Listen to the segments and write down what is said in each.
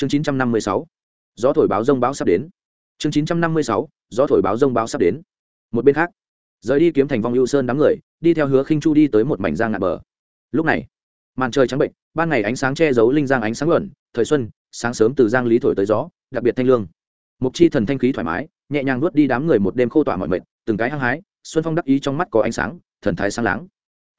chương chín trăm năm mươi sáu. Gió thổi báo rông báo sắp đến. Chương chín trăm năm mươi sáu. Gió thổi báo rông báo sắp đến. Một bên khác, rời đi kiếm thành vong ưu sơn đám người, đi theo hứa khinh chu đi tới một mảnh giang ngạn bờ. Lúc này, màn trời trắng bệnh, ban ngày ánh sáng che giấu linh giang ánh sáng luẩn, thời xuân, sáng sớm từ giang lý thổi tới gió, đặc biệt thanh lương. Mục chi thần thanh khí thoải mái, nhẹ nhàng nuốt đi đám người một đêm khô tỏa mọi mệt, từng cái hăng hái, xuân phong đắc ý trong mắt có ánh sáng, thần thái sáng láng.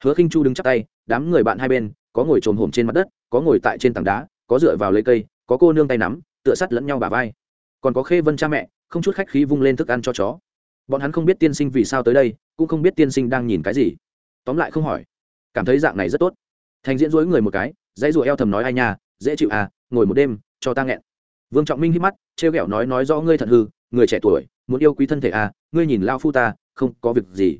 Hứa khinh chu đứng chắp tay, đám người bạn hai bên, có ngồi trồm hổm trên mặt đất, có ngồi tại trên tảng đá, có dựa vào lấy cây có cô nương tay nắm, tựa sắt lẫn nhau bà vai. Còn có khê vân cha mẹ, không chút khách khí vung lên thức ăn cho chó. Bọn hắn không biết tiên sinh vì sao tới đây, cũng không biết tiên sinh đang nhìn cái gì. Tóm lại không hỏi. Cảm thấy dạng này rất tốt. Thành diễn dối người một cái, dãy rụa eo thầm nói ai nha, dễ chịu à ngồi một đêm, cho ta nghẹn. Vương trọng minh hít mắt, trêu ghẹo nói nói do ngươi thật hư, người trẻ tuổi, muốn yêu quý thân thể à ngươi nhìn lao phu ta, không có việc gì.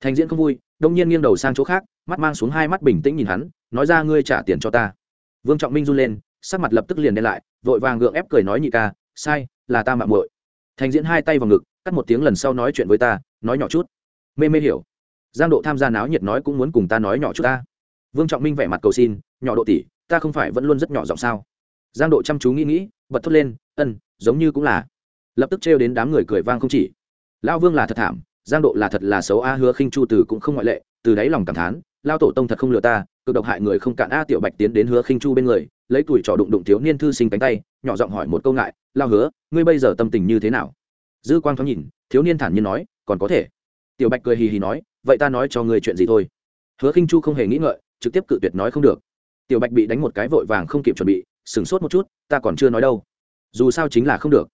Thành diễn không vui, đông nhiên nghiêng đầu sang chỗ khác, mắt mang xuống hai mắt bình tĩnh nhìn hắn, nói ra ngươi trả tiền cho ta. Vương trọng minh run lên sắc mặt lập tức liền đen lại, vội vàng gượng ép cười nói nhị ca, sai, là ta mạng muội. Thành diễn hai tay vào ngực, cắt một tiếng lần sau nói chuyện với ta, nói nhỏ chút. Mê mê hiểu. Giang độ tham gia náo nhiệt nói cũng muốn cùng ta nói nhỏ chút ta. Vương trọng minh vẻ mặt cầu xin, nhỏ độ tỷ, ta không phải vẫn luôn rất nhỏ giọng sao? Giang độ chăm chú nghĩ nghĩ, bật thốt lên, ân, giống như cũng là. Lập tức trêu đến đám người cười vang không chỉ. Lão vương là thật thảm, giang độ là thật là xấu a, hứa khinh chu từ cũng không ngoại lệ, từ đáy lòng cảm thán lao tổ tông thật không lừa ta, cực độc hại người không cạn a tiểu bạch tiến đến hứa khinh chu bên người, lấy tuổi trò đụng đụng thiếu niên thư sinh cánh tay, nhỏ giọng hỏi một câu ngại, lao hứa, ngươi bây giờ tâm tình như thế nào? Dư quang thoáng nhìn, thiếu niên thản nhiên nói, còn có thể. Tiểu bạch cười hì hì nói, vậy ta nói cho ngươi chuyện gì thôi. Hứa khinh chu không hề nghĩ ngợi, trực tiếp cự tuyệt nói không được. Tiểu bạch bị đánh một cái vội vàng không kịp chuẩn bị, sửng sốt một chút, ta còn chưa nói đâu. Dù sao chính là không được.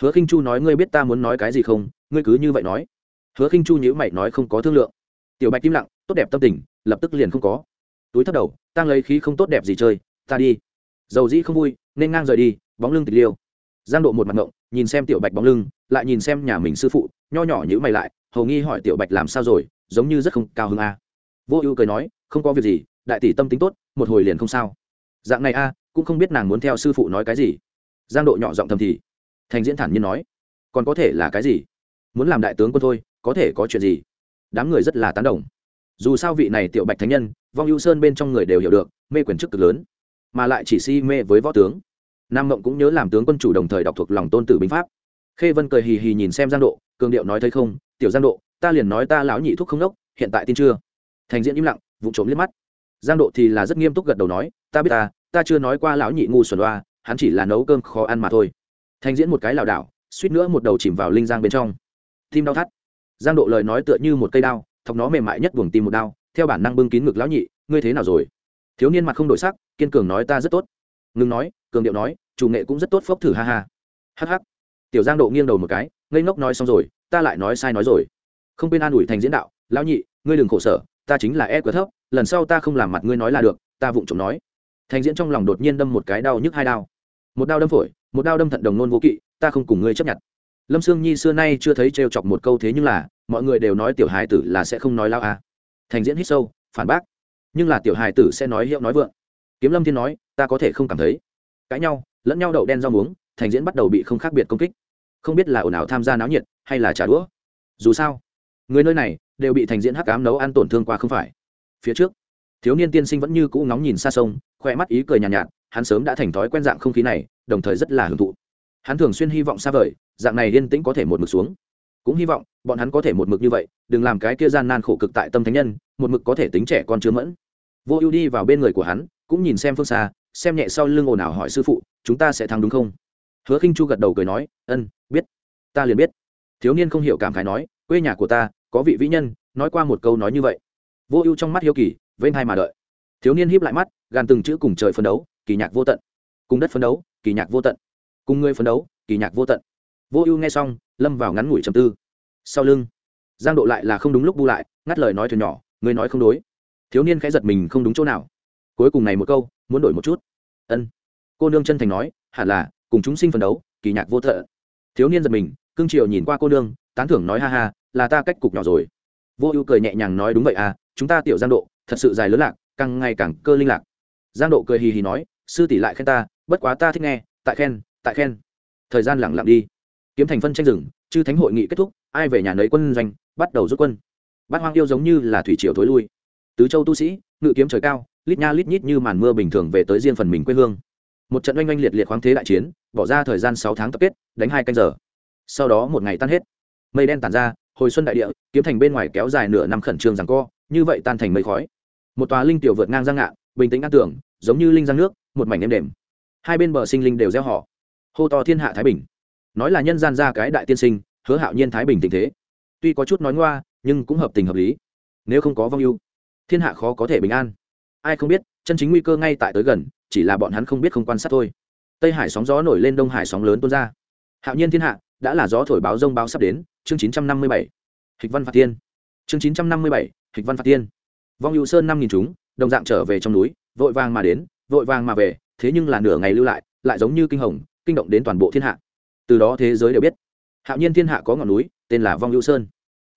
Hứa khinh chu nói, ngươi biết ta muốn nói cái gì không? Ngươi cứ như vậy nói. Hứa khinh chu nhữ mày nói, không có thương lượng. Tiểu bạch im lặng, tốt đẹp tâm tình lập tức liền không có. Túi thấp đầu tăng lấy khí không tốt đẹp gì chơi, ta đi. Dầu dĩ không vui, nên ngang rời đi, bóng lưng tịch liêu. Giang độ một mặt ngộng, nhìn xem tiểu bạch bóng lưng, lại nhìn xem nhà mình sư phụ, nho nhỏ nhữ mày lại, hầu nghi hỏi tiểu bạch làm sao rồi, giống như rất không cao hơn a. Vô ưu cười nói, không có việc gì, đại tỷ tâm tính tốt, một hồi liền không sao. Dạng này a, cũng không biết nàng muốn theo sư phụ nói cái gì. Giang độ nhỏ giọng thầm thì, thành diễn thản nhiên nói, còn có thể là cái gì? Muốn làm đại tướng quân thôi, có thể có chuyện gì? Đám người rất là tán đồng dù sao vị này tiểu bạch thánh nhân, vong ưu sơn bên trong người đều hiểu được, mê quyền chức cực lớn, mà lại chỉ si mê với võ tướng. Nam mộng cũng nhớ làm tướng quân chủ đồng thời đọc thuộc lòng tôn tử binh pháp. Khê vân cười hì hì nhìn xem giang độ, cường điệu nói thấy không, tiểu giang độ, ta liền nói ta lão nhị thúc không đốc, hiện tại tin chưa? Thành diễn im lặng vụ trộm liếc mắt. Giang độ thì là rất nghiêm túc gật đầu nói, ta biết ta ta chưa nói qua lão nhị ngu xuẩn đoa hắn chỉ là nấu cơm khó ăn mà thôi. Thành diễn một cái lảo đảo, suýt nữa một đầu chìm vào linh giang bên trong. Tim đau thắt. Giang độ lời nói tựa như một cây đao thọc nó mềm mại nhất buồng tim một đao, theo bản năng bưng kín ngực lão nhị, ngươi thế nào rồi? Thiếu niên mặt không đổi sắc, kiên cường nói, ta rất tốt. Ngừng nói, cường điệu nói, chủ nghệ cũng rất tốt, phốc thử ha ha. Hắc hắc. Tiểu giang độ nghiêng đầu một cái, ngây ngốc nói xong rồi, ta lại nói sai nói rồi. Không quên an ủi thành diễn đạo, lão nhị, ngươi đừng khổ sở, ta chính là e quá thấp, lần sau ta không làm mặt ngươi nói là được, ta vụng trộm nói. Thành diễn trong lòng đột nhiên đâm một cái đau nhức hai đau một đau đâm phổi, một đau đâm thận đồng nôn vô kỵ, ta không cùng ngươi chấp nhận. Lâm sương nhi xưa nay chưa thấy trêu chọc một câu thế nhưng là mọi người đều nói tiểu hài tử là sẽ không nói lao à. thành diễn hít sâu phản bác. Nhưng là tiểu hài tử sẽ nói hiệu nói vượng. Kiếm lâm thiên nói ta có thể không cảm thấy. Cãi nhau lẫn nhau đậu đen rau muống thành diễn bắt đầu bị không khác biệt công kích. Không biết là ồn ào tham gia náo nhiệt hay là trả đũa. Dù sao người nơi này đều bị thành diễn hắc cám nấu ăn tổn thương qua không phải. Phía trước thiếu niên tiên sinh vẫn như cũ ngóng nhìn xa sông khoe mắt ý cười nhàn nhạt, nhạt hắn sớm đã thành thói quen dạng không khí này đồng thời rất là hưởng thụ. Hắn thường xuyên hy vọng xa vời dạng này yên tĩnh có thể một mực xuống cũng hy vọng, bọn hắn có thể một mực như vậy, đừng làm cái kia gian nan khổ cực tại tâm thánh nhân, một mực có thể tính trẻ con chứa mẫn. Vô ưu đi vào bên người của hắn, cũng nhìn xem phương xa, xem nhẹ sau lưng ồn ào hỏi sư phụ, chúng ta sẽ thắng đúng không? Hứa khinh chu gật đầu cười nói, ân, biết. Ta liền biết. Thiếu niên không hiểu cảm khái nói, quê nhà của ta, có vị vĩ nhân, nói qua một câu nói như vậy. Vô ưu trong mắt hiếu kỳ, vênh hai mà đợi. Thiếu niên híp lại mắt, gàn từng chữ cùng trời phấn đấu, kỳ nhạc vô tận. Cùng đất phấn đấu, kỳ nhạc vô tận. Cùng người phấn đấu, kỳ nhạc vô tận. Vô ưu nghe xong lâm vào ngắn ngủi trầm tư. Sau lưng, giang độ lại là không đúng lúc bu lại, ngắt lời nói thuyền nhỏ, người nói không đối. Thiếu niên khẽ giật mình không đúng chỗ nào. Cuối cùng này một câu, muốn đổi một chút. Ân. Cô nương chân thành nói, hẳn là, cùng chúng sinh phấn đấu, kỳ nhạc vô thợ. Thiếu niên giật mình cưng triều nhìn qua cô nương, tán thưởng nói ha ha, là ta cách cục nhỏ rồi. Vô ưu cười nhẹ nhàng nói đúng vậy à chúng ta tiểu giang độ, thật sự dài lớn lạc, càng ngày càng cơ linh lạc. Giang độ cười hì hì nói, sư tỷ lại khen ta, bất quá ta thích nghe, tại khen tại khen. Thời gian lẳng lặng đi kiếm thành phân tranh rừng, chư thánh hội nghị kết thúc, ai về nhà nấy quân doanh, bắt đầu rút quân. Bát hoang yêu giống như là thủy triều thối lui. Tứ châu tu sĩ, ngự kiếm trời cao, lít nha lít nhít như màn mưa bình thường về tới riêng phần mình quê hương. Một trận oanh oanh liệt liệt khoáng thế đại chiến, bỏ ra thời gian sáu tháng tập kết, đánh hai canh giờ. Sau đó một ngày tan hết. Mây đen tàn ra, hồi xuân đại địa, kiếm thành bên ngoài kéo dài nửa năm khẩn trương rằng co, như vậy tan thành mây khói. Một tòa linh tiểu vượt ngang giang ngạn, bình tĩnh an tưởng giống như linh giang nước, một mảnh êm đềm. Hai bên bờ sinh linh đều gieo họ. Hô to thiên hạ thái bình nói là nhân gian ra cái đại tiên sinh, hứa hạo nhiên thái bình tình thế. Tuy có chút nói ngoa, nhưng cũng hợp tình hợp lý. Nếu không có vong ưu, thiên hạ khó có thể bình an. Ai không biết, chân chính nguy cơ ngay tại tới gần, chỉ là bọn hắn không biết không quan sát thôi. Tây hải sóng gió nổi lên đông hải sóng lớn tuôn ra. Hạo nhiên thiên hạ, đã là gió thổi báo rông báo sắp đến, chương chín trăm năm mươi bảy. Hịch văn phạt tiên chương chín trăm năm mươi bảy, hịch văn phạt tiên vong hữu sơn năm nghìn chúng, đồng dạng trở về trong núi, vội vàng mà đến, vội vàng mà về, thế nhưng là nửa ngày lưu lại lại giống như kinh hồng, kinh động đến toàn bộ thiên hạ từ đó thế giới đều biết. Hạo nhiên thiên hạ có ngọn núi, tên là vong hữu sơn.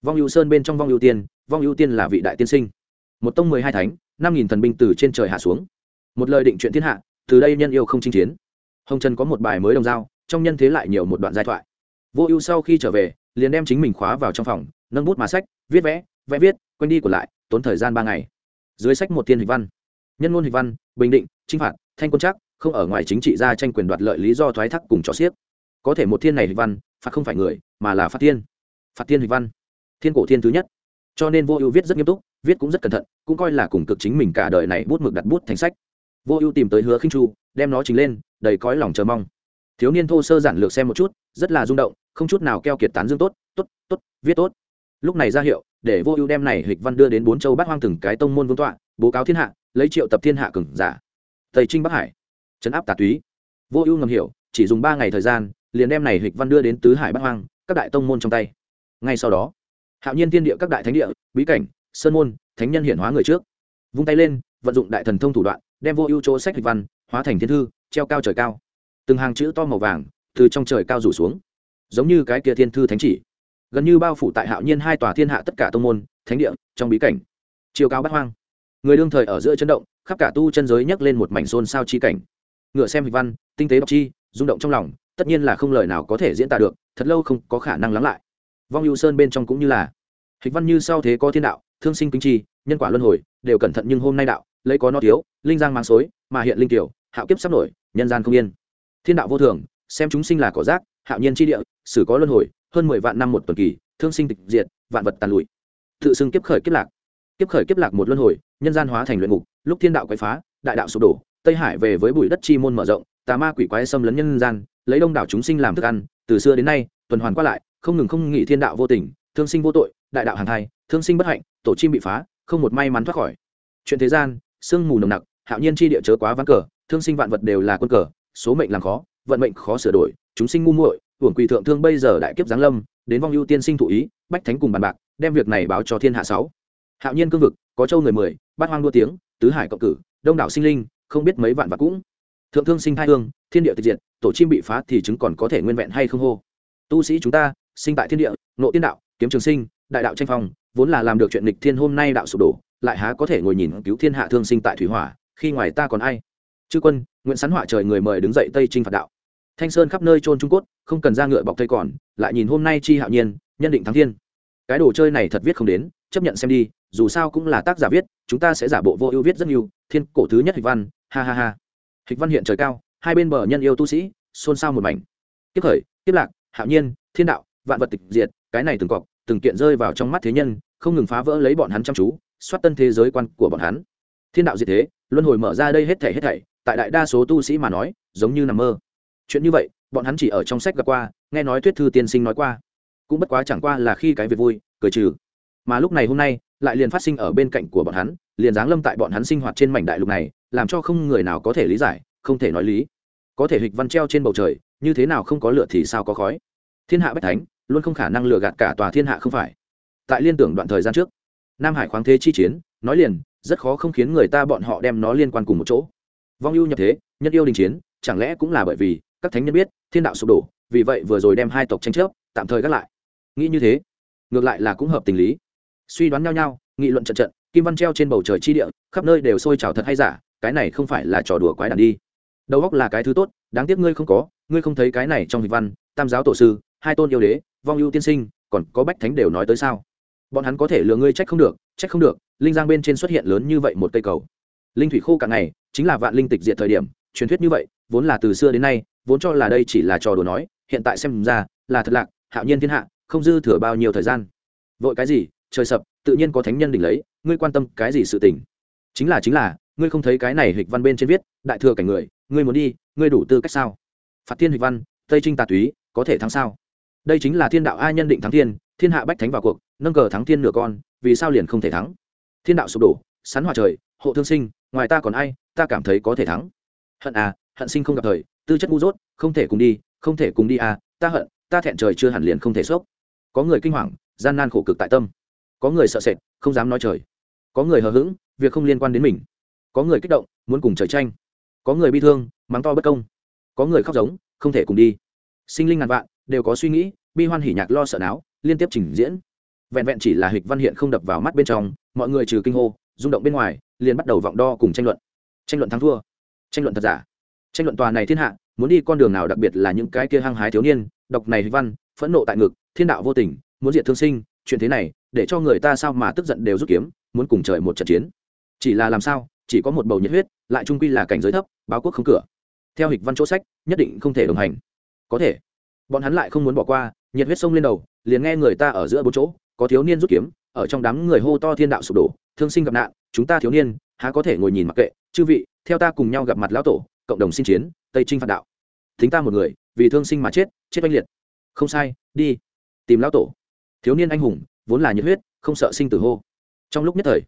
Vong hữu sơn bên trong vong hữu tiên, vong hữu tiên là vị đại tiên sinh. Một tông mười hai thánh, năm nghìn thần binh từ trên trời hạ xuống. Một lời định chuyện thiên hạ, từ đây nhân yêu không chinh chiến. Hồng trần có một bài mới đồng dao, trong nhân thế lại nhiều một đoạn giai thoại. Vô ưu sau khi trở về, liền đem chính mình khóa vào trong phòng, nâng bút mà sách, viết vẽ vẽ viết quanh đi của lại, tốn thời gian ba ngày. Dưới sách một tiên hịch văn. Nhân ngôn hịch văn, bình định, chinh phạt, thanh quân chắc không ở ngoài chính trị ra tranh quyền đoạt lợi lý do thoái thác cùng trò xiếc có thể một thiên này hịch văn, phạt không phải người, mà là phạt tiên phạt tiên hịch văn. Thiên cổ thiên thứ nhất. Cho nên vô ưu viết rất nghiêm túc, viết cũng rất cẩn thận, cũng coi là cùng cực chính mình cả đời này bút mực đặt bút thành sách. Vô ưu tìm tới hứa khinh chu, đem nó trình lên, đầy cõi lòng chờ mong. Thiếu niên thô sơ giản lược xem một chút, rất là rung động, không chút nào keo kiệt tán dương tốt tốt tốt, viết tốt. Lúc này ra hiệu, để vô ưu đem này hịch văn đưa đến bốn châu bát hoang từng cái tông môn vương tọa, bố cáo thiên hạ, lấy triệu tập thiên hạ cừng giả. Tây trinh bắc hải. Trấn áp tà túy. Vô ưu ngầm hiểu, chỉ dùng ba ngày thời gian liền đem này hịch văn đưa đến tứ hải bát hoang, các đại tông môn trong tay. Ngay sau đó, hạo nhiên tiên địa các đại thánh địa, bí cảnh, sơn môn, thánh nhân hiển hóa người trước, vung tay lên, vận dụng đại thần thông thủ đoạn, đem vô ưu chỗ sách hịch văn hóa thành thiên thư, treo cao trời cao. Từng hàng chữ to màu vàng từ trong trời cao rủ xuống, giống như cái kia thiên thư thánh chỉ. Gần như bao phủ tại hạo nhiên hai tòa thiên hạ tất cả tông môn, thánh địa trong bí cảnh. Chiều cao bát hoang. Người đương thời ở giữa chấn động, khắp cả tu chân giới nhấc lên một mảnh xôn sao chi cảnh. Ngựa xem hịch văn, tinh tế đọc chi, rung động trong lòng tất nhiên là không lời nào có thể diễn tả được, thật lâu không có khả năng lắng lại. Vong hữu sơn bên trong cũng như là. Hịch văn như sau thế có thiên đạo, thương sinh kinh chi, nhân quả luân hồi, đều cẩn thận nhưng hôm nay đạo, lấy có no thiếu, linh giang mang xối, mà hiện linh tiểu, hạo kiếp sắp nổi, nhân gian không yên. Thiên đạo vô thường, xem chúng sinh là cỏ rác, hạo nhiên tri địa, sử có luân hồi, hơn mười vạn năm một tuần kỳ, thương sinh tịch diệt, vạn vật tàn lụi. Tự xưng kiếp khởi kiếp lạc. Kiếp khởi kiếp lạc một luân hồi, nhân gian hóa thành luyện ngục, lúc thiên đạo quậy phá, đại đạo sụp đổ, tây hải về với bụi đất chi môn mở rộng, tà ma quỷ quái xâm lấn nhân gian lấy đông đảo chúng sinh làm thức ăn, từ xưa đến nay, tuần hoàn qua lại, không ngừng không nghỉ thiên đạo vô tình, thương sinh vô tội, đại đạo hàng thai, thương sinh bất hạnh, tổ chim bị phá, không một may mắn thoát khỏi. Chuyện thế gian, sương mù nồng nặc, hạo nhiên chi địa chớ quá ván cờ, thương sinh vạn vật đều là quân cờ, số mệnh làm khó, vận mệnh khó sửa đổi, chúng sinh ngu muội hưởng quỳ thượng thương bây giờ đại kiếp giáng lâm, đến vong ưu tiên sinh thụ ý, bách thánh cùng bàn bạc, đem việc này báo cho thiên hạ sáu. Hạo nhiên cương vực, có châu người mười, bát hoang đua tiếng, tứ hải cộng cử, đông đảo sinh linh, không biết mấy vạn và cũng thượng thương sinh thai hương, thiên địa tiệt diệt, tổ chim bị phá thì chứng còn có thể nguyên vẹn hay không hô? Tu sĩ chúng ta, sinh tại thiên địa, nộ tiên đạo, kiếm trường sinh, đại đạo tranh phong, vốn là làm được chuyện nghịch thiên hôm nay đạo sụp đổ, lại há có thể ngồi nhìn cứu thiên hạ thương sinh tại thủy hỏa, khi ngoài ta còn ai? Chư quân, nguyện sán họa trời người mời đứng dậy tây trinh phạt đạo. Thanh sơn khắp nơi trôn trung cốt không cần ra ngựa bọc tây còn, lại nhìn hôm nay chi hạo nhiên, nhân định thắng thiên. Cái đồ chơi này thật viết không đến, chấp nhận xem đi, dù sao cũng là tác giả viết, chúng ta sẽ giả bộ vô ưu viết rất nhiều, thiên cổ thứ nhất hịch văn, ha ha ha hịch văn hiện trời cao, hai bên bờ nhân yêu tu sĩ, xôn xao một mảnh. Tiếp khởi tiếp lạc, hạo nhiên, thiên đạo, vạn vật tịch diệt, cái này từng cọc, từng kiện rơi vào trong mắt thế nhân, không ngừng phá vỡ lấy bọn hắn chăm chú, xoát tân thế giới quan của bọn hắn. Thiên đạo diệt thế, luân hồi mở ra đây hết thảy hết thảy, tại đại đa số tu sĩ mà nói, giống như nằm mơ. Chuyện như vậy, bọn hắn chỉ ở trong sách gặp qua, nghe nói thuyết thư tiên sinh nói qua. Cũng bất quá chẳng qua là khi cái việc vui, cười trừ. Mà lúc này hôm nay, lại liền phát sinh ở bên cạnh của bọn hắn, liền giáng lâm tại bọn hắn sinh hoạt trên mảnh đại lục này làm cho không người nào có thể lý giải, không thể nói lý. Có thể hịch văn treo trên bầu trời, như thế nào không có lửa thì sao có khói? Thiên hạ bách thánh, luôn không khả năng lừa gạt cả tòa thiên hạ không phải. Tại liên tưởng đoạn thời gian trước, nam hải khoáng thế chi chiến, nói liền, rất khó không khiến người ta bọn họ đem nó liên quan cùng một chỗ. Vong ưu nhập thế, nhân yêu đình chiến, chẳng lẽ cũng là bởi vì, các thánh nhân biết, thiên đạo sụp đổ, vì vậy vừa rồi đem hai tộc tranh chấp, tạm thời gác lại. Nghĩ như thế, ngược lại là cũng hợp tình lý. Suy đoán nhau nhau, nghị luận trận trận, kim văn treo trên bầu trời chi địa, khắp nơi đều sôi trào thật hay giả cái này không phải là trò đùa quái đản đi. Đầu óc là cái thứ tốt, đáng tiếc ngươi không có, ngươi không thấy cái này trong vị văn, tam giáo tổ sư, hai tôn yêu đế, vong ưu tiên sinh, còn có bách thánh đều nói tới sao? Bọn hắn có thể lừa ngươi trách không được, trách không được, linh giang bên trên xuất hiện lớn như vậy một cây cầu. Linh thủy khô cả ngày, chính là vạn linh tịch diệt thời điểm, truyền thuyết như vậy, vốn là từ xưa đến nay, vốn cho là đây chỉ là trò đùa nói, hiện tại xem ra, là thật lạc, hạo nhiên thiên hạ, không dư thừa bao nhiêu thời gian. Vội cái gì, trời sập, tự nhiên có thánh nhân đỉnh lấy, ngươi quan tâm cái gì sự tình? Chính là chính là ngươi không thấy cái này hịch văn bên trên viết, đại thừa cảnh người, ngươi muốn đi, ngươi đủ tư cách sao? Phạt thiên hịch văn, tây trinh tà túy, có thể thắng sao? Đây chính là thiên đạo ai nhân định thắng thiên thiên hạ bách thánh vào cuộc, nâng cờ thắng thiên nửa con, vì sao liền không thể thắng? Thiên đạo sụp đổ, sắn hòa trời, hộ thương sinh, ngoài ta còn ai, ta cảm thấy có thể thắng. Hận à hận sinh không gặp thời, tư chất ngu dốt, không thể cùng đi, không thể cùng đi à ta hận, ta thẹn trời chưa hẳn liền không thể sốc. Có người kinh hoàng, gian nan khổ cực tại tâm. Có người sợ sệt, không dám nói trời. Có người hờ hững, việc không liên quan đến mình có người kích động, muốn cùng trời tranh. Có người bi thương, mắng to bất công. Có người khóc giống, không thể cùng đi. Sinh linh ngàn vạn, đều có suy nghĩ, bi hoan hỉ nhạc lo sợ não, liên tiếp trình diễn. Vẹn vẹn chỉ là hịch văn hiện không đập vào mắt bên trong, mọi người trừ kinh hô, rung động bên ngoài, liền bắt đầu vọng đo cùng tranh luận. Tranh luận thắng thua. Tranh luận thật giả. Tranh luận tòa này thiên hạ, muốn đi con đường nào đặc biệt là những cái kia hăng hái thiếu niên đọc này hịch văn, phẫn nộ tại ngực, thiên đạo vô tình, muốn diệt thương sinh, chuyện thế này, để cho người ta sao mà tức giận đều rút kiếm, muốn cùng trời một trận chiến. Chỉ là làm sao chỉ có một bầu nhiệt huyết, lại trung quy là cảnh giới thấp, báo quốc không cửa. Theo hịch văn chỗ sách, nhất định không thể đồng hành. Có thể. Bọn hắn lại không muốn bỏ qua, nhiệt huyết sông lên đầu, liền nghe người ta ở giữa bốn chỗ, có thiếu niên rút kiếm, ở trong đám người hô to thiên đạo sụp đổ, thương sinh gặp nạn, chúng ta thiếu niên, há có thể ngồi nhìn mặc kệ, chư vị, theo ta cùng nhau gặp mặt lão tổ, cộng đồng xin chiến, tây trinh phạt đạo. Thính ta một người, vì thương sinh mà chết chết oanh liệt. Không sai, đi. Tìm lão tổ. Thiếu niên anh hùng, vốn là nhiệt huyết, không sợ sinh tử hô. Trong lúc nhất thời,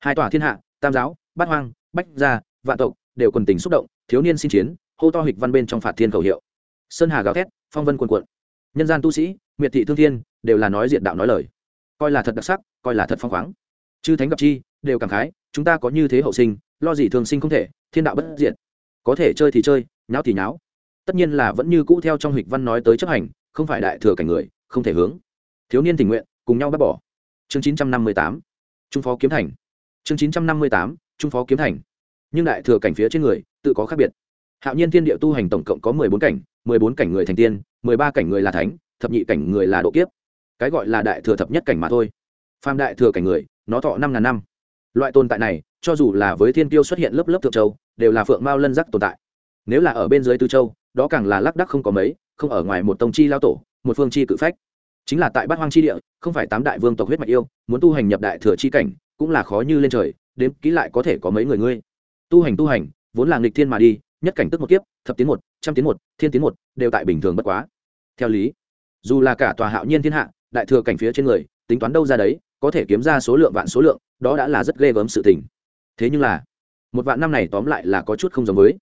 hai tòa thiên hạ tam giáo, bát hoang, bách gia, vạn tộc đều quần tình xúc động, thiếu niên xin chiến, hô to hịch văn bên trong phạt thiên khẩu hiệu. Sơn hà gào thét, phong vân quần quận nhân gian tu sĩ, miệt thị thương thiên, đều là nói diện đạo nói lời. Coi là thật đặc sắc, coi là thật phong khoáng. Chư thánh gặp chi, đều cảm khái, chúng ta có như thế hậu sinh, lo gì thường sinh không thể, thiên đạo bất diện có thể chơi thì chơi, nháo thì nháo. Tất nhiên là vẫn như cũ theo trong hịch văn nói tới chấp hành, không phải đại thừa cảnh người, không thể hướng. Thiếu niên tình nguyện, cùng nhau bắt bỏ. Chương chín trăm năm mươi tám. Trung phó kiếm thành chương chín trăm năm mươi tám, trung phó kiếm thành. Nhưng đại thừa cảnh phía trên người, tự có khác biệt. Hạo nhiên thiên địa tu hành tổng cộng có mười bốn cảnh, mười bốn cảnh người thành tiên, mười ba cảnh người là thánh, thập nhị cảnh người là độ kiếp. Cái gọi là đại thừa thập nhất cảnh mà thôi. Phàm đại thừa cảnh người, nó thọ năm ngàn năm. Loại tồn tại này, cho dù là với thiên tiêu xuất hiện lớp lớp thượng châu, đều là phượng mao lân giác tồn tại. Nếu là ở bên dưới tư châu, đó càng là lác đắc không có mấy, không ở ngoài một tông chi lao tổ, một phương chi cự phách. Chính là tại bát hoang chi địa, không phải tám đại vương tộc huyết mạch yêu, muốn tu hành nhập đại thừa chi cảnh cũng là khó như lên trời, đếm kỹ lại có thể có mấy người ngươi. Tu hành tu hành, vốn là nghịch thiên mà đi, nhất cảnh tức một kiếp, thập tiến một, trăm tiến một, thiên tiến một, đều tại bình thường bất quá. Theo lý, dù là cả tòa hạo nhiên thiên hạ, đại thừa cảnh phía trên người, tính toán đâu ra đấy, có thể kiếm ra số lượng vạn số lượng, đó đã là rất ghê gớm sự tình. Thế nhưng là, một vạn năm này tóm lại là có chút không giống với.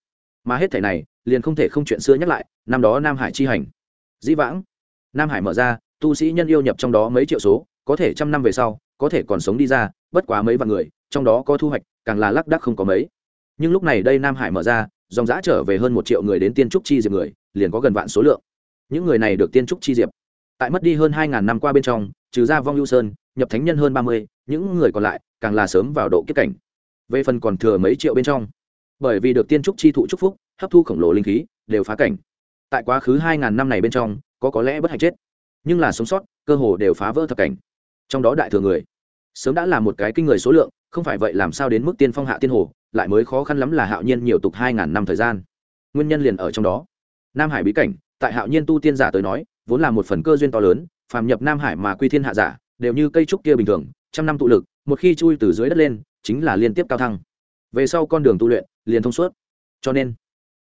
Mà hết thể này, liền không thể không chuyện xưa nhắc lại, năm đó nam hải chi hành. Dĩ vãng, nam hải mở ra, tu sĩ nhân yêu nhập trong đó mấy triệu số, có thể trăm năm về sau có thể còn sống đi ra, bất quá mấy vạn người, trong đó có thu hoạch, càng là lác đắc không có mấy. Nhưng lúc này đây nam hải mở ra, dòng giã trở về hơn một triệu người đến tiên trúc chi diệp người, liền có gần vạn số lượng. Những người này được tiên trúc chi diệp. Tại mất đi hơn hai ngàn năm qua bên trong, trừ ra vong lưu sơn, nhập thánh nhân hơn ba mươi, những người còn lại, càng là sớm vào độ kiếp cảnh. Về phần còn thừa mấy triệu bên trong. Bởi vì được tiên trúc chi thụ trúc phúc, hấp thu khổng lồ linh khí, đều phá cảnh. Tại quá khứ hai ngàn năm này bên trong, có có lẽ bất hạnh chết. Nhưng là sống sót, cơ hồ đều phá vỡ thập cảnh trong đó đại thừa người, sớm đã là một cái kinh người số lượng, không phải vậy làm sao đến mức tiên phong hạ tiên hồ, lại mới khó khăn lắm là hạo nhiên nhiều tục hai ngàn năm thời gian. Nguyên nhân liền ở trong đó. Nam hải bí cảnh, tại hạo nhiên tu tiên giả tới nói, vốn là một phần cơ duyên to lớn, phàm nhập nam hải mà quy thiên hạ giả, đều như cây trúc kia bình thường, trăm năm tụ lực, một khi chui từ dưới đất lên, chính là liên tiếp cao thăng. Về sau con đường tu luyện, liền thông suốt. Cho nên,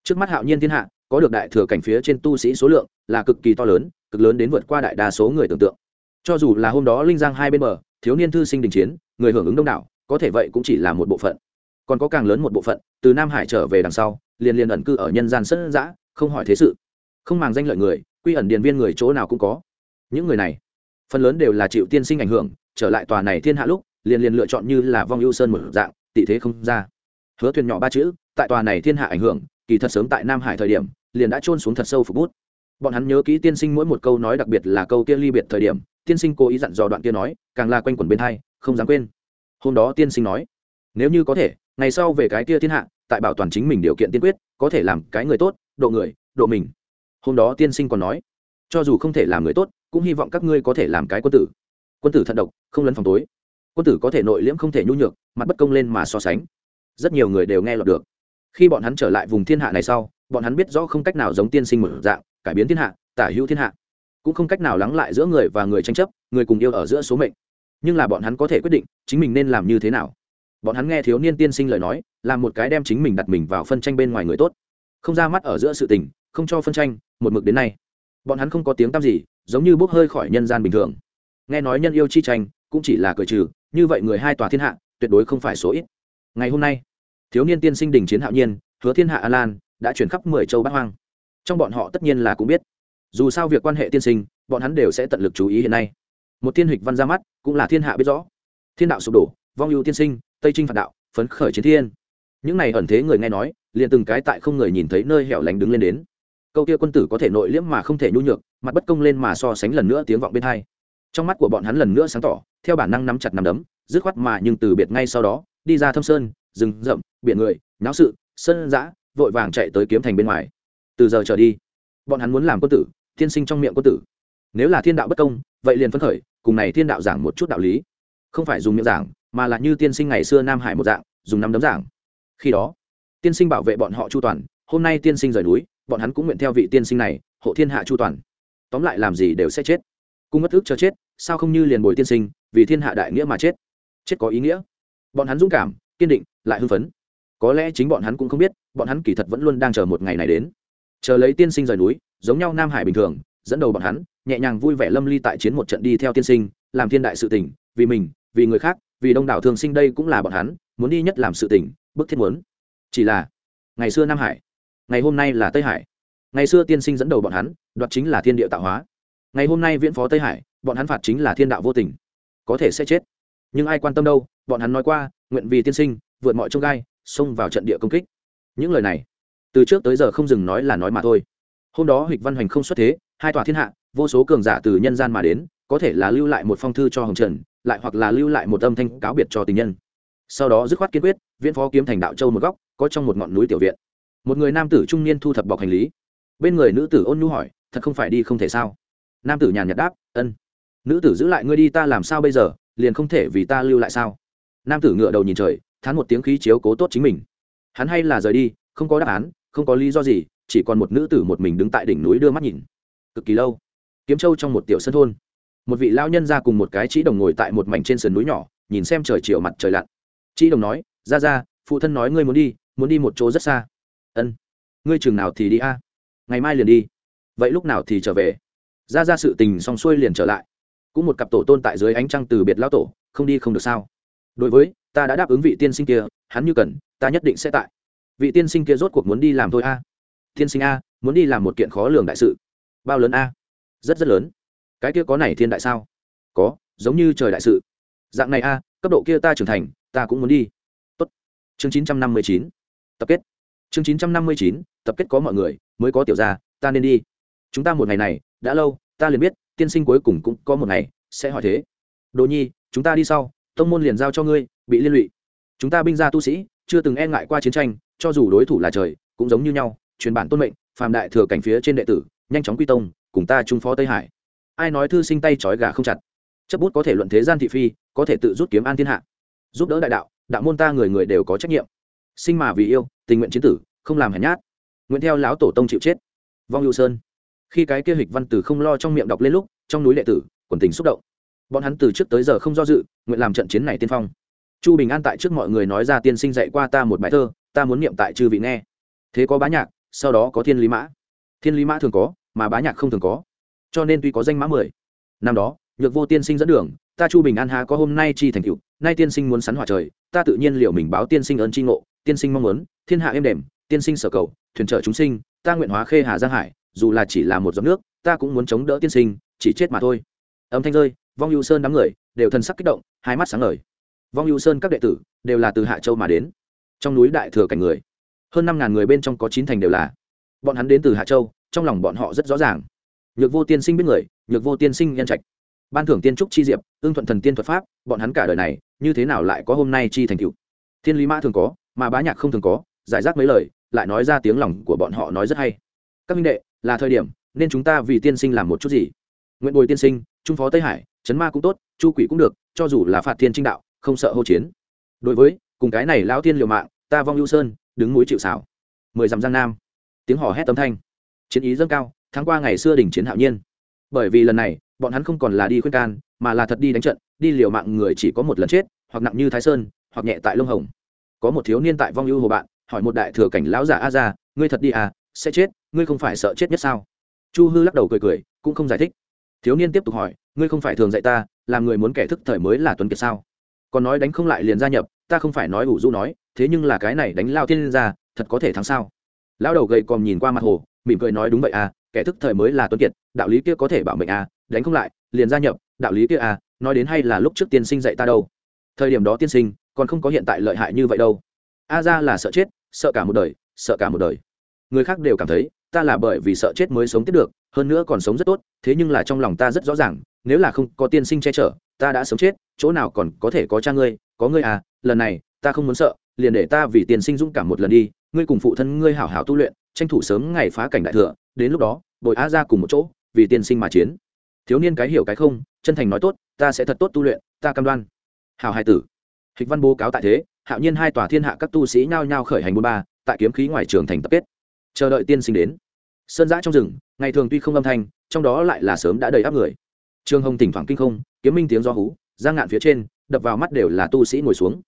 trước mắt hạo nhiên thiên hạ, có được đại thừa cảnh phía trên tu sĩ số lượng là cực kỳ to lớn, cực lớn đến vượt qua đại đa số người tưởng tượng cho dù là hôm đó linh giang hai bên bờ, thiếu niên thư sinh đình chiến, người hưởng ứng đông đảo, có thể vậy cũng chỉ là một bộ phận. Còn có càng lớn một bộ phận, từ nam hải trở về đằng sau, liền liền ẩn cư ở nhân gian sân giã không hỏi thế sự. Không màng danh lợi người, quy ẩn điền viên người chỗ nào cũng có. Những người này, phần lớn đều là chịu tiên sinh ảnh hưởng, trở lại tòa này thiên hạ lúc, liền liền lựa chọn như là vong ưu sơn một dạng, tị thế không ra. Hứa thuyền nhỏ ba chữ, tại tòa này thiên hạ ảnh hưởng, kỳ thật sớm tại nam hải thời điểm, liền đã trôn xuống thật sâu phục bút. Bọn hắn nhớ kỹ tiên sinh mỗi một câu nói đặc biệt là câu kia ly biệt thời điểm tiên sinh cố ý dặn dò đoạn kia nói, càng là quanh quẩn bên hai, không dám quên. Hôm đó tiên sinh nói, nếu như có thể, ngày sau về cái kia thiên hạ, tại bảo toàn chính mình điều kiện tiên quyết, có thể làm cái người tốt, độ người, độ mình. Hôm đó tiên sinh còn nói, cho dù không thể làm người tốt, cũng hy vọng các ngươi có thể làm cái quân tử. Quân tử thận độc, không lấn phòng tối. Quân tử có thể nội liễm không thể nhu nhược, mặt bất công lên mà so sánh. Rất nhiều người đều nghe lọt được. Khi bọn hắn trở lại vùng thiên hạ này sau, bọn hắn biết rõ không cách nào giống tiên sinh một dạng, cải biến thiên hạ, tả hữu thiên hạ cũng không cách nào lắng lại giữa người và người tranh chấp, người cùng yêu ở giữa số mệnh. Nhưng là bọn hắn có thể quyết định chính mình nên làm như thế nào. Bọn hắn nghe thiếu niên tiên sinh lời nói là một cái đem chính mình đặt mình vào phân tranh bên ngoài người tốt. Không ra mắt ở giữa sự tình, không cho phân tranh, một mực đến nay. Bọn hắn không có tiếng tăm gì, giống như bốc hơi khỏi nhân gian bình thường. Nghe nói nhân yêu chi tranh, cũng chỉ là cởi trừ, như vậy người hai tòa thiên hạ, tuyệt đối không phải số ít. Ngày hôm nay, thiếu niên tiên sinh đình chiến hạo nhiên, hứa thiên hạ a lan, đã chuyển khắp mười châu bát hoang. Trong bọn họ tất nhiên là cũng biết dù sao việc quan hệ tiên sinh, bọn hắn đều sẽ tận lực chú ý hiện nay. Một thiên hịch văn ra mắt, cũng là thiên hạ biết rõ. Thiên đạo sụp đổ, vong ưu tiên sinh, tây trinh phạt đạo, phấn khởi chiến thiên. Những này ẩn thế người nghe nói, liền từng cái tại không người nhìn thấy nơi hẻo lánh đứng lên đến. Câu kia quân tử có thể nội liễm mà không thể nhu nhược, mặt bất công lên mà so sánh lần nữa tiếng vọng bên hai. Trong mắt của bọn hắn lần nữa sáng tỏ, theo bản năng nắm chặt nắm đấm, dứt khoát mà nhưng từ biệt ngay sau đó, đi ra thâm sơn, rừng rậm, biển người, náo sự, sơn giã, vội vàng chạy tới kiếm thành bên ngoài. Từ giờ trở đi, bọn hắn muốn làm quân tử thiên sinh trong miệng quân tử. Nếu là thiên đạo bất công, vậy liền phấn khởi, cùng này thiên đạo giảng một chút đạo lý. Không phải dùng miệng giảng, mà là như tiên sinh ngày xưa nam hải một dạng, dùng năm đấm giảng. Khi đó, tiên sinh bảo vệ bọn họ chu toàn, hôm nay tiên sinh rời núi, bọn hắn cũng nguyện theo vị tiên sinh này, hộ thiên hạ chu toàn. Tóm lại làm gì đều sẽ chết. Cung mất ước cho chết, sao không như liền bồi tiên sinh, vì thiên hạ đại nghĩa mà chết? Chết có ý nghĩa. Bọn hắn dũng cảm, kiên định, lại hưng phấn. Có lẽ chính bọn hắn cũng không biết, bọn hắn kỳ thật vẫn luôn đang chờ một ngày này đến. Chờ lấy tiên sinh rời núi giống nhau nam hải bình thường, dẫn đầu bọn hắn, nhẹ nhàng vui vẻ lâm ly tại chiến một trận đi theo tiên sinh, làm thiên đại sự tỉnh vì mình, vì người khác, vì đông đảo thường sinh đây cũng là bọn hắn, muốn đi nhất làm sự tỉnh bức thiết muốn. Chỉ là, ngày xưa nam hải, ngày hôm nay là tây hải. Ngày xưa tiên sinh dẫn đầu bọn hắn, đoạt chính là thiên địa tạo hóa. Ngày hôm nay viễn phó tây hải, bọn hắn phạt chính là thiên đạo vô tình. Có thể sẽ chết. Nhưng ai quan tâm đâu, bọn hắn nói qua, nguyện vì tiên sinh, vượt mọi trông gai, xông vào trận địa công kích. Những lời này, từ trước tới giờ không dừng nói là nói mà thôi hôm đó hịch văn hoành không xuất thế, hai tòa thiên hạ, vô số cường giả từ nhân gian mà đến, có thể là lưu lại một phong thư cho hồng trần, lại hoặc là lưu lại một âm thanh cáo biệt cho tình nhân. Sau đó dứt khoát kiên quyết, viễn phó kiếm thành đạo châu một góc, có trong một ngọn núi tiểu viện. Một người nam tử trung niên thu thập bọc hành lý. Bên người nữ tử ôn nhu hỏi, thật không phải đi không thể sao? Nam tử nhàn nhạt đáp, ân. Nữ tử giữ lại ngươi đi, ta làm sao bây giờ? Liền không thể vì ta lưu lại sao? Nam tử ngựa đầu nhìn trời, thán một tiếng khí chiếu cố tốt chính mình. Hắn hay là rời đi, không có đáp án, không có lý do gì chỉ còn một nữ tử một mình đứng tại đỉnh núi đưa mắt nhìn. Cực kỳ lâu, kiếm châu trong một tiểu sân thôn, một vị lao nhân ra cùng một cái chỉ đồng ngồi tại một mảnh trên sườn núi nhỏ, nhìn xem trời chiều mặt trời lặn. Chỉ đồng nói, ra ra, phụ thân nói ngươi muốn đi muốn đi một chỗ rất xa. Ân, ngươi chừng nào thì đi a? Ngày mai liền đi. Vậy lúc nào thì trở về? Ra ra sự tình xong xuôi liền trở lại. Cũng một cặp tổ tôn tại dưới ánh trăng từ biệt lao tổ, không đi không được sao? Đối với, ta đã đáp ứng vị tiên sinh kia, hắn như cần, ta nhất định sẽ tại. Vị tiên sinh kia rốt cuộc muốn đi làm thôi a? Thiên sinh a, muốn đi làm một kiện khó lường đại sự. Bao lớn a? Rất rất lớn. Cái kia có này thiên đại sao? Có, giống như trời đại sự. Dạng này a, cấp độ kia ta trưởng thành, ta cũng muốn đi. Tốt. chương chín trăm năm mươi chín. Tập kết. Chương chín trăm năm mươi chín, tập kết có mọi người, mới có tiểu gia, ta nên đi. Chúng ta một ngày này, đã lâu, ta liền biết, tiên sinh cuối cùng cũng có một ngày, sẽ hỏi thế. Đồ nhi, chúng ta đi sau, tông môn liền giao cho ngươi, bị liên lụy. Chúng ta binh gia tu sĩ, chưa từng e ngại qua chiến tranh, cho dù đối thủ là trời, cũng giống như nhau truyền bản tôn mệnh, phàm đại thừa cảnh phía trên đệ tử, nhanh chóng quy tông, cùng ta trung phó tây hải. Ai nói thư sinh tay trói gà không chặt? Chấp bút có thể luận thế gian thị phi, có thể tự rút kiếm an thiên hạ. Giúp đỡ đại đạo đạo môn ta người người đều có trách nhiệm. Sinh mà vì yêu, tình nguyện chiến tử, không làm hèn nhát. Nguyện theo lão tổ tông chịu chết. Vong hữu sơn. Khi cái kia hịch văn tử không lo trong miệng đọc lên lúc, trong núi đệ tử, quần tình xúc động. Bọn hắn từ trước tới giờ không do dự, nguyện làm trận chiến này tiên phong. Chu bình an tại trước mọi người nói ra tiên sinh dạy qua ta một bài thơ, ta muốn niệm tại chư vị nghe. Thế có bá nhạc sau đó có thiên lý mã. Thiên lý mã thường có, mà bá nhạc không thường có. Cho nên tuy có danh mã mười. Năm đó, nhược vô tiên sinh dẫn đường, ta chu bình an há có hôm nay chi thành cựu nay tiên sinh muốn sắn hỏa trời, ta tự nhiên liệu mình báo tiên sinh ơn chi ngộ, tiên sinh mong muốn, thiên hạ êm đềm, tiên sinh sở cầu, thuyền trợ chúng sinh, ta nguyện hóa khê hà giang hải, dù là chỉ là một giọt nước, ta cũng muốn chống đỡ tiên sinh, chỉ chết mà thôi. Âm thanh rơi, vong hữu sơn đám người, đều thần sắc kích động, hai mắt sáng ngời. Vong hữu sơn các đệ tử, đều là từ hạ châu mà đến. Trong núi đại thừa cảnh người hơn năm ngàn người bên trong có chín thành đều là bọn hắn đến từ hạ châu, trong lòng bọn họ rất rõ ràng. Nhược vô tiên sinh biết người, nhược vô tiên sinh nhân trạch. Ban thưởng tiên trúc chi diệp ương thuận thần tiên thuật pháp, bọn hắn cả đời này, như thế nào lại có hôm nay chi thành cựu thiên lý mã thường có, mà bá nhạc không thường có, giải rác mấy lời, lại nói ra tiếng lòng của bọn họ nói rất hay. Các minh đệ, là thời điểm, nên chúng ta vì tiên sinh làm một chút gì? Nguyện bồi tiên sinh, trung phó tây hải trấn ma cũng tốt, chu quỷ cũng được, cho dù là phạt thiên trinh đạo, không sợ hô chiến. Đối với, cùng cái này lão tiên liều mạng, ta vong ưu sơn đứng mũi chịu xảo mười dặm giang nam. Tiếng hò hét tấm thanh. Chiến ý dâng cao, tháng qua ngày xưa đỉnh chiến hạo nhiên. Bởi vì lần này, bọn hắn không còn là đi khuyên can, mà là thật đi đánh trận, đi liều mạng người chỉ có một lần chết, hoặc nặng như thái sơn, hoặc nhẹ tại lông hồng. Có một thiếu niên tại vong ưu hồ bạn, hỏi một đại thừa cảnh lão giả a ra, ngươi thật đi à sẽ chết, ngươi không phải sợ chết nhất sao? Chu hư lắc đầu cười cười, cũng không giải thích. Thiếu niên tiếp tục hỏi, ngươi không phải thường dạy ta, làm người muốn kẻ thức thời mới là tuấn kiệt sao? Còn nói đánh không lại liền gia nhập, ta không phải nói ủ rũ nói thế nhưng là cái này đánh lao thiên ra, thật có thể thắng sao? Lão đầu gầy còm nhìn qua mặt hồ, mỉm cười nói đúng vậy à kẻ thức thời mới là tuấn kiệt, đạo lý kia có thể bảo mệnh à đánh không lại, liền gia nhập, đạo lý kia à nói đến hay là lúc trước tiên sinh dạy ta đâu. Thời điểm đó tiên sinh, còn không có hiện tại lợi hại như vậy đâu. A ra là sợ chết, sợ cả một đời, sợ cả một đời. Người khác đều cảm thấy, ta là bởi vì sợ chết mới sống tiếp được, hơn nữa còn sống rất tốt, thế nhưng là trong lòng ta rất rõ ràng, nếu là không có tiên sinh che chở, ta đã sống chết, chỗ nào còn có thể có cha ngươi, có ngươi à lần này, ta không muốn sợ liền để ta vì tiền sinh dũng cảm một lần đi, ngươi cùng phụ thân ngươi hảo hảo tu luyện, tranh thủ sớm ngày phá cảnh đại thừa, đến lúc đó, bồi a ra cùng một chỗ, vì tiên sinh mà chiến. Thiếu niên cái hiểu cái không, chân thành nói tốt, ta sẽ thật tốt tu luyện, ta cam đoan. Hảo hai tử. Hịch văn bố cáo tại thế, hạo nhiên hai tòa thiên hạ các tu sĩ nhao nhao khởi hành bốn ba, tại kiếm khí ngoài trường thành tập kết. Chờ đợi tiên sinh đến. Sơn giã trong rừng, ngày thường tuy không âm thanh, trong đó lại là sớm đã đầy áp người. Trương hồng thỉnh thoảng kinh không, kiếm minh tiếng do hú ra ngạn phía trên, đập vào mắt đều là tu sĩ ngồi xuống.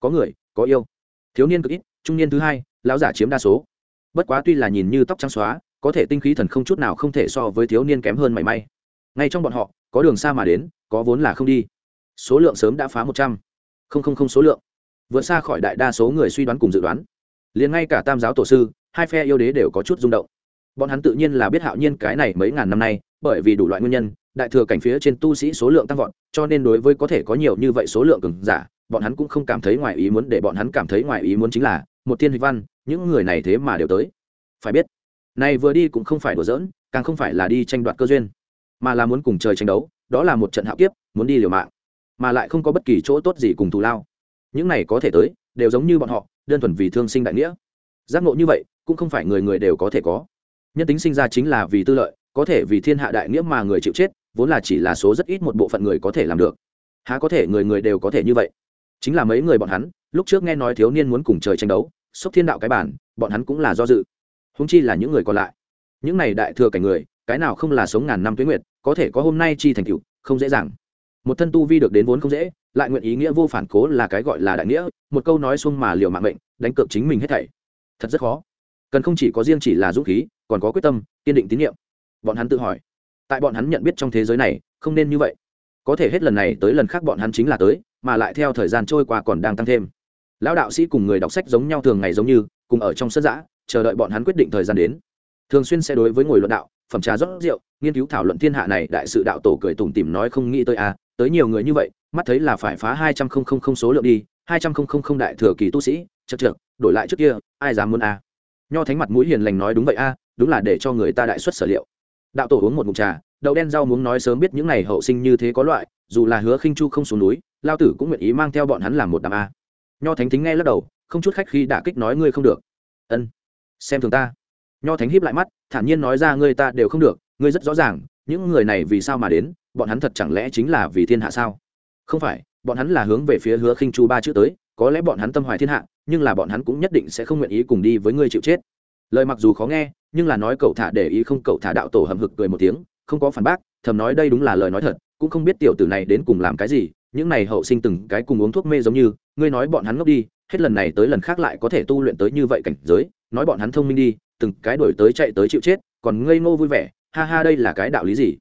Có người, có yêu thiếu niên cực ít, trung niên thứ hai, lão giả chiếm đa số. Bất quá tuy là nhìn như tóc trắng xóa, có thể tinh khí thần không chút nào không thể so với thiếu niên kém hơn mảy may. Ngay trong bọn họ, có đường xa mà đến, có vốn là không đi. Số lượng sớm đã phá một trăm. Linh số lượng. Vượt xa khỏi đại đa số người suy đoán cùng dự đoán. Liền ngay cả tam giáo tổ sư, hai phe yêu đế đều có chút rung động. Bọn hắn tự nhiên là biết hạo nhiên cái này mấy ngàn năm nay, bởi vì đủ loại nguyên nhân, đại thừa cảnh phía trên tu sĩ số lượng tăng vọt, cho nên đối với có thể có nhiều như vậy số lượng cường giả bọn hắn cũng không cảm thấy ngoài ý muốn để bọn hắn cảm thấy ngoài ý muốn chính là, một thiên hịch văn, những người này thế mà đều tới. Phải biết, này vừa đi cũng không phải đùa giỡn, càng không phải là đi tranh đoạt cơ duyên, mà là muốn cùng trời tranh đấu, đó là một trận hạo kiếp, muốn đi liều mạng, mà lại không có bất kỳ chỗ tốt gì cùng thù lao. Những này có thể tới, đều giống như bọn họ, đơn thuần vì thương sinh đại nghĩa. Giác ngộ như vậy, cũng không phải người người đều có thể có. Nhân tính sinh ra chính là vì tư lợi, có thể vì thiên hạ đại nghĩa mà người chịu chết, vốn là chỉ là số rất ít một bộ phận người có thể làm được. Há có thể người người đều có thể như vậy? Chính là mấy người bọn hắn, lúc trước nghe nói thiếu niên muốn cùng trời tranh đấu xúc thiên đạo cái bản, bọn hắn cũng là do dự. Húng chi là những người còn lại. Những này đại thừa cảnh người, cái nào không là sống ngàn năm tuyến nguyệt, có thể có hôm nay chi thành tựu, không dễ dàng. Một thân tu vi được đến vốn không dễ, lại nguyện ý nghĩa vô phản cố là cái gọi là đại nghĩa, một câu nói xuông mà liều mạng mệnh, đánh cược chính mình hết thảy. Thật rất khó. Cần không chỉ có riêng chỉ là dũng khí, còn có quyết tâm, kiên định tín nhiệm. Bọn hắn tự hỏi. Tại bọn hắn nhận biết trong thế giới này, không nên như vậy. Có thể hết lần này tới lần khác bọn hắn chính là tới mà lại theo thời gian trôi qua còn đang tăng thêm. Lão đạo sĩ cùng người đọc sách giống nhau thường ngày giống như cùng ở trong sân giã chờ đợi bọn hắn quyết định thời gian đến. Thường xuyên sẽ đối với ngồi luận đạo phẩm trà rót rượu nghiên cứu thảo luận thiên hạ này đại sự đạo tổ cười tủm tìm nói không nghĩ tới à tới nhiều người như vậy mắt thấy là phải phá hai trăm linh số lượng đi hai trăm linh đại thừa kỳ tu sĩ chật chật đổi lại trước kia ai dám muốn à? Nho thánh mặt mũi hiền lành nói đúng vậy a à, đúng là để cho người ta đại xuất sở liệu. Đạo tổ uống một mục trà đậu đen rau muốn nói sớm biết những n à y hậu sinh như thế có loại dù là hứa khinh chu không xuống núi, lao tử cũng nguyện ý mang theo bọn hắn làm một đàm a. Nho thánh thính nghe lắc đầu, không chút khách khi đả kích nói ngươi không được. Ân, xem thường ta. Nho thánh híp lại mắt, thản nhiên nói ra ngươi ta đều không được, ngươi rất rõ ràng, những người này vì sao mà đến, bọn hắn thật chẳng lẽ chính là vì thiên hạ sao? Không phải, bọn hắn là hướng về phía hứa khinh chu ba chữ tới, có lẽ bọn hắn tâm hoài thiên hạ, nhưng là bọn hắn cũng nhất định sẽ không nguyện ý cùng đi với ngươi chịu chết. Lời mặc dù khó nghe, nhưng là nói cậu thả để ý không cậu thả đạo tổ hầm hực cười một tiếng, không có phản bác, thầm nói đây đúng là lời nói thật cũng không biết tiểu tử này đến cùng làm cái gì, những này hậu sinh từng cái cùng uống thuốc mê giống như, ngươi nói bọn hắn ngốc đi, hết lần này tới lần khác lại có thể tu luyện tới như vậy cảnh giới, nói bọn hắn thông minh đi, từng cái đổi tới chạy tới chịu chết, còn ngây ngô vui vẻ, ha ha đây là cái đạo lý gì?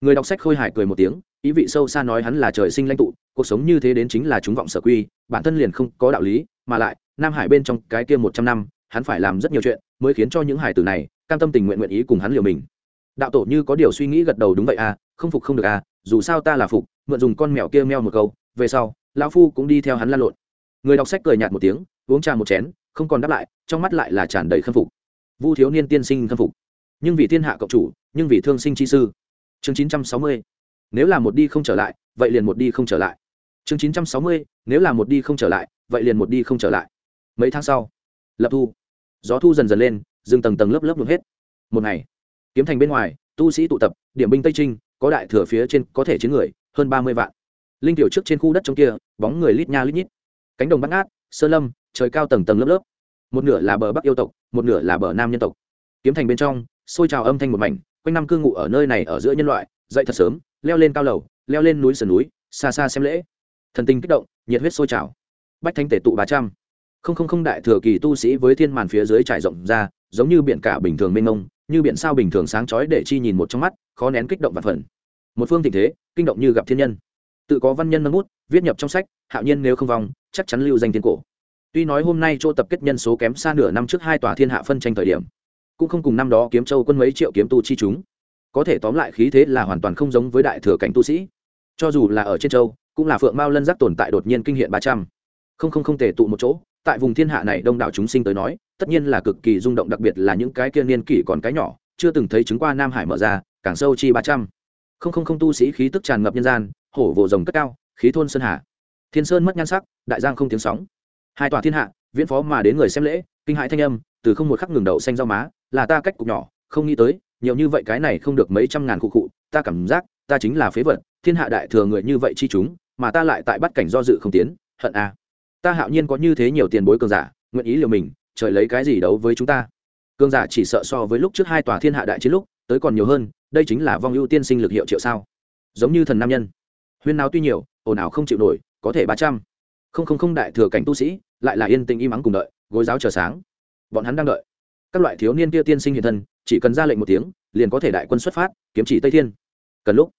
Người đọc sách khôi hài cười một tiếng, ý vị sâu xa nói hắn là trời sinh lãnh tụ, cuộc sống như thế đến chính là chúng vọng sở quy, bản thân liền không có đạo lý, mà lại, nam hải bên trong cái kia một trăm năm, hắn phải làm rất nhiều chuyện mới khiến cho những hải tử này cam tâm tình nguyện nguyện ý cùng hắn liều mình. Đạo tổ như có điều suy nghĩ gật đầu đúng vậy à không phục không được à dù sao ta là phục, mượn dùng con mèo kia meo một câu, về sau, lão phu cũng đi theo hắn lan lộn. Người đọc sách cười nhạt một tiếng, uống trà một chén, không còn đáp lại, trong mắt lại là tràn đầy khâm phục. Vu thiếu niên tiên sinh khâm phục. Nhưng vì thiên hạ cộng chủ, nhưng vì thương sinh chi sư. Chương chín trăm sáu mươi, nếu là một đi không trở lại, vậy liền một đi không trở lại. Chương chín trăm sáu mươi, nếu là một đi không trở lại, vậy liền một đi không trở lại. Mấy tháng sau, lập thu. Gió thu dần dần lên, rừng tầng tầng lớp lớp nhuộm hết. Một ngày, kiếm thành bên ngoài, tu sĩ tụ tập, điểm binh tây trinh có đại thừa phía trên có thể chiến người, hơn ba mươi vạn. Linh tiểu trước trên khu đất trong kia, bóng người lít nha lít nhít. Cánh đồng bắt ngát, sơ lâm, trời cao tầng tầng lớp lớp. Một nửa là bờ bắc yêu tộc, một nửa là bờ nam nhân tộc. Kiếm thành bên trong, xôi trào âm thanh một mảnh, quanh năm cư ngụ ở nơi này ở giữa nhân loại, dậy thật sớm, leo lên cao lầu, leo lên núi sườn núi, xa xa xem lễ. Thần tình kích động, nhiệt huyết sôi trào. Bách thánh tể tụ ba trăm. Không không không đại thừa kỳ tu sĩ với thiên màn phía dưới trải rộng ra, giống như biển cả bình thường mênh mông, như biển sao bình thường sáng chói để chi nhìn một trong mắt khó nén kích động và phần. Một phương tình thế, kinh động như gặp thiên nhân. Tự có văn nhân nâng bút, viết nhập trong sách, hạo nhiên nếu không vòng chắc chắn lưu danh thiên cổ. Tuy nói hôm nay chỗ tập kết nhân số kém xa nửa năm trước hai tòa thiên hạ phân tranh thời điểm, cũng không cùng năm đó kiếm châu quân mấy triệu kiếm tu chi chúng. Có thể tóm lại khí thế là hoàn toàn không giống với đại thừa cảnh tu sĩ. Cho dù là ở trên châu, cũng là phượng mao lân giác tồn tại đột nhiên kinh hiện ba trăm. Không không không thể tụ một chỗ, tại vùng thiên hạ này đông đảo chúng sinh tới nói, tất nhiên là cực kỳ rung động, đặc biệt là những cái kia niên kỷ còn cái nhỏ, chưa từng thấy chứng qua nam hải mở ra càng sâu chi ba trăm. Không không không tu sĩ khí tức tràn ngập nhân gian, hổ vồ rồng cất cao, khí thôn sơn hà. Thiên sơn mất nhan sắc, đại giang không tiếng sóng. Hai tòa thiên hạ, viễn phó mà đến người xem lễ, kinh hãi thanh âm, từ không một khắc ngừng đậu xanh rau má, là ta cách cục nhỏ, không nghĩ tới, nhiều như vậy cái này không được mấy trăm ngàn cụ cụ, ta cảm giác, ta chính là phế vật, thiên hạ đại thừa người như vậy chi chúng, mà ta lại tại bắt cảnh do dự không tiến, hận a ta hạo nhiên có như thế nhiều tiền bối cường giả, nguyện ý liều mình, trời lấy cái gì đấu với chúng ta. Cường giả chỉ sợ so với lúc trước hai tòa thiên hạ đại chiến lúc, tới còn nhiều hơn đây chính là vong ưu tiên sinh lực hiệu triệu sao. Giống như thần nam nhân. Huyên nào tuy nhiều, ồn ào không chịu nổi, có thể ba trăm. Không không không đại thừa cảnh tu sĩ, lại là yên tĩnh im ắng cùng đợi, gối giáo chờ sáng. Bọn hắn đang đợi. Các loại thiếu niên kia tiên sinh hiện thân, chỉ cần ra lệnh một tiếng, liền có thể đại quân xuất phát, kiếm chỉ tây thiên. Cần lúc.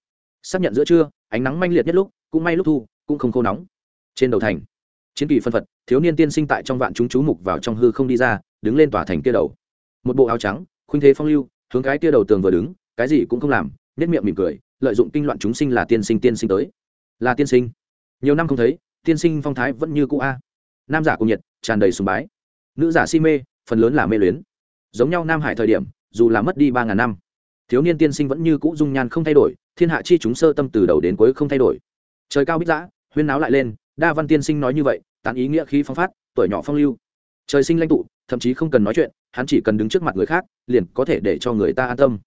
Xác nhận giữa trưa, ánh nắng manh liệt nhất lúc, cũng may lúc thu, cũng không khô nóng. Trên đầu thành, chiến kỳ phân phật, thiếu niên tiên sinh tại trong vạn chúng chú mục vào trong hư không đi ra, đứng lên tòa thành kia đầu. Một bộ áo trắng, khuynh thế phong lưu, hướng cái kia đầu tường vừa đứng cái gì cũng không làm nhất miệng mỉm cười, lợi dụng kinh loạn chúng sinh là tiên sinh tiên sinh tới. Là tiên sinh. Nhiều năm không thấy, tiên sinh phong thái vẫn như cũ a. Nam giả cùng nhiệt, tràn đầy sùng bái. Nữ giả si mê, phần lớn là mê luyến. Giống nhau nam hải thời điểm, dù là mất đi ba ngàn năm, thiếu niên tiên sinh vẫn như cũ dung nhan không thay đổi, thiên hạ chi chúng sơ tâm từ đầu đến cuối không thay đổi. Trời cao bích giã huyên náo lại lên, đa văn tiên sinh nói như vậy, tán ý nghĩa khí phong phát, tuổi nhỏ phong lưu. Trời sinh lãnh tụ, thậm chí không cần nói chuyện, hắn chỉ cần đứng trước mặt người khác, liền có thể để cho người ta an tâm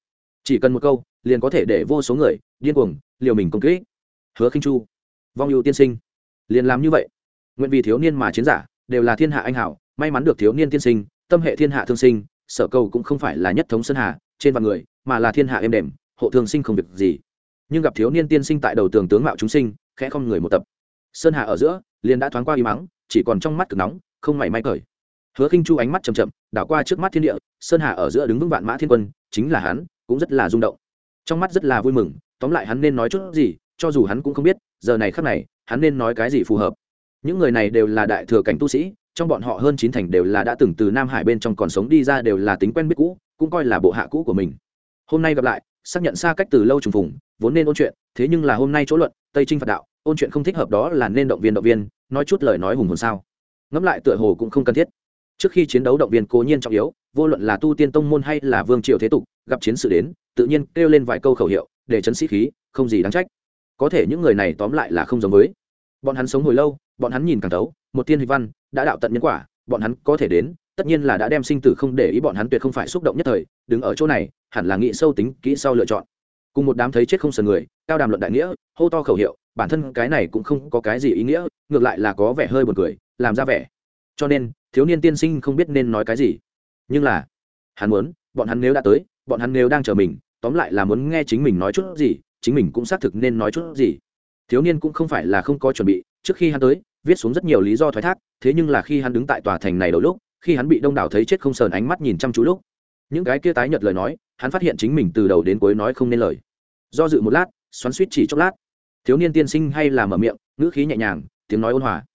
chỉ cần một câu, liền có thể để vô số người điên cuồng liều mình công kỹ hứa khinh chu, vong ưu tiên sinh, liền làm như vậy. Nguyện vì thiếu niên mà chiến giả, đều là thiên hạ anh hảo may mắn được thiếu niên tiên sinh, tâm hệ thiên hạ thương sinh, sở cầu cũng không phải là nhất thống sơn hà, trên vạn người, mà là thiên hạ êm đềm, hộ thương sinh không việc gì. Nhưng gặp thiếu niên tiên sinh tại đầu tường tướng mạo chúng sinh, khẽ không người một tập. Sơn hà ở giữa, liền đã thoáng qua y mắng chỉ còn trong mắt cực nóng, không mảy may cởi. Hứa khinh chu ánh mắt chầm chậm, đảo qua trước mắt thiên địa, sơn hà ở giữa đứng vững vạn mã thiên quân, chính là hắn cũng rất là rung động. Trong mắt rất là vui mừng, tóm lại hắn nên nói chút gì, cho dù hắn cũng không biết, giờ này khắc này, hắn nên nói cái gì phù hợp. Những người này đều là đại thừa cảnh tu sĩ, trong bọn họ hơn chín thành đều là đã từng từ nam hải bên trong còn sống đi ra đều là tính quen biết cũ, cũng coi là bộ hạ cũ của mình. Hôm nay gặp lại, xác nhận xa cách từ lâu trùng phùng, vốn nên ôn chuyện, thế nhưng là hôm nay chỗ luận, tây trinh phật đạo, ôn chuyện không thích hợp đó là nên động viên động viên, nói chút lời nói hùng hồn sao. Ngẫm lại tựa hồ cũng không cần thiết. Trước khi chiến đấu động viên cố nhiên trọng yếu vô luận là tu tiên tông môn hay là vương triều thế tục, gặp chiến sự đến, tự nhiên kêu lên vài câu khẩu hiệu, để chấn sĩ khí, không gì đáng trách. Có thể những người này tóm lại là không giống với. Bọn hắn sống hồi lâu, bọn hắn nhìn càng tấu một tiên hịch văn, đã đạo tận nhân quả, bọn hắn có thể đến, tất nhiên là đã đem sinh tử không để ý bọn hắn tuyệt không phải xúc động nhất thời, đứng ở chỗ này, hẳn là nghĩ sâu tính, kỹ sau lựa chọn. Cùng một đám thấy chết không sờ người, cao đàm luận đại nghĩa, hô to khẩu hiệu, bản thân cái này cũng không có cái gì ý nghĩa, ngược lại là có vẻ hơi buồn cười, làm ra vẻ. Cho nên, thiếu niên tiên sinh không biết nên nói cái gì nhưng là, hắn muốn, bọn hắn nếu đã tới, bọn hắn nếu đang chờ mình, tóm lại là muốn nghe chính mình nói chút gì, chính mình cũng xác thực nên nói chút gì. Thiếu niên cũng không phải là không có chuẩn bị, trước khi hắn tới, viết xuống rất nhiều lý do thoái thác, thế nhưng là khi hắn đứng tại tòa thành này đầu lúc, khi hắn bị đông đảo thấy chết không sờn ánh mắt nhìn chăm chú lúc, những cái kia tái nhật lời nói, hắn phát hiện chính mình từ đầu đến cuối nói không nên lời. Do dự một lát, xoắn suýt chỉ chốc lát. Thiếu niên tiên sinh hay là mở miệng, ngữ khí nhẹ nhàng, tiếng nói ôn hòa.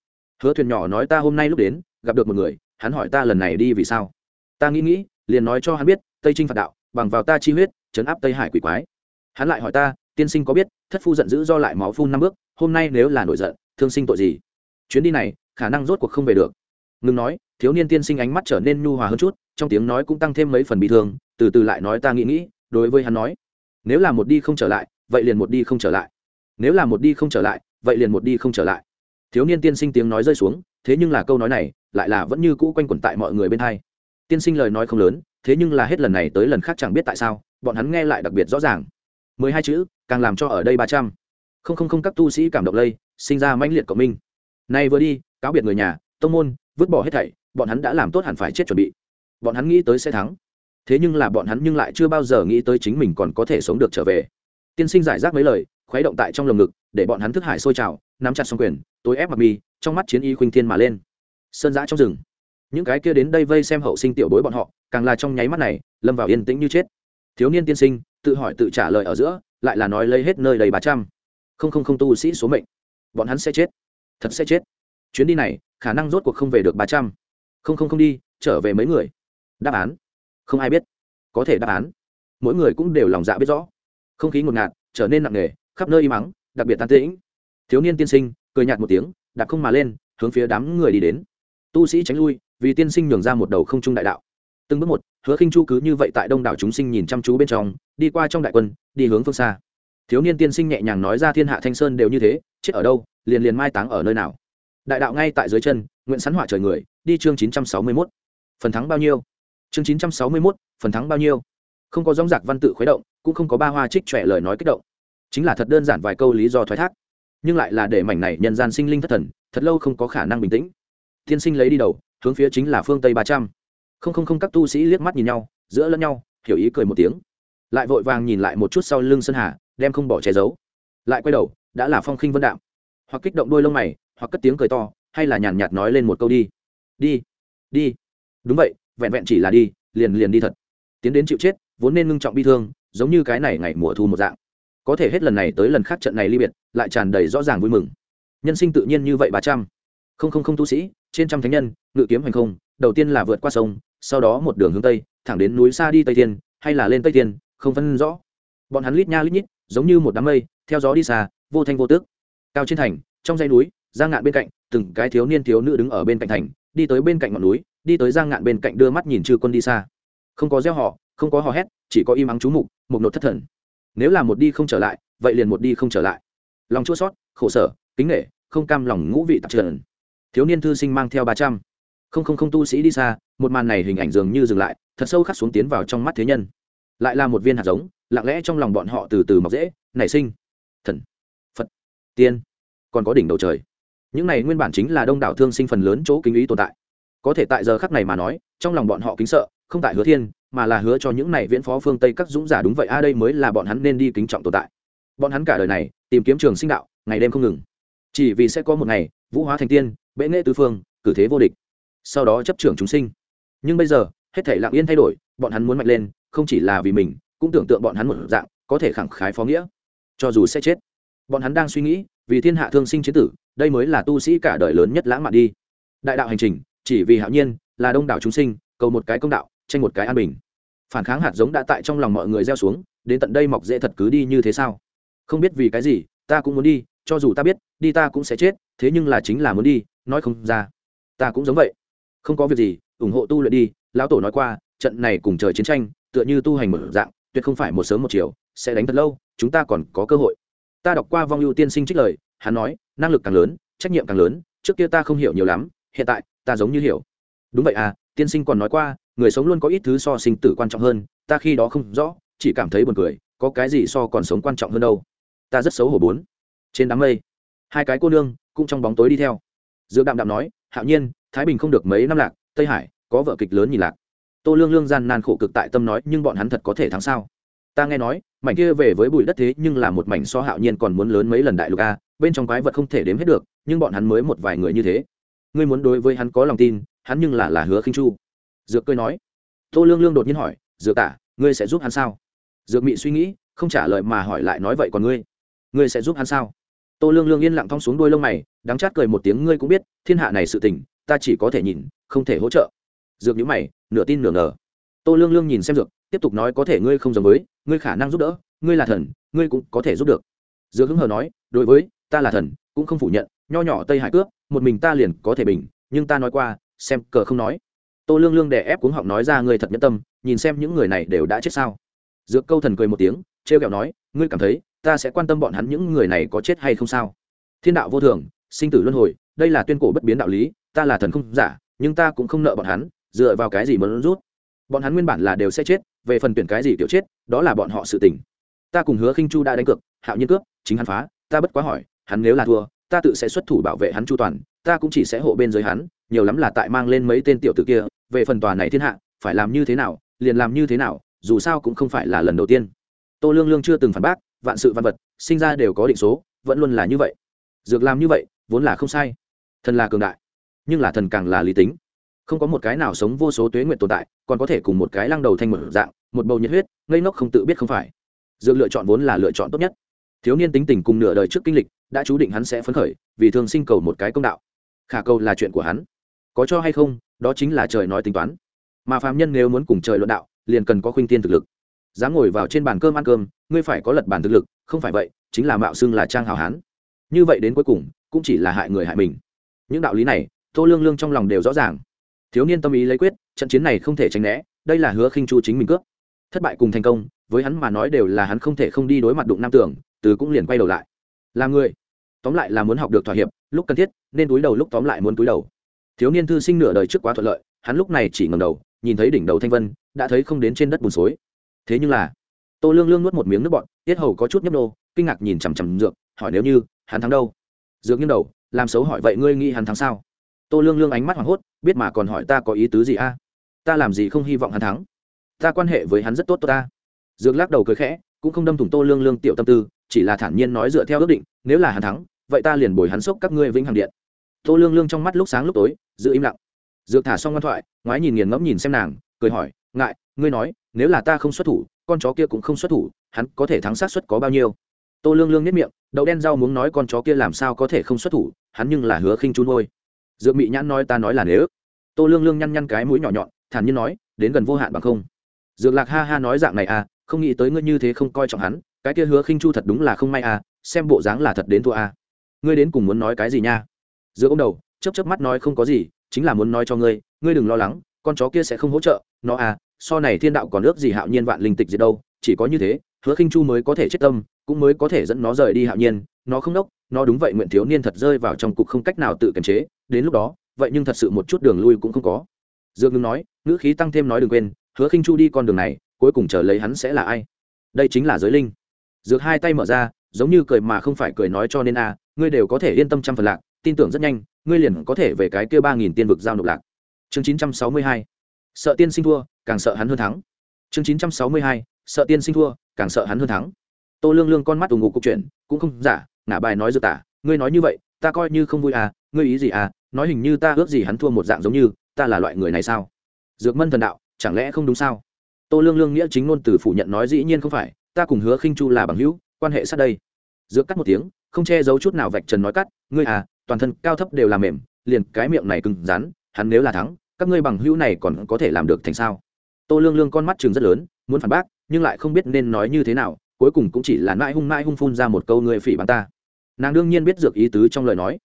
Hứa thuyền nhỏ nói ta hôm nay lúc đến, gặp được một người, hắn hỏi ta lần này đi vì sao ta nghĩ nghĩ, liền nói cho hắn biết, tây trinh phạt đạo, bằng vào ta chi huyết chấn áp tây hải quỷ quái. Hắn lại hỏi ta, tiên sinh có biết, thất phu giận dữ do lại máu phun năm bước, hôm nay nếu là nổi giận, thương sinh tội gì? Chuyến đi này, khả năng rốt cuộc không về được. Ngừng nói, thiếu niên tiên sinh ánh mắt trở nên nhu hòa hơn chút, trong tiếng nói cũng tăng thêm mấy phần bị thương, từ từ lại nói ta nghĩ nghĩ, đối với hắn nói, nếu là một đi không trở lại, vậy liền một đi không trở lại. Nếu là một đi không trở lại, vậy liền một đi không trở lại. Thiếu niên tiên sinh tiếng nói rơi xuống, thế nhưng là câu nói này, lại là vẫn như cũ quanh quẩn tại mọi người bên hai tiên sinh lời nói không lớn, thế nhưng là hết lần này tới lần khác chẳng biết tại sao, bọn hắn nghe lại đặc biệt rõ ràng. Mười hai chữ, càng làm cho ở đây ba trăm. Không không không, các tu sĩ cảm động lây, sinh ra mãnh liệt cộng minh. Nay vừa đi, cáo biệt người nhà, tông môn, vứt bỏ hết thảy, bọn hắn đã làm tốt hẳn phải chết chuẩn bị. Bọn hắn nghĩ tới sẽ thắng. Thế nhưng là bọn hắn nhưng lại chưa bao giờ nghĩ tới chính mình còn có thể sống được trở về. Tiên sinh giải rác mấy lời, khuấy động tại trong lồng ngực, để bọn hắn thức hải sôi trào, nắm chặt xong quyền, tối ép mặt mi, trong mắt chiến y khuynh thiên mà lên. Sơn giã trong rừng những cái kia đến đây vây xem hậu sinh tiểu bối bọn họ, càng là trong nháy mắt này, lâm vào yên tĩnh như chết. Thiếu niên tiên sinh, tự hỏi tự trả lời ở giữa, lại là nói lấy hết nơi đầy ba trăm. Không không không tu sĩ số mệnh. Bọn hắn sẽ chết. Thật sẽ chết. Chuyến đi này, khả năng rốt cuộc không về được ba trăm. Không không không đi, trở về mấy người. Đáp án. Không ai biết. Có thể đáp án. Mỗi người cũng đều lòng dạ biết rõ. Không khí ngột ngạt, trở nên nặng nề, khắp nơi im ắng, đặc biệt tan tĩnh. Thiếu niên tiên sinh, cười nhạt một tiếng, đạp không mà lên, hướng phía đám người đi đến. Tu sĩ tránh lui vì tiên sinh nhường ra một đầu không trung đại đạo. Từng bước một hứa khinh chu cứ như vậy tại đông đảo chúng sinh nhìn chăm chú bên trong đi qua trong đại quân đi hướng phương xa. Thiếu niên tiên sinh nhẹ nhàng nói ra thiên hạ thanh sơn đều như thế chết ở đâu liền liền mai táng ở nơi nào. Đại đạo ngay tại dưới chân nguyện sắn hỏa trời người đi chương chín trăm sáu mươi 961. phần thắng bao nhiêu? Chương chín trăm sáu mươi 961, phần thắng bao nhiêu? Không có dóng giặc văn tự khuấy động cũng không có ba hoa trích trẻ lời nói kích động. Chính là thật đơn giản vài câu lý do thoái thác. Nhưng lại là để mảnh này nhân gian sinh linh thất thần thật lâu không có khả năng bình tĩnh. Tiên sinh lấy đi đầu hướng phía chính là phương tây ba trăm. Không không không các tu sĩ liếc mắt nhìn nhau, giữa lẫn nhau, hiểu ý cười một tiếng. Lại vội vàng nhìn lại một chút sau lưng sơn hà, đem không bỏ che giấu. Lại quay đầu, đã là phong khinh vân đạm. Hoặc kích động đôi lông mày, hoặc cất tiếng cười to, hay là nhàn nhạt nói lên một câu đi. Đi đi. Đúng vậy, vẹn vẹn chỉ là đi, liền liền đi thật. Tiến đến chịu chết, vốn nên ngưng trọng bi thương, giống như cái này ngày mùa thu một dạng. Có thể hết lần này tới lần khác trận này ly biệt, lại tràn đầy rõ ràng vui mừng. Nhân sinh tự nhiên như vậy ba trăm. Không không không tu sĩ trên trăm thánh nhân, ngự kiếm hành không, đầu tiên là vượt qua sông, sau đó một đường hướng tây, thẳng đến núi xa đi tây thiên, hay là lên tây thiên, không phân rõ. Bọn hắn lít nha lít nhít, giống như một đám mây, theo gió đi xa, vô thanh vô tước cao trên thành, trong dãy núi, giang ngạn bên cạnh, từng cái thiếu niên thiếu nữ đứng ở bên cạnh thành, đi tới bên cạnh ngọn núi, đi tới giang ngạn bên cạnh đưa mắt nhìn chư quân đi xa. Không có gieo họ, không có hò hét, chỉ có im ắng chú mục, một nột thất thần. Nếu là một đi không trở lại, vậy liền một đi không trở lại. Lòng chua sót khổ sở, kính nghệ không cam lòng ngũ vị tạp trần thiếu niên thư sinh mang theo ba trăm. Không không không, tu sĩ đi xa, một màn này hình ảnh dường như dừng lại, thật sâu khắc xuống tiến vào trong mắt thế nhân. Lại là một viên hạt giống, lặng lẽ trong lòng bọn họ từ từ mọc dễ, nảy sinh. Thần, phật, tiên, còn có đỉnh đầu trời. Những này nguyên bản chính là đông đảo thương sinh phần lớn chỗ kính ý tồn tại. Có thể tại giờ khắc này mà nói, trong lòng bọn họ kính sợ, không tại hứa thiên, mà là hứa cho những này viễn phó phương tây các dũng giả đúng vậy a đây mới là bọn hắn nên đi kính trọng tồn tại. Bọn hắn cả đời này, tìm kiếm trường sinh đạo, ngày đêm không ngừng. Chỉ vì sẽ có một ngày vũ hóa thành tiên, bệ nghệ tứ phương, cử thế vô địch. Sau đó chấp trưởng chúng sinh. Nhưng bây giờ, hết thể lặng yên thay đổi, bọn hắn muốn mạnh lên, không chỉ là vì mình, cũng tưởng tượng bọn hắn một dạng, có thể khẳng khái phó nghĩa. Cho dù sẽ chết, bọn hắn đang suy nghĩ, vì thiên hạ thương sinh chiến tử, đây mới là tu sĩ cả đời lớn nhất lãng mạn đi. Đại đạo hành trình, chỉ vì hạo nhiên, là đông đảo chúng sinh, cầu một cái công đạo, tranh một cái an bình. Phản kháng hạt giống đã tại trong lòng mọi người gieo xuống, đến tận đây mọc dễ thật cứ đi như thế sao? Không biết vì cái gì, ta cũng muốn đi, cho dù ta biết, đi ta cũng sẽ chết thế nhưng là chính là muốn đi, nói không ra. Ta cũng giống vậy. Không có việc gì, ủng hộ tu luyện đi, lão tổ nói qua, trận này cùng trời chiến tranh, tựa như tu hành một dạng, tuyệt không phải một sớm một chiều, sẽ đánh thật lâu, chúng ta còn có cơ hội. Ta đọc qua vong ưu tiên sinh trích lời, hắn nói, năng lực càng lớn, trách nhiệm càng lớn, trước kia ta không hiểu nhiều lắm, hiện tại, ta giống như hiểu. Đúng vậy à tiên sinh còn nói qua, người sống luôn có ít thứ so sinh tử quan trọng hơn, ta khi đó không rõ, chỉ cảm thấy buồn cười, có cái gì so còn sống quan trọng hơn đâu. Ta rất xấu hổ bốn. Trên đám mây hai cái cô nương cũng trong bóng tối đi theo. Dược đạm đạm nói, hạo nhiên, thái bình không được mấy năm lạc, tây hải có vợ kịch lớn nhìn lạc. Tô lương lương gian nan khổ cực tại tâm nói, nhưng bọn hắn thật có thể thắng sao? Ta nghe nói, mảnh kia về với bụi đất thế nhưng là một mảnh so hạo nhiên còn muốn lớn mấy lần đại lục a, bên trong quái vật không thể đếm hết được, nhưng bọn hắn mới một vài người như thế. Ngươi muốn đối với hắn có lòng tin, hắn nhưng là là hứa khinh chu. Dược cười nói. Tô lương lương đột nhiên hỏi, dược tả, ngươi sẽ giúp hắn sao? Dược mị suy nghĩ, không trả lời mà hỏi lại, nói vậy còn ngươi? Ngươi sẽ giúp hắn sao? Tô lương lương yên lặng thong xuống đuôi lông mày, đắng chát cười một tiếng, ngươi cũng biết, thiên hạ này sự tình, ta chỉ có thể nhìn, không thể hỗ trợ. Dược nhữ mày, nửa tin nửa ngờ. Tô lương lương nhìn xem dược, tiếp tục nói, có thể ngươi không giống với, ngươi khả năng giúp đỡ, ngươi là thần, ngươi cũng có thể giúp được. Dược hứng hờ nói, đối với, ta là thần, cũng không phủ nhận, nho nhỏ tây hải cướp, một mình ta liền có thể bình, nhưng ta nói qua, xem cờ không nói. Tô lương lương đè ép cuống họng nói ra, ngươi thật nhẫn tâm, nhìn xem những người này đều đã chết sao. Dược câu thần cười một tiếng, trêu ghẹo nói, ngươi cảm thấy ta sẽ quan tâm bọn hắn những người này có chết hay không sao. Thiên đạo vô thường, sinh tử luân hồi, đây là tuyên cổ bất biến đạo lý, ta là thần không giả, nhưng ta cũng không nợ bọn hắn, dựa vào cái gì muốn rút? Bọn hắn nguyên bản là đều sẽ chết, về phần tuyển cái gì tiểu chết, đó là bọn họ sự tình. Ta cùng hứa khinh chu đã đánh cược, hạo nhiên cướp, chính hắn phá, ta bất quá hỏi, hắn nếu là thua, ta tự sẽ xuất thủ bảo vệ hắn chu toàn, ta cũng chỉ sẽ hộ bên dưới hắn, nhiều lắm là tại mang lên mấy tên tiểu tử kia, về phần tòa này thiên hạ, phải làm như thế nào, liền làm như thế nào, dù sao cũng không phải là lần đầu tiên. Tô lương lương chưa từng phản bác vạn sự văn vật, sinh ra đều có định số, vẫn luôn là như vậy. Dược làm như vậy, vốn là không sai. Thần là cường đại, nhưng là thần càng là lý tính. Không có một cái nào sống vô số tuế nguyện tồn tại, còn có thể cùng một cái lăng đầu thanh mở dạng, một bầu nhiệt huyết, ngây ngốc không tự biết không phải. Dược lựa chọn vốn là lựa chọn tốt nhất. Thiếu niên tính tình cùng nửa đời trước kinh lịch, đã chú định hắn sẽ phấn khởi, vì thường sinh cầu một cái công đạo. Khả cầu là chuyện của hắn. Có cho hay không, đó chính là trời nói tính toán. Mà phạm nhân nếu muốn cùng trời luận đạo, liền cần có khuynh tiên thực lực dám ngồi vào trên bàn cơm ăn cơm, ngươi phải có lật bàn thực lực, không phải vậy, chính là mạo xưng là trang hào hán. Như vậy đến cuối cùng, cũng chỉ là hại người hại mình. Những đạo lý này, tô lương lương trong lòng đều rõ ràng. Thiếu niên tâm ý lấy quyết, trận chiến này không thể tránh né, đây là hứa khinh chu chính mình cướp. Thất bại cùng thành công, với hắn mà nói đều là hắn không thể không đi đối mặt đụng nam tưởng, từ cũng liền quay đầu lại. Làm người. Tóm lại là muốn học được thỏa hiệp, lúc cần thiết, nên túi đầu lúc tóm lại muốn túi đầu. Thiếu niên thư sinh nửa đời trước quá thuận lợi, hắn lúc này chỉ ngầm đầu, nhìn thấy đỉnh đầu thanh vân, đã thấy không đến trên đất bùn suối thế nhưng là, tô lương lương nuốt một miếng nước bọn tiết hầu có chút nhấp nô, kinh ngạc nhìn chằm chằm dược, hỏi nếu như, hắn thắng đâu? Dược nghiêng đầu, làm xấu hỏi vậy ngươi nghĩ hắn thắng sao? Tô lương lương ánh mắt hoảng hốt, biết mà còn hỏi ta có ý tứ gì a? Ta làm gì không hy vọng hắn thắng? Ta quan hệ với hắn rất tốt tốt ta. Dược lắc đầu cười khẽ, cũng không đâm thủng tô lương lương tiểu tâm tư, chỉ là thản nhiên nói dựa theo ước định, nếu là hắn thắng, vậy ta liền bồi hắn xốc các ngươi vĩnh hằng điện. Tô lương lương trong mắt lúc sáng lúc tối, giữ im lặng. Dược thả xong ngoan thoại, ngoái nhìn nghiền ngẫm nhìn xem nàng, cười hỏi, ngại ngươi nói, nếu là ta không xuất thủ, con chó kia cũng không xuất thủ, hắn có thể thắng sát xuất có bao nhiêu? Tô lương lương nhất miệng, đậu đen rau muốn nói con chó kia làm sao có thể không xuất thủ, hắn nhưng là hứa khinh chun ngôi dược mị nhãn nói ta nói là nếu. Tô lương lương nhăn nhăn cái mũi nhỏ nhọn, thản nhiên nói, đến gần vô hạn bằng không. Dược lạc ha ha nói dạng này à không nghĩ tới ngươi như thế không coi trọng hắn, cái kia hứa khinh chu thật đúng là không may à xem bộ dáng là thật đến thua à. Ngươi đến cùng muốn nói cái gì nha? Dược ông đầu, chớp chớp mắt nói không có gì, chính là muốn nói cho ngươi ngươi đừng lo lắng, con chó kia sẽ không hỗ trợ, nó à so này thiên đạo còn ước gì hạo nhiên vạn linh tịch gì đâu, chỉ có như thế, hứa khinh chu mới có thể chết tâm, cũng mới có thể dẫn nó rời đi hạo nhiên, nó không đốc, nó đúng vậy nguyện thiếu niên thật rơi vào trong cục không cách nào tự kiềm chế, đến lúc đó, vậy nhưng thật sự một chút đường lui cũng không có. Dược ngưng nói, ngữ khí tăng thêm nói đừng quên, hứa khinh chu đi con đường này, cuối cùng chờ lấy hắn sẽ là ai? Đây chính là giới linh. Dược hai tay mở ra, giống như cười mà không phải cười nói cho nên a, ngươi đều có thể yên tâm trăm phần lạc, tin tưởng rất nhanh, ngươi liền có thể về cái kia ba nghìn tiên vực giao nộp lạc. Chương chín trăm sáu mươi hai sợ tiên sinh thua, càng sợ hắn hơn thắng. Chương chín trăm sáu mươi hai, sợ tiên sinh thua, càng sợ hắn hơn thắng. Tô lương lương con mắt ủng ngục cục chuyện cũng không giả ngả bài nói dược tả, ngươi nói như vậy, ta coi như không vui à ngươi ý gì à nói hình như ta ước gì hắn thua một dạng giống như, ta là loại người này sao? Dược mân thần đạo, chẳng lẽ không đúng sao? Tô lương lương nghĩa chính ngôn từ phủ nhận nói dĩ nhiên không phải, ta cùng hứa khinh chu là bằng hữu, quan hệ sát đây. Dược cắt một tiếng, không che giấu chút nào vạch trần nói cắt, ngươi à toàn thân cao thấp đều là mềm, liền cái miệng này cứng rắn, hắn nếu là thắng các ngươi bằng hữu này còn có thể làm được thành sao? Tô lương lương con mắt chừng rất lớn, muốn phản bác, nhưng lại không biết nên nói như thế nào, cuối cùng cũng chỉ là mãi hung mãi hung phun ra một câu ngươi phỉ bắn ta. Nàng đương nhiên biết dược ý tứ trong lời nói.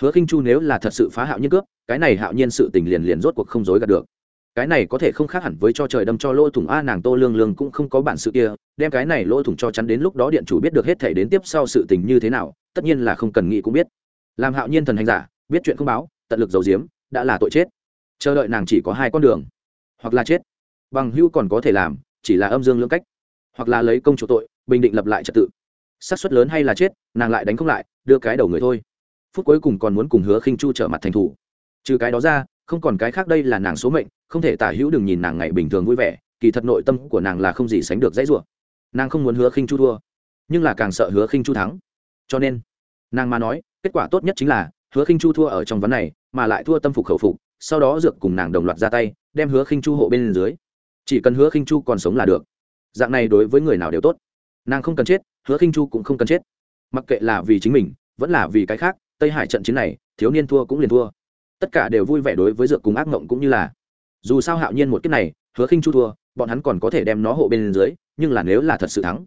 Hứa khinh chu nếu là thật sự phá hạo nhiên cướp, cái này hạo nhiên sự tình liền liền rốt cuộc không dối gạt được. Cái này có thể không khác hẳn với cho trời đâm cho lỗ thủng a, nàng tô lương lương cũng không có bản sự kia, đem cái này lỗ thủng cho chắn đến lúc đó điện chủ biết được hết thể đến tiếp sau sự tình như thế nào, tất nhiên là không cần nghĩ cũng biết. Làm hạo nhiên thần hành giả, biết chuyện không báo, tận lực giấu giếm, đã là tội chết chờ đợi nàng chỉ có hai con đường, hoặc là chết, bằng hưu còn có thể làm, chỉ là âm dương lưỡng cách, hoặc là lấy công chủ tội, bình định lập lại trật tự. Xác suất lớn hay là chết, nàng lại đánh không lại, đưa cái đầu người thôi. Phút cuối cùng còn muốn cùng hứa khinh chu trở mặt thành thủ. Trừ cái đó ra, không còn cái khác đây là nàng số mệnh, không thể tả hữu đừng nhìn nàng ngày bình thường vui vẻ, kỳ thật nội tâm của nàng là không gì sánh được dãy rủa. Nàng không muốn hứa khinh chu thua, nhưng là càng sợ hứa khinh chu thắng. Cho nên, nàng mà nói, kết quả tốt nhất chính là, hứa khinh chu thua ở trong vấn này, mà lại thua tâm phục khẩu phục sau đó dược cùng nàng đồng loạt ra tay, đem hứa khinh chu hộ bên dưới. Chỉ cần hứa khinh chu còn sống là được. Dạng này đối với người nào đều tốt. Nàng không cần chết, hứa khinh chu cũng không cần chết. Mặc kệ là vì chính mình, vẫn là vì cái khác, tây hải trận chiến này, thiếu niên thua cũng liền thua. Tất cả đều vui vẻ đối với dược cùng ác mộng cũng như là. Dù sao hạo nhiên một kiếp này, hứa khinh chu thua, bọn hắn còn có thể đem nó hộ bên dưới, nhưng là nếu là thật sự thắng,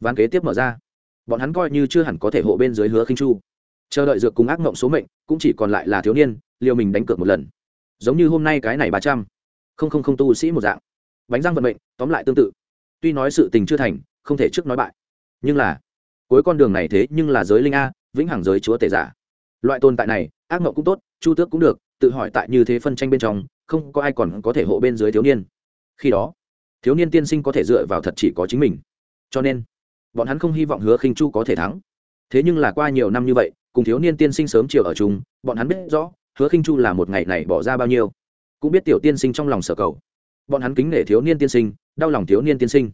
ván kế tiếp mở ra. Bọn hắn coi như chưa hẳn có thể hộ bên dưới hứa khinh chu. Chờ đợi dược cùng ác mộng số mệnh, cũng chỉ còn lại là thiếu niên, liều mình đánh cược một lần giống như hôm nay cái này ba trăm. Không không không tu sĩ một dạng. Bánh răng vận mệnh, tóm lại tương tự. Tuy nói sự tình chưa thành, không thể trước nói bại. Nhưng là, cuối con đường này thế nhưng là giới linh a, vĩnh hằng giới chúa tể giả. Loại tồn tại này, ác mộng cũng tốt, chu tước cũng được, tự hỏi tại như thế phân tranh bên trong, không có ai còn có thể hộ bên dưới thiếu niên. Khi đó, thiếu niên tiên sinh có thể dựa vào thật chỉ có chính mình. Cho nên, bọn hắn không hy vọng hứa khinh chu có thể thắng. Thế nhưng là qua nhiều năm như vậy, cùng thiếu niên tiên sinh sớm chiều ở chung, bọn hắn biết rõ hứa khinh chu là một ngày này bỏ ra bao nhiêu? Cũng biết tiểu tiên sinh trong lòng sở cầu. Bọn hắn kính nể thiếu niên tiên sinh, đau lòng thiếu niên tiên sinh.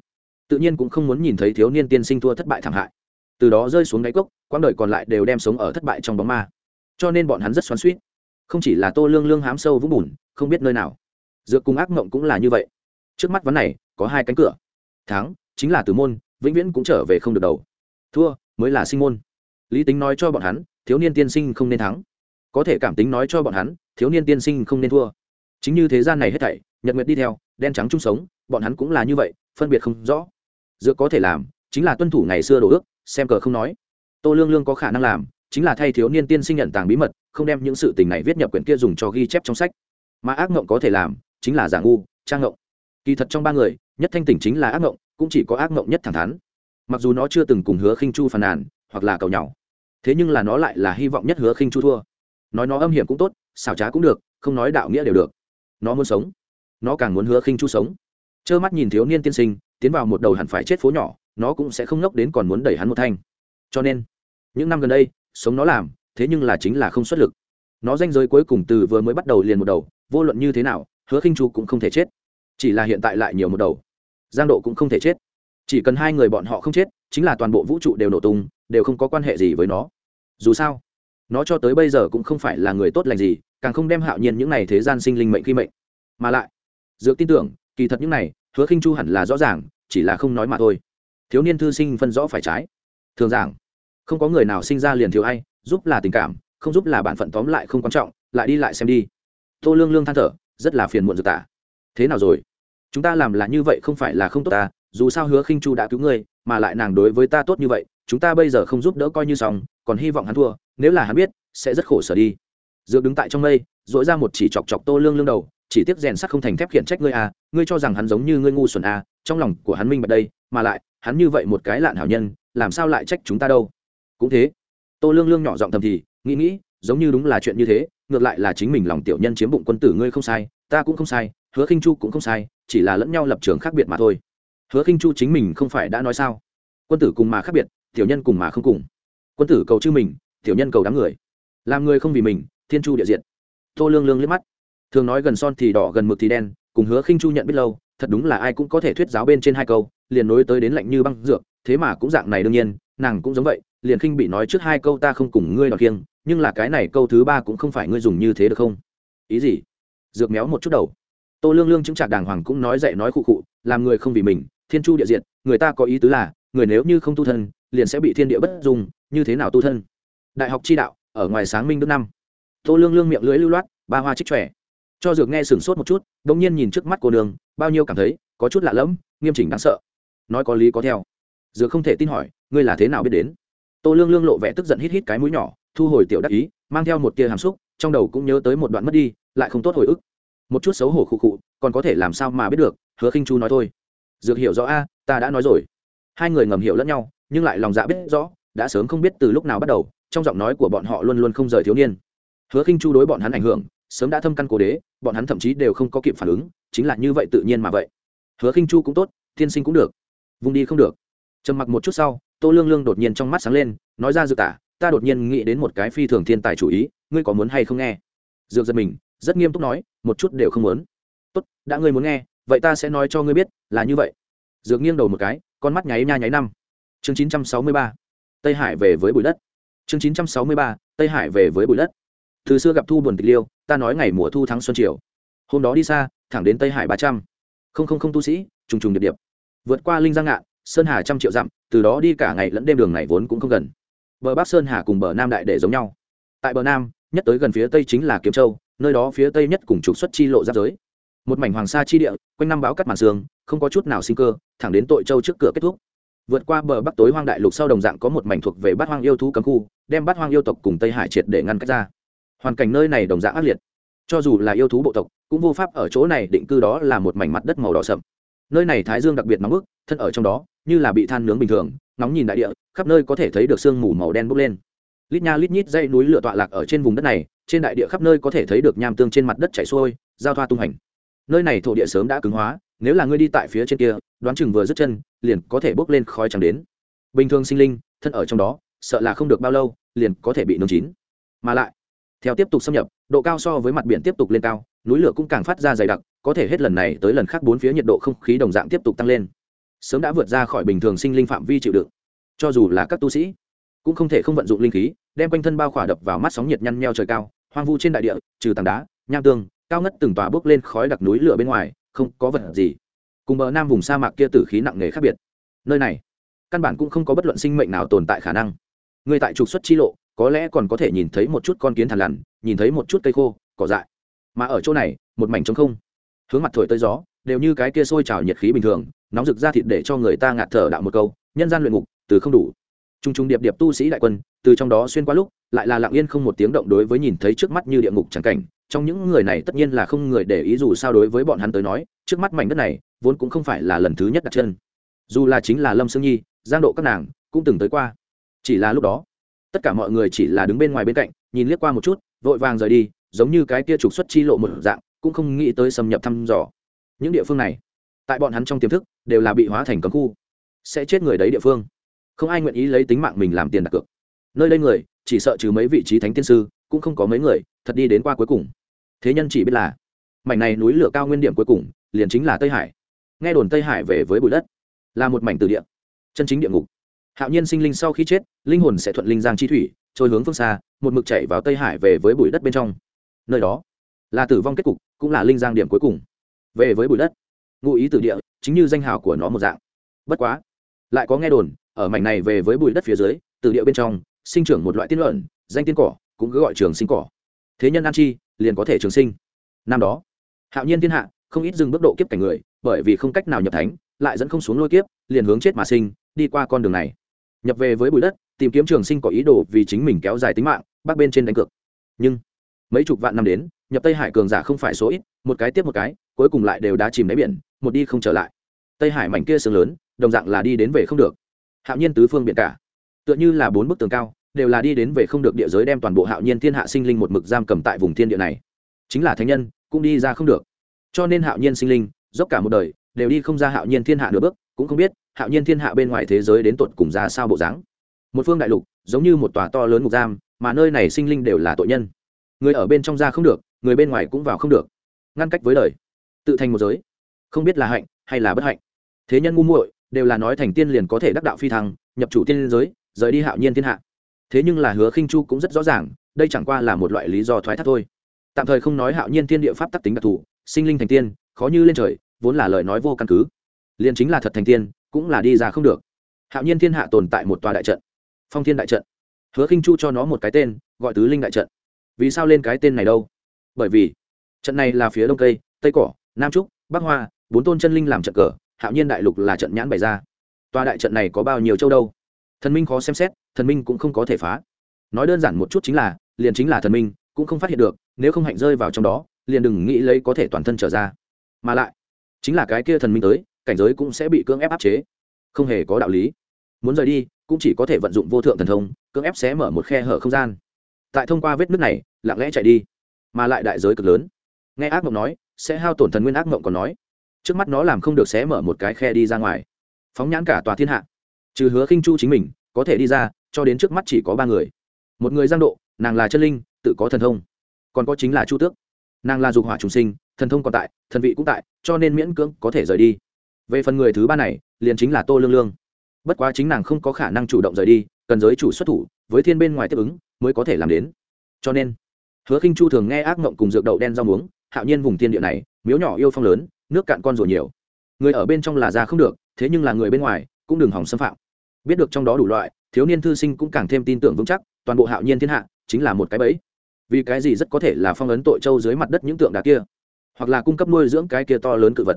Tự nhiên cũng không muốn nhìn thấy thiếu niên tiên sinh thua thất bại thảm hại. Từ đó rơi xuống đáy cốc, quãng đời còn lại đều đem sống ở thất bại trong bóng ma. Cho nên bọn hắn rất xoắn suýt không chỉ là tô lương lương hám sâu vũng bùn, không biết nơi nào. Dược cùng ác mộng cũng là như vậy. Trước mắt vấn này, có hai cánh cửa. Thắng, chính là từ môn, vĩnh viễn cũng trở về không được đầu. Thua, mới là sinh môn. Lý tính nói cho bọn hắn, thiếu niên tiên sinh không nên thắng có thể cảm tính nói cho bọn hắn, thiếu niên tiên sinh không nên thua. Chính như thế gian này hết thảy, nhật nguyệt đi theo, đen trắng chung sống, bọn hắn cũng là như vậy, phân biệt không rõ. Dựa có thể làm, chính là tuân thủ ngày xưa đồ ước, xem cờ không nói. Tô lương lương có khả năng làm, chính là thay thiếu niên tiên sinh nhận tàng bí mật, không đem những sự tình này viết nhập quyển kia dùng cho ghi chép trong sách. Mà ác ngộng có thể làm, chính là giả ngu, trang ngộng. Kỳ thật trong ba người, nhất thanh tỉnh chính là ác ngộng, cũng chỉ có ác ngộng nhất thẳng thắn. Mặc dù nó chưa từng cùng hứa khinh chu phàn nàn, hoặc là cầu nhau, thế nhưng là nó lại là hy vọng nhất hứa khinh chu thua nói nó âm hiểm cũng tốt, xảo trá cũng được, không nói đạo nghĩa đều được. Nó muốn sống, nó càng muốn hứa khinh chu sống. Trơ mắt nhìn thiếu niên tiên sinh, tiến vào một đầu hẳn phải chết phố nhỏ, nó cũng sẽ không ngốc đến còn muốn đẩy hắn một thanh. Cho nên, những năm gần đây, sống nó làm, thế nhưng là chính là không xuất lực. Nó danh giới cuối cùng từ vừa mới bắt đầu liền một đầu, vô luận như thế nào, hứa khinh chu cũng không thể chết. Chỉ là hiện tại lại nhiều một đầu. Giang độ cũng không thể chết. Chỉ cần hai người bọn họ không chết, chính là toàn bộ vũ trụ đều nổ tung, đều không có quan hệ gì với nó. Dù sao nó cho tới bây giờ cũng không phải là người tốt lành gì, càng không đem hạo nhiên những này thế gian sinh linh mệnh khi mệnh. Mà lại, dược tin tưởng, kỳ thật những này, hứa khinh chu hẳn là rõ ràng, chỉ là không nói mà thôi. Thiếu niên thư sinh phân rõ phải trái. Thường giảng, không có người nào sinh ra liền thiếu ai, giúp là tình cảm, không giúp là bản phận tóm lại không quan trọng, lại đi lại xem đi. Tô lương lương than thở, rất là phiền muộn dược tả thế nào rồi? Chúng ta làm là như vậy không phải là không tốt ta, dù sao hứa khinh chu đã cứu ngươi, mà lại nàng đối với ta tốt như vậy, chúng ta bây giờ không giúp đỡ coi như xong, còn hy vọng hắn thua nếu là hắn biết, sẽ rất khổ sở đi. Dược đứng tại trong mây dội ra một chỉ chọc chọc tô lương lương đầu, chỉ tiếc rèn sắt không thành thép khiển trách ngươi à ngươi cho rằng hắn giống như ngươi ngu xuẩn à trong lòng của hắn minh bạch đây, mà lại, hắn như vậy một cái lạn hảo nhân, làm sao lại trách chúng ta đâu? Cũng thế, tô lương lương nhỏ giọng thầm thì, nghĩ nghĩ, giống như đúng là chuyện như thế, ngược lại là chính mình lòng tiểu nhân chiếm bụng quân tử ngươi không sai, ta cũng không sai, hứa khinh chu cũng không sai, chỉ là lẫn nhau lập trường khác biệt mà thôi. Hứa khinh chu chính mình không phải đã nói sao? Quân tử cùng mà khác biệt, tiểu nhân cùng mà không cùng. Quân tử cầu chư mình tiểu nhân cầu đám người. Làm người không vì mình, thiên chu địa diện tô lương lương liếc mắt. Thường nói gần son thì đỏ, gần mực thì đen, cùng hứa khinh chu nhận biết lâu, thật đúng là ai cũng có thể thuyết giáo bên trên hai câu, liền nối tới đến lạnh như băng dược, thế mà cũng dạng này đương nhiên, nàng cũng giống vậy, liền khinh bị nói trước hai câu ta không cùng ngươi đọc kiêng, nhưng là cái này câu thứ ba cũng không phải ngươi dùng như thế được không? Ý gì? Dược méo một chút đầu. Tô lương lương chứng trạc đàng hoàng cũng nói dạy nói khụ khụ, làm người không vì mình, thiên chu địa diện người ta có ý tứ là, người nếu như không tu thân, liền sẽ bị thiên địa bất dùng như thế nào tu thân? Đại học chi đạo, ở ngoài sáng minh đức năm. Tô lương lương miệng lưỡi lưu loát, ba hoa trích trẻ cho dược nghe sửng sốt một chút đ ỗ n g nhiên nhìn trước mắt cô đường, bao nhiêu cảm thấy, có chút lạ lẫm, nghiêm chỉnh đáng sợ. Nói có lý có theo. Dược không thể tin hỏi, ngươi là thế nào biết đến? Tô lương lương lộ vẻ tức giận hít hít cái mũi nhỏ, thu hồi tiểu đắc ý, mang theo một tia hàm xúc, trong đầu cũng nhớ tới một đoạn mất đi, lại không tốt hồi ức. Một chút xấu hổ khụ khụ, còn có thể làm sao mà biết được, hứa khinh chu nói thôi. Dược hiểu rõ a, ta đã nói rồi. Hai người ngầm hiểu lẫn nhau, nhưng lại lòng dạ biết rõ, đã sớm không biết từ lúc nào bắt đầu trong giọng nói của bọn họ luôn luôn không rời thiếu niên. Hứa khinh chu đối bọn hắn ảnh hưởng, sớm đã thâm căn cố đế, bọn hắn thậm chí đều không có kịp phản ứng, chính là như vậy tự nhiên mà vậy. Hứa khinh chu cũng tốt, tiên sinh cũng được. Vùng đi không được. Trầm mặc một chút sau, tô lương lương đột nhiên trong mắt sáng lên, nói ra dự tả, ta đột nhiên nghĩ đến một cái phi thường thiên tài chủ ý, ngươi có muốn hay không nghe? Dược giật mình, rất nghiêm túc nói, một chút đều không muốn. Tốt, đã ngươi muốn nghe, vậy ta sẽ nói cho ngươi biết, là như vậy. Dược nghiêng đầu một cái, con mắt nháy nha nháy năm. Chương chín trăm sáu mươi ba. Tây hải về với bụi đất chương chín trăm sáu mươi ba, tây hải về với bụi đất. Từ xưa gặp thu buồn tịch liêu, ta nói ngày mùa thu thắng xuân triều. Hôm đó đi xa, thẳng đến tây hải ba trăm. Không không không tu sĩ, trùng trùng điệp điệp. Vượt qua linh giang ngạn, sơn hà trăm triệu dặm, từ đó đi cả ngày lẫn đêm đường này vốn cũng không gần. Bờ bắc sơn hà cùng bờ nam đại để giống nhau. Tại bờ nam, nhất tới gần phía tây chính là kiếm châu, nơi đó phía tây nhất cùng trục xuất chi lộ giáp giới. Một mảnh hoàng sa chi địa, quanh năm báo cắt màn sương, không có chút nào sinh cơ, thẳng đến tội châu trước cửa kết thúc vượt qua bờ bắc tối hoang đại lục sau đồng dạng có một mảnh thuộc về bát hoang yêu thú cấm khu, đem bát hoang yêu tộc cùng tây hải triệt để ngăn cách ra. Hoàn cảnh nơi này đồng dạng ác liệt. Cho dù là yêu thú bộ tộc, cũng vô pháp ở chỗ này định cư đó là một mảnh mặt đất màu đỏ sậm. Nơi này thái dương đặc biệt nóng bức, thân ở trong đó, như là bị than nướng bình thường nóng nhìn đại địa, khắp nơi có thể thấy được sương mù màu đen bốc lên. Lít nha lít nhít dây núi lửa tọa lạc ở trên vùng đất này, trên đại địa khắp nơi có thể thấy được nham tương trên mặt đất chảy xuôi, giao thoa tung hành nơi này thổ địa sớm đã cứng hóa nếu là ngươi đi tại phía trên kia, đoán chừng vừa dứt chân, liền có thể bốc lên khói chẳng đến. Bình thường sinh linh, thân ở trong đó, sợ là không được bao lâu, liền có thể bị nướng chín. Mà lại, theo tiếp tục xâm nhập, độ cao so với mặt biển tiếp tục lên cao, núi lửa cũng càng phát ra dày đặc, có thể hết lần này tới lần khác bốn phía nhiệt độ không khí đồng dạng tiếp tục tăng lên. Sớm đã vượt ra khỏi bình thường sinh linh phạm vi chịu đựng. Cho dù là các tu sĩ, cũng không thể không vận dụng linh khí, đem quanh thân bao khỏa đập vào mắt sóng nhiệt nhăn nheo trời cao, hoang vu trên đại địa, trừ tảng đá, nham tương, cao ngất từng tòa bước lên khói đặc núi lửa bên ngoài không có vật gì. Cùng bờ nam vùng sa mạc kia tử khí nặng nề khác biệt. Nơi này, căn bản cũng không có bất luận sinh mệnh nào tồn tại khả năng. Người tại trục xuất chi lộ, có lẽ còn có thể nhìn thấy một chút con kiến thằn lằn, nhìn thấy một chút cây khô, cỏ dại. Mà ở chỗ này, một mảnh trống không. Hướng mặt thổi tới gió, đều như cái kia sôi trào nhiệt khí bình thường, nóng rực ra thịt để cho người ta ngạt thở đạo một câu, nhân gian luyện ngục, từ không đủ. T r u n g t r u n g điệp điệp tu sĩ đại quân, từ trong đó xuyên qua lúc, lại là lặng yên không một tiếng động đối với nhìn thấy trước mắt như địa ngục c cảnh trong những người này tất nhiên là không người để ý dù sao đối với bọn hắn tới nói, trước mắt mảnh đất này, vốn cũng không phải là lần thứ nhất đặt chân. Dù là chính là lâm sương nhi, giang độ các nàng, cũng từng tới qua. Chỉ là lúc đó, tất cả mọi người chỉ là đứng bên ngoài bên cạnh, nhìn liếc qua một chút, vội vàng rời đi, giống như cái kia trục xuất chi lộ một dạng, cũng không nghĩ tới xâm nhập thăm dò. Những địa phương này, tại bọn hắn trong tiềm thức, đều là bị hóa thành cấm khu. Sẽ chết người đấy địa phương. Không ai nguyện ý lấy tính mạng mình làm tiền đặt cược. Nơi đây người, chỉ sợ trừ mấy vị trí thánh tiên sư, cũng không có mấy người, thật đi đến qua cuối cùng thế nhân chỉ biết là, mảnh này núi lửa cao nguyên điểm cuối cùng liền chính là tây hải. Nghe đồn tây hải về với bụi đất, là một mảnh từ địa, chân chính địa ngục. Hạo nhiên sinh linh sau khi chết, linh hồn sẽ thuận linh giang chi thủy, trôi hướng phương xa, một mực chạy vào tây hải về với bụi đất bên trong. Nơi đó, là tử vong kết cục, cũng là linh giang điểm cuối cùng. Về với bụi đất, ngụ ý từ địa, chính như danh hào của nó một dạng. Bất quá, lại có nghe đồn, ở mảnh này về với bụi đất phía dưới từ địa bên trong, sinh trưởng một loại tiên luận, danh tiên cỏ, cũng cứ gọi trường sinh cỏ. Thế nhân an chi liền có thể trường sinh. Năm đó, hạo nhiên thiên hạ, không ít dừng bước độ kiếp cảnh người, bởi vì không cách nào nhập thánh, lại dẫn không xuống lôi kiếp, liền hướng chết mà sinh, đi qua con đường này. Nhập về với bụi đất, tìm kiếm trường sinh có ý đồ vì chính mình kéo dài tính mạng bác bên trên đánh cược. Nhưng, mấy chục vạn năm đến, nhập tây hải cường giả không phải số ít, một cái tiếp một cái, cuối cùng lại đều đã chìm đáy biển, một đi không trở lại. Tây hải mảnh kia sương lớn, đồng dạng là đi đến về không được. Hạo nhiên tứ phương biển cả. Tựa như là bốn bức tường cao đều là đi đến về không được địa giới đem toàn bộ hạo nhiên thiên hạ sinh linh một mực giam cầm tại vùng thiên địa này. Chính là thánh nhân, cũng đi ra không được. Cho nên hạo nhiên sinh linh, dốc cả một đời, đều đi không ra hạo nhiên thiên hạ nửa bước, cũng không biết, hạo nhiên thiên hạ bên ngoài thế giới đến tột cùng ra sao bộ dáng. Một phương đại lục, giống như một tòa to lớn ngục giam, mà nơi này sinh linh đều là tội nhân. Người ở bên trong ra không được, người bên ngoài cũng vào không được. Ngăn cách với đời, tự thành một giới. Không biết là hạnh, hay là bất hạnh. Thế nhân ngu muội, đều là nói thành tiên liền có thể đắc đạo phi thăng, nhập chủ tiên giới, rời đi hạo nhiên thiên hạ thế nhưng là hứa khinh chu cũng rất rõ ràng, đây chẳng qua là một loại lý do thoái thác thôi. Tạm thời không nói hạo nhiên thiên địa pháp tắc tính đặc thù, sinh linh thành tiên, khó như lên trời, vốn là lời nói vô căn cứ. Liền chính là thật thành tiên, cũng là đi ra không được. Hạo nhiên thiên hạ tồn tại một tòa đại trận, phong thiên đại trận. Hứa khinh chu cho nó một cái tên, gọi tứ linh đại trận. Vì sao lên cái tên này đâu? Bởi vì, trận này là phía đông tây tây cỏ, nam trúc, bắc hoa, bốn tôn chân linh làm trận cờ, hạo nhiên đại lục là trận nhãn bày ra. Tòa đại trận này có bao nhiêu châu đâu? Thần minh khó xem xét, thần minh cũng không có thể phá. Nói đơn giản một chút chính là, liền chính là thần minh, cũng không phát hiện được, nếu không hạnh rơi vào trong đó, liền đừng nghĩ lấy có thể toàn thân trở ra. Mà lại, chính là cái kia thần minh tới, cảnh giới cũng sẽ bị cưỡng ép áp chế. Không hề có đạo lý. Muốn rời đi, cũng chỉ có thể vận dụng vô thượng thần thông, cưỡng ép sẽ mở một khe hở không gian. Tại thông qua vết nước này, lặng lẽ chạy đi. Mà lại đại giới cực lớn. Nghe ác mộng nói, sẽ hao tổn thần nguyên ác mộng còn nói. Trước mắt nó làm không được xé mở một cái khe đi ra ngoài. Phóng nhãn cả tòa thiên hạ trừ hứa khinh chu chính mình, có thể đi ra, cho đến trước mắt chỉ có ba người. Một người giang độ, nàng là chân linh, tự có thần thông. Còn có chính là chu tước. Nàng là dục hỏa trùng sinh, thần thông còn tại, thần vị cũng tại, cho nên miễn cưỡng có thể rời đi. Về phần người thứ ba này, liền chính là tô lương lương. Bất quá chính nàng không có khả năng chủ động rời đi, cần giới chủ xuất thủ, với thiên bên ngoài tiếp ứng, mới có thể làm đến. Cho nên, hứa khinh chu thường nghe ác mộng cùng dược đậu đen rau muống, hạo nhiên vùng thiên địa này, miếu nhỏ yêu phong lớn, nước cạn con rùa nhiều. Người ở bên trong là ra không được, thế nhưng là người bên ngoài, cũng đừng hỏng xâm phạm biết được trong đó đủ loại, thiếu niên thư sinh cũng càng thêm tin tưởng vững chắc, toàn bộ hạo nhiên thiên hạ chính là một cái bẫy. Vì cái gì rất có thể là phong ấn tội châu dưới mặt đất những tượng đá kia, hoặc là cung cấp nuôi dưỡng cái kia to lớn cự vật.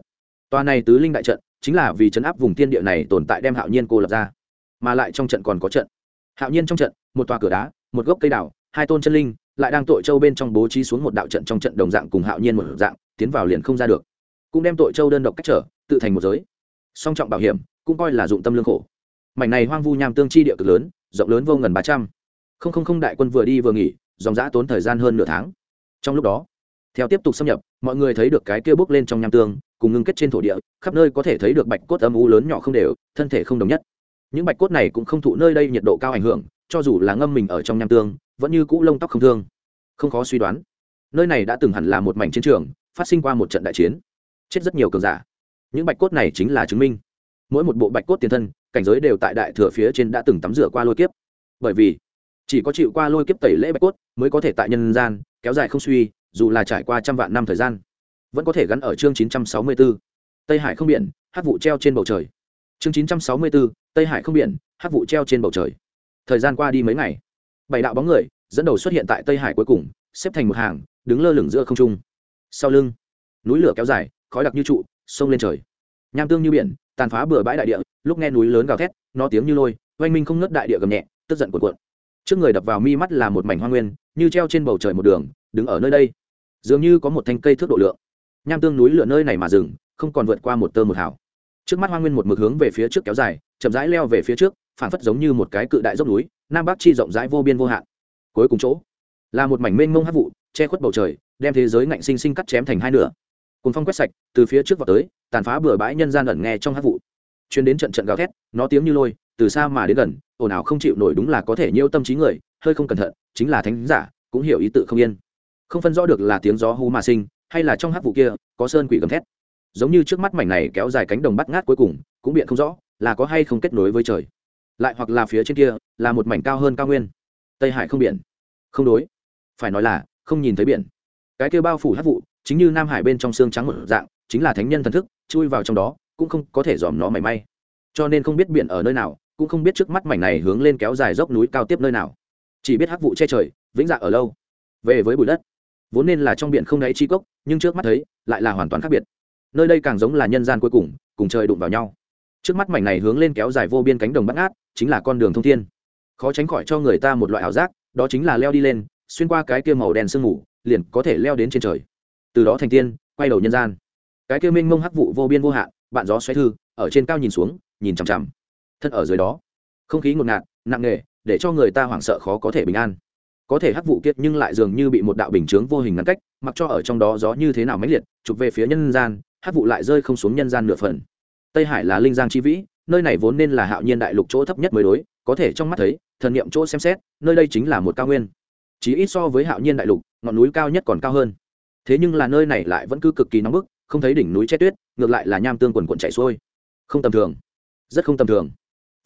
Tòa này tứ linh đại trận chính là vì chấn áp vùng thiên địa này tồn tại đem hạo nhiên cô lập ra, mà lại trong trận còn có trận. Hạo nhiên trong trận, một tòa cửa đá, một gốc cây đảo hai tôn chân linh, lại đang tội châu bên trong bố trí xuống một đạo trận trong trận đồng dạng cùng hạo nhiên một dạng, tiến vào liền không ra được. Cũng đem tội châu đơn độc cách trở, tự thành một giới. Song trọng bảo hiểm, cũng coi là dụng tâm lương khổ mảnh này hoang vu nham tương chi địa cực lớn, rộng lớn vô ngần ba trăm. Không không không đại quân vừa đi vừa nghỉ, dòng giã tốn thời gian hơn nửa tháng. Trong lúc đó, theo tiếp tục xâm nhập, mọi người thấy được cái kia bốc lên trong nham tương, cùng ngưng kết trên thổ địa, khắp nơi có thể thấy được bạch cốt âm u lớn nhỏ không đều, thân thể không đồng nhất. Những bạch cốt này cũng không thụ nơi đây nhiệt độ cao ảnh hưởng, cho dù là ngâm mình ở trong nham tương, vẫn như cũ lông tóc không thương. Không khó suy đoán, nơi này đã từng hẳn là một mảnh chiến trường, phát sinh qua một trận đại chiến. Chết rất nhiều cường giả. Những bạch cốt này chính là chứng minh. Mỗi một bộ bạch cốt tiền thân cảnh giới đều tại đại thừa phía trên đã từng tắm rửa qua lôi kiếp. Bởi vì chỉ có chịu qua lôi kiếp tẩy lễ bạch cốt mới có thể tại nhân gian kéo dài không suy dù là trải qua trăm vạn năm thời gian vẫn có thể gắn ở chương 964. tây hải không biển hát vụ treo trên bầu trời. Chương 964, tây hải không biển hát vụ treo trên bầu trời. Thời gian qua đi mấy ngày bảy đạo bóng người dẫn đầu xuất hiện tại tây hải cuối cùng xếp thành một hàng đứng lơ lửng giữa không trung. Sau lưng núi lửa kéo dài khói đặc như trụ sông lên trời. Nham tương như biển tàn phá bừa bãi đại địa, lúc nghe núi lớn gào thét, nó tiếng như lôi, oanh minh không ngớt đại địa gầm nhẹ, tức giận cuộn cuộn. Trước người đập vào mi mắt là một mảnh hoa nguyên, như treo trên bầu trời một đường, đứng ở nơi đây. Dường như có một thanh cây thước độ lượng. Nham tương núi lửa nơi này mà dừng, không còn vượt qua một tơ một hào. Trước mắt hoa nguyên một mực hướng về phía trước kéo dài, chậm rãi leo về phía trước phản phất giống như một cái cự đại dốc núi, nam bắc chi rộng rãi vô biên vô hạn. Cuối cùng chỗ, là một mảnh mênh mông hát vụ, che khuất bầu trời, đem thế giới ngạnh sinh sinh cắt chém thành hai nửa cùng phong quét sạch, từ phía trước vào tới, tàn phá bừa bãi nhân gian ẩn nghe trong hát vụ. Chuyến đến trận trận gào thét, nó tiếng như lôi, từ xa mà đến gần, ồn ào không chịu nổi đúng là có thể nhiêu tâm trí người, hơi không cẩn thận, chính là thánh giả, cũng hiểu ý tự không yên. Không phân rõ được là tiếng gió hú mà sinh, hay là trong hát vụ kia, có sơn quỷ gầm thét. Giống như trước mắt mảnh này kéo dài cánh đồng bắt ngát cuối cùng, cũng biện không rõ, là có hay không kết nối với trời. Lại hoặc là phía trên kia, là một mảnh cao hơn cao nguyên. Tây hải không biển. Không đối. Phải nói là, không nhìn thấy biển cái kia bao phủ hát vụ, chính như nam hải bên trong xương trắng một dạng, chính là thánh nhân thần thức, chui vào trong đó, cũng không có thể dòm nó mảy may. Cho nên không biết biển ở nơi nào, cũng không biết trước mắt mảnh này hướng lên kéo dài dốc núi cao tiếp nơi nào. Chỉ biết hắc vụ che trời, vĩnh dạ ở lâu. Về với bụi đất. Vốn nên là trong biển không đáy chi cốc, nhưng trước mắt thấy, lại là hoàn toàn khác biệt. Nơi đây càng giống là nhân gian cuối cùng cùng trời đụng vào nhau. Trước mắt mảnh này hướng lên kéo dài vô biên cánh đồng bắt ngát, chính là con đường thông thiên. Khó tránh khỏi cho người ta một loại ảo giác, đó chính là leo đi lên xuyên qua cái kia màu đen sương mù, liền có thể leo đến trên trời. Từ đó thành tiên, quay đầu nhân gian. Cái kia minh mông hắc vụ vô biên vô hạn, bạn gió xoáy thư, ở trên cao nhìn xuống, nhìn chằm chằm. Thân ở dưới đó, không khí ngột ngạt, nặng nề, để cho người ta hoảng sợ khó có thể bình an. Có thể hắc vụ kiệt nhưng lại dường như bị một đạo bình chướng vô hình ngăn cách, mặc cho ở trong đó gió như thế nào mãnh liệt, chụp về phía nhân gian, hắc vụ lại rơi không xuống nhân gian nửa phần. Tây hải là linh giang chi vĩ, nơi này vốn nên là hạo nhiên đại lục chỗ thấp nhất mới đối, có thể trong mắt thấy, thần niệm chỗ xem xét, nơi đây chính là một cao nguyên chỉ ít so với hạo nhiên đại lục, ngọn núi cao nhất còn cao hơn. Thế nhưng là nơi này lại vẫn cứ cực kỳ nóng bức, không thấy đỉnh núi che tuyết, ngược lại là nham tương quần quận chảy xuôi. Không tầm thường. Rất không tầm thường.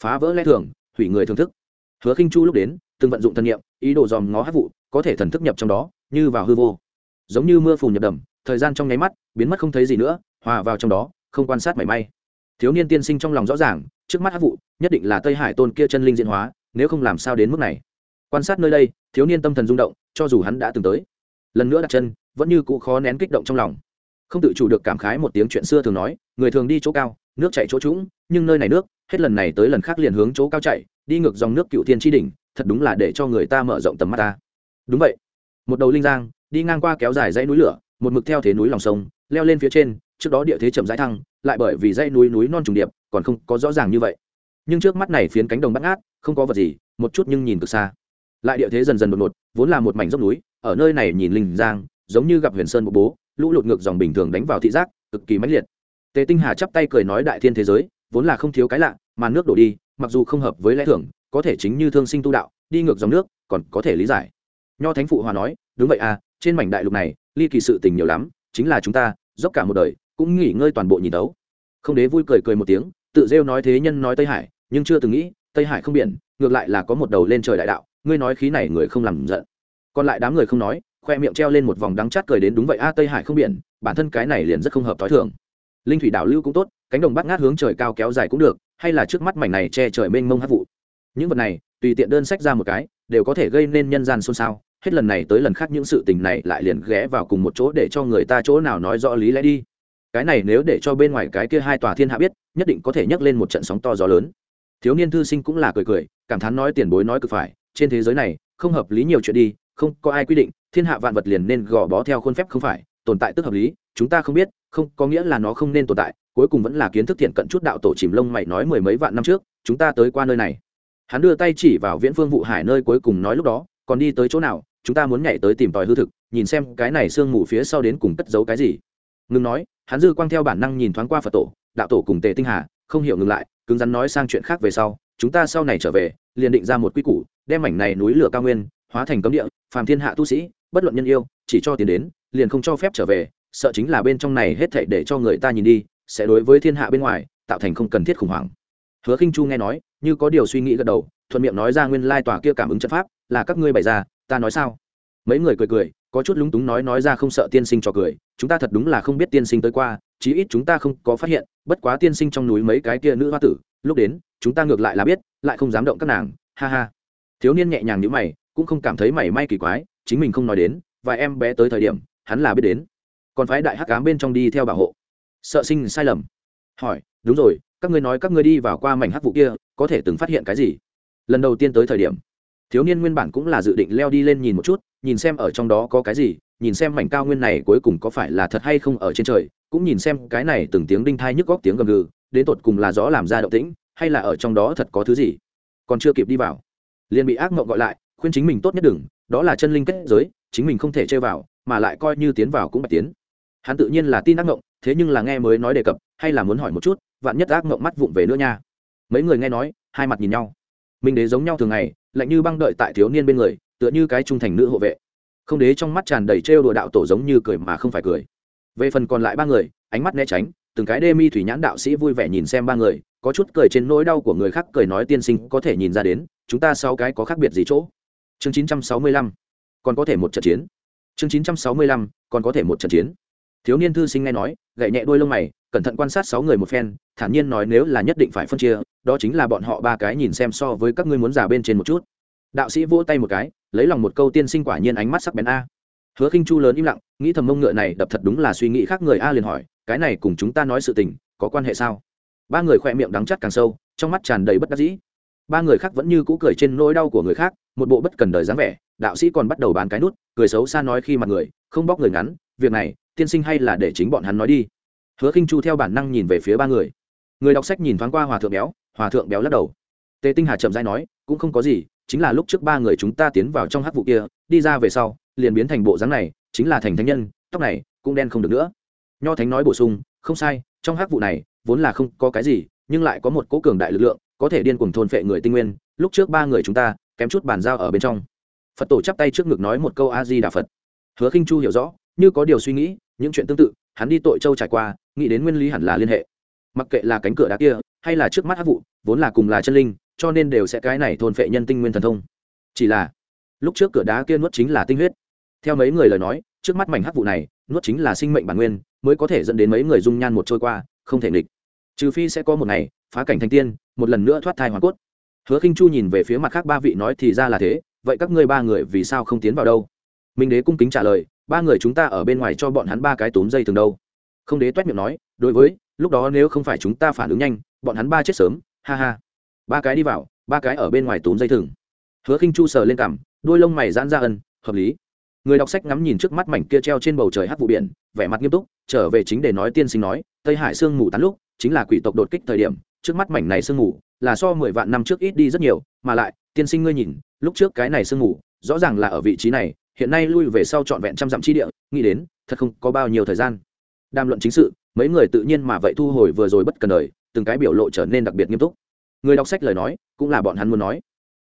Phá vỡ lẽ thường, hủy người thưởng thức. Hứa khinh chu lúc đến, từng vận dụng thân nhiệm ý đồ dòm ngó hát vụ, có thể thần thức nhập trong đó, như vào hư vô. Giống như mưa phùn nhập đầm, thời gian trong nháy mắt, biến mất không thấy gì nữa, hòa vào trong đó, không quan sát mảy may. Thiếu niên tiên sinh trong lòng rõ ràng, trước mắt hát vụ, nhất định là tây hải tôn kia chân linh diễn hóa, nếu không làm sao đến mức này quan sát nơi đây, thiếu niên tâm thần rung động, cho dù hắn đã từng tới. Lần nữa đặt chân, vẫn như cũ khó nén kích động trong lòng. Không tự chủ được cảm khái một tiếng chuyện xưa thường nói, người thường đi chỗ cao, nước chạy chỗ trũng, nhưng nơi này nước, hết lần này tới lần khác liền hướng chỗ cao chạy đi ngược dòng nước cựu thiên tri đỉnh, thật đúng là để cho người ta mở rộng tầm mắt ta. Đúng vậy. Một đầu linh giang, đi ngang qua kéo dài dãy núi lửa, một mực theo thế núi lòng sông, leo lên phía trên, trước đó địa thế chậm rãi thăng, lại bởi vì dãy núi núi non trùng điệp, còn không có rõ ràng như vậy. Nhưng trước mắt này phiến cánh đồng bắt ngát, không có vật gì, một chút nhưng nhìn từ xa lại địa thế dần dần đột ngột, vốn là một mảnh dốc núi, ở nơi này nhìn linh giang, giống như gặp huyền sơn bộ bố, lũ lụt ngược dòng bình thường đánh vào thị giác, cực kỳ mãnh liệt. Tề tinh hà chắp tay cười nói đại thiên thế giới, vốn là không thiếu cái lạ, mà nước đổ đi, mặc dù không hợp với lẽ thường, có thể chính như thương sinh tu đạo, đi ngược dòng nước, còn có thể lý giải. Nho thánh phụ hòa nói, đúng vậy à trên mảnh đại lục này, ly kỳ sự tình nhiều lắm, chính là chúng ta, dốc cả một đời, cũng nghỉ ngơi toàn bộ nhìn đấu. Không đế vui cười cười một tiếng, tự rêu nói thế nhân nói tây hải, nhưng chưa từng nghĩ, tây hải không biển, ngược lại là có một đầu lên trời đại đạo ngươi nói khí này người không làm giận. Còn lại đám người không nói, khoe miệng treo lên một vòng đắng chát cười đến đúng vậy, a, tây hải không biển, bản thân cái này liền rất không hợp t h ó i thường. Linh thủy đảo lưu cũng tốt, cánh đồng bắt ngát hướng trời cao kéo dài cũng được, hay là trước mắt mảnh này che trời mênh mông hát vụ. Những vật này, tùy tiện đơn sách ra một cái, đều có thể gây nên nhân gian xôn xao, hết lần này tới lần khác những sự tình này lại liền ghé vào cùng một chỗ để cho người ta chỗ nào nói rõ lý lẽ đi. Cái này nếu để cho bên ngoài cái kia hai tòa thiên hạ biết, nhất định có thể nhấc lên một trận sóng to gió lớn. Thiếu niên thư sinh cũng là cười cười, cảm thán nói tiền bối nói cực phải trên thế giới này, không hợp lý nhiều chuyện đi, không có ai quy định, thiên hạ vạn vật liền nên gò bó theo khuôn phép không phải, tồn tại tức hợp lý, chúng ta không biết, không, có nghĩa là nó không nên tồn tại, cuối cùng vẫn là kiến thức thiện cận chút đạo tổ chìm lông mày nói mười mấy vạn năm trước, chúng ta tới qua nơi này. Hắn đưa tay chỉ vào viễn phương vụ hải nơi cuối cùng nói lúc đó, còn đi tới chỗ nào, chúng ta muốn nhảy tới tìm tòi hư thực, nhìn xem cái này sương mù phía sau đến cùng cất giấu cái gì. Ngừng nói, hắn dư quang theo bản năng nhìn thoáng qua phật tổ, đạo tổ cùng tề tinh hà, không hiểu ngừng lại, cứng rắn nói sang chuyện khác về sau, chúng ta sau này trở về, liền định ra một quy củ đem mảnh này núi lửa cao nguyên hóa thành cấm địa, phàm thiên hạ tu sĩ, bất luận nhân yêu, chỉ cho tiền đến, liền không cho phép trở về, sợ chính là bên trong này hết thảy để cho người ta nhìn đi, sẽ đối với thiên hạ bên ngoài tạo thành không cần thiết khủng hoảng. Hứa khinh chu nghe nói, như có điều suy nghĩ gật đầu, thuận miệng nói ra nguyên lai tòa kia cảm ứng trận pháp, là các ngươi bày ra, ta nói sao? Mấy người cười cười, có chút lúng túng nói nói ra không sợ tiên sinh cho cười, chúng ta thật đúng là không biết tiên sinh tới qua, chí ít chúng ta không có phát hiện, bất quá tiên sinh trong núi mấy cái kia nữ hoa tử, lúc đến, chúng ta ngược lại là biết, lại không dám động các nàng, ha ha thiếu niên nhẹ nhàng như mày, cũng không cảm thấy mảy may kỳ quái, chính mình không nói đến, và em bé tới thời điểm, hắn là biết đến. Còn phái đại hắc cám bên trong đi theo bảo hộ. Sợ sinh sai lầm. Hỏi, đúng rồi, các ngươi nói các ngươi đi vào qua mảnh hắc vụ kia, có thể từng phát hiện cái gì? Lần đầu tiên tới thời điểm, thiếu niên nguyên bản cũng là dự định leo đi lên nhìn một chút, nhìn xem ở trong đó có cái gì, nhìn xem mảnh cao nguyên này cuối cùng có phải là thật hay không ở trên trời, cũng nhìn xem cái này từng tiếng đinh thai nhức góc tiếng gầm gừ, đến tột cùng là gió làm ra động tĩnh, hay là ở trong đó thật có thứ gì. Còn chưa kịp đi vào liền bị ác mộng gọi lại, khuyên chính mình tốt nhất đừng, đó là chân linh kết giới, chính mình không thể chơi vào, mà lại coi như tiến vào cũng bạch tiến. Hắn tự nhiên là tin ác mộng, thế nhưng là nghe mới nói đề cập, hay là muốn hỏi một chút, vạn nhất ác mộng mắt vụng về nữa nha. Mấy người nghe nói, hai mặt nhìn nhau. Minh đế giống nhau thường ngày, lạnh như băng đợi tại thiếu niên bên người, tựa như cái trung thành nữ hộ vệ. Không đế trong mắt tràn đầy trêu đùa đạo tổ giống như cười mà không phải cười. Về phần còn lại ba người, ánh mắt né tránh, từng cái đê mi thủy nhãn đạo sĩ vui vẻ nhìn xem ba người có chút cười trên nỗi đau của người khác cười nói tiên sinh có thể nhìn ra đến, chúng ta sau cái có khác biệt gì chỗ? Chương 965 còn có thể một trận chiến. Chương 965 còn có thể một trận chiến. Thiếu niên thư sinh nghe nói, gậy nhẹ đôi lông mày, cẩn thận quan sát sáu người một phen, thản nhiên nói nếu là nhất định phải phân chia, đó chính là bọn họ ba cái nhìn xem so với các ngươi muốn giả bên trên một chút. Đạo sĩ vỗ tay một cái, lấy lòng một câu tiên sinh quả nhiên ánh mắt sắc bén a. Hứa khinh chu lớn im lặng, nghĩ thầm mông ngựa này đập thật đúng là suy nghĩ khác người a liền hỏi, cái này cùng chúng ta nói sự tình, có quan hệ sao? Ba người khỏe miệng đắng chắt càng sâu, trong mắt tràn đầy bất đắc dĩ. Ba người khác vẫn như cũ cười trên nỗi đau của người khác, một bộ bất cần đời dáng vẻ, đạo sĩ còn bắt đầu bán cái nút, cười xấu xa nói khi mặt người, không bóc người ngắn, việc này, tiên sinh hay là để chính bọn hắn nói đi. Hứa khinh chu theo bản năng nhìn về phía ba người. Người đọc sách nhìn thoáng qua hòa thượng béo, hòa thượng béo lắc đầu. Tề tinh hà chậm dai nói, cũng không có gì, chính là lúc trước ba người chúng ta tiến vào trong hát vụ kia, đi ra về sau, liền biến thành bộ dáng này, chính là thành thánh nhân, tóc này, cũng đen không được nữa. Nho thánh nói bổ sung, không sai, trong hát vụ này vốn là không có cái gì, nhưng lại có một cố cường đại lực lượng, có thể điên cuồng thôn phệ người tinh nguyên. Lúc trước ba người chúng ta, kém chút bàn giao ở bên trong. Phật tổ chắp tay trước ngực nói một câu a di đà phật. Hứa khinh chu hiểu rõ, như có điều suy nghĩ, những chuyện tương tự, hắn đi tội châu trải qua, nghĩ đến nguyên lý hẳn là liên hệ. Mặc kệ là cánh cửa đá kia, hay là trước mắt hắc vụ, vốn là cùng là chân linh, cho nên đều sẽ cái này thôn phệ nhân tinh nguyên thần thông. Chỉ là, lúc trước cửa đá kia nuốt chính là tinh huyết. Theo mấy người lời nói, trước mắt mảnh hắc vụ này, nuốt chính là sinh mệnh bản nguyên, mới có thể dẫn đến mấy người dung nhan một trôi qua, không thể nghịch trừ phi sẽ có một ngày, phá cảnh thành tiên, một lần nữa thoát thai hoàn cốt. Hứa khinh chu nhìn về phía mặt khác ba vị nói thì ra là thế, vậy các ngươi ba người vì sao không tiến vào đâu? Minh đế cung kính trả lời, ba người chúng ta ở bên ngoài cho bọn hắn ba cái túm dây thường đâu. Không đế toét miệng nói, đối với, lúc đó nếu không phải chúng ta phản ứng nhanh, bọn hắn ba chết sớm, ha ha. Ba cái đi vào, ba cái ở bên ngoài túm dây thừng hứa khinh chu sờ lên cằm, đôi lông mày giãn ra ân, hợp lý. Người đọc sách ngắm nhìn trước mắt mảnh kia treo trên bầu trời hát vụ biển, vẻ mặt nghiêm túc, trở về chính để nói tiên sinh nói, tây hải sương mù tán lúc chính là quỷ tộc đột kích thời điểm, trước mắt mảnh này sương mù là so mười vạn năm trước ít đi rất nhiều, mà lại, tiên sinh ngươi nhìn, lúc trước cái này sương mù, rõ ràng là ở vị trí này, hiện nay lui về sau trọn vẹn trăm dặm chi địa, nghĩ đến, thật không có bao nhiêu thời gian. Đàm luận chính sự, mấy người tự nhiên mà vậy thu hồi vừa rồi bất cần đời, từng cái biểu lộ trở nên đặc biệt nghiêm túc. Người đọc sách lời nói, cũng là bọn hắn muốn nói.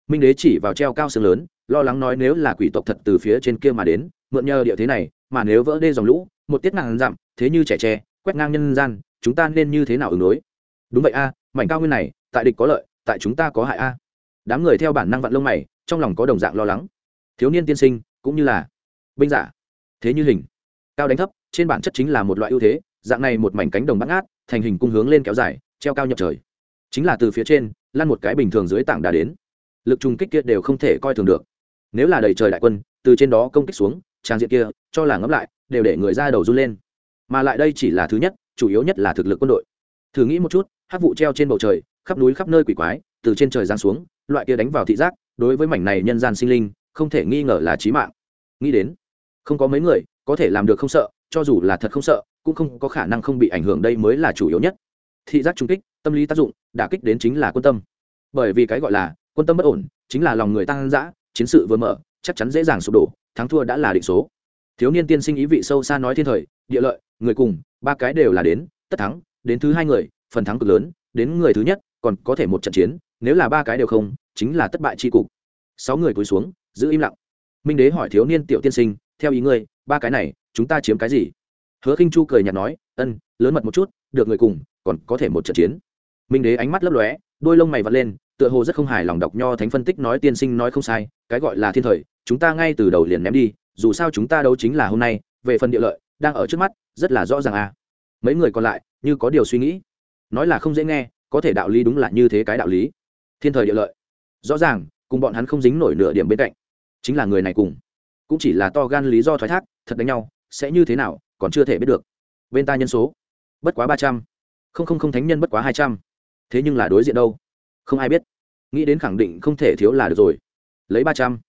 Minh đế chỉ vào treo cao sương lớn, lo lắng nói nếu là quỷ tộc thật từ phía trên kia mà đến, mượn nhờ địa thế này, mà nếu vỡ đê dòng lũ, một tiết ngàn dặm, thế như trẻ tre, quét ngang nhân gian chúng ta nên như thế nào ứng đối? Đúng vậy a, mảnh cao nguyên này, tại địch có lợi, tại chúng ta có hại a. Đám người theo bản năng vặn lông mày, trong lòng có đồng dạng lo lắng. Thiếu niên tiên sinh, cũng như là binh giả, thế như hình. Cao đánh thấp, trên bản chất chính là một loại ưu thế, dạng này một mảnh cánh đồng bắt ngát, thành hình cung hướng lên kéo dài, treo cao nhập trời. Chính là từ phía trên, lăn một cái bình thường dưới tảng đá đến. Lực trùng kích kia đều không thể coi thường được. Nếu là đầy trời đại quân, từ trên đó công kích xuống, trang diện kia, cho là ngẫm lại, đều để người ra đầu run lên. Mà lại đây chỉ là thứ nhất chủ yếu nhất là thực lực quân đội. Thử nghĩ một chút, hát vụ treo trên bầu trời, khắp núi khắp nơi quỷ quái, từ trên trời giáng xuống, loại kia đánh vào thị giác, đối với mảnh này nhân gian sinh linh, không thể nghi ngờ là trí mạng. Nghĩ đến, không có mấy người, có thể làm được không sợ, cho dù là thật không sợ, cũng không có khả năng không bị ảnh hưởng đây mới là chủ yếu nhất. Thị giác trung kích, tâm lý tác dụng, đả kích đến chính là quân tâm. Bởi vì cái gọi là quân tâm bất ổn, chính là lòng người tăng dã, chiến sự vừa mở, chắc chắn dễ dàng sụp đổ, thắng thua đã là định số. Thiếu niên tiên sinh ý vị sâu xa nói thiên thời, địa lợi, người cùng ba cái đều là đến, tất thắng, đến thứ hai người, phần thắng cực lớn, đến người thứ nhất, còn có thể một trận chiến, nếu là ba cái đều không, chính là thất bại tri cục. Sáu người cúi xuống, giữ im lặng. Minh đế hỏi thiếu niên tiểu tiên sinh, theo ý ngươi, ba cái này, chúng ta chiếm cái gì? Hứa khinh chu cười nhạt nói, ân, lớn mật một chút, được người cùng, còn có thể một trận chiến. Minh đế ánh mắt lấp lóe, đôi lông mày vặn lên, tựa hồ rất không hài lòng đọc nho thánh phân tích nói tiên sinh nói không sai, cái gọi là thiên thời, chúng ta ngay từ đầu liền ném đi, dù sao chúng ta đấu chính là hôm nay, về phần địa lợi đang ở trước mắt, rất là rõ ràng à. Mấy người còn lại, như có điều suy nghĩ. Nói là không dễ nghe, có thể đạo lý đúng là như thế cái đạo lý. Thiên thời địa lợi. Rõ ràng, cùng bọn hắn không dính nổi nửa điểm bên cạnh. Chính là người này cùng. Cũng chỉ là to gan lý do thoái thác, thật đánh nhau, sẽ như thế nào, còn chưa thể biết được. Bên ta nhân số. Bất quá ba trăm. Không không không thánh nhân bất quá hai trăm. Thế nhưng là đối diện đâu? Không ai biết. Nghĩ đến khẳng định không thể thiếu là được rồi. Lấy ba trăm.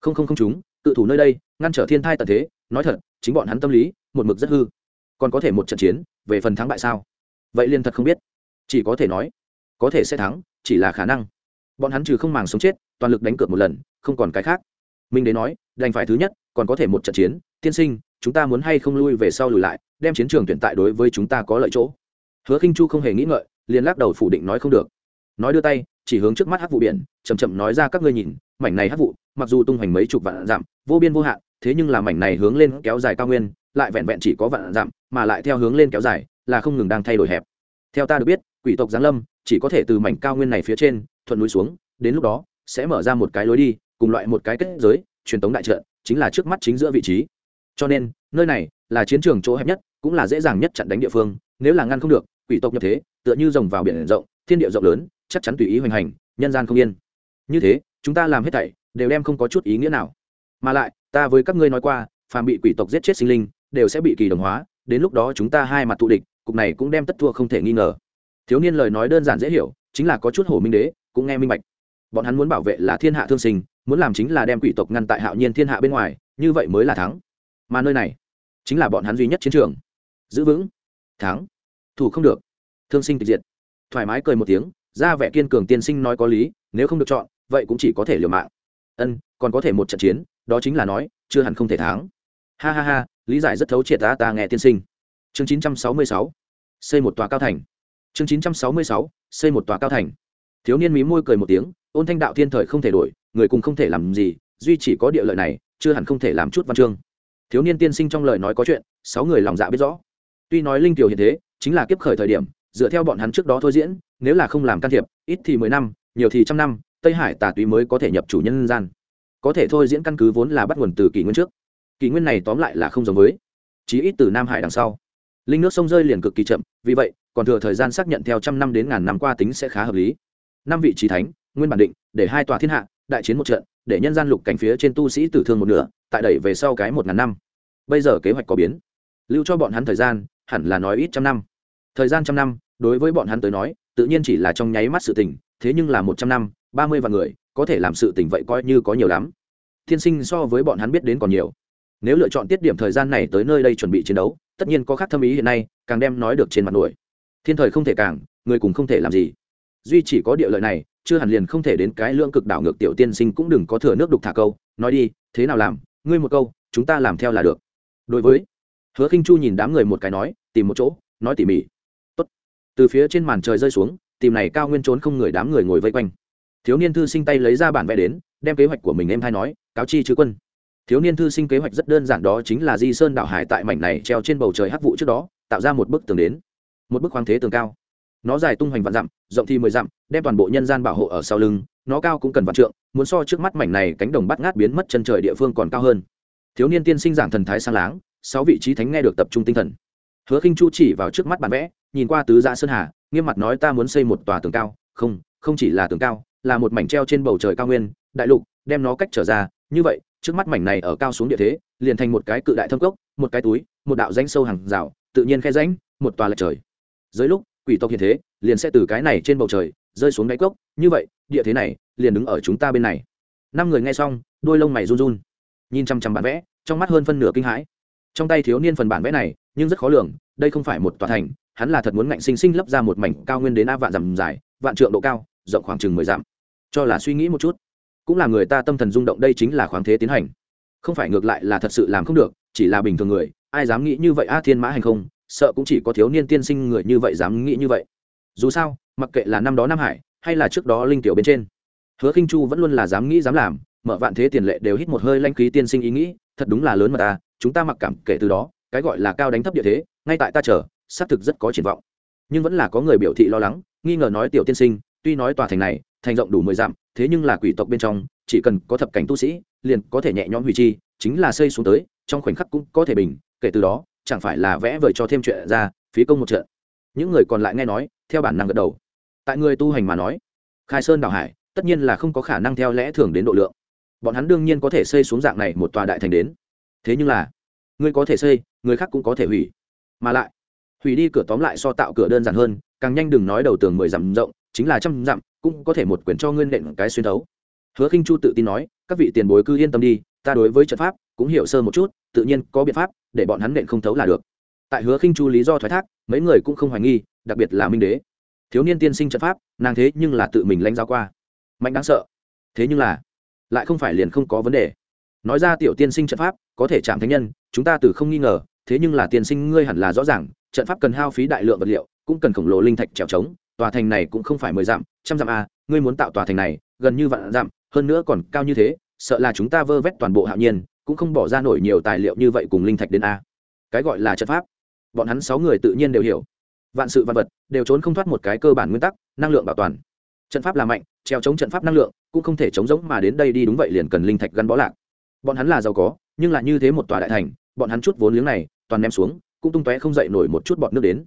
Không không không chúng, tự thủ nơi đây, ngăn trở thiên thai tận thế. Nói thật, chính bọn hắn tâm lý một mực rất hư. Còn có thể một trận chiến, về phần thắng bại sao? Vậy liền thật không biết. Chỉ có thể nói, có thể sẽ thắng, chỉ là khả năng. Bọn hắn trừ không màng sống chết, toàn lực đánh cược một lần, không còn cái khác. Minh đế nói, đành phải thứ nhất, còn có thể một trận chiến. Tiên sinh, chúng ta muốn hay không lui về sau lùi lại, đem chiến trường tuyển tại đối với chúng ta có lợi chỗ. Hứa khinh chu không hề nghĩ ngợi, liền lắc đầu phủ định nói không được. Nói đưa tay, chỉ hướng trước mắt hát vụ biển chầm chậm nói ra các ngươi nhìn, mảnh này hát vụ mặc dù tung hoành mấy chục vạn dặm, vô biên vô hạn, thế nhưng là mảnh này hướng lên kéo dài cao nguyên lại vẹn vẹn chỉ có vạn dặm, mà lại theo hướng lên kéo dài, là không ngừng đang thay đổi hẹp. Theo ta được biết, quỷ tộc giáng lâm chỉ có thể từ mảnh cao nguyên này phía trên, thuận núi xuống, đến lúc đó, sẽ mở ra một cái lối đi, cùng loại một cái kết giới, truyền tống đại trận, chính là trước mắt chính giữa vị trí. Cho nên, nơi này là chiến trường chỗ hẹp nhất, cũng là dễ dàng nhất chặn đánh địa phương, nếu là ngăn không được, quỷ tộc nhập thế, tựa như rồng vào biển rộng, thiên địa rộng lớn, chắc chắn tùy ý hoành hành, nhân gian không yên. Như thế, chúng ta làm hết thảy, đều đem không có chút ý nghĩa nào. Mà lại, ta với các ngươi nói qua, phàm bị quỷ tộc giết chết sinh linh đều sẽ bị kỳ đồng hóa, đến lúc đó chúng ta hai mặt thù địch, cục này cũng đem tất thua không thể nghi ngờ. Thiếu niên lời nói đơn giản dễ hiểu, chính là có chút hổ minh đế, cũng nghe minh bạch. Bọn hắn muốn bảo vệ là thiên hạ thương sinh, muốn làm chính là đem quỷ tộc ngăn tại hạo nhiên thiên hạ bên ngoài, như vậy mới là thắng. Mà nơi này, chính là bọn hắn duy nhất chiến trường. Giữ vững, thắng, thủ không được, thương sinh tịch diệt. Thoải mái cười một tiếng, ra vẻ kiên cường tiên sinh nói có lý, nếu không được chọn, vậy cũng chỉ có thể liều mạng. Ân, còn có thể một trận chiến, đó chính là nói, chưa hẳn không thể thắng. Ha ha ha lý giải rất thấu triệt ta ta nghe tiên sinh. Chương 966 xây một tòa cao thành. Chương 966 xây một tòa cao thành. Thiếu niên mí môi cười một tiếng, ôn thanh đạo thiên thời không thể đổi, người cùng không thể làm gì, duy chỉ có địa lợi này, chưa hẳn không thể làm chút văn chương. Thiếu niên tiên sinh trong lời nói có chuyện, sáu người lòng dạ biết rõ. Tuy nói linh tiểu hiện thế, chính là kiếp khởi thời điểm, dựa theo bọn hắn trước đó thôi diễn, nếu là không làm can thiệp, ít thì mười năm, nhiều thì trăm năm, tây hải tà túy mới có thể nhập chủ nhân gian. Có thể thôi diễn căn cứ vốn là bắt nguồn từ kỷ nguyên trước kỷ nguyên này tóm lại là không giống với, chí ít từ nam hải đằng sau. Linh nước sông rơi liền cực kỳ chậm, vì vậy, còn thừa thời gian xác nhận theo trăm năm đến ngàn năm qua tính sẽ khá hợp lý. Năm vị trí thánh, nguyên bản định, để hai tòa thiên hạ, đại chiến một trận, để nhân gian lục cảnh phía trên tu sĩ tử thương một nửa, tại đẩy về sau cái một ngàn năm. Bây giờ kế hoạch có biến. Lưu cho bọn hắn thời gian, hẳn là nói ít trăm năm. Thời gian trăm năm, đối với bọn hắn tới nói, tự nhiên chỉ là trong nháy mắt sự tình, thế nhưng là một trăm năm, ba mươi vạn người, có thể làm sự tình vậy coi như có nhiều lắm. Thiên sinh so với bọn hắn biết đến còn nhiều nếu lựa chọn tiết điểm thời gian này tới nơi đây chuẩn bị chiến đấu, tất nhiên có khác thâm ý hiện nay, càng đem nói được trên mặt nổi. Thiên thời không thể càng người cùng không thể làm gì. Duy chỉ có địa lợi này, chưa hẳn liền không thể đến cái lượng cực đảo ngược tiểu tiên sinh cũng đừng có thừa nước đục thả câu, nói đi, thế nào làm, ngươi một câu, chúng ta làm theo là được. Đối với hứa khinh chu nhìn đám người một cái nói, tìm một chỗ, nói tỉ mỉ. Tốt. từ phía trên màn trời rơi xuống, tìm này cao nguyên trốn không người đám người ngồi vây quanh. Thiếu niên thư sinh tay lấy ra bản vẽ đến, đem kế hoạch của mình em thay nói, cáo chi chứ quân thiếu niên thư sinh kế hoạch rất đơn giản đó chính là di sơn đạo hải tại mảnh này treo trên bầu trời hắc vụ trước đó, tạo ra một bức tường đến. Một bức khoáng thế tường cao. Nó dài tung hoành vạn dặm, rộng thì mười dặm, đem toàn bộ nhân gian bảo hộ ở sau lưng, nó cao cũng cần vạn trượng, muốn so trước mắt mảnh này cánh đồng bắt ngát biến mất chân trời địa phương còn cao hơn. Thiếu niên tiên sinh giảng thần thái sang láng, sáu vị trí thánh nghe được tập trung tinh thần. Hứa khinh chu chỉ vào trước mắt bản vẽ, nhìn qua tứ gia sơn hà, nghiêm mặt nói ta muốn xây một tòa tường cao. Không không chỉ là tường cao, là một mảnh treo trên bầu trời cao nguyên, đại lục, đem nó cách trở ra, như vậy trước mắt mảnh này ở cao xuống địa thế, liền thành một cái cự đại thâm cốc, một cái túi, một đạo danh sâu hàng rào, tự nhiên khe rãnh, một tòa lệch trời. Dưới lúc, quỷ tộc hiện thế, liền sẽ từ cái này trên bầu trời rơi xuống đáy cốc. Như vậy, địa thế này liền đứng ở chúng ta bên này. Năm người nghe xong, đôi lông mày run run, nhìn chăm chăm bản vẽ, trong mắt hơn phân nửa kinh hãi. Trong tay thiếu niên phần bản vẽ này, nhưng rất khó lường, đây không phải một tòa thành, hắn là thật muốn ngạnh sinh sinh lấp ra một mảnh cao nguyên đến a vạn dặm dài, vạn trượng độ cao, rộng khoảng chừng mười dặm. Cho là suy nghĩ một chút cũng là người ta tâm thần rung động, đây chính là khoáng thế tiến hành. Không phải ngược lại là thật sự làm không được, chỉ là bình thường người, ai dám nghĩ như vậy? A thiên mã hành không, sợ cũng chỉ có thiếu niên tiên sinh người như vậy dám nghĩ như vậy. Dù sao, mặc kệ là năm đó nam hải, hay là trước đó linh tiểu bên trên, hứa khinh chu vẫn luôn là dám nghĩ dám làm, mở vạn thế tiền lệ đều hít một hơi lanh khí tiên sinh ý nghĩ, thật đúng là lớn mà ta, chúng ta mặc cảm kể từ đó, cái gọi là cao đánh thấp địa thế, ngay tại ta chờ, xác thực rất có triển vọng. Nhưng vẫn là có người biểu thị lo lắng, nghi ngờ nói tiểu tiên sinh, tuy nói tòa thành này, thành rộng đủ mười dặm thế nhưng là quỷ tộc bên trong, chỉ cần có thập cảnh tu sĩ, liền có thể nhẹ nhõm hủy chi, chính là xây xuống tới, trong khoảnh khắc cũng có thể bình, kể từ đó, chẳng phải là vẽ vời cho thêm chuyện ra, phí công một trận. Những người còn lại nghe nói, theo bản năng gật đầu. Tại người tu hành mà nói, khai sơn đảo hải, tất nhiên là không có khả năng theo lẽ thường đến độ lượng. Bọn hắn đương nhiên có thể xây xuống dạng này một tòa đại thành đến. Thế nhưng là, người có thể xây, người khác cũng có thể hủy. Mà lại, hủy đi cửa tóm lại so tạo cửa đơn giản hơn, càng nhanh đừng nói đầu tường mười dặm rộng, chính là trăm dặm cũng có thể một quyền cho ngươi nện cái xuyên thấu. Hứa khinh chu tự tin nói, các vị tiền bối cứ yên tâm đi, ta đối với trận pháp cũng hiểu sơ một chút, tự nhiên có biện pháp, để bọn hắn nện không thấu là được. Tại hứa khinh chu lý do thoái thác, mấy người cũng không hoài nghi, đặc biệt là minh đế. Thiếu niên tiên sinh trận pháp, nàng thế nhưng là tự mình lãnh giáo qua. Mạnh đáng sợ. Thế nhưng là, lại không phải liền không có vấn đề. Nói ra tiểu tiên sinh trận pháp, có thể chạm thánh nhân, chúng ta từ không nghi ngờ, thế nhưng là tiên sinh ngươi hẳn là rõ ràng, trận pháp cần hao phí đại lượng vật liệu, cũng cần khổng lồ linh thạch trèo trống tòa thành này cũng không phải mười dặm trăm dặm a à, ngươi muốn tạo tòa thành này gần như vạn dặm hơn nữa còn cao như thế sợ là chúng ta vơ vét toàn bộ hạo nhiên cũng không bỏ ra nổi nhiều tài liệu như vậy cùng linh thạch đến a. Cái gọi là trận pháp bọn hắn sáu người tự nhiên đều hiểu. Vạn sự vạn vật đều trốn không thoát một cái cơ bản nguyên tắc năng lượng bảo toàn. Trận pháp là mạnh treo chống trận pháp năng lượng cũng không thể chống giống mà đến đây đi đúng vậy liền cần linh thạch gắn bó lạc. Bọn hắn là giàu có nhưng là như thế một tòa đại thành bọn hắn chút vốn liếng này toàn ném xuống cũng tung tóe không dậy nổi một chút bọt nước đến.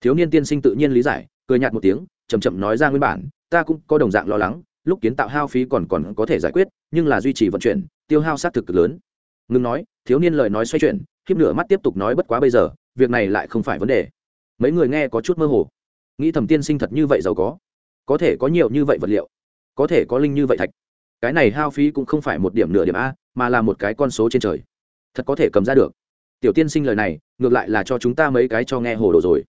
Thiếu niên tiên sinh tự nhiên lý giải cười nhạt một tiếng chầm chậm nói ra nguyên bản, ta cũng có đồng dạng lo lắng, lúc kiến tạo hao phí còn còn có thể giải quyết, nhưng là duy trì vận chuyển, tiêu hao sát thực cực lớn. Ngừng nói, thiếu niên lời nói xoay chuyển, khiếp nửa mắt tiếp tục nói bất quá bây giờ, việc này lại không phải vấn đề. Mấy người nghe có chút mơ hồ. Nghĩ thầm tiên sinh thật như vậy giàu có. Có thể có nhiều như vậy vật liệu. Có thể có linh như vậy thạch. Cái này hao phí cũng không phải một điểm nửa điểm a, mà là một cái con số trên trời. Thật có thể cầm ra được. Tiểu tiên sinh lời này, ngược lại là cho chúng ta mấy cái cho nghe hồ đồ rồi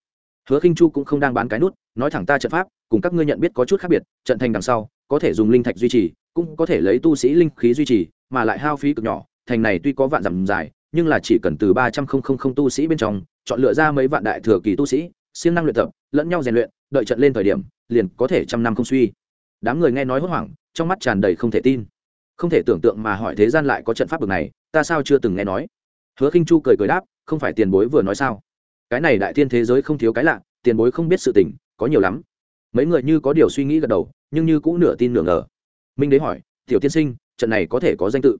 hứa khinh chu cũng không đang bán cái nút, nói thẳng ta trận pháp, cùng các ngươi nhận biết có chút khác biệt, trận thành đằng sau, có thể dùng linh thạch duy trì, cũng có thể lấy tu sĩ linh khí duy trì, mà lại hao phí cực nhỏ, thành này tuy có vạn dặm dài, nhưng là chỉ cần từ ba trăm không tu sĩ bên trong, chọn lựa ra mấy vạn đại thừa kỳ tu sĩ, siêng năng luyện tập, lẫn nhau rèn luyện, đợi trận lên thời điểm, liền có thể trăm năm không suy. Đám người nghe nói hốt hoảng, trong mắt tràn đầy không thể tin. Không thể tưởng tượng mà hỏi thế gian lại có trận pháp bực này, ta sao chưa từng nghe nói? Hứa khinh chu cười cười đáp, không phải tiền bối vừa nói sao? Cái này đại thiên thế giới không thiếu cái lạ, tiền bối không biết sự tình, có nhiều lắm. Mấy người như có điều suy nghĩ gật đầu, nhưng như cũng nửa tin nửa ngờ. Minh đế hỏi, tiểu tiên sinh, trận này có thể có danh tự?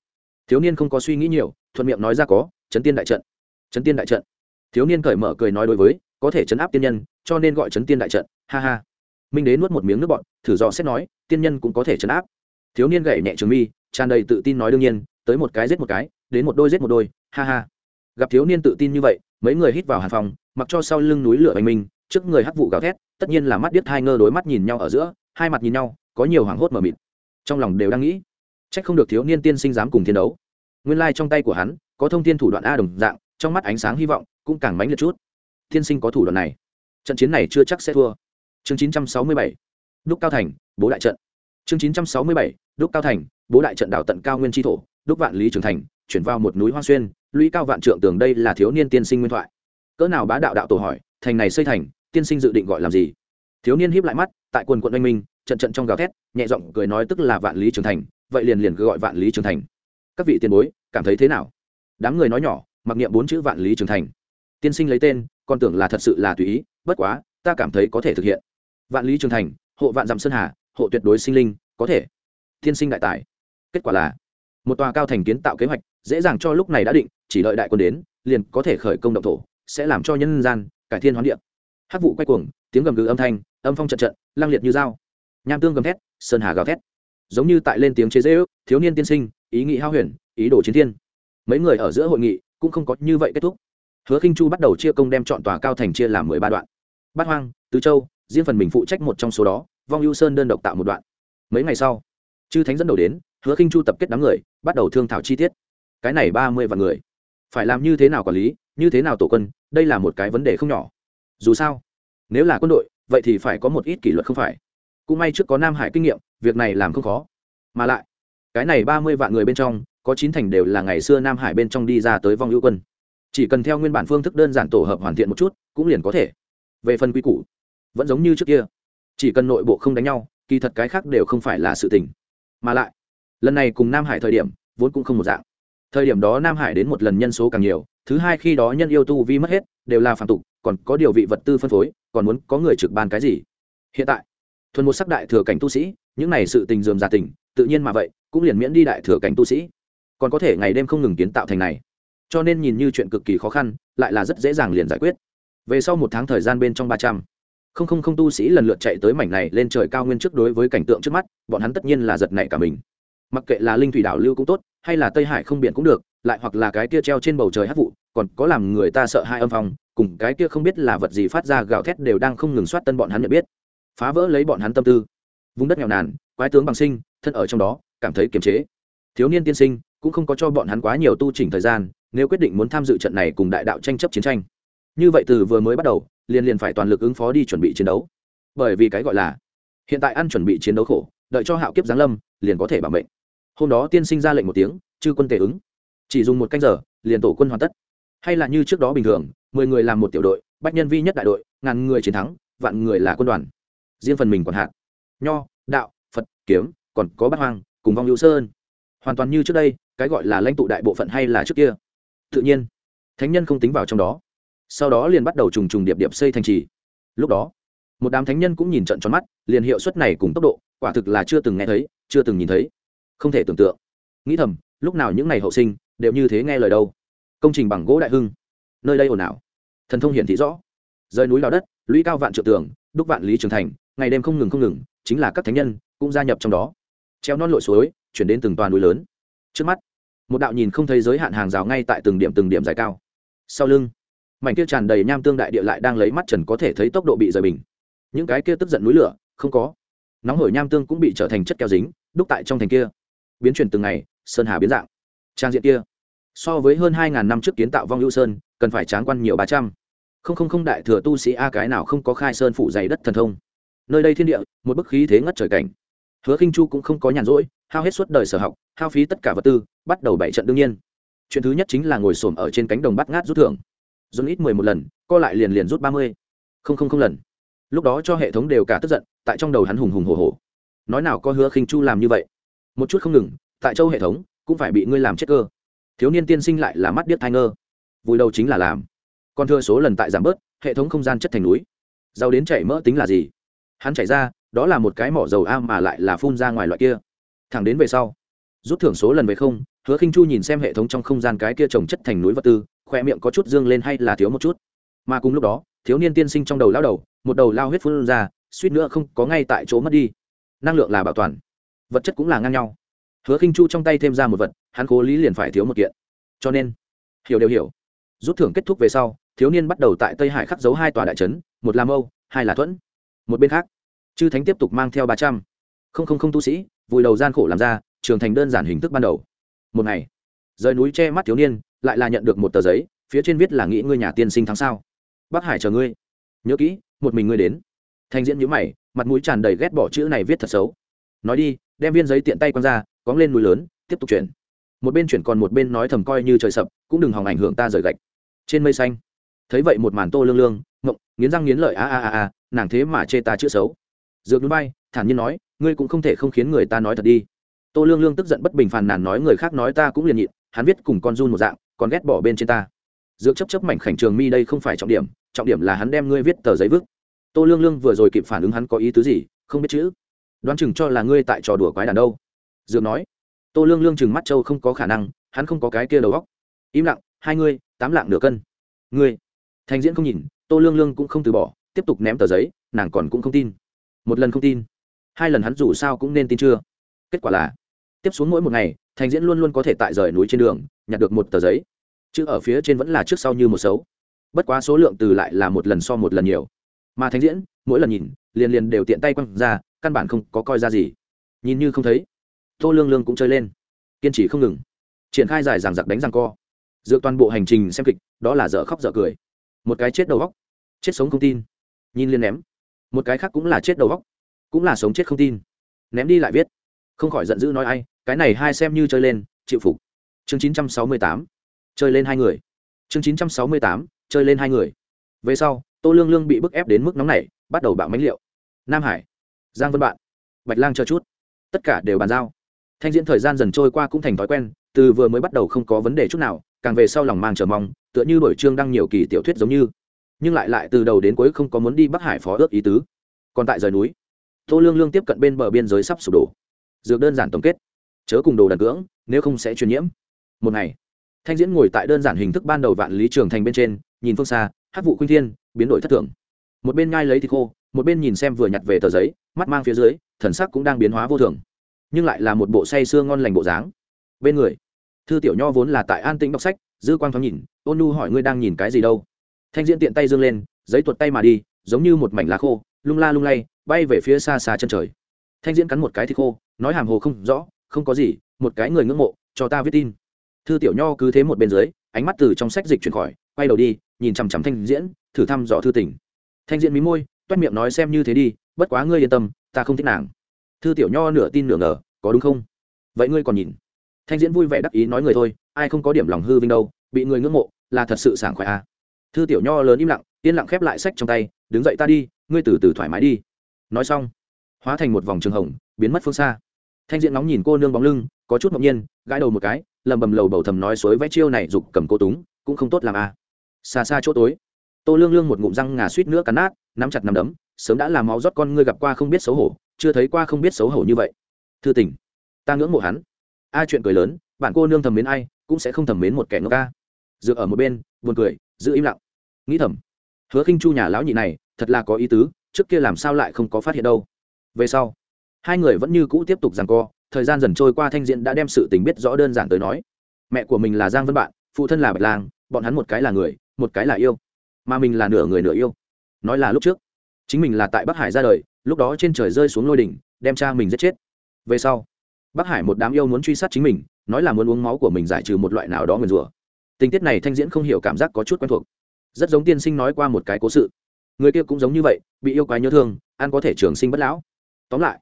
Thiếu niên không có suy nghĩ nhiều, thuận miệng nói ra có, chấn tiên đại trận. Chấn tiên đại trận? Thiếu niên cởi mở cười nói đối với, có thể chấn áp tiên nhân, cho nên gọi chấn tiên đại trận. Ha ha. Minh đế nuốt một miếng nước bọn thử dò xét nói, tiên nhân cũng có thể chấn áp. Thiếu niên gậy nhẹ trường mi, tràn đầy tự tin nói đương nhiên, tới một cái giết một cái, đến một đôi giết một đôi. Ha ha. Gặp thiếu niên tự tin như vậy, mấy người hít vào hàn phòng mặc cho sau lưng núi lửa bành minh, trước người hắc vụ gào thét, tất nhiên là mắt điếc hai ngơ đối mắt nhìn nhau ở giữa, hai mặt nhìn nhau, có nhiều hoảng hốt mờ mịt. Trong lòng đều đang nghĩ trách không được thiếu niên tiên sinh dám cùng thiên đấu. Nguyên lai trong tay của hắn, có thông tin thủ đoạn a đồng dạng, trong mắt ánh sáng hy vọng cũng càng mãnh liệt chút. Tiên sinh có thủ đoạn này. Trận chiến này chưa chắc sẽ thua. Chương 967 đúc cao thành, bố đại trận. Chương 967 đúc cao thành, bố đại trận đảo tận cao nguyên tri thổ, đúc vạn lý trường thành, chuyển vào một núi hoa xuyên, lũy cao vạn trượng tường đây là thiếu niên tiên sinh nguyên thoại cỡ nào bá đạo đạo tổ hỏi, thành này xây thành, tiên sinh dự định gọi làm gì? Thiếu niên híp lại mắt, tại quần quận oanh minh, trận trận trong gào thét, nhẹ giọng cười nói tức là vạn lý trường thành, vậy liền liền cứ gọi vạn lý trường thành. Các vị tiền bối, cảm thấy thế nào? Đám người nói nhỏ, mặc niệm bốn chữ vạn lý trường thành. Tiên sinh lấy tên, còn tưởng là thật sự là tùy ý, bất quá, ta cảm thấy có thể thực hiện. Vạn lý trường thành, hộ vạn dặm sơn hà, hộ tuyệt đối sinh linh, có thể. Tiên sinh đại tài. Kết quả là, một tòa cao thành kiến tạo kế hoạch, dễ dàng cho lúc này đã định, chỉ đợi đại quân đến, liền có thể khởi công động thổ sẽ làm cho nhân gian cải thiên hoán địa. Hát vụ quay cuồng, tiếng gầm gừ âm thanh, âm phong trận trận, lang liệt như dao. Nham tương gầm thét, sơn hà gào thét. Giống như tại lên tiếng chế dễ ước thiếu niên tiên sinh, ý nghĩ hao huyền, ý đồ chiến thiên. Mấy người ở giữa hội nghị cũng không có như vậy kết thúc. Hứa khinh chu bắt đầu chia công đem chọn tòa cao thành chia làm mười ba đoạn. Bát hoang, tứ châu, riêng phần mình phụ trách một trong số đó, vong ưu sơn đơn độc tạo một đoạn. Mấy ngày sau, chư thánh dẫn đầu đến, hứa khinh chu tập kết đám người, bắt đầu thương thảo chi tiết. Cái này ba mươi vạn người phải làm như thế nào quản lý, như thế nào tổ quân, đây là một cái vấn đề không nhỏ. Dù sao, nếu là quân đội, vậy thì phải có một ít kỷ luật không phải. Cũng may trước có nam hải kinh nghiệm, việc này làm không khó. Mà lại, cái này ba mươi vạn người bên trong, có chín thành đều là ngày xưa nam hải bên trong đi ra tới vong hữu quân. Chỉ cần theo nguyên bản phương thức đơn giản tổ hợp hoàn thiện một chút, cũng liền có thể. Về phần quy củ, vẫn giống như trước kia. Chỉ cần nội bộ không đánh nhau, kỳ thật cái khác đều không phải là sự tình. Mà lại, lần này cùng nam hải thời điểm, vốn cũng không một dạng thời điểm đó nam hải đến một lần nhân số càng nhiều, thứ hai khi đó nhân yêu tu vi mất hết, đều là phạm tục, còn có điều vị vật tư phân phối, còn muốn có người trực ban cái gì? Hiện tại, thuần một sắc đại thừa cảnh tu sĩ, những này sự tình dườm giả tình, tự nhiên mà vậy, cũng liền miễn đi đại thừa cảnh tu sĩ. Còn có thể ngày đêm không ngừng kiến tạo thành này. Cho nên nhìn như chuyện cực kỳ khó khăn, lại là rất dễ dàng liền giải quyết. Về sau một tháng thời gian bên trong ba trăm, không không không tu sĩ lần lượt chạy tới mảnh này lên trời cao nguyên trước đối với cảnh tượng trước mắt, bọn hắn tất nhiên là giật nảy cả mình. Mặc kệ là linh thủy đảo lưu cũng tốt hay là tây hải không biển cũng được, lại hoặc là cái kia treo trên bầu trời hát vụ, còn có làm người ta sợ hai âm phong, cùng cái kia không biết là vật gì phát ra gào thét đều đang không ngừng soát tân bọn hắn nhận biết. Phá vỡ lấy bọn hắn tâm tư. Vùng đất nghèo nàn, quái tướng bằng sinh, thân ở trong đó, cảm thấy kiềm chế. Thiếu niên tiên sinh, cũng không có cho bọn hắn quá nhiều tu chỉnh thời gian, nếu quyết định muốn tham dự trận này cùng đại đạo tranh chấp chiến tranh. Như vậy từ vừa mới bắt đầu, liền liền phải toàn lực ứng phó đi chuẩn bị chiến đấu. Bởi vì cái gọi là, hiện tại ăn chuẩn bị chiến đấu khổ, đợi cho hạo kiếp giáng lâm, liền có thể bảo mệnh hôm đó tiên sinh ra lệnh một tiếng, chư quân tề ứng. Chỉ dùng một canh giờ, liền tổ quân hoàn tất. Hay là như trước đó bình thường, mười người làm một tiểu đội, bách nhân vi nhất đại đội, ngàn người chiến thắng, vạn người là quân đoàn. Riêng phần mình còn hạn nho, đạo, phật, kiếm, còn có bát hoang, cùng vong hữu sơn. Hoàn toàn như trước đây, cái gọi là lãnh tụ đại bộ phận hay là trước kia. Tự nhiên, thánh nhân không tính vào trong đó. Sau đó liền bắt đầu trùng trùng điệp điệp xây thành trì. Lúc đó, một đám thánh nhân cũng nhìn trận tròn mắt, liền hiệu suất này cùng tốc độ, quả thực là chưa từng nghe thấy, chưa từng nhìn thấy không thể tưởng tượng. Nghĩ thầm, lúc nào những ngày hậu sinh đều như thế nghe lời đâu. Công trình bằng gỗ đại hưng. Nơi đây ồn ào. Thần thông hiển thị rõ. Rời núi đào đất, lũy cao vạn trượng tường, đúc vạn lý trường thành, ngày đêm không ngừng không ngừng, chính là các thánh nhân cũng gia nhập trong đó. Treo non lội suối, chuyển đến từng toàn núi lớn. Trước mắt, một đạo nhìn không thấy giới hạn hàng rào ngay tại từng điểm từng điểm dài cao. Sau lưng, mảnh kia tràn đầy nham tương đại địa lại đang lấy mắt trần có thể thấy tốc độ bị rời bình. Những cái kia tức giận núi lửa, không có. Nóng hổi nham tương cũng bị trở thành chất keo dính, đúc tại trong thành kia biến chuyển từng ngày, sơn hà biến dạng. Trang diện kia, so với hơn hai ngàn năm trước kiến tạo vong hữu sơn, cần phải tráng quan nhiều ba trăm. Không không không đại thừa tu sĩ a cái nào không có khai sơn phủ dày đất thần thông. Nơi đây thiên địa, một bức khí thế ngất trời cảnh. Hứa khinh chu cũng không có nhàn rỗi, hao hết suốt đời sở học, hao phí tất cả vật tư, bắt đầu bảy trận đương nhiên. Chuyện thứ nhất chính là ngồi xổm ở trên cánh đồng bắt ngát rút thưởng. Dồn ít mười một lần, co lại liền liền rút ba mươi. Không không không lần. Lúc đó cho hệ thống đều cả tức giận, tại trong đầu hắn hùng hùng hồ hồ nói nào có hứa khinh chu làm như vậy? Một chút không ngừng, tại châu hệ thống, cũng phải bị ngươi làm chết cơ. Thiếu niên tiên sinh lại là mắt điếc thai ngơ. Vùi đầu chính là làm. Còn thừa số lần tại giảm bớt, hệ thống không gian chất thành núi. Giàu đến chảy mỡ tính là gì? Hắn chảy ra, đó là một cái mỏ dầu a mà lại là phun ra ngoài loại kia. Thẳng đến về sau, rút thưởng số lần về không, hứa khinh chu nhìn xem hệ thống trong không gian cái kia trồng chất thành núi vật tư khoe miệng có chút dương lên hay là thiếu một chút. Mà cùng lúc đó, thiếu niên tiên sinh trong đầu lao đầu, một đầu lao huyết phun ra, suýt nữa không có ngay tại chỗ mất đi. Năng lượng là bảo toàn vật chất cũng là ngang nhau. Hứa khinh chu trong tay thêm ra một vật, hắn cố lý liền phải thiếu một kiện. Cho nên, hiểu đều hiểu. Rút thưởng kết thúc về sau, thiếu niên bắt đầu tại tây hải khắc dấu hai tòa đại trấn, một là mâu, hai là thuẫn. Một bên khác, chư thánh tiếp tục mang theo ba trăm. Không không không tu sĩ, vùi đầu gian khổ làm ra, trường thành đơn giản hình thức ban đầu. Một ngày, rời núi che mắt thiếu niên, lại là nhận được một tờ giấy, phía trên viết là nghĩ ngươi nhà tiên sinh tháng sau bắc hải chờ ngươi. Nhớ kỹ, một mình ngươi đến. Thanh diễn nhữ mày, mặt mũi tràn đầy ghét bỏ chữ này viết thật xấu nói đi, đem viên giấy tiện tay quăng ra, cóng lên núi lớn, tiếp tục chuyển. Một bên chuyển còn một bên nói thầm coi như trời sập, cũng đừng hòng ảnh hưởng ta rời gạch. Trên mây xanh. Thấy vậy một màn tô lương lương, ngộng, nghiến răng nghiến lợi, a a a a, nàng thế mà chê ta chữ xấu. Dược núi bay, thản nhiên nói, ngươi cũng không thể không khiến người ta nói thật đi. Tô lương lương tức giận bất bình phàn nàn nói người khác nói ta cũng liền nhịn, hắn viết cùng con run một dạng, còn ghét bỏ bên trên ta. Dược chấp chấp mảnh khảnh trường mi đây không phải trọng điểm trọng điểm là hắn đem ngươi viết tờ giấy vứt tô lương lương vừa rồi kịp phản ứng hắn có ý tứ gì, không biết chữ đoán chừng cho là ngươi tại trò đùa quái đàn đâu. Dược nói. Tô lương lương chừng mắt châu không có khả năng, hắn không có cái kia đầu góc im lặng, hai ngươi, tám lạng nửa cân. Ngươi. Thành diễn không nhìn, tô lương lương cũng không từ bỏ, tiếp tục ném tờ giấy, nàng còn cũng không tin. Một lần không tin. Hai lần hắn dù sao cũng nên tin chưa? Kết quả là, tiếp xuống mỗi một ngày, thành diễn luôn luôn có thể tại rời núi trên đường, nhặt được một tờ giấy. Chứ ở phía trên vẫn là trước sau như một xấu. Bất quá số lượng từ lại là một lần so một lần nhiều. Mà thành diễn, mỗi lần nhìn, liền liền đều tiện tay quăng ra căn bản không có coi ra gì. Nhìn như không thấy, tô lương lương cũng chơi lên, kiên trì không ngừng, triển khai dài ràng giặc đánh ràng co. Dựa toàn bộ hành trình xem kịch, đó là dở khóc dở cười. Một cái chết đầu góc chết sống không tin, nhìn liền ném. Một cái khác cũng là chết đầu góc cũng là sống chết không tin. Ném đi lại viết, không khỏi giận dữ nói ai, cái này hai xem như chơi lên, chịu phục. Chương chín trăm sáu mươi tám, chơi lên hai người. Chương chín trăm sáu mươi tám, chơi lên hai người. Về sau, tô lương lương bị bức ép đến mức nóng này bắt đầu bạo mánh liệu nam hải giang vân bạn, bạch lang chờ chút. Tất cả đều bàn giao. Thanh diễn thời gian dần trôi qua cũng thành thói quen, từ vừa mới bắt đầu không có vấn đề chút nào, càng về sau lòng mang chờ mong, tựa như đổi chương đăng nhiều kỳ tiểu thuyết giống như. Nhưng lại lại từ đầu đến cuối không có muốn đi bắc hải phó ước ý tứ. Còn tại rời núi, tô lương lương tiếp cận bên bờ biên giới sắp sụp đổ. Dược đơn giản tổng kết. Chớ cùng đồ đần cưỡng, nếu không sẽ truyền nhiễm. Một ngày, thanh diễn ngồi tại đơn giản hình thức ban đầu vạn lý trường thành bên trên, nhìn phương xa hát vụ khuynh thiên, biến đổi thất thường. Một bên ngai lấy thì khô một bên nhìn xem vừa nhặt về tờ giấy, mắt mang phía dưới, thần sắc cũng đang biến hóa vô thường. Nhưng lại là một bộ say sưa ngon lành bộ dáng. Bên người, thư tiểu nho vốn là tại an tĩnh đọc sách, dư quang thoáng nhìn, ôn nu hỏi ngươi đang nhìn cái gì đâu? Thanh diễn tiện tay dương lên, giấy tuột tay mà đi, giống như một mảnh lá khô, lung la lung lay, bay về phía xa xa chân trời. Thanh diễn cắn một cái thì khô, nói hàm hồ không rõ, không có gì, một cái người ngưỡng mộ, cho ta viết tin. Thư tiểu nho cứ thế một bên dưới, ánh mắt từ trong sách dịch chuyển khỏi, quay đầu đi, nhìn chằm chằm thanh diễn, thử thăm dò thư tình. Thanh diễn mí môi toét miệng nói xem như thế đi, bất quá ngươi yên tâm, ta không thích nàng. Thư tiểu nho nửa tin nửa ngờ, có đúng không? Vậy ngươi còn nhìn. Thanh diễn vui vẻ đắc ý nói người thôi, ai không có điểm lòng hư vinh đâu, bị người ngưỡng mộ, là thật sự sảng khoái à. thư tiểu nho lớn im lặng, yên lặng khép lại sách trong tay, đứng dậy ta đi, ngươi từ từ thoải mái đi. Nói xong, hóa thành một vòng trường hồng, biến mất phương xa. Thanh diện nóng nhìn cô nương bóng lưng, có chút ngẫu nhiên, gãi đầu một cái, lầm bầm lầu bầu thầm nói suối vẽ chiêu này giục cầm cô túng, cũng không tốt làm à. xa xa chỗ tối, tô lương lương một ngụm răng ngà suýt nữa cắn nát nắm chặt nắm đấm, sớm đã làm máu rót con ngươi gặp qua không biết xấu hổ, chưa thấy qua không biết xấu hổ như vậy. Thư tình, ta ngưỡng mộ hắn. A chuyện cười lớn, bạn cô nương thầm mến ai, cũng sẽ không thầm mến một kẻ ngốc ca. Dựa ở một bên, buồn cười, giữ im lặng. Nghĩ thầm, hứa khinh chu nhà lão nhị này, thật là có ý tứ, trước kia làm sao lại không có phát hiện đâu. Về sau, hai người vẫn như cũ tiếp tục rằng co, thời gian dần trôi qua thanh diện đã đem sự tình biết rõ đơn giản tới nói. Mẹ của mình là giang vân bạn, phụ thân là bạch lang, bọn hắn một cái là người, một cái là yêu, mà mình là nửa người nửa yêu nói là lúc trước. Chính mình là tại bắc hải ra đời, lúc đó trên trời rơi xuống lôi đỉnh, đem cha mình giết chết. Về sau, bắc hải một đám yêu muốn truy sát chính mình, nói là muốn uống máu của mình giải trừ một loại nào đó nguyền rủa. Tình tiết này thanh diễn không hiểu cảm giác có chút quen thuộc. Rất giống tiên sinh nói qua một cái cố sự. Người kia cũng giống như vậy, bị yêu quái nhớ thương an có thể trường sinh bất lão. Tóm lại,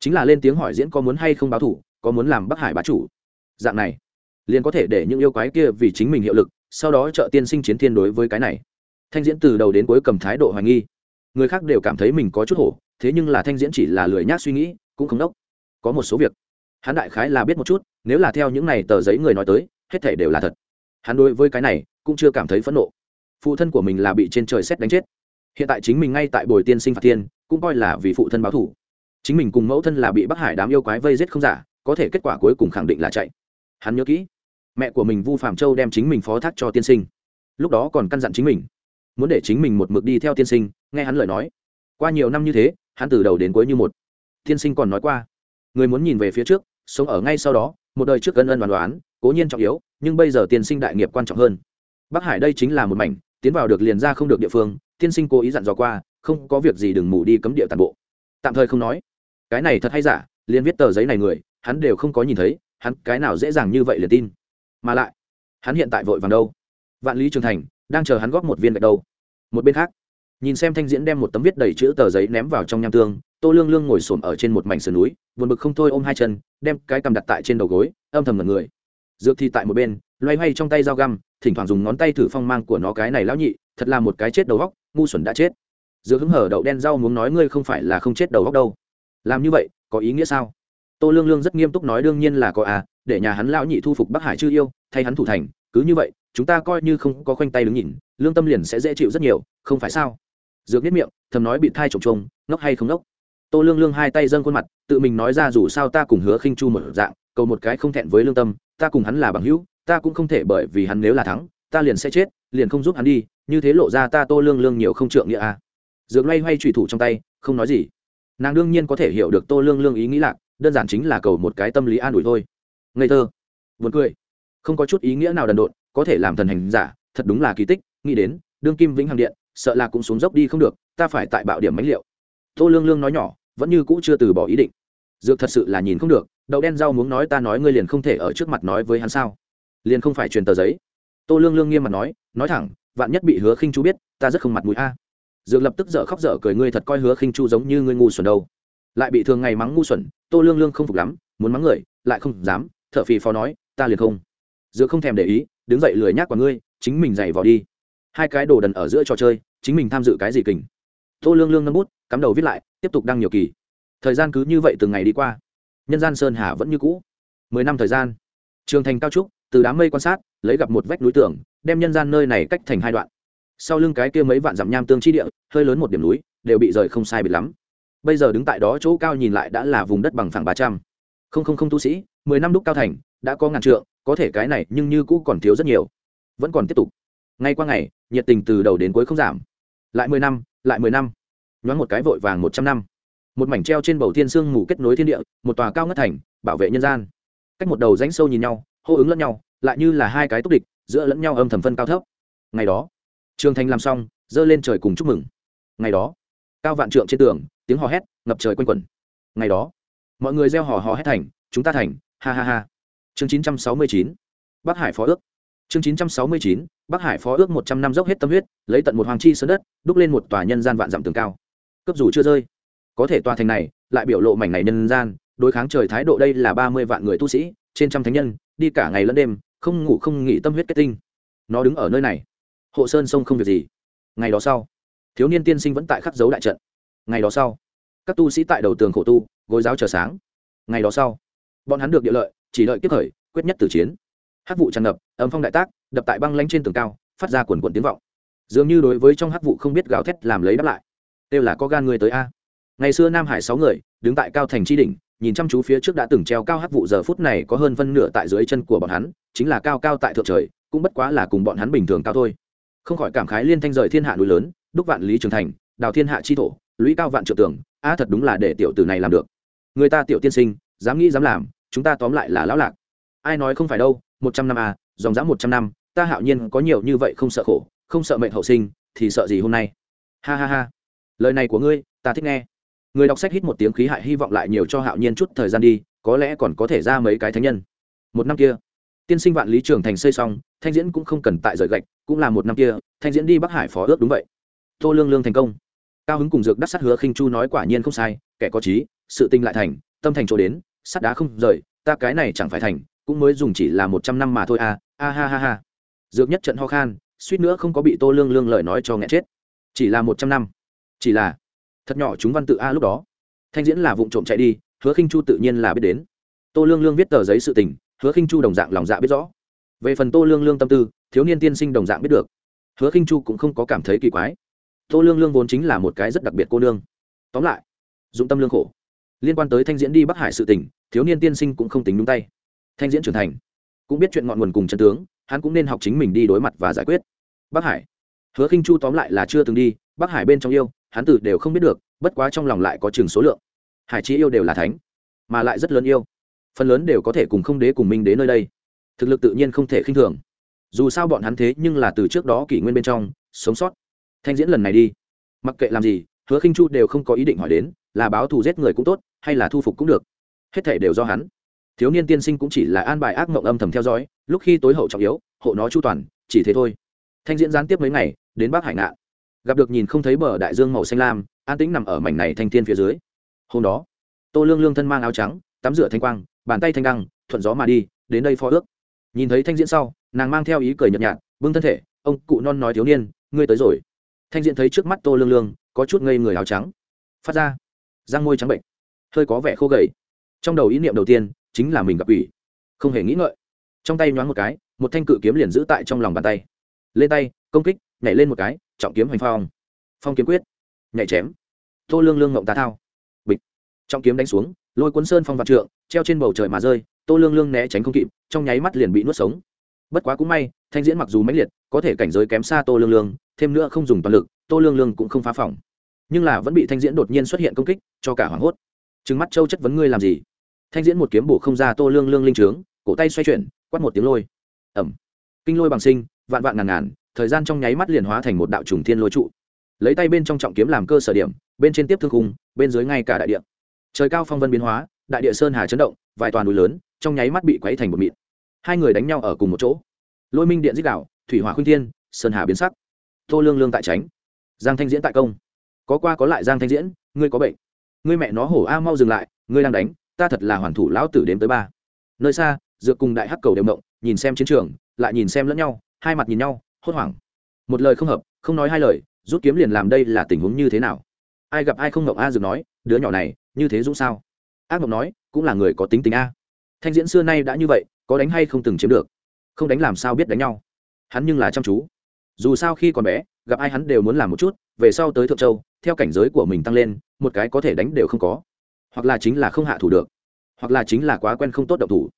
chính là lên tiếng hỏi diễn có muốn hay không báo thủ, có muốn làm bắc hải bá chủ. Dạng này, liền có thể để những yêu quái kia vì chính mình hiệu lực, sau đó trợ tiên sinh chiến thiên đối với cái này thanh diễn từ đầu đến cuối cầm thái độ hoài nghi. Người khác đều cảm thấy mình có chút hổ, thế nhưng là thanh diễn chỉ là lười nhác suy nghĩ, cũng không đốc. Có một số việc, hắn đại khái là biết một chút, nếu là theo những này tờ giấy người nói tới, hết thể đều là thật. Hắn đối với cái này, cũng chưa cảm thấy phẫn nộ. Phụ thân của mình là bị trên trời xét đánh chết. Hiện tại chính mình ngay tại bồi tiên sinh phạt tiên cũng coi là vì phụ thân báo thủ chính mình cùng mẫu thân là bị bắc hải đám yêu quái vây giết không giả, có thể kết quả cuối cùng khẳng định là chạy. Hắn nhớ kỹ, mẹ của mình vu phạm châu đem chính mình phó thác cho tiên sinh. Lúc đó còn căn dặn chính mình muốn để chính mình một mực đi theo tiên sinh, nghe hắn lời nói. Qua nhiều năm như thế, hắn từ đầu đến cuối như một. Tiên sinh còn nói qua, người muốn nhìn về phía trước, sống ở ngay sau đó, một đời trước ân ân đoán đoán cố nhiên trọng yếu, nhưng bây giờ tiên sinh đại nghiệp quan trọng hơn. Bắc hải đây chính là một mảnh, tiến vào được liền ra không được địa phương, tiên sinh cố ý dặn dò qua, không có việc gì đừng mù đi cấm địa toàn bộ. Tạm thời không nói. Cái này thật hay giả, liền viết tờ giấy này người, hắn đều không có nhìn thấy, hắn cái nào dễ dàng như vậy liền tin. Mà lại, hắn hiện tại vội vàng đâu? Vạn lý trường thành đang chờ hắn góp một viên gạch đâu. Một bên khác, nhìn xem thanh diễn đem một tấm viết đầy chữ tờ giấy ném vào trong nham tương, tô lương lương ngồi xổm ở trên một mảnh sườn núi, buồn bực không thôi ôm hai chân, đem cái cầm đặt tại trên đầu gối, âm thầm ngẩn người. Dược thì tại một bên, loay hoay trong tay dao găm, thỉnh thoảng dùng ngón tay thử phong mang của nó cái này lão nhị, thật là một cái chết đầu góc, ngu xuẩn đã chết. Dược hứng hở đậu đen rau muốn nói ngươi không phải là không chết đầu góc đâu. Làm như vậy, có ý nghĩa sao? Tô lương lương rất nghiêm túc nói đương nhiên là có à để nhà hắn lão nhị thu phục bắc hải chư yêu, thay hắn thủ thành, cứ như vậy chúng ta coi như không có khoanh tay đứng nhìn, lương tâm liền sẽ dễ chịu rất nhiều, không phải sao? Dược biết miệng, thầm nói bị thai trồng trồng ngốc hay không ngốc? Tô lương lương hai tay dâng khuôn mặt, tự mình nói ra dù sao ta cùng hứa khinh chu một dạng, cầu một cái không thẹn với lương tâm, ta cùng hắn là bằng hữu, ta cũng không thể bởi vì hắn nếu là thắng, ta liền sẽ chết, liền không giúp hắn đi, như thế lộ ra ta tô lương lương nhiều không trượng nghĩa à. dược loay hoay trùy thủ trong tay, không nói gì. Nàng đương nhiên có thể hiểu được tô lương lương ý nghĩ lạc, đơn giản chính là cầu một cái tâm lý an ủi thôi. Ngây thơ. Buồn cười. Không có chút ý nghĩa nào đần độn có thể làm thần hành giả, thật đúng là kỳ tích, nghĩ đến, đương kim vĩnh hằng điện, sợ là cũng xuống dốc đi không được, ta phải tại bạo điểm mánh liệu tô lương lương nói nhỏ, vẫn như cũ chưa từ bỏ ý định. Dược thật sự là nhìn không được, đậu đen rau muốn nói ta nói ngươi liền không thể ở trước mặt nói với hắn sao? Liền không phải truyền tờ giấy. Tô lương lương nghiêm mặt nói nói thẳng, vạn nhất bị hứa khinh chu biết, ta rất không mặt mũi a. Dược lập tức dở khóc dở cười ngươi thật coi hứa khinh chu giống như ngươi ngu xuẩn đâu. Lại bị thường ngày mắng ngu xuẩn, tô lương lương không phục lắm, muốn mắng người, lại không dám thợ phì phò nói, ta liền không. Dược không thèm để ý đứng dậy lười nhác của ngươi, chính mình dạy vào đi. Hai cái đồ đần ở giữa trò chơi, chính mình tham dự cái gì kình. Tô lương lương nâng bút, cắm đầu viết lại, tiếp tục đăng nhiều kỳ. Thời gian cứ như vậy từng ngày đi qua. Nhân gian sơn hà vẫn như cũ. Mười năm thời gian. Trường thành cao trúc, từ đám mây quan sát, lấy gặp một vách núi tường đem nhân gian nơi này cách thành hai đoạn. Sau lưng cái kia mấy vạn dặm nham tương chi địa, hơi lớn một điểm núi, đều bị rời không sai biệt lắm. Bây giờ đứng tại đó chỗ cao nhìn lại đã là vùng đất bằng phẳng ba trăm. Không không không tu sĩ, mười năm đúc cao thành, đã có ngàn trượng có thể cái này nhưng như cũ còn thiếu rất nhiều. Vẫn còn tiếp tục. Ngay qua ngày, nhiệt tình từ đầu đến cuối không giảm. Lại mười năm, lại mười năm. Nhoáng một cái vội vàng một trăm năm. Một mảnh treo trên bầu thiên sương mù kết nối thiên địa, một tòa cao ngất thành, bảo vệ nhân gian. Cách một đầu rãnh sâu nhìn nhau, hô ứng lẫn nhau, lại như là hai cái túc địch, giữa lẫn nhau âm thầm phân cao thấp. Ngày đó, trường thành làm xong dơ lên trời cùng chúc mừng. Ngày đó, cao vạn trượng trên tường, tiếng hò hét, ngập trời quanh quẩn. Ngày đó, mọi người gieo hò hò hét thành, chúng ta thành, ha ha ha chương chín trăm sáu mươi chín, bắc hải phó ước. Chương chín trăm sáu mươi chín, bắc hải phó ước một trăm năm dốc hết tâm huyết, lấy tận một hoàng chi sơn đất, đúc lên một tòa nhân gian vạn dặm tường cao. Cấp dù chưa rơi. Có thể tòa thành này lại biểu lộ mảnh này nhân gian, đối kháng trời thái độ đây là ba mươi vạn người tu sĩ, trên trăm thánh nhân, đi cả ngày lẫn đêm, không ngủ không nghỉ tâm huyết kết tinh. Nó đứng ở nơi này. Hộ sơn sông không việc gì. Ngày đó sau, thiếu niên tiên sinh vẫn tại khắc dấu đại trận. Ngày đó sau, các tu sĩ tại đầu tường khổ tu, gối giáo chờ sáng. Ngày đó sau, bọn hắn được địa lợi chỉ đợi kiếp thời, quyết nhất tử chiến. Hắc vụ tràn ngập, âm phong đại tác, đập tại băng lanh trên tường cao, phát ra quần quần tiếng vọng. Dường như đối với trong hắc vụ không biết gào thét làm lấy đáp lại. Đều là có gan người tới a. Ngày xưa nam hải sáu người, đứng tại cao thành tri đỉnh, nhìn chăm chú phía trước đã từng treo cao hắc vụ giờ phút này có hơn phân nửa tại dưới chân của bọn hắn, chính là cao cao tại thượng trời, cũng bất quá là cùng bọn hắn bình thường cao thôi. Không khỏi cảm khái liên thanh rời thiên hạ núi lớn, đúc vạn lý trường thành, đào thiên hạ chi thổ, lũy cao vạn trượng tường, a thật đúng là để tiểu tử này làm được. Người ta tiểu tiên sinh, dám nghĩ dám làm chúng ta tóm lại là lão lạc. Ai nói không phải đâu, một trăm năm à dòng dã một trăm năm, ta hạo nhiên có nhiều như vậy không sợ khổ, không sợ mệnh hậu sinh, thì sợ gì hôm nay? Ha ha ha. Lời này của ngươi, ta thích nghe. Người đọc sách hít một tiếng khí hại hy vọng lại nhiều cho hạo nhiên chút thời gian đi, có lẽ còn có thể ra mấy cái thánh nhân. Một năm kia, tiên sinh vạn lý trường thành xây xong, thanh diễn cũng không cần tại rời gạch, cũng là một năm kia, thanh diễn đi bắc hải phó ước đúng vậy. Tô lương lương thành công. Cao hứng cùng dược đắc sắt hứa khinh chu nói quả nhiên không sai, kẻ có trí, sự tinh lại thành, tâm thành chỗ đến sắt đá không rời, ta cái này chẳng phải thành, cũng mới dùng chỉ là một trăm năm mà thôi à a ha ha ha. Dược nhất trận ho khan, suýt nữa không có bị tô lương lương lời nói cho nghẹn chết. Chỉ là một trăm năm. Chỉ là, thật nhỏ chúng văn tự a lúc đó. Thanh diễn là vụ trộm chạy đi, hứa khinh chu tự nhiên là biết đến. Tô lương lương viết tờ giấy sự tình, hứa khinh chu đồng dạng lòng dạ biết rõ. Về phần tô lương lương tâm tư, thiếu niên tiên sinh đồng dạng biết được. Hứa khinh chu cũng không có cảm thấy kỳ quái. Tô lương lương vốn chính là một cái rất đặc biệt cô nương. Tóm lại, dụng tâm lương khổ liên quan tới thanh diễn đi bắc hải sự tình, thiếu niên tiên sinh cũng không tính đúng tay. Thanh diễn trưởng thành, cũng biết chuyện ngọn nguồn cùng chân tướng, hắn cũng nên học chính mình đi đối mặt và giải quyết. Bắc hải, hứa khinh chu tóm lại là chưa từng đi, bắc hải bên trong yêu, hắn từ đều không biết được, bất quá trong lòng lại có chừng số lượng. Hải chi yêu đều là thánh, mà lại rất lớn yêu. Phần lớn đều có thể cùng không đế cùng minh đến nơi đây. Thực lực tự nhiên không thể khinh thường. Dù sao bọn hắn thế nhưng là từ trước đó kỷ nguyên bên trong, sống sót. Thanh diễn lần này đi. Mặc kệ làm gì, hứa khinh chu đều không có ý định hỏi đến là báo thù giết người cũng tốt, hay là thu phục cũng được. Hết thể đều do hắn. Thiếu niên tiên sinh cũng chỉ là an bài ác mộng âm thầm theo dõi, lúc khi tối hậu trọng yếu, hộ nó chu toàn, chỉ thế thôi. Thanh diễn gián tiếp mấy ngày, đến bắc hải ngạn. Gặp được nhìn không thấy bờ đại dương màu xanh lam, an tĩnh nằm ở mảnh này thanh thiên phía dưới. Hôm đó, tô lương lương thân mang áo trắng, tắm rửa thanh quang, bàn tay thanh đăng, thuận gió mà đi, đến đây phó ước. Nhìn thấy thanh diễn sau, nàng mang theo ý cười nhợt nhạt, bưng thân thể, ông cụ non nói thiếu niên, ngươi tới rồi. Thanh diễn thấy trước mắt tô lương lương, có chút ngây người áo trắng. Phát ra răng môi trắng bệnh. Hơi có vẻ khô gầy. Trong đầu ý niệm đầu tiên chính là mình gặp ủy không hề nghĩ ngợi. Trong tay nhoáng một cái, một thanh cự kiếm liền giữ tại trong lòng bàn tay. Lên tay, công kích, nhảy lên một cái, trọng kiếm hành phong. Phong kiếm quyết. Nhảy chém. Tô lương lương ngộng tà thao. Bịch. Trọng kiếm đánh xuống, lôi cuốn sơn phong vạn trượng, treo trên bầu trời mà rơi, tô lương lương né tránh không kịp, trong nháy mắt liền bị nuốt sống. Bất quá cũng may, thanh diễn mặc dù mãnh liệt, có thể cảnh giới kém xa tô lương lương, thêm nữa không dùng toàn lực, tô lương lương cũng không phá phòng nhưng là vẫn bị thanh diễn đột nhiên xuất hiện công kích cho cả hoảng hốt. Trừng mắt châu chất vấn ngươi làm gì? Thanh diễn một kiếm bổ không ra tô lương lương linh trướng cổ tay xoay chuyển quát một tiếng lôi. Ẩm kinh lôi bằng sinh vạn vạn ngàn ngàn thời gian trong nháy mắt liền hóa thành một đạo trùng thiên lôi trụ. Lấy tay bên trong trọng kiếm làm cơ sở điểm bên trên tiếp thương khung bên dưới ngay cả đại địa. Trời cao phong vân biến hóa đại địa sơn hà chấn động vài toàn núi lớn trong nháy mắt bị quấy thành một mịn. Hai người đánh nhau ở cùng một chỗ. Lôi minh điện dích đảo, thủy hỏa khuyên thiên sơn hà biến sắc. Tô lương lương tại tránh. Giang thanh diễn tại công có qua có lại giang thanh diễn, ngươi có bệnh. Ngươi mẹ nó hổ a mau dừng lại, ngươi đang đánh, ta thật là hoàn thủ lão tử đếm tới ba. Nơi xa, dược cùng đại hắc cầu đều động, nhìn xem chiến trường, lại nhìn xem lẫn nhau, hai mặt nhìn nhau, hốt hoảng. Một lời không hợp, không nói hai lời, rút kiếm liền làm đây là tình huống như thế nào? Ai gặp ai không ngộng a dược nói, đứa nhỏ này, như thế dũng sao? Ác ngộng nói, cũng là người có tính tình a. Thanh diễn xưa nay đã như vậy, có đánh hay không từng chiếm được? Không đánh làm sao biết đánh nhau? Hắn nhưng là chăm chú. Dù sao khi còn bé gặp ai hắn đều muốn làm một chút, về sau tới thượng châu, theo cảnh giới của mình tăng lên, một cái có thể đánh đều không có. Hoặc là chính là không hạ thủ được. Hoặc là chính là quá quen không tốt động thủ.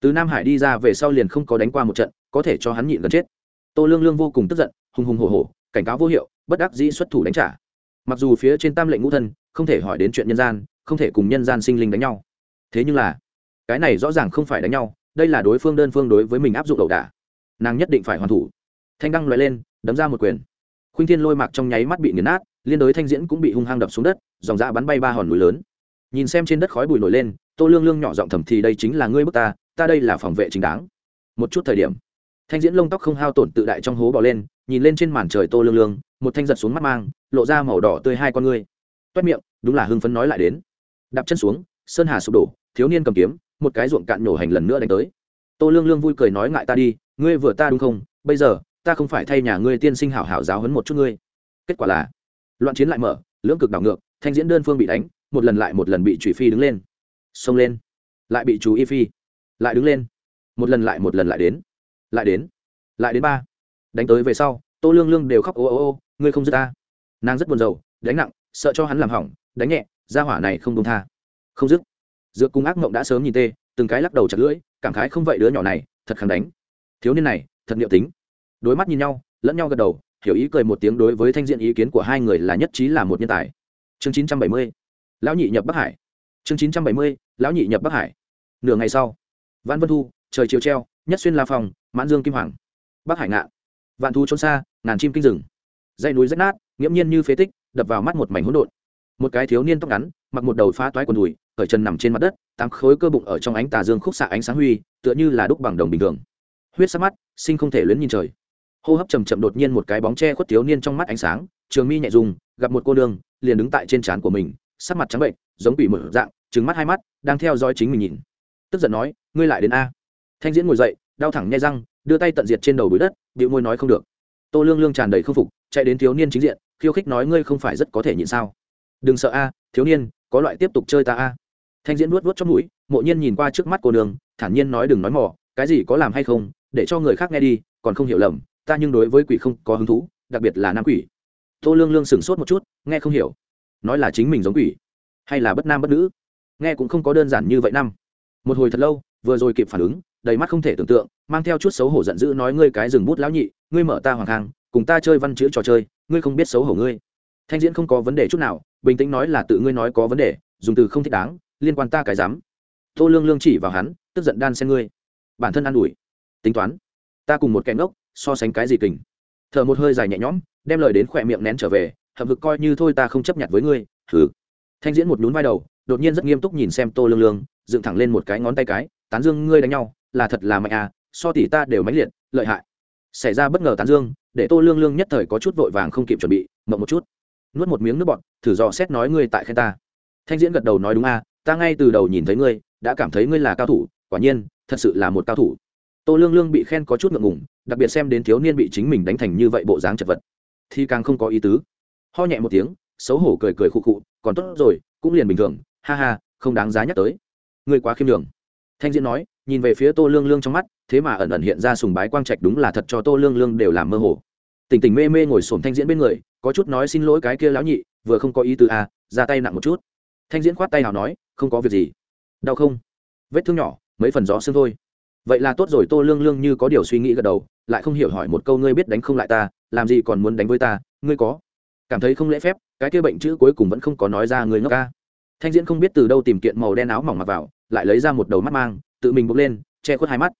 Từ nam hải đi ra về sau liền không có đánh qua một trận, có thể cho hắn nhịn gần chết. Tô lương lương vô cùng tức giận, hùng hùng hổ hổ, cảnh cáo vô hiệu, bất đắc dĩ xuất thủ đánh trả. Mặc dù phía trên tam lệnh ngũ thân, không thể hỏi đến chuyện nhân gian, không thể cùng nhân gian sinh linh đánh nhau. Thế nhưng là, cái này rõ ràng không phải đánh nhau, đây là đối phương đơn phương đối với mình áp dụng ẩu đả. Nàng nhất định phải hoàn thủ. Thanh đăng loại lên, đấm ra một quyền khuynh thiên lôi mạc trong nháy mắt bị nghiền nát, liên đối thanh diễn cũng bị hung hăng đập xuống đất, dòng dạ bắn bay ba hòn núi lớn. Nhìn xem trên đất khói bụi nổi lên, tô lương lương nhỏ giọng thầm thì đây chính là ngươi bức ta ta đây là phòng vệ chính đáng. Một chút thời điểm, thanh diễn lông tóc không hao tổn tự đại trong hố bỏ lên, nhìn lên trên màn trời tô lương lương, một thanh giật xuống mắt mang, lộ ra màu đỏ tươi hai con ngươi. Toét miệng, đúng là hưng phấn nói lại đến. Đạp chân xuống, sơn hà sụp đổ, thiếu niên cầm kiếm, một cái ruộng cạn nổ hành lần nữa đánh tới. Tô lương lương vui cười nói ngại ta đi, ngươi vừa ta đúng không? Bây giờ ta không phải thay nhà ngươi tiên sinh hảo hảo giáo hấn một chút ngươi. Kết quả là, loạn chiến lại mở, lưỡng cực đảo ngược, thanh diễn đơn phương bị đánh, một lần lại một lần bị trụy phi đứng lên. Xông lên, lại bị chú y phi, lại đứng lên. Một lần lại một lần lại đến lại đến lại đến ba. Đánh tới về sau, tô lương lương đều khóc ô ô ô, ngươi không dứt ta. Nàng rất buồn rầu, đánh nặng, sợ cho hắn làm hỏng, đánh nhẹ ra hỏa này không đông tha. Không dứt dược cung ác mộng đã sớm nhìn tê, từng cái lắc đầu chặt lưỡi, cảm khái không vậy đứa nhỏ này, thật khẳng đánh. Thiếu niên này, thật liệu tính đối mắt nhìn nhau, lẫn nhau gật đầu, hiểu ý cười một tiếng đối với thanh diện ý kiến của hai người là nhất trí là một nhân tài. Chương chín trăm bảy mươi, lão nhị nhập bắc hải. Chương chín trăm bảy mươi, lão nhị nhập bắc hải. Nửa ngày sau văn vân thu, trời chiều treo, nhất xuyên la phòng mãn dương kim hoàng. Bắc hải ngạn vạn thu trốn xa, ngàn chim kinh rừng. Dây núi rách nát, nghiễm nhiên như phế tích, đập vào mắt một mảnh hỗn độn. Một cái thiếu niên tóc ngắn, mặc một đầu phá toái quần đùi, cởi chân nằm trên mặt đất, tám khối cơ bụng ở trong ánh tà dương khúc xạ ánh sáng huy, tựa như là đúc bằng đồng bình thường. Huyết sắc mắt, sinh không thể luyến nhìn trời hô hấp chầm chậm đột nhiên một cái bóng che khuất thiếu niên trong mắt ánh sáng, trường mi nhẹ dùng, gặp một cô nương, liền đứng tại trên trán của mình, sắc mặt trắng bệnh, giống bị mở dạng trứng mắt hai mắt, đang theo dõi chính mình nhìn. Tức giận nói, ngươi lại đến a? Thanh diễn ngồi dậy, đau thẳng nhai răng, đưa tay tận diệt trên đầu bụi đất bị môi nói không được. Tô lương lương tràn đầy k phục, chạy đến thiếu niên chính diện, khiêu khích nói, ngươi không phải rất có thể nhịn sao? Đừng sợ a, thiếu niên, có loại tiếp tục chơi ta a. Thanh diễn nuốt vuốt trong mũi, mộ nhiên nhìn qua trước mắt cô đường thản nhiên nói, đừng nói mỏ cái gì có làm hay không, để cho người khác nghe đi, còn không hiểu lầm ta nhưng đối với quỷ không có hứng thú đặc biệt là nam quỷ. Tô lương lương sửng sốt một chút nghe không hiểu. Nói là chính mình giống quỷ hay là bất nam bất nữ? Nghe cũng không có đơn giản như vậy năm. Một hồi thật lâu vừa rồi kịp phản ứng đầy mắt không thể tưởng tượng mang theo chút xấu hổ giận dữ nói ngươi cái rừng bút lão nhị ngươi mở ta hoàng hàng, cùng ta chơi văn chữ trò chơi ngươi không biết xấu hổ ngươi. Thanh diễn không có vấn đề chút nào bình tĩnh nói là tự ngươi nói có vấn đề dùng từ không thích đáng liên quan ta cái dám tô lương lương chỉ vào hắn tức giận đan xen ngươi. Bản thân an ủi. Tính toán. Ta cùng một kẻ ngốc so sánh cái gì kình. Thở một hơi dài nhẹ nhõm, đem lời đến khỏe miệng nén trở về, hậm hực coi như thôi ta không chấp nhận với ngươi thử thanh diễn một nhún vai đầu, đột nhiên rất nghiêm túc nhìn xem tô lương lương, dựng thẳng lên một cái ngón tay cái, tán dương, ngươi đánh nhau, là thật là mạnh à so tỷ ta đều mãnh liệt, lợi hại. Xảy ra bất ngờ tán dương, để tô lương lương nhất thời có chút vội vàng không kịp chuẩn bị, mộng một chút. Nuốt một miếng nước bọt, thử dò xét nói ngươi tại khen ta. Thanh diễn gật đầu nói đúng à ta ngay từ đầu nhìn thấy ngươi, đã cảm thấy ngươi là cao thủ, quả nhiên, thật sự là một cao thủ. Tô lương lương bị khen có chút ngượng ngùng đặc biệt xem đến thiếu niên bị chính mình đánh thành như vậy bộ dáng chật vật, thì càng không có ý tứ. Ho nhẹ một tiếng, xấu hổ cười cười khụ khụ, còn tốt rồi, cũng liền bình thường, ha ha, không đáng giá nhắc tới. Người quá khiêm đường thanh diễn nói, nhìn về phía tô lương lương trong mắt, thế mà ẩn ẩn hiện ra sùng bái quang trạch đúng là thật cho tô lương lương đều làm mơ hồ. Tỉnh tỉnh mê mê ngồi xổm thanh diễn bên người, có chút nói xin lỗi cái kia lão nhị, vừa không có ý tứ à ra tay nặng một chút. Thanh diễn khoát tay nào nói, không có việc gì. Đau không? Vết thương nhỏ, mấy phần gió xương thôi vậy là tốt rồi, tô lương lương như có điều suy nghĩ gật đầu, lại không hiểu hỏi một câu, ngươi biết đánh không lại ta, làm gì còn muốn đánh với ta? Ngươi có cảm thấy không lễ phép? Cái kia bệnh chữ cuối cùng vẫn không có nói ra người ngốc ca. Thanh diễn không biết từ đâu tìm kiện màu đen áo mỏng mặc vào, lại lấy ra một đầu mắt mang, tự mình bốc lên, che khuất hai mắt.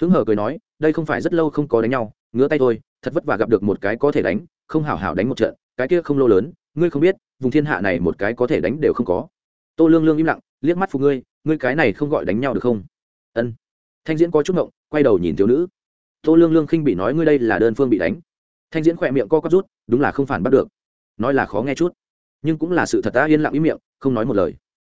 Hứng hở cười nói, đây không phải rất lâu không có đánh nhau, ngứa tay thôi, thật vất vả gặp được một cái có thể đánh, không hảo hảo đánh một trận, cái kia không lô lớn, ngươi không biết, vùng thiên hạ này một cái có thể đánh đều không có. Tô lương lương im lặng, liếc mắt phụ ngươi ngươi cái này không gọi đánh nhau được không? Ân thanh diễn có chút ngộng, quay đầu nhìn thiếu nữ. Tô lương lương khinh bị nói ngươi đây là đơn phương bị đánh. Thanh diễn khỏe miệng co quắp rút, đúng là không phản bắt được. Nói là khó nghe chút, nhưng cũng là sự thật ta yên lặng ý miệng, không nói một lời.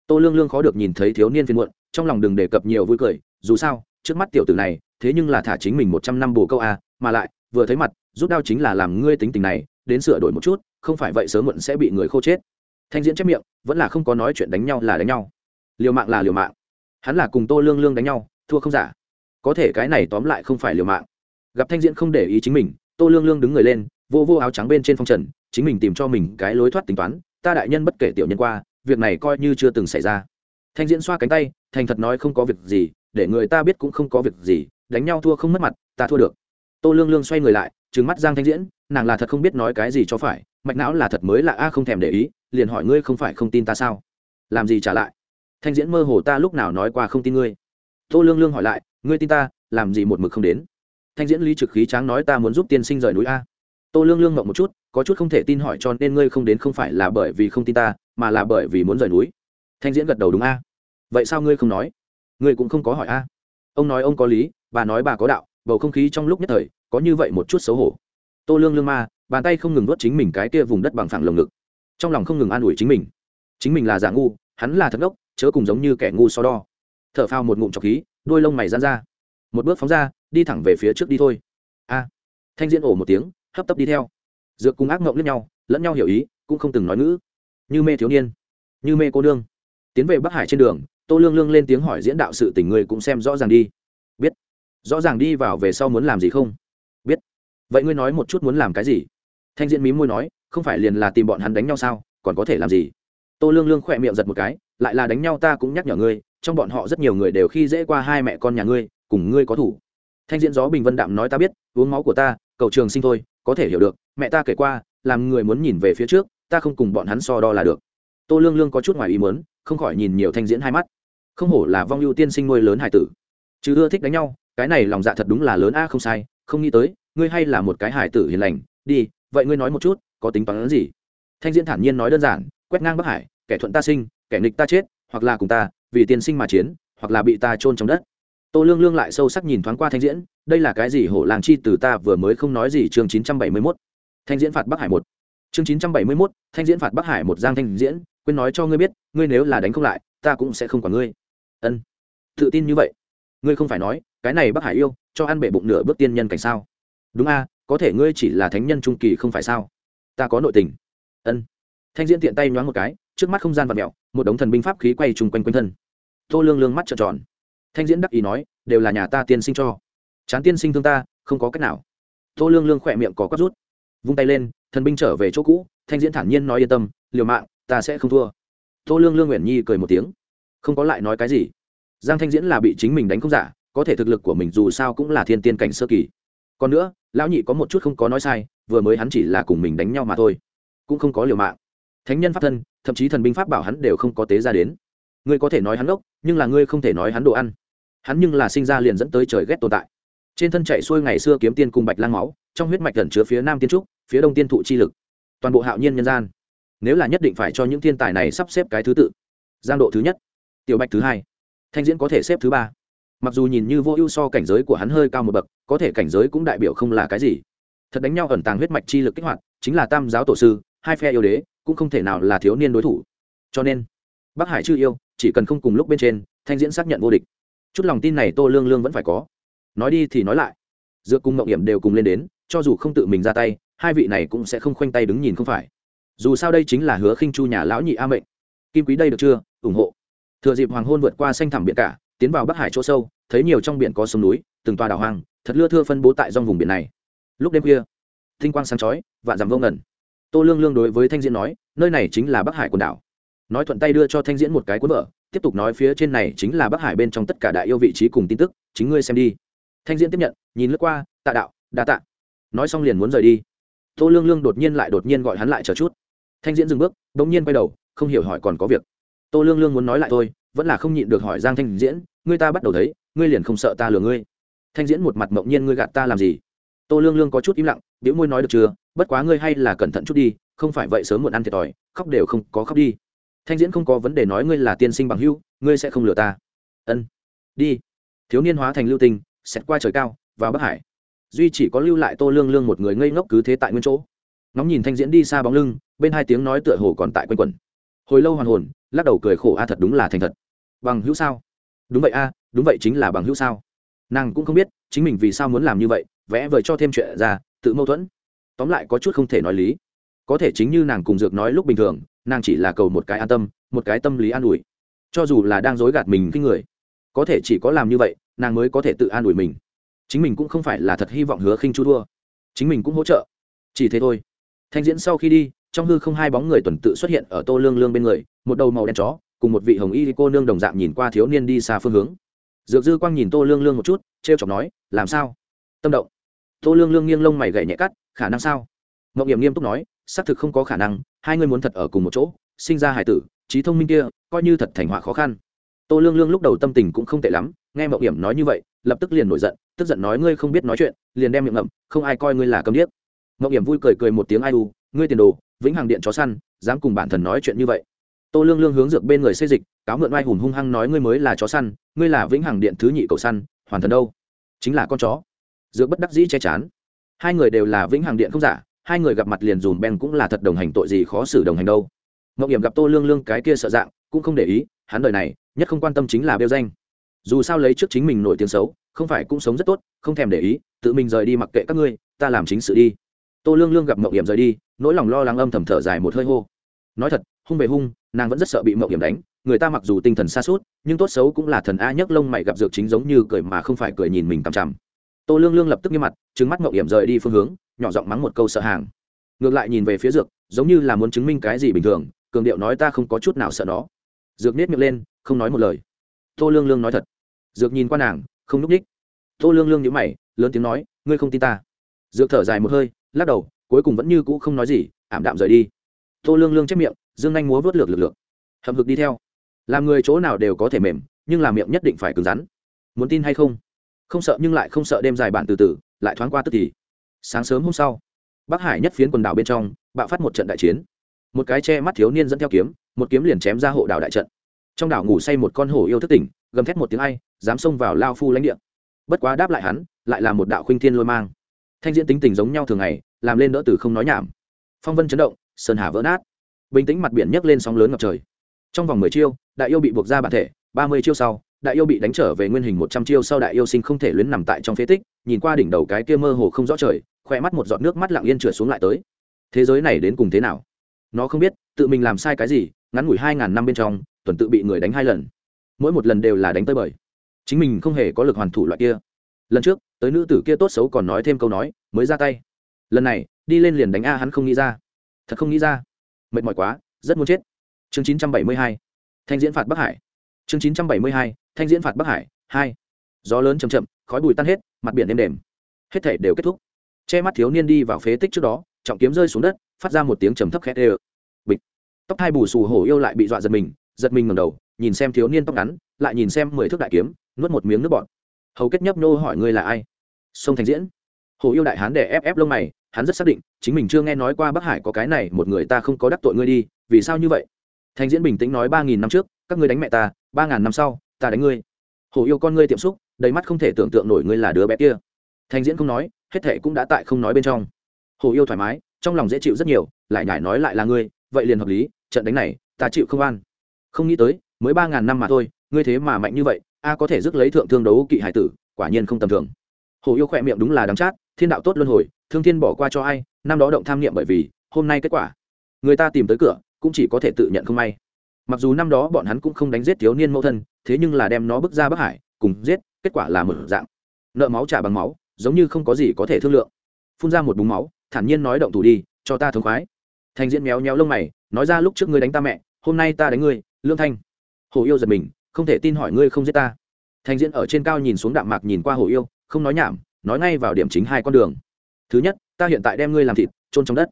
Tô lương lương khó được nhìn thấy thiếu niên phiên muộn, trong lòng đừng đề cập nhiều vui cười, dù sao, trước mắt tiểu tử này, thế nhưng là thả chính mình một trăm năm bồ câu a, mà lại, vừa thấy mặt, rút đao chính là làm ngươi tính tình này, đến sửa đổi một chút, không phải vậy sớm muộn sẽ bị người khô chết. Thanh diễn chép miệng, vẫn là không có nói chuyện đánh nhau là đánh nhau. Liều mạng là liều mạng. Hắn là cùng tô lương lương đánh nhau, thua không giả có thể cái này tóm lại không phải liều mạng. Gặp thanh diễn không để ý chính mình, tô lương lương đứng người lên vô vô áo trắng bên trên phong trần, chính mình tìm cho mình cái lối thoát tính toán, ta đại nhân bất kể tiểu nhân qua, việc này coi như chưa từng xảy ra. Thanh diễn xoa cánh tay, thành thật nói không có việc gì, để người ta biết cũng không có việc gì, đánh nhau thua không mất mặt, ta thua được. Tô lương lương xoay người lại, trừng mắt giang thanh diễn, nàng là thật không biết nói cái gì cho phải, mạch não là thật mới là a, không thèm để ý, liền hỏi ngươi không phải không tin ta sao? Làm gì trả lại? Thanh diễn mơ hồ ta lúc nào nói qua không tin ngươi. Tô lương lương hỏi lại ngươi tin ta, làm gì một mực không đến? Thanh diễn lý trực khí tráng nói ta muốn giúp tiên sinh rời núi a. Tô lương lương ngậm một chút, có chút không thể tin hỏi cho nên ngươi không đến không phải là bởi vì không tin ta, mà là bởi vì muốn rời núi. Thanh diễn gật đầu đúng a. Vậy sao ngươi không nói? Ngươi cũng không có hỏi a. Ông nói ông có lý, bà nói bà có đạo, bầu không khí trong lúc nhất thời, có như vậy một chút xấu hổ. Tô lương lương ma, bàn tay không ngừng nuốt chính mình cái kia vùng đất bằng phẳng lồng ngực. Trong lòng không ngừng an ủi chính mình. Chính mình là giả ngu, hắn là thật ngốc, chớ cùng giống như kẻ ngu so đo. T h ở phao một ngụm trọc khí đuôi lông mày gian ra. Một bước phóng ra, đi thẳng về phía trước đi thôi. A. Thanh diễn ổ một tiếng, hấp tấp đi theo. Dược cùng ác mộng lẫn nhau lẫn nhau hiểu ý, cũng không từng nói ngữ. Như mê thiếu niên, như mê cô nương. Tiến về bắc hải trên đường, tô lương lương lên tiếng hỏi diễn đạo sự tình người cũng xem rõ ràng đi. Biết. Rõ ràng đi vào về sau muốn làm gì không? Biết. Vậy ngươi nói một chút muốn làm cái gì? Thanh diễn mí môi nói, không phải liền là tìm bọn hắn đánh nhau sao, còn có thể làm gì? Tô lương lương khỏe miệng giật một cái, lại là đánh nhau ta cũng nhắc nhở ngươi trong bọn họ rất nhiều người đều khi dễ qua hai mẹ con nhà ngươi, cùng ngươi có thủ. Thanh diễn gió bình vân đạm nói ta biết, uống máu của ta, cầu trường sinh thôi, có thể hiểu được, mẹ ta kể qua, làm người muốn nhìn về phía trước, ta không cùng bọn hắn so đo là được. Tô lương lương có chút ngoài ý muốn, không khỏi nhìn nhiều thanh diễn hai mắt. Không hổ là vong ưu tiên sinh nuôi lớn hải tử. Chứ ưa thích đánh nhau, cái này lòng dạ thật đúng là lớn a, không sai, không nghĩ tới, ngươi hay là một cái hải tử hiền lành. Đi, vậy ngươi nói một chút, có tính toán gì? Thanh diễn thản nhiên nói đơn giản, quét ngang bắc hải, kẻ thuận ta sinh, kẻ nghịch ta chết, hoặc là cùng ta vì tiên sinh mà chiến hoặc là bị ta trôn trong đất. Tô lương lương lại sâu sắc nhìn thoáng qua thanh diễn đây là cái gì hổ làng chi từ ta vừa mới không nói gì chương chín trăm bảy mươi 971. thanh diễn phạt bắc hải một. Chương chín trăm bảy mươi 971, thanh diễn phạt bắc hải một giang thanh diễn quên nói cho ngươi biết ngươi nếu là đánh không lại ta cũng sẽ không quản ngươi. Ân. Tự tin như vậy. Ngươi không phải nói cái này bắc hải yêu cho ăn bể bụng nửa bước tiên nhân cảnh sao? Đúng a có thể ngươi chỉ là thánh nhân trung kỳ không phải sao? Ta có nội tình. Ân. Thanh diễn tiện tay nhoáng một cái trước mắt không gian vật mẹo một đống thần binh pháp khí quay trùng quanh quanh thân. Tô lương lương mắt trợn tròn. Thanh diễn đắc ý nói, đều là nhà ta tiên sinh cho. Chán tiên sinh thương ta, không có cách nào. Tô lương lương khỏe miệng có quát rút. Vung tay lên, thần binh trở về chỗ cũ, thanh diễn thản nhiên nói yên tâm, liều mạng, ta sẽ không thua. Tô lương lương nguyện nhi cười một tiếng. Không có lại nói cái gì. Giang thanh diễn là bị chính mình đánh không giả, có thể thực lực của mình dù sao cũng là thiên tiên cảnh sơ kỳ. Còn nữa, lão nhị có một chút không có nói sai, vừa mới hắn chỉ là cùng mình đánh nhau mà thôi, cũng không có liều mạng. Thánh nhân pháp thân thậm chí thần binh pháp bảo hắn đều không có tế ra đến. Ngươi có thể nói hắn gốc nhưng là ngươi không thể nói hắn đồ ăn. Hắn nhưng là sinh ra liền dẫn tới trời ghét tồn tại. Trên thân chạy xuôi ngày xưa kiếm tiên cùng bạch lang máu, trong huyết mạch gần chứa phía nam tiên trúc, phía đông tiên thụ chi lực. Toàn bộ hạo nhiên nhân gian. Nếu là nhất định phải cho những thiên tài này sắp xếp cái thứ tự. Giang độ thứ nhất, tiểu bạch thứ hai, thanh diễn có thể xếp thứ ba. Mặc dù nhìn như vô ưu so cảnh giới của hắn hơi cao một bậc, có thể cảnh giới cũng đại biểu không là cái gì. Thật đánh nhau ẩn tàng huyết mạch chi lực kích hoạt, chính là tam giáo tổ sư hai phe yêu đế cũng không thể nào là thiếu niên đối thủ. Cho nên, bắc hải chưa yêu chỉ cần không cùng lúc bên trên, thanh diễn xác nhận vô địch. Chút lòng tin này tô lương lương vẫn phải có. Nói đi thì nói lại. Giữa cung mộng hiểm đều cùng lên đến, cho dù không tự mình ra tay, hai vị này cũng sẽ không khoanh tay đứng nhìn không phải. Dù sao đây chính là hứa khinh chu nhà lão nhị a mệnh. Kim quý đây được chưa? Ủng hộ. Thừa dịp hoàng hôn vượt qua xanh thẳm biển cả, tiến vào bắc hải chỗ sâu, thấy nhiều trong biển có sông núi, từng tòa đảo hoang, thật lưa thưa phân bố tại trong vùng biển này. Lúc đêm khuya, tinh quang sáng chói, vạn dằm vô ngẩn tô lương lương đối với thanh diễn nói, nơi này chính là bắc hải quần đảo. Nói thuận tay đưa cho thanh diễn một cái cuốn vở, tiếp tục nói phía trên này chính là bắc hải bên trong tất cả đại yêu vị trí cùng tin tức, chính ngươi xem đi. Thanh diễn tiếp nhận, nhìn lướt qua, tạ đạo, đa tạ. Nói xong liền muốn rời đi. Tô lương lương đột nhiên lại đột nhiên gọi hắn lại chờ chút. Thanh diễn dừng bước đ ỗ n g nhiên quay đầu, không hiểu hỏi còn có việc. Tô lương lương muốn nói lại thôi, vẫn là không nhịn được hỏi giang thanh diễn, ngươi ta bắt đầu thấy, ngươi liền không sợ ta lừa ngươi? Thanh diễn một mặt mộng nhiên, ngươi gạt ta làm gì? Tô lương lương có chút im lặng biễu môi nói được chưa bất quá ngươi hay là cẩn thận chút đi, không phải vậy sớm muộn ăn thiệt thòi, khóc đều không có khóc đi. Thanh diễn không có vấn đề nói ngươi là tiên sinh bằng hưu ngươi sẽ không lừa ta. Ân. Đi. Thiếu niên hóa thành lưu tinh, xẹt qua trời cao, vào bắc hải. Duy chỉ có lưu lại tô lương lương một người ngây ngốc cứ thế tại nguyên chỗ. Ngóng nhìn thanh diễn đi xa bóng lưng, bên hai tiếng nói tựa hồ còn tại quanh quẩn. Hồi lâu hoàn hồn, lắc đầu cười khổ, a, thật đúng là thành thật. Bằng hữu sao? Đúng vậy, a, đúng vậy, chính là bằng hữu sao? Nàng cũng không biết, chính mình vì sao muốn làm như vậy, vẽ vời cho thêm chuyện ra, tự mâu thuẫn tóm lại có chút không thể nói lý. Có thể chính như nàng cùng dược nói lúc bình thường, nàng chỉ là cầu một cái an tâm, một cái tâm lý an ủi. Cho dù là đang dối gạt mình cái người, có thể chỉ có làm như vậy, nàng mới có thể tự an ủi mình. Chính mình cũng không phải là thật hy vọng hứa khinh chu thua. Chính mình cũng hỗ trợ. Chỉ thế thôi. Thanh diễn sau khi đi, trong hư không hai bóng người tuần tự xuất hiện ở tô lương lương bên người, một đầu màu đen chó, cùng một vị hồng y cô nương đồng dạng nhìn qua thiếu niên đi xa phương hướng. Dược dư quang nhìn tô lương lương một chút t r e o chọc nói, làm sao? Tâm động tô lương lương nghiêng lông mày gậy nhẹ cắt, khả năng sao? Mậu nghiệm nghiêm túc nói, xác thực không có khả năng, hai người muốn thật ở cùng một chỗ, sinh ra hải tử, trí thông minh kia, coi như thật thành họa khó khăn. Tô lương lương lúc đầu tâm tình cũng không tệ lắm, nghe mậu hiểm nói như vậy, lập tức liền nổi giận, tức giận nói, ngươi không biết nói chuyện, liền đem miệng ngậm, không ai coi ngươi là cầm điếc. Mậu hiểm vui cười cười một tiếng, ai u, ngươi tiền đồ, vĩnh hằng điện chó săn, dám cùng bản thần nói chuyện như vậy. Tô lương lương hướng dược bên người xây dịch, cáo mượn oai hùng hung hăng nói, ngươi mới là chó săn, ngươi là vĩnh hằng điện thứ nhị cầu săn, hoàn thần đâu? Chính là con chó dược bất đắc dĩ che chán. Hai người đều là vĩnh hằng điện không giả, hai người gặp mặt liền dùm ben cũng là thật đồng hành tội gì khó xử đồng hành đâu. Mộng hiểm gặp tô lương lương cái kia sợ dạng, cũng không để ý, hắn đời này, nhất không quan tâm chính là bêu danh. Dù sao lấy trước chính mình nổi tiếng xấu, không phải cũng sống rất tốt, không thèm để ý, tự mình rời đi mặc kệ các ngươi, ta làm chính sự đi. Tô lương lương gặp mậu hiểm rời đi, nỗi lòng lo lắng âm thầm thở dài một hơi hô. Nói thật, hung về hung, nàng vẫn rất sợ bị mậu hiểm đánh, người ta mặc dù tinh thần xa suốt, nhưng tốt xấu cũng là thần a nhấc lông mày gặp dược chính giống như cười mà không phải cười nhìn mình tằm chằm tô lương lương lập tức nghiêm mặt trứng mắt mậu hiểm rời đi phương hướng, nhỏ giọng mắng một câu sợ hàng. Ngược lại nhìn về phía dược, giống như là muốn chứng minh cái gì bình thường, cường điệu nói ta không có chút nào sợ nó. Dược nết miệng lên, không nói một lời. Tô lương lương nói thật. Dược nhìn qua nàng, không núp ních. Tô lương lương nhíu mày, lớn tiếng nói, ngươi không tin ta. Dược thở dài một hơi, lắc đầu, cuối cùng vẫn như cũ không nói gì, ảm đạm rời đi. Tô lương lương chép miệng, dương anh múa vớt lược lực lượng. Hậm hực đi theo. Làm người chỗ nào đều có thể mềm, nhưng làm miệng nhất định phải cứng rắn. Muốn tin hay không? Không sợ nhưng lại không sợ đêm dài bạn từ từ, lại thoáng qua tức thì. Sáng sớm hôm sau, bắc hải nhất phiến quần đảo bên trong, bạo phát một trận đại chiến. Một cái che mắt thiếu niên dẫn theo kiếm, một kiếm liền chém ra hộ đảo đại trận. Trong đảo ngủ say một con hổ yêu thức tỉnh, gầm thét một tiếng ai, dám xông vào lao phu lãnh địa. Bất quá đáp lại hắn, lại là một đạo khuynh thiên lôi mang. Thanh diễn tính tình giống nhau thường ngày, làm lên đỡ từ không nói nhảm. Phong vân chấn động, sơn hà vỡ nát. Bình tĩnh mặt biển nhấc lên sóng lớn ngập trời. Trong vòng mười chiêu, đại yêu bị buộc ra bản thể, ba mươi chiêu sau đại yêu bị đánh trở về nguyên hình một trăm chiêu sau đại yêu sinh không thể luyến nằm tại trong phế tích, nhìn qua đỉnh đầu cái kia mơ hồ không rõ trời khoe mắt một giọt nước mắt lặng yên trượt xuống lại tới. Thế giới này đến cùng thế nào? Nó không biết, tự mình làm sai cái gì, ngắn ngủi hai ngàn năm bên trong, tuần tự bị người đánh hai lần. Mỗi một lần đều là đánh tới bời. Chính mình không hề có lực hoàn thủ loại kia. Lần trước, tới nữ tử kia tốt xấu còn nói thêm câu nói, mới ra tay. Lần này, đi lên liền đánh a hắn không nghĩ ra. Thật không nghĩ ra. Mệt mỏi quá, rất muốn chết. Chương chín trăm bảy mươi hai. Thanh diễn phạt bắc hải. Chương chín trăm bảy mươi hai thanh diễn phạt bắc hải, hai. Gió lớn chầm chậm, khói bụi tan hết, mặt biển êm đềm. Hết thể đều kết thúc. Che mắt thiếu niên đi vào phế tích trước đó, trọng kiếm rơi xuống đất, phát ra một tiếng trầm thấp khét ê bịch. Tóc hai bù xù hổ yêu lại bị dọa giật mình giật mình ngầm đầu, nhìn xem thiếu niên tóc ngắn, lại nhìn xem mười thước đại kiếm, nuốt một miếng nước bọt. Hầu kết nhấp nô hỏi ngươi là ai? Sông thành diễn. Hồ yêu đại hán để ép ép lông mày, hắn rất xác định, chính mình chưa nghe nói qua bắc hải có cái này, một người ta không có đắc tội ngươi đi, vì sao như vậy? Thành diễn bình tĩnh nói ba nghìn năm trước, các ngươi đánh mẹ ta, ba ngàn năm sau ta đánh ngươi. Hồ yêu con ngươi tiệm xúc, đầy mắt không thể tưởng tượng nổi ngươi là đứa bé kia. Thành diễn không nói, hết thệ cũng đã tại không nói bên trong. Hồ yêu thoải mái, trong lòng dễ chịu rất nhiều, lại nhải nói lại là ngươi, vậy liền hợp lý, trận đánh này, ta chịu không an. Không nghĩ tới, mới ba ngàn năm mà thôi, ngươi thế mà mạnh như vậy, a có thể rước lấy thượng thương đấu kỵ hải tử, quả nhiên không tầm thường. Hồ yêu khỏe miệng đúng là đắng chát, thiên đạo tốt luân hồi, thương thiên bỏ qua cho ai, năm đó động tham nghiệm bởi vì, hôm nay kết quả. Người ta tìm tới cửa, cũng chỉ có thể tự nhận không may. Mặc dù năm đó bọn hắn cũng không đánh giết thiếu niên mẫu thân thế nhưng là đem nó bước ra bắc hải, cùng giết, kết quả là một dạng. Nợ máu trả bằng máu, giống như không có gì có thể thương lượng. Phun ra một búng máu, thản nhiên nói động thủ đi, cho ta thống khoái. Thành diễn méo méo lông mày, nói ra lúc trước ngươi đánh ta mẹ, hôm nay ta đánh ngươi, lương thanh. Hồ yêu giật mình, không thể tin hỏi ngươi không giết ta. Thành diễn ở trên cao nhìn xuống đạm mạc nhìn qua hồ yêu, không nói nhảm, nói ngay vào điểm chính hai con đường. Thứ nhất, ta hiện tại đem ngươi làm thịt trôn trong đất.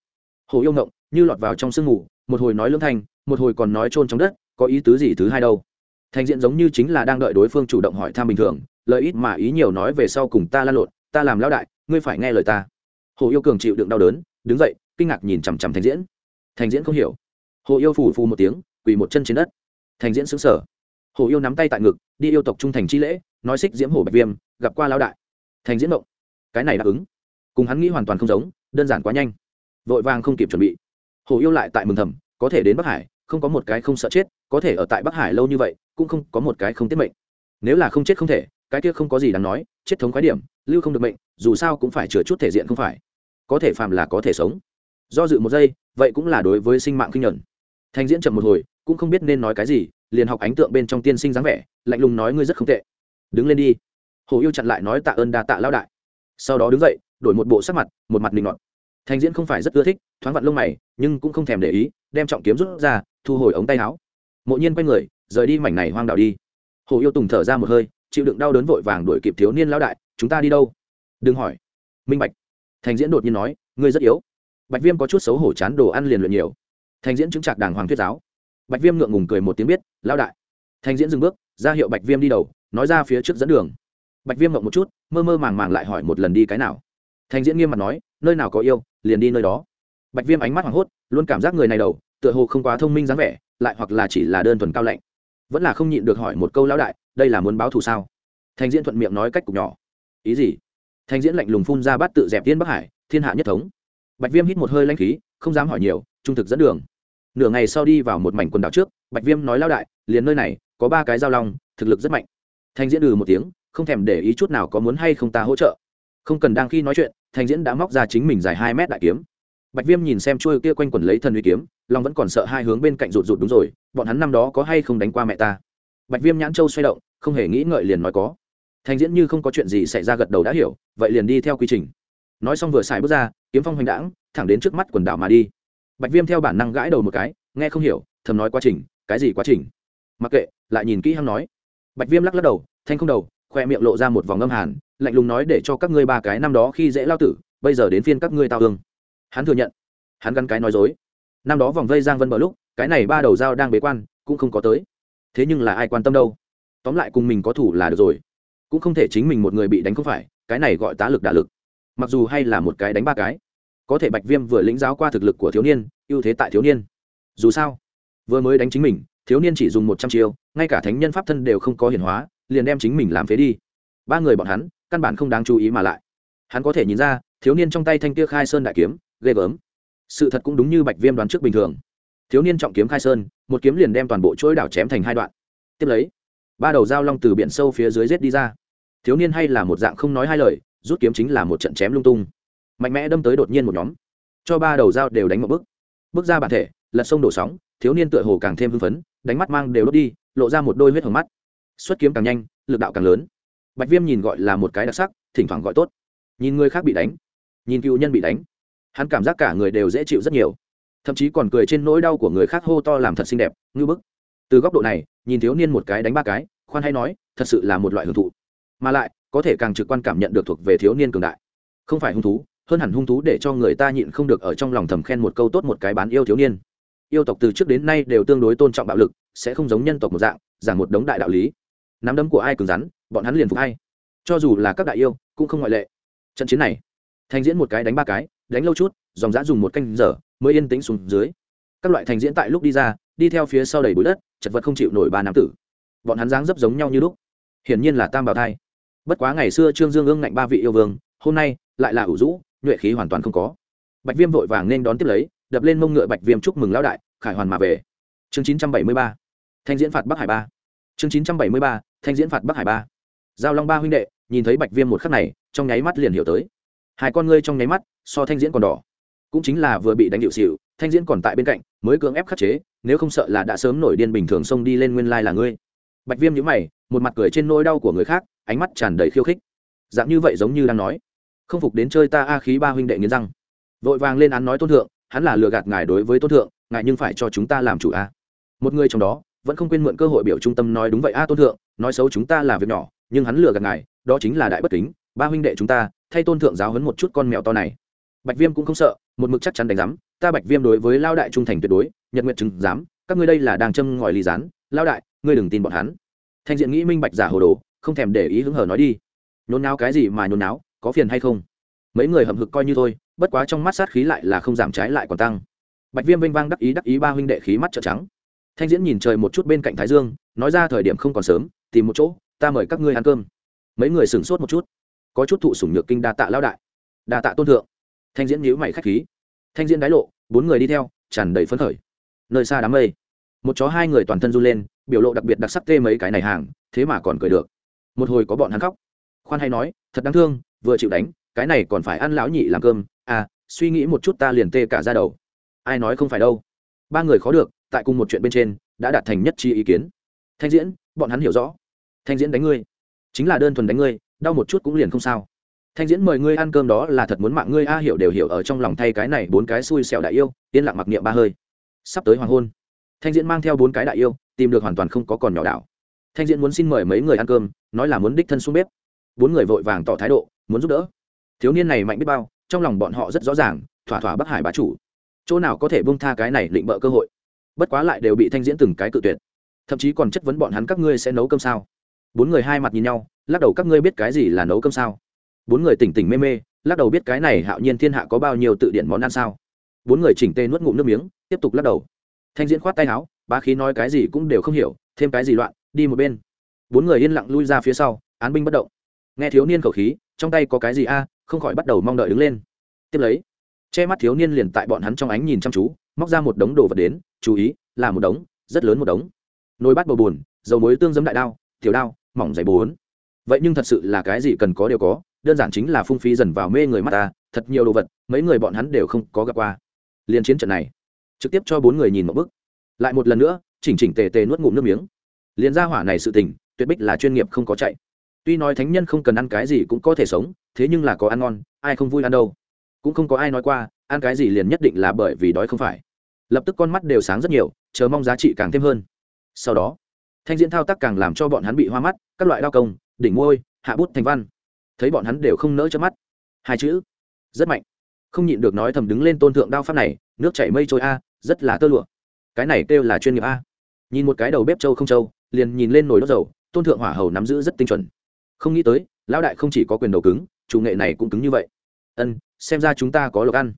Hồ yêu ngộng, như lọt vào trong sương ngủ một hồi nói lương thanh, một hồi còn nói trôn trong đất, có ý tứ gì thứ hai đâu? Thành diện giống như chính là đang đợi đối phương chủ động hỏi thăm bình thường lợi ít mà ý nhiều nói về sau cùng ta lan lộn, ta làm lao đại, ngươi phải nghe lời ta. Hồ yêu cường chịu đựng đau đớn, đứng dậy, kinh ngạc nhìn chằm chằm thành diễn. Thành diễn không hiểu. Hồ yêu phù phù một tiếng, quỳ một chân trên đất. Thành diễn xứng sở hồ yêu nắm tay tại ngực, đi yêu tộc trung thành chi lễ, nói xích diễm hổ bạch viêm, gặp qua lao đại. Thành diễn động cái này đáp ứng. Cùng hắn nghĩ hoàn toàn không giống, đơn giản quá nhanh. Vội vàng không kịp chuẩn bị. Hồ yêu lại tại mừng thầm, có thể đến bắc hải không có một cái không sợ chết, có thể ở tại bắc hải lâu như vậy, cũng không có một cái không tiết mệnh. Nếu là không chết không thể, cái kia không có gì đáng nói, chết thống khái điểm, lưu không được mệnh, dù sao cũng phải chừa chút thể diện không phải. Có thể phàm là có thể sống. Do dự một giây, vậy cũng là đối với sinh mạng kinh nhuận thành diễn chậm một hồi, cũng không biết nên nói cái gì, liền học ánh tượng bên trong tiên sinh dáng vẻ, lạnh lùng nói ngươi rất không tệ. Đứng lên đi. Hồ yêu chặn lại nói tạ ơn đa tạ lão đại. Sau đó đứng dậy, đổi một bộ sắc mặt, một mặt linh ngọt thành diễn không phải rất ưa thích, thoáng vặn lông mày, nhưng cũng không thèm để ý, đem trọng kiếm rút ra thu hồi ống tay áo. Mộ nhiên quay người, rời đi mảnh này hoang đảo đi. Hồ yêu tùng thở ra một hơi, chịu đựng đau đớn vội vàng đuổi kịp thiếu niên lão đại, chúng ta đi đâu? Đừng hỏi. Minh bạch. Thành diễn đột nhiên nói, ngươi rất yếu. Bạch viêm có chút xấu hổ chán đồ ăn liền luyện nhiều. Thành diễn chứng trạc đàng hoàng thuyết giáo. Bạch viêm ngượng ngùng cười một tiếng biết, lão đại. Thành diễn dừng bước, ra hiệu bạch viêm đi đầu, nói ra phía trước dẫn đường. Bạch viêm mộng một chút, mơ mơ màng màng lại hỏi một lần đi cái nào. Thành diễn nghiêm mặt nói, nơi nào có yêu, liền đi nơi đó. Bạch viêm ánh mắt hoảng hốt, luôn cảm giác người này đầu tựa hồ không quá thông minh dáng vẻ, lại hoặc là chỉ là đơn thuần cao lạnh. Vẫn là không nhịn được hỏi một câu lão đại, đây là muốn báo thù sao? Thành diễn thuận miệng nói cách cục nhỏ. Ý gì? Thành diễn lạnh lùng phun ra bắt tự dẹp tiên bắc hải, thiên hạ nhất thống. Bạch viêm hít một hơi lanh khí, không dám hỏi nhiều, trung thực dẫn đường. Nửa ngày sau đi vào một mảnh quần đảo trước, bạch viêm nói lao đại, liền nơi này, có ba cái giao long, thực lực rất mạnh. Thành diễn ừ một tiếng, không thèm để ý chút nào có muốn hay không ta hỗ trợ. Không cần đang khi nói chuyện thành diễn đã móc ra chính mình dài hai mét đại kiếm bạch viêm nhìn xem trôi kia quanh quẩn lấy thần uy kiếm long vẫn còn sợ hai hướng bên cạnh rụt rụt đúng rồi, bọn hắn năm đó có hay không đánh qua mẹ ta? Bạch viêm nhãn châu xoay động, không hề nghĩ ngợi liền nói có. Thành diễn như không có chuyện gì xảy ra gật đầu đã hiểu, vậy liền đi theo quy trình. Nói xong vừa xài bước ra, kiếm phong hoành đãng, thẳng đến trước mắt quần đảo mà đi. Bạch viêm theo bản năng gãi đầu một cái, nghe không hiểu, thầm nói quá trình, cái gì quá trình? Mặc kệ, lại nhìn kỹ hăng nói. Bạch viêm lắc lắc đầu, thanh không đầu, khoe miệng lộ ra một vòng âm hàn, lạnh lùng nói để cho các ngươi ba cái năm đó khi dễ lao tử, bây giờ đến phiên các ngươi tao hương hắn thừa nhận. Hắn gắn cái nói dối. Năm đó vòng vây giang vân bờ lúc, cái này ba đầu dao đang bế quan, cũng không có tới. Thế nhưng là ai quan tâm đâu? Tóm lại cùng mình có thủ là được rồi. Cũng không thể chính mình một người bị đánh không phải, cái này gọi tá lực đả lực. Mặc dù hay là một cái đánh ba cái. Có thể bạch viêm vừa lĩnh giáo qua thực lực của thiếu niên, ưu thế tại thiếu niên. Dù sao, vừa mới đánh chính mình, thiếu niên chỉ dùng một trăm chiêu, ngay cả thánh nhân pháp thân đều không có hiển hóa, liền đem chính mình làm phế đi. Ba người bọn hắn, căn bản không đáng chú ý mà lại. Hắn có thể nhìn ra, thiếu niên trong tay thanh kia khai sơn đại kiếm ghê gớm. Sự thật cũng đúng như bạch viêm đoán trước bình thường. Thiếu niên trọng kiếm khai sơn, một kiếm liền đem toàn bộ chuỗi đảo chém thành hai đoạn. Tiếp lấy, ba đầu dao long từ biển sâu phía dưới rết đi ra. Thiếu niên hay là một dạng không nói hai lời, rút kiếm chính là một trận chém lung tung. Mạnh mẽ đâm tới đột nhiên một nhóm. Cho ba đầu dao đều đánh một bước. Bước ra bản thể, lật sông đổ sóng, thiếu niên tựa hồ càng thêm hưng phấn, đánh mắt mang đều đốt đi, lộ ra một đôi huyết hồng mắt. Xuất kiếm càng nhanh, lực đạo càng lớn. Bạch viêm nhìn gọi là một cái đặc sắc, thỉnh thoảng gọi tốt. Nhìn người khác bị đánh, nhìn cựu nhân bị đánh hắn cảm giác cả người đều dễ chịu rất nhiều. Thậm chí còn cười trên nỗi đau của người khác hô to làm thật xinh đẹp, ngư bức. Từ góc độ này, nhìn thiếu niên một cái đánh ba cái, khoan hay nói, thật sự là một loại hưởng thụ. Mà lại, có thể càng trực quan cảm nhận được thuộc về thiếu niên cường đại. Không phải hung thú, hơn hẳn hung thú để cho người ta nhịn không được ở trong lòng thầm khen một câu tốt một cái bán yêu thiếu niên. Yêu tộc từ trước đến nay đều tương đối tôn trọng bạo lực, sẽ không giống nhân tộc một dạng, giảng một đống đại đạo lý. Nắm đấm của ai cứng rắn, bọn hắn liền phục hay. Cho dù là các đại yêu, cũng không ngoại lệ. Trận chiến này, thành diễn một cái đánh ba cái đánh lâu chút, dòng giã dùng một canh giờ mới yên tĩnh xuống dưới. Các loại thành diễn tại lúc đi ra, đi theo phía sau đầy bụi đất, chật vật không chịu nổi ba nam tử. Bọn hắn dáng dấp giống nhau như lúc. Hiển nhiên là tam bảo thai. Bất quá ngày xưa trương dương ương ngạnh ba vị yêu vương, hôm nay lại là ủ rũ, nhuệ khí hoàn toàn không có. Bạch viêm vội vàng nên đón tiếp lấy, đập lên mông ngựa bạch viêm chúc mừng lão đại, khải hoàn mà về. Chương chín trăm bảy mươi ba. Thanh diễn phạt bắc hải ba. Chương chín trăm bảy mươi ba. Thanh diễn phạt bắc hải ba. Giao long ba huynh đệ, nhìn thấy bạch viêm một khắc này, trong nháy mắt liền hiểu tới hai con ngươi trong nháy mắt, so thanh diễn còn đỏ. Cũng chính là vừa bị đánh điệu xịu thanh diễn còn tại bên cạnh, mới cưỡng ép khắc chế, nếu không sợ là đã sớm nổi điên bình thường xông đi lên nguyên lai là ngươi. Bạch viêm nhữ mày, một mặt cười trên nỗi đau của người khác, ánh mắt tràn đầy khiêu khích. Dạng như vậy giống như đang nói, không phục đến chơi ta a khí ba huynh đệ nghiến răng. Vội vàng lên án nói tôn thượng, hắn là lừa gạt ngài đối với tôn thượng, ngài nhưng phải cho chúng ta làm chủ a. Một người trong đó, vẫn không quên mượn cơ hội biểu trung tâm nói đúng vậy a tôn thượng, nói xấu chúng ta là việc nhỏ, nhưng hắn lừa gạt ngài, đó chính là đại bất kính, ba huynh đệ chúng ta thay tôn thượng giáo hấn một chút con mèo to này. Bạch viêm cũng không sợ, một mực chắc chắn đánh giám, ta bạch viêm đối với lao đại trung thành tuyệt đối, nhật nguyện chứng giám, các ngươi đây là đang châm ngòi ly gián, lao đại, ngươi đừng tin bọn hắn. Thanh diện nghĩ minh bạch giả hồ đồ, không thèm để ý hứng hở nói đi. Nhốn náo cái gì mà nhốn náo có phiền hay không? Mấy người hậm hực coi như thôi, bất quá trong mắt sát khí lại là không giảm trái lại còn tăng. Bạch viêm vinh vang đắc ý đắc ý ba huynh đệ khí mắt trợ trắng. Thanh diễn nhìn trời một chút bên cạnh thái dương, nói ra thời điểm không còn sớm, tìm một chỗ, ta mời các ngươi ăn cơm. Mấy người sửng sốt một chút có chút thụ sủng nhược kinh đa tạ lao đại. Đa tạ tôn thượng. Thanh diễn nhíu mày khách khí. Thanh diễn đái lộ, bốn người đi theo, tràn đầy phấn khởi. Nơi xa đám mây. Một chó hai người toàn thân run lên, biểu lộ đặc biệt đặc sắc tê mấy cái này hàng, thế mà còn cười được. Một hồi có bọn hắn khóc. Khoan hay nói, thật đáng thương, vừa chịu đánh, cái này còn phải ăn lão nhị làm cơm. À suy nghĩ một chút ta liền tê cả ra đầu. Ai nói không phải đâu. Ba người khó được, tại cùng một chuyện bên trên, đã đạt thành nhất chi ý kiến. Thanh diễn, bọn hắn hiểu rõ. Thanh diễn đánh ngươi, chính là đơn thuần đánh ngươi đau một chút cũng liền không sao. Thanh diễn mời ngươi ăn cơm đó là thật muốn mạng ngươi, a hiểu đều hiểu ở trong lòng thay cái này bốn cái xui xẻo đại yêu, yên lặng mặc niệm ba hơi. Sắp tới hoàng hôn. Thanh diễn mang theo bốn cái đại yêu, tìm được hoàn toàn không có còn nhỏ đảo thanh diễn muốn xin mời mấy người ăn cơm, nói là muốn đích thân xuống bếp. Bốn người vội vàng tỏ thái độ, muốn giúp đỡ. Thiếu niên này mạnh biết bao, trong lòng bọn họ rất rõ ràng, thỏa thỏa bắc hải bá chủ. Chỗ nào có thể bông tha cái này định bợ cơ hội? Bất quá lại đều bị thanh diễn từng cái cự tuyệt. Thậm chí còn chất vấn bọn hắn các ngươi sẽ nấu cơm sao? Bốn người hai mặt nhìn nhau, lắc đầu, các ngươi biết cái gì là nấu cơm sao? Bốn người tỉnh tỉnh mê mê, lắc đầu, biết cái này hạo nhiên thiên hạ có bao nhiêu tự điện món ăn sao? Bốn người chỉnh tê nuốt ngụm nước miếng, tiếp tục lắc đầu. Thanh diễn khoát tay áo ba khí nói cái gì cũng đều không hiểu, thêm cái gì loạn, đi một bên. Bốn người yên lặng lui ra phía sau, án binh bất động. Nghe thiếu niên khẩu khí, trong tay có cái gì a, không khỏi bắt đầu mong đợi đứng lên. Tiếp lấy, che mắt thiếu niên liền tại bọn hắn trong ánh nhìn chăm chú, móc ra một đống đồ vật đến, chú ý, là một đống, rất lớn một đống. Nồi bát bầu bùn dầu muối tương giấm đại đao tiểu đao, mỏng dày bốn. Vậy nhưng thật sự là cái gì cần có đều có, đơn giản chính là phung phí dần vào mê người mắt ta, thật nhiều đồ vật, mấy người bọn hắn đều không có gặp qua. Liên chiến trận này, trực tiếp cho bốn người nhìn một bức. Lại một lần nữa, chỉnh chỉnh tề tề nuốt ngụm nước miếng. Liền ra hỏa này sự tình, tuyệt bích là chuyên nghiệp không có chạy. Tuy nói thánh nhân không cần ăn cái gì cũng có thể sống, thế nhưng là có ăn ngon, ai không vui ăn đâu. Cũng không có ai nói qua, ăn cái gì liền nhất định là bởi vì đói không phải. Lập tức con mắt đều sáng rất nhiều, chờ mong giá trị càng thêm hơn. Sau đó thanh diễn thao tác càng làm cho bọn hắn bị hoa mắt, các loại đao công, đỉnh môi, hạ bút thành văn. Thấy bọn hắn đều không nỡ cho mắt. Hai chữ, rất mạnh. Không nhịn được nói thầm đứng lên tôn thượng đao pháp này, nước chảy mây trôi a, rất là tơ lụa. Cái này kêu là chuyên nghiệp a. Nhìn một cái đầu bếp châu không châu, liền nhìn lên nồi đốt dầu, tôn thượng hỏa hầu nắm giữ rất tinh chuẩn. Không nghĩ tới, lão đại không chỉ có quyền đầu cứng, chủ nghệ này cũng cứng như vậy. Ân, xem ra chúng ta có lộc ăn.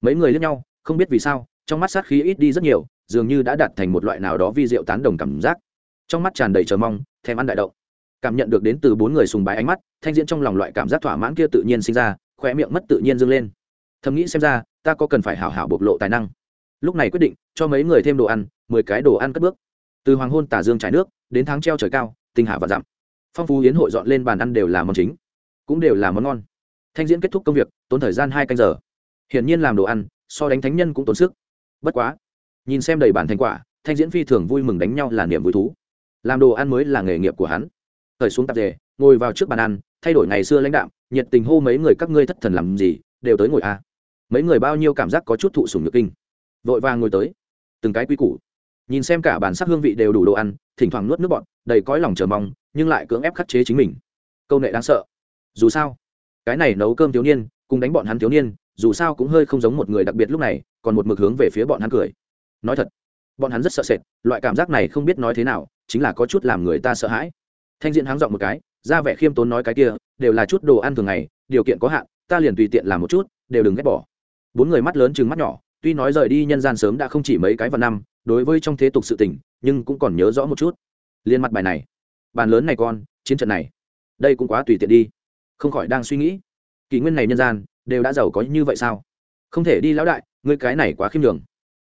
Mấy người lướt nhau, không biết vì sao, trong mắt sát khí ít đi rất nhiều, dường như đã đạt thành một loại nào đó vi diệu tán đồng cảm giác trong mắt tràn đầy chờ mong, thèm ăn đại động. Cảm nhận được đến từ bốn người sùng bái ánh mắt, thanh diễn trong lòng loại cảm giác thỏa mãn kia tự nhiên sinh ra khỏe miệng mất tự nhiên dâng lên. Thầm nghĩ xem ra, ta có cần phải hảo hảo bộc lộ tài năng. Lúc này quyết định, cho mấy người thêm đồ ăn, mười cái đồ ăn cất bước. Từ hoàng hôn tả dương trải nước, đến tháng treo trời cao, tinh hạ và dặm. Phong phú hiến hội dọn lên bàn ăn đều là món chính, cũng đều là món ngon. Thanh diễn kết thúc công việc, tốn thời gian hai canh giờ. Hiển nhiên làm đồ ăn, so đánh thánh nhân cũng tốn sức. Bất quá, nhìn xem đầy bản thành quả, thanh diễn phi thường vui mừng đánh nhau là niềm vui thú làm đồ ăn mới là nghề nghiệp của hắn. Thời xuống tạp dề, ngồi vào trước bàn ăn, thay đổi ngày xưa lãnh đạm, nhiệt tình hô mấy người các ngươi thất thần làm gì, đều tới ngồi a mấy người bao nhiêu cảm giác có chút thụ sùng nhược kinh. Vội vàng ngồi tới. Từng cái quy củ. Nhìn xem cả bản sắc hương vị đều đủ đồ ăn, thỉnh thoảng nuốt nước bọn đầy cõi lòng chờ mong, nhưng lại cưỡng ép khắc chế chính mình. Câu nệ đáng sợ. Dù sao, cái này nấu cơm thiếu niên, cùng đánh bọn hắn thiếu niên, dù sao cũng hơi không giống một người đặc biệt lúc này, còn một mực hướng về phía bọn hắn cười. Nói thật, bọn hắn rất sợ sệt, loại cảm giác này không biết nói thế nào chính là có chút làm người ta sợ hãi. Thanh diện háng dọn một cái, ra vẻ khiêm tốn nói cái kia, đều là chút đồ ăn thường ngày, điều kiện có hạn, ta liền tùy tiện làm một chút, đều đừng ghét bỏ. Bốn người mắt lớn chừng mắt nhỏ, tuy nói rời đi nhân gian sớm đã không chỉ mấy cái vào năm, đối với trong thế tục sự tình, nhưng cũng còn nhớ rõ một chút. Liên mặt bài này, bàn lớn này con, chiến trận này, đây cũng quá tùy tiện đi. Không khỏi đang suy nghĩ, kỷ nguyên này nhân gian, đều đã giàu có như vậy sao? Không thể đi lão đại, ngươi cái này quá khiêm đường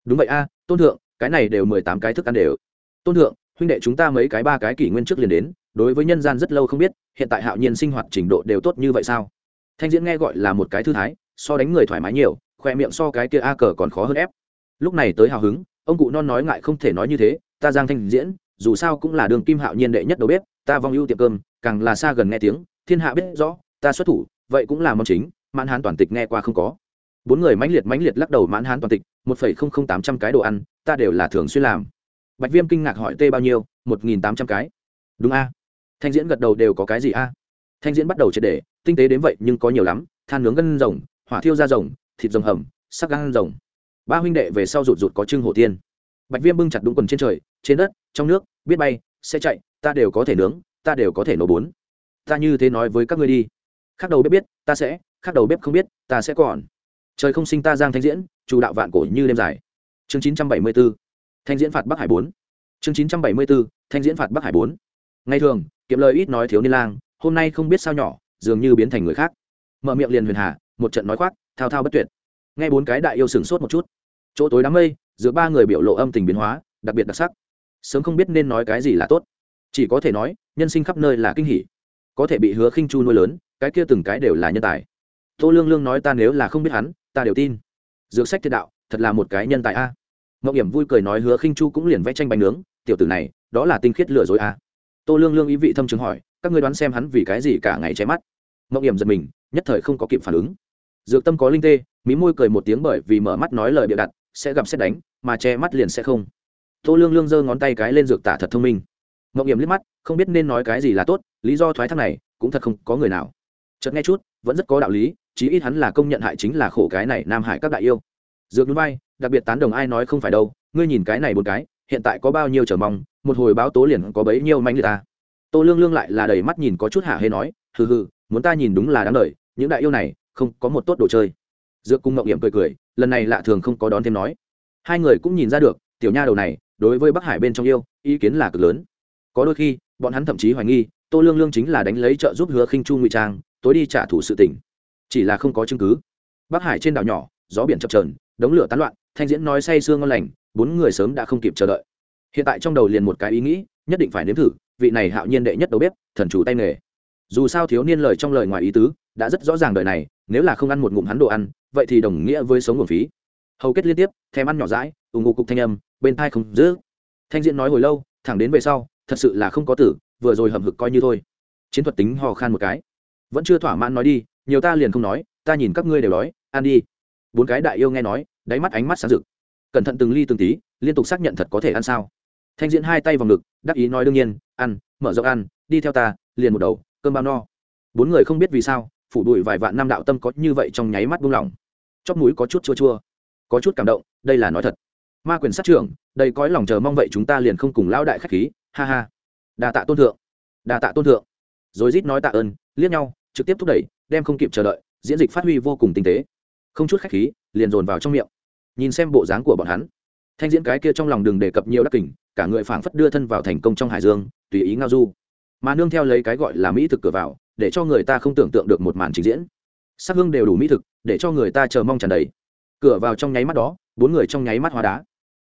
đúng vậy a, tôn thượng, cái này đều mười tám cái thức ăn đều. Tôn thượng huynh đệ chúng ta mấy cái ba cái kỷ nguyên trước liền đến, đối với nhân gian rất lâu không biết, hiện tại hạo nhiên sinh hoạt trình độ đều tốt như vậy sao? Thanh diễn nghe gọi là một cái thư thái, so đánh người thoải mái nhiều, khoe miệng so cái kia a cờ còn khó hơn ép. Lúc này tới hào hứng, ông cụ non nói ngại không thể nói như thế, ta giang thanh diễn, dù sao cũng là đường kim hạo nhiên đệ nhất đầu bếp, ta vong ưu tiệm cơm, càng là xa gần nghe tiếng, thiên hạ biết rõ, ta xuất thủ, vậy cũng là món chính, mãn hán toàn tịch nghe qua không có. Bốn người mãnh liệt mãnh liệt lắc đầu mãn hán toàn tịch, một phẩy không không tám trăm cái đồ ăn, ta đều là thường xuyên làm bạch viêm kinh ngạc hỏi tê bao nhiêu? Một nghìn tám trăm cái. Đúng a. Thanh diễn gật đầu đều có cái gì a? Thanh diễn bắt đầu triệt đề, tinh tế đến vậy nhưng có nhiều lắm than nướng gân rồng hỏa thiêu da rồng thịt rồng hầm sắc gan rồng. Ba huynh đệ về sau rụt rụt có trưng hổ tiên. Bạch viêm bưng chặt đúng quần trên trời trên đất trong nước biết bay sẽ chạy ta đều có thể nướng ta đều có thể nổ bốn ta như thế nói với các ngươi đi. Khác đầu bếp biết ta sẽ khác đầu bếp không biết ta sẽ còn. Trời không sinh ta giang thanh diễn chủ đạo vạn cổ như đêm dài. Chương chín trăm bảy mươi bốn thanh diễn phạt bắc hải bốn. Chương chín trăm bảy mươi bốn thanh diễn phạt bắc hải bốn. Ngày thường kiệm lời ít nói thiếu niên lang, hôm nay không biết sao nhỏ, dường như biến thành người khác. Mở miệng liền huyền hà, một trận nói khoác, thao thao bất tuyệt. Nghe bốn cái đại yêu sửng sốt một chút. Chỗ tối đám mây, giữa ba người biểu lộ âm tình biến hóa, đặc biệt đặc sắc. Sớm không biết nên nói cái gì là tốt. Chỉ có thể nói, nhân sinh khắp nơi là kinh hỷ có thể bị hứa khinh chu nuôi lớn, cái kia từng cái đều là nhân tài. Tô lương lương nói ta nếu là không biết hắn, ta đều tin. Dược sách thiên đạo, thật là một cái nhân tài a mộng hiểm vui cười nói hứa khinh chu cũng liền vẽ tranh bánh nướng, tiểu tử này, đó là tinh khiết lừa dối à. tô lương lương ý vị thâm trường hỏi, các ngươi đoán xem hắn vì cái gì cả ngày che mắt. Mộng hiểm giật mình, nhất thời không có kịp phản ứng. Dược tâm có linh tê, mí môi cười một tiếng bởi vì mở mắt nói lời bịa đặt, sẽ gặp xét đánh, mà che mắt liền sẽ không. Tô lương lương giơ ngón tay cái lên dược tả thật thông minh. Mộng hiểm liếc mắt, không biết nên nói cái gì là tốt, lý do thoái thác này, cũng thật không có người nào. Chợt nghe chút, vẫn rất có đạo lý, chí ít hắn là công nhận hại chính là khổ cái này nam hải các đại yêu. Dược núi bay đặc biệt tán đồng ai nói không phải đâu, ngươi nhìn cái này một cái, hiện tại có bao nhiêu trở mong, một hồi báo tố liền có bấy nhiêu manh người ta. Tô lương lương lại là đầy mắt nhìn có chút hạ hê nói, hừ hừ, muốn ta nhìn đúng là đáng đời, những đại yêu này, không có một tốt đồ chơi. Dược cung ngậm nghiệm cười cười, lần này lạ thường không có đón thêm nói. Hai người cũng nhìn ra được, tiểu nha đầu này, đối với bắc hải bên trong yêu, ý kiến là cực lớn. Có đôi khi, bọn hắn thậm chí hoài nghi, tô lương lương chính là đánh lấy trợ giúp hứa khinh chu ngụy trang, tối đi trả thù sự tỉnh chỉ là không có chứng cứ. Bắc hải trên đảo nhỏ, gió biển chập trờn đống lửa tán loạn thanh diễn nói say sương ngon lành, bốn người sớm đã không kịp chờ đợi. Hiện tại trong đầu liền một cái ý nghĩ, nhất định phải nếm thử, vị này hạo nhiên đệ nhất đầu bếp, thần chủ tay nghề. Dù sao thiếu niên lời trong lời ngoài ý tứ, đã rất rõ ràng đời này, nếu là không ăn một ngụm hắn đồ ăn, vậy thì đồng nghĩa với sống nguồn phí. Hầu kết liên tiếp, thèm ăn nhỏ rãi ủng ngụ cục thanh âm, bên thai không giữ thanh diễn nói hồi lâu, thẳng đến về sau, thật sự là không có tử, vừa rồi hầm hực coi như thôi. Chiến thuật tính hò khan một cái. Vẫn chưa thỏa mãn nói đi, nhiều ta liền không nói, ta nhìn các ngươi đều đói, ăn đi. Bốn cái đại yêu nghe nói đáy mắt ánh mắt sáng rực. Cẩn thận từng ly từng tí, liên tục xác nhận thật có thể ăn sao. Thanh diễn hai tay vào ngực, đắc ý nói đương nhiên, ăn, mở rộng ăn, đi theo ta, liền một đầu, cơm bao no. Bốn người không biết vì sao, phủ đuổi vài vạn năm đạo tâm có như vậy trong nháy mắt buông lỏng. Chóp mũi có chút chua chua, có chút cảm động, đây là nói thật. Ma quyền sát trưởng đầy cõi lòng chờ mong vậy chúng ta liền không cùng lão đại khách khí, ha ha. Đà tạ tôn thượng đà tạ tôn thượng. Rồi rít nói tạ ơn, liếc nhau, trực tiếp thúc đẩy, đem không kịp chờ đợi, diễn dịch phát huy vô cùng tinh tế. Không chút khách khí, liền dồn vào trong miệng nhìn xem bộ dáng của bọn hắn. Thanh diễn cái kia trong lòng đừng đề cập nhiều đắc kình cả người phảng phất đưa thân vào thành công trong hải dương tùy ý ngao du. Mà nương theo lấy cái gọi là mỹ thực cửa vào để cho người ta không tưởng tượng được một màn trình diễn. Sắc hương đều đủ mỹ thực để cho người ta chờ mong tràn đầy. Cửa vào trong nháy mắt đó bốn người trong nháy mắt hóa đá.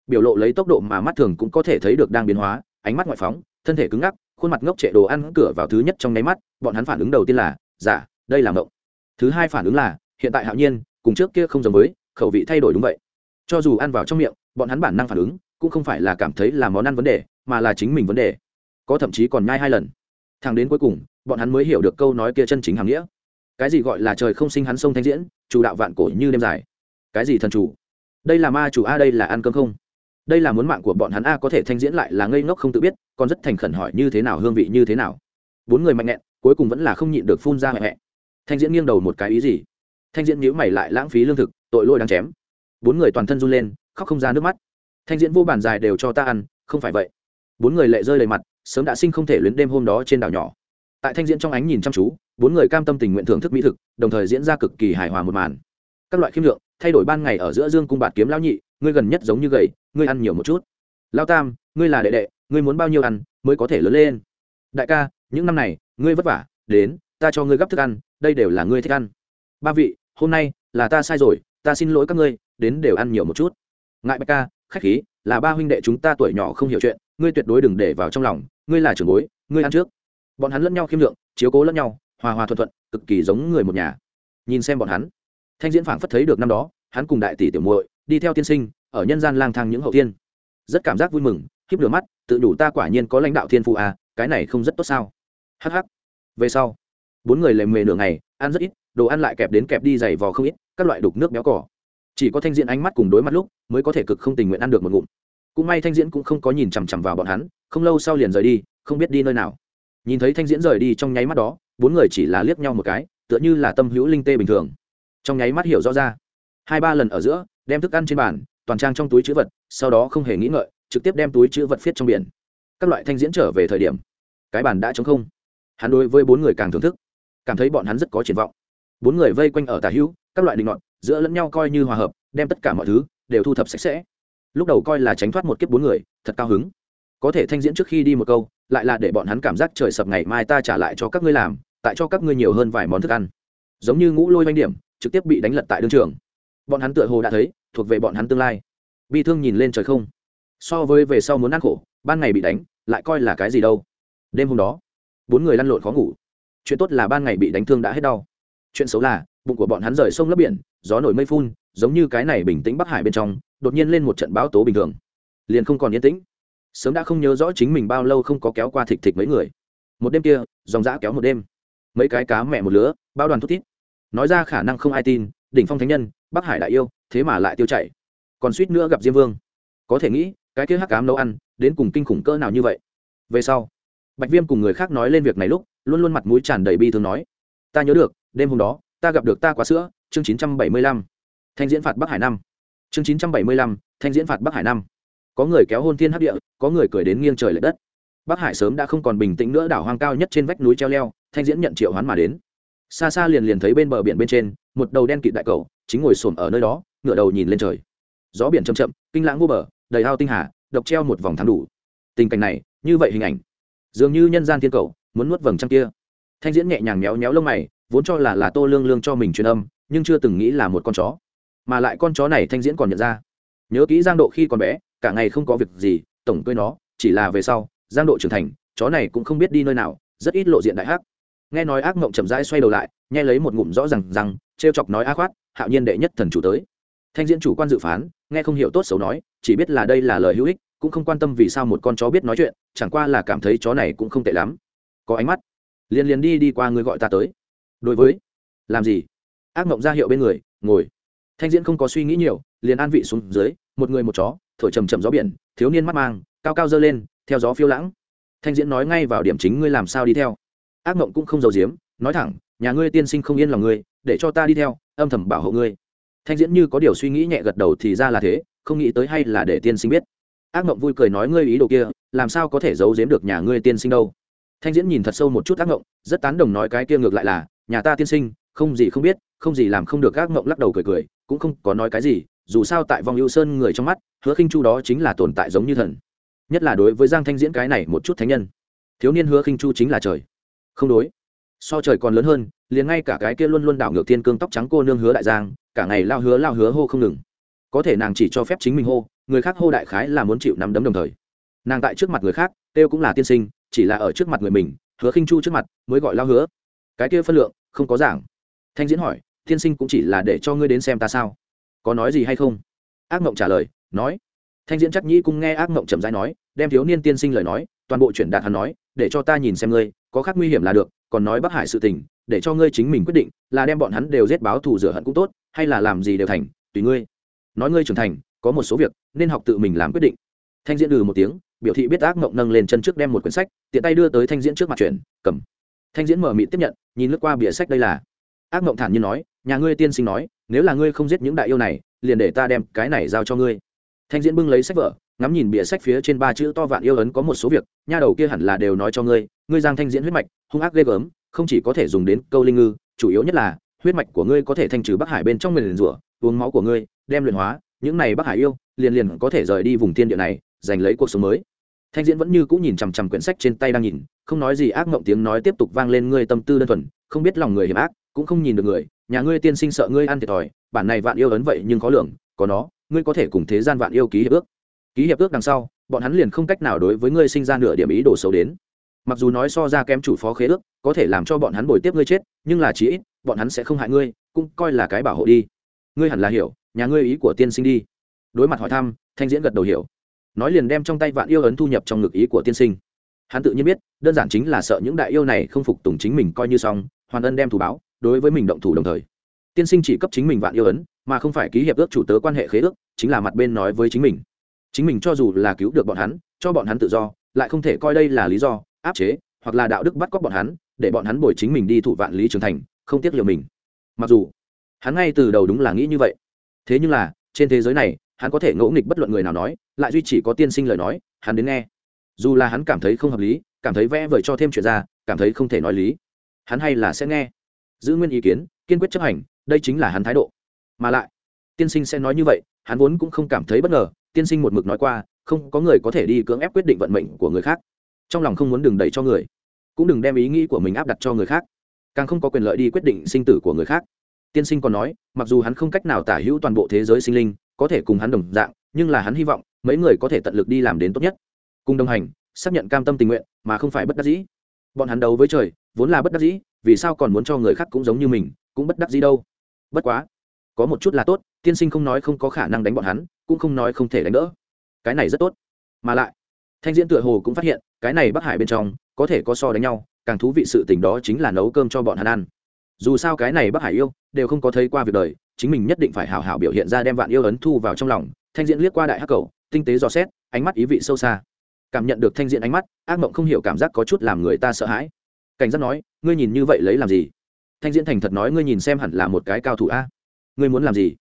Biểu lộ lấy tốc độ mà mắt thường cũng có thể thấy được đang biến hóa ánh mắt ngoại phóng thân thể cứng ngắc khuôn mặt ngốc trệ đồ ăn cửa vào thứ nhất trong nháy mắt bọn hắn phản ứng đầu tiên là giả dạ, đây là mộng thứ hai phản ứng là hiện tại hạo nhiên cùng trước kia không giống với khẩu vị thay đổi đúng vậy cho dù ăn vào trong miệng, bọn hắn bản năng phản ứng cũng không phải là cảm thấy là món ăn vấn đề, mà là chính mình vấn đề. Có thậm chí còn nhai hai lần. Thằng đến cuối cùng, bọn hắn mới hiểu được câu nói kia chân chính hàm nghĩa. Cái gì gọi là trời không sinh hắn sông thanh diễn, chủ đạo vạn cổ như đêm dài. Cái gì thần chủ? Đây là ma chủ a, đây là ăn cơm không? Đây là muốn mạng của bọn hắn a có thể thanh diễn lại là ngây ngốc không tự biết, còn rất thành khẩn hỏi như thế nào, hương vị như thế nào. Bốn người mạnh nghẹn, cuối cùng vẫn là không nhịn được phun ra mẹ mẹ thanh diễn nghiêng đầu một cái ý gì? Thanh diễn nhíu mày lại lãng phí lương thực, tội lỗi đang chém bốn người toàn thân run lên, khóc không ra nước mắt. Thanh diễn vô bản dài đều cho ta ăn, không phải vậy. Bốn người lệ rơi đầy mặt, sớm đã sinh không thể luyến đêm hôm đó trên đảo nhỏ. Tại thanh diễn trong ánh nhìn chăm chú, bốn người cam tâm tình nguyện thưởng thức mỹ thực, đồng thời diễn ra cực kỳ hài hòa một màn. Các loại khiêm lượng, thay đổi ban ngày ở giữa dương cung bạt kiếm lão nhị, ngươi gần nhất giống như gầy, ngươi ăn nhiều một chút. Lao tam, ngươi là đệ đệ, ngươi muốn bao nhiêu ăn mới có thể lớn lên? Đại ca, những năm này, ngươi vất vả, đến, ta cho ngươi gấp thức ăn, đây đều là ngươi thích ăn. Ba vị, hôm nay là ta sai rồi, ta xin lỗi các ngươi đến đều ăn nhiều một chút. Ngại bạch ca khách khí là ba huynh đệ chúng ta tuổi nhỏ không hiểu chuyện ngươi tuyệt đối đừng để vào trong lòng ngươi là trưởng bối ngươi ăn trước. Bọn hắn lẫn nhau khiêm lượng chiếu cố lẫn nhau hòa hòa thuận thuận cực kỳ giống người một nhà. Nhìn xem bọn hắn thanh diễn phảng phất thấy được năm đó hắn cùng đại tỷ tiểu muội đi theo tiên sinh ở nhân gian lang thang những hậu tiên, rất cảm giác vui mừng khiếp lửa mắt tự đủ ta quả nhiên có lãnh đạo thiên phụ à cái này không rất tốt sao. Hh về sau bốn người lề mề nửa ngày ăn rất ít đồ ăn lại kẹp đến kẹp đi dày vò không ít các loại đục nước béo cỏ chỉ có thanh diễn ánh mắt cùng đối mặt lúc mới có thể cực không tình nguyện ăn được một ngụm. Cũng may thanh diễn cũng không có nhìn chằm chằm vào bọn hắn, không lâu sau liền rời đi, không biết đi nơi nào. Nhìn thấy thanh diễn rời đi trong nháy mắt đó, bốn người chỉ là liếc nhau một cái, tựa như là tâm hữu linh tê bình thường. Trong nháy mắt hiểu rõ ra, hai ba lần ở giữa, đem thức ăn trên bàn, toàn trang trong túi chữ vật, sau đó không hề nghĩ ngợi, trực tiếp đem túi chữ vật viết trong biển. Các loại thanh diễn trở về thời điểm, cái bàn đã chống không. Hắn đối với bốn người càng thưởng thức, cảm thấy bọn hắn rất có triển vọng. Bốn người vây quanh ở tà hữu, các loại định ngọn giữa lẫn nhau coi như hòa hợp, đem tất cả mọi thứ đều thu thập sạch sẽ. Lúc đầu coi là tránh thoát một kiếp bốn người, thật cao hứng. Có thể thanh diễn trước khi đi một câu, lại là để bọn hắn cảm giác trời sập ngày mai ta trả lại cho các ngươi làm, tại cho các ngươi nhiều hơn vài món thức ăn. Giống như ngũ lôi doanh điểm, trực tiếp bị đánh lật tại đương trường. Bọn hắn tựa hồ đã thấy, thuộc về bọn hắn tương lai. Bi thương nhìn lên trời không. So với về sau muốn ăn khổ, ban ngày bị đánh, lại coi là cái gì đâu. Đêm hôm đó, bốn người lăn lộn khó ngủ. Chuyện tốt là ban ngày bị đánh thương đã hết đau chuyện xấu là, bụng của bọn hắn rời sông lấp biển, gió nổi mây phun, giống như cái này bình tĩnh bắc hải bên trong, đột nhiên lên một trận bão tố bình thường. Liền không còn yên tĩnh. Sớm đã không nhớ rõ chính mình bao lâu không có kéo qua thịt thịt mấy người. Một đêm kia, dòng dã kéo một đêm. Mấy cái cá mẹ một lứa bao đoàn thút thít. Nói ra khả năng không ai tin, đỉnh phong thánh nhân, bắc hải đại yêu, thế mà lại tiêu chảy. Còn suýt nữa gặp diêm vương. Có thể nghĩ, cái kia hắc cám nấu ăn, đến cùng kinh khủng cỡ nào như vậy. Về sau, bạch viêm cùng người khác nói lên việc này lúc, luôn luôn mặt mũi tràn đầy bi thương nói, ta nhớ được đêm hôm đó, ta gặp được ta quá sữa, chương chín trăm bảy mươi lăm, thanh diễn phạt bắc hải năm. Chương chín trăm bảy mươi lăm, thanh diễn phạt bắc hải năm. Có người kéo hôn thiên hấp địa, có người cười đến nghiêng trời l ệ đất. Bắc hải sớm đã không còn bình tĩnh nữa, đảo hoang cao nhất trên vách núi treo leo, thanh diễn nhận triệu hoán mà đến. Xa xa liền liền thấy bên bờ biển bên trên, một đầu đen kịt đại cầu, chính ngồi xổm ở nơi đó ngựa đầu nhìn lên trời. Gió biển chậm chậm, kinh lãng vô bờ, đầy ao tinh hà, độc treo một vòng thắng đủ. Tình cảnh này, như vậy hình ảnh. Dường như nhân gian thiên cầu, muốn nuốt vầng trăng kia. Thanh diễn nhẹ nhàng méo méo lông mày vốn cho là là tô lương lương cho mình truyền âm, nhưng chưa từng nghĩ là một con chó. Mà lại con chó này thanh diễn còn nhận ra. Nhớ kỹ giang độ khi còn bé, cả ngày không có việc gì, tổng cưới nó, chỉ là về sau, giang độ trưởng thành, chó này cũng không biết đi nơi nào, rất ít lộ diện đại hắc. Nghe nói ác mộng chậm rãi xoay đầu lại, nghe lấy một ngụm rõ rằng rằng, trêu chọc nói ác khoát hạo nhiên đệ nhất thần chủ tới. Thanh diễn chủ quan dự phán, nghe không hiểu tốt xấu nói, chỉ biết là đây là lời hữu ích, cũng không quan tâm vì sao một con chó biết nói chuyện, chẳng qua là cảm thấy chó này cũng không tệ lắm. Có ánh mắt. Liền liền đi đi qua người gọi ta tới đối với, làm gì? Ác mộng ra hiệu bên người, ngồi. Thanh diễn không có suy nghĩ nhiều, liền an vị xuống dưới, một người một chó, thổi trầm trầm gió biển, thiếu niên mắt mang, cao cao dơ lên, theo gió phiêu lãng. Thanh diễn nói ngay vào điểm chính ngươi làm sao đi theo. Ác mộng cũng không giàu giếm, nói thẳng, nhà ngươi tiên sinh không yên lòng ngươi, để cho ta đi theo, âm thầm bảo hộ ngươi. Thanh diễn như có điều suy nghĩ nhẹ gật đầu thì ra là thế, không nghĩ tới hay là để tiên sinh biết. Ác mộng vui cười nói ngươi ý đồ kia, làm sao có thể giấu giếm được nhà ngươi tiên sinh đâu? Thanh diễn nhìn thật sâu một chút ác mộng, rất tán đồng nói cái kia ngược lại là nhà ta tiên sinh, không gì không biết, không gì làm không được gác mộng lắc đầu cười cười, cũng không có nói cái gì, dù sao tại vòng ưu sơn người trong mắt, hứa khinh chu đó chính là tồn tại giống như thần. Nhất là đối với giang thanh diễn cái này một chút thánh nhân. Thiếu niên hứa khinh chu chính là trời. Không đối. So trời còn lớn hơn, liền ngay cả cái kia luôn luôn đảo ngược thiên cương tóc trắng cô nương hứa đại giang, cả ngày lao hứa lao hứa hô không ngừng. Có thể nàng chỉ cho phép chính mình hô, người khác hô đại khái là muốn chịu nắm đấm đồng thời. Nàng tại trước mặt người khác, kêu cũng là tiên sinh, chỉ là ở trước mặt người mình, hứa khinh chu trước mặt, mới gọi lao hứa. Cái kia phân lượng không có giảng. Thanh diễn hỏi tiên sinh cũng chỉ là để cho ngươi đến xem ta sao? Có nói gì hay không? Ác mộng trả lời, nói. Thanh diễn chắc nhĩ cũng nghe ác mộng chậm rãi nói, đem thiếu niên tiên sinh lời nói, toàn bộ chuyển đạt hắn nói, để cho ta nhìn xem ngươi, có khác nguy hiểm là được, còn nói bắc hải sự tình, để cho ngươi chính mình quyết định, là đem bọn hắn đều giết báo thù rửa hận cũng tốt, hay là làm gì đều thành, tùy ngươi. Nói ngươi trưởng thành, có một số việc, nên học tự mình làm quyết định. Thanh diễn ừ một tiếng, biểu thị biết ác mộng nâng lên chân trước đem một quyển sách, tiện tay đưa tới thanh diễn trước mặt chuyển, cầm thanh diễn mở mị tiếp nhận, nhìn lướt qua bìa sách đây là. Ác mộng thản nhiên nói, nhà ngươi tiên sinh nói, nếu là ngươi không giết những đại yêu này, liền để ta đem cái này giao cho ngươi. Thanh diễn bưng lấy sách vở, ngắm nhìn bìa sách phía trên ba chữ to vạn yêu ấn có một số việc, nha đầu kia hẳn là đều nói cho ngươi ngươi giang thanh diễn huyết mạch, hung ác ghê gớm, không chỉ có thể dùng đến câu linh ngư, chủ yếu nhất là, huyết mạch của ngươi có thể thanh trừ bắc hải bên trong nguyền rủa, uống máu của ngươi, đem luyện hóa, những này bắc hải yêu, liền liền có thể rời đi vùng thiên địa này, giành lấy cuộc sống mới thanh diễn vẫn như cũng nhìn chằm chằm quyển sách trên tay đang nhìn, không nói gì, ác mộng tiếng nói tiếp tục vang lên, ngươi tâm tư đơn thuần, không biết lòng người hiểm ác, cũng không nhìn được người, nhà ngươi tiên sinh sợ ngươi ăn thiệt thòi, bản này vạn yêu ấn vậy nhưng có lượng có nó, ngươi có thể cùng thế gian vạn yêu ký hiệp ước. Ký hiệp ước đằng sau, bọn hắn liền không cách nào đối với ngươi sinh ra nửa điểm ý đồ xấu đến. Mặc dù nói so ra kém chủ phó khế ước, có thể làm cho bọn hắn bồi tiếp ngươi chết, nhưng là chí ít, bọn hắn sẽ không hại ngươi, cũng coi là cái bảo hộ đi. Ngươi hẳn là hiểu, nhà ngươi ý của tiên sinh đi. Đối mặt hỏi thăm, thanh diễn gật đầu hiểu nói liền đem trong tay vạn yêu ấn thu nhập trong ngực ý của tiên sinh. Hắn tự nhiên biết, đơn giản chính là sợ những đại yêu này không phục tùng chính mình coi như xong, hoàn ân đem thủ báo, đối với mình động thủ đồng thời. Tiên sinh chỉ cấp chính mình vạn yêu ấn, mà không phải ký hiệp ước chủ tớ quan hệ khế ước, chính là mặt bên nói với chính mình. Chính mình cho dù là cứu được bọn hắn, cho bọn hắn tự do, lại không thể coi đây là lý do, áp chế, hoặc là đạo đức bắt cóc bọn hắn, để bọn hắn bồi chính mình đi thủ vạn lý trưởng thành, không tiếc liều mình. Mặc dù, hắn ngay từ đầu đúng là nghĩ như vậy. Thế nhưng là, trên thế giới này hắn có thể ngẫu nghịch bất luận người nào nói, lại duy chỉ có tiên sinh lời nói, hắn đến nghe. Dù là hắn cảm thấy không hợp lý, cảm thấy vẽ vời cho thêm chuyện ra, cảm thấy không thể nói lý. Hắn hay là sẽ nghe. Giữ nguyên ý kiến, kiên quyết chấp hành, đây chính là hắn thái độ. Mà lại, tiên sinh sẽ nói như vậy, hắn vốn cũng không cảm thấy bất ngờ, tiên sinh một mực nói qua, không có người có thể đi cưỡng ép quyết định vận mệnh của người khác. Trong lòng không muốn đừng đẩy cho người, cũng đừng đem ý nghĩ của mình áp đặt cho người khác. Càng không có quyền lợi đi quyết định sinh tử của người khác. Tiên sinh còn nói, mặc dù hắn không cách nào tả hữu toàn bộ thế giới sinh linh có thể cùng hắn đồng dạng, nhưng là hắn hy vọng, mấy người có thể tận lực đi làm đến tốt nhất. Cùng đồng hành, xác nhận cam tâm tình nguyện, mà không phải bất đắc dĩ. Bọn hắn đấu với trời, vốn là bất đắc dĩ, vì sao còn muốn cho người khác cũng giống như mình, cũng bất đắc dĩ đâu? Bất quá, có một chút là tốt, tiên sinh không nói không có khả năng đánh bọn hắn, cũng không nói không thể đánh đỡ. Cái này rất tốt. Mà lại, thanh diễn tựa hồ cũng phát hiện, cái này bắc hải bên trong, có thể có so đánh nhau, càng thú vị sự tình đó chính là nấu cơm cho bọn hắn ăn. Dù sao cái này bắc hải yêu, đều không có thấy qua việc đời chính mình nhất định phải hào hào biểu hiện ra đem vạn yêu ấn thu vào trong lòng, thanh diễn liếc qua đại hắc cầu tinh tế dò xét, ánh mắt ý vị sâu xa. Cảm nhận được thanh diện ánh mắt, ác mộng không hiểu cảm giác có chút làm người ta sợ hãi. Cảnh giác nói, ngươi nhìn như vậy lấy làm gì? Thanh diễn thành thật nói, ngươi nhìn xem hẳn là một cái cao thủ a. Ngươi muốn làm gì?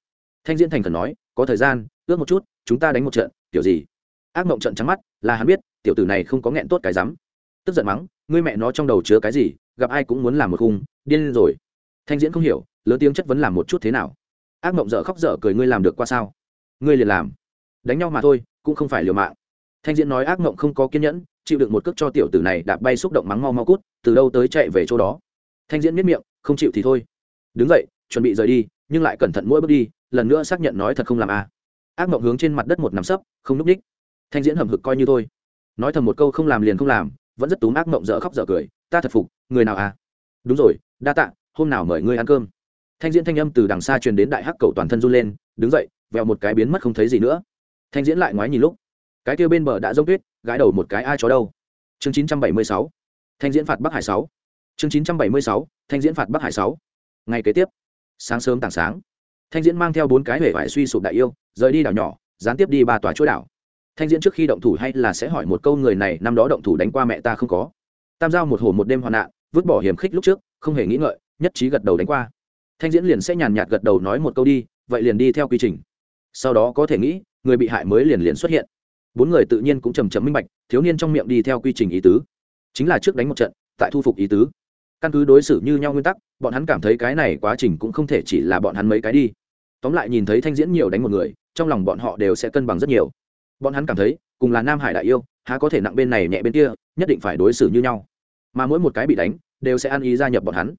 Thanh diễn thành thật nói, có thời gian, ước một chút, chúng ta đánh một trận, kiểu gì? Ác mộng trận trắng mắt, là hắn biết, tiểu tử này không có nghẹn tốt cái rắm. Tức giận mắng, ngươi mẹ nó trong đầu chứa cái gì, gặp ai cũng muốn làm một khung, điên rồi. Thanh diễn không hiểu, lớn tiếng chất vấn làm một chút thế nào ác mộng dở khóc dở cười ngươi làm được qua sao? Ngươi liền làm. Đánh nhau mà thôi, cũng không phải liều mạng. Thanh diễn nói ác mộng không có kiên nhẫn, chịu đựng một cước cho tiểu tử này đạp bay xúc động mắng mau mau cút, từ đâu tới chạy về chỗ đó. Thanh diễn miết miệng, không chịu thì thôi. Đứng dậy, chuẩn bị rời đi, nhưng lại cẩn thận mỗi bước đi, lần nữa xác nhận nói thật không làm a à. ác mộng hướng trên mặt đất một nắm sấp, không núp đích. Thanh diễn hầm hực coi như thôi. Nói thầm một câu không làm liền không làm, vẫn rất túm ác mộng dở khóc dở cười, ta thật phục, người nào à? Đúng rồi, đa tạ, hôm nào mời ngươi ăn cơm? Thanh diễn thanh âm từ đằng xa truyền đến đại hắc cầu toàn thân run lên, đứng dậy vẹo một cái biến mất không thấy gì nữa. Thanh diễn lại ngoái nhìn lúc, cái kia bên bờ đã dốc tuyết gái đầu một cái ai chó đâu. Chương chín trăm bảy mươi sáu, thanh diễn phạt bắc hải sáu. Chương chín trăm bảy mươi sáu, thanh diễn phạt bắc hải sáu. Ngày kế tiếp, sáng sớm tảng sáng, thanh diễn mang theo bốn cái hể vải suy sụp đại yêu, rời đi đảo nhỏ, gián tiếp đi ba tòa chuỗi đảo. Thanh diễn trước khi động thủ hay là sẽ hỏi một câu người này năm đó động thủ đánh qua mẹ ta không có. Tam giao một hồ một đêm hoạn nạn, vứt bỏ hiểm khích lúc trước, không hề nghĩ ngợi, nhất trí gật đầu đánh qua thanh diễn liền sẽ nhàn nhạt gật đầu nói một câu đi, vậy liền đi theo quy trình. Sau đó có thể nghĩ, người bị hại mới liền liền xuất hiện. Bốn người tự nhiên cũng trầm trầm minh bạch, thiếu niên trong miệng đi theo quy trình ý tứ. Chính là trước đánh một trận, tại thu phục ý tứ. Căn cứ đối xử như nhau nguyên tắc, bọn hắn cảm thấy cái này quá trình cũng không thể chỉ là bọn hắn mấy cái đi. Tóm lại nhìn thấy thanh diễn nhiều đánh một người, trong lòng bọn họ đều sẽ cân bằng rất nhiều. Bọn hắn cảm thấy, cùng là nam hải đại yêu, há có thể nặng bên này nhẹ bên kia, nhất định phải đối xử như nhau. Mà mỗi một cái bị đánh, đều sẽ ăn ý gia nhập bọn hắn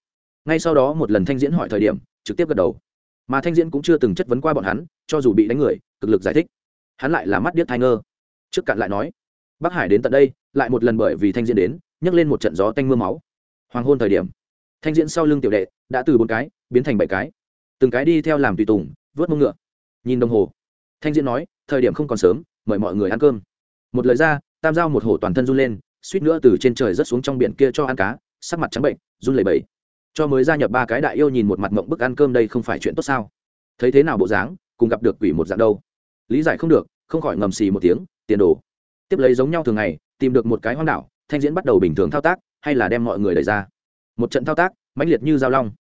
ngay sau đó một lần thanh diễn hỏi thời điểm, trực tiếp gật đầu. Mà thanh diễn cũng chưa từng chất vấn qua bọn hắn, cho dù bị đánh người, cực lực giải thích. Hắn lại là mắt điếc thai ngơ. Trước cạn lại nói bắc hải đến tận đây, lại một lần bởi vì thanh diễn đến, nhấc lên một trận gió tanh m ư a máu. Hoàng hôn thời điểm, thanh diễn sau lưng tiểu đệ, đã từ bốn cái, biến thành bảy cái. Từng cái đi theo làm tùy tùng, vớt mông ngựa. Nhìn đồng hồ, thanh diễn nói, thời điểm không còn sớm, mời mọi người ăn cơm. Một lời ra, tam giao một hồ toàn thân run lên, suýt nữa từ trên trời rớt xuống trong biển kia cho ăn cá, sắc mặt trắng bệnh, run lẩy bẩy cho mới gia nhập ba cái đại yêu nhìn một mặt mộng bức ăn cơm đây không phải chuyện tốt sao? Thấy thế nào bộ dáng, cùng gặp được quỷ một dạng đâu. Lý giải không được, không khỏi ngầm xì một tiếng, tiền đồ. Tiếp lấy giống nhau thường ngày, tìm được một cái hoang đảo, thanh diễn bắt đầu bình thường thao tác, hay là đem mọi người đẩy ra. Một trận thao tác, mãnh liệt như giao long.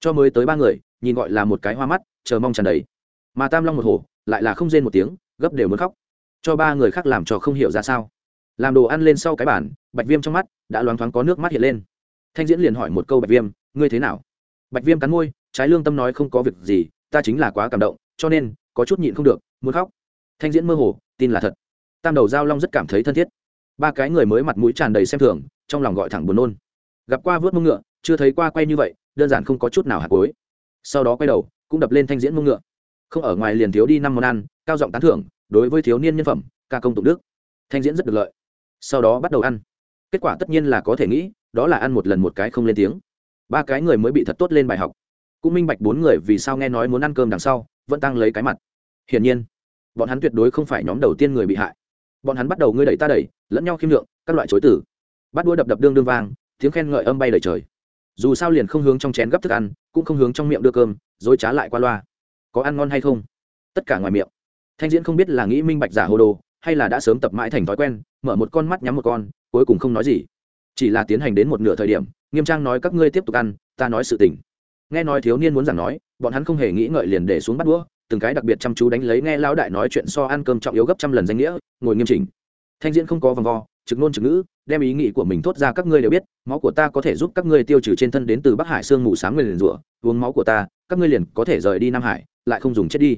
Cho mới tới ba người, nhìn gọi là một cái hoa mắt, chờ mong tràn đầy. Mà tam long một hồ, lại là không rên một tiếng, gấp đều muốn khóc. Cho ba người khác làm cho không hiểu ra sao. Làm đồ ăn lên sau cái bản bạch viêm trong mắt, đã loáng thoáng có nước mắt hiện lên. Thanh diễn liền hỏi một câu bạch viêm ngươi thế nào? Bạch viêm cắn môi, trái lương tâm nói không có việc gì, ta chính là quá cảm động, cho nên, có chút nhịn không được, muốn khóc. Thanh diễn mơ hồ, tin là thật. Tam đầu giao long rất cảm thấy thân thiết. Ba cái người mới mặt mũi tràn đầy xem thường, trong lòng gọi thẳng buồn nôn. Gặp qua vớt mông ngựa, chưa thấy qua quay như vậy, đơn giản không có chút nào hạt cối sau đó quay đầu, cũng đập lên thanh diễn mông ngựa. Không ở ngoài liền thiếu đi năm món ăn, cao giọng tán thưởng, đối với thiếu niên nhân phẩm, ca công tụng đức. Thanh diễn rất được lợi. Sau đó bắt đầu ăn. Kết quả tất nhiên là có thể nghĩ, đó là ăn một lần một cái không lên tiếng ba cái người mới bị thật tốt lên bài học cũng minh bạch bốn người vì sao nghe nói muốn ăn cơm đằng sau vẫn tăng lấy cái mặt hiển nhiên bọn hắn tuyệt đối không phải nhóm đầu tiên người bị hại bọn hắn bắt đầu ngươi đẩy ta đẩy lẫn nhau khiêm lượng các loại chối tử bắt đua đập đập đương đương vang tiếng khen ngợi âm bay đầy trời dù sao liền không hướng trong chén gấp thức ăn cũng không hướng trong miệng đưa cơm dối trá lại qua loa có ăn ngon hay không tất cả ngoài miệng thanh diễn không biết là nghĩ minh bạch giả hồ đồ hay là đã sớm tập mãi thành thói quen mở một con mắt nhắm một con cuối cùng không nói gì chỉ là tiến hành đến một nửa thời điểm nghiêm trang nói các ngươi tiếp tục ăn, ta nói sự tình. Nghe nói thiếu niên muốn giảng nói, bọn hắn không hề nghĩ ngợi liền để xuống bắt đũa, từng cái đặc biệt chăm chú đánh lấy nghe lão đại nói chuyện so ăn cơm trọng yếu gấp trăm lần danh nghĩa, ngồi nghiêm chỉnh. Thanh diễn không có vòng vo, trực nôn trực ngữ, đem ý nghĩ của mình thốt ra các ngươi đều biết, máu của ta có thể giúp các ngươi tiêu trừ trên thân đến từ bắc hải sương mù sáng người liền rủa, uống máu của ta, các ngươi liền có thể rời đi nam hải, lại không dùng chết đi.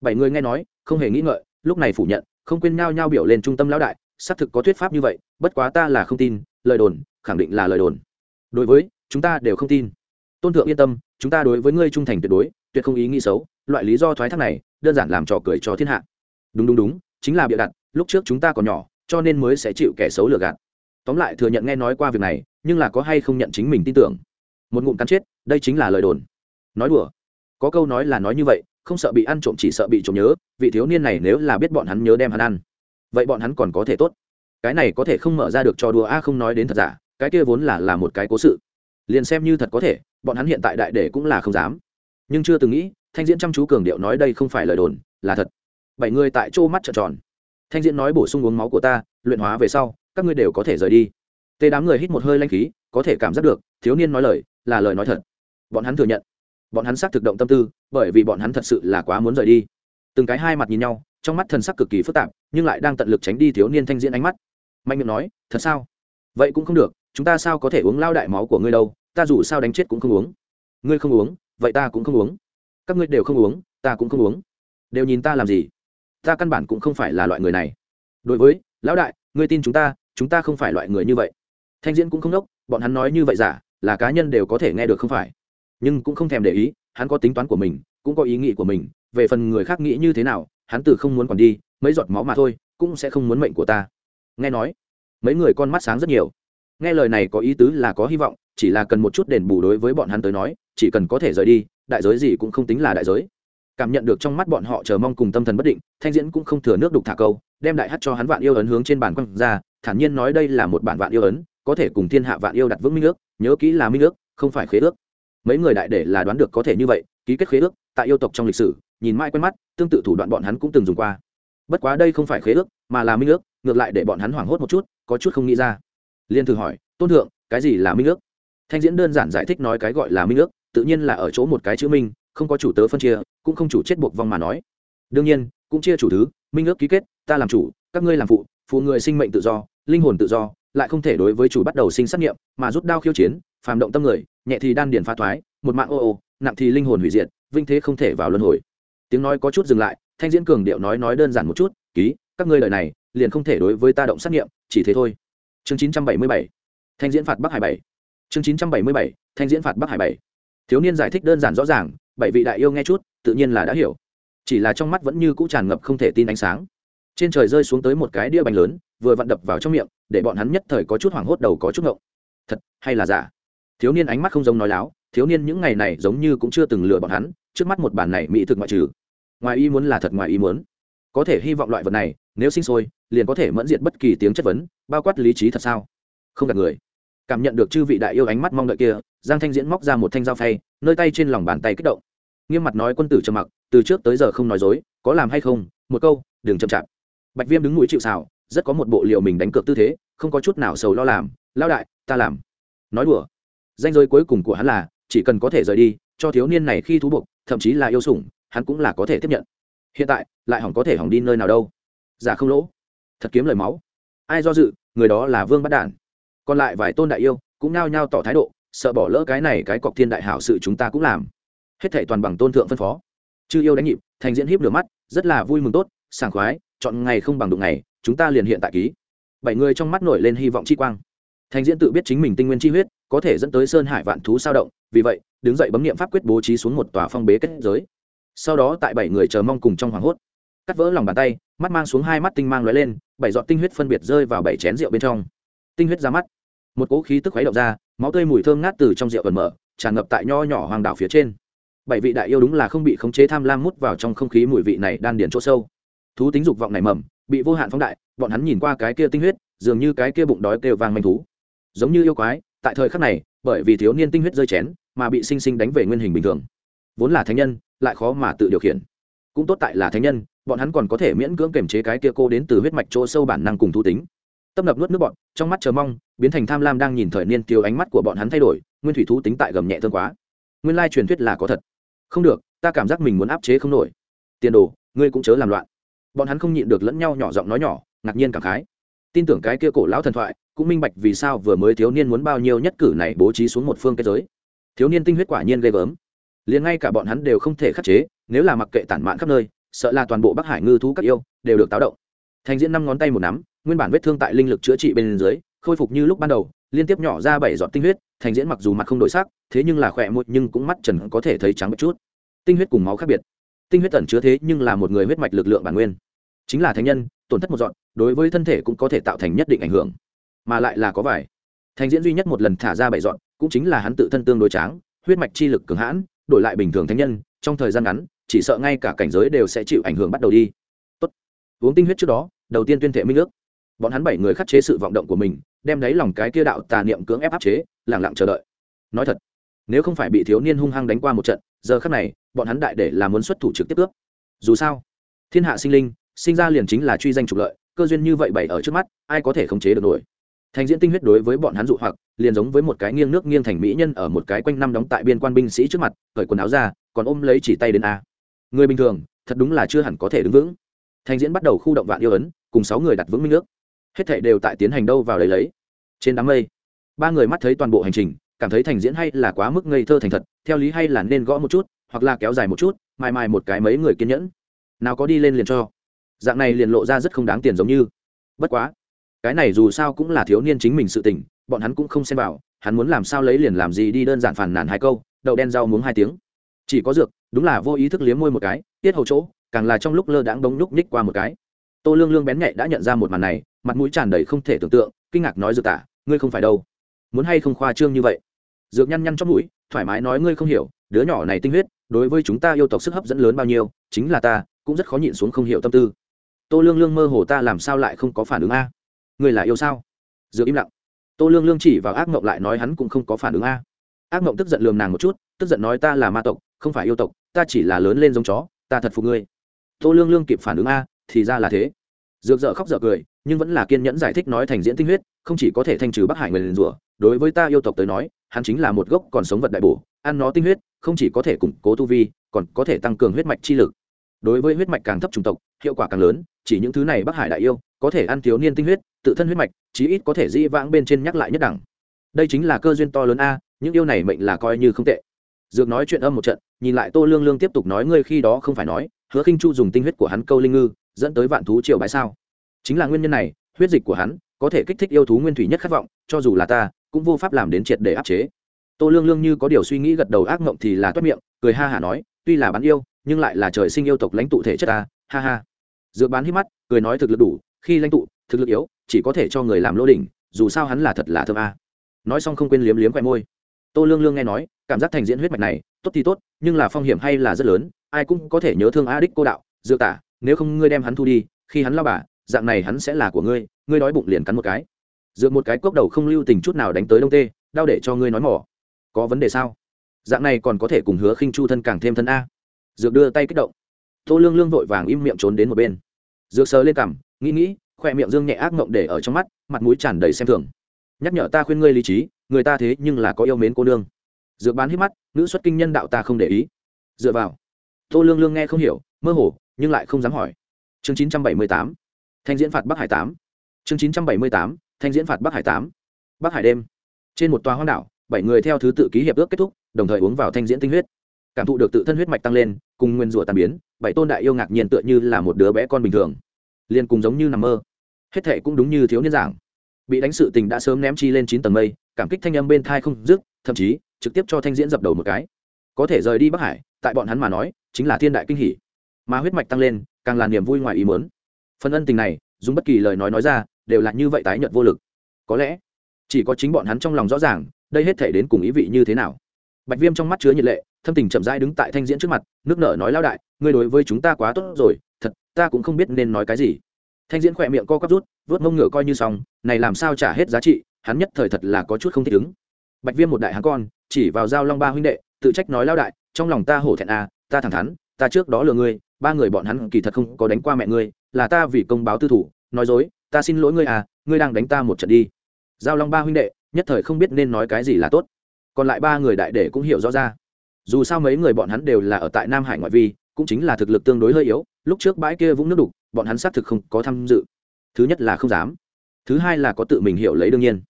Bảy người nghe nói, không hề nghĩ ngợi, lúc này phủ nhận, không quên nhao nhao biểu lên trung tâm lão đại, xác thực có thuyết pháp như vậy, bất quá ta là không tin, lời đồn, khẳng định là lời đồn đối với, chúng ta đều không tin. Tôn thượng yên tâm, chúng ta đối với ngươi trung thành tuyệt đối, tuyệt không ý nghĩ xấu, loại lý do thoái thác này, đơn giản làm trò cười cho thiên hạ. Đúng đúng đúng, chính là bịa đặt, lúc trước chúng ta còn nhỏ, cho nên mới sẽ chịu kẻ xấu lừa gạt. Tóm lại thừa nhận nghe nói qua việc này, nhưng là có hay không nhận chính mình tin tưởng? Một ngụm cắn chết, đây chính là lời đồn. Nói đùa. Có câu nói là nói như vậy, không sợ bị ăn trộm chỉ sợ bị trộm nhớ, vị thiếu niên này nếu là biết bọn hắn nhớ đem hắn ăn, vậy bọn hắn còn có thể tốt. Cái này có thể không mở ra được cho đùa a, không nói đến thật giả cái kia vốn là là một cái cố sự. Liền xem như thật có thể, bọn hắn hiện tại đại để cũng là không dám. Nhưng chưa từng nghĩ, thanh diễn chăm chú cường điệu nói đây không phải lời đồn, là thật. Bảy người tại chỗ mắt trợn tròn. Thanh diễn nói bổ sung uống máu của ta, luyện hóa về sau, các ngươi đều có thể rời đi. Tê đám người hít một hơi lanh khí, có thể cảm giác được, thiếu niên nói lời, là lời nói thật. Bọn hắn thừa nhận. Bọn hắn xác thực động tâm tư, bởi vì bọn hắn thật sự là quá muốn rời đi. Từng cái hai mặt nhìn nhau, trong mắt thần sắc cực kỳ phức tạp, nhưng lại đang tận lực tránh đi thiếu niên thanh diễn ánh mắt. Mạnh miệng nói, thật sao? Vậy cũng không được, chúng ta sao có thể uống lao đại máu của ngươi đâu, ta dù sao đánh chết cũng không uống. Ngươi không uống, vậy ta cũng không uống. Các ngươi đều không uống, ta cũng không uống. Đều nhìn ta làm gì? Ta căn bản cũng không phải là loại người này. Đối với, lão đại, ngươi tin chúng ta chúng ta không phải loại người như vậy. Thanh diễn cũng không đốc, bọn hắn nói như vậy giả, là cá nhân đều có thể nghe được không phải. Nhưng cũng không thèm để ý, hắn có tính toán của mình, cũng có ý nghĩ của mình, về phần người khác nghĩ như thế nào, hắn từ không muốn còn đi, mấy giọt máu mà thôi, cũng sẽ không muốn mệnh của ta. Nghe nói mấy người con mắt sáng rất nhiều. Nghe lời này có ý tứ là có hy vọng, chỉ là cần một chút đền bù đối với bọn hắn tới nói, chỉ cần có thể rời đi, đại giới gì cũng không tính là đại giới. Cảm nhận được trong mắt bọn họ chờ mong cùng tâm thần bất định, thanh diễn cũng không thừa nước đục thả câu, đem đại hát cho hắn vạn yêu ấn hướng trên bàn quăng ra, thản nhiên nói đây là một bản vạn yêu ấn, có thể cùng thiên hạ vạn yêu đặt vững minh ước, nhớ kỹ là minh ước, không phải khế ước. Mấy người đại để là đoán được có thể như vậy, ký kết khế ước, tại yêu tộc trong lịch sử, nhìn mãi quen mắt, tương tự thủ đoạn bọn hắn cũng từng dùng qua. Bất quá đây không phải khế ước, mà là minh ước, ngược lại để bọn hắn hoảng hốt một chút có chút không nghĩ ra. Liên thử hỏi, tôn thượng, cái gì là minh ước? Thanh diễn đơn giản giải thích nói cái gọi là minh ước, tự nhiên là ở chỗ một cái chữ minh, không có chủ tớ phân chia, cũng không chủ chết buộc vong mà nói. Đương nhiên, cũng chia chủ thứ, minh ước ký kết, ta làm chủ, các ngươi làm phụ phụ người sinh mệnh tự do, linh hồn tự do, lại không thể đối với chủ bắt đầu sinh sát nghiệm mà rút đao khiêu chiến, phàm động tâm người, nhẹ thì đan điền pha thoái, một mạng ô ô, nặng thì linh hồn hủy diệt, vinh thế không thể vào luân hồi. Tiếng nói có chút dừng lại, thanh diễn cường điệu nói nói đơn giản một chút, ký, các ngươi lời này, liền không thể đối với ta động sát nghiệm chỉ thế thôi. Chương 977 thanh diễn phạt bắc hải bảy. Chương 977 thanh diễn phạt bắc hải bảy. Thiếu niên giải thích đơn giản rõ ràng, bảy vị đại yêu nghe chút, tự nhiên là đã hiểu. Chỉ là trong mắt vẫn như cũ tràn ngập không thể tin ánh sáng. Trên trời rơi xuống tới một cái đĩa bánh lớn, vừa vặn đập vào trong miệng, để bọn hắn nhất thời có chút hoảng hốt đầu có chút ngộng. Thật hay là giả? Thiếu niên ánh mắt không giống nói láo, thiếu niên những ngày này giống như cũng chưa từng lừa bọn hắn, trước mắt một bản này mỹ thực ngoại trừ. Ngoài ý muốn là thật ngoài ý muốn. Có thể hy vọng loại vật này nếu sinh sôi, liền có thể mẫn diện bất kỳ tiếng chất vấn, bao quát lý trí thật sao? Không gạt người. Cảm nhận được chư vị đại yêu ánh mắt mong đợi kia, giang thanh diễn móc ra một thanh dao phay, nơi tay trên lòng bàn tay kích động. Nghiêm mặt nói quân tử trầm mặc, từ trước tới giờ không nói dối, có làm hay không? Một câu, đừng chậm chạp. Bạch viêm đứng mũi chịu xào rất có một bộ liệu mình đánh cược tư thế, không có chút nào sầu lo làm lao đại, ta làm. Nói đùa. Danh giới cuối cùng của hắn là, chỉ cần có thể rời đi, cho thiếu niên này khi thú buộc thậm chí là yêu sủng, hắn cũng là có thể tiếp nhận. Hiện tại, lại hỏng có thể hỏng đi nơi nào đâu giả không lỗ. Thật kiếm lời máu. Ai do dự, người đó là vương bắt đản. Còn lại vài tôn đại yêu cũng nao nhao tỏ thái độ, sợ bỏ lỡ cái này cái cọc thiên đại hảo sự chúng ta cũng làm. Hết thệ toàn bằng tôn thượng phân phó. Chư yêu đánh nhịp, thành diễn hiếp lửa mắt, rất là vui mừng tốt, sảng khoái, chọn ngày không bằng đụng ngày, chúng ta liền hiện tại ký. Bảy người trong mắt nổi lên hy vọng chi quang. Thành diễn tự biết chính mình tinh nguyên chi huyết, có thể dẫn tới sơn hải vạn thú sao động, vì vậy, đứng dậy bấm nghiệm pháp quyết bố trí xuống một tòa phong bế kết giới. Sau đó tại bảy người chờ mong cùng trong hoàng hốt, cắt vỡ lòng bàn tay mắt mang xuống hai mắt tinh mang lóe lên, bảy giọt tinh huyết phân biệt rơi vào bảy chén rượu bên trong. Tinh huyết ra mắt. Một cỗ khí tức khuấy động ra, máu tươi mùi thơm ngát từ trong rượu ẩn mở, tràn ngập tại nho nhỏ hoàng đảo phía trên. Bảy vị đại yêu đúng là không bị khống chế tham lam mút vào trong không khí mùi vị này đan điền chỗ sâu. Thú tính dục vọng này mầm, bị vô hạn phóng đại, bọn hắn nhìn qua cái kia tinh huyết, dường như cái kia bụng đói kêu vang manh thú. Giống như yêu quái, tại thời khắc này, bởi vì thiếu niên tinh huyết rơi chén, mà bị sinh sinh đánh về nguyên hình bình thường. Vốn là thánh nhân, lại khó mà tự điều khiển. Cũng tốt tại là thánh nhân bọn hắn còn có thể miễn cưỡng kiềm chế cái kia cô đến từ huyết mạch chỗ sâu bản năng cùng thú tính. Tâm lập nuốt nước bọn, trong mắt chờ mong, biến thành tham lam đang nhìn thời niên tiêu ánh mắt của bọn hắn thay đổi, nguyên thủy thú tính tại gầm nhẹ thương quá. Nguyên lai truyền thuyết là có thật. Không được, ta cảm giác mình muốn áp chế không nổi. Tiền đồ, ngươi cũng chớ làm loạn. Bọn hắn không nhịn được lẫn nhau nhỏ giọng nói nhỏ, ngạc nhiên cảm khái. Tin tưởng cái kia cổ lão thần thoại, cũng minh bạch vì sao vừa mới thiếu niên muốn bao nhiêu nhất cử này bố trí xuống một phương kết giới. Thiếu niên tinh huyết quả nhiên ghê gớm. Liền ngay cả bọn hắn đều không thể khắc chế, nếu là mặc kệ tản mạn khắp nơi sợ là toàn bộ bắc hải ngư thú các yêu đều được táo động. Thành diễn năm ngón tay một nắm, nguyên bản vết thương tại linh lực chữa trị bên dưới, khôi phục như lúc ban đầu, liên tiếp nhỏ ra bảy giọt tinh huyết, thành diễn mặc dù mặt không đổi sắc, thế nhưng là khỏe mụt nhưng cũng mắt trần có thể thấy trắng một chút. Tinh huyết cùng máu khác biệt. Tinh huyết tẩn chứa thế nhưng là một người huyết mạch lực lượng bản nguyên. Chính là thánh nhân, tổn thất một dọn đối với thân thể cũng có thể tạo thành nhất định ảnh hưởng. Mà lại là có vài. Thành diễn duy nhất một lần thả ra bảy dọn cũng chính là hắn tự thân tương đối tráng, huyết mạch chi lực cường hãn, đổi lại bình thường thánh nhân, trong thời gian ngắn chỉ sợ ngay cả cảnh giới đều sẽ chịu ảnh hưởng bắt đầu đi. Tốt. uống tinh huyết trước đó, đầu tiên tuyên thệ minh ước. Bọn hắn bảy người khắc chế sự vọng động của mình, đem lấy lòng cái kia đạo tà niệm cưỡng ép áp chế lẳng lặng chờ đợi. Nói thật, nếu không phải bị thiếu niên hung hăng đánh qua một trận, giờ khắc này, bọn hắn đại để là muốn xuất thủ trực tiếp cướp. Dù sao, thiên hạ sinh linh, sinh ra liền chính là truy danh trục lợi, cơ duyên như vậy bày ở trước mắt, ai có thể khống chế được nổi? Thành diễn tinh huyết đối với bọn hắn dụ hoặc, liền giống với một cái nghiêng nước nghiêng thành mỹ nhân ở một cái quanh năm đóng tại biên quan binh sĩ trước mặt, cởi quần áo ra, còn ôm lấy chỉ tay đến a người bình thường, thật đúng là chưa hẳn có thể đứng vững. Thành diễn bắt đầu khu động vạn yêu ấn, cùng sáu người đặt vững minh nước hết thệ đều tại tiến hành đâu vào lấy lấy. Trên đám mây, ba người mắt thấy toàn bộ hành trình, cảm thấy thành diễn hay là quá mức ngây thơ thành thật, theo lý hay là nên gõ một chút, hoặc là kéo dài một chút mai mai một cái mấy người kiên nhẫn. Nào có đi lên liền cho. Dạng này liền lộ ra rất không đáng tiền giống như. Bất quá, cái này dù sao cũng là thiếu niên chính mình sự tình, bọn hắn cũng không xem vào, hắn muốn làm sao lấy liền làm gì đi đơn giản phản nàn hai câu, đậu đen rau muống hai tiếng. Chỉ có dược đúng là vô ý thức liếm môi một cái, tiết hầu chỗ, càng là trong lúc lơ đãng bóng nhúc nhích qua một cái. Tô lương lương bén nhạy đã nhận ra một màn này, mặt mũi tràn đầy không thể tưởng tượng, kinh ngạc nói dược tả, ngươi không phải đâu. Muốn hay không khoa trương như vậy? Dược nhăn nhăn trong mũi, thoải mái nói ngươi không hiểu, đứa nhỏ này tinh huyết, đối với chúng ta yêu tộc sức hấp dẫn lớn bao nhiêu, chính là ta, cũng rất khó nhịn xuống không hiểu tâm tư. Tô lương lương mơ hồ ta làm sao lại không có phản ứng a? Người là yêu sao? Dược im lặng. Tô lương lương chỉ vào ác mộng lại nói hắn cũng không có phản ứng a. Ác mộng tức giận lườm nàng một chút, tức giận nói ta là ma tộc, không phải yêu tộc ta chỉ là lớn lên giống chó, ta thật phục ngươi. Tô lương lương kịp phản ứng a, thì ra là thế. Dược dợ khóc dợ cười, nhưng vẫn là kiên nhẫn giải thích nói thành diễn tinh huyết, không chỉ có thể thanh trừ bắc hải người liền rủa, đối với ta yêu tộc tới nói, hắn chính là một gốc còn sống vật đại bổ, ăn nó tinh huyết, không chỉ có thể củng cố tu vi, còn có thể tăng cường huyết mạch chi lực. Đối với huyết mạch càng thấp chủng tộc, hiệu quả càng lớn, chỉ những thứ này bắc hải đại yêu, có thể ăn thiếu niên tinh huyết, tự thân huyết mạch, chí ít có thể dĩ vãng bên trên nhắc lại nhất đẳng. Đây chính là cơ duyên to lớn a, những yêu này mệnh là coi như không tệ dược nói chuyện âm một trận, nhìn lại tô lương lương tiếp tục nói ngươi khi đó không phải nói, hứa khinh chu dùng tinh huyết của hắn câu linh ngư, dẫn tới vạn thú triều bãi sao? Chính là nguyên nhân này, huyết dịch của hắn, có thể kích thích yêu thú nguyên thủy nhất khát vọng, cho dù là ta, cũng vô pháp làm đến triệt để áp chế. Tô lương lương như có điều suy nghĩ gật đầu ác mộng thì là toát miệng, cười ha hả nói, tuy là bán yêu, nhưng lại là trời sinh yêu tộc lãnh tụ thể chất ta, ha ha. Dược bán hít mắt, cười nói thực lực đủ, khi lãnh tụ, thực lực yếu, chỉ có thể cho người làm lô đỉnh, dù sao hắn là thật là thơm a. Nói xong không quên liếm liếm khoe môi tô lương lương nghe nói, cảm giác thành diễn huyết mạch này, tốt thì tốt, nhưng là phong hiểm hay là rất lớn, ai cũng có thể nhớ thương a đích cô đạo dược tả, nếu không ngươi đem hắn thu đi, khi hắn lao bà, dạng này hắn sẽ là của ngươi ngươi đói bụng liền cắn một cái. Dược một cái cốc đầu không lưu tình chút nào đánh tới đông tê, đau để cho ngươi nói mỏ. Có vấn đề sao? Dạng này còn có thể cùng hứa khinh chu thân càng thêm thân a. Dược đưa tay kích động. Tô lương lương vội vàng im miệng trốn đến một bên. Dược sờ lên cằm, nghĩ nghĩ, khoe miệng dương nhẹ ác mộng để ở trong mắt, mặt mũi tràn đầy xem thường. Nhắc nhở ta khuyên ngươi lý trí người ta thế nhưng là có yêu mến cô nương. Dược bán hít mắt nữ xuất kinh nhân đạo ta không để ý. Dựa vào. Tô lương lương nghe không hiểu, mơ hồ, nhưng lại không dám hỏi. Chương chín trăm bảy mươi tám. Thanh diễn phạt bắc hải tám. Chương chín trăm bảy mươi tám. Thanh diễn phạt bắc hải tám. Bắc hải đêm. Trên một tòa hoang đảo, bảy người theo thứ tự ký hiệp ước kết thúc, đồng thời uống vào thanh diễn tinh huyết. Cảm thụ được tự thân huyết mạch tăng lên, cùng nguyên rủa tàn biến, bảy tôn đại yêu ngạc nhiên tựa như là một đứa bé con bình thường. Liền cùng giống như nằm mơ. Hết thệ cũng đúng như thiếu niên giảng. Bị đánh sự tình đã sớm ném chi lên chín tầng mây cảm kích thanh âm bên thai không dứt, thậm chí trực tiếp cho thanh diễn dập đầu một cái. Có thể rời đi bắc hải, tại bọn hắn mà nói, chính là thiên đại kinh hỷ mà huyết mạch tăng lên, càng là niềm vui ngoài ý mớn phần ân tình này, dùng bất kỳ lời nói nói ra, đều là như vậy tái nhợt vô lực. Có lẽ, chỉ có chính bọn hắn trong lòng rõ ràng, đây hết thể đến cùng ý vị như thế nào. Bạch viêm trong mắt chứa nhiệt lệ, thâm tình chậm rãi đứng tại thanh diễn trước mặt, nước nở nói lao đại, ngươi đối với chúng ta quá tốt rồi, thật, ta cũng không biết nên nói cái gì thanh diễn khỏe miệng co quắp rút vớt mông ngựa coi như xong, này làm sao trả hết giá trị, hắn nhất thời thật là có chút không thích ứng. Bạch viêm một đại hắn con, chỉ vào giao long ba huynh đệ, tự trách nói lao đại, trong lòng ta hổ thẹn à ta thẳng thắn, ta trước đó lừa ngươi, ba người bọn hắn kỳ thật không có đánh qua mẹ ngươi, là ta vì công báo tư thủ, nói dối, ta xin lỗi ngươi à ngươi đang đánh ta một trận đi. Giao long ba huynh đệ, nhất thời không biết nên nói cái gì là tốt. Còn lại ba người đại đệ cũng hiểu rõ ra. Dù sao mấy người bọn hắn đều là ở tại nam hải ngoại vi, cũng chính là thực lực tương đối hơi yếu, lúc trước bãi kia vũng nước đục bọn hắn xác thực không có tham dự. Thứ nhất là không dám. Thứ hai là có tự mình hiểu lấy đương nhiên.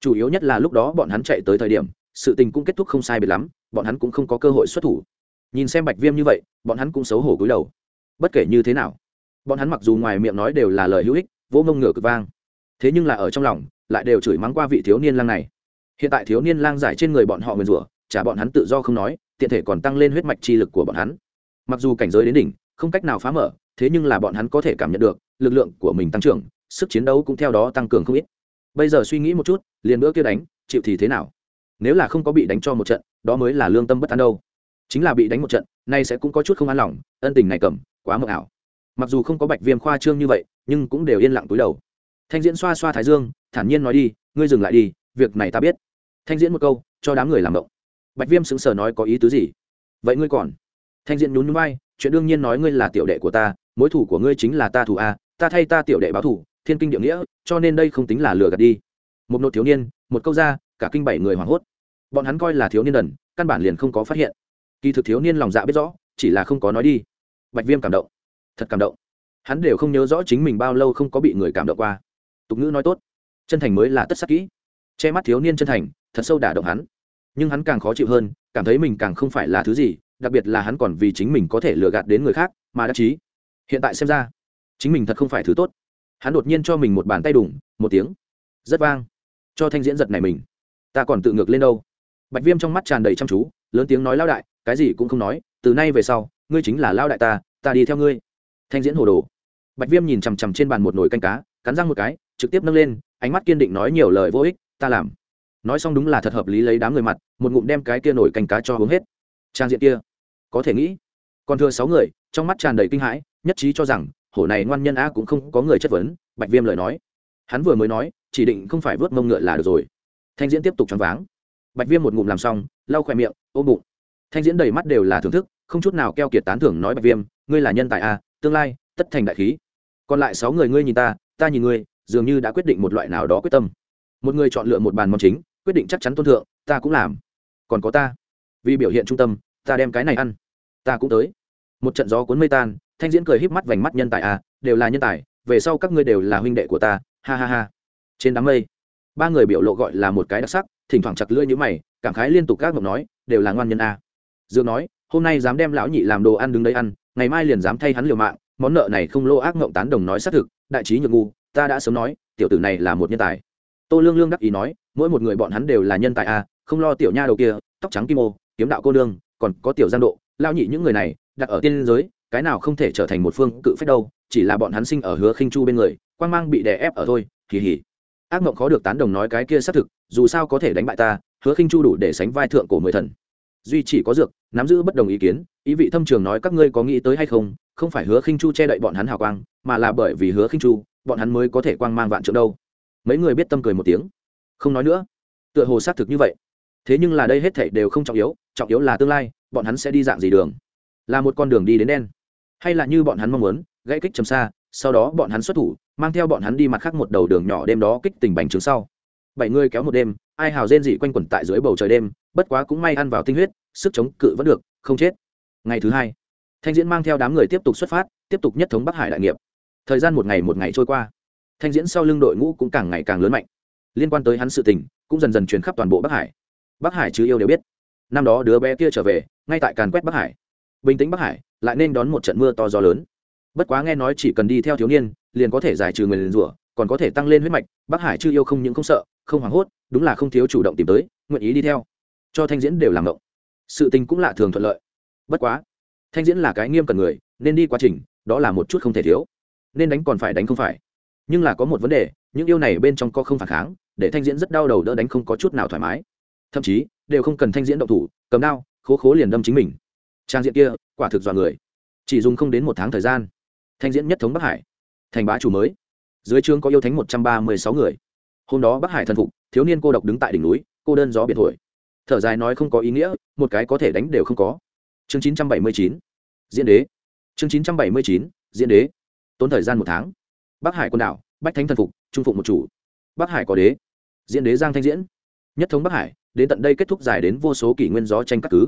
Chủ yếu nhất là lúc đó bọn hắn chạy tới thời điểm, sự tình cũng kết thúc không sai biệt lắm, bọn hắn cũng không có cơ hội xuất thủ. Nhìn xem bạch viêm như vậy, bọn hắn cũng xấu hổ cúi đầu. Bất kể như thế nào, bọn hắn mặc dù ngoài miệng nói đều là lời hữu ích, vỗ mông ngửa cực vang. Thế nhưng là ở trong lòng, lại đều chửi mắng qua vị thiếu niên lang này. Hiện tại thiếu niên lang giải trên người bọn họ nguyền rủa trả bọn hắn tự do không nói, tiện thể còn tăng lên huyết mạch chi lực của bọn hắn. Mặc dù cảnh giới đến đỉnh, không cách nào phá mở thế nhưng là bọn hắn có thể cảm nhận được, lực lượng của mình tăng trưởng, sức chiến đấu cũng theo đó tăng cường không ít. Bây giờ suy nghĩ một chút, liền bữa kia đánh, chịu thì thế nào? Nếu là không có bị đánh cho một trận, đó mới là lương tâm bất an đâu. Chính là bị đánh một trận, nay sẽ cũng có chút không an lòng, ân tình này cầm, quá mờ ảo. Mặc dù không có bạch viêm khoa trương như vậy, nhưng cũng đều yên lặng túi đầu. Thanh diễn xoa xoa thái dương, thản nhiên nói đi, ngươi dừng lại đi, việc này ta biết. Thanh diễn một câu, cho đám người làm động bạch viêm sững sờ nói có ý tứ gì? Vậy ngươi còn? Thanh diễn nhún nhún vai, chuyện đương nhiên nói ngươi là tiểu đệ của ta mối thủ của ngươi chính là ta thủ a, ta thay ta tiểu đệ báo thủ thiên kinh địa nghĩa, cho nên đây không tính là lừa gạt đi. Một nốt thiếu niên, một câu ra, cả kinh bảy người hoảng hốt. Bọn hắn coi là thiếu niên đần, căn bản liền không có phát hiện. Kỳ thực thiếu niên lòng dạ biết rõ, chỉ là không có nói đi. Bạch viêm cảm động. Thật cảm động. Hắn đều không nhớ rõ chính mình bao lâu không có bị người cảm động qua. Tục ngữ nói tốt, chân thành mới là tất sắc kỹ. Che mắt thiếu niên chân thành, thật sâu đả động hắn. Nhưng hắn càng khó chịu hơn, cảm thấy mình càng không phải là thứ gì, đặc biệt là hắn còn vì chính mình có thể lừa gạt đến người khác, mà đắc chí hiện tại xem ra, chính mình thật không phải thứ tốt. Hắn đột nhiên cho mình một bàn tay đủng một tiếng, rất vang. Cho thanh diễn giật này mình. Ta còn tự ngược lên đâu? Bạch viêm trong mắt tràn đầy chăm chú, lớn tiếng nói lao đại, cái gì cũng không nói, từ nay về sau, ngươi chính là lao đại ta ta đi theo ngươi. Thanh diễn hồ đồ. Bạch viêm nhìn chằm chằm trên bàn một nồi canh cá, cắn răng một cái, trực tiếp nâng lên, ánh mắt kiên định nói nhiều lời vô ích, ta làm. Nói xong đúng là thật hợp lý lấy đám người mặt, một ngụm đem cái kia nổi canh cá cho uống hết. Trang diện kia, có thể nghĩ. Còn thừa sáu người, trong mắt tràn đầy kinh hãi nhất trí cho rằng, hổ này ngoan nhân a cũng không có người chất vấn, bạch viêm lời nói. Hắn vừa mới nói, chỉ định không phải vớt mông ngựa là được rồi. Thanh diễn tiếp tục choáng váng. Bạch viêm một ngụm làm xong, lau khoe miệng, ôm bụng. Thanh diễn đầy mắt đều là thưởng thức, không chút nào keo kiệt tán thưởng nói bạch viêm, ngươi là nhân tài a tương lai, tất thành đại khí. Còn lại sáu người ngươi nhìn ta ta nhìn ngươi, dường như đã quyết định một loại nào đó quyết tâm. Một người chọn lựa một bàn món chính, quyết định chắc chắn tôn thượng, ta cũng làm. Còn có ta. Vì biểu hiện trung tâm, ta đem cái này ăn. Ta cũng tới. Một trận gió cuốn mây tan thanh diễn cười híp mắt vành mắt nhân tài à đều là nhân tài, về sau các ngươi đều là huynh đệ của ta, ha ha ha trên đám mây, ba người biểu lộ gọi là một cái đặc sắc, thỉnh thoảng chặt lưỡi như mày, cảm khái liên tục các ngọc nói, đều là ngoan nhân a à. dương nói, hôm nay dám đem lão nhị làm đồ ăn đứng đấy ăn, ngày mai liền dám thay hắn liều mạng, món nợ này không lô ác ngộng tán đồng nói xác thực, đại trí nhược ngu, ta đã sớm nói, tiểu tử này là một nhân tài tô lương lương đắc ý nói, mỗi một người bọn hắn đều là nhân tài a, không lo tiểu nha đầu kia, tóc trắng kim ô, kiếm đạo cô lương còn có tiểu giang độ lao nhị những người này, đặt ở tiên giới cái nào không thể trở thành một phương cự phách đâu, chỉ là bọn hắn sinh ở hứa khinh chu bên người quan mang bị đè ép ở thôi kỳ hỉ ác mộng khó được tán đồng nói cái kia xác thực, dù sao có thể đánh bại ta, hứa khinh chu đủ để sánh vai thượng cổ mười thần. Duy chỉ có dược, nắm giữ bất đồng ý kiến, ý vị thâm trường nói các ngươi có nghĩ tới hay không không phải hứa khinh chu che đậy bọn hắn hào quang, mà là bởi vì hứa khinh chu, bọn hắn mới có thể quang mang vạn trượng đâu. Mấy người biết tâm cười một tiếng. Không nói nữa. Tựa hồ xác thực như vậy. Thế nhưng là đây hết thảy đều không trọng yếu trọng yếu là tương lai, bọn hắn sẽ đi dạng gì đường? Là một con đường đi đến đen hay là như bọn hắn mong muốn, gãy kích chầm xa, sau đó bọn hắn xuất thủ, mang theo bọn hắn đi mặt khác một đầu đường nhỏ đêm đó kích tình bành trướng sau. Bảy người kéo một đêm, ai hào rên dị quanh quẩn tại dưới bầu trời đêm, bất quá cũng may ăn vào tinh huyết, sức chống cự vẫn được, không chết. Ngày thứ hai, thanh diễn mang theo đám người tiếp tục xuất phát, tiếp tục nhất thống bắc hải đại nghiệp. Thời gian một ngày một ngày trôi qua, thanh diễn sau lưng đội ngũ cũng càng ngày càng lớn mạnh. Liên quan tới hắn sự tình, cũng dần dần truyền khắp toàn bộ bắc hải. Bắc hải chứ yêu đều biết. Năm đó đứa bé kia trở về, ngay tại càn quét bắc hải. Bình tĩnh bắc hải lại nên đón một trận mưa to gió lớn. Bất quá nghe nói chỉ cần đi theo thiếu niên, liền có thể giải trừ người liền rủa, còn có thể tăng lên huyết mạch, bắc hải chưa yêu không những không sợ, không hoảng hốt, đúng là không thiếu chủ động tìm tới, nguyện ý đi theo. Cho thanh diễn đều làm ngộng. Sự tình cũng lạ thường thuận lợi. Bất quá, thanh diễn là cái nghiêm cần người, nên đi quá trình, đó là một chút không thể thiếu. Nên đánh còn phải đánh không phải. Nhưng là có một vấn đề, những yêu này bên trong có không phản kháng, để thanh diễn rất đau đầu đỡ đánh không có chút nào thoải mái. Thậm chí, đều không cần thanh diễn động thủ, cầm đao, khố khố liền đâm chính mình trang diện kia, quả thực dọa người. Chỉ dùng không đến một tháng thời gian, thanh diễn nhất thống bắc hải, thành bá chủ mới. Dưới trướng có yêu thánh một trăm ba mươi sáu người. Hôm đó bắc hải thần phục, thiếu niên cô độc đứng tại đỉnh núi, cô đơn gió biệt thổi. Thở dài nói không có ý nghĩa, một cái có thể đánh đều không có. Chương chín trăm bảy mươi chín, diễn đế. Chương chín trăm bảy mươi chín, diễn đế. Tốn thời gian một tháng. Bắc hải quần đảo, bách thánh thần phục, trung phụng một chủ. Bắc hải có đế. Diễn đế giang thanh diễn. Nhất thống bắc hải, đến tận đây kết thúc dài đến vô số kỷ nguyên gió tranh các cứ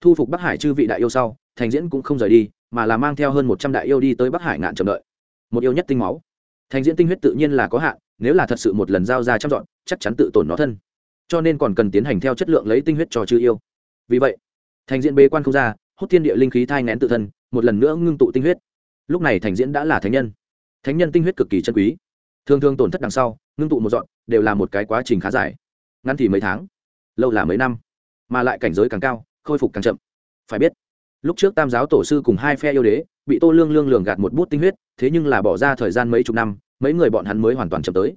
thu phục bắc hải chư vị đại yêu sau, thành diễn cũng không rời đi, mà là mang theo hơn một trăm đại yêu đi tới bắc hải ngạn chờ đợi. Một yêu nhất tinh máu. Thành diễn tinh huyết tự nhiên là có hạn, nếu là thật sự một lần giao ra chăm dọn, chắc chắn tự tổn nó thân. Cho nên còn cần tiến hành theo chất lượng lấy tinh huyết cho chư yêu. Vì vậy, thành diễn bế quan không ra, hút thiên địa linh khí thai ngén tự thân, một lần nữa ngưng tụ tinh huyết. Lúc này thành diễn đã là thánh nhân. Thánh nhân tinh huyết cực kỳ chân quý. Thường thường tổn thất đằng sau, ngưng tụ một dọn, đều là một cái quá trình khá dài. Ngắn thì mấy tháng, lâu là mấy năm, mà lại cảnh giới càng cao khôi phục càng chậm. Phải biết, lúc trước tam giáo tổ sư cùng hai phe yêu đế, bị tô lương lương lường gạt một bút tinh huyết, thế nhưng là bỏ ra thời gian mấy chục năm, mấy người bọn hắn mới hoàn toàn chậm tới.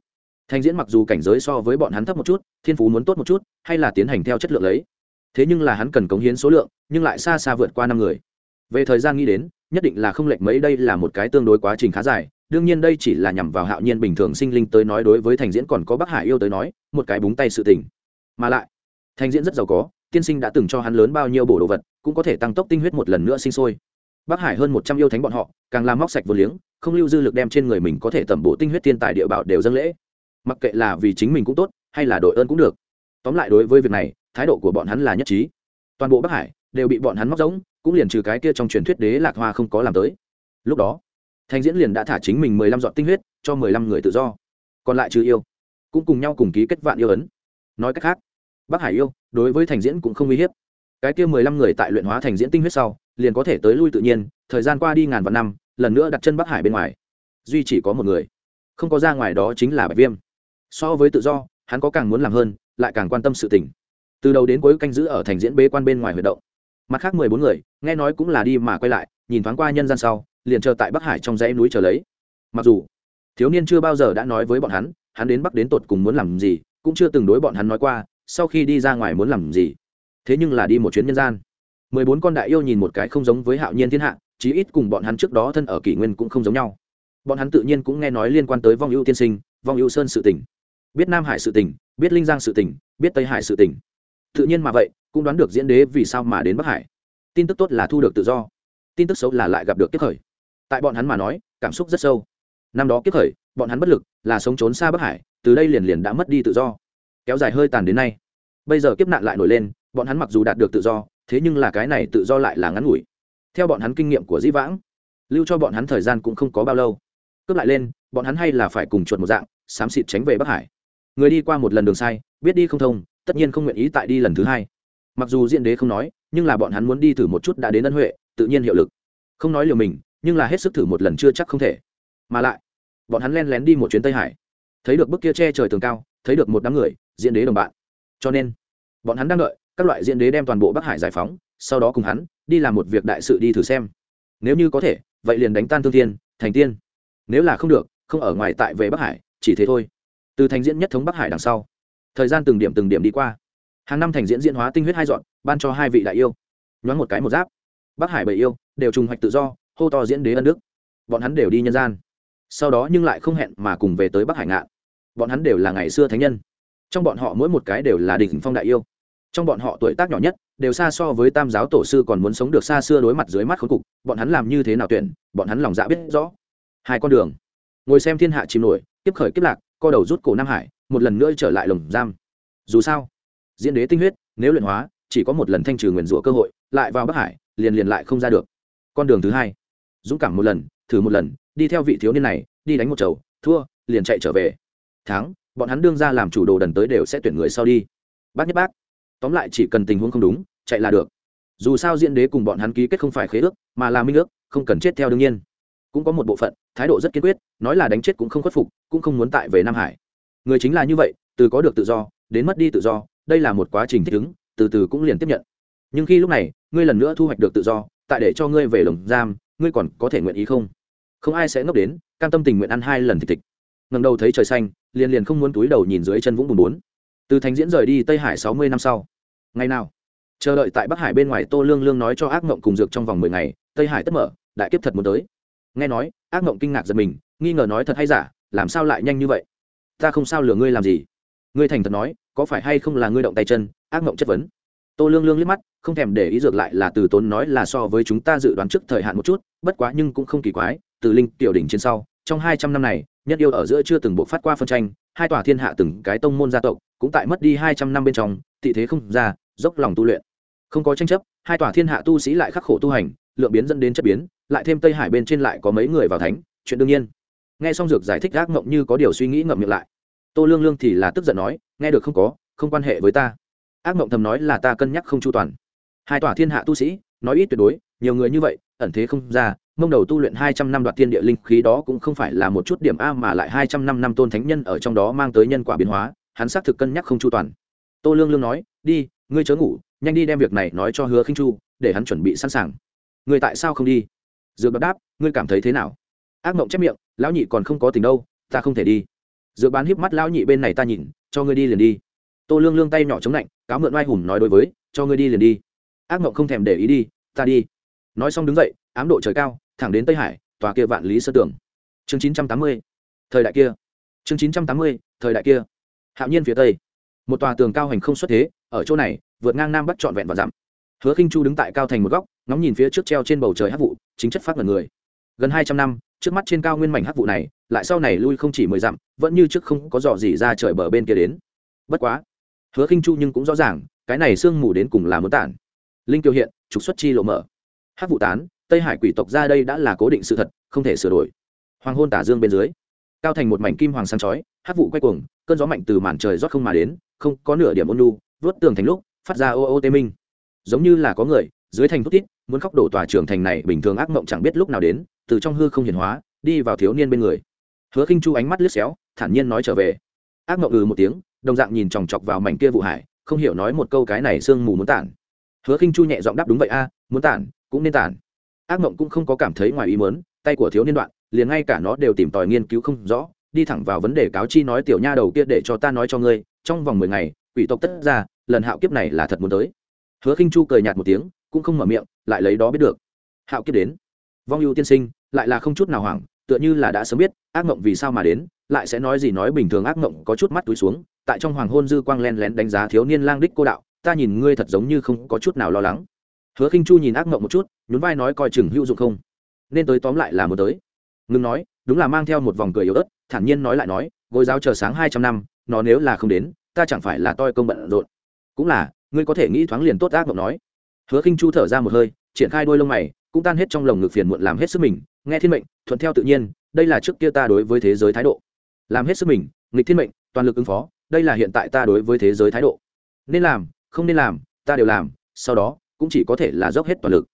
Thanh diễn mặc dù cảnh giới so với bọn hắn thấp một chút, thiên phú muốn tốt một chút, hay là tiến hành theo chất lượng lấy. Thế nhưng là hắn cần cống hiến số lượng, nhưng lại xa xa vượt qua năm người. Về thời gian nghĩ đến, nhất định là không lệch mấy đây là một cái tương đối quá trình khá dài, đương nhiên đây chỉ là nhằm vào hạo nhiên bình thường sinh linh tới nói đối với thành diễn còn có bắc hải yêu tới nói, một cái búng tay sự tình. Mà lại thành diễn rất giàu có tiên sinh đã từng cho hắn lớn bao nhiêu bổ đồ vật, cũng có thể tăng tốc tinh huyết một lần nữa sinh sôi. Bắc hải hơn một trăm yêu thánh bọn họ, càng làm móc sạch vô liếng, không lưu dư lực đem trên người mình có thể tẩm bổ tinh huyết thiên tài địa bảo đều dâng lễ. Mặc kệ là vì chính mình cũng tốt, hay là đội ơn cũng được. Tóm lại đối với việc này, thái độ của bọn hắn là nhất trí. Toàn bộ bắc hải đều bị bọn hắn móc giống cũng liền trừ cái kia trong truyền thuyết đế lạc hoa không có làm tới. Lúc đó, thanh diễn liền đã thả chính mình mười lăm dọn tinh huyết, cho mười lăm người tự do. Còn lại trừ yêu, cũng cùng nhau cùng ký kết vạn yêu ấn. Nói cách khác bắc hải yêu, đối với thành diễn cũng không uy hiếp. Cái kia mười lăm người tại luyện hóa thành diễn tinh huyết sau, liền có thể tới lui tự nhiên, thời gian qua đi ngàn vạn năm, lần nữa đặt chân bắc hải bên ngoài. Duy chỉ có một người. Không có ra ngoài đó chính là bạch viêm. So với tự do, hắn có càng muốn làm hơn, lại càng quan tâm sự tình. Từ đầu đến cuối canh giữ ở thành diễn bế quan bên ngoài huyệt động. Mặt khác mười bốn người, nghe nói cũng là đi mà quay lại, nhìn thoáng qua nhân gian sau, liền chờ tại bắc hải trong dãy núi chờ lấy. Mặc dù, thiếu niên chưa bao giờ đã nói với bọn hắn hắn đến bắc đến tột cùng muốn làm gì, cũng chưa từng đối bọn hắn nói qua sau khi đi ra ngoài muốn làm gì? Thế nhưng là đi một chuyến nhân gian. Mười bốn con đại yêu nhìn một cái không giống với hạo nhiên thiên hạ, chí ít cùng bọn hắn trước đó thân ở kỷ nguyên cũng không giống nhau. Bọn hắn tự nhiên cũng nghe nói liên quan tới vong ưu tiên sinh, vong ưu sơn sự tỉnh biết nam hải sự tỉnh biết linh giang sự tỉnh biết tây hải sự tỉnh tự nhiên mà vậy, cũng đoán được diễn đế vì sao mà đến bắc hải. Tin tức tốt là thu được tự do. Tin tức xấu là lại gặp được kiếp khởi. Tại bọn hắn mà nói, cảm xúc rất sâu. Năm đó kiếp khởi, bọn hắn bất lực, là sống trốn xa bắc hải, từ đây liền liền đã mất đi tự do kéo dài hơi tàn đến nay. Bây giờ kiếp nạn lại nổi lên, bọn hắn mặc dù đạt được tự do, thế nhưng là cái này tự do lại là ngắn ngủi. Theo bọn hắn kinh nghiệm của dĩ vãng, lưu cho bọn hắn thời gian cũng không có bao lâu. Cướp lại lên, bọn hắn hay là phải cùng chuột một dạng, xám xịt tránh về bắc hải. Người đi qua một lần đường sai, biết đi không thông, tất nhiên không nguyện ý tại đi lần thứ hai. Mặc dù diễn đế không nói, nhưng là bọn hắn muốn đi thử một chút đã đến ân huệ, tự nhiên hiệu lực. Không nói liều mình, nhưng là hết sức thử một lần chưa chắc không thể. Mà lại, bọn hắn len lén đi một chuyến tây hải. Thấy được bức kia che trời tường cao, thấy được một đám người diễn đế đồng bạn. Cho nên, bọn hắn đang đợi, các loại diễn đế đem toàn bộ bắc hải giải phóng, sau đó cùng hắn đi làm một việc đại sự đi thử xem. Nếu như có thể, vậy liền đánh tan thương tiên thành tiên. Nếu là không được, không ở ngoài tại về bắc hải, chỉ thế thôi. Từ thành diễn nhất thống bắc hải đằng sau, thời gian từng điểm từng điểm đi qua. Hàng năm thành diễn diễn hóa tinh huyết hai dọn, ban cho hai vị đại yêu. Nhoáng một cái một giáp. Bắc hải bảy yêu, đều trùng hoạch tự do, hô to diễn đế ân đức. Bọn hắn đều đi nhân gian. Sau đó nhưng lại không hẹn mà cùng về tới bắc hải ngạn. Bọn hắn đều là ngày xưa thánh nhân trong bọn họ mỗi một cái đều là đỉnh phong đại yêu. Trong bọn họ tuổi tác nhỏ nhất, đều xa so với tam giáo tổ sư còn muốn sống được xa xưa đối mặt dưới mắt khốn cục, bọn hắn làm như thế nào tuyển, bọn hắn lòng dạ biết rõ. Hai con đường. Ngồi xem thiên hạ chìm nổi tiếp khởi kiếp lạc, co đầu rút cổ nam hải, một lần nữa trở lại lồng giam. Dù sao, diễn đế tinh huyết, nếu luyện hóa, chỉ có một lần thanh trừ nguyền rủa cơ hội, lại vào bắc hải, liền liền lại không ra được. Con đường thứ hai. Dũng cảm một lần, thử một lần, đi theo vị thiếu niên này, đi đánh một chầu, thua, liền chạy trở về. Thắng bọn hắn đương ra làm chủ đồ đần tới đều sẽ tuyển người sau đi. Bác nhất bác, tóm lại chỉ cần tình huống không đúng, chạy là được. Dù sao diễn đế cùng bọn hắn ký kết không phải khế ước, mà là minh ước, không cần chết theo đương nhiên. Cũng có một bộ phận, thái độ rất kiên quyết, nói là đánh chết cũng không khuất phục, cũng không muốn tại về nam hải. Người chính là như vậy, từ có được tự do, đến mất đi tự do, đây là một quá trình thích ứng, từ từ cũng liền tiếp nhận. Nhưng khi lúc này, ngươi lần nữa thu hoạch được tự do, tại để cho ngươi về lồng giam, ngươi còn có thể nguyện ý không? Không ai sẽ ngốc đến, cam tâm tình nguyện ăn hai lần thịt thịt ngầm đầu thấy trời xanh, liền liền không muốn túi đầu nhìn dưới chân vũng bùn bốn. Từ thành diễn rời đi tây hải sáu mươi năm sau. Ngày nào? Chờ đợi tại bắc hải bên ngoài tô lương lương nói cho ác mộng cùng dược trong vòng mười ngày, tây hải tất mở, đại kiếp thật muốn tới. Nghe nói, ác mộng kinh ngạc giật mình, nghi ngờ nói thật hay giả, làm sao lại nhanh như vậy? Ta không sao lừa ngươi làm gì. Ngươi thành thật nói, có phải hay không là ngươi động tay chân, ác mộng chất vấn. Tô lương lương liếc mắt, không thèm để ý dược lại là từ tốn nói là so với chúng ta dự đoán trước thời hạn một chút, bất quá nhưng cũng không kỳ quái, từ linh tiểu đỉnh trên sau trong hai trăm năm này, nhất yêu ở giữa chưa từng bộ phát qua phân tranh, hai tòa thiên hạ từng cái tông môn gia tộc cũng tại mất đi hai trăm năm bên trong, tị thế không ra, dốc lòng tu luyện. Không có tranh chấp, hai tòa thiên hạ tu sĩ lại khắc khổ tu hành, lượng biến dẫn đến chất biến, lại thêm tây hải bên trên lại có mấy người vào thánh, chuyện đương nhiên. Nghe xong dược giải thích gác mộng như có điều suy nghĩ ngậm miệng lại. Tô lương lương thì là tức giận nói, nghe được không có, không quan hệ với ta. Ác mộng thầm nói là ta cân nhắc không chu toàn. Hai tòa thiên hạ tu sĩ, nói ít tuyệt đối, nhiều người như vậy, ẩn thế không ra mông đầu tu luyện hai trăm năm đoạt thiên địa linh khí đó cũng không phải là một chút điểm a mà lại hai trăm năm năm tôn thánh nhân ở trong đó mang tới nhân quả biến hóa, hắn xác thực cân nhắc không chu toàn. Tô lương lương nói, đi, ngươi chớ ngủ, nhanh đi đem việc này nói cho hứa khinh chu, để hắn chuẩn bị sẵn sàng. Ngươi tại sao không đi? Dược đáp đáp, ngươi cảm thấy thế nào? Ác mộng chép miệng, lão nhị còn không có tình đâu, ta không thể đi. Dược bán híp mắt, lão nhị bên này ta nhìn, cho ngươi đi liền đi. Tô lương lương tay nhỏ chống lạnh, cáo mượn oai hùng nói đối với, cho ngươi đi liền đi. Ác mộng không thèm để ý đi, ta đi. Nói xong đứng dậy, ám độ trời cao thẳng đến tây hải, tòa kia vạn lý sơ tưởng chương chín trăm tám mươi, thời đại kia. Chương chín trăm tám mươi, thời đại kia. Hạo nhiên phía tây. Một tòa tường cao hành không xuất thế, ở chỗ này, vượt ngang nam bắc trọn vẹn và dặm. Hứa khinh chu đứng tại cao thành một góc, ngóng nhìn phía trước treo trên bầu trời hắc vụ, chính chất phát ngần người. Gần hai trăm năm, trước mắt trên cao nguyên mảnh hắc vụ này, lại sau này lui không chỉ mười dặm, vẫn như trước không có dò gì ra trời bờ bên kia đến. Bất quá, hứa khinh chu nhưng cũng rõ ràng, cái này sương mù đến cùng là muốn tản. Linh kiều hiện, trục xuất chi lộ mở. Hắc vụ tán tây hải quỷ tộc ra đây đã là cố định sự thật, không thể sửa đổi. Hoàng hôn tả dương bên dưới, cao thành một mảnh kim hoàng sáng chói, hát vụ quay cuồng, cơn gió mạnh từ màn trời rót không mà đến, không có nửa điểm ôn lu vớt tường thành lúc, phát ra ô ô tê minh. Giống như là có người, dưới thành thúc tít, muốn khóc đổ tòa trưởng thành này bình thường ác mộng chẳng biết lúc nào đến, từ trong hư không hiển hóa, đi vào thiếu niên bên người. Hứa khinh chu ánh mắt liếc xéo, thản nhiên nói trở về. Ác mộng ừ một tiếng, đồng dạng nhìn chòng chọc vào mảnh kia vụ hải, không hiểu nói một câu cái này sương mù muốn tản. Hứa khinh chu nhẹ giọng đáp đúng vậy a, muốn tản, cũng nên tản ác mộng cũng không có cảm thấy ngoài ý muốn, tay của thiếu niên đoạn, liền ngay cả nó đều tìm tòi nghiên cứu không rõ, đi thẳng vào vấn đề cáo chi nói tiểu nha đầu kia để cho ta nói cho ngươi, trong vòng mười ngày, quỷ tộc tất ra lần hạo kiếp này là thật muốn tới. Hứa khinh chu cười nhạt một tiếng, cũng không mở miệng, lại lấy đó biết được. Hạo kiếp đến. Vong ưu tiên sinh, lại là không chút nào hoảng, tựa như là đã sớm biết, ác mộng vì sao mà đến, lại sẽ nói gì nói bình thường ác mộng có chút mắt túi xuống, tại trong hoàng hôn dư quang len lén đánh giá thiếu niên lang đích cô đạo, ta nhìn ngươi thật giống như không có chút nào lo lắng hứa khinh chu nhìn ác mộng một chút, nhún vai nói coi chừng hữu dụng không? Nên tới tóm lại là muốn tới. Ngừng nói, đúng là mang theo một vòng cười yếu ớt, thản nhiên nói lại nói, gối giáo chờ sáng hai trăm năm, nó nếu là không đến, ta chẳng phải là toi công bận rộn. Cũng là, ngươi có thể nghĩ thoáng liền tốt ác mộng nói. Hứa khinh chu thở ra một hơi, triển khai đôi lông mày, cũng tan hết trong lồng ngực phiền muộn làm hết sức mình, nghe thiên mệnh, thuận theo tự nhiên, đây là trước kia ta đối với thế giới thái độ. Làm hết sức mình, nghịch thiên mệnh, toàn lực ứng phó, đây là hiện tại ta đối với thế giới thái độ. Nên làm, không nên làm, ta đều làm, sau đó cũng chỉ có thể là dốc hết toàn lực.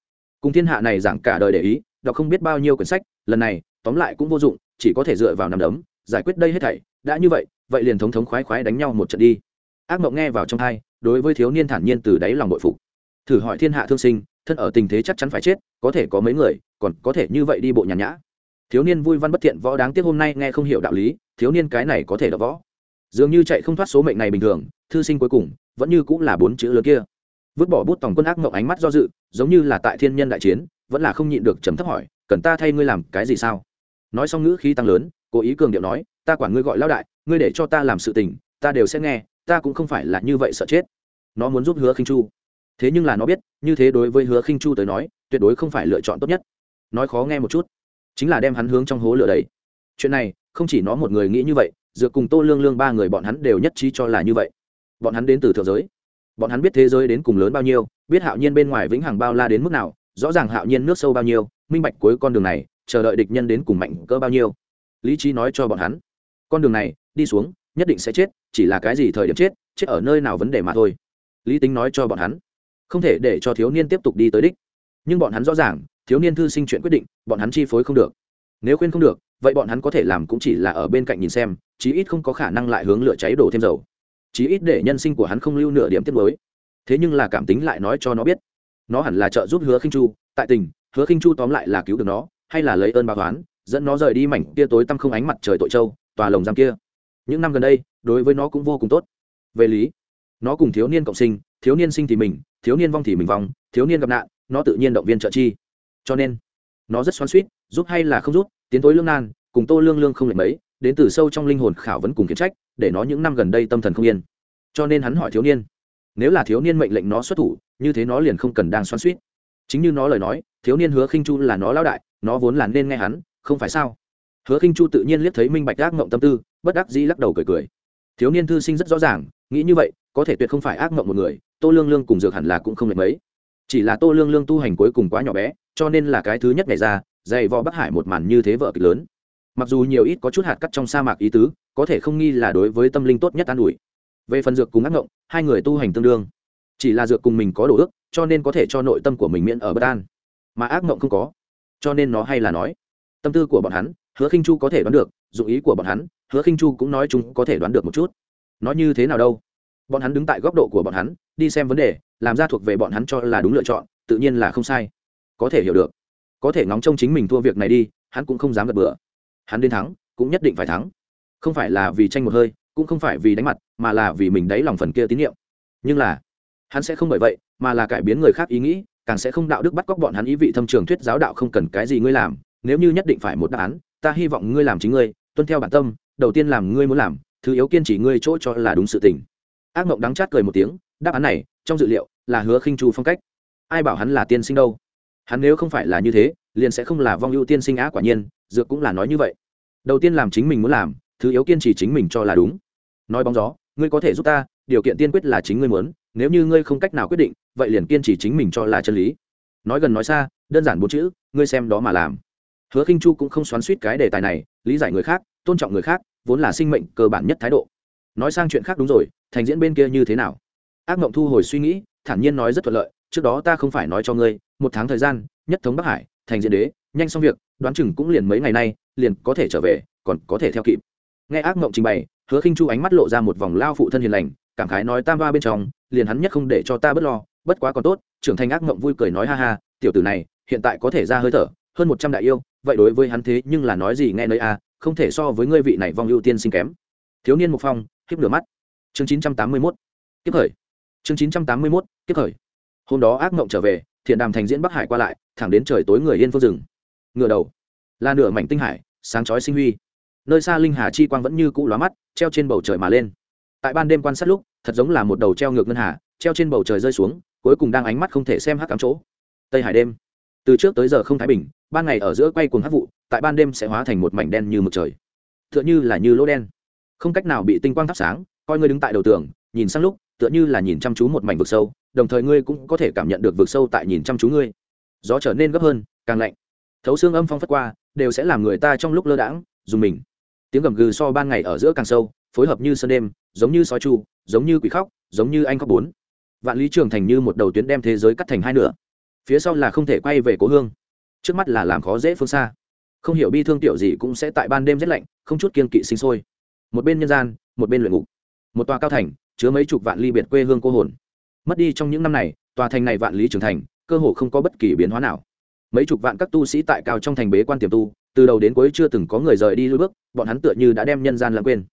Cùng thiên hạ này giảng cả đời để ý, đọc không biết bao nhiêu quyển sách, lần này, tóm lại cũng vô dụng, chỉ có thể dựa vào nằm đấm, giải quyết đây hết thảy. Đã như vậy vậy liền thống thống khoái khoái đánh nhau một trận đi. Ác mộng nghe vào trong hai, đối với thiếu niên thản nhiên từ đáy lòng bội phục. Thử hỏi thiên hạ thương sinh, thân ở tình thế chắc chắn phải chết, có thể có mấy người, còn có thể như vậy đi bộ nhàn nhã. Thiếu niên vui văn bất thiện, võ đáng tiếc hôm nay nghe không hiểu đạo lý, thiếu niên cái này có thể đọc võ. Dường như chạy không thoát số mệnh này bình thường, thư sinh cuối cùng, vẫn như cũng là bốn chữ lớn kia vứt bỏ bút tòng quân ác mộng ánh mắt do dự, giống như là tại thiên nhân đại chiến, vẫn là không nhịn được trầm thấp hỏi, cần ta thay ngươi làm cái gì sao? Nói xong ngữ khí tăng lớn, cố ý cường điệu nói, ta quản ngươi gọi lao đại, ngươi để cho ta làm sự tình, ta đều sẽ nghe, ta cũng không phải là như vậy sợ chết. Nó muốn giúp hứa khinh chu. Thế nhưng là nó biết, như thế đối với hứa khinh chu tới nói, tuyệt đối không phải lựa chọn tốt nhất. Nói khó nghe một chút, chính là đem hắn hướng trong hố lửa đấy chuyện này, không chỉ nó một người nghĩ như vậy, dựa cùng tô lương lương ba người bọn hắn đều nhất trí cho là như vậy. Bọn hắn đến từ thượng giới bọn hắn biết thế giới đến cùng lớn bao nhiêu, biết hạo nhiên bên ngoài vĩnh hằng bao la đến mức nào, rõ ràng hạo nhiên nước sâu bao nhiêu, minh bạch cuối con đường này, chờ đợi địch nhân đến cùng mạnh cỡ bao nhiêu. Lý trí nói cho bọn hắn, con đường này, đi xuống, nhất định sẽ chết, chỉ là cái gì thời điểm chết chết ở nơi nào vấn đề mà thôi. Lý tính nói cho bọn hắn, không thể để cho thiếu niên tiếp tục đi tới đích. Nhưng bọn hắn rõ ràng, thiếu niên thư sinh chuyện quyết định, bọn hắn chi phối không được. Nếu khuyên không được, vậy bọn hắn có thể làm cũng chỉ là ở bên cạnh nhìn xem, chí ít không có khả năng lại hướng lửa cháy đổ thêm dầu chí ít để nhân sinh của hắn không lưu nửa điểm tiết mới thế nhưng là cảm tính lại nói cho nó biết. Nó hẳn là trợ giúp hứa khinh chu, tại tình, hứa khinh chu tóm lại là cứu được nó, hay là lấy ơn báo toán dẫn nó rời đi mảnh kia tối tăm không ánh mặt trời tội châu, tòa lồng giam kia. Những năm gần đây, đối với nó cũng vô cùng tốt. Về lý, nó cùng thiếu niên cộng sinh, thiếu niên sinh thì mình, thiếu niên vong thì mình vong, thiếu niên gặp nạn, nó tự nhiên động viên trợ chi. Cho nên, nó rất xoắn suýt giúp hay là không giúp, tiến tối lương nan, cùng tô lương lương không lệch mấy, đến từ sâu trong linh hồn khảo vấn cùng kiến trách để nó những năm gần đây tâm thần không yên. Cho nên hắn hỏi thiếu niên, nếu là thiếu niên mệnh lệnh nó xuất thủ, như thế nó liền không cần đang xoắn suýt chính như nó lời nói, thiếu niên hứa khinh chu là nó lão đại, nó vốn là nên nghe hắn, không phải sao? Hứa khinh chu tự nhiên liếc thấy minh bạch ác mộng tâm tư, bất đắc dĩ lắc đầu cười cười. Thiếu niên thư sinh rất rõ ràng, nghĩ như vậy, có thể tuyệt không phải ác mộng một người, tô lương lương cùng dược hẳn là cũng không lệch mấy. Chỉ là tô lương lương tu hành cuối cùng quá nhỏ bé, cho nên là cái thứ nhất ngày ra, dày vò bắc hải một màn như thế vợ kịch lớn mặc dù nhiều ít có chút hạt cắt trong sa mạc ý tứ, có thể không nghi là đối với tâm linh tốt nhất an ủi. Về phần dược cùng ác ngộng, hai người tu hành tương đương. Chỉ là dược cùng mình có đồ ước, cho nên có thể cho nội tâm của mình miễn ở bất an. Mà ác ngộng không có, cho nên nó hay là nói, tâm tư của bọn hắn, hứa khinh chu có thể đoán được, dụng ý của bọn hắn, hứa khinh chu cũng nói chúng có thể đoán được một chút. Nói như thế nào đâu? Bọn hắn đứng tại góc độ của bọn hắn, đi xem vấn đề, làm ra thuộc về bọn hắn cho là đúng lựa chọn, tự nhiên là không sai. Có thể hiểu được. Có thể ngóng trông chính mình thua việc này đi, hắn cũng không dám gật bừa hắn đến thắng, cũng nhất định phải thắng. Không phải là vì tranh một hơi, cũng không phải vì đánh mặt, mà là vì mình đáy lòng phần kia tín nhiệm. Nhưng là, hắn sẽ không bởi vậy, mà là cải biến người khác ý nghĩ, càng sẽ không đạo đức bắt cóc bọn hắn ý vị thâm trường thuyết giáo đạo không cần cái gì ngươi làm. Nếu như nhất định phải một đáp án, ta hy vọng ngươi làm chính ngươi, tuân theo bản tâm, đầu tiên làm ngươi muốn làm, thứ yếu kiên trì ngươi chỗ cho là đúng sự tình. Ác mộng đắng chát cười một tiếng, đáp án này, trong dự liệu, là hứa khinh chu phong cách. Ai bảo hắn là tiên sinh đâu? Hắn nếu không phải là như thế liền sẽ không là vong ưu tiên sinh á quả nhiên, dược cũng là nói như vậy. Đầu tiên làm chính mình muốn làm, thứ yếu kiên trì chính mình cho là đúng. Nói bóng gió, ngươi có thể giúp ta, điều kiện tiên quyết là chính ngươi muốn, nếu như ngươi không cách nào quyết định, vậy liền kiên trì chính mình cho là chân lý. Nói gần nói xa, đơn giản bốn chữ, ngươi xem đó mà làm. Hứa khinh chu cũng không xoắn suýt cái đề tài này, lý giải người khác, tôn trọng người khác, vốn là sinh mệnh cơ bản nhất thái độ. Nói sang chuyện khác đúng rồi, thành diễn bên kia như thế nào? Ác mộng thu hồi suy nghĩ, thản nhiên nói rất thuận lợi, trước đó ta không phải nói cho ngươi, một tháng thời gian, nhất thống bắc hải thành diện đế, nhanh xong việc, đoán chừng cũng liền mấy ngày nay, liền có thể trở về, còn có thể theo kịp. Nghe ác mộng trình bày, hứa khinh chu ánh mắt lộ ra một vòng lao phụ thân hiền lành, cảm khái nói tam va bên trong, liền hắn nhất không để cho ta bớt lo, bất quá còn tốt, trưởng thành ác mộng vui cười nói ha ha, tiểu tử này, hiện tại có thể ra hơi thở, hơn một trăm đại yêu, vậy đối với hắn thế nhưng là nói gì nghe nơi a à, không thể so với ngươi vị này vong ưu tiên sinh kém. Thiếu niên mục phong khiếp lửa mắt. Chương chín trăm tám mươi mốt tiếp khởi. Chương chín trăm tám mươi mốt tiếp khởi. Hôm đó ác mộng trở về, thiện đàm thành diễn bắc hải qua lại thẳng đến trời tối người yên phương rừng. Ngựa đầu. Là nửa mảnh tinh hải, sáng chói sinh huy. Nơi xa linh hà chi quang vẫn như cũ lóa mắt, treo trên bầu trời mà lên. Tại ban đêm quan sát lúc, thật giống là một đầu treo ngược ngân hà, treo trên bầu trời rơi xuống, cuối cùng đang ánh mắt không thể xem hắc cắm chỗ. Tây hải đêm. Từ trước tới giờ không thái bình, ban ngày ở giữa quay cuồng hắc vụ, tại ban đêm sẽ hóa thành một mảnh đen như mực trời. Tựa như là như lỗ đen. Không cách nào bị tinh quang thắp sáng, coi ngươi đứng tại đầu tường, nhìn sang lúc, tựa như là nhìn chăm chú một mảnh vực sâu, đồng thời ngươi cũng có thể cảm nhận được vực sâu tại nhìn chăm chú ngươi gió trở nên gấp hơn, càng lạnh. Thấu xương âm phong phất qua, đều sẽ làm người ta trong lúc lơ đãng, dùng mình. Tiếng gầm gừ so ban ngày ở giữa càng sâu, phối hợp như sơn đêm, giống như sói chu, giống như quỷ khóc, giống như anh khóc bốn. Vạn lý trường thành như một đầu tuyến đem thế giới cắt thành hai nửa. Phía sau là không thể quay về cố hương. Trước mắt là làm khó dễ phương xa. Không hiểu bi thương tiểu gì cũng sẽ tại ban đêm rét lạnh, không chút kiên kỵ sinh sôi. Một bên nhân gian, một bên luyện ngục. Một tòa cao thành, chứa mấy chục vạn ly biệt quê hương cô hồn. Mất đi trong những năm này, tòa thành này vạn lý Trường thành cơ hồ không có bất kỳ biến hóa nào. Mấy chục vạn các tu sĩ tại cao trong thành bế quan tiềm tu, từ đầu đến cuối chưa từng có người rời đi lui bước, bọn hắn tựa như đã đem nhân gian lãng quên.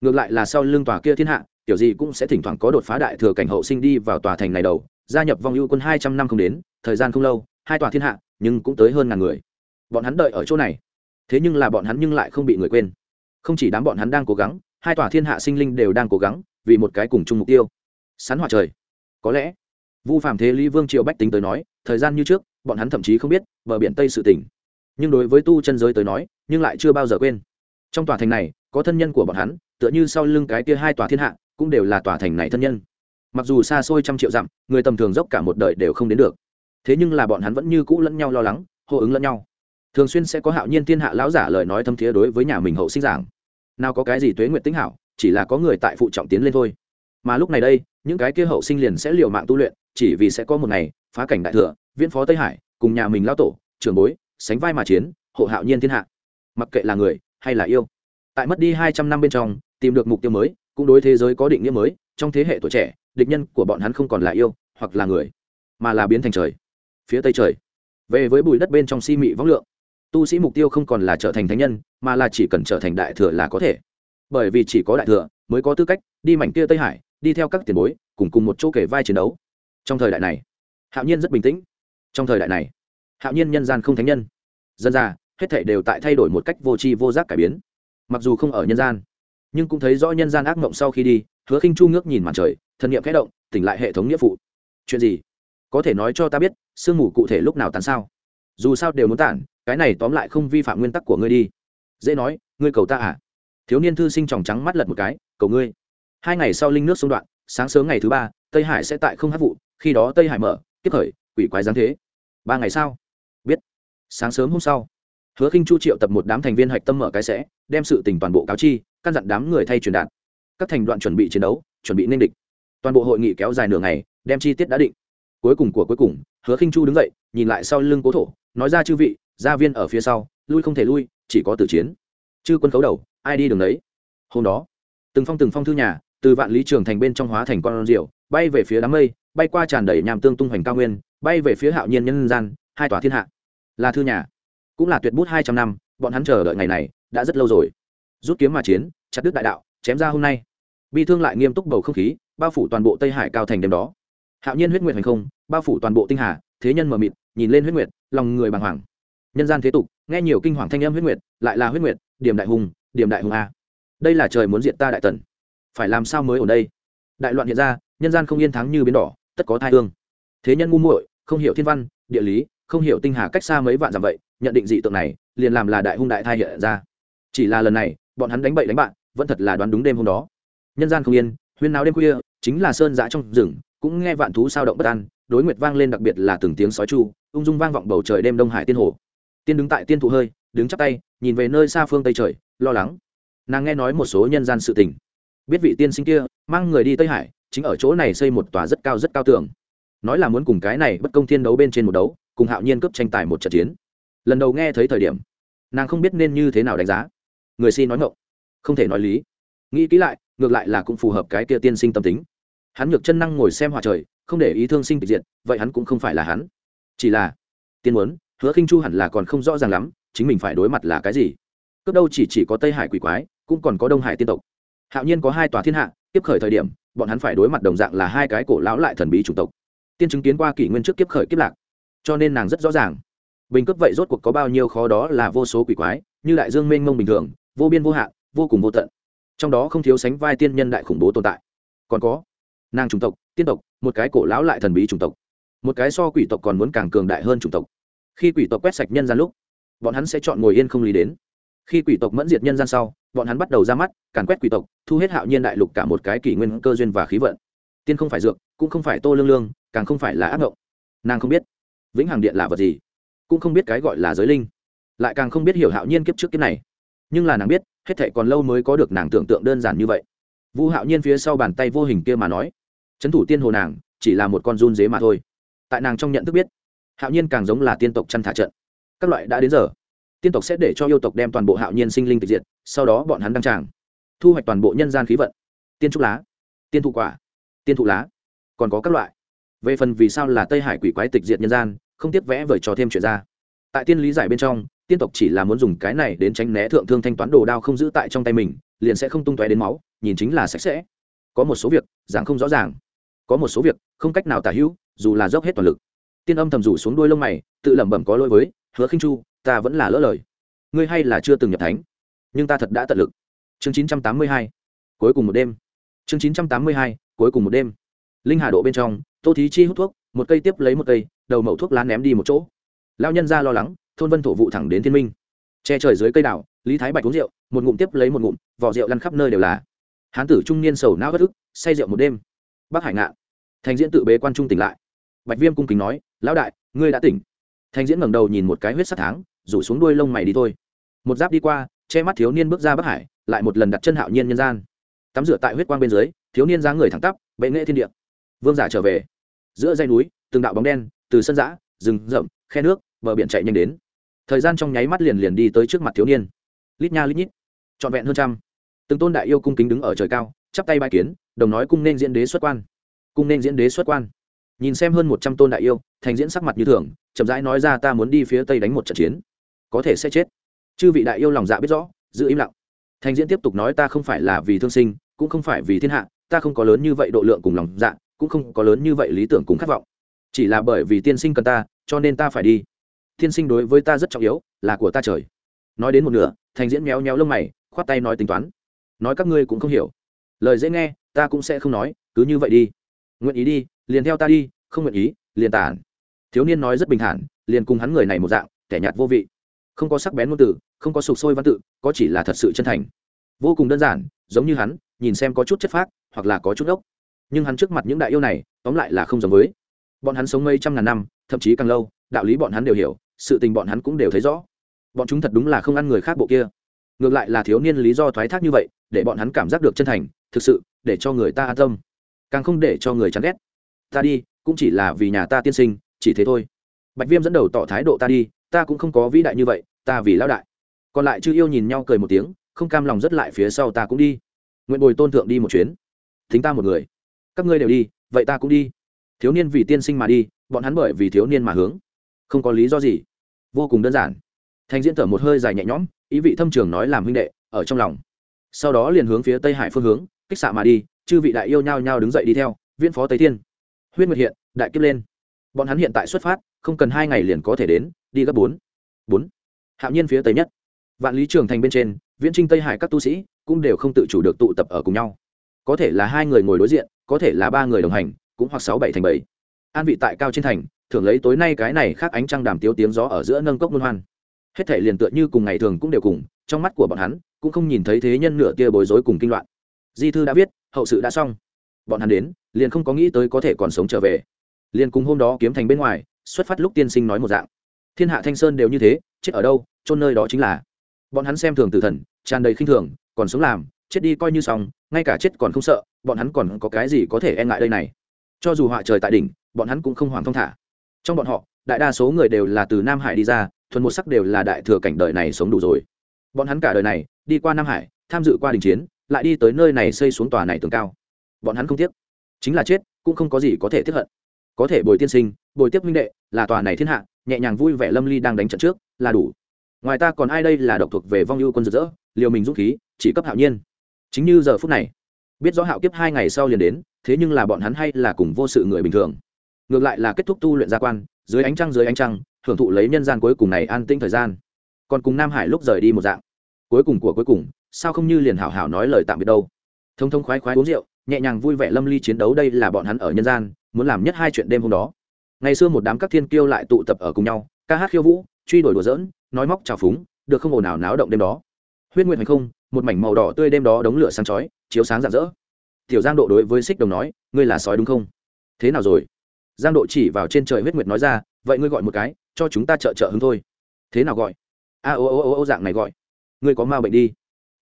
Ngược lại là sau lưng tòa kia thiên hạ, tiểu gì cũng sẽ thỉnh thoảng có đột phá đại thừa cảnh hậu sinh đi vào tòa thành này đầu, gia nhập vong ưu quân hai trăm năm không đến, thời gian không lâu, hai tòa thiên hạ, nhưng cũng tới hơn ngàn người. Bọn hắn đợi ở chỗ này. Thế nhưng là bọn hắn nhưng lại không bị người quên. Không chỉ đám bọn hắn đang cố gắng, hai tòa thiên hạ sinh linh đều đang cố gắng vì một cái cùng chung mục tiêu. Sán hỏa trời. Có lẽ vu phạm thế lý vương triều bách tính tới nói, thời gian như trước, bọn hắn thậm chí không biết, bờ biển tây sự tỉnh nhưng đối với tu chân giới tới nói, nhưng lại chưa bao giờ quên. Trong tòa thành này, có thân nhân của bọn hắn, tựa như sau lưng cái kia hai tòa thiên hạ, cũng đều là tòa thành này thân nhân. Mặc dù xa xôi trăm triệu dặm, người tầm thường dốc cả một đời đều không đến được. Thế nhưng là bọn hắn vẫn như cũ lẫn nhau lo lắng, hô ứng lẫn nhau. Thường xuyên sẽ có hạo nhiên thiên hạ lão giả lời nói thâm thiế đối với nhà mình hậu sinh giảng. Nào có cái gì tuế nguyện tính hảo, chỉ là có người tại phụ trọng tiến lên thôi. Mà lúc này đây, những cái kia hậu sinh liền sẽ liều mạng tu luyện chỉ vì sẽ có một ngày, phá cảnh đại thừa, viễn phó tây hải, cùng nhà mình lao tổ, trưởng bối, sánh vai mà chiến, hộ hạo nhiên thiên hạ. Mặc kệ là người hay là yêu. Tại mất đi hai trăm năm bên trong, tìm được mục tiêu mới, cũng đối thế giới có định nghĩa mới, trong thế hệ tuổi trẻ, địch nhân của bọn hắn không còn là yêu, hoặc là người, mà là biến thành trời. Phía tây trời. Về với bụi đất bên trong si mị võng lượng. Tu sĩ mục tiêu không còn là trở thành thánh nhân, mà là chỉ cần trở thành đại thừa là có thể. Bởi vì chỉ có đại thừa mới có tư cách, đi mảnh kia tây hải, đi theo các tiền bối, cùng cùng một chỗ kể vai chiến đấu trong thời đại này, hạo nhiên rất bình tĩnh. Trong thời đại này, hạo nhiên nhân gian không thánh nhân. Dân ra, hết thể đều tại thay đổi một cách vô tri vô giác cải biến. Mặc dù không ở nhân gian, nhưng cũng thấy rõ nhân gian ác mộng sau khi đi, hứa khinh chu ngước nhìn mặt trời, thần nghiệm khẽ động, tỉnh lại hệ thống nghĩa phụ. Chuyện gì? Có thể nói cho ta biết, sương mù cụ thể lúc nào tàn sao? Dù sao đều muốn tản cái này tóm lại không vi phạm nguyên tắc của ngươi đi. Dễ nói, ngươi cầu ta à? Thiếu niên thư sinh tròng trắng mắt lật một cái, cầu ngươi. Hai ngày sau linh nước xung đoạn, sáng sớm ngày thứ ba, tây hải sẽ tại không hát vụ khi đó tây hải mở tiếp khởi, quỷ quái giáng thế. Ba ngày sau, biết, sáng sớm hôm sau, hứa khinh chu triệu tập một đám thành viên hạch tâm mở cái sẽ, đem sự tình toàn bộ cáo chi, căn dặn đám người thay truyền đạt. Các thành đoạn chuẩn bị chiến đấu, chuẩn bị nên địch. Toàn bộ hội nghị kéo dài nửa ngày, đem chi tiết đã định. Cuối cùng của cuối cùng, hứa khinh chu đứng dậy, nhìn lại sau lưng cố thổ, nói ra chư vị, gia viên ở phía sau, lui không thể lui, chỉ có tử chiến. Chư quân khấu đầu, ai đi đường đấy hôm đó, từng phong từng phong thư nhà, từ vạn lý trường thành bên trong hóa thành con rượu, bay về phía đám mây bay qua tràn đầy nham tương tung hoành cao nguyên, bay về phía hạo nhiên nhân gian, hai tòa thiên hạ. Là thư nhà. Cũng là tuyệt bút hai trăm năm, bọn hắn chờ đợi ngày này, đã rất lâu rồi. Rút kiếm mà chiến, chặt đứt đại đạo, chém ra hôm nay. Bi thương lại nghiêm túc bầu không khí, bao phủ toàn bộ tây hải cao thành đêm đó. Hạo nhiên huyết nguyệt hành không, bao phủ toàn bộ tinh hà, thế nhân mờ mịt, nhìn lên huyết nguyệt, lòng người bàng hoàng. Nhân gian thế tục, nghe nhiều kinh hoàng thanh âm huyết nguyệt, lại là huyết nguyệt, điểm đại hùng, điểm đại hùng a. Đây là trời muốn diệt ta đại tần. Phải làm sao mới ở đây? Đại loạn hiện ra, nhân gian không yên thắng như biến đỏ tất có thai hương. Thế nhân ngu muội, không hiểu thiên văn, địa lý, không hiểu tinh hà cách xa mấy vạn dặm vậy, nhận định dị tượng này, liền làm là đại hung đại thai hiện ra. Chỉ là lần này, bọn hắn đánh bậy đánh bạn, vẫn thật là đoán đúng đêm hôm đó. Nhân gian không yên, huyên náo đêm khuya, chính là sơn giã trong rừng, cũng nghe vạn thú sao động bất an, đối nguyệt vang lên đặc biệt là từng tiếng sói chu, ung dung vang vọng bầu trời đêm đông hải tiên hồ. Tiên đứng tại tiên thụ hơi, đứng chắp tay, nhìn về nơi xa phương tây trời, lo lắng. Nàng nghe nói một số nhân gian sự tình. Biết vị tiên sinh kia, mang người đi tây hải chính ở chỗ này xây một tòa rất cao rất cao tường. Nói là muốn cùng cái này bất công thiên đấu bên trên một đấu, cùng hạo nhiên cướp tranh tài một trận chiến. Lần đầu nghe thấy thời điểm, nàng không biết nên như thế nào đánh giá. Người si nói ngộng không thể nói lý. Nghĩ kỹ lại, ngược lại là cũng phù hợp cái kia tiên sinh tâm tính. Hắn ngược chân năng ngồi xem hòa trời, không để ý thương sinh tịch diệt, vậy hắn cũng không phải là hắn. Chỉ là, tiên muốn, hứa khinh chu hẳn là còn không rõ ràng lắm, chính mình phải đối mặt là cái gì. Cướp đâu chỉ chỉ có tây hải quỷ quái, cũng còn có đông hải tiên tộc. Hạo nhiên có hai tòa thiên hạ, tiếp khởi thời điểm bọn hắn phải đối mặt đồng dạng là hai cái cổ lão lại thần bí chủng tộc. Tiên chứng kiến qua kỷ nguyên trước kiếp khởi kiếp lạc. Cho nên nàng rất rõ ràng. Bình cấp vậy rốt cuộc có bao nhiêu khó đó là vô số quỷ quái, như đại dương mênh mông bình thường, vô biên vô hạn, vô cùng vô tận. Trong đó không thiếu sánh vai tiên nhân đại khủng bố tồn tại. Còn có, nàng chủng tộc, tiên tộc, một cái cổ lão lại thần bí chủng tộc. Một cái so quỷ tộc còn muốn càng cường đại hơn chủng tộc. Khi quỷ tộc quét sạch nhân gian lúc, bọn hắn sẽ chọn ngồi yên không lý đến khi quỷ tộc mẫn diệt nhân gian sau, bọn hắn bắt đầu ra mắt, càn quét quỷ tộc, thu hết hạo nhiên đại lục cả một cái kỷ nguyên cơ duyên và khí vận. Tiên không phải dược, cũng không phải tô lương lương, càng không phải là ác mộng nàng không biết vĩnh hằng điện là vật gì, cũng không biết cái gọi là giới linh, lại càng không biết hiểu hạo nhiên kiếp trước kiếp này. Nhưng là nàng biết, hết thệ còn lâu mới có được nàng tưởng tượng đơn giản như vậy. Vu hạo nhiên phía sau bàn tay vô hình kia mà nói trấn thủ tiên hồ nàng, chỉ là một con run dế mà thôi. Tại nàng trong nhận thức biết, hạo nhiên càng giống là tiên tộc chăn thả trận. Các loại đã đến giờ tiên tộc sẽ để cho yêu tộc đem toàn bộ hạo nhiên sinh linh tịch diệt, sau đó bọn hắn đăng tràng, thu hoạch toàn bộ nhân gian khí vận. Tiên trúc lá, tiên thụ quả, tiên thụ lá, còn có các loại. Về phần vì sao là tây hải quỷ quái tịch diệt nhân gian, không tiếp vẽ vời trò thêm chuyện ra. Tại tiên lý giải bên trong, tiên tộc chỉ là muốn dùng cái này đến tránh né thượng thương thanh toán đồ đao không giữ tại trong tay mình, liền sẽ không tung tóe đến máu, nhìn chính là sạch sẽ. Có một số việc, giảng không rõ ràng. Có một số việc, không cách nào tả hữu, dù là dốc hết toàn lực. Tiên âm thầm rủ xuống đuôi lông mày, tự lẩm bẩm có lỗi với, hứa khinh chu ta vẫn là lỡ lời. Ngươi hay là chưa từng nhập thánh, nhưng ta thật đã tận lực. Chương chín trăm tám mươi hai, cuối cùng một đêm. Chương chín trăm tám mươi hai, cuối cùng một đêm. Linh hà độ bên trong, tô thí chi hút thuốc, một cây tiếp lấy một cây, đầu mẩu thuốc lá ném đi một chỗ. Lao nhân ra lo lắng, thôn vân thổ vụ thẳng đến thiên minh. Che trời dưới cây đảo lý thái bạch uống rượu, một ngụm tiếp lấy một ngụm, vỏ rượu lăn khắp nơi đều là. Hán tử trung niên sầu não bất ức, say rượu một đêm. Bác hải ngạn, thành diễn tự bế quan trung tỉnh lại. Bạch viêm cung kính nói, lão đại, ngươi đã tỉnh. Thanh diễn ngẩng đầu nhìn một cái huyết sắc tháng, rủ xuống đuôi lông mày đi thôi. Một giáp đi qua, che mắt thiếu niên bước ra bắc hải, lại một lần đặt chân hạo nhiên nhân gian. Tắm rửa tại huyết quang bên dưới, thiếu niên dáng người thẳng tắp, bệ nghệ thiên địa. Vương giả trở về. Giữa dây núi, từng đạo bóng đen, từ sân giã, rừng rậm, khe nước, bờ biển chạy nhanh đến. Thời gian trong nháy mắt liền liền đi tới trước mặt thiếu niên. Lít nha lít nhít, trọn vẹn hơn trăm. Từng tôn đại yêu cung kính đứng ở trời cao, chắp tay bãi kiến, đồng nói cung nên diễn đế xuất quan. Cung nên diễn đế xuất quan. Nhìn xem hơn một trăm tôn đại yêu thành diễn sắc mặt như thường, chậm rãi nói ra, ta muốn đi phía tây đánh một trận chiến, có thể sẽ chết. Chư vị đại yêu lòng dạ biết rõ, giữ im lặng. Thành diễn tiếp tục nói, ta không phải là vì thương sinh, cũng không phải vì thiên hạ, ta không có lớn như vậy độ lượng cùng lòng dạ cũng không có lớn như vậy lý tưởng cùng khát vọng. Chỉ là bởi vì tiên sinh cần ta, cho nên ta phải đi. Tiên sinh đối với ta rất trọng yếu, là của ta trời. Nói đến một nửa, thành diễn méo méo lông mày, khoát tay nói tính toán. Nói các ngươi cũng không hiểu. Lời dễ nghe, ta cũng sẽ không nói, cứ như vậy đi. Nguyện ý đi, liền theo ta đi, không nguyện ý, liền tản thiếu niên nói rất bình thản, liền cùng hắn người này một dạng, kẻ nhạt vô vị. Không có sắc bén ngôn từ, không có sục sôi văn tự, có chỉ là thật sự chân thành. Vô cùng đơn giản, giống như hắn, nhìn xem có chút chất phác, hoặc là có chút ốc nhưng hắn trước mặt những đại yêu này, tóm lại là không giống với. Bọn hắn sống mấy trăm ngàn năm, thậm chí càng lâu, đạo lý bọn hắn đều hiểu, sự tình bọn hắn cũng đều thấy rõ. Bọn chúng thật đúng là không ăn người khác bộ kia. Ngược lại là thiếu niên lý do thoái thác như vậy, để bọn hắn cảm giác được chân thành, thực sự, để cho người ta an tâm. Càng không để cho người chán ghét. Ta đi, cũng chỉ là vì nhà ta tiên sinh chỉ thế thôi. Bạch viêm dẫn đầu tỏ thái độ ta đi, ta cũng không có vĩ đại như vậy, ta vì lão đại. Còn lại chư yêu nhìn nhau cười một tiếng, không cam lòng rất lại phía sau ta cũng đi. Nguyện bồi tôn thượng đi một chuyến. Thính ta một người. Các ngươi đều đi, vậy ta cũng đi. Thiếu niên vì tiên sinh mà đi, bọn hắn bởi vì thiếu niên mà hướng. Không có lý do gì. Vô cùng đơn giản. Thành diễn thở một hơi dài nhẹ nhõm, ý vị thâm trường nói làm huynh đệ, ở trong lòng. Sau đó liền hướng phía tây hải phương hướng, kích xạ mà đi, chư vị đại yêu nhau nhau đứng dậy đi theo viên phó tây thiên. Huyết nguyệt hiện, đại kiếp lên bọn hắn hiện tại xuất phát, không cần hai ngày liền có thể đến, đi gấp bốn. Bốn. Hạo nhiên phía tây nhất. Vạn lý trường thành bên trên, viễn trinh, tây hải các tu sĩ cũng đều không tự chủ được tụ tập ở cùng nhau. Có thể là hai người ngồi đối diện, có thể là ba người đồng hành, cũng hoặc sáu bảy thành bảy. An vị tại cao trên thành, thường lấy tối nay cái này khác ánh trăng đàm tiếu tiếng gió ở giữa nâng cốc luân hoan. Hết thể liền tựa như cùng ngày thường cũng đều cùng, trong mắt của bọn hắn cũng không nhìn thấy thế nhân nửa tia bối rối cùng kinh loạn. Di thư đã viết, hậu sự đã xong. Bọn hắn đến, liền không có nghĩ tới có thể còn sống trở về liền cùng hôm đó kiếm thành bên ngoài, xuất phát lúc tiên sinh nói một dạng. Thiên hạ thanh sơn đều như thế, chết ở đâu, chôn nơi đó chính là. Bọn hắn xem thường tử thần, tràn đầy khinh thường, còn sống làm, chết đi coi như xong, ngay cả chết còn không sợ, bọn hắn còn có cái gì có thể e ngại đây này? Cho dù họa trời tại đỉnh, bọn hắn cũng không hoàng thông thả. Trong bọn họ, đại đa số người đều là từ nam hải đi ra, thuần một sắc đều là đại thừa cảnh đời này sống đủ rồi. Bọn hắn cả đời này, đi qua nam hải, tham dự qua đình chiến, lại đi tới nơi này xây xuống tòa này tường cao. Bọn hắn không tiếc. Chính là chết, cũng không có gì có thể tiếp hận có thể bồi tiên sinh, bồi tiếp minh đệ, là tòa này thiên hạ, nhẹ nhàng vui vẻ lâm ly đang đánh trận trước, là đủ. Ngoài ta còn ai đây là độc thuộc về vong ưu quân rực rỡ, liều mình dũng khí, chỉ cấp hạo nhiên. Chính như giờ phút này, biết rõ hạo kiếp hai ngày sau liền đến, thế nhưng là bọn hắn hay là cùng vô sự người bình thường. Ngược lại là kết thúc tu luyện gia quan, dưới ánh trăng dưới ánh trăng, hưởng thụ lấy nhân gian cuối cùng này an tĩnh thời gian. Còn cùng nam hải lúc rời đi một dạng. Cuối cùng của cuối cùng, sao không như liền hảo hảo nói lời tạm biệt đâu. Thông thông khoái khoái uống rượu, nhẹ nhàng vui vẻ lâm ly chiến đấu đây là bọn hắn ở nhân gian muốn làm nhất hai chuyện đêm hôm đó. Ngày xưa một đám các thiên kiêu lại tụ tập ở cùng nhau, ca hát khiêu vũ, truy đuổi đùa dỡn nói móc trào phúng, được không ồn ào náo động đêm đó. Huyết nguyện hành không, một mảnh màu đỏ tươi đêm đó đống lửa sáng chói, chiếu sáng rạng rỡ. Tiểu giang độ đối với xích đồng nói, ngươi là sói đúng không? Thế nào rồi? Giang độ chỉ vào trên trời huyết nguyệt nói ra, vậy ngươi gọi một cái, cho chúng ta trợ trợ hứng thôi. Thế nào gọi? A, ô ô ô ô, dạng này gọi. Ngươi có ma bệnh đi.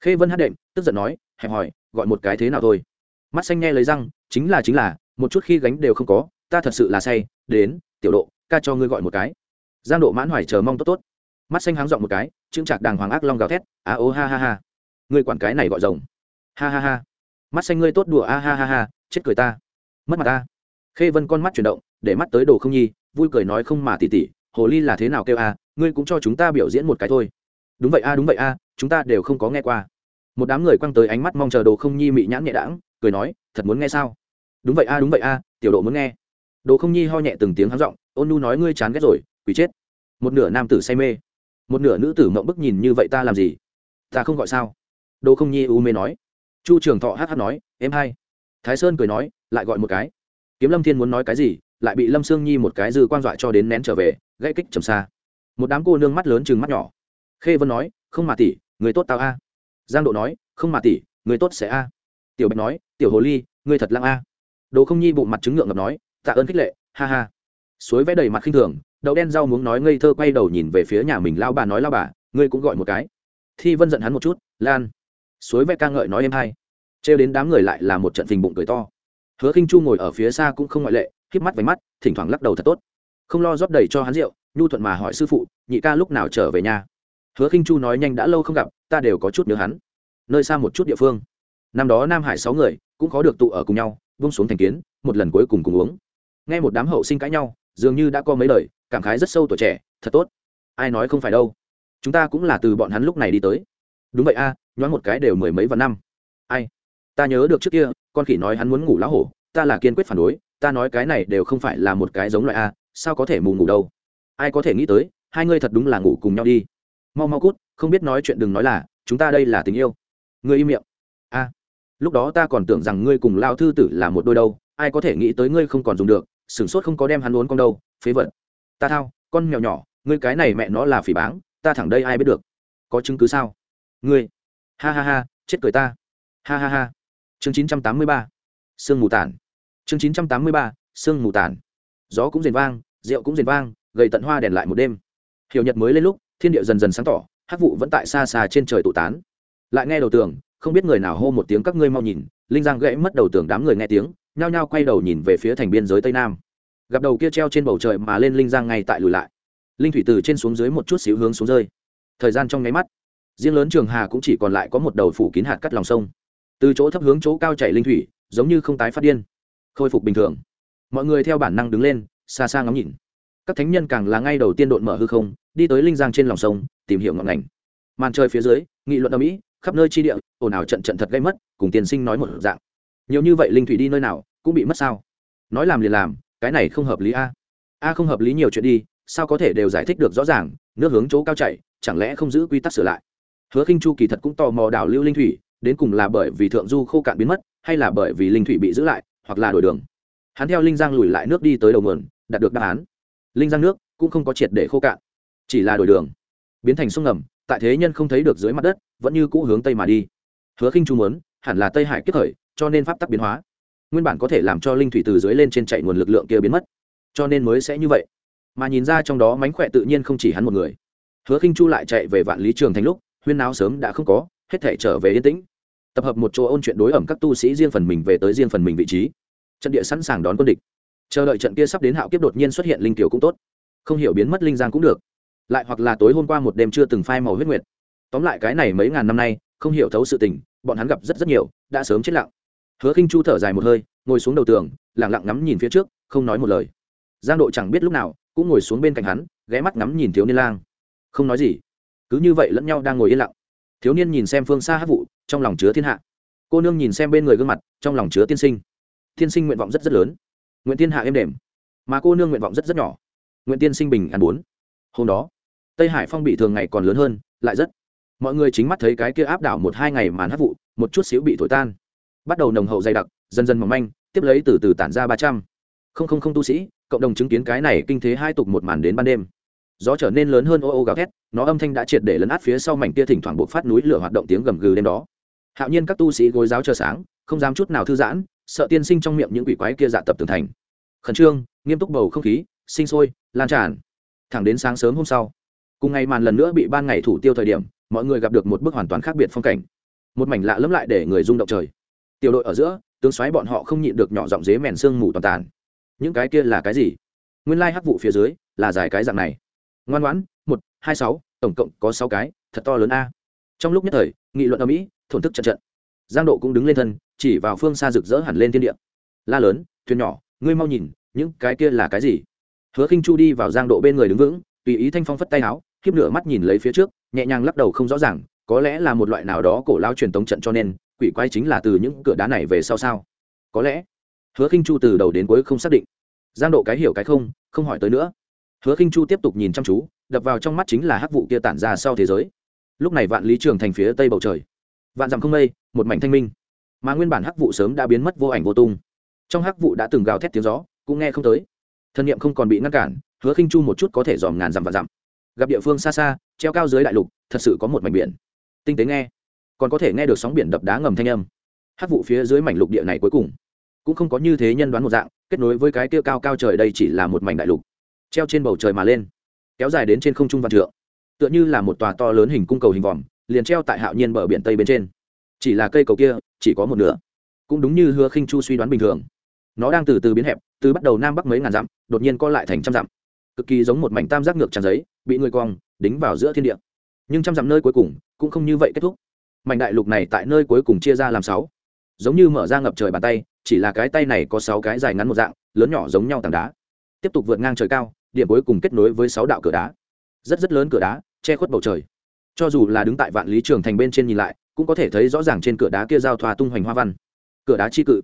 Khê vân hát đệm, tức giận nói, hẹp hỏi gọi một cái thế nào thôi? Mắt xanh nghe lấy răng, chính là chính là một chút khi gánh đều không có, ta thật sự là say, đến, tiểu độ, ca cho ngươi gọi một cái. Giang độ mãn hoài chờ mong tốt tốt. Mắt xanh háng dọn một cái, chững chạc đàng hoàng ác long gào thét, a ô, ha ha ha. Ngươi quản cái này gọi rồng. Ha ha ha. Mắt xanh ngươi tốt đùa, a ha ha ha, chết cười ta. Mất mặt ta. Khê vân con mắt chuyển động, để mắt tới đồ không nhi, vui cười nói không mà tỉ tỉ, hồ ly là thế nào kêu a, ngươi cũng cho chúng ta biểu diễn một cái thôi. Đúng vậy a, đúng vậy a, chúng ta đều không có nghe qua. Một đám người quăng tới ánh mắt mong chờ đồ không nhi mị nhãn nhẹ đãng, cười nói, thật muốn nghe sao? Đúng vậy a, đúng vậy a, tiểu độ muốn nghe. Đồ không nhi ho nhẹ từng tiếng hắn giọng, ôn nu nói ngươi chán ghét rồi, quỷ chết. Một nửa nam tử say mê, một nửa nữ tử mộng bức nhìn như vậy ta làm gì? Ta không gọi sao? Đồ không nhi u mê nói. Chu trường thọ hh nói, em hai. Thái sơn cười nói, lại gọi một cái. Kiếm lâm thiên muốn nói cái gì, lại bị lâm sương nhi một cái dư quan dọa cho đến nén trở về, gãy kích trầm xa. Một đám cô nương mắt lớn chừng mắt nhỏ. Khê vân nói, không mà tỷ, người tốt tao a. Giang độ nói, không mà tỷ, người tốt sẽ a. Tiểu bạch nói, tiểu hồ ly người thật lăng a đồ không nhi bụng mặt chứng ngượng ngập nói, tạ ơn khích lệ, ha ha. Suối vẽ đầy mặt khinh thường, đậu đen rau muốn nói ngây thơ quay đầu nhìn về phía nhà mình lao bà nói, lao bà, ngươi cũng gọi một cái. Thi vân giận hắn một chút, lan. Suối vẽ ca ngợi nói em hay. Trêu đến đám người lại là một trận phình bụng cười to. Hứa khinh chu ngồi ở phía xa cũng không ngoại lệ híp mắt váy mắt, thỉnh thoảng lắc đầu thật tốt. Không lo rót đầy cho hắn rượu, nhu thuận mà hỏi sư phụ, nhị ca lúc nào trở về nhà? Hứa khinh chu nói, nhanh đã lâu không gặp, ta đều có chút nhớ hắn. Nơi xa một chút địa phương. Năm đó nam hải sáu người, cũng có được tụ ở cùng nhau vung xuống thành kiến một lần cuối cùng cùng uống. Nghe một đám hậu sinh cãi nhau dường như đã có mấy lời cảm khái rất sâu tuổi trẻ thật tốt. Ai nói không phải đâu. Chúng ta cũng là từ bọn hắn lúc này đi tới. Đúng vậy a à, nhoáng một cái đều mười mấy vạn năm. Ai? Ta nhớ được trước kia con khỉ nói hắn muốn ngủ lão hổ ta là kiên quyết phản đối ta nói cái này đều không phải là một cái giống loại a sao có thể mù ngủ đâu? Ai có thể nghĩ tới hai ngươi thật đúng là ngủ cùng nhau đi. Mau mau cút không biết nói chuyện đừng nói là chúng ta đây là tình yêu. Ngươi im miệng. A lúc đó ta còn tưởng rằng ngươi cùng lao thư tử là một đôi đâu, ai có thể nghĩ tới ngươi không còn dùng được, sửng sốt không có đem hắn uốn con đâu, phế vật. Ta thao, con mèo nhỏ, ngươi cái này mẹ nó là phỉ báng, ta thẳng đây ai biết được. Có chứng cứ sao? Ngươi. Ha ha ha, chết cười ta. Ha ha ha. Chương chín trăm tám mươi ba. Sương mù tản chương chín trăm tám mươi ba, sương mù tản gió cũng rền vang, rượu cũng rền vang, gầy tận hoa đèn lại một đêm. Hiểu nhật mới lên lúc, thiên địa dần dần sáng tỏ hát vụ vẫn tại xa xa trên trời tụ tán. Lại nghe đầu tường không biết người nào hô một tiếng các ngươi mau nhìn, linh giang gãy mất đầu tường đám người nghe tiếng, nhao nhao quay đầu nhìn về phía thành biên giới tây nam. Gặp đầu kia treo trên bầu trời mà lên linh giang ngay tại lùi lại. Linh thủy từ trên xuống dưới một chút xíu hướng xuống rơi. Thời gian trong nháy mắt, riêng lớn trường hà cũng chỉ còn lại có một đầu phủ kín hạt cắt lòng sông. Từ chỗ thấp hướng chỗ cao chảy linh thủy, giống như không tái phát điên. Khôi phục bình thường. Mọi người theo bản năng đứng lên, xa xa ngắm nhìn. Các thánh nhân càng là ngay đầu tiên độn mở hư không, đi tới linh giang trên lòng sông, tìm hiểu ngọn ngành. Màn trời phía dưới, nghị luận ở mỹ khắp nơi chi địa, ồn ào trận trận thật gây mất, cùng tiên sinh nói một dạng. Nhiều như vậy linh thủy đi nơi nào, cũng bị mất sao? Nói làm liền làm, cái này không hợp lý a. A không hợp lý nhiều chuyện đi, sao có thể đều giải thích được rõ ràng, nước hướng chỗ cao chạy, chẳng lẽ không giữ quy tắc sửa lại? Hứa khinh chu kỳ thật cũng tò mò đảo lưu linh thủy, đến cùng là bởi vì thượng du khô cạn biến mất, hay là bởi vì linh thủy bị giữ lại, hoặc là đổi đường. Hắn theo linh giang lùi lại nước đi tới đầu nguồn, đạt được đáp án. Linh giang nước cũng không có triệt để khô cạn, chỉ là đổi đường, biến thành sông ngầm tại thế nhân không thấy được dưới mặt đất, vẫn như cũ hướng tây mà đi. Hứa khinh chu muốn, hẳn là tây hải kết khởi, cho nên pháp tắc biến hóa. Nguyên bản có thể làm cho linh thủy từ dưới lên trên chạy nguồn lực lượng kia biến mất. Cho nên mới sẽ như vậy. Mà nhìn ra trong đó mánh khỏe tự nhiên không chỉ hắn một người. Hứa khinh chu lại chạy về vạn lý trường thành lúc, huyên náo sớm đã không có, hết thể trở về yên tĩnh. Tập hợp một chỗ ôn chuyện đối ẩm các tu sĩ riêng phần mình về tới riêng phần mình vị trí. Trận địa sẵn sàng đón quân địch. Chờ đợi trận kia sắp đến hạo kiếp đột nhiên xuất hiện linh tiểu cũng tốt. Không hiểu biến mất linh giang cũng được lại hoặc là tối hôm qua một đêm chưa từng phai màu huyết nguyệt. Tóm lại cái này mấy ngàn năm nay, không hiểu thấu sự tình, bọn hắn gặp rất rất nhiều, đã sớm chết lặng. Hứa khinh chu thở dài một hơi, ngồi xuống đầu tường, lặng lặng ngắm nhìn phía trước, không nói một lời. Giang độ chẳng biết lúc nào, cũng ngồi xuống bên cạnh hắn, ghé mắt ngắm nhìn thiếu niên lang. Không nói gì. Cứ như vậy lẫn nhau đang ngồi yên lặng. Thiếu niên nhìn xem phương xa hát vụ, trong lòng chứa thiên hạ. Cô nương nhìn xem bên người gương mặt, trong lòng chứa tiên sinh. Tiên sinh nguyện vọng rất rất lớn. Nguyện thiên hạ êm đềm. Mà cô nương nguyện vọng rất rất nhỏ. Nguyện tiên sinh bình an bốn. Hôm đó tây hải phong bị thường ngày còn lớn hơn, lại rất. Mọi người chính mắt thấy cái kia áp đảo một hai ngày màn hát vụ, một chút xíu bị thổi tan. Bắt đầu nồng hậu dày đặc, dần dần mỏng manh, tiếp lấy từ từ tản ra ba trăm. Không không không tu sĩ, cộng đồng chứng kiến cái này kinh thế hai tục một màn đến ban đêm. Gió trở nên lớn hơn ô ô gào thét, nó âm thanh đã triệt để lấn át phía sau mảnh kia thỉnh thoảng buộc phát núi lửa hoạt động tiếng gầm gừ đêm đó. Hạo nhiên các tu sĩ gối giáo chờ sáng, không dám chút nào thư giãn, sợ tiên sinh trong miệng những quỷ quái kia dạ tập tường thành. Khẩn trương, nghiêm túc bầu không khí, sinh sôi, lan tràn. Thẳng đến sáng sớm hôm sau cùng ngày màn lần nữa bị ban ngày thủ tiêu thời điểm, mọi người gặp được một bức hoàn toàn khác biệt phong cảnh. Một mảnh lạ lẫm lại để người rung động trời. Tiểu đội ở giữa, tướng xoáy bọn họ không nhịn được nhỏ giọng dế mèn sương mù toàn tàn những cái kia là cái gì? Nguyên lai hắc vụ phía dưới là dài cái dạng này. Ngoan ngoãn, một, hai, sáu, tổng cộng có sáu cái, thật to lớn a. Trong lúc nhất thời, nghị luận ở mỹ thổn thức trận trận. Giang độ cũng đứng lên thân, chỉ vào phương xa rực rỡ hẳn lên thiên địa. La lớn, thuyền nhỏ, ngươi mau nhìn, những cái kia là cái gì? Hứa khinh chu đi vào giang độ bên người đứng vững, tùy ý thanh phong phất tay áo khiếp nửa mắt nhìn lấy phía trước, nhẹ nhàng lắc đầu không rõ ràng, có lẽ là một loại nào đó cổ lao truyền tống trận cho nên, quỷ quái chính là từ những cửa đá này về sau sao? Có lẽ, hứa khinh chu từ đầu đến cuối không xác định. Giang độ cái hiểu cái không không hỏi tới nữa. Hứa khinh chu tiếp tục nhìn chăm chú, đập vào trong mắt chính là hắc vụ kia tản ra sau thế giới. Lúc này vạn lý trường thành phía tây bầu trời. Vạn dặm không mây, một mảnh thanh minh. Mà nguyên bản hắc vụ sớm đã biến mất vô ảnh vô tung. Trong hắc vụ đã từng gào thét tiếng gió, cũng nghe không tới. Thân nhiệm không còn bị ngăn cản, hứa khinh chu một chút có thể dòm ngàn dặm và dặm gặp địa phương xa xa, treo cao dưới đại lục, thật sự có một mảnh biển. Tinh tế nghe, còn có thể nghe được sóng biển đập đá ngầm thanh âm. Hát vụ phía dưới mảnh lục địa này cuối cùng, cũng không có như thế nhân đoán một dạng, kết nối với cái kia cao cao trời đây chỉ là một mảnh đại lục, treo trên bầu trời mà lên, kéo dài đến trên không trung văn trượng. Tựa như là một tòa to lớn hình cung cầu hình vòm, liền treo tại hạo nhiên bờ biển tây bên trên. Chỉ là cây cầu kia, chỉ có một nửa. Cũng đúng như hứa khinh chu suy đoán bình thường. Nó đang từ từ biến hẹp, từ bắt đầu nam bắc mấy ngàn dặm, đột nhiên co lại thành trăm dặm. Cực kỳ giống một mảnh tam giác ngược tràn giấy bị người cong đính vào giữa thiên địa. Nhưng trăm dặm nơi cuối cùng cũng không như vậy kết thúc. Mảnh đại lục này tại nơi cuối cùng chia ra làm sáu. Giống như mở ra ngập trời bàn tay, chỉ là cái tay này có sáu cái dài ngắn một dạng, lớn nhỏ giống nhau tảng đá. Tiếp tục vượt ngang trời cao, điểm cuối cùng kết nối với sáu đạo cửa đá. Rất rất lớn cửa đá, che khuất bầu trời. Cho dù là đứng tại vạn lý trường thành bên trên nhìn lại, cũng có thể thấy rõ ràng trên cửa đá kia giao thoa tung hoành hoa văn. Cửa đá chi cự,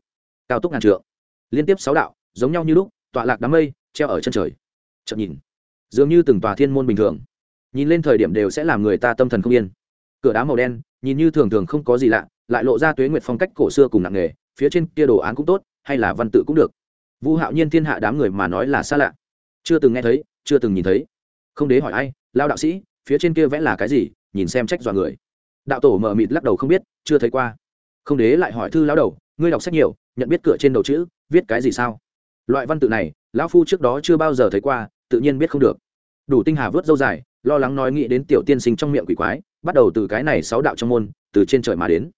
cao tốc ngàn trượng. Liên tiếp sáu đạo, giống nhau như lúc, tọa lạc đám mây, treo ở chân trời. Chậm nhìn dường như từng tòa thiên môn bình thường. Nhìn lên thời điểm đều sẽ làm người ta tâm thần không yên. Cửa đá màu đen, nhìn như thường thường không có gì lạ, lại lộ ra tuế nguyệt phong cách cổ xưa cùng nặng nghề, phía trên kia đồ án cũng tốt, hay là văn tự cũng được. Vu hạo nhiên thiên hạ đám người mà nói là xa lạ. Chưa từng nghe thấy, chưa từng nhìn thấy. Không đế hỏi ai, lao đạo sĩ, phía trên kia vẽ là cái gì, nhìn xem trách dọa người. Đạo tổ mờ mịt lắc đầu không biết, chưa thấy qua. Không đế lại hỏi thư lao đầu, ngươi đọc sách nhiều, nhận biết cửa trên đầu chữ, viết cái gì sao? Loại văn tự này, lão phu trước đó chưa bao giờ thấy qua, tự nhiên biết không được đủ tinh hà vớt dâu dài, lo lắng nói nghĩ đến tiểu tiên sinh trong miệng quỷ quái, bắt đầu từ cái này sáu đạo trong môn, từ trên trời mà đến.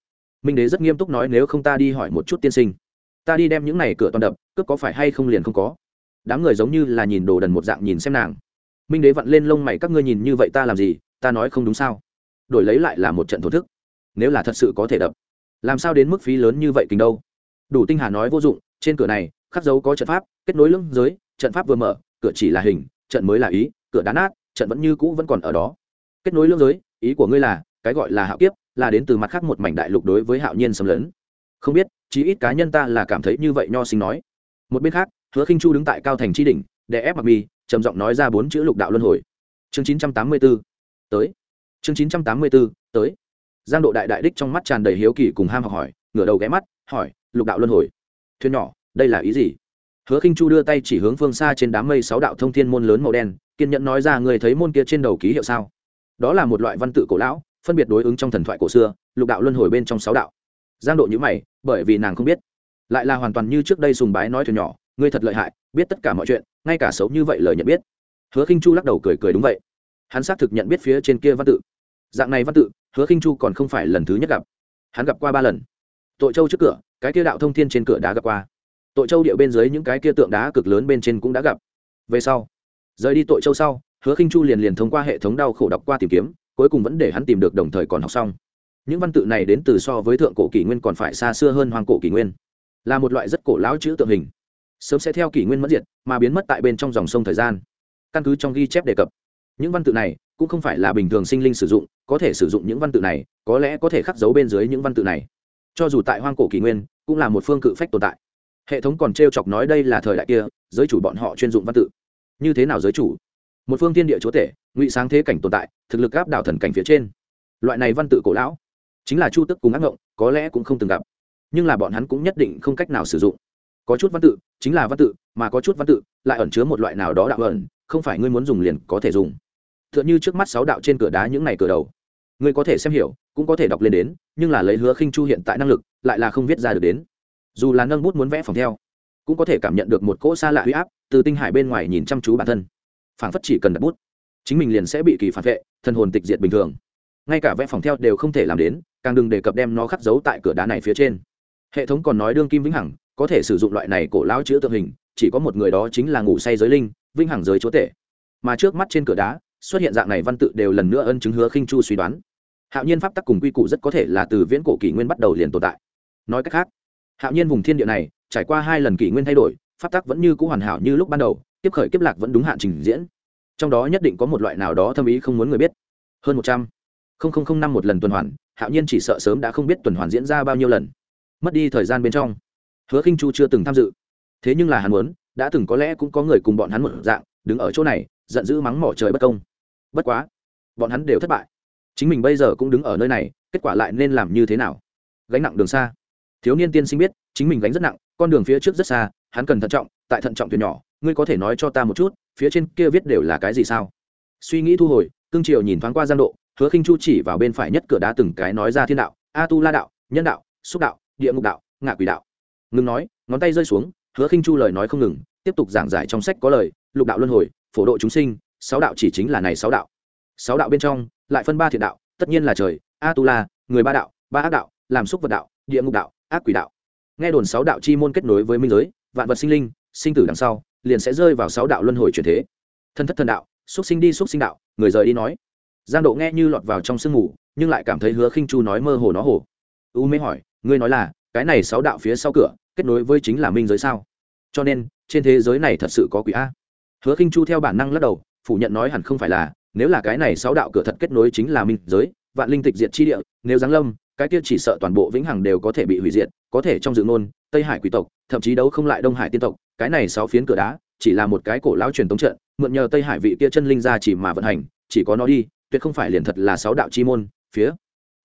Minh đế rất nghiêm túc nói nếu không ta đi hỏi một chút tiên sinh. Ta đi đem những này cửa toàn đập, cướp có phải hay không liền không có. Đám người giống như là nhìn đồ đần một dạng nhìn xem nàng. Minh đế vặn lên lông mày, các ngươi nhìn như vậy ta làm gì, ta nói không đúng sao? Đổi lấy lại là một trận thổ thức. Nếu là thật sự có thể đập, làm sao đến mức phí lớn như vậy kính đâu? Đủ tinh hà nói vô dụng, trên cửa này, khắc dấu có trận pháp, kết nối lưng giới, trận pháp vừa mở, cửa chỉ là hình, trận mới là ý cửa đá nát, trận vẫn như cũ vẫn còn ở đó. Kết nối lương giới, ý của ngươi là, cái gọi là hạo kiếp, là đến từ mặt khác một mảnh đại lục đối với hạo nhiên xâm lấn. Không biết, chí ít cá nhân ta là cảm thấy như vậy nho sinh nói. Một bên khác, hứa khinh chu đứng tại cao thành tri đỉnh để ép mặc mi, trầm giọng nói ra bốn chữ lục đạo luân hồi. Chương chín trăm tám mươi 984. tới. Chương chín trăm tám mươi bốn tới. Giang độ đại đại đích trong mắt tràn đầy hiếu kỳ cùng ham học hỏi, ngửa đầu ghé mắt, hỏi, lục đạo luân hồi. Thuyền nhỏ, đây là ý gì? Hứa khinh chu đưa tay chỉ hướng phương xa trên đám mây sáu đạo thông thiên môn lớn màu đen kiên nhẫn nói ra người thấy môn kia trên đầu ký hiệu sao? Đó là một loại văn tự cổ lão, phân biệt đối ứng trong thần thoại cổ xưa, lục đạo luân hồi bên trong sáu đạo. Giang độ nhữ mày, bởi vì nàng không biết. Lại là hoàn toàn như trước đây sùng bái nói thuyền nhỏ, ngươi thật lợi hại, biết tất cả mọi chuyện, ngay cả xấu như vậy lời nhận biết. Hứa khinh chu lắc đầu cười cười đúng vậy. Hắn xác thực nhận biết phía trên kia văn tự. Dạng này văn tự, hứa khinh chu còn không phải lần thứ nhất gặp. Hắn gặp qua ba lần. Tội châu trước cửa, cái kia đạo thông thiên trên cửa đá gặp qua. Tội châu địa bên dưới những cái kia tượng đá cực lớn bên trên cũng đã gặp. Về sau rời đi tội châu sau, hứa khinh chu liền liền thông qua hệ thống đau khổ đọc qua tìm kiếm, cuối cùng vẫn để hắn tìm được đồng thời còn học xong. Những văn tự này đến từ so với thượng cổ kỷ nguyên còn phải xa xưa hơn hoàng cổ kỷ nguyên. Là một loại rất cổ lão chữ tượng hình. Sớm sẽ theo kỷ nguyên mất diệt, mà biến mất tại bên trong dòng sông thời gian. Căn cứ trong ghi chép đề cập, những văn tự này cũng không phải là bình thường sinh linh sử dụng, có thể sử dụng những văn tự này, có lẽ có thể khắc dấu bên dưới những văn tự này. Cho dù tại hoang cổ kỷ nguyên, cũng là một phương cự phách tồn tại. Hệ thống còn t r e o chọc nói đây là thời đại kia, giới chủ bọn họ chuyên dụng văn tự như thế nào giới chủ? Một phương tiên địa chúa tể, ngụy sáng thế cảnh tồn tại, thực lực áp đảo thần cảnh phía trên. Loại này văn tự cổ lão, chính là chu tức cùng ác ngộng, có lẽ cũng không từng gặp. Nhưng là bọn hắn cũng nhất định không cách nào sử dụng. Có chút văn tự, chính là văn tự, mà có chút văn tự, lại ẩn chứa một loại nào đó đạo ẩn, không phải ngươi muốn dùng liền có thể dùng. T h ư ợ n h ư trước mắt sáu đạo trên cửa đá những ngày cửa đầu. Ngươi có thể xem hiểu, cũng có thể đọc lên đến, nhưng là lấy hứa khinh chu hiện tại năng lực, lại là không viết ra được đến. Dù là nâng bút muốn vẽ phòng theo cũng có thể cảm nhận được một cỗ xa lạ huy áp từ tinh hải bên ngoài nhìn chăm chú bản thân phảng phất chỉ cần đặt bút chính mình liền sẽ bị kỳ phản vệ thân hồn tịch diệt bình thường ngay cả vẽ phòng theo đều không thể làm đến càng đừng đề cập đem nó khắc dấu tại cửa đá này phía trên hệ thống còn nói đương kim vĩnh hằng có thể sử dụng loại này cổ lão chữ tượng hình chỉ có một người đó chính là ngủ say giới linh vĩnh hằng giới chúa tể mà trước mắt trên cửa đá xuất hiện dạng này văn tự đều lần nữa ân chứng hứa khinh chu suy đoán hạo nhiên pháp tắc cùng quy củ rất có thể là từ viễn cổ kỷ nguyên bắt đầu liền tồn tại nói cách khác hạo nhiên vùng thiên địa này trải qua hai lần kỷ nguyên thay đổi, pháp tắc vẫn như cũ hoàn hảo như lúc ban đầu, tiếp khởi kiếp lạc vẫn đúng hạn trình diễn. Trong đó nhất định có một loại nào đó thâm ý không muốn người biết. Hơn một trăm. Linh năm một lần tuần hoàn, hạo nhiên chỉ sợ sớm đã không biết tuần hoàn diễn ra bao nhiêu lần. Mất đi thời gian bên trong. Hứa khinh chu chưa từng tham dự. Thế nhưng là hắn muốn, đã từng có lẽ cũng có người cùng bọn hắn một dạng, đứng ở chỗ này, giận dữ mắng mỏ trời bất công. Bất quá, bọn hắn đều thất bại. Chính mình bây giờ cũng đứng ở nơi này, kết quả lại nên làm như thế nào? Gánh nặng đường xa thiếu niên tiên sinh biết, chính mình gánh rất nặng, con đường phía trước rất xa, hắn cần thận trọng, tại thận trọng thuyền nhỏ, ngươi có thể nói cho ta một chút, phía trên kia viết đều là cái gì sao? Suy nghĩ thu hồi, cương triều nhìn thoáng qua giang độ, hứa khinh chu chỉ vào bên phải nhất cửa đá từng cái nói ra thiên đạo a tu la đạo, nhân đạo, xúc đạo, địa ngục đạo, ngạ quỷ đạo. Ngừng nói, ngón tay rơi xuống, hứa khinh chu lời nói không ngừng, tiếp tục giảng giải trong sách có lời, lục đạo luân hồi, phổ độ chúng sinh, sáu đạo chỉ chính là này sáu đạo. Sáu đạo bên trong, lại phân ba thiện đạo, tất nhiên là trời a tu la người ba đạo, ba ác đạo, làm xúc vật đạo, địa ngục đạo ác quỷ đạo. Nghe đồn sáu đạo chi môn kết nối với minh giới vạn vật sinh linh sinh tử đằng sau liền sẽ rơi vào sáu đạo luân hồi chuyển thế. Thân thất thần đạo xúc sinh đi xúc sinh đạo người rời đi nói. Giang độ nghe như lọt vào trong sương ngủ, nhưng lại cảm thấy hứa khinh chu nói mơ hồ nó hồ. U mê hỏi ngươi nói là cái này sáu đạo phía sau cửa kết nối với chính là minh giới sao? Cho nên trên thế giới này thật sự có quỷ a? Hứa khinh chu theo bản năng lắc đầu phủ nhận nói hẳn không phải là nếu là cái này sáu đạo cửa thật kết nối chính là minh giới vạn linh tịch diệt chi địa nếu giáng lâm cái kia chỉ sợ toàn bộ vĩnh hằng đều có thể bị hủy diệt, có thể trong dự ngôn, tây hải quý tộc, thậm chí đấu không lại đông hải tiên tộc, cái này sáu phiến cửa đá, chỉ là một cái cổ lão truyền tống trận, mượn nhờ tây hải vị kia chân linh ra chỉ mà vận hành, chỉ có nó đi, tuyệt không phải liền thật là sáu đạo chi môn, phía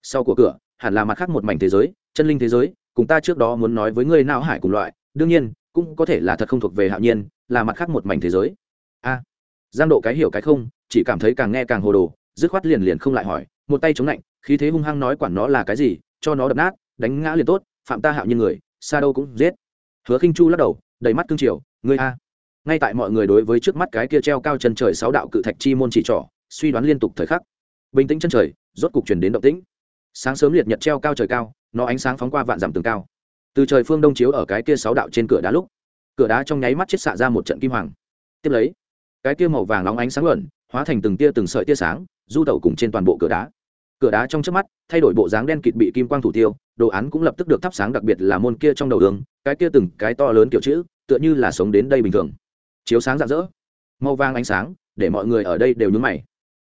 sau của cửa, hẳn là mặt khác một mảnh thế giới, chân linh thế giới, cùng ta trước đó muốn nói với ngươi nào hải cùng loại, đương nhiên, cũng có thể là thật không thuộc về hạo nhiên, là mặt khác một mảnh thế giới. A, giang độ cái hiểu cái không, chỉ cảm thấy càng nghe càng hồ đồ, dứt khoát liền liền không lại hỏi, một tay chống lạnh khí thế hung hăng nói quản nó là cái gì, cho nó đập nát, đánh ngã liền tốt, phạm ta hạo như người, xa đâu cũng giết. Hứa khinh chu lắc đầu, đầy mắt cương triều, ngươi a. Ngay tại mọi người đối với trước mắt cái kia treo cao chân trời sáu đạo cự thạch chi môn chỉ trỏ, suy đoán liên tục thời khắc. Bình tĩnh chân trời, rốt cục truyền đến động tĩnh. Sáng sớm liệt nhật treo cao trời cao, nó ánh sáng phóng qua vạn dặm tường cao. Từ trời phương đông chiếu ở cái kia sáu đạo trên cửa đá lúc, cửa đá trong nháy mắt chết xạ ra một trận kim hoàng. Tiếp lấy, cái kia màu vàng nóng ánh sáng luẩn, hóa thành từng tia từng sợi tia sáng, du tẩu cùng trên toàn bộ cửa đá cửa đá trong trước mắt, thay đổi bộ dáng đen kịt bị kim quang thủ tiêu đồ án cũng lập tức được thắp sáng đặc biệt là môn kia trong đầu đường, cái kia từng cái to lớn kiểu chữ, tựa như là sống đến đây bình thường. Chiếu sáng rạng rỡ, màu vàng ánh sáng, để mọi người ở đây đều nhúng mày.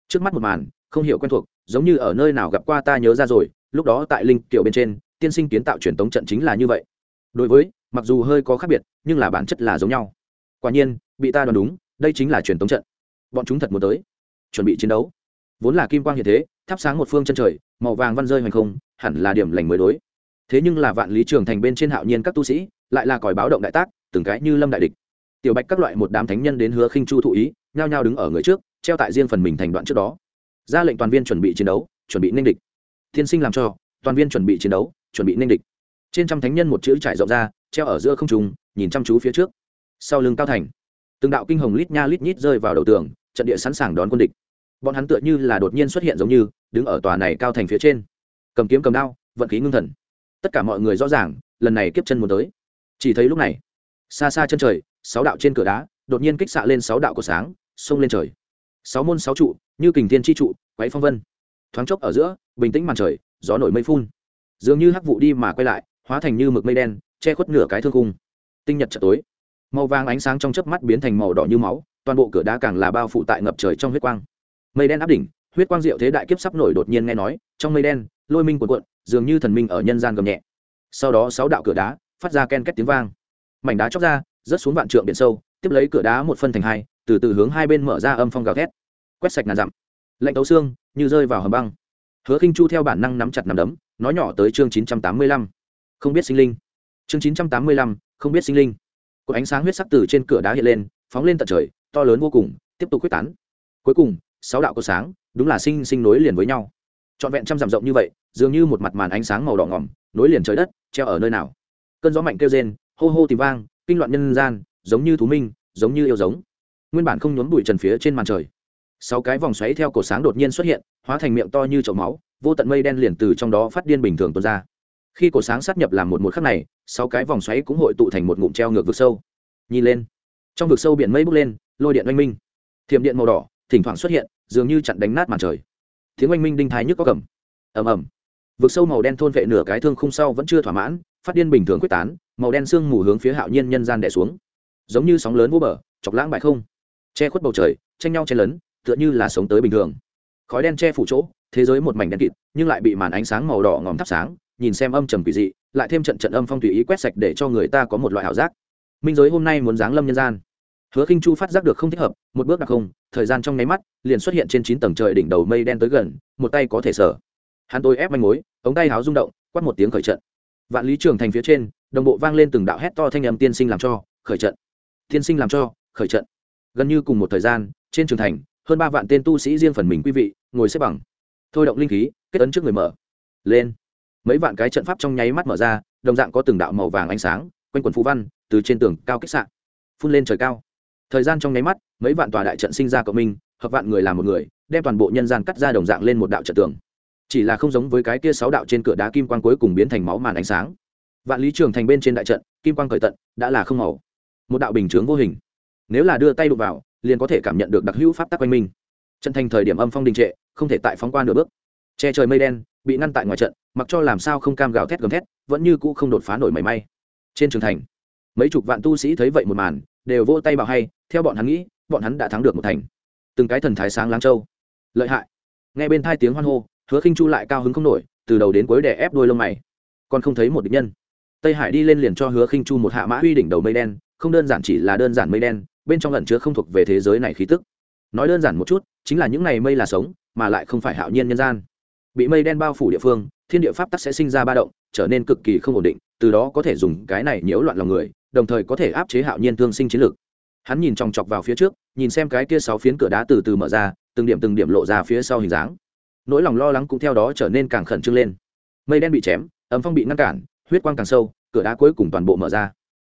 Trước mắt một màn, không hiểu quen thuộc, giống như ở nơi nào gặp qua ta nhớ ra rồi, lúc đó tại linh kiểu bên trên, tiên sinh kiến tạo truyền tống trận chính là như vậy. Đối với, mặc dù hơi có khác biệt, nhưng là bản chất là giống nhau. Quả nhiên, bị ta đoán đúng, đây chính là truyền tống trận. Bọn chúng thật muốn tới, chuẩn bị chiến đấu vốn là kim quang hiện thế, thắp sáng một phương chân trời, màu vàng văn rơi hoành không, hẳn là điểm lành mới đối. Thế nhưng là vạn lý trường thành bên trên hạo nhiên các tu sĩ, lại là còi báo động đại tác, từng cái như lâm đại địch. Tiểu bạch các loại một đám thánh nhân đến hứa khinh chu thụ ý, nhao nhao đứng ở người trước, treo tại riêng phần mình thành đoạn trước đó. Ra lệnh toàn viên chuẩn bị chiến đấu, chuẩn bị ninh địch. Thiên sinh làm cho, toàn viên chuẩn bị chiến đấu, chuẩn bị ninh địch. Trên trăm thánh nhân một chữ trải rộng ra, treo ở giữa không trùng nhìn chăm chú phía trước. Sau lưng cao thành, từng đạo kinh hồng lít nha lít nhít rơi vào đầu tường, trận địa sẵn sàng đón quân địch bọn hắn tựa như là đột nhiên xuất hiện giống như, đứng ở tòa này cao thành phía trên. Cầm kiếm cầm đao, vận khí ngưng thần. Tất cả mọi người rõ ràng, lần này kiếp chân muốn tới. Chỉ thấy lúc này, xa xa chân trời, sáu đạo trên cửa đá, đột nhiên kích xạ lên sáu đạo của sáng, xông lên trời. Sáu môn sáu trụ, như kình thiên tri trụ quáy phong vân. Thoáng chốc ở giữa, bình tĩnh màn trời, gió nổi mây phun. Dường như hắc vụ đi mà quay lại, hóa thành như mực mây đen, che khuất nửa cái thương cung tinh nhật chợ tối. Màu vàng ánh sáng trong chớp mắt biến thành màu đỏ như máu, toàn bộ cửa đá càng là bao phủ tại ngập trời trong huyết quang mây đen áp đỉnh, huyết quang diệu thế đại kiếp sắp nổi đột nhiên nghe nói, trong mây đen, lôi minh cuộn cuộn, dường như thần minh ở nhân gian gầm nhẹ. Sau đó sáu đạo cửa đá phát ra ken két tiếng vang. Mảnh đá chóc ra, rớt xuống vạn trượng biển sâu, tiếp lấy cửa đá một phân thành hai, từ từ hướng hai bên mở ra âm phong gào thét. Quét sạch ngàn dặm. Lạnh tấu xương, như rơi vào hầm băng. Hứa khinh chu theo bản năng nắm chặt nằm đấm, nói nhỏ tới chương chín trăm tám mươi lăm. Không biết sinh linh. Chương chín trăm tám mươi lăm, không biết sinh linh. Có ánh sáng huyết sắc từ trên cửa đá hiện lên, phóng lên tận trời, to lớn vô cùng, tiếp tục quyết tán. Cuối cùng sáu đạo cột sáng, đúng là sinh sinh nối liền với nhau. Trọn vẹn trăm dặm rộng như vậy, dường như một mặt màn ánh sáng màu đỏ ngỏm, nối liền trời đất, treo ở nơi nào. Cơn gió mạnh kêu rên, hô hô tìm vang, kinh loạn nhân gian, giống như thú minh, giống như yêu giống. Nguyên bản không nhốn bụi trần phía trên màn trời. Sáu cái vòng xoáy theo cổ sáng đột nhiên xuất hiện, hóa thành miệng to như chậu máu, vô tận mây đen liền từ trong đó phát điên bình thường tuôn ra. Khi cổ sáng sát nhập làm một một khắc này, sáu cái vòng xoáy cũng hội tụ thành một ngụm treo ngược vực sâu. Nhìn lên, trong vực sâu biển mây bốc lên, lôi điện oanh minh. Thiểm điện màu đỏ thỉnh thoảng xuất hiện, dường như chặn đánh nát màn trời. Tiếng oanh minh đinh thái nhức có cầm ầm ầm. Vực sâu màu đen thôn vệ nửa cái thương khung sau vẫn chưa thỏa mãn, phát điên bình thường quyết tán, màu đen sương mù hướng phía hạo nhiên nhân gian đẻ xuống. Giống như sóng lớn vô bờ, chọc lãng bại không. Che khuất bầu trời, tranh nhau chen lấn, tựa như là sống tới bình thường. Khói đen che phủ chỗ, thế giới một mảnh đen kịt, nhưng lại bị màn ánh sáng màu đỏ ngòm thắp sáng, nhìn xem âm trầm quỷ dị, lại thêm trận trận âm phong tùy ý quét sạch để cho người ta có một loại ảo giác. Minh giới hôm nay muốn giáng lâm nhân gian. Hứa khinh chu phát giác được không thích hợp, một bước đặc không thời gian trong nháy mắt, liền xuất hiện trên chín tầng trời đỉnh đầu mây đen tới gần, một tay có thể sở. Hắn tôi ép manh mối, ống tay háo rung động, quát một tiếng khởi trận. Vạn lý trường thành phía trên, đồng bộ vang lên từng đạo hét to thanh âm tiên sinh làm cho, khởi trận. Tiên sinh làm cho, khởi trận. Gần như cùng một thời gian, trên trường thành, hơn ba vạn tên tu sĩ riêng phần mình quý vị, ngồi xếp bằng. Thôi động linh khí, kết ấn trước người mở. Lên. Mấy vạn cái trận pháp trong nháy mắt mở ra, đồng dạng có từng đạo màu vàng ánh sáng, quanh quần phú văn, từ trên tường cao kích sạn phun lên trời cao thời gian trong nháy mắt, mấy vạn tòa đại trận sinh ra cộng minh, hợp vạn người làm một người, đem toàn bộ nhân gian cắt ra đồng dạng lên một đạo trận tường. Chỉ là không giống với cái kia sáu đạo trên cửa đá kim quang cuối cùng biến thành máu màn ánh sáng. Vạn lý trường thành bên trên đại trận, kim quang cởi tận, đã là không màu. Một đạo bình chướng vô hình. Nếu là đưa tay đụng vào, liền có thể cảm nhận được đặc hữu pháp tắc quanh minh trận thành thời điểm âm phong đình trệ, không thể tại phóng qua nửa bước. Che trời mây đen, bị ngăn tại ngoài trận, mặc cho làm sao không cam gào thét gầm thét, vẫn như cũ không đột phá nổi mảy may. Trên trường thành, mấy chục vạn tu sĩ thấy vậy một màn đều vỗ tay bảo hay, theo bọn hắn nghĩ, bọn hắn đã thắng được một thành. Từng cái thần thái sáng láng châu. Lợi hại. Nghe bên thai tiếng hoan hô, hứa khinh chu lại cao hứng không nổi, từ đầu đến cuối đè ép đôi lông mày. Còn không thấy một địch nhân. Tây hải đi lên liền cho hứa khinh chu một hạ mã huy đỉnh đầu mây đen, không đơn giản chỉ là đơn giản mây đen, bên trong lần chứa không thuộc về thế giới này khí tức. Nói đơn giản một chút, chính là những này mây là sống, mà lại không phải hạo nhiên nhân gian. Bị mây đen bao phủ địa phương, thiên địa pháp tắc sẽ sinh ra ba động, trở nên cực kỳ không ổn định, từ đó có thể dùng cái này nhiễu loạn lòng người đồng thời có thể áp chế hạo nhiên thương sinh chiến lược. Hắn nhìn chòng chọc vào phía trước, nhìn xem cái kia sáu phiến cửa đá từ từ mở ra, từng điểm từng điểm lộ ra phía sau hình dáng. Nỗi lòng lo lắng cũng theo đó trở nên càng khẩn trương lên. Mây đen bị chém ấm phong bị ngăn cản, huyết quang càng sâu, cửa đá cuối cùng toàn bộ mở ra.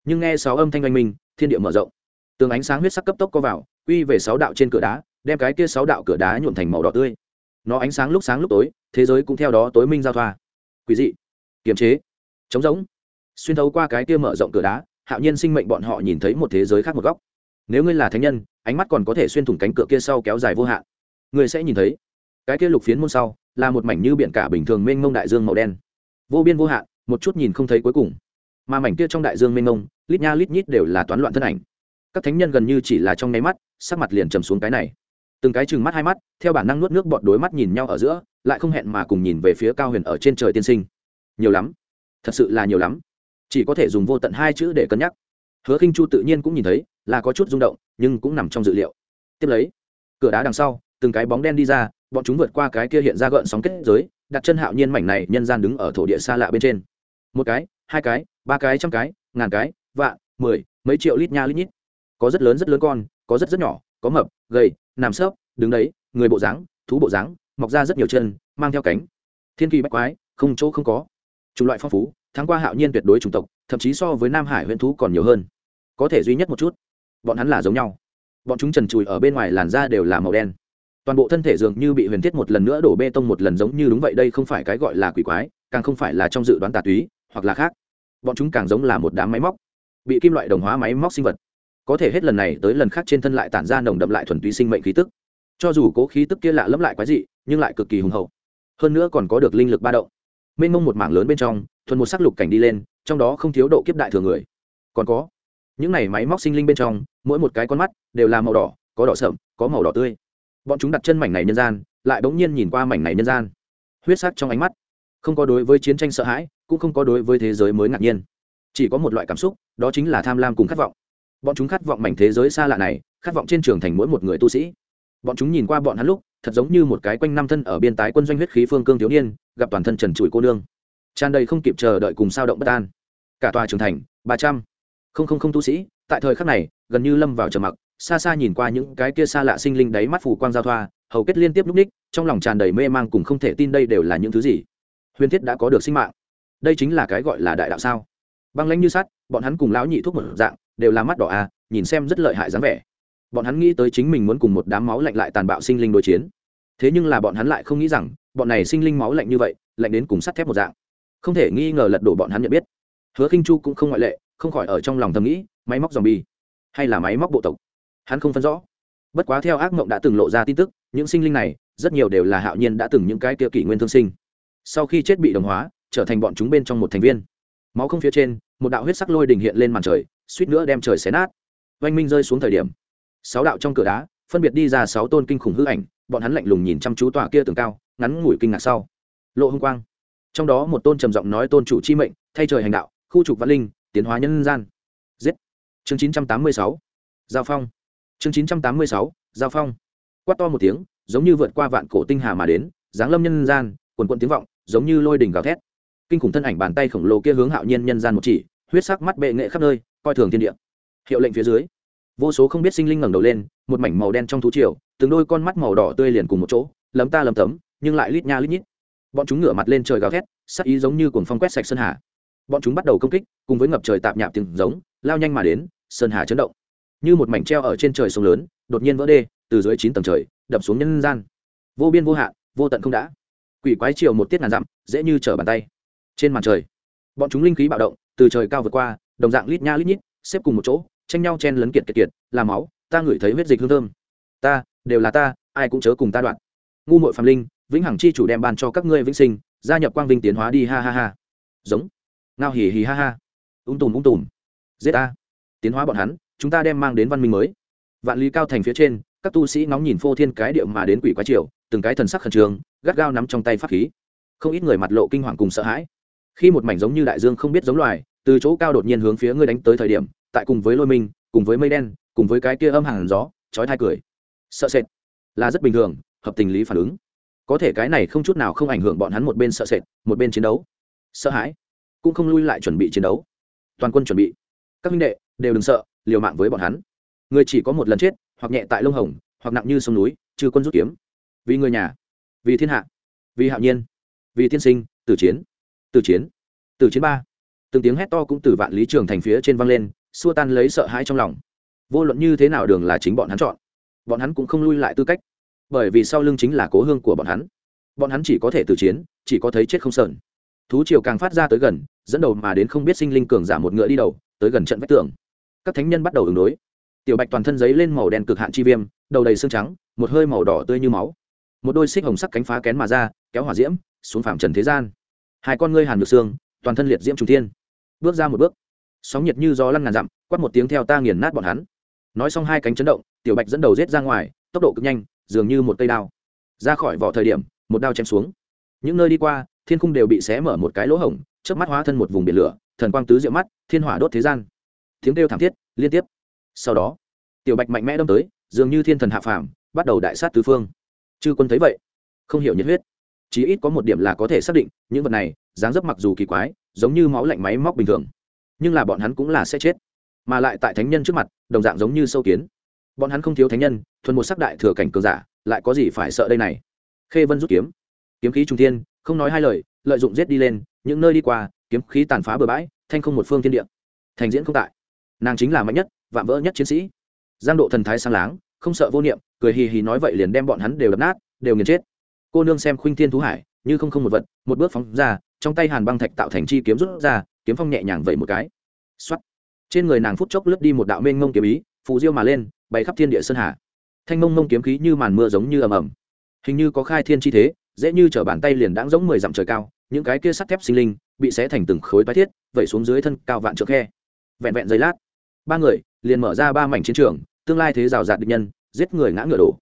Nhưng nghe sáu âm thanh oanh minh, thiên địa mở rộng. Tường ánh sáng huyết sắc cấp tốc co vào, quy về sáu đạo trên cửa đá, đem cái kia sáu đạo cửa đá nhuộm thành màu đỏ tươi. Nó ánh sáng lúc sáng lúc tối, thế giới cũng theo đó tối minh giao thoa. Quý dị. Kiềm chế. Chống giống xuyên thấu qua cái kia mở rộng cửa đá hạo nhiên sinh mệnh bọn họ nhìn thấy một thế giới khác một góc. Nếu ngươi là thánh nhân, ánh mắt còn có thể xuyên thủng cánh cửa kia sau kéo dài vô hạn. Ngươi sẽ nhìn thấy, cái kia lục phiến môn sau, là một mảnh như biển cả bình thường mênh mông đại dương màu đen. Vô biên vô hạn, một chút nhìn không thấy cuối cùng. Mà mảnh kia trong đại dương mênh mông, lít nha lít nhít đều là toán loạn thân ảnh. Các thánh nhân gần như chỉ là trong nháy mắt, sắc mặt liền trầm xuống cái này. Từng cái chừng mắt hai mắt, theo bản năng nuốt nước bọt đối mắt nhìn nhau ở giữa, lại không hẹn mà cùng nhìn về phía cao huyền ở trên trời tiên sinh. Nhiều lắm. Thật sự là nhiều lắm chỉ có thể dùng vô tận hai chữ để cân nhắc. Hứa khinh chu tự nhiên cũng nhìn thấy, là có chút rung động, nhưng cũng nằm trong dự liệu. Tiếp lấy, cửa đá đằng sau, từng cái bóng đen đi ra, bọn chúng vượt qua cái kia hiện ra gợn sóng kết giới, đặt chân hạo nhiên mảnh này, nhân gian đứng ở thổ địa xa lạ bên trên. Một cái, hai cái, ba cái, trăm cái, ngàn cái, vạn, mười, mấy triệu lít nha lít nhít. Có rất lớn rất lớn con, có rất rất nhỏ, có mập, gầy, nằm sấp, đứng đấy, người bộ dáng, thú bộ dáng, mọc ra rất nhiều chân, mang theo cánh. Thiên kỳ bách quái, không chỗ không có. Chủng loại phong phú tháng qua hạo nhiên tuyệt đối chủng tộc, thậm chí so với nam hải huyện thú còn nhiều hơn. Có thể duy nhất một chút, bọn hắn là giống nhau. Bọn chúng trần trụi ở bên ngoài làn da đều là màu đen. Toàn bộ thân thể dường như bị huyền thiết một lần nữa đổ bê tông một lần giống như đúng vậy, đây không phải cái gọi là quỷ quái, càng không phải là trong dự đoán tà túy, hoặc là khác. Bọn chúng càng giống là một đám máy móc, bị kim loại đồng hóa máy móc sinh vật. Có thể hết lần này tới lần khác trên thân lại tản ra nồng đậm lại thuần túy sinh mệnh khí tức. Cho dù cố khí tức kia lạ lẫm lại quái dị, nhưng lại cực kỳ hùng hậu. Hơn nữa còn có được linh lực ba động. Mênh mông một mảng lớn bên trong thuần một sắc lục cảnh đi lên, trong đó không thiếu độ kiếp đại thừa người. Còn có, những này máy móc sinh linh bên trong, mỗi một cái con mắt đều là màu đỏ, có đỏ sậm, có màu đỏ tươi. Bọn chúng đặt chân mảnh này nhân gian, lại bỗng nhiên nhìn qua mảnh này nhân gian. Huyết sắc trong ánh mắt, không có đối với chiến tranh sợ hãi, cũng không có đối với thế giới mới ngạc nhiên. Chỉ có một loại cảm xúc, đó chính là tham lam cùng khát vọng. Bọn chúng khát vọng mảnh thế giới xa lạ này, khát vọng trên trường thành mỗi một người tu sĩ. Bọn chúng nhìn qua bọn hắn lúc, thật giống như một cái quanh năm thân ở biên tái quân doanh huyết khí phương cương thiếu niên, gặp toàn thân trần trụi cô nương tràn đầy không kịp chờ đợi cùng sao động bất an. Cả tòa trường thành, ba trăm. Không không không tu sĩ, tại thời khắc này, gần như lâm vào trầm mặc, xa xa nhìn qua những cái kia xa lạ sinh linh đáy mắt phủ quang giao thoa, hầu kết liên tiếp lúc ních, trong lòng tràn đầy mê mang cùng không thể tin đây đều là những thứ gì. Huyền thiết đã có được sinh mạng. Đây chính là cái gọi là đại đạo sao? Băng lãnh như sắt, bọn hắn cùng lão nhị thuốc một dạng, đều là mắt đỏ à nhìn xem rất lợi hại dáng vẻ. Bọn hắn nghĩ tới chính mình muốn cùng một đám máu lạnh lại tàn bạo sinh linh đối chiến. Thế nhưng là bọn hắn lại không nghĩ rằng, bọn này sinh linh máu lạnh như vậy, lạnh đến cùng sắt thép một dạng không thể nghi ngờ lật đổ bọn hắn nhận biết. Hứa khinh chu cũng không ngoại lệ, không khỏi ở trong lòng thầm nghĩ, máy móc dòm bi hay là máy móc bộ tộc? Hắn không phân rõ. Bất quá theo ác mộng đã từng lộ ra tin tức, những sinh linh này, rất nhiều đều là hạo nhiên đã từng những cái kia kỷ nguyên thương sinh. Sau khi chết bị đồng hóa, trở thành bọn chúng bên trong một thành viên. Máu không phía trên, một đạo huyết sắc lôi đình hiện lên màn trời, suýt nữa đem trời xé nát. Oanh minh rơi xuống thời điểm, sáu đạo trong cửa đá, phân biệt đi ra sáu tôn kinh khủng hư ảnh, bọn hắn lạnh lùng nhìn chăm chú tòa kia tường cao, ngắn ngủi kinh ngạc sau. Lộ hung quang trong đó một tôn trầm giọng nói tôn chủ chi mệnh, thay trời hành đạo, khu trục văn linh, tiến hóa nhân gian. Giết. Chương chín trăm tám mươi sáu. Giao phong. Chương chín trăm tám mươi sáu, giao phong. Quát to một tiếng, giống như vượt qua vạn cổ tinh hà mà đến, giáng lâm nhân gian quần quận tiếng vọng, giống như lôi đỉnh gào thét. Kinh khủng thân ảnh bàn tay khổng lồ kia hướng hạo nhiên nhân gian một chỉ, huyết sắc mắt bệ nghệ khắp nơi, coi thường thiên địa. Hiệu lệnh phía dưới, vô số không biết sinh linh ngẩng đầu lên, một mảnh màu đen trong thú triều, từng đôi con mắt màu đỏ tươi liền cùng một chỗ, lấm ta lấm tấm, nhưng lại lít nha lít nhít bọn chúng ngửa mặt lên trời gào thét, sắc ý giống như cuồng phong quét sạch sơn hà. Bọn chúng bắt đầu công kích, cùng với ngập trời tạp nhạp tiếng giống, lao nhanh mà đến, sơn hà chấn động. Như một mảnh treo ở trên trời sông lớn, đột nhiên vỡ đê, từ dưới chín tầng trời, đập xuống nhân gian. Vô biên vô hạn, vô tận không đã. Quỷ quái chiều một tiết ngàn dặm, dễ như trở bàn tay. Trên màn trời, bọn chúng linh khí bạo động, từ trời cao vượt qua, đồng dạng lít nha lít nhít, xếp cùng một chỗ, tranh nhau chen lấn kiệt kiệt kiệt làm máu, ta ngửi thấy huyết dịch hương thơm. Ta, đều là ta, ai cũng chớ cùng ta đoạn. Ngu mội phạm linh vĩnh hằng chi chủ đem ban cho các ngươi vĩnh sinh gia nhập quang vinh tiến hóa đi ha ha ha. Giống. Ngao hì hì ha ha. Ung tùm ung tùm. Giết ta. Tiến hóa bọn hắn chúng ta đem mang đến văn minh mới. Vạn lý cao thành phía trên các tu sĩ ngóng nhìn phô thiên cái điệu mà đến quỷ quái triệu, từng cái thần sắc khẩn trương gắt gao nắm trong tay pháp khí. Không ít người mặt lộ kinh hoàng cùng sợ hãi. Khi một mảnh giống như đại dương không biết giống loài từ chỗ cao đột nhiên hướng phía ngươi đánh tới thời điểm tại cùng với lôi minh cùng với mây đen cùng với cái kia âm hàng gió chói thai cười. Sợ sệt. Là rất bình thường hợp tình lý phản ứng có thể cái này không chút nào không ảnh hưởng bọn hắn một bên sợ sệt, một bên chiến đấu. Sợ hãi, cũng không lui lại chuẩn bị chiến đấu. Toàn quân chuẩn bị. Các minh đệ, đều đừng sợ, liều mạng với bọn hắn. Người chỉ có một lần chết, hoặc nhẹ tại lông hồng, hoặc nặng như sông núi, trừ quân rút kiếm. Vì người nhà, vì thiên hạ, vì hạo nhiên, vì tiên sinh, tử chiến tử chiến tử chiến ba. Từng tiếng hét to cũng từ vạn lý trường thành phía trên vang lên, xua tan lấy sợ hãi trong lòng. Vô luận như thế nào đường là chính bọn hắn chọn. Bọn hắn cũng không lui lại tư cách bởi vì sau lưng chính là cố hương của bọn hắn. Bọn hắn chỉ có thể tử chiến, chỉ có thấy chết không sờn. Thú triều càng phát ra tới gần, dẫn đầu mà đến không biết sinh linh cường giả một ngựa đi đầu, tới gần trận vách tường. Các thánh nhân bắt đầu ứng đối. Tiểu bạch toàn thân giấy lên màu đen cực hạn chi viêm, đầu đầy xương trắng, một hơi màu đỏ tươi như máu. Một đôi xích hồng sắc cánh phá kén mà ra, kéo hỏa diễm, xuống phạm trần thế gian. Hai con ngươi hàn ngược xương, toàn thân liệt diễm trung thiên. Bước ra một bước. Sóng nhiệt như gió lăn ngàn dặm, quát một tiếng theo ta nghiền nát bọn hắn. Nói xong hai cánh chấn động, tiểu bạch dẫn đầu rết ra ngoài, tốc độ cực nhanh dường như một cây đao. Ra khỏi vỏ thời điểm, một đao chém xuống. Những nơi đi qua, thiên khung đều bị xé mở một cái lỗ hổng trước mắt hóa thân một vùng biển lửa, thần quang tứ diệu mắt, thiên hỏa đốt thế gian. Tiếng kêu thảm thiết, liên tiếp. Sau đó, tiểu bạch mạnh mẽ đâm tới, dường như thiên thần hạ phàm, bắt đầu đại sát tứ phương. Chư quân thấy vậy, không hiểu nhiệt huyết. Chí ít có một điểm là có thể xác định, những vật này, dáng dấp mặc dù kỳ quái, giống như máu lạnh máy móc bình thường, nhưng là bọn hắn cũng là sẽ chết. Mà lại tại thánh nhân trước mặt, đồng dạng giống như sâu kiến bọn hắn không thiếu thánh nhân, thuần một sắc đại thừa cảnh cường giả, lại có gì phải sợ đây này? Khê vân rút kiếm. Kiếm khí trung thiên, không nói hai lời, lợi dụng giết đi lên, những nơi đi qua, kiếm khí tàn phá bừa bãi, thanh không một phương thiên địa. Thành diễn không tại. Nàng chính là mạnh nhất, vạm vỡ nhất chiến sĩ. Giang độ thần thái sang láng, không sợ vô niệm, cười hì hì nói vậy liền đem bọn hắn đều đập nát, đều nghiền chết. Cô nương xem khuynh thiên thú hải, như không không một vật, một bước phóng ra, trong tay hàn băng thạch tạo thành chi kiếm rút ra, kiếm phong nhẹ nhàng vậy một cái. Xoắt trên người nàng phút chốc lướt đi một đạo mênh ngông kiếm ý phù diêu mà lên, bay khắp thiên địa sơn hà. Thanh mông mông kiếm khí như màn mưa giống như ầm ầm. Hình như có khai thiên chi thế, dễ như chở bàn tay liền đãng giống mười dặm trời cao, những cái kia sắt thép sinh linh bị xé thành từng khối toái thiết, vẩy xuống dưới thân cao vạn trượng khe. Vẹn vẹn giây lát, ba người liền mở ra ba mảnh chiến trường, tương lai thế rào rạt địch nhân, giết người ngã ngựa đổ.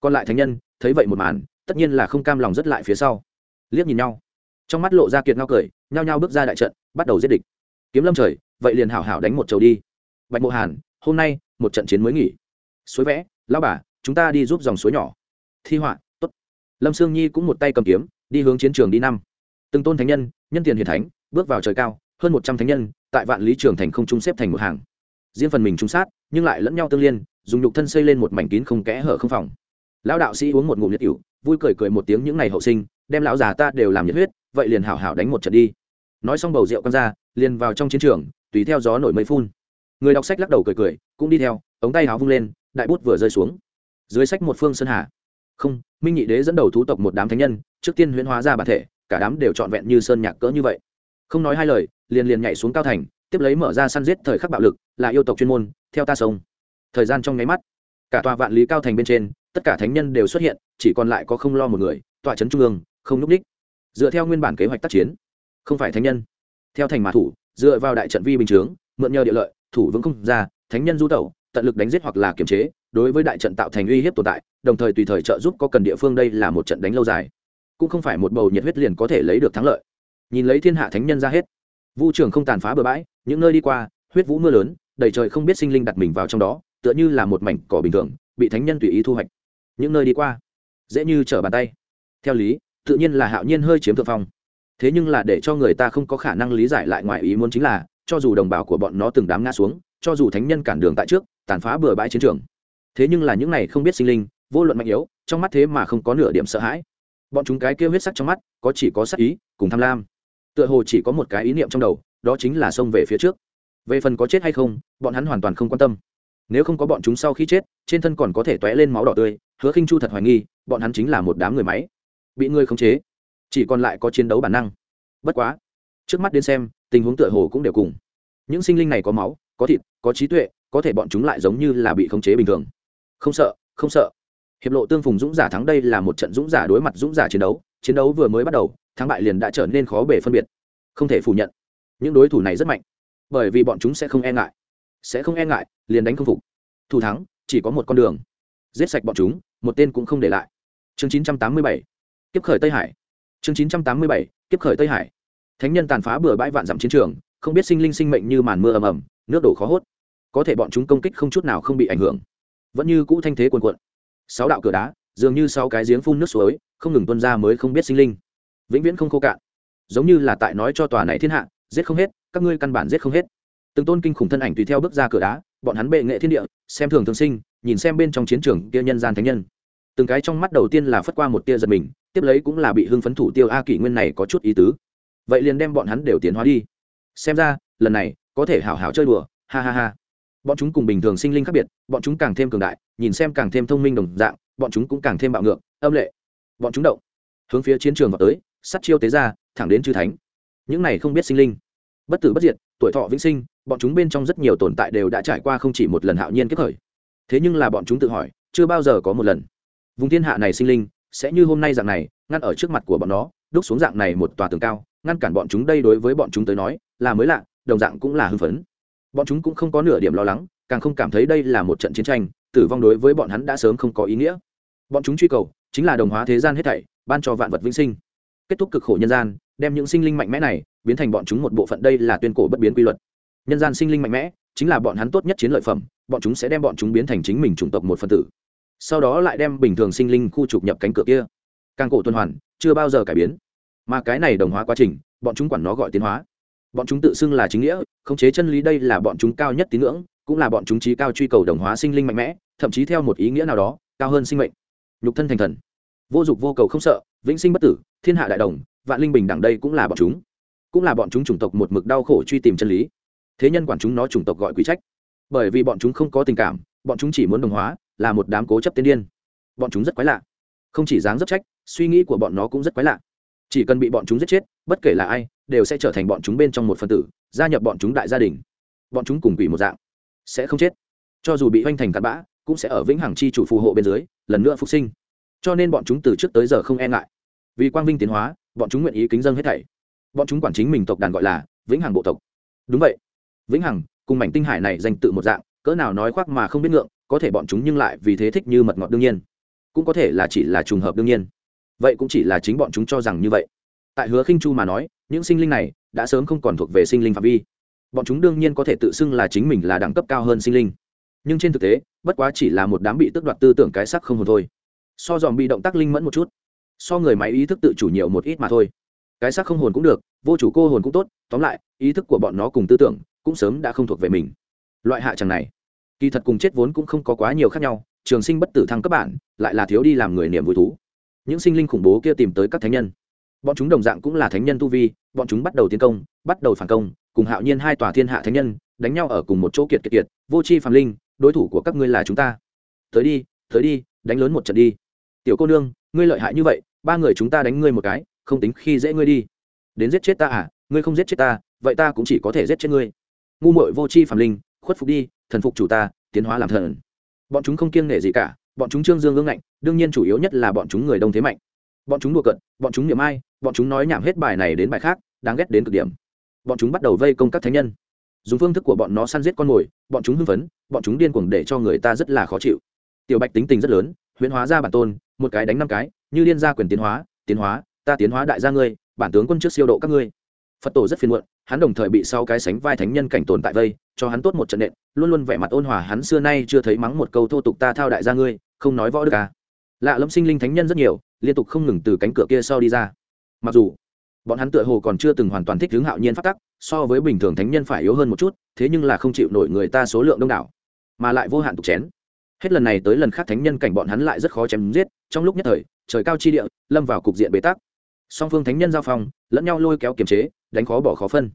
Còn lại thánh nhân, thấy vậy một màn, tất nhiên là không cam lòng rất lại phía sau. Liếc nhìn nhau, trong mắt lộ ra kiệt ngao cười, nhao nhao bước ra đại trận, bắt đầu giết địch. Kiếm lâm trời, vậy liền hảo hảo đánh một trầu đi. Bạch mộ hàn hôm nay một trận chiến mới nghỉ. Suối vẽ lao bà, chúng ta đi giúp dòng suối nhỏ. Thi họa t ố t lâm sương nhi cũng một tay cầm kiếm, đi hướng chiến trường đi năm. Từng tôn thánh nhân nhân tiền hiền thánh, bước vào trời cao, hơn một trăm thánh nhân, tại vạn lý trường thành không trung xếp thành một hàng. Riêng phần mình trung sát, nhưng lại lẫn nhau tương liên, dùng nhục thân xây lên một mảnh kín không kẽ hở không phòng. Lão đạo sĩ uống một ngụm nhiệt cựu vui cười cười một tiếng những ngày hậu sinh, đem lão già ta đều làm nhiệt huyết, vậy liền hảo hảo đánh một trận đi. Nói xong bầu rượu con ra, liền vào trong chiến trường, tùy theo gió nổi mây phun người đọc sách lắc đầu cười cười, cũng đi theo, ống tay háo vung lên, đại bút vừa rơi xuống. Dưới sách một phương sơn hà. Không, minh nhị đế dẫn đầu thú tộc một đám thánh nhân, trước tiên huyễn hóa ra bản thể, cả đám đều trọn vẹn như sơn nhạc cỡ như vậy. Không nói hai lời, liền liền nhảy xuống cao thành, tiếp lấy mở ra săn giết thời khắc bạo lực, là yêu tộc chuyên môn, theo ta sông. Thời gian trong nháy mắt, cả tòa vạn lý cao thành bên trên, tất cả thánh nhân đều xuất hiện, chỉ còn lại có không lo một người, tọa trấn trung ương, không núp ních. Dựa theo nguyên bản kế hoạch tác chiến, không phải thánh nhân. Theo thành mã thủ, dựa vào đại trận vi bình chướng, mượn nhờ địa lợi thủ vững không ra, thánh nhân du tẩu, tận lực đánh giết hoặc là kiềm chế, đối với đại trận tạo thành uy hiếp tồn tại, đồng thời tùy thời trợ giúp có cần địa phương đây là một trận đánh lâu dài. Cũng không phải một bầu nhiệt huyết liền có thể lấy được thắng lợi. Nhìn lấy thiên hạ thánh nhân ra hết, vu trường không tàn phá bừa bãi, những nơi đi qua, huyết vũ mưa lớn, đầy trời không biết sinh linh đặt mình vào trong đó, tựa như là một mảnh cỏ bình thường, bị thánh nhân tùy ý thu hoạch. Những nơi đi qua, dễ như trở bàn tay. Theo lý, tự nhiên là hạo nhiên hơi chiếm thượng phong. Thế nhưng là để cho người ta không có khả năng lý giải lại ngoài ý muốn chính là cho dù đồng bào của bọn nó từng đám ngã xuống, cho dù thánh nhân cản đường tại trước, tàn phá bừa bãi chiến trường. Thế nhưng là những này không biết sinh linh, vô luận mạnh yếu, trong mắt thế mà không có nửa điểm sợ hãi. Bọn chúng cái kêu huyết sắc trong mắt, có chỉ có sắc ý, cùng tham lam. Tựa hồ chỉ có một cái ý niệm trong đầu, đó chính là xông về phía trước. Về phần có chết hay không, bọn hắn hoàn toàn không quan tâm. Nếu không có bọn chúng sau khi chết, trên thân còn có thể t ó é lên máu đỏ tươi, hứa khinh chu thật hoài nghi, bọn hắn chính là một đám người máy. Bị người khống chế, chỉ còn lại có chiến đấu bản năng. Bất quá, trước mắt đến xem tình huống tựa hồ cũng đều cùng. Những sinh linh này có máu, có thịt, có trí tuệ, có thể bọn chúng lại giống như là bị khống chế bình thường. Không sợ không sợ. Hiệp lộ tương phùng dũng giả thắng đây là một trận dũng giả đối mặt dũng giả chiến đấu chiến đấu vừa mới bắt đầu, thắng bại liền đã trở nên khó bể phân biệt. Không thể phủ nhận. Những đối thủ này rất mạnh, bởi vì bọn chúng sẽ không e ngại. Sẽ không e ngại, liền đánh không phục. Thủ thắng, chỉ có một con đường. Giết sạch bọn chúng, một tên cũng không để lại. Chương 987 kiếp khởi tây hải. Chương 987 kiếp khởi tây hải thánh nhân tàn phá bừa bãi vạn dặm chiến trường, không biết sinh linh sinh mệnh như màn mưa ầm ầm, nước đổ khó hốt. Có thể bọn chúng công kích không chút nào không bị ảnh hưởng. Vẫn như cũ thanh thế cuồn cuộn. Sáu đạo cửa đá, dường như sáu cái giếng phun nước suối, không ngừng tuân ra mới không biết sinh linh. Vĩnh viễn không khô cạn. Giống như là tại nói cho tòa này thiên hạ, giết không hết, các ngươi căn bản giết không hết. Từng tôn kinh khủng thân ảnh tùy theo bước ra cửa đá, bọn hắn bệ nghệ thiên địa, xem thường thường sinh, nhìn xem bên trong chiến trường kia nhân gian thánh nhân. Từng cái trong mắt đầu tiên là phất qua một tia giật mình, tiếp lấy cũng là bị hưng phấn thủ tiêu a kỷ nguyên này có chút ý tứ vậy liền đem bọn hắn đều tiến hóa đi. Xem ra, lần này, có thể hảo hảo chơi đùa, ha ha ha. Bọn chúng cùng bình thường sinh linh khác biệt, bọn chúng càng thêm cường đại, nhìn xem càng thêm thông minh đồng dạng, bọn chúng cũng càng thêm bạo ngược, âm lệ. Bọn chúng động. Hướng phía chiến trường vào tới sắt chiêu tế ra, thẳng đến chư thánh. Những này không biết sinh linh. Bất tử bất diệt, tuổi thọ vĩnh sinh, bọn chúng bên trong rất nhiều tồn tại đều đã trải qua không chỉ một lần hạo nhiên kết khởi. Thế nhưng là bọn chúng tự hỏi, chưa bao giờ có một lần. Vùng thiên hạ này sinh linh, sẽ như hôm nay dạng này, ngăn ở trước mặt của bọn nó, đúc xuống dạng này một tòa tường cao ngăn cản bọn chúng đây đối với bọn chúng tới nói là mới lạ, đồng dạng cũng là hưng phấn. Bọn chúng cũng không có nửa điểm lo lắng, càng không cảm thấy đây là một trận chiến tranh, tử vong đối với bọn hắn đã sớm không có ý nghĩa. Bọn chúng truy cầu chính là đồng hóa thế gian hết thảy, ban cho vạn vật vĩnh sinh. Kết thúc cực khổ nhân gian, đem những sinh linh mạnh mẽ này biến thành bọn chúng một bộ phận đây là tuyên cổ bất biến quy luật. Nhân gian sinh linh mạnh mẽ chính là bọn hắn tốt nhất chiến lợi phẩm, bọn chúng sẽ đem bọn chúng biến thành chính mình chủng tộc một phần tử. Sau đó lại đem bình thường sinh linh khu trục nhập cánh cửa kia. Càng cổ tuần hoàn, chưa bao giờ cải biến mà cái này đồng hóa quá trình, bọn chúng quản nó gọi tiến hóa. Bọn chúng tự xưng là chính nghĩa, khống chế chân lý đây là bọn chúng cao nhất tín ngưỡng, cũng là bọn chúng trí cao truy cầu đồng hóa sinh linh mạnh mẽ, thậm chí theo một ý nghĩa nào đó, cao hơn sinh mệnh. Nhục thân thành thần. Vô dục vô cầu không sợ, vĩnh sinh bất tử, thiên hạ đại đồng, vạn linh bình đẳng đây cũng là bọn chúng. Cũng là bọn chúng chủng tộc một mực đau khổ truy tìm chân lý. Thế nhân quản chúng nó chủng tộc gọi quý trách. Bởi vì bọn chúng không có tình cảm, bọn chúng chỉ muốn đồng hóa, là một đám cố chấp tiên điên. Bọn chúng rất quái lạ. Không chỉ dáng rất trách, suy nghĩ của bọn nó cũng rất quái lạ chỉ cần bị bọn chúng giết chết, bất kể là ai, đều sẽ trở thành bọn chúng bên trong một phần tử, gia nhập bọn chúng đại gia đình. Bọn chúng cùng quỷ một dạng, sẽ không chết. Cho dù bị hoành thành cặn bã, cũng sẽ ở vĩnh hằng chi chủ phù hộ bên dưới, lần nữa phục sinh. Cho nên bọn chúng từ trước tới giờ không e ngại. Vì quang vinh tiến hóa, bọn chúng nguyện ý kính dân hết thảy. Bọn chúng quản chính mình tộc đàn gọi là vĩnh hằng bộ tộc. Đúng vậy. Vĩnh hằng, cùng mảnh tinh hải này danh tự một dạng, cỡ nào nói khoác mà không biết ngượng, có thể bọn chúng nhưng lại vì thế thích như mật ngọt đương nhiên. Cũng có thể là chỉ là trùng hợp đương nhiên vậy cũng chỉ là chính bọn chúng cho rằng như vậy. Tại hứa khinh chu mà nói, những sinh linh này đã sớm không còn thuộc về sinh linh phạm vi. Bọn chúng đương nhiên có thể tự xưng là chính mình là đẳng cấp cao hơn sinh linh. Nhưng trên thực tế, bất quá chỉ là một đám bị tước đoạt tư tưởng cái sắc không hồn thôi. So dòm bị động tác linh mẫn một chút. So người máy ý thức tự chủ nhiều một ít mà thôi. Cái sắc không hồn cũng được, vô chủ cô hồn cũng tốt, tóm lại, ý thức của bọn nó cùng tư tưởng cũng sớm đã không thuộc về mình. Loại hạ chẳng này, kỳ thật cùng chết vốn cũng không có quá nhiều khác nhau, trường sinh bất tử thăng cấp bản, lại là thiếu đi làm người niềm vui thú những sinh linh khủng bố kia tìm tới các thánh nhân. Bọn chúng đồng dạng cũng là thánh nhân tu vi, bọn chúng bắt đầu tiến công, bắt đầu phản công, cùng hạo nhiên hai tòa thiên hạ thánh nhân, đánh nhau ở cùng một chỗ kiệt kiệt kiệt, vô c h i linh, đối thủ của các ngươi là chúng ta. Tới đi tới đi, đánh lớn một trận đi. Tiểu cô nương, ngươi lợi hại như vậy, ba người chúng ta đánh ngươi một cái, không tính khi dễ ngươi đi. Đến giết chết ta à ngươi không giết chết ta, vậy ta cũng chỉ có thể giết chết ngươi. Ngu mội vô c h i phạm linh, khuất phục đi, thần phục chủ ta, tiến hóa làm thần. Bọn chúng không kiêng nể gì cả bọn chúng trương dương ương ngạnh, đương nhiên chủ yếu nhất là bọn chúng người đông thế mạnh. Bọn chúng đùa cận bọn chúng niệm ai, bọn chúng nói nhảm hết bài này đến bài khác, đáng ghét đến cực điểm. Bọn chúng bắt đầu vây công các thánh nhân. Dùng phương thức của bọn nó săn giết con mồi, bọn chúng hưng phấn, bọn chúng điên cuồng để cho người ta rất là khó chịu. Tiểu bạch tính tình rất lớn, huyễn hóa ra bản tôn, một cái đánh năm cái, như liên gia quyền tiến hóa tiến hóa, ta tiến hóa đại gia ngươi, bản tướng quân trước siêu độ các ngươi. Phật tổ rất phiền muộn hắn đồng thời bị sau cái sánh vai thánh nhân cảnh tồn tại vây, cho hắn tốt một trận nện, luôn luôn vẻ mặt ôn hòa, hắn xưa nay chưa thấy mắng một câu thô tục ta thao đại gia ngươi, không nói võ được à. lạ lâm sinh linh thánh nhân rất nhiều, liên tục không ngừng từ cánh cửa kia sau đi ra. Mặc dù, bọn hắn tựa hồ còn chưa từng hoàn toàn thích hướng hạo nhiên phát tắc, so với bình thường thánh nhân phải yếu hơn một chút, thế nhưng là không chịu nổi người ta số lượng đông đảo, mà lại vô hạn tục chén. Hết lần này tới lần khác thánh nhân cảnh bọn hắn lại rất khó chém giết, trong lúc nhất thời, trời cao chi địa, lâm vào cục diện bế tắc. Song phương thánh nhân giao phong, lẫn nhau lôi kéo kiềm chế đánh khó bỏ khó phân.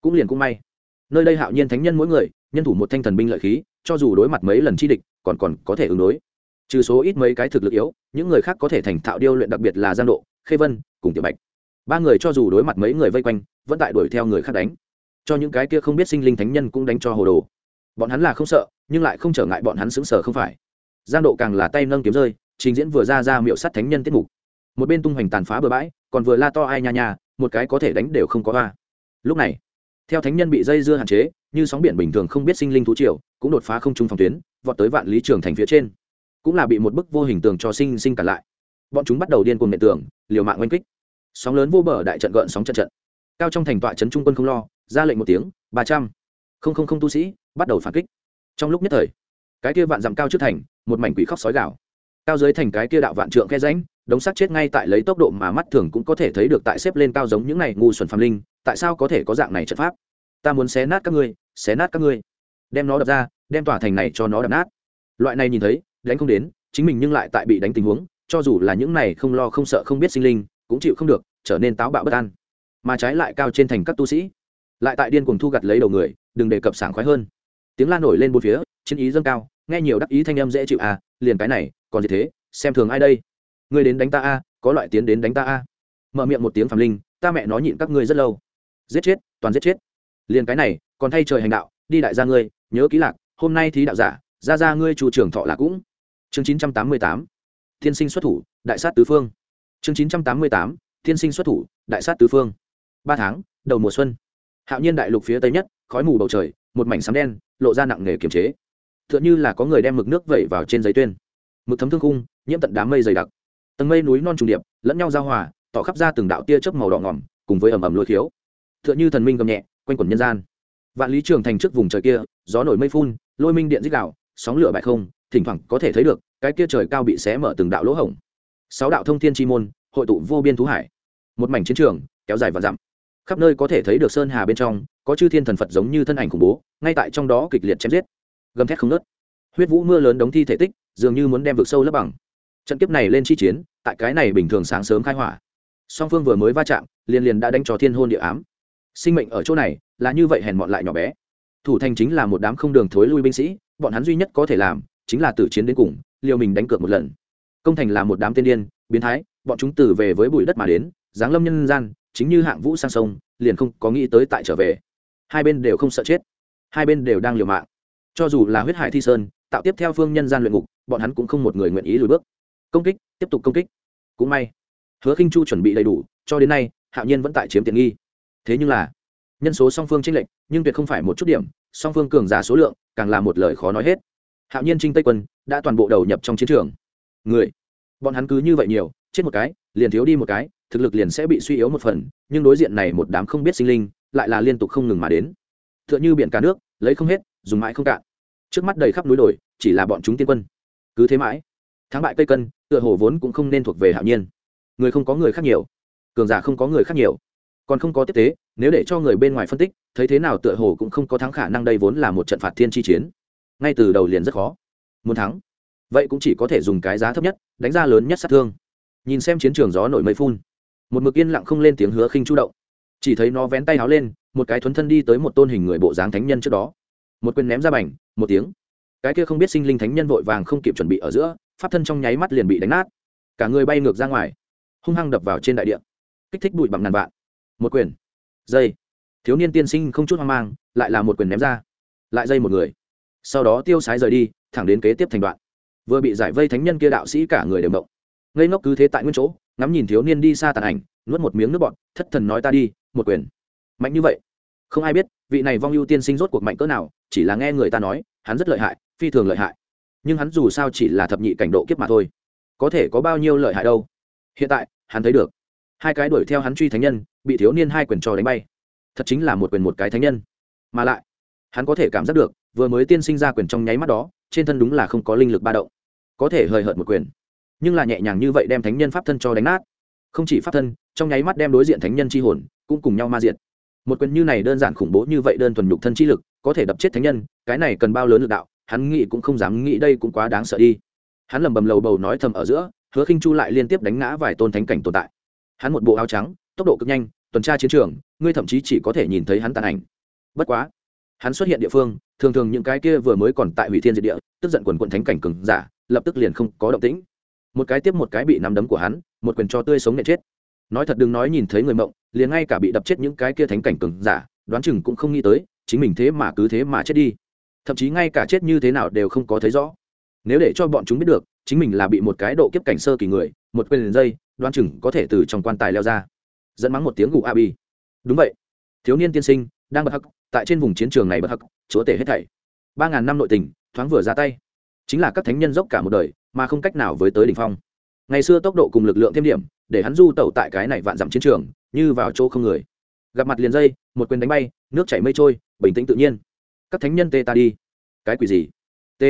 Cũng liền cũng may. Nơi đây hạo nhiên thánh nhân mỗi người, nhân thủ một thanh thần binh lợi khí, cho dù đối mặt mấy lần chi địch, còn còn có thể ứng đối. Trừ số ít mấy cái thực lực yếu, những người khác có thể thành thạo điêu luyện đặc biệt là giang độ, khê vân, cùng tiểu bạch. Ba người cho dù đối mặt mấy người vây quanh, vẫn tại đuổi theo người khác đánh. Cho những cái kia không biết sinh linh thánh nhân cũng đánh cho hồ đồ. Bọn hắn là không sợ, nhưng lại không trở ngại bọn hắn xứng sở không phải. Giang độ càng là tay nâng kiếm rơi, trình diễn vừa ra ra miệu sắt thánh nhân tiết mục. Một bên tung hoành tàn phá bừa bãi, còn vừa la to ai nha nha một cái có thể đánh đều không có hoa. Lúc này, theo thánh nhân bị dây dưa hạn chế, như sóng biển bình thường không biết sinh linh thú triều, cũng đột phá không trung phòng tuyến, vọt tới vạn lý trường thành phía trên. Cũng là bị một bức vô hình tường cho sinh sinh cản lại. Bọn chúng bắt đầu điên cuồng nệ tường, liều mạng oanh kích. Sóng lớn vô bờ đại trận gợn sóng trận trận. Cao trong thành tọa trấn trung quân không lo, ra lệnh một tiếng, ba trăm. Không không không tu sĩ, bắt đầu phản kích. Trong lúc nhất thời, cái kia vạn dặm cao trước thành, một mảnh quỷ khóc sói gạo cao dưới thành cái kia đạo vạn trượng khe ránh đống sắt chết ngay tại lấy tốc độ mà mắt thường cũng có thể thấy được tại xếp lên cao giống những này ngu xuẩn phàm linh, tại sao có thể có dạng này trận pháp? Ta muốn xé nát các ngươi, xé nát các ngươi. Đem nó đập ra, đem tòa thành này cho nó đập nát. Loại này nhìn thấy, đánh không đến, chính mình nhưng lại tại bị đánh tình huống, cho dù là những này không lo không sợ không biết sinh linh, cũng chịu không được, trở nên táo bạo bất an. Mà trái lại cao trên thành các tu sĩ, lại tại điên cuồng thu gặt lấy đầu người, đừng đề cập sảng khoái hơn. Tiếng la nổi lên bốn phía, chiến ý dâng cao, nghe nhiều đắc ý thanh âm dễ chịu à liền cái này còn gì thế, xem thường ai đây? Ngươi đến đánh ta a, có loại tiến đến đánh ta a. Mở miệng một tiếng phàm linh, ta mẹ nói nhịn các ngươi rất lâu. Giết chết, toàn giết chết. Liền cái này, còn thay trời hành đạo, đi đại gia ngươi, nhớ kỹ lạc, hôm nay thí đạo giả ra ra ngươi chủ trưởng thọ là cũng. Chương chín trăm tám mươi tám, thiên sinh xuất thủ, đại sát tứ phương. Chương chín trăm tám mươi tám, thiên sinh xuất thủ, đại sát tứ phương. Ba tháng, đầu mùa xuân. Hạo nhiên đại lục phía tây nhất, khói mù bầu trời, một mảnh sấm đen, lộ ra nặng nề kiềm chế. T h ư ợ n h ư là có người đem mực nước vẩy vào trên giấy tuyên mực thấm thương cung nhiễm tận đám mây dày đặc. Tầng mây núi non trùng điệp, lẫn nhau giao hòa, tỏ khắp ra từng đạo tia chớp màu đỏ ngỏm, cùng với ầm ầm lôi khiếu. T h ư ợ n h ư thần minh gầm nhẹ, quanh quẩn nhân gian. Vạn lý trường thành trước vùng trời kia, gió nổi mây phun, lôi minh điện dích đạo, sóng lửa bại không, thỉnh thoảng có thể thấy được, cái kia trời cao bị xé mở từng đạo lỗ hổng. Sáu đạo thông thiên chi môn, hội tụ vô biên thú hải. Một mảnh chiến trường, kéo dài và dặm. Khắp nơi có thể thấy được sơn hà bên trong, có chư thiên thần phật giống như thân ảnh khủng bố, ngay tại trong đó kịch liệt chém giết. Gầm thét không nớt huyết vũ mưa lớn đóng thi thể tích dường như muốn đem vực sâu lấp bằng. Trận kiếp này lên chi chiến, tại cái này bình thường sáng sớm khai hỏa. Song phương vừa mới va chạm, liền liền đã đánh cho thiên hôn địa ám. Sinh mệnh ở chỗ này, là như vậy hèn mọn lại nhỏ bé. Thủ thành chính là một đám không đường thối lui binh sĩ, bọn hắn duy nhất có thể làm, chính là tử chiến đến cùng, liều mình đánh cược một lần. Công thành là một đám tiên điên, biến thái, bọn chúng từ về với bụi đất mà đến giáng lâm nhân gian, chính như hạng vũ sang sông, liền không có nghĩ tới tại trở về. Hai bên đều không sợ chết, hai bên đều đang liều mạng. Cho dù là huyết hải thi sơn tạo tiếp theo phương nhân gian luyện ngục, bọn hắn cũng không một người nguyện ý lùi bước. Công kích, tiếp tục công kích. Cũng may, hứa khinh chu chuẩn bị đầy đủ, cho đến nay, hạo nhiên vẫn tại chiếm tiện nghi. Thế nhưng là, nhân số song phương tranh lệch, nhưng tuyệt không phải một chút điểm, song phương cường giả số lượng càng là một lời khó nói hết. Hạo nhiên trinh tây quân đã toàn bộ đầu nhập trong chiến trường. Người, bọn hắn cứ như vậy nhiều, chết một cái, liền thiếu đi một cái, thực lực liền sẽ bị suy yếu một phần, nhưng đối diện này một đám không biết sinh linh, lại là liên tục không ngừng mà đến. T h ư ợ n h ư biển cả nước, lấy không hết, dùng mãi không cạn trước mắt đầy khắp núi đồi, chỉ là bọn chúng tiên quân. Cứ thế mãi, thắng bại cây cân, tựa hồ vốn cũng không nên thuộc về hạo nhiên. Người không có người khác nhiều, cường giả không có người khác nhiều. Còn không có tiếp tế, nếu để cho người bên ngoài phân tích, thấy thế nào tựa hồ cũng không có thắng khả năng đây vốn là một trận phạt thiên chi chiến. Ngay từ đầu liền rất khó. Muốn thắng, vậy cũng chỉ có thể dùng cái giá thấp nhất, đánh ra lớn nhất sát thương. Nhìn xem chiến trường gió nổi mây phun, một mực yên lặng không lên tiếng hứa khinh chu động. Chỉ thấy nó vén tay háo lên, một cái thuấn thân đi tới một tôn hình người bộ dáng thánh nhân trước đó một quyền ném ra bành một tiếng. Cái kia không biết sinh linh thánh nhân vội vàng không kịp chuẩn bị ở giữa pháp thân trong nháy mắt liền bị đánh nát. Cả người bay ngược ra ngoài hung hăng đập vào trên đại địa. Kích thích bụi bằng ngàn vạn. Một quyền. Dây. Thiếu niên tiên sinh không chút hoang mang lại là một quyền ném ra. Lại dây một người. Sau đó tiêu sái rời đi thẳng đến kế tiếp thành đoạn. Vừa bị giải vây thánh nhân kia đạo sĩ cả người đều động, ngây ngốc cứ thế tại nguyên chỗ ngắm nhìn thiếu niên đi xa tàn ảnh nuốt một miếng nước bọt thất thần nói ta đi một quyền. Mạnh như vậy. Không ai biết vị này vong ưu tiên sinh rốt cuộc mạnh cỡ nào, chỉ là nghe người ta nói, hắn rất lợi hại, phi thường lợi hại. Nhưng hắn dù sao chỉ là thập nhị cảnh độ kiếp mà thôi. Có thể có bao nhiêu lợi hại đâu? Hiện tại, hắn thấy được. Hai cái đuổi theo hắn truy thánh nhân, bị thiếu niên hai quyền trò đánh bay. Thật chính là một quyền một cái thánh nhân. Mà lại, hắn có thể cảm giác được, vừa mới tiên sinh ra quyền trong nháy mắt đó, trên thân đúng là không có linh lực ba động. Có thể hời hợt một quyền. Nhưng là nhẹ nhàng như vậy đem thánh nhân pháp thân cho đánh nát. Không chỉ pháp thân, trong nháy mắt đem đối diện thánh nhân c h i hồn, cũng cùng nhau ma diện một quyền như này đơn giản khủng bố như vậy đơn thuần nhục thân chi lực, có thể đập chết thánh nhân, cái này cần bao lớn lực đạo, hắn nghĩ cũng không dám nghĩ đây cũng quá đáng sợ đi. Hắn lầm bầm lầu bầu nói thầm ở giữa, hứa khinh chu lại liên tiếp đánh ngã vài tôn thánh cảnh tồn tại. Hắn một bộ áo trắng, tốc độ cực nhanh, tuần tra chiến trường, ngươi thậm chí chỉ có thể nhìn thấy hắn tàn ảnh. Bất quá, hắn xuất hiện địa phương, thường thường những cái kia vừa mới còn tại hủy thiên diệt địa, tức giận quần quận thánh cảnh cường giả, lập tức liền không có động tĩnh. Một cái tiếp một cái bị nắm đấm của hắn, một quyền cho tươi sống nện chết. Nói thật đừng nói nhìn thấy người mộng liền ngay cả bị đập chết những cái kia thánh cảnh cường giả, đoán chừng cũng không nghĩ tới, chính mình thế mà cứ thế mà chết đi. Thậm chí ngay cả chết như thế nào đều không có thấy rõ. Nếu để cho bọn chúng biết được, chính mình là bị một cái độ kiếp cảnh sơ kỳ người, một quyền liền dây, đoán chừng có thể từ trong quan tài leo ra. Dẫn mắng một tiếng gù a bi. Đúng vậy. Thiếu niên tiên sinh, đang bật hắc, tại trên vùng chiến trường này bật hắc, chúa tể hết thảy. Ba ngàn năm nội tình, thoáng vừa ra tay. Chính là các thánh nhân dốc cả một đời, mà không cách nào với tới đỉnh phong. Ngày xưa tốc độ cùng lực lượng thêm điểm, để hắn du tẩu tại cái này vạn dặm chiến trường như vào chỗ không người. Gặp mặt liền dây, một quyền đánh bay, nước chảy mây trôi, bình tĩnh tự nhiên. Các thánh nhân tê ta đi. Cái quỷ gì? T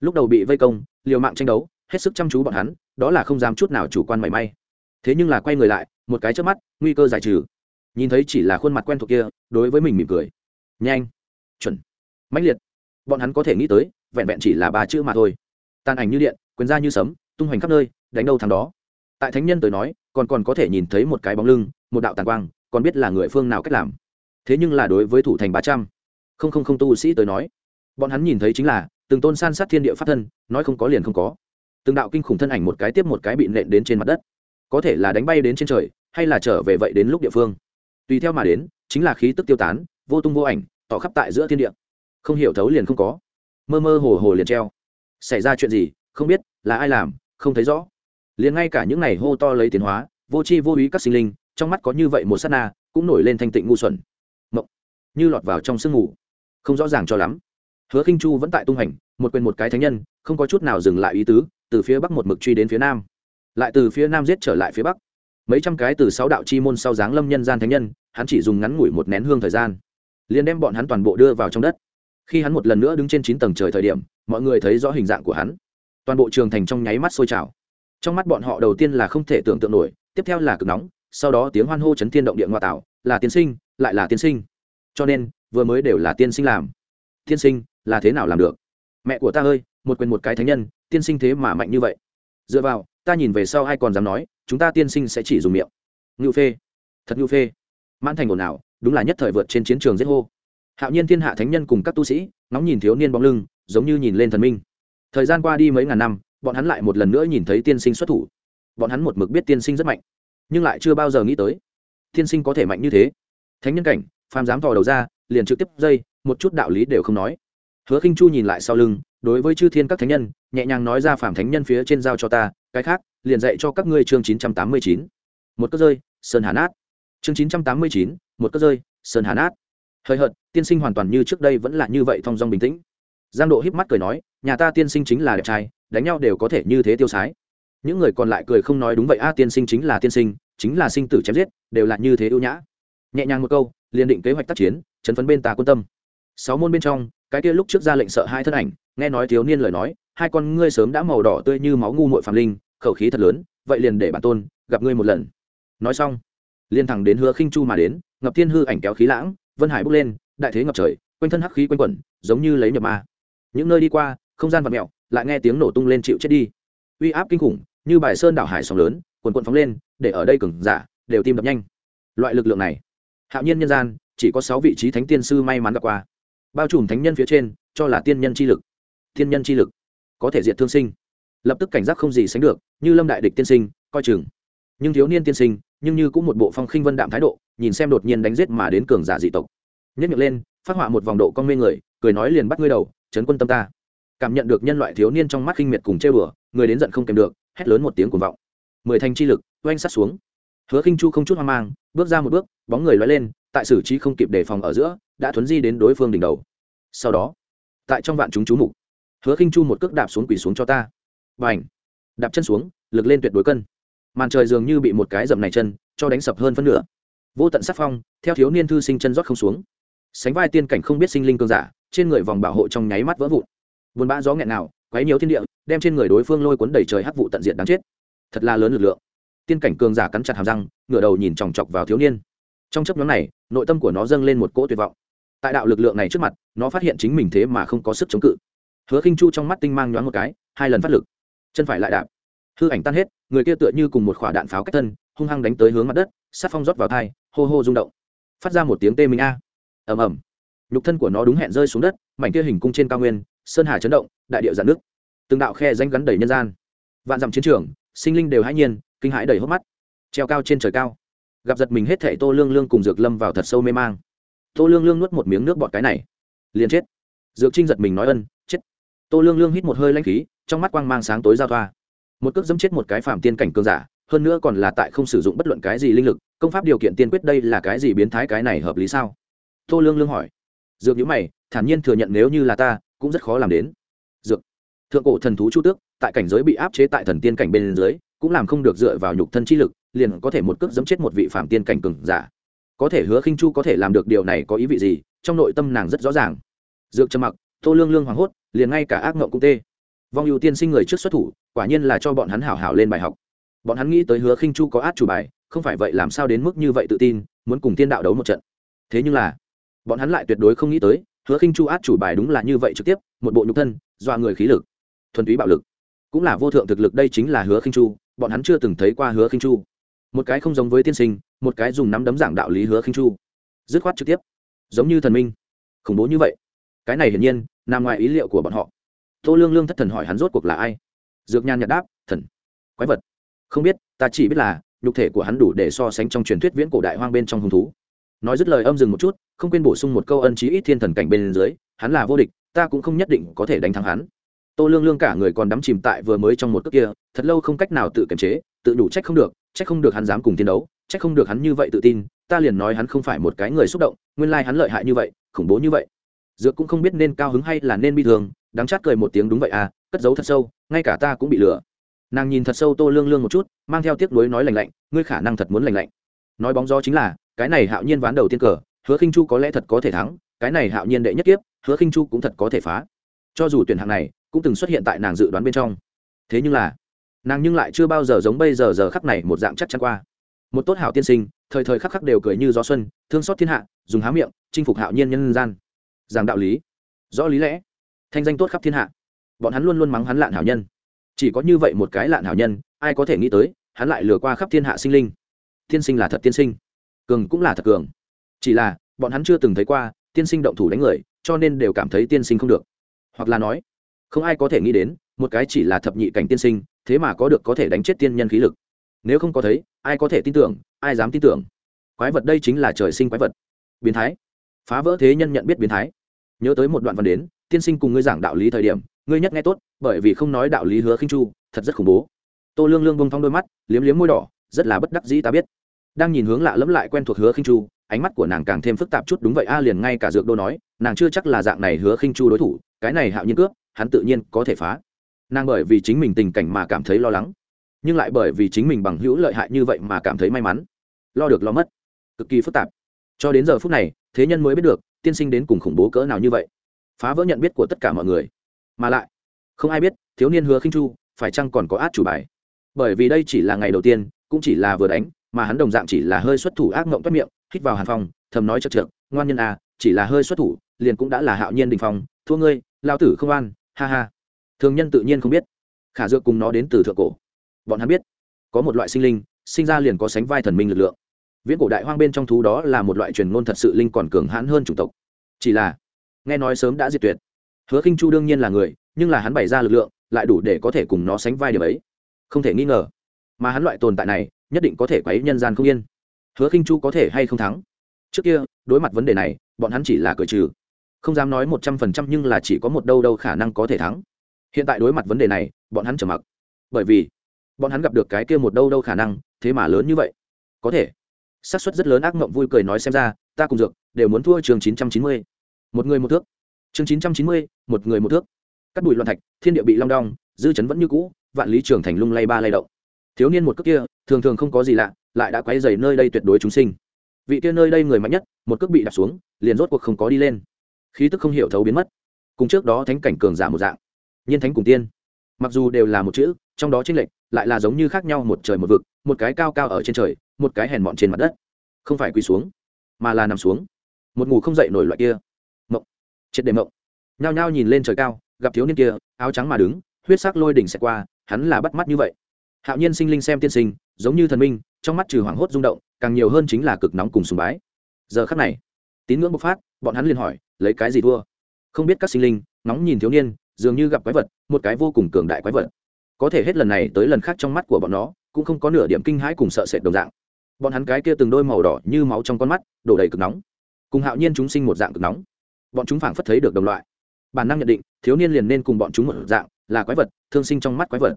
lúc đầu bị vây công, liều mạng tranh đấu, hết sức chăm chú bọn hắn, đó là không dám chút nào chủ quan mảy may. Thế nhưng là quay người lại, một cái trước mắt, nguy cơ giải trừ. Nhìn thấy chỉ là khuôn mặt quen thuộc kia, đối với mình mỉm cười. Nhanh. Chuẩn. Mãnh liệt. Bọn hắn có thể nghĩ tới, vẹn vẹn chỉ là ba chữ mà thôi. Tàn ảnh như điện, quyền ra như sấm, tung hoành khắp nơi, đánh đâu thằng đó. Tại thánh nhân tới nói, còn còn có thể nhìn thấy một cái bóng lưng một đạo tàn quang, còn biết là người phương nào cách làm. Thế nhưng là đối với thủ thành ba trăm, không không không tu sĩ tới nói, bọn hắn nhìn thấy chính là, từng tôn san sát thiên địa pháp thân, nói không có liền không có. Từng đạo kinh khủng thân ảnh một cái tiếp một cái bị nện đến trên mặt đất. Có thể là đánh bay đến trên trời, hay là trở về vậy đến lúc địa phương. Tùy theo mà đến, chính là khí tức tiêu tán, vô tung vô ảnh, tỏ khắp tại giữa thiên địa. Không hiểu thấu liền không có. Mơ mơ hồ hồ liền treo. Xảy ra chuyện gì, không biết, là ai làm, không thấy rõ. Liền ngay cả những này hô to lấy tiến hóa, vô tri vô ý các sinh linh trong mắt có như vậy một s á t na, cũng nổi lên thanh tịnh ngu xuẩn. Mộng, như lọt vào trong sương ngủ không rõ ràng cho lắm. Hứa khinh chu vẫn tại tung hành, một quyền một cái thánh nhân, không có chút nào dừng lại ý tứ, từ phía bắc một mực truy đến phía nam. Lại từ phía nam giết trở lại phía bắc. Mấy trăm cái từ sáu đạo chi môn sau dáng lâm nhân gian thánh nhân, hắn chỉ dùng ngắn ngủi một nén hương thời gian, liền đem bọn hắn toàn bộ đưa vào trong đất. Khi hắn một lần nữa đứng trên chín tầng trời thời điểm, mọi người thấy rõ hình dạng của hắn. Toàn bộ trường thành trong nháy mắt sôi trào. Trong mắt bọn họ đầu tiên là không thể tưởng tượng nổi, tiếp theo là cực nóng sau đó tiếng hoan hô chấn thiên động địa ngoại tạo, là tiên sinh, lại là tiên sinh. Cho nên, vừa mới đều là tiên sinh làm. Tiên sinh, là thế nào làm được? Mẹ của ta ơi, một quyền một cái thánh nhân, tiên sinh thế mà mạnh như vậy. Dựa vào, ta nhìn về sau ai còn dám nói, chúng ta tiên sinh sẽ chỉ dùng miệng. Ngưu phê. Thật ngưu phê. Mãn thành ồn ào, đúng là nhất thời vượt trên chiến trường giết hô. Hạo nhiên thiên hạ thánh nhân cùng các tu sĩ, nóng nhìn thiếu niên bóng lưng, giống như nhìn lên thần minh. Thời gian qua đi mấy ngàn năm, bọn hắn lại một lần nữa nhìn thấy tiên sinh xuất thủ. Bọn hắn một mực biết tiên sinh rất mạnh nhưng lại chưa bao giờ nghĩ tới. Thiên sinh có thể mạnh như thế. Thánh nhân cảnh, phàm dám thò đầu ra, liền trực tiếp dây, một chút đạo lý đều không nói. Hứa khinh chu nhìn lại sau lưng, đối với chư thiên các thánh nhân, nhẹ nhàng nói ra phàm thánh nhân phía trên giao cho ta, cái khác, liền dạy cho các ngươi chương chín trăm tám mươi chín. Một cất rơi, sơn hà nát. Chương chín trăm tám mươi chín, một cất rơi, sơn hà nát. Hơi hợt, tiên sinh hoàn toàn như trước đây vẫn là như vậy thong dong bình tĩnh. Giang độ híp mắt cười nói, nhà ta tiên sinh chính là đẹp trai, đánh nhau đều có thể như thế tiêu sái. Những người còn lại cười không nói đúng vậy, a, tiên sinh chính là tiên sinh chính là sinh tử chém giết, đều là như thế ưu nhã. Nhẹ nhàng một câu, liền định kế hoạch tác chiến, chấn phấn bên ta quân tâm. Sáu môn bên trong, cái kia lúc trước ra lệnh sợ hai thân ảnh, nghe nói thiếu niên lời nói, hai con ngươi sớm đã màu đỏ tươi như máu ngu muội phàm linh, khẩu khí thật lớn, vậy liền để bản tôn gặp ngươi một lần. Nói xong, liền thẳng đến hứa khinh chu mà đến ngập thiên hư ảnh kéo khí lãng, vân hải bốc lên, đại thế ngập trời, quanh thân hắc khí quanh quẩn, giống như lấy nhập ma. Những nơi đi qua, không gian vật mẹo, lại nghe tiếng nổ tung lên chịu chết đi. Uy áp kinh khủng, như bài sơn đảo hải sóng lớn quần quần phóng lên, để ở đây cường giả đều tim đập nhanh. Loại lực lượng này, hạo nhiên nhân gian, chỉ có sáu vị trí thánh tiên sư may mắn gặp qua. Bao trùm thánh nhân phía trên, cho là tiên nhân chi lực. Tiên nhân chi lực có thể diệt thương sinh. Lập tức cảnh giác không gì sánh được, như lâm đại địch tiên sinh, coi chừng. Nhưng thiếu niên tiên sinh, nhưng như cũng một bộ phong khinh vân đạm thái độ, nhìn xem đột nhiên đánh giết mà đến cường giả dị tộc. Nhất miệng lên, phát họa một vòng độ con mê người, cười nói liền bắt ngươi đầu, chấn quân tâm ta. Cảm nhận được nhân loại thiếu niên trong mắt khinh miệt cùng trêu đùa, người đến giận không kèm được, hét lớn một tiếng cuồng vọng mười thanh chi lực, oanh sát xuống. Hứa khinh chu không chút hoang mang, bước ra một bước, bóng người lóe lên, tại xử trí không kịp đề phòng ở giữa, đã thuấn di đến đối phương đỉnh đầu. Sau đó, tại trong vạn chúng chú mục, hứa khinh chu một cước đạp xuống quỳ xuống cho ta. Và ảnh đạp chân xuống, lực lên tuyệt đối cân. Màn trời dường như bị một cái dầm này chân cho đánh sập hơn phân nửa. Vô tận sắc phong, theo thiếu niên thư sinh chân rót không xuống. Sánh vai tiên cảnh không biết sinh linh cơn giả, trên người vòng bảo hộ trong nháy mắt vỡ vụn. Buồn bã gió nghẹn nào, quấy nhiều thiên địa, đem trên người đối phương lôi cuốn đầy trời hắc vụ tận diện đáng chết thật là lớn lực lượng. Tiên cảnh cường giả cắn chặt hàm răng, ngửa đầu nhìn chòng chọc vào thiếu niên. Trong chấp nhóm này, nội tâm của nó dâng lên một cỗ tuyệt vọng. Tại đạo lực lượng này trước mặt, nó phát hiện chính mình thế mà không có sức chống cự. Hứa khinh chu trong mắt tinh mang nhoáng một cái, hai lần phát lực. Chân phải lại đạp. Hư ảnh tan hết, người kia tựa như cùng một quả đạn pháo cách thân, hung hăng đánh tới hướng mặt đất, sát phong rót vào thai, hô hô rung động. Phát ra một tiếng tê minh a. Ầm ầm. Nhục thân của nó đúng hẹn rơi xuống đất, mảnh kia hình cung trên cao nguyên, sơn hà chấn động, đại điệu dạn nước từng đạo khe danh gắn đầy nhân gian. Vạn dặm chiến trường sinh linh đều hãi nhiên, kinh hãi đầy hốc mắt. Treo cao trên trời cao, gặp giật mình hết thảy tô lương lương cùng dược lâm vào thật sâu mê mang. Tô lương lương nuốt một miếng nước bọt cái này, liền chết. Dược trinh giật mình nói ân, chết. Tô lương lương hít một hơi lanh khí, trong mắt quang mang sáng tối giao thoa. Một cước dẫm chết một cái phạm tiên cảnh cường giả, hơn nữa còn là tại không sử dụng bất luận cái gì linh lực, công pháp điều kiện tiên quyết đây là cái gì biến thái cái này hợp lý sao? Tô lương lương hỏi. Dược nhữ mày, thản nhiên thừa nhận nếu như là ta, cũng rất khó làm đến. Dược thượng cổ thần thú chu tước, tại cảnh giới bị áp chế tại thần tiên cảnh bên dưới, cũng làm không được dựa vào nhục thân chi lực, liền có thể một cước dẫm chết một vị phạm tiên cảnh cường giả. Có thể hứa khinh chu có thể làm được điều này có ý vị gì, trong nội tâm nàng rất rõ ràng. Dược trầm mặc, tô lương lương hoảng hốt, liền ngay cả ác ngộng cũng tê. Vong ưu tiên sinh người trước xuất thủ, quả nhiên là cho bọn hắn hảo hảo lên bài học. Bọn hắn nghĩ tới hứa khinh chu có át chủ bài, không phải vậy làm sao đến mức như vậy tự tin, muốn cùng tiên đạo đấu một trận. Thế nhưng là, bọn hắn lại tuyệt đối không nghĩ tới, hứa khinh chu át chủ bài đúng là như vậy trực tiếp, một bộ nhục thân, dọa người khí lực thuần túy bạo lực. Cũng là vô thượng thực lực đây chính là hứa khinh chu, bọn hắn chưa từng thấy qua hứa khinh chu. Một cái không giống với tiên sinh, một cái dùng nắm đấm giảng đạo lý hứa khinh chu. Dứt khoát trực tiếp. Giống như thần minh. Khủng bố như vậy. Cái này hiển nhiên, nằm ngoài ý liệu của bọn họ. Tô lương lương thất thần hỏi hắn rốt cuộc là ai? Dược nhan nhật đáp, thần. Quái vật. Không biết, ta chỉ biết là, nhục thể của hắn đủ để so sánh trong truyền thuyết viễn cổ đại hoang bên trong hung thú. Nói dứt lời âm dừng một chút, không quên bổ sung một câu ân chí ít thiên thần cảnh bên dưới, hắn là vô địch, ta cũng không nhất định có thể đánh thắng hắn tô lương lương cả người còn đắm chìm tại vừa mới trong một cước kia, thật lâu không cách nào tự kiềm chế, tự đủ trách không được, trách không được hắn dám cùng tiến đấu, trách không được hắn như vậy tự tin, ta liền nói hắn không phải một cái người xúc động, nguyên lai hắn lợi hại như vậy, khủng bố như vậy. Dược cũng không biết nên cao hứng hay là nên bi thương, đắng chát cười một tiếng đúng vậy à cất giấu thật sâu, ngay cả ta cũng bị lừa. Nàng nhìn thật sâu tô lương lương một chút, mang theo tiếc nuối nói lành lạnh, ngươi khả năng thật muốn lành lạnh. Nói bóng gió chính là, cái này hạo nhiên ván đầu tiên cờ, hứa khinh chu có lẽ thật có thể thắng, cái này hạo nhiên đệ nhất kiếp, hứa khinh chu cũng thật có thể phá. Cho dù tuyển hạng này cũng từng xuất hiện tại nàng dự đoán bên trong. Thế nhưng là, nàng nhưng lại chưa bao giờ giống bây giờ giờ khắc này một dạng chắc chắn qua. Một tốt hảo tiên sinh, thời thời khắc khắc đều cười như gió xuân, thương xót thiên hạ, dùng há miệng, chinh phục hạo nhiên nhân gian. Giảng đạo lý. Rõ lý lẽ, thanh danh tốt khắp thiên hạ. Bọn hắn luôn luôn mắng hắn lạn hảo nhân. Chỉ có như vậy một cái lạn hảo nhân, ai có thể nghĩ tới, hắn lại lừa qua khắp thiên hạ sinh linh. Tiên sinh là thật tiên sinh. Cường cũng là thật cường. Chỉ là, bọn hắn chưa từng thấy qua, tiên sinh động thủ đánh người, cho nên đều cảm thấy tiên sinh không được. Hoặc là nói không ai có thể nghĩ đến, một cái chỉ là thập nhị cảnh tiên sinh, thế mà có được có thể đánh chết tiên nhân khí lực. Nếu không có thấy, ai có thể tin tưởng, ai dám tin tưởng? Quái vật đây chính là trời sinh quái vật. Biến thái. Phá vỡ thế nhân nhận biết biến thái. Nhớ tới một đoạn văn đến, tiên sinh cùng ngươi giảng đạo lý thời điểm, ngươi nhất nghe tốt, bởi vì không nói đạo lý hứa khinh chu, thật rất khủng bố. Tô lương lương bông thong đôi mắt, liếm liếm môi đỏ, rất là bất đắc dĩ ta biết. Đang nhìn hướng lạ lẫm lại quen thuộc hứa khinh chu, ánh mắt của nàng càng thêm phức tạp chút đúng vậy a, liền ngay cả dược đô nói, nàng chưa chắc là dạng này hứa khinh chu đối thủ, cái này hạo nhiên cướp hắn tự nhiên có thể phá. Nàng bởi vì chính mình tình cảnh mà cảm thấy lo lắng, nhưng lại bởi vì chính mình bằng hữu lợi hại như vậy mà cảm thấy may mắn. Lo được lo mất. Cực kỳ phức tạp. Cho đến giờ phút này, thế nhân mới biết được, tiên sinh đến cùng khủng bố cỡ nào như vậy. Phá vỡ nhận biết của tất cả mọi người. Mà lại, không ai biết, thiếu niên hứa khinh chu, phải chăng còn có át chủ bài? Bởi vì đây chỉ là ngày đầu tiên, cũng chỉ là vừa đánh, mà hắn đồng dạng chỉ là hơi xuất thủ ác mộng toát miệng, hít vào hàn phong, thầm nói chật trượt, ngoan nhân à chỉ là hơi xuất thủ, liền cũng đã là hạo nhiên đình phong, thua ngươi lao tử không an ha ha. Thường nhân tự nhiên không biết. Khả dược cùng nó đến từ thượng cổ. Bọn hắn biết, có một loại sinh linh, sinh ra liền có sánh vai thần minh lực lượng. Viễn cổ đại hoang bên trong thú đó là một loại truyền ngôn thật sự linh còn cường hãn hơn chủng tộc. Chỉ là, nghe nói sớm đã diệt tuyệt. Hứa khinh chu đương nhiên là người, nhưng là hắn bày ra lực lượng, lại đủ để có thể cùng nó sánh vai điểm ấy. Không thể nghi ngờ, mà hắn loại tồn tại này, nhất định có thể quấy nhân gian không yên. Hứa khinh chu có thể hay không thắng? Trước kia, đối mặt vấn đề này, bọn hắn chỉ là cởi trừ không dám nói một trăm phần trăm nhưng là chỉ có một đâu đâu khả năng có thể thắng. Hiện tại đối mặt vấn đề này, bọn hắn trở mặc. Bởi vì, bọn hắn gặp được cái kia một đâu đâu khả năng, thế mà lớn như vậy. Có thể. Xác suất rất lớn ác mộng vui cười nói xem ra, ta cùng dược, đều muốn thua trường chín trăm chín mươi. Một người một thước. Chương chín trăm chín mươi, một người một thước. Cắt bụi loạn thạch, thiên địa bị long đong, dư chấn vẫn như cũ, vạn lý trường thành lung lay ba lay động. Thiếu niên một cước kia, thường thường không có gì lạ, lại đã quay dày nơi đây tuyệt đối chúng sinh. Vị kia nơi đây người mạnh nhất, một cước bị đạp xuống, liền rốt cuộc không có đi lên khí tức không hiểu thấu biến mất. Cùng trước đó thánh cảnh cường giả một dạng. Nhiên thánh cùng tiên. Mặc dù đều là một chữ, trong đó tranh lệch lại là giống như khác nhau một trời một vực, một cái cao cao ở trên trời, một cái hèn mọn trên mặt đất. Không phải quỳ xuống, mà là nằm xuống. Một ngủ không dậy nổi loại kia. Mộng. Triệt đề mộng. Nhao nhao nhìn lên trời cao, gặp thiếu niên kia, áo trắng mà đứng, huyết sắc lôi đỉnh xẹt qua, hắn là bắt mắt như vậy. Hạo nhiên sinh linh xem tiên sinh, giống như thần minh, trong mắt trừ hoảng hốt rung động, càng nhiều hơn chính là cực nóng cùng sùng bái. Giờ khắc này tín ngưỡng bộc phát, bọn hắn liền hỏi, lấy cái gì thua? Không biết các sinh linh nóng nhìn thiếu niên, dường như gặp quái vật, một cái vô cùng cường đại quái vật. Có thể hết lần này tới lần khác trong mắt của bọn nó, cũng không có nửa điểm kinh hãi cùng sợ sệt đồng dạng. Bọn hắn cái kia từng đôi màu đỏ như máu trong con mắt, đổ đầy cực nóng. Cùng hạo nhiên chúng sinh một dạng cực nóng. Bọn chúng phảng phất thấy được đồng loại. Bản năng nhận định, thiếu niên liền nên cùng bọn chúng một dạng, là quái vật, thương sinh trong mắt quái vật.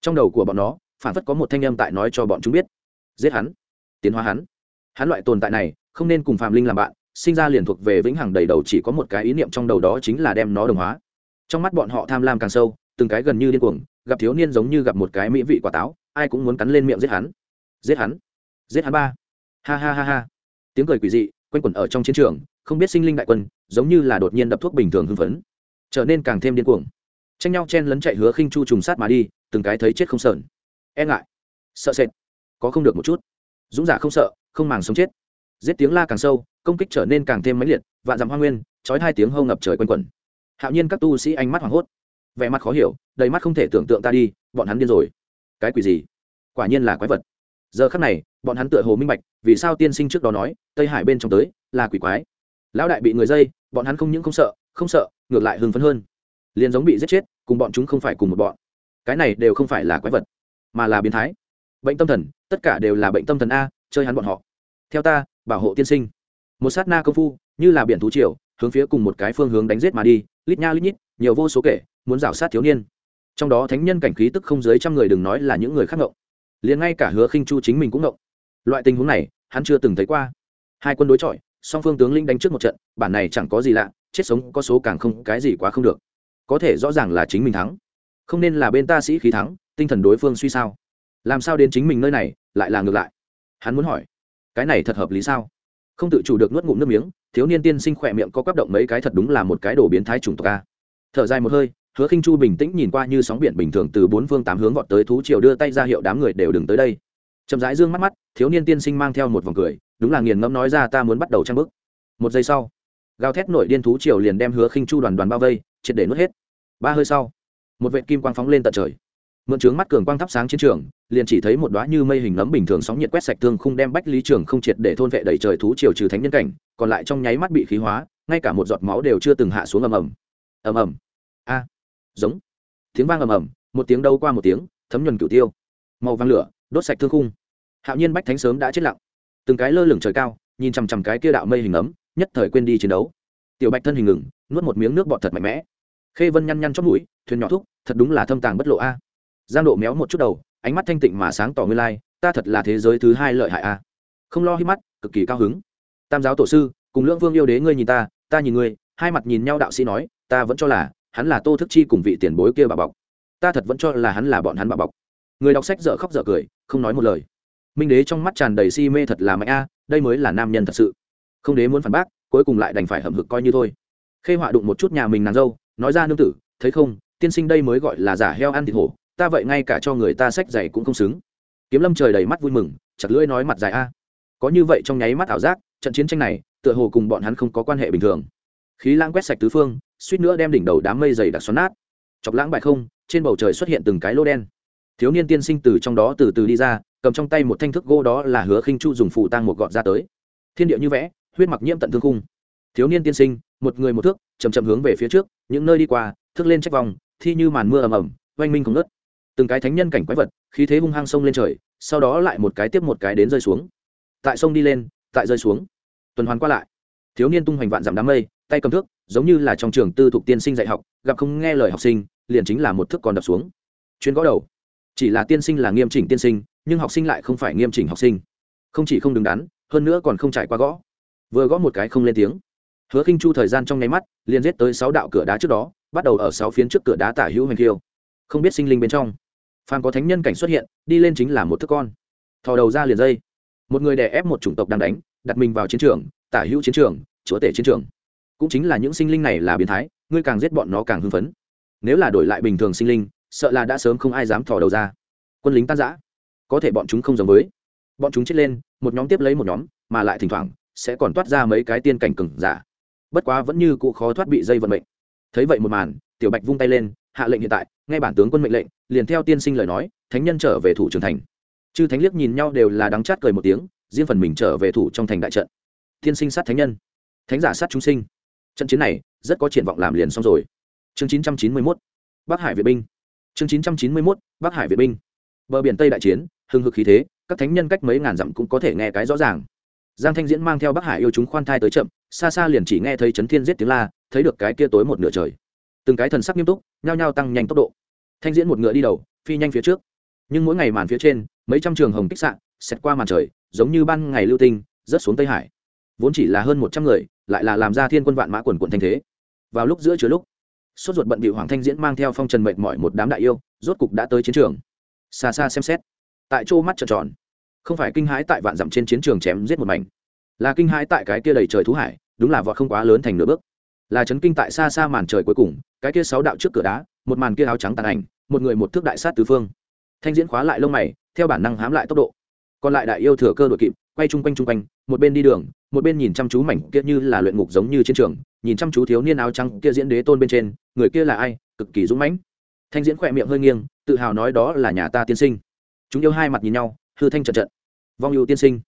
Trong đầu của bọn nó, phảng phất có một thanh âm tại nói cho bọn chúng biết. Giết hắn. Tiến hóa hắn. Hắn loại tồn tại này, không nên cùng phàm linh làm bạn sinh ra liền thuộc về vĩnh hằng đầy đầu chỉ có một cái ý niệm trong đầu đó chính là đem nó đồng hóa. Trong mắt bọn họ tham lam càng sâu, từng cái gần như điên cuồng, gặp thiếu niên giống như gặp một cái mỹ vị quả táo, ai cũng muốn cắn lên miệng giết hắn. Giết hắn. Giết hắn ba. Ha ha ha ha. Tiếng cười quỷ dị, quanh quẩn ở trong chiến trường, không biết sinh linh đại quân, giống như là đột nhiên đập thuốc bình thường hưng phấn. Trở nên càng thêm điên cuồng. Tranh nhau chen lấn chạy hứa khinh chu trùng sát mà đi, từng cái thấy chết không sờn. E ngại. Sợ sệt. Có không được một chút. Dũng giả không sợ, không màng sống chết. Giết tiếng la càng sâu công kích trở nên càng thêm mãnh liệt, vạn dặm hoa nguyên trói hai tiếng hâu ngập trời quanh quẩn. Hạo nhiên các tu sĩ ánh mắt hoảng hốt. Vẻ mặt khó hiểu, đầy mắt không thể tưởng tượng ta đi, bọn hắn điên rồi. Cái quỷ gì? Quả nhiên là quái vật. Giờ khắc này, bọn hắn tựa hồ minh bạch, vì sao tiên sinh trước đó nói, tây hải bên trong tới, là quỷ quái. Lão đại bị người dây, bọn hắn không những không sợ không sợ, ngược lại hưng phấn hơn. Liền giống bị giết chết, cùng bọn chúng không phải cùng một bọn. Cái này đều không phải là quái vật, mà là biến thái. Bệnh tâm thần, tất cả đều là bệnh tâm thần a, chơi hắn bọn họ. Theo ta, bảo hộ tiên sinh một sát na công phu, như là biển thú triều, hướng phía cùng một cái phương hướng đánh giết mà đi, lít nha lít nhít, nhiều vô số kể, muốn rảo sát thiếu niên. Trong đó thánh nhân cảnh khí tức không dưới trăm người đừng nói là những người khác ngộng. Liền ngay cả hứa khinh chu chính mình cũng ngộng. Loại tình huống này, hắn chưa từng thấy qua. Hai quân đối chọi, song phương tướng linh đánh trước một trận, bản này chẳng có gì lạ, chết sống có số càng không, cái gì quá không được. Có thể rõ ràng là chính mình thắng. Không nên là bên ta sĩ khí thắng, tinh thần đối phương suy sao. Làm sao đến chính mình nơi này, lại là ngược lại? Hắn muốn hỏi, cái này thật hợp lý sao? Không tự chủ được nuốt ngụm nước miếng, thiếu niên tiên sinh khỏe miệng có quắp động mấy cái thật đúng là một cái đồ biến thái trùng tộc a. Thở dài một hơi, hứa khinh chu bình tĩnh nhìn qua như sóng biển bình thường từ bốn phương tám hướng vọt tới thú triều đưa tay ra hiệu đám người đều đừng tới đây. Chậm rãi dương mắt mắt, thiếu niên tiên sinh mang theo một vòng cười, đúng là nghiền ngẫm nói ra ta muốn bắt đầu trang bức. Một giây sau, gào thét nổi điên thú triều liền đem hứa khinh chu đoàn đoàn bao vây, triệt để nuốt hết. Ba hơi sau, một vệ kim quang phóng lên tận trời mượn trướng mắt cường quang thắp sáng chiến trường, liền chỉ thấy một đóa như mây hình nấm bình thường sóng nhiệt quét sạch thương khung đem bách lý trường không triệt để thôn vệ đẩy trời thú triều trừ thánh nhân cảnh, còn lại trong nháy mắt bị khí hóa, ngay cả một giọt máu đều chưa từng hạ xuống ầm ầm. Ầm ầm. A. Giống. Tiếng vang ầm ầm, một tiếng đâu qua một tiếng, thấm nhuần cửu tiêu. Màu vàng lửa, đốt sạch thương khung. Hạo nhiên bách thánh sớm đã chết lặng. Từng cái lơ lửng trời cao, nhìn chằm chằm cái kia đạo mây hình ấm nhất thời quên đi chiến đấu. Tiểu bạch thân hình ngừng, nuốt một miếng nước bọt thật mạnh mẽ. Khê vân nhăn nhăn chót mũi, thuyền nhỏ thúc, thật đúng là thâm tàng bất lộ a giang độ méo một chút đầu, ánh mắt thanh tịnh mà sáng tỏ nguyên lai, ta thật là thế giới thứ hai lợi hại a. Không lo hít mắt, cực kỳ cao hứng. Tam giáo tổ sư, cùng lưỡng vương yêu đế ngươi nhìn ta ta nhìn ngươi, hai mặt nhìn nhau đạo sĩ nói, ta vẫn cho là, hắn là tô thức chi cùng vị tiền bối kia bà bọc. Ta thật vẫn cho là hắn là bọn hắn bà bọc. Người đọc sách dở khóc dở cười, không nói một lời. Minh đế trong mắt tràn đầy si mê thật là mạnh a, đây mới là nam nhân thật sự. Không đế muốn phản bác, cuối cùng lại đành phải hậm hực coi như thôi. Khê họa đụng một chút nhà mình nàng dâu, nói ra nương tử, thấy không, tiên sinh đây mới gọi là giả heo ăn thịt hổ ta vậy ngay cả cho người ta sách giày cũng không xứng. Kiếm lâm trời đầy mắt vui mừng, chặt lưỡi nói mặt dài, a, có như vậy trong nháy mắt ảo giác, trận chiến tranh này, tựa hồ cùng bọn hắn không có quan hệ bình thường. Khí lãng quét sạch tứ phương, suýt nữa đem đỉnh đầu đám mây dày đặc xoắn nát. Chọc lãng bại không, trên bầu trời xuất hiện từng cái lô đen. Thiếu niên tiên sinh từ trong đó từ từ đi ra, cầm trong tay một thanh thức gỗ đó là hứa khinh chu dùng phụ tăng một gọt ra tới. Thiên địa như vẽ, huyết mặc nhiễm tận thương khung. Thiếu niên tiên sinh, một người một thước chầm chậm hướng về phía trước, những nơi đi qua thước lên trách vòng, thi như màn mưa ầm ầm, oanh minh không nớt từng cái thánh nhân cảnh quái vật, khí thế hung hăng sông lên trời, sau đó lại một cái tiếp một cái đến rơi xuống. Tại sông đi lên, tại rơi xuống. Tuần hoàn qua lại. Thiếu niên tung hoành vạn giảm đám mây, tay cầm thước, giống như là trong trường tư thục tiên sinh dạy học, gặp không nghe lời học sinh, liền chính là một thước còn đập xuống. Chuyến gõ đầu. Chỉ là tiên sinh là nghiêm chỉnh tiên sinh, nhưng học sinh lại không phải nghiêm chỉnh học sinh. Không chỉ không đứng đắn, hơn nữa còn không trải qua gõ. Vừa gõ một cái không lên tiếng. Hứa khinh chu thời gian trong nháy mắt, liền giết tới sáu đạo cửa đá trước đó, bắt đầu ở sáu phiến trước cửa đá tả hữu hành khiêu. Không biết sinh linh bên trong. Phàm có thánh nhân cảnh xuất hiện, đi lên chính là một thức con. Thò đầu ra liền dây. Một người đè ép một chủng tộc đang đánh, đặt mình vào chiến trường, tả hữu chiến trường, chúa tể chiến trường. Cũng chính là những sinh linh này là biến thái, ngươi càng giết bọn nó càng hưng phấn. Nếu là đổi lại bình thường sinh linh, sợ là đã sớm không ai dám thò đầu ra. Quân lính tan giã có thể bọn chúng không giống với. Bọn chúng chết lên, một nhóm tiếp lấy một nhóm, mà lại thỉnh thoảng sẽ còn toát ra mấy cái tiên cảnh cừng giả. Bất quá vẫn như cụ khó thoát bị dây vận mệnh. Thấy vậy một màn, tiểu bạch vung tay lên hạ lệnh hiện tại ngay bản tướng quân mệnh lệnh liền theo tiên sinh lời nói thánh nhân trở về thủ trưởng thành. Chư thánh liếc nhìn nhau đều là đắng chát cười một tiếng riêng phần mình trở về thủ trong thành đại trận. Tiên sinh sát thánh nhân. Thánh giả sát chúng sinh. Trận chiến này rất có triển vọng làm liền xong rồi. Chương 991, bắc hải việt binh. Chương 991, bắc hải việt binh. Bờ biển tây đại chiến hưng hực khí thế các thánh nhân cách mấy ngàn dặm cũng có thể nghe cái rõ ràng. Giang thanh diễn mang theo bắc hải yêu chúng khoan thai tới chậm xa xa liền chỉ nghe thấy chấn thiên giết tiếng la thấy được cái kia tối một nửa trời từng cái thần sắc nghiêm túc, nhao nhao tăng nhanh tốc độ. Thanh diễn một ngựa đi đầu, phi nhanh phía trước. Nhưng mỗi ngày màn phía trên, mấy trăm trường hồng kích sạn xẹt qua màn trời, giống như ban ngày lưu tinh, rớt xuống tây hải. Vốn chỉ là hơn một trăm người, lại là làm ra thiên quân vạn mã quần quận thanh thế. Vào lúc giữa chứa lúc, sốt ruột bận bị hoàng thanh diễn mang theo phong trần mệt mỏi một đám đại yêu, rốt cục đã tới chiến trường. Xa xa xem xét, tại chỗ mắt trợn tròn. Không phải kinh hãi tại vạn dặm trên chiến trường chém giết một mảnh, là kinh hãi tại cái kia đầy trời thú hải, đúng là vọt không quá lớn thành nửa bước là chấn kinh tại xa xa màn trời cuối cùng, cái kia sáu đạo trước cửa đá, một màn kia áo trắng tàn ảnh, một người một thước đại sát tứ phương. Thanh diễn khóa lại lông mày, theo bản năng hám lại tốc độ. Còn lại đại yêu thừa cơ đội kịp, quay chung quanh chung quanh, một bên đi đường, một bên nhìn chăm chú mảnh kia như là luyện ngục giống như chiến trường, nhìn chăm chú thiếu niên áo trắng kia diễn đế tôn bên trên, người kia là ai, cực kỳ dũng mãnh. Thanh diễn khỏe miệng hơi nghiêng, tự hào nói đó là nhà ta tiên sinh. Chúng yêu hai mặt nhìn nhau, hư thanh trận trận vong ưu tiên sinh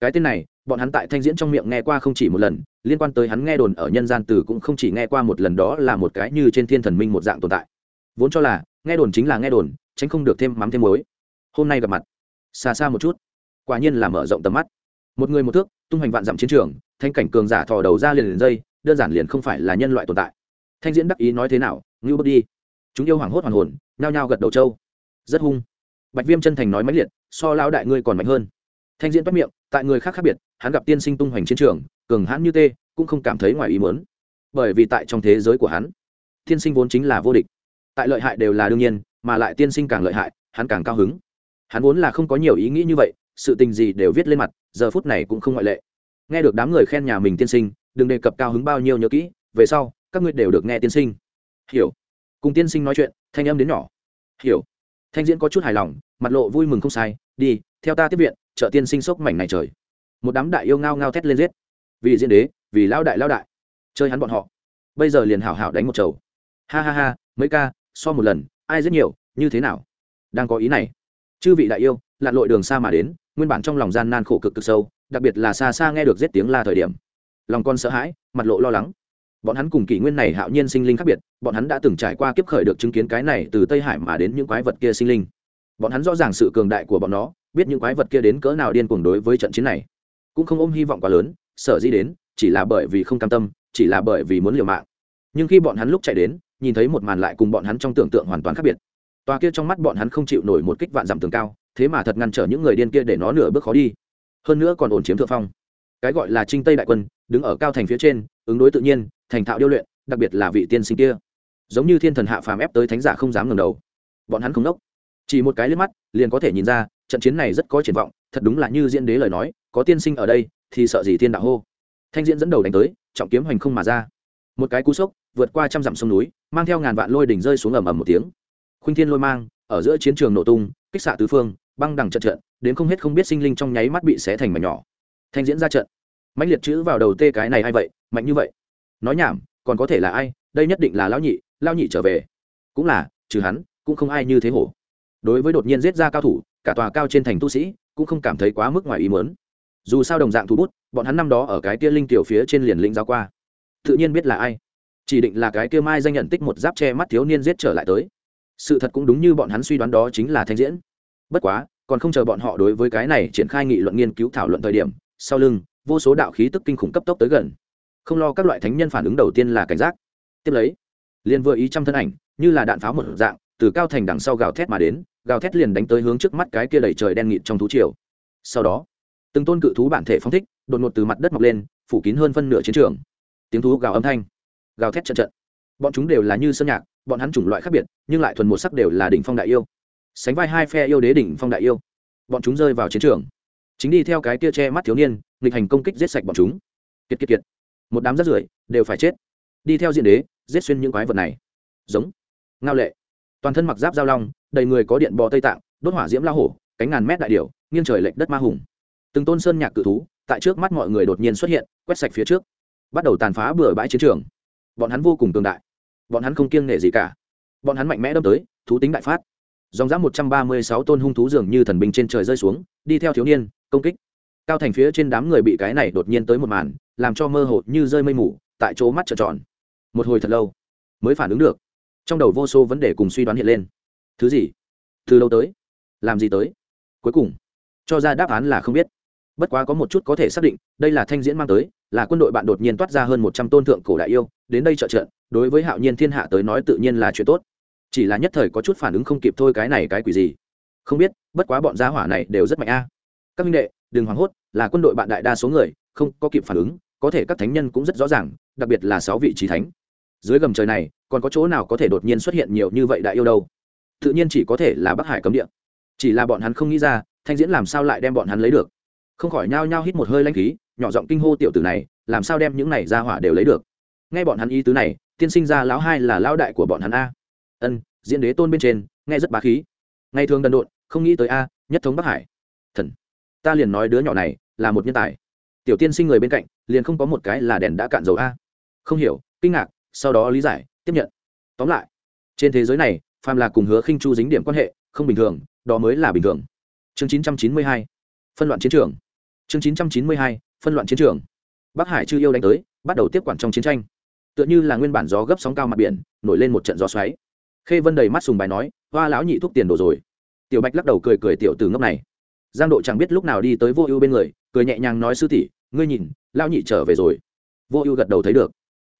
cái tên này, bọn hắn tại thanh diễn trong miệng nghe qua không chỉ một lần, liên quan tới hắn nghe đồn ở nhân gian từ cũng không chỉ nghe qua một lần đó là một cái như trên thiên thần minh một dạng tồn tại. Vốn cho là, nghe đồn chính là nghe đồn, tránh không được thêm mắm thêm muối. Hôm nay gặp mặt. Xa xa một chút. Quả nhiên là mở rộng tầm mắt. Một người một thước, tung hoành vạn dặm chiến trường, thanh cảnh cường giả thò đầu ra liền liền dây, đơn giản liền không phải là nhân loại tồn tại. Thanh diễn đắc ý nói thế nào, ngưu bước đi. Chúng yêu hoảng hốt hoàn hồn, nhao nhao gật đầu trâu. Rất hung. Bạch viêm chân thành nói mãnh liệt, so lao đại ngươi còn mạnh hơn thanh diễn bắt miệng, tại người khác khác biệt, hắn gặp tiên sinh tung hoành chiến trường, cường hãn như tê, cũng không cảm thấy ngoài ý mớn bởi vì tại trong thế giới của hắn, tiên sinh vốn chính là vô địch. Tại lợi hại đều là đương nhiên, mà lại tiên sinh càng lợi hại, hắn càng cao hứng. Hắn vốn là không có nhiều ý nghĩ như vậy, sự tình gì đều viết lên mặt, giờ phút này cũng không ngoại lệ. Nghe được đám người khen nhà mình tiên sinh, đừng đề cập cao hứng bao nhiêu nhớ kỹ, về sau, các ngươi đều được nghe tiên sinh. Hiểu. Cùng tiên sinh nói chuyện, thanh âm đến nhỏ. Hiểu. Thanh diễn có chút hài lòng, mặt lộ vui mừng không sai, đi, theo ta tiếp viện trợ tiên sinh sốc mảnh này trời. Một đám đại yêu ngao ngao thét lên giết. Vì diễn đế, vì lao đại lao đại. Chơi hắn bọn họ. Bây giờ liền hảo hảo đánh một chầu. Ha ha ha, mấy ca, so một lần, ai rất nhiều, như thế nào? Đang có ý này. Chư vị đại yêu, lặn lội đường xa mà đến, nguyên bản trong lòng gian nan khổ cực cực sâu, đặc biệt là xa xa nghe được giết tiếng la thời điểm. Lòng con sợ hãi, mặt lộ lo lắng. Bọn hắn cùng kỷ nguyên này hạo nhiên sinh linh khác biệt, bọn hắn đã từng trải qua kiếp khởi được chứng kiến cái này từ tây hải mà đến những quái vật kia sinh linh. Bọn hắn rõ ràng sự cường đại của bọn nó biết những quái vật kia đến cỡ nào điên cuồng đối với trận chiến này. Cũng không ôm hy vọng quá lớn, sở dĩ đến, chỉ là bởi vì không cam tâm, chỉ là bởi vì muốn liều mạng. Nhưng khi bọn hắn lúc chạy đến, nhìn thấy một màn lại cùng bọn hắn trong tưởng tượng hoàn toàn khác biệt. Tòa kia trong mắt bọn hắn không chịu nổi một kích vạn dặm tường cao, thế mà thật ngăn trở những người điên kia để nó nửa bước khó đi. Hơn nữa còn ổn chiếm thượng phong. Cái gọi là trinh tây đại quân, đứng ở cao thành phía trên, ứng đối tự nhiên, thành thạo điêu luyện, đặc biệt là vị tiên sinh kia. Giống như thiên thần hạ phàm ép tới thánh giả không dám ngẩng đầu. Bọn hắn không đốc chỉ một cái liếc mắt, liền có thể nhìn ra trận chiến này rất có triển vọng, thật đúng là như diễn đế lời nói, có tiên sinh ở đây, thì sợ gì thiên đạo hô. Thanh diễn dẫn đầu đánh tới, trọng kiếm hoành không mà ra. Một cái cú sốc, vượt qua trăm dặm sông núi, mang theo ngàn vạn lôi đỉnh rơi xuống ầm ầm một tiếng. Khuynh thiên lôi mang, ở giữa chiến trường nổ tung, kích xạ tứ phương, băng đằng trận trận, đến không hết không biết sinh linh trong nháy mắt bị xé thành mảnh nhỏ. Thanh diễn ra trận. Mạnh liệt chữ vào đầu tê cái này ai vậy? Mạnh như vậy. Nói nhảm, còn có thể là ai? Đây nhất định là lão nhị lão nhị trở về. Cũng là, trừ hắn, cũng không ai như thế hổ. Đối với đột nhiên giết ra cao thủ cả tòa cao trên thành tu sĩ cũng không cảm thấy quá mức ngoài ý muốn. Dù sao đồng dạng thủ bút, bọn hắn năm đó ở cái kia linh tiểu phía trên liền lĩnh giao qua. Tự nhiên biết là ai. Chỉ định là cái kia mai danh nhận tích một giáp che mắt thiếu niên giết trở lại tới. Sự thật cũng đúng như bọn hắn suy đoán đó chính là thanh diễn. Bất quá, còn không chờ bọn họ đối với cái này triển khai nghị luận nghiên cứu thảo luận thời điểm, sau lưng, vô số đạo khí tức kinh khủng cấp tốc tới gần. Không lo các loại thánh nhân phản ứng đầu tiên là cảnh giác. Tiếp lấy, liền vừa ý trăm thân ảnh, như là đạn pháo một dạng từ cao thành đằng sau gào thét mà đến, gào thét liền đánh tới hướng trước mắt cái kia đầy trời đen nghịt trong thú triều. Sau đó, từng tôn cự thú bản thể phong thích, đột ngột từ mặt đất mọc lên, phủ kín hơn phân nửa chiến trường. Tiếng thú gào âm thanh, gào thét trận trận. Bọn chúng đều là như sơn nhạc, bọn hắn chủng loại khác biệt, nhưng lại thuần một sắc đều là đỉnh phong đại yêu. Sánh vai hai phe yêu đế đỉnh phong đại yêu. Bọn chúng rơi vào chiến trường. Chính đi theo cái tia che mắt thiếu niên, nghịch hành công kích giết sạch bọn chúng. Kiệt kiệt kiệt. Một đám rắt rưởi đều phải chết. Đi theo diện đế, giết xuyên những quái vật này. Giống. Ngao lệ toàn thân mặc giáp giao long đầy người có điện bò tây tạng đốt hỏa diễm la hổ cánh ngàn mét đại điều, nghiêng trời lệch đất ma hùng. Từng tôn sơn nhạc cự thú tại trước mắt mọi người đột nhiên xuất hiện quét sạch phía trước bắt đầu tàn phá bừa bãi chiến trường. Bọn hắn vô cùng cường đại. Bọn hắn không kiêng nể gì cả. Bọn hắn mạnh mẽ đâm tới thú tính đại phát. Dòng dã một trăm ba mươi sáu tôn hung thú dường như thần binh trên trời rơi xuống đi theo thiếu niên công kích. Cao thành phía trên đám người bị cái này đột nhiên tới một màn làm cho mơ hồ như rơi mây mù tại chỗ mắt trợn tròn. Một hồi thật lâu mới phản ứng được trong đầu vô số vấn đề cùng suy đoán hiện lên. Thứ gì? Từ lâu tới. Làm gì tới? Cuối cùng, cho ra đáp án là không biết. Bất quá có một chút có thể xác định, đây là thanh diễn mang tới, là quân đội bạn đột nhiên toát ra hơn một trăm tôn thượng cổ đại yêu, đến đây trợ trận, đối với hạo nhiên thiên hạ tới nói tự nhiên là chuyện tốt. Chỉ là nhất thời có chút phản ứng không kịp thôi cái này cái quỷ gì. Không biết, bất quá bọn gia hỏa này đều rất mạnh a. À. Các minh đệ, đừng hoảng hốt, là quân đội bạn đại đa số người, không có kịp phản ứng, có thể các thánh nhân cũng rất rõ ràng, đặc biệt là sáu vị trí thánh dưới gầm trời này, còn có chỗ nào có thể đột nhiên xuất hiện nhiều như vậy đại yêu đâu? Tự nhiên chỉ có thể là bắc hải cấm địa. Chỉ là bọn hắn không nghĩ ra, thanh diễn làm sao lại đem bọn hắn lấy được? Không khỏi nhao nhao hít một hơi lanh khí, nhỏ giọng kinh hô tiểu tử này, làm sao đem những này ra hỏa đều lấy được? Nghe bọn hắn ý tứ này, tiên sinh ra lão hai là lão đại của bọn hắn a. Ân, diễn đế tôn bên trên, nghe rất bá khí. Ngày thường đần độn, không nghĩ tới a, nhất thống bắc hải. Thần, ta liền nói đứa nhỏ này là một nhân tài. Tiểu tiên sinh người bên cạnh, liền không có một cái là đèn đã cạn dầu a. Không hiểu, kinh ngạc sau đó lý giải, tiếp nhận. Tóm lại, trên thế giới này, phàm là cùng hứa khinh chu dính điểm quan hệ, không bình thường, đó mới là bình thường. Chương 992 phân loạn chiến trường. Chương 992 phân loạn chiến trường. Bắc hải chư yêu đánh tới, bắt đầu tiếp quản trong chiến tranh. Tựa như là nguyên bản gió gấp sóng cao mặt biển, nổi lên một trận gió xoáy. Khê vân đầy mắt sùng bài nói, hoa lão nhị thúc tiền đồ rồi. Tiểu bạch lắc đầu cười cười tiểu từ ngốc này. Giang độ chẳng biết lúc nào đi tới vô ưu bên người, cười nhẹ nhàng nói, sư tỷ, ngươi nhìn, lão nhị trở về rồi. Vô ưu gật đầu thấy được.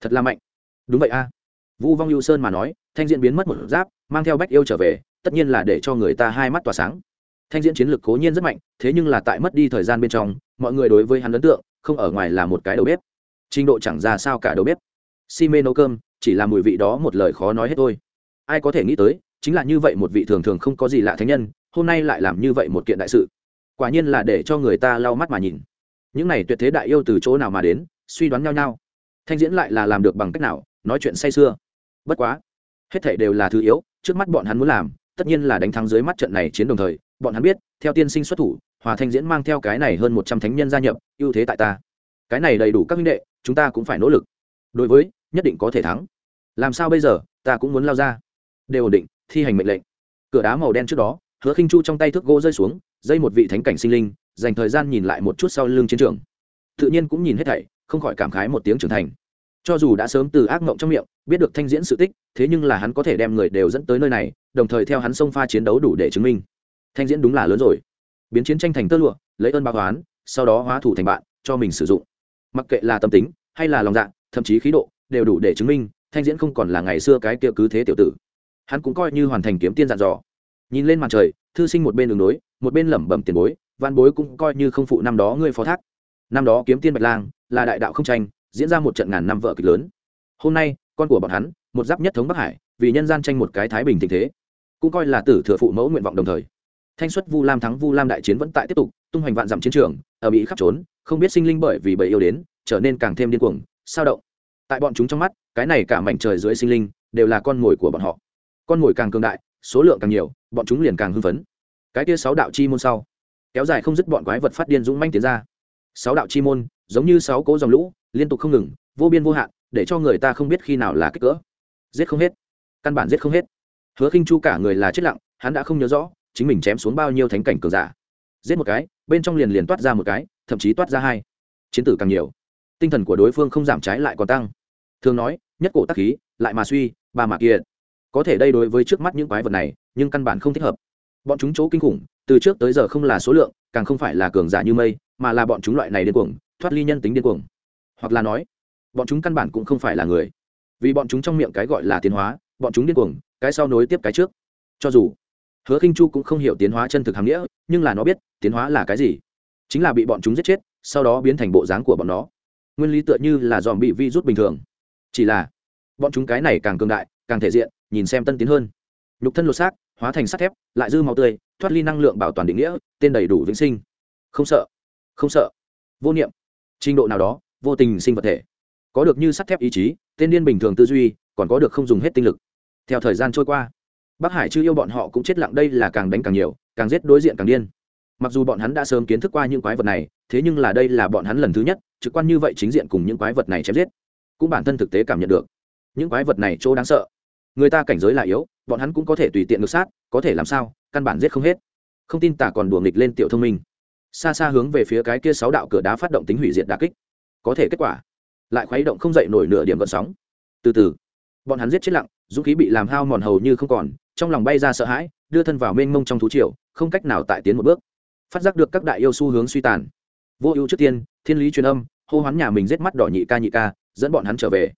Thật là mạnh đúng vậy a. À. vũ vong ưu sơn mà nói, thanh diễn biến mất một giáp, mang theo bách yêu trở về, tất nhiên là để cho người ta hai mắt tỏa sáng. Thanh diễn chiến lược cố nhiên rất mạnh, thế nhưng là tại mất đi thời gian bên trong, mọi người đối với hắn ấn tượng, không ở ngoài là một cái đầu bếp. Trình độ chẳng ra sao cả đầu bếp. Si mê nấu cơm chỉ là mùi vị đó một lời khó nói hết thôi. Ai có thể nghĩ tới, chính là như vậy một vị thường thường không có gì lạ thánh nhân, hôm nay lại làm như vậy một kiện đại sự. Quả nhiên là để cho người ta lau mắt mà nhìn. Những này tuyệt thế đại yêu từ chỗ nào mà đến, suy đoán nhau nhau. Thanh diễn lại là làm được bằng cách nào nói chuyện say sưa. Bất quá, hết thảy đều là thứ yếu, trước mắt bọn hắn muốn làm, tất nhiên là đánh thắng dưới mắt trận này chiến đồng thời, bọn hắn biết, theo tiên sinh xuất thủ, hòa thanh diễn mang theo cái này hơn một trăm thánh nhân gia nhập, ưu thế tại ta. Cái này đầy đủ các minh đệ, chúng ta cũng phải nỗ lực. Đối với, nhất định có thể thắng. Làm sao bây giờ, ta cũng muốn lao ra. Đều ổn định, thi hành mệnh lệnh. Cửa đá màu đen trước đó, hứa khinh chu trong tay thước gỗ rơi xuống, dây một vị thánh cảnh sinh linh, dành thời gian nhìn lại một chút sau lưng chiến trường. Tự nhiên cũng nhìn hết thảy, không khỏi cảm khái một tiếng trưởng thành cho dù đã sớm từ ác mộng trong miệng, biết được thanh diễn sự tích, thế nhưng là hắn có thể đem người đều dẫn tới nơi này, đồng thời theo hắn xông pha chiến đấu đủ để chứng minh. Thanh diễn đúng là lớn rồi. Biến chiến tranh thành tơ lụa, lấy ơn báo toán sau đó hóa thủ thành bạn, cho mình sử dụng. Mặc kệ là tâm tính, hay là lòng dạ thậm chí khí độ, đều đủ để chứng minh, thanh diễn không còn là ngày xưa cái kia cứ thế tiểu tử. Hắn cũng coi như hoàn thành kiếm tiên dặn dò. Nhìn lên màn trời, thư sinh một bên đường đối, một bên lẩm bẩm tiền bối, văn bối cũng coi như không phụ năm đó ngươi phó thác. Năm đó kiếm tiên bạch lang là đại đạo không tranh diễn ra một trận ngàn năm vợ kịch lớn. Hôm nay, con của bọn hắn, một giáp nhất thống bắc hải, vì nhân gian tranh một cái thái bình tình thế, cũng coi là tử thừa phụ mẫu nguyện vọng đồng thời. Thanh xuất vu lam thắng vu lam đại chiến vẫn tại tiếp tục, tung hoành vạn dặm chiến trường, ở bị khắp trốn, không biết sinh linh bởi vì bầy yêu đến, trở nên càng thêm điên cuồng, sao động. Tại bọn chúng trong mắt, cái này cả mảnh trời dưới sinh linh, đều là con mồi của bọn họ. Con mồi càng cường đại, số lượng càng nhiều, bọn chúng liền càng hưng phấn. Cái kia sáu đạo chi môn sau, kéo dài không dứt bọn quái vật phát điên dũng manh tiến ra. Sáu đạo chi môn, giống như sáu cỗ dòng lũ liên tục không ngừng, vô biên vô hạn, để cho người ta không biết khi nào là kích cỡ. Giết không hết. Căn bản giết không hết. Hứa khinh chu cả người là chết lặng, hắn đã không nhớ rõ chính mình chém xuống bao nhiêu thánh cảnh cường giả. Giết một cái, bên trong liền liền toát ra một cái, thậm chí toát ra hai. Chiến tử càng nhiều, tinh thần của đối phương không giảm trái lại còn tăng. Thường nói, nhất cổ tắc khí, lại mà suy, ba mà kia có thể đây đối với trước mắt những quái vật này, nhưng căn bản không thích hợp. Bọn chúng chỗ kinh khủng, từ trước tới giờ không là số lượng, càng không phải là cường giả như mây, mà là bọn chúng loại này điên cuồng, thoát ly nhân tính điên cuồng hoặc là nói, bọn chúng căn bản cũng không phải là người. Vì bọn chúng trong miệng cái gọi là tiến hóa, bọn chúng điên cuồng, cái sau nối tiếp cái trước. Cho dù hứa khinh chu cũng không hiểu tiến hóa chân thực hàm nghĩa, nhưng là nó biết, tiến hóa là cái gì. Chính là bị bọn chúng giết chết, sau đó biến thành bộ dáng của bọn nó. Nguyên lý tựa như là dòm bị vi rút bình thường. Chỉ là, bọn chúng cái này càng cường đại, càng thể diện, nhìn xem tân tiến hơn. Nhục thân lột xác, hóa thành sắt thép, lại dư màu tươi, thoát ly năng lượng bảo toàn định nghĩa, tên đầy đủ vĩnh sinh. Không sợ không sợ. Vô niệm. Trình độ nào đó vô tình sinh vật thể. Có được như sắt thép ý chí, tên điên bình thường tư duy, còn có được không dùng hết tinh lực. Theo thời gian trôi qua, bắc hải chưa yêu bọn họ cũng chết lặng đây là càng đánh càng nhiều, càng giết đối diện càng điên. Mặc dù bọn hắn đã sớm kiến thức qua những quái vật này, thế nhưng là đây là bọn hắn lần thứ nhất, trực quan như vậy chính diện cùng những quái vật này chém giết. Cũng bản thân thực tế cảm nhận được, những quái vật này chỗ đáng sợ. Người ta cảnh giới là yếu, bọn hắn cũng có thể tùy tiện ngược sát, có thể làm sao, căn bản giết không hết. Không tin tả còn đùa nghịch lên tiểu thông minh. Xa xa hướng về phía cái kia sáu đạo cửa đá phát động tính hủy diệt đà kích có thể kết quả. Lại khuấy động không dậy nổi nửa điểm gợn sóng. Từ từ, bọn hắn giết chết lặng, dũng khí bị làm hao mòn hầu như không còn, trong lòng bay ra sợ hãi, đưa thân vào mênh mông trong thú triều, không cách nào tại tiến một bước. Phát giác được các đại yêu xu hướng suy tàn. Vô ưu trước tiên, thiên lý truyền âm, hô hoán nhà mình giết mắt đỏ nhị ca nhị ca, dẫn bọn hắn trở về.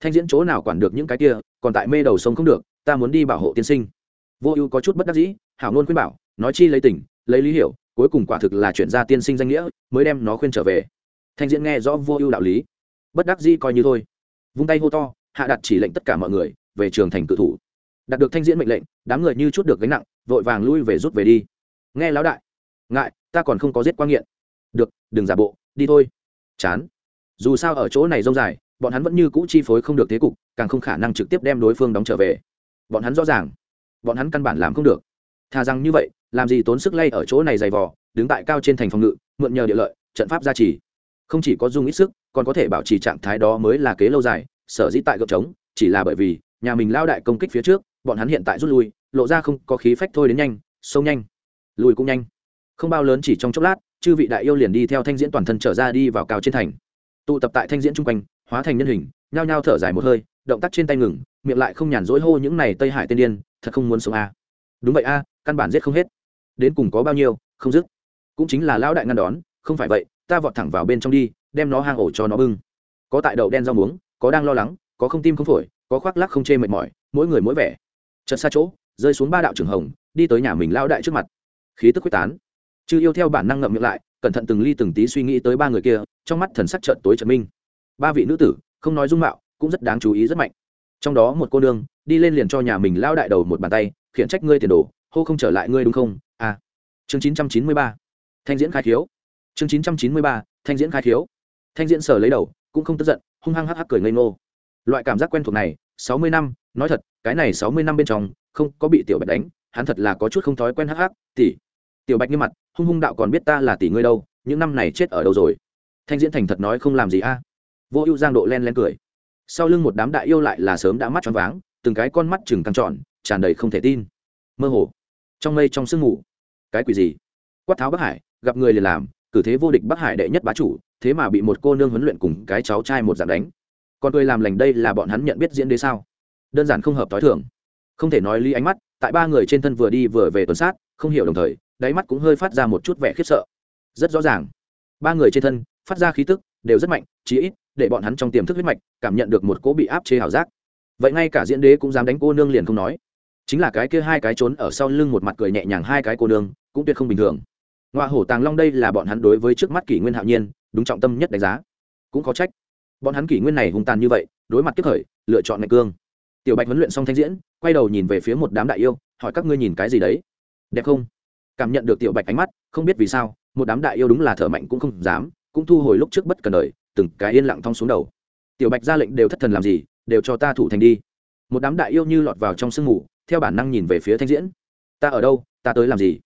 Thanh diễn chỗ nào quản được những cái kia, còn tại mê đầu sông không được, ta muốn đi bảo hộ tiên sinh. Vô ưu có chút bất đắc dĩ, hảo ngôn khuyên bảo, nói chi lấy tỉnh lấy lý hiểu, cuối cùng quả thực là chuyển ra tiên sinh danh nghĩa, mới đem nó khuyên trở về thanh diễn nghe rõ vô ưu đạo lý, bất đắc dĩ coi như thôi. Vung tay hô to, hạ đặt chỉ lệnh tất cả mọi người, về trường thành cự thủ. Đạt được thanh diễn mệnh lệnh, đám người như chút được gánh nặng, vội vàng lui về rút về đi. Nghe lão đại, ngại, ta còn không có giết quan nghiện. Được, đừng giả bộ, đi thôi. Chán. Dù sao ở chỗ này rông dài, bọn hắn vẫn như cũ chi phối không được thế cục, càng không khả năng trực tiếp đem đối phương đóng trở về. Bọn hắn rõ ràng, bọn hắn căn bản làm không được. Thà rằng như vậy, làm gì tốn sức lay ở chỗ này dày vò, đứng tại cao trên thành phòng ngự, mượn nhờ địa lợi, trận pháp gia trì không chỉ có dùng ít sức, còn có thể bảo trì trạng thái đó mới là kế lâu dài, sở dĩ tại gợp trống, chỉ là bởi vì nhà mình lao đại công kích phía trước, bọn hắn hiện tại rút lui, lộ ra không có khí phách thôi đến nhanh sâu nhanh, lùi cũng nhanh. Không bao lớn chỉ trong chốc lát, chư vị đại yêu liền đi theo thanh diễn toàn thân trở ra đi vào cao trên thành. Tụ tập tại thanh diễn chung quanh, hóa thành nhân hình, nhao nhao thở dài một hơi, động tác trên tay ngừng, miệng lại không nhàn rỗi hô những này tây hải tên điên, thật không muốn sống a. À. đúng vậy a, căn bản giết không hết. Đến cùng có bao nhiêu, không dứt. Cũng chính là lão đại ngăn đón, không phải vậy ta vọt thẳng vào bên trong đi, đem nó hang ổ cho nó bưng. Có tại đậu đen rau muống, có đang lo lắng, có không tim không phổi, có khoác lắc không chê mệt mỏi, mỗi người mỗi vẻ. Chật xa chỗ, rơi xuống ba đạo trưởng hồng, đi tới nhà mình lao đại trước mặt. Khí tức quyết tán. Chư yêu theo bản năng ngậm miệng lại, cẩn thận từng ly từng tí suy nghĩ tới ba người kia, trong mắt thần sắc trợn tối trần minh. Ba vị nữ tử, không nói dung mạo, cũng rất đáng chú ý rất mạnh. Trong đó một cô nương, đi lên liền cho nhà mình lao đại đầu một bàn tay, khiển trách ngươi tiền đồ, hô không trở lại ngươi đúng không? À. Chương chín trăm chín mươi ba. Thanh diễn khai thiếu chương chín trăm chín mươi ba, thanh diễn khai thiếu thanh diễn sở lấy đầu, cũng không tức giận, hung hăng hắc hắc cười ngây ngô. Loại cảm giác quen thuộc này, sáu mươi năm, nói thật, cái này sáu mươi năm bên trong, không có bị tiểu bạch đánh, hắn thật là có chút không thói quen hắc hắc, tỷ. Tiểu bạch như mặt, hung hung đạo còn biết ta là tỷ ngươi đâu, những năm này chết ở đâu rồi? Thanh diễn thành thật nói không làm gì a. Vô ưu giang độ len len cười. Sau lưng một đám đại yêu lại là sớm đã mắt choáng váng, từng cái con mắt chừng căng trọn tràn đầy không thể tin. Mơ hồ. Trong mây trong sương mù. Cái quỷ gì? Quát tháo bắc hải, gặp người liền làm cử thế vô địch bắc hải đệ nhất bá chủ, thế mà bị một cô nương huấn luyện cùng cái cháu trai một dạng đánh. Còn cười làm lành đây là bọn hắn nhận biết diễn đế sao? Đơn giản không hợp t h i thường. Không thể nói ly ánh mắt, tại ba người trên thân vừa đi vừa về tuần sát, không hiểu đồng thời, đáy mắt cũng hơi phát ra một chút vẻ khiếp sợ. Rất rõ ràng. Ba người trên thân, phát ra khí tức, đều rất mạnh, chí ít, để bọn hắn trong tiềm thức huyết mạch, cảm nhận được một cỗ bị áp chế ảo giác. Vậy ngay cả diễn đế cũng dám đánh cô nương liền không nói. Chính là cái kia hai cái trốn ở sau lưng một mặt cười nhẹ nhàng hai cái cô nương, cũng tuyệt không bình thường ngoại hổ tàng long đây là bọn hắn đối với trước mắt kỷ nguyên hạo nhiên, đúng trọng tâm nhất đánh giá. Cũng có trách. Bọn hắn kỷ nguyên này hung tàn như vậy, đối mặt kiếp khởi, lựa chọn ngạch cương. Tiểu bạch huấn luyện xong thanh diễn, quay đầu nhìn về phía một đám đại yêu, hỏi các ngươi nhìn cái gì đấy? Đẹp không? Cảm nhận được tiểu bạch ánh mắt, không biết vì sao, một đám đại yêu đúng là thở mạnh cũng không dám, cũng thu hồi lúc trước bất cần đời, từng cái yên lặng thong xuống đầu. Tiểu bạch ra lệnh đều thất thần làm gì, đều cho ta thủ thành đi. Một đám đại yêu như lọt vào trong sương mù, theo bản năng nhìn về phía thanh diễn. Ta ở đâu, ta tới làm gì?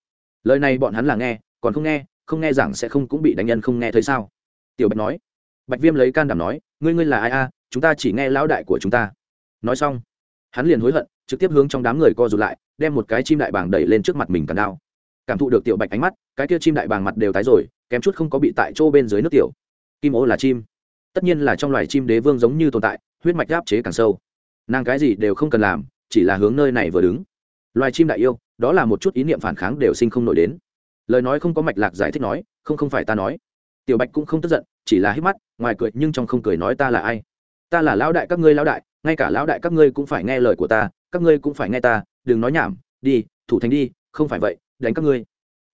Lời này bọn hắn là nghe còn không nghe không nghe rằng sẽ không cũng bị đánh nhân không nghe thấy sao? Tiểu bạch nói. Bạch viêm lấy can đảm nói, ngươi ngươi là ai a? Chúng ta chỉ nghe lão đại của chúng ta. Nói xong, hắn liền hối hận, trực tiếp hướng trong đám người co rụt lại, đem một cái chim đại bàng đẩy lên trước mặt mình càn đao. Cảm thụ được tiểu bạch ánh mắt, cái kia chim đại bàng mặt đều tái rồi, kém chút không có bị tại chỗ bên dưới nước tiểu. Kim ô là chim. Tất nhiên là trong loài chim đế vương giống như tồn tại, huyết mạch áp chế càng sâu. Nàng cái gì đều không cần làm, chỉ là hướng nơi này vừa đứng. Loài chim đại yêu, đó là một chút ý niệm phản kháng đều sinh không nổi đến lời nói không có mạch lạc giải thích nói, không không phải ta nói. Tiểu bạch cũng không tức giận, chỉ là hít mắt, ngoài cười nhưng trong không cười nói ta là ai? Ta là lão đại các ngươi lão đại, ngay cả lão đại các ngươi cũng phải nghe lời của ta, các ngươi cũng phải nghe ta, đừng nói nhảm, đi, thủ thành đi, không phải vậy, đánh các ngươi.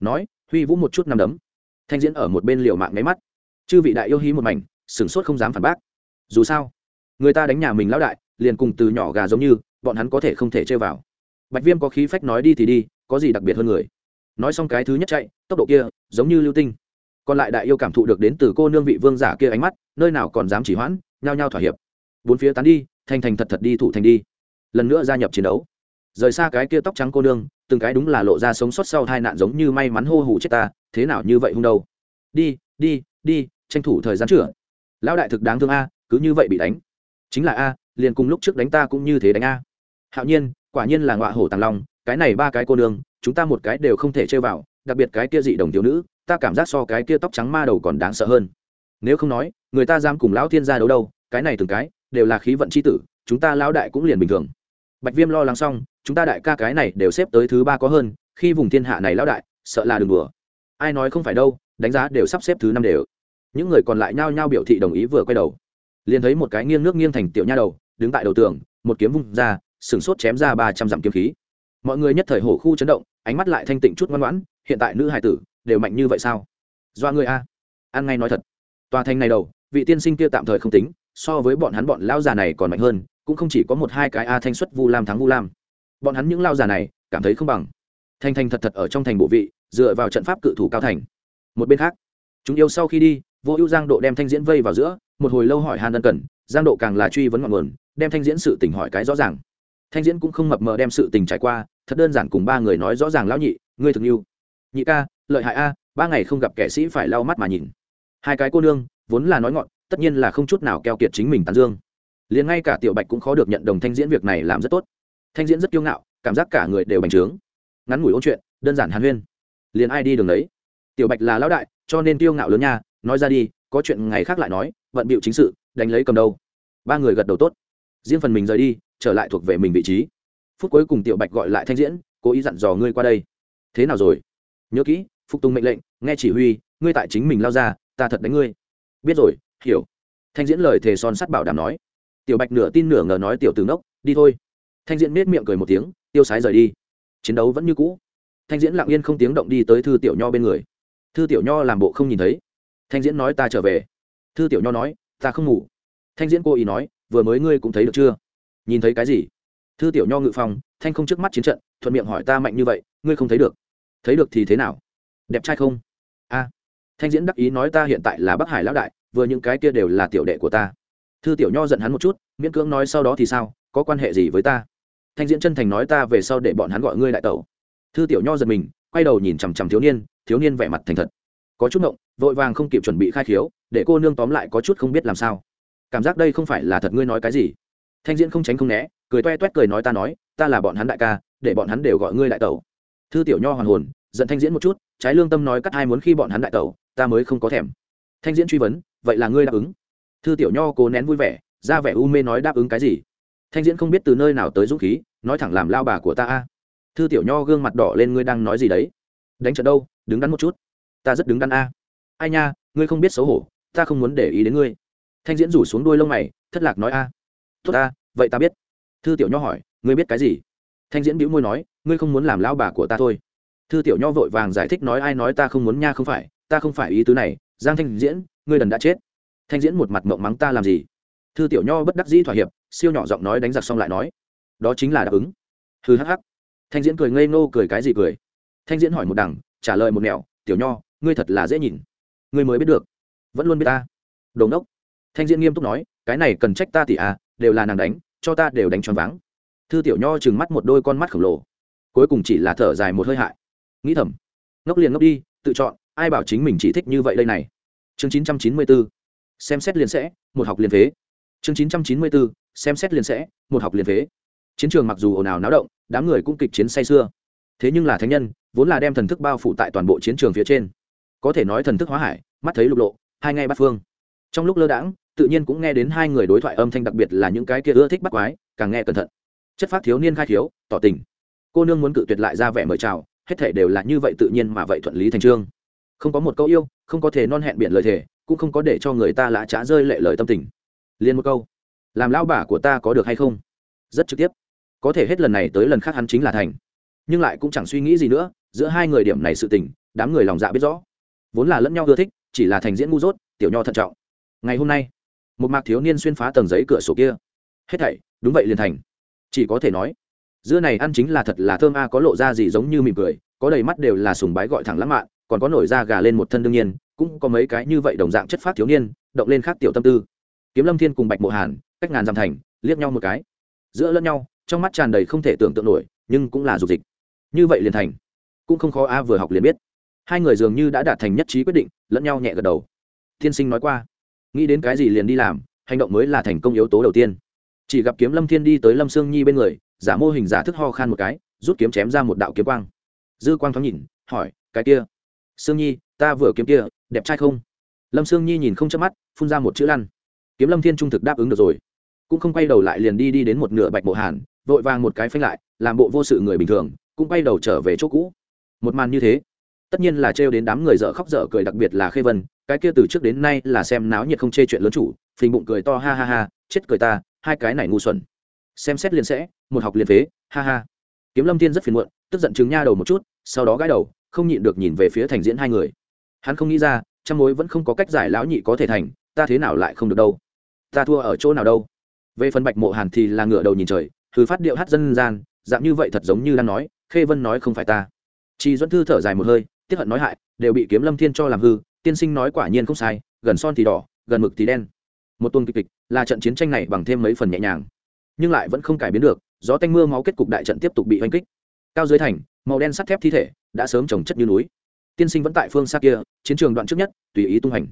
Nói, huy vũ một chút nằm đấm. Thanh diễn ở một bên liều mạng ngáy mắt. Chư vị đại yêu hí một mảnh, sửng sốt không dám phản bác. Dù sao, người ta đánh nhà mình lão đại, liền cùng từ nhỏ gà giống như, bọn hắn có thể không thể chơi vào. Bạch viêm có khí phách nói đi thì đi, có gì đặc biệt hơn người? Nói xong cái thứ nhất chạy, tốc độ kia giống như lưu tinh. Còn lại đại yêu cảm thụ được đến từ cô nương vị vương giả kia ánh mắt, nơi nào còn dám chỉ hoãn, nhao nhao thỏa hiệp. Bốn phía tán đi, thành thành thật thật đi thủ thành đi. Lần nữa gia nhập chiến đấu. Rời xa cái kia tóc trắng cô nương, từng cái đúng là lộ ra sống sót sau hai nạn giống như may mắn hô hủ chết ta, thế nào như vậy hung đâu? Đi đi đi, tranh thủ thời gian chữa. Lão đại thực đáng thương a, cứ như vậy bị đánh. Chính là a, liền cùng lúc trước đánh ta cũng như thế đánh a. Hạo nhiên, quả nhiên là ngọa hổ tàng long cái này ba cái cô nương, chúng ta một cái đều không thể chơi vào, đặc biệt cái kia dị đồng thiếu nữ, ta cảm giác so cái kia tóc trắng ma đầu còn đáng sợ hơn. Nếu không nói, người ta dám cùng lão thiên gia đấu đâu, cái này từng cái, đều là khí vận c h i tử, chúng ta lão đại cũng liền bình thường. Bạch viêm lo lắng xong, chúng ta đại ca cái này đều xếp tới thứ ba có hơn, khi vùng thiên hạ này lão đại, sợ là đừng đùa. Ai nói không phải đâu, đánh giá đều sắp xếp thứ năm đều. Những người còn lại nhao nhao biểu thị đồng ý vừa quay đầu. Liền thấy một cái nghiêng nước nghiêng thành tiểu nha đầu, đứng tại đầu tường, một kiếm vung ra, sừng sốt chém ra ba trăm dặm kiếm khí mọi người nhất thời hổ khu chấn động, ánh mắt lại thanh tịnh chút ngoan ngoãn, hiện tại nữ hải tử, đều mạnh như vậy sao? Do người a. Ăn ngay nói thật. Tòa thành này đầu, vị tiên sinh kia tạm thời không tính, so với bọn hắn bọn lao già này còn mạnh hơn, cũng không chỉ có một hai cái a thanh xuất vu lam thắng vu lam. Bọn hắn những lao già này, cảm thấy không bằng. Thanh thanh thật thật ở trong thành bộ vị, dựa vào trận pháp cự thủ cao thành. Một bên khác, chúng yêu sau khi đi, vô ưu giang độ đem thanh diễn vây vào giữa, một hồi lâu hỏi hàn ân cần, giang độ càng là truy vấn ngọn nguồn, đem thanh diễn sự tình hỏi cái rõ ràng. Thanh diễn cũng không mập mờ đem sự tình trải qua thật đơn giản cùng ba người nói rõ ràng lão nhị, ngươi thực yêu. Nhị ca, lợi hại a, ba ngày không gặp kẻ sĩ phải lau mắt mà nhìn. Hai cái cô nương, vốn là nói ngọn, tất nhiên là không chút nào keo kiệt chính mình tán dương. Liền ngay cả tiểu bạch cũng khó được nhận đồng thanh diễn việc này làm rất tốt. Thanh diễn rất kiêu ngạo, cảm giác cả người đều bành trướng. Ngắn ngủi ôn chuyện, đơn giản hàn huyên. Liền ai đi đường đấy? Tiểu bạch là lão đại, cho nên kiêu ngạo lớn nha, nói ra đi, có chuyện ngày khác lại nói vận bịu chính sự, đánh lấy cầm đâu ba người gật đầu tốt. Riêng phần mình rời đi, trở lại thuộc về mình vị trí phút cuối cùng tiểu bạch gọi lại thanh diễn, cố ý dặn dò ngươi qua đây. Thế nào rồi? Nhớ kỹ, phục tùng mệnh lệnh, nghe chỉ huy, ngươi tại chính mình lao ra, ta thật đánh ngươi. Biết rồi, hiểu. Thanh diễn lời thề son sắt bảo đảm nói. Tiểu bạch nửa tin nửa ngờ nói tiểu từ ngốc, đi thôi. Thanh diễn nết miệng cười một tiếng, tiêu sái rời đi. Chiến đấu vẫn như cũ. Thanh diễn lặng yên không tiếng động đi tới thư tiểu nho bên người. Thư tiểu nho làm bộ không nhìn thấy. Thanh diễn nói, ta trở về. Thư tiểu nho nói, ta không ngủ. Thanh diễn cô ý nói, vừa mới ngươi cũng thấy được chưa? Nhìn thấy cái gì? Thư tiểu nho ngự phòng thanh không trước mắt chiến trận, thuận miệng hỏi ta mạnh như vậy, ngươi không thấy được. Thấy được thì thế nào? Đẹp trai không? A. Thanh diễn đắc ý nói ta hiện tại là bắc hải lão đại, vừa những cái kia đều là tiểu đệ của ta. Thư tiểu nho giận hắn một chút, miễn cưỡng nói sau đó thì sao, có quan hệ gì với ta? Thanh diễn chân thành nói ta về sau để bọn hắn gọi ngươi đại tẩu. Thư tiểu nho giật mình, quay đầu nhìn chằm chằm thiếu niên thiếu niên vẻ mặt thành thật. Có chút ngộng, vội vàng không kịp chuẩn bị khai khiếu, để cô nương tóm lại có chút không biết làm sao. Cảm giác đây không phải là thật ngươi nói cái gì. Thanh diễn không tránh không né cười toe toét cười nói ta nói, ta là bọn hắn đại ca, để bọn hắn đều gọi ngươi đại tẩu. Thư tiểu nho hoàn hồn, giận thanh diễn một chút, trái lương tâm nói cắt hai muốn khi bọn hắn đại tẩu, ta mới không có thèm. Thanh diễn truy vấn, vậy là ngươi đáp ứng? Thư tiểu nho cố nén vui vẻ, ra vẻ u mê nói đáp ứng cái gì? Thanh diễn không biết từ nơi nào tới dũng khí, nói thẳng làm lao bà của ta a. Thư tiểu nho gương mặt đỏ lên ngươi đang nói gì đấy? Đánh trận đâu, đứng đắn một chút. Ta rất đứng đắn a. Ai nha, ngươi không biết xấu hổ, ta không muốn để ý đến ngươi. Thanh diễn rủ xuống đuôi lông mày, thất lạc nói a. Tốt ta vậy ta biết thư tiểu nho hỏi, ngươi biết cái gì? Thanh diễn bĩu môi nói, ngươi không muốn làm lao bà của ta thôi. Thư tiểu nho vội vàng giải thích nói, ai nói ta không muốn nha không phải, ta không phải ý tứ này, giang thanh diễn, ngươi đần đã chết. Thanh diễn một mặt mộng mắng, ta làm gì? Thư tiểu nho bất đắc dĩ thỏa hiệp, siêu nhỏ giọng nói đánh giặc xong lại nói, đó chính là đáp ứng. Hư hắc hắc. Thanh diễn cười ngây ngô, cười cái gì cười? Thanh diễn hỏi một đằng, trả lời một mẹo tiểu nho, ngươi thật là dễ nhìn. Ngươi mới biết được. Vẫn luôn biết ta. Đồn đốc thanh diễn nghiêm túc nói, cái này cần trách ta tỷ à đều là nàng đánh cho ta đều đánh choáng váng. Thư tiểu nho trừng mắt một đôi con mắt khổng lồ. Cuối cùng chỉ là thở dài một hơi hại. Nghĩ thầm, ngốc liền ngốc đi, tự chọn, ai bảo chính mình chỉ thích như vậy đây này. Chương chín trăm chín mươi bốn xem xét liền sẽ, một học liền phế. Chương chín trăm chín mươi bốn xem xét liền sẽ, một học liền phế. Chiến trường mặc dù ồn ào náo động, đám người cũng kịch chiến say sưa. Thế nhưng là thánh nhân, vốn là đem thần thức bao phủ tại toàn bộ chiến trường phía trên. Có thể nói thần thức hóa hải, mắt thấy lục lộ, hai ngay bắt phương trong lúc lơ đãng, tự nhiên cũng nghe đến hai người đối thoại âm thanh đặc biệt là những cái kia ưa thích bắt quái, càng nghe cẩn thận. Chất phát thiếu niên khai thiếu, tỏ tình. Cô nương muốn cự tuyệt lại ra vẻ mời chào, hết thể đều là như vậy tự nhiên mà vậy thuận lý thành trương. Không có một câu yêu, không có thể non hẹn biển lời thề, cũng không có để cho người ta lã trá rơi lệ lời tâm tình. Liền một câu, làm lao bả của ta có được hay không? Rất trực tiếp. Có thể hết lần này tới lần khác hắn chính là thành. Nhưng lại cũng chẳng suy nghĩ gì nữa, giữa hai người điểm này sự tình, đám người lòng dạ biết rõ. Vốn là lẫn nhau ưa thích, chỉ là thành diễn ngu dốt, tiểu nho thận trọng ngày hôm nay, một mạc thiếu niên xuyên phá tầng giấy cửa sổ kia. Hết thảy, đúng vậy liền thành. Chỉ có thể nói, dưa này ăn chính là thật là thơm a, có lộ ra gì giống như mỉm cười, có đầy mắt đều là sùng bái gọi thẳng lãng mạn, còn có nổi da gà lên một thân đương nhiên, cũng có mấy cái như vậy đồng dạng chất phát thiếu niên, động lên khác tiểu tâm tư. Kiếm lâm thiên cùng bạch mộ hàn, cách ngàn dặm thành, liếc nhau một cái. Giữa lẫn nhau, trong mắt tràn đầy không thể tưởng tượng nổi, nhưng cũng là dục dịch. Như vậy liền thành. Cũng không khó a, vừa học liền biết. Hai người dường như đã đạt thành nhất trí quyết định, lẫn nhau nhẹ gật đầu. Tiên sinh nói qua nghĩ đến cái gì liền đi làm, hành động mới là thành công yếu tố đầu tiên. Chỉ gặp kiếm lâm thiên đi tới lâm sương nhi bên người, giả mô hình giả thức ho khan một cái, rút kiếm chém ra một đạo kiếm quang. Dư quang thoáng nhìn, hỏi, cái kia, sương nhi, ta vừa kiếm kia, đẹp trai không? Lâm sương nhi nhìn không chớp mắt, phun ra một chữ lăn. Kiếm lâm thiên trung thực đáp ứng được rồi. Cũng không quay đầu lại liền đi đi đến một nửa bạch mộ hàn, vội vàng một cái phanh lại, làm bộ vô sự người bình thường, cũng quay đầu trở về chỗ cũ. Một màn như thế, tất nhiên là trêu đến đám người dở khóc dở cười, đặc biệt là khê vân cái kia từ trước đến nay là xem náo nhiệt không chê chuyện lớn chủ, phình bụng cười to, ha ha ha, chết cười ta, hai cái này ngu xuẩn. Xem xét liền sẽ, một học liền phế, ha ha. Kiếm lâm thiên rất phiền muộn, tức giận chứng nha đầu một chút, sau đó gãi đầu, không nhịn được nhìn về phía thành diễn hai người. Hắn không nghĩ ra, trăm mối vẫn không có cách giải lão nhị có thể thành, ta thế nào lại không được đâu? Ta thua ở chỗ nào đâu? Về phần bạch mộ hàn thì là ngựa đầu nhìn trời thứ phát điệu hát dân gian, dạng như vậy thật giống như đang nói, khê vân nói không phải ta. Chị dẫn thư thở dài một hơi, tiếp hận nói hại, đều bị kiếm lâm thiên cho làm hư tiên sinh nói quả nhiên không sai, gần son thì đỏ, gần mực thì đen. Một tuần kịch kịch, là trận chiến tranh này bằng thêm mấy phần nhẹ nhàng. Nhưng lại vẫn không cải biến được, gió tanh mưa máu kết cục đại trận tiếp tục bị oanh kích. Cao dưới thành, màu đen sắt thép thi thể đã sớm trồng chất như núi. Tiên sinh vẫn tại phương xa kia, chiến trường đoạn trước nhất, tùy ý tung hành.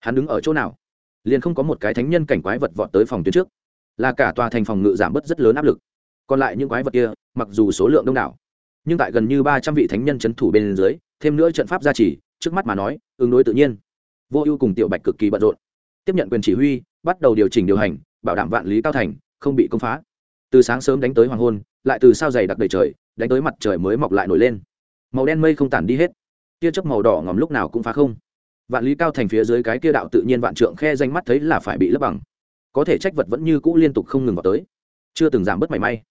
Hắn đứng ở chỗ nào? Liền không có một cái thánh nhân cảnh quái vật vọt tới phòng tuyến trước. Là cả tòa thành phòng ngự giảm bớt rất lớn áp lực. Còn lại những quái vật kia, mặc dù số lượng đông đảo, nhưng tại gần như ba trăm vị thánh nhân c h ấ n thủ bên dưới, thêm nữa trận pháp gia trì trước mắt mà nói, ứng đối tự nhiên. Vô ưu cùng tiểu bạch cực kỳ bận rộn. Tiếp nhận quyền chỉ huy, bắt đầu điều chỉnh điều hành, bảo đảm vạn lý cao thành, không bị công phá. Từ sáng sớm đánh tới hoàng hôn, lại từ sao dày đặc đầy trời, đánh tới mặt trời mới mọc lại nổi lên. Màu đen mây không tản đi hết. Tia chớp màu đỏ ngòm lúc nào cũng phá không. Vạn lý cao thành phía dưới cái kia đạo tự nhiên vạn trượng khe danh mắt thấy là phải bị lấp bằng. Có thể trách vật vẫn như cũ liên tục không ngừng vào tới. Chưa từng giảm bớt mảy may.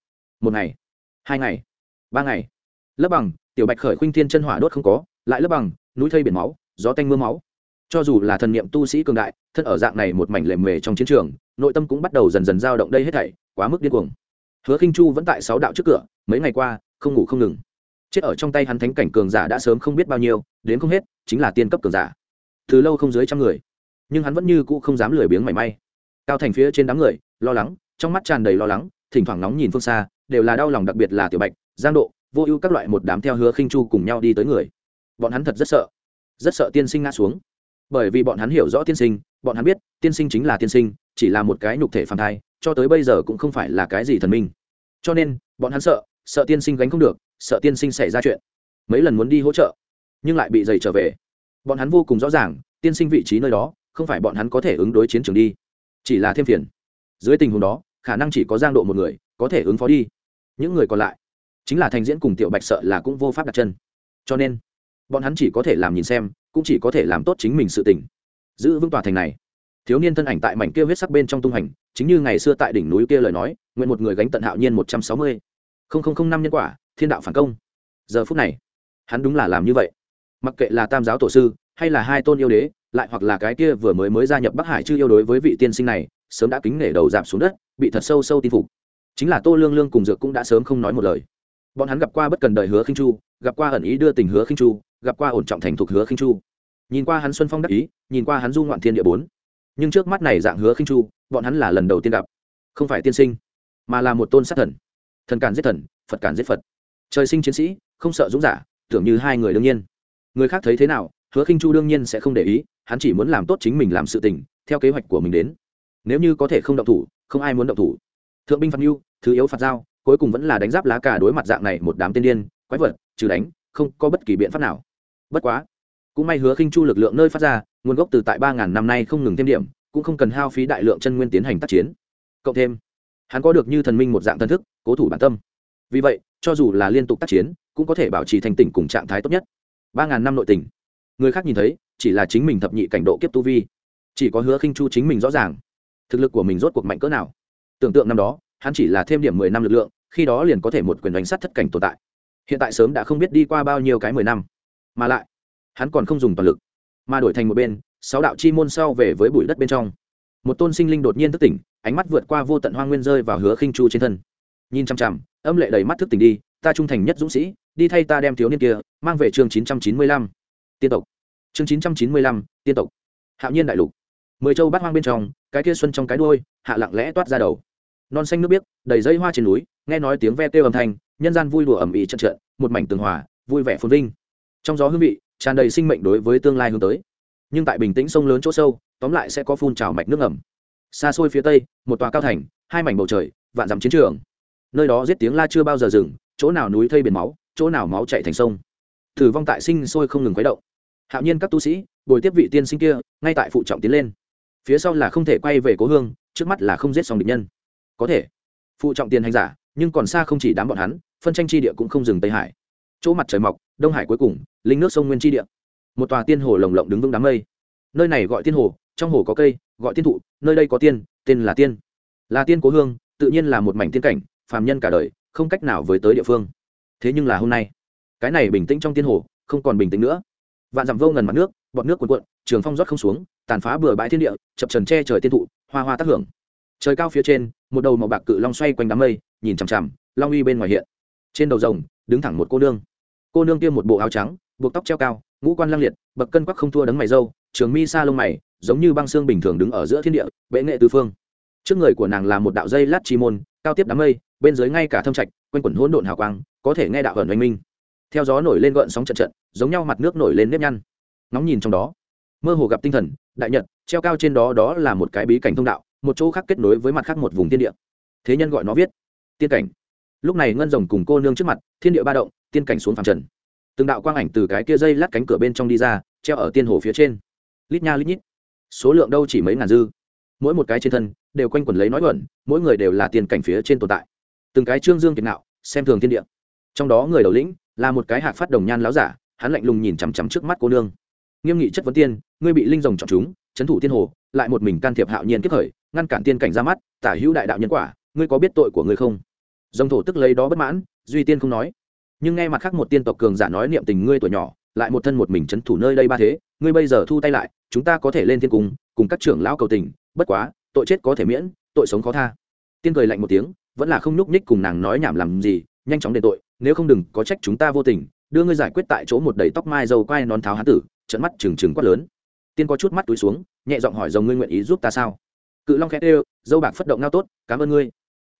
Một ngày, hai ngày, ba ngày. Lấp bằng tiểu bạch khởi khuynh thiên chân hỏa đốt không có, lại lấp bằng, núi thây biển máu, gió tanh mưa máu. Cho dù là thần niệm tu sĩ cường đại, thân ở dạng này một mảnh lề mề trong chiến trường, nội tâm cũng bắt đầu dần dần dao động đây hết thảy, quá mức điên cuồng. Hứa khinh chu vẫn tại sáu đạo trước cửa, mấy ngày qua, không ngủ không ngừng. Chết ở trong tay hắn thánh cảnh cường giả đã sớm không biết bao nhiêu, đến không hết, chính là tiên cấp cường giả. Từ lâu không dưới trăm người, nhưng hắn vẫn như cũ không dám lười biếng mảy may. Cao thành phía trên đám người, lo lắng, trong mắt tràn đầy lo lắng, thỉnh thoảng nóng nhìn phương xa, đều là đau lòng đặc biệt là tiểu bạch, giang độ vô ưu các loại một đám theo hứa khinh chu cùng nhau đi tới người. Bọn hắn thật rất sợ. Rất sợ tiên sinh ngã xuống. Bởi vì bọn hắn hiểu rõ tiên sinh, bọn hắn biết, tiên sinh chính là tiên sinh, chỉ là một cái nhục thể phàm thai, cho tới bây giờ cũng không phải là cái gì thần minh. Cho nên, bọn hắn sợ sợ tiên sinh gánh không được, sợ tiên sinh xảy ra chuyện. Mấy lần muốn đi hỗ trợ, nhưng lại bị dày trở về. Bọn hắn vô cùng rõ ràng, tiên sinh vị trí nơi đó, không phải bọn hắn có thể ứng đối chiến trường đi. Chỉ là thêm phiền. Dưới tình huống đó, khả năng chỉ có giang độ một người, có thể ứng phó đi. Những người còn lại chính là thành diễn cùng tiểu bạch sợ là cũng vô pháp đặt chân. Cho nên, bọn hắn chỉ có thể làm nhìn xem, cũng chỉ có thể làm tốt chính mình sự tỉnh giữ vững tòa thành này. Thiếu niên thân ảnh tại mảnh kia huyết sắc bên trong tung hành, chính như ngày xưa tại đỉnh núi kia lời nói, nguyện một người gánh tận hạo nhiên một trăm sáu mươi. Năm nhân quả, thiên đạo phản công. Giờ phút này, hắn đúng là làm như vậy. Mặc kệ là tam giáo tổ sư, hay là hai tôn yêu đế, lại hoặc là cái kia vừa mới mới gia nhập bắc hải chưa yêu đối với vị tiên sinh này, sớm đã kính nể đầu giảm xuống đất, bị thật sâu sâu tin phục. Chính là tô lương lương cùng dược cũng đã sớm không nói một lời bọn hắn gặp qua bất cần đời hứa khinh chu, gặp qua ẩn ý đưa tình hứa khinh chu, gặp qua ổn trọng thành thục hứa khinh chu. Nhìn qua hắn xuân phong đắc ý, nhìn qua hắn du ngoạn thiên địa bốn. Nhưng trước mắt này dạng hứa khinh chu, bọn hắn là lần đầu tiên gặp. Không phải tiên sinh, mà là một tôn sát thần. Thần cản giết thần, phật cản giết phật. Trời sinh chiến sĩ, không sợ dũng giả, tưởng như hai người đương nhiên. Người khác thấy thế nào, hứa khinh chu đương nhiên sẽ không để ý, hắn chỉ muốn làm tốt chính mình làm sự tình, theo kế hoạch của mình đến. Nếu như có thể không động thủ, không ai muốn động thủ. Thượng binh phạt mưu thứ yếu phạt giao cuối cùng vẫn là đánh giáp lá cà đối mặt dạng này một đám tiên điên, quái vật, trừ đánh, không có bất kỳ biện pháp nào. Bất quá, cũng may hứa khinh chu lực lượng nơi phát ra, nguồn gốc từ tại ba ngàn năm nay không ngừng thêm điểm, cũng không cần hao phí đại lượng chân nguyên tiến hành tác chiến. Cộng thêm, hắn có được như thần minh một dạng thân thức, cố thủ bản tâm. Vì vậy, cho dù là liên tục tác chiến, cũng có thể bảo trì thành tỉnh cùng trạng thái tốt nhất. ba ngàn năm nội tỉnh. Người khác nhìn thấy, chỉ là chính mình thập nhị cảnh độ kiếp tu vi. Chỉ có hứa khinh chu chính mình rõ ràng. Thực lực của mình rốt cuộc mạnh cỡ nào? Tưởng tượng năm đó hắn chỉ là thêm điểm mười năm lực lượng, khi đó liền có thể một quyền đánh sát thất cảnh tồn tại. Hiện tại sớm đã không biết đi qua bao nhiêu cái mười năm. Mà lại, hắn còn không dùng toàn lực, mà đổi thành một bên, sáu đạo chi môn sau về với bụi đất bên trong. Một tôn sinh linh đột nhiên thức tỉnh, ánh mắt vượt qua vô tận hoang nguyên rơi vào hứa khinh chu trên thân. Nhìn chăm chăm âm lệ đầy mắt thức tỉnh đi, ta trung thành nhất dũng sĩ, đi thay ta đem thiếu niên kia mang về chương chín trăm chín mươi lăm. Tiên tộc. Chương chín trăm chín mươi lăm, tiên tộc. Hạo nhiên đại lục. Mười châu bát hoang bên trong, cái kia xuân trong cái đuôi, hạ lặng lẽ toát ra đầu non xanh nước biếc, đầy dây hoa trên núi, nghe nói tiếng ve kêu âm thanh, nhân gian vui đùa ẩm ĩ trận trận, một mảnh tường hòa, vui vẻ phồn vinh. Trong gió hương vị, tràn đầy sinh mệnh đối với tương lai hướng tới. Nhưng tại bình tĩnh sông lớn chỗ sâu, tóm lại sẽ có phun trào mạch nước ẩm xa xôi phía tây, một tòa cao thành, hai mảnh bầu trời, vạn dặm chiến trường. Nơi đó giết tiếng la chưa bao giờ dừng, chỗ nào núi thây biển máu, chỗ nào máu chạy thành sông. Thử vong tại sinh sôi không ngừng khuấy động. Hạo nhiên các tu sĩ, bồi tiếp vị tiên sinh kia, ngay tại phụ trọng tiến lên. Phía sau là không thể quay về cố hương, trước mắt là không giết xong địch nhân có thể. Phụ trọng tiền hành giả, nhưng còn xa không chỉ đám bọn hắn, phân tranh chi địa cũng không dừng tây hải. Chỗ mặt trời mọc, đông hải cuối cùng, linh nước sông nguyên chi địa. Một tòa tiên hồ lồng lộng đứng vững đám mây. Nơi này gọi tiên hồ, trong hồ có cây, gọi tiên thụ, nơi đây có tiên, tên là tiên. Là tiên cố hương, tự nhiên là một mảnh tiên cảnh, phàm nhân cả đời, không cách nào với tới địa phương. Thế nhưng là hôm nay, cái này bình tĩnh trong tiên hồ, không còn bình tĩnh nữa. Vạn dặm vô ngần mặt nước, bọt nước cuồn cuộn, trường phong rót không xuống, tàn phá bừa bãi thiên địa, chập trần che trời tiên thụ, hoa hoa tác hưởng. Trời cao phía trên một đầu màu bạc cự long xoay quanh đám mây, nhìn chằm chằm, long uy bên ngoài hiện. Trên đầu rồng, đứng thẳng một cô nương. Cô nương kia một bộ áo trắng, buộc tóc treo cao, ngũ quan lăng liệt, bậc cân quắc không thua đấng mày râu trường mi sa lông mày, giống như băng xương bình thường đứng ở giữa thiên địa, bệ nghệ tư phương. Trước người của nàng là một đạo dây lát chi môn, cao tiếp đám mây, bên dưới ngay cả thâm trạch, quanh quẩn hỗn độn hào quang, có thể nghe đạo ẩn oanh minh. Theo gió nổi lên gợn sóng trận trận, giống nhau mặt nước nổi lên nếp nhăn. Nóng nhìn trong đó, mơ hồ gặp tinh thần, đại nhật, treo cao trên đó đó là một cái bí cảnh thông đạo một chỗ khác kết nối với mặt khác một vùng thiên địa. Thế nhân gọi nó viết, tiên cảnh. Lúc này ngân rồng cùng cô nương trước mặt, thiên địa ba động, tiên cảnh xuống phàm trần. Từng đạo quang ảnh từ cái kia dây lát cánh cửa bên trong đi ra, treo ở tiên hồ phía trên. Lít nha lít nhít. Số lượng đâu chỉ mấy ngàn dư. Mỗi một cái trên thân, đều quanh quẩn lấy nói luận mỗi người đều là tiền cảnh phía trên tồn tại. Từng cái trương dương kiệt nạo xem thường thiên địa. Trong đó người đầu lĩnh, là một cái hạc phát đồng nhan láo giả, hắn lạnh lùng nhìn chằm chằm trước mắt cô nương. Nghiêm nghị chất vấn tiên, ngươi bị linh rồng chọn chúng trấn thủ tiên hồ, lại một mình can thiệp hạo nhiên kiếp khởi ngăn cản tiên cảnh ra mắt, tả hữu đại đạo nhân quả, ngươi có biết tội của ngươi không? Dòng thổ tức lấy đó bất mãn, duy tiên không nói. Nhưng nghe mặt khác một tiên tộc cường giả nói niệm tình ngươi tuổi nhỏ, lại một thân một mình trấn thủ nơi đây ba thế, ngươi bây giờ thu tay lại, chúng ta có thể lên thiên cung, cùng các trưởng lão cầu tình, bất quá, tội chết có thể miễn, tội sống khó tha. Tiên cười lạnh một tiếng, vẫn là không nhúc nhích cùng nàng nói nhảm làm gì, nhanh chóng đền tội, nếu không đừng có trách chúng ta vô tình, đưa ngươi giải quyết tại chỗ một đầy tóc mai dầu quai non tháo hán tử trận mắt trừng trừng quát lớn. Tiên có chút mắt túi xuống, nhẹ giọng hỏi dòng ngươi nguyện ý giúp ta sao? Cự long khẽ ê dâu bạc phất động ngao tốt, cảm ơn ngươi.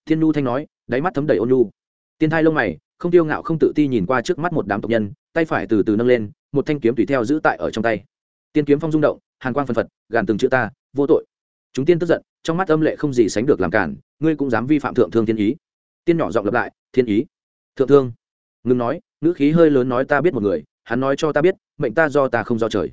Thiên nhu thanh nói, đáy mắt thấm đầy ôn nhu. Tiên thai lông mày, không tiêu ngạo không tự ti nhìn qua trước mắt một đám tộc nhân, tay phải từ từ nâng lên, một thanh kiếm tùy theo giữ tại ở trong tay. Tiên kiếm phong rung động, hàn quang phân phật, gàn từng chữ ta, vô tội. Chúng tiên tức giận, trong mắt âm lệ không gì sánh được làm cản ngươi cũng dám vi phạm thượng thương thiên ý. Tiên nhỏ giọng lặp lại, thiên ý? Thượng thương? Ngừng nói, ngữ khí hơi lớn nói ta biết một người, hắn nói cho ta biết, mệnh ta do ta không do trời.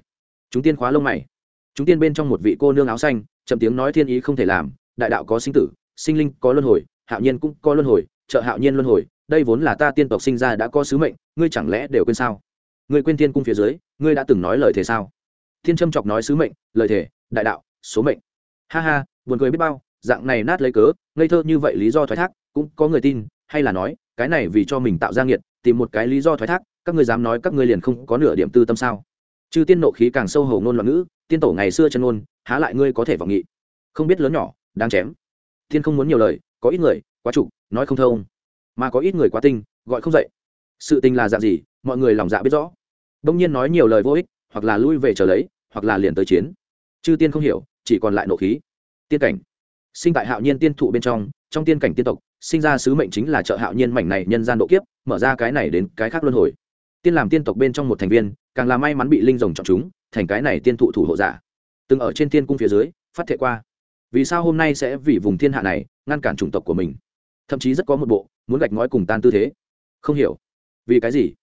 Chúng tiên khóa lông mày chúng tiên bên trong một vị cô nương áo xanh, chậm tiếng nói thiên ý không thể làm, đại đạo có sinh tử, sinh linh có luân hồi, hạo nhiên cũng có luân hồi, trợ hạo nhiên luân hồi, đây vốn là ta tiên tộc sinh ra đã có sứ mệnh, ngươi chẳng lẽ đều quên sao? Ngươi quên thiên cung phía dưới, ngươi đã từng nói lời thế sao? Thiên trâm chọc nói sứ mệnh, lời thể đại đạo, số mệnh. Ha ha, buồn cười biết bao, dạng này nát lấy cớ, ngây thơ như vậy lý do thoái thác, cũng có người tin, hay là nói, cái này vì cho mình tạo ra nghiệt, tìm một cái lý do thoái thác, các ngươi dám nói các ngươi liền không có nửa điểm tư tâm sao? Chư tiên nộ khí càng sâu hầu ngôn loạn ngữ tiên tổ ngày xưa chân ngôn, há lại ngươi có thể vọng nghị. Không biết lớn nhỏ đang chém. Tiên không muốn nhiều lời, có ít người, quá trục nói không thông. Mà có ít người quá tinh, gọi không dậy. Sự tình là dạng gì, mọi người lòng dạ biết rõ. Đông nhiên nói nhiều lời vô ích, hoặc là lui về chờ lấy, hoặc là liền tới chiến. Chư tiên không hiểu, chỉ còn lại nộ khí. Tiên cảnh. Sinh tại hạo nhiên tiên thụ bên trong trong tiên cảnh tiên tộc, sinh ra sứ mệnh chính là trợ hạo nhiên mảnh này nhân gian độ kiếp, mở ra cái này đến cái khác luân hồi. Tiên làm tiên tộc bên trong một thành viên, càng là may mắn bị linh rồng chọn chúng thành cái này tiên thụ thủ hộ giả. Từng ở trên tiên cung phía dưới, phát thệ qua. Vì sao hôm nay sẽ vì vùng thiên hạ này, ngăn cản chủng tộc của mình? Thậm chí rất có một bộ, muốn gạch ngói cùng tan tư thế. Không hiểu. Vì cái gì?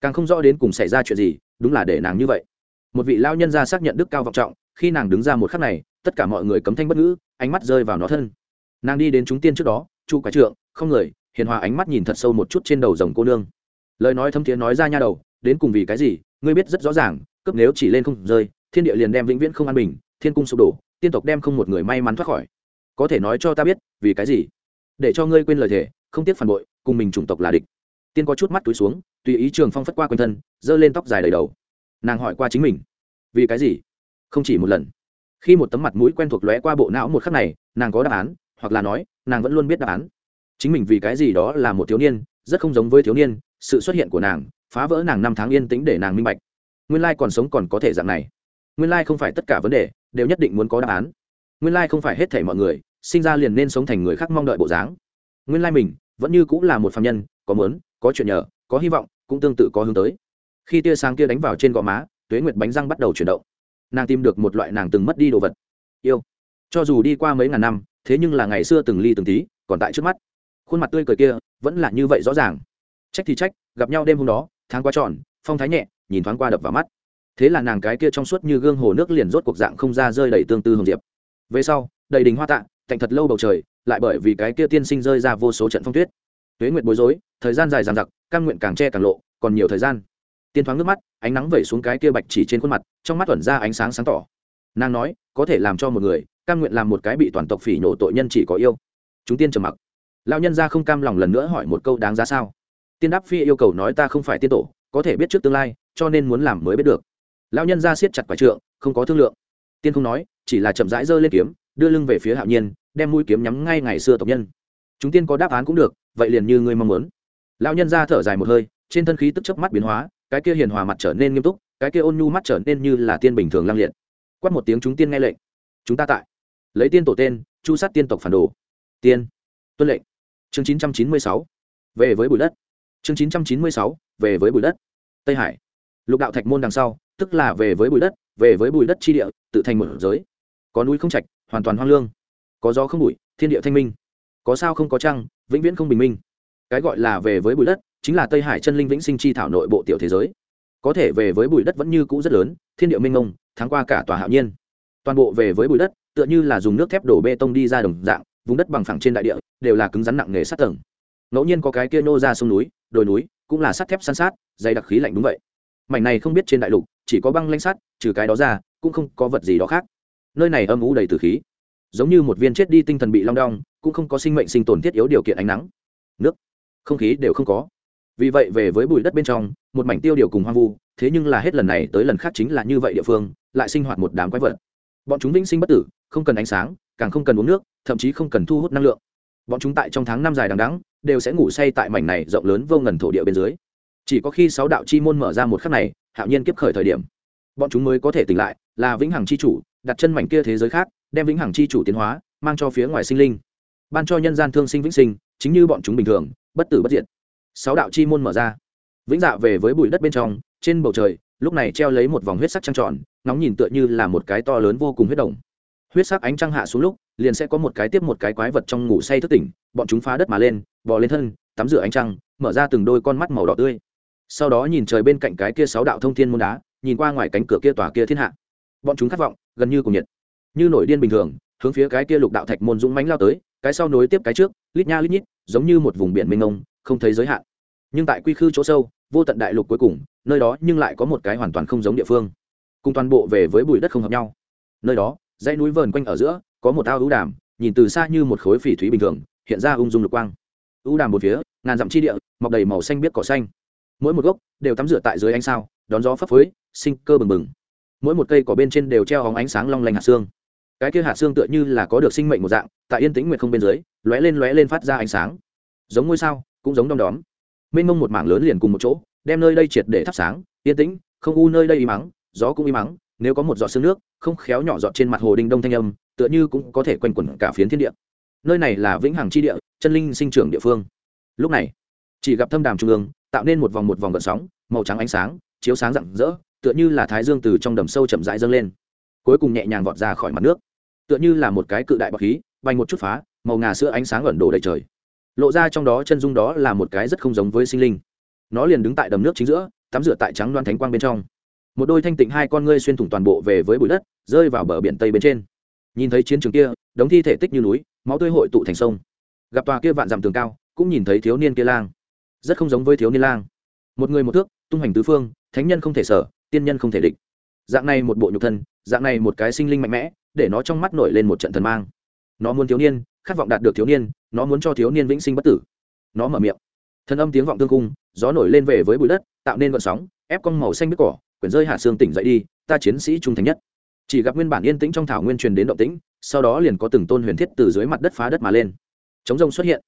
Càng không rõ đến cùng xảy ra chuyện gì, đúng là để nàng như vậy. Một vị lao nhân ra xác nhận đức cao vọng trọng, khi nàng đứng ra một khắc này, tất cả mọi người cấm thanh bất ngữ, ánh mắt rơi vào nó thân. Nàng đi đến chúng tiên trước đó, chu quái trượng, không người. Hiền hòa ánh mắt nhìn thật sâu một chút trên đầu rồng cô nương. Lời nói thâm thiế nói ra nha đầu, đến cùng vì cái gì? Ngươi biết rất rõ ràng cấp nếu chỉ lên không rơi, thiên địa liền đem vĩnh viễn không an bình, thiên cung sụp đổ, tiên tộc đem không một người may mắn thoát khỏi. Có thể nói cho ta biết, vì cái gì? Để cho ngươi quên lời thề, không tiếc phản bội, cùng mình chủng tộc là địch. Tiên có chút mắt túi xuống, tùy ý trường phong phất qua quanh thân, giơ lên tóc dài đầy đầu. Nàng hỏi qua chính mình, vì cái gì? Không chỉ một lần. Khi một tấm mặt mũi quen thuộc lóe qua bộ não một khắc này, nàng có đáp án, hoặc là nói, nàng vẫn luôn biết đáp án. Chính mình vì cái gì đó là một thiếu niên, rất không giống với thiếu niên, sự xuất hiện của nàng, phá vỡ nàng năm tháng yên tĩnh để nàng minh bạch nguyên lai còn sống còn có thể dạng này. Nguyên lai không phải tất cả vấn đề, đều nhất định muốn có đáp án. Nguyên lai không phải hết thể mọi người, sinh ra liền nên sống thành người khác mong đợi bộ dáng. Nguyên lai mình, vẫn như cũng là một phạm nhân, có mớn có chuyện nhờ, có hy vọng, cũng tương tự có hướng tới. Khi tia sáng kia đánh vào trên gò má, tuế nguyệt bánh răng bắt đầu chuyển động. Nàng tìm được một loại nàng từng mất đi đồ vật. Yêu. Cho dù đi qua mấy ngàn năm, thế nhưng là ngày xưa từng ly từng tí, còn tại trước mắt. Khuôn mặt tươi cười kia, vẫn là như vậy rõ ràng. Trách thì trách, gặp nhau đêm hôm đó, tháng qua tròn, phong thái nhẹ nhìn thoáng qua đập vào mắt. Thế là nàng cái kia trong suốt như gương hồ nước liền rốt cuộc dạng không ra rơi đầy tương tư hồng diệp. Về sau, đầy đình hoa tạ cạnh thật lâu bầu trời, lại bởi vì cái kia tiên sinh rơi ra vô số trận phong tuyết. Tuế nguyệt bối rối, thời gian dài dằng dặc, căn nguyện càng che càng lộ, còn nhiều thời gian. Tiên thoáng nước mắt, ánh nắng vẩy xuống cái kia bạch chỉ trên khuôn mặt, trong mắt tuẩn ra ánh sáng sáng tỏ. Nàng nói, có thể làm cho một người, căn nguyện làm một cái bị toàn tộc phỉ nổ tội nhân chỉ có yêu. Chúng tiên trầm mặc. Lao nhân ra không cam lòng lần nữa hỏi một câu đáng giá sao? Tiên đáp phi yêu cầu nói ta không phải tiên tổ, có thể biết trước tương lai cho nên muốn làm mới biết được. Lão nhân ra siết chặt quả trượng, không có thương lượng. Tiên không nói, chỉ là chậm rãi giơ lên kiếm, đưa lưng về phía hạo nhiên, đem mũi kiếm nhắm ngay ngày xưa tộc nhân. Chúng tiên có đáp án cũng được, vậy liền như ngươi mong muốn. Lão nhân ra thở dài một hơi, trên thân khí tức chớp mắt biến hóa, cái kia hiền hòa mặt trở nên nghiêm túc, cái kia ôn nhu mắt trở nên như là tiên bình thường lang liệt. Quát một tiếng chúng tiên nghe lệnh. Chúng ta tại. Lấy tiên tổ tên, chu sát tiên tộc phản đồ. Tiên. Tuân lệnh. Chương chín trăm chín mươi sáu. Về với bụi đất. Chương chín trăm chín mươi sáu. Về với bụi đất. Tây hải lục đạo thạch môn đằng sau, tức là về với bụi đất, về với bụi đất chi địa, tự thành một giới. Có núi không trạch, hoàn toàn hoang lương. Có gió không bụi, thiên địa thanh minh. Có sao không có trăng, vĩnh viễn không bình minh. Cái gọi là về với bụi đất, chính là tây hải chân linh vĩnh sinh chi thảo nội bộ tiểu thế giới. Có thể về với bụi đất vẫn như cũ rất lớn, thiên địa minh ngông tháng qua cả tòa hạo nhiên. Toàn bộ về với bụi đất, tựa như là dùng nước thép đổ bê tông đi ra đồng dạng, vùng đất bằng phẳng trên đại địa, đều là cứng rắn nặng nề sát tầng. Ngẫu nhiên có cái kia nô ra sông núi, đồi núi, cũng là sắt thép san sát, dày đặc khí lạnh đúng vậy mảnh này không biết trên đại lục, chỉ có băng lanh sắt, trừ cái đó ra, cũng không có vật gì đó khác. Nơi này âm u đầy từ khí, giống như một viên chết đi tinh thần bị long đong, cũng không có sinh mệnh sinh tồn thiết yếu điều kiện ánh nắng. Nước, không khí đều không có. Vì vậy về với bụi đất bên trong, một mảnh tiêu điều cùng hoang vu, thế nhưng là hết lần này tới lần khác chính là như vậy địa phương, lại sinh hoạt một đám quái vật. Bọn chúng vĩnh sinh bất tử, không cần ánh sáng, càng không cần uống nước, thậm chí không cần thu hút năng lượng. Bọn chúng tại trong tháng năm dài đằng đắng đều sẽ ngủ say tại mảnh này rộng lớn vô ngần thổ địa bên dưới chỉ có khi sáu đạo chi môn mở ra một khắc này, hạo nhiên kiếp khởi thời điểm. Bọn chúng mới có thể tỉnh lại, là vĩnh hằng chi chủ, đặt chân mảnh kia thế giới khác, đem vĩnh hằng chi chủ tiến hóa, mang cho phía ngoài sinh linh. Ban cho nhân gian thương sinh vĩnh sinh, chính như bọn chúng bình thường, bất tử bất diệt. Sáu đạo chi môn mở ra. Vĩnh dạ về với bụi đất bên trong, trên bầu trời, lúc này treo lấy một vòng huyết sắc trăng tròn, nóng nhìn tựa như là một cái to lớn vô cùng huyết đồng huyết sắc ánh trăng hạ xuống lúc, liền sẽ có một cái tiếp một cái quái vật trong ngủ say thức tỉnh, bọn chúng phá đất mà lên, bò lên thân, tắm rửa ánh trăng, mở ra từng đôi con mắt màu đỏ tươi sau đó nhìn trời bên cạnh cái kia sáu đạo thông thiên môn đá, nhìn qua ngoài cánh cửa kia tòa kia thiên hạ. Bọn chúng khát vọng, gần như cùng nhiệt. Như nổi điên bình thường, hướng phía cái kia lục đạo thạch môn dũng mánh lao tới, cái sau nối tiếp cái trước, lít nha lít nhít, giống như một vùng biển mênh mông, không thấy giới hạn. Nhưng tại quy khư chỗ sâu, vô tận đại lục cuối cùng, nơi đó nhưng lại có một cái hoàn toàn không giống địa phương. Cùng toàn bộ về với bụi đất không hợp nhau. Nơi đó, dãy núi vờn quanh ở giữa, có một ao ưu đàm, nhìn từ xa như một khối phỉ thúy bình thường, hiện ra ung dung lục quang. Ưu đàm một phía, ngàn dặm chi địa, mọc đầy màu xanh biết cỏ xanh mỗi một gốc đều tắm rửa tại dưới ánh sao, đón gió phấp phới, sinh cơ bừng bừng. Mỗi một cây cỏ bên trên đều treo hóng ánh sáng long lanh hạt xương. Cái kia hạt xương tựa như là có được sinh mệnh một dạng, tại yên tĩnh nguyệt không bên dưới, lóe lên lóe lên phát ra ánh sáng. Giống ngôi sao, cũng giống đom đóm. Mênh mông một mảng lớn liền cùng một chỗ, đem nơi đây triệt để thắp sáng, yên tĩnh, không u nơi đây im mắng, gió cũng im mắng, nếu có một giọt sương nước, không khéo nhỏ giọt trên mặt hồ đình đông thanh âm, tựa như cũng có thể quanh quẩn cả phiến thiên địa. Nơi này là vĩnh hằng chi địa, chân linh sinh trưởng địa phương. Lúc này, chỉ gặp thâm đàm trung ương tạo nên một vòng một vòng gợn sóng, màu trắng ánh sáng, chiếu sáng rạng rỡ, tựa như là thái dương từ trong đầm sâu chậm rãi dâng lên. Cuối cùng nhẹ nhàng vọt ra khỏi mặt nước. Tựa như là một cái cự đại bọc khí, bay một chút phá, màu ngà sữa ánh sáng ẩn đổ đầy trời. Lộ ra trong đó chân dung đó là một cái rất không giống với sinh linh. Nó liền đứng tại đầm nước chính giữa, tắm rửa tại trắng loan thánh quang bên trong. Một đôi thanh tịnh hai con ngươi xuyên thủng toàn bộ về với bụi đất, rơi vào bờ biển tây bên trên. Nhìn thấy chiến trường kia, đống thi thể tích như núi, máu tươi hội tụ thành sông. Gặp tòa kia vạn dặm tường cao, cũng nhìn thấy thiếu niên kia lang rất không giống với thiếu niên lang. Một người một thước, tung hành tứ phương, thánh nhân không thể sở, tiên nhân không thể địch. Dạng này một bộ nhục thân, dạng này một cái sinh linh mạnh mẽ, để nó trong mắt nổi lên một trận thần mang. Nó muốn thiếu niên, khát vọng đạt được thiếu niên, nó muốn cho thiếu niên vĩnh sinh bất tử. Nó mở miệng. Thân âm tiếng vọng tương cung, gió nổi lên về với bụi đất, tạo nên vận sóng, ép con màu xanh biết cỏ, quyển rơi hạ xương tỉnh dậy đi, ta chiến sĩ trung thành nhất. Chỉ gặp nguyên bản yên tĩnh trong thảo nguyên truyền đến động tĩnh, sau đó liền có từng tôn huyền thiết từ dưới mặt đất phá đất mà lên. Chống rông xuất hiện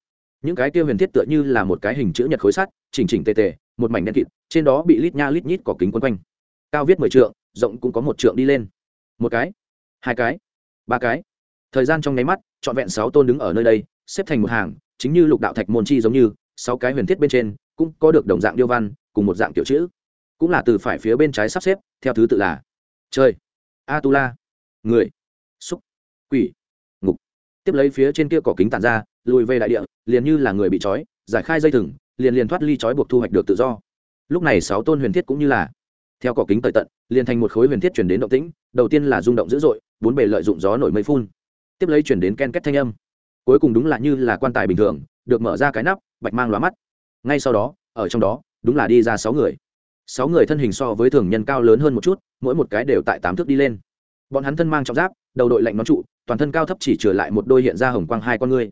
những cái kia huyền thiết tựa như là một cái hình chữ nhật khối sắt, chỉnh chỉnh tề tề, một mảnh đen kịt, trên đó bị lít nha lít nhít cỏ kính quấn quanh. Cao viết mười trượng, rộng cũng có một trượng đi lên. Một cái, hai cái, ba cái. Thời gian trong nháy mắt, trọn vẹn sáu tôn đứng ở nơi đây, xếp thành một hàng, chính như lục đạo thạch môn chi giống như, sáu cái huyền thiết bên trên, cũng có được đồng dạng điêu văn, cùng một dạng kiểu chữ. Cũng là từ phải phía bên trái sắp xếp, theo thứ tự là chơi a tu la người, xúc, quỷ, ngục. Tiếp lấy phía trên kia cỏ kính tàn ra lùi về đại địa, liền như là người bị trói, giải khai dây thừng, liền liền thoát ly trói buộc thu hoạch được tự do. Lúc này sáu tôn huyền thiết cũng như là, theo cỏ kính tời tận, liền thành một khối huyền thiết chuyển đến động tĩnh, đầu tiên là rung động dữ dội, bốn bề lợi dụng gió nổi mây phun. Tiếp lấy chuyển đến ken két thanh âm. Cuối cùng đúng là như là quan tài bình thường, được mở ra cái nắp, bạch mang lóa mắt. Ngay sau đó, ở trong đó, đúng là đi ra sáu người. Sáu người thân hình so với thường nhân cao lớn hơn một chút, mỗi một cái đều tại tám thước đi lên. Bọn hắn thân mang trọng giáp, đầu đội lạnh nón trụ, toàn thân cao thấp chỉ trở lại một đôi hiện ra hồng quang hai con ngươi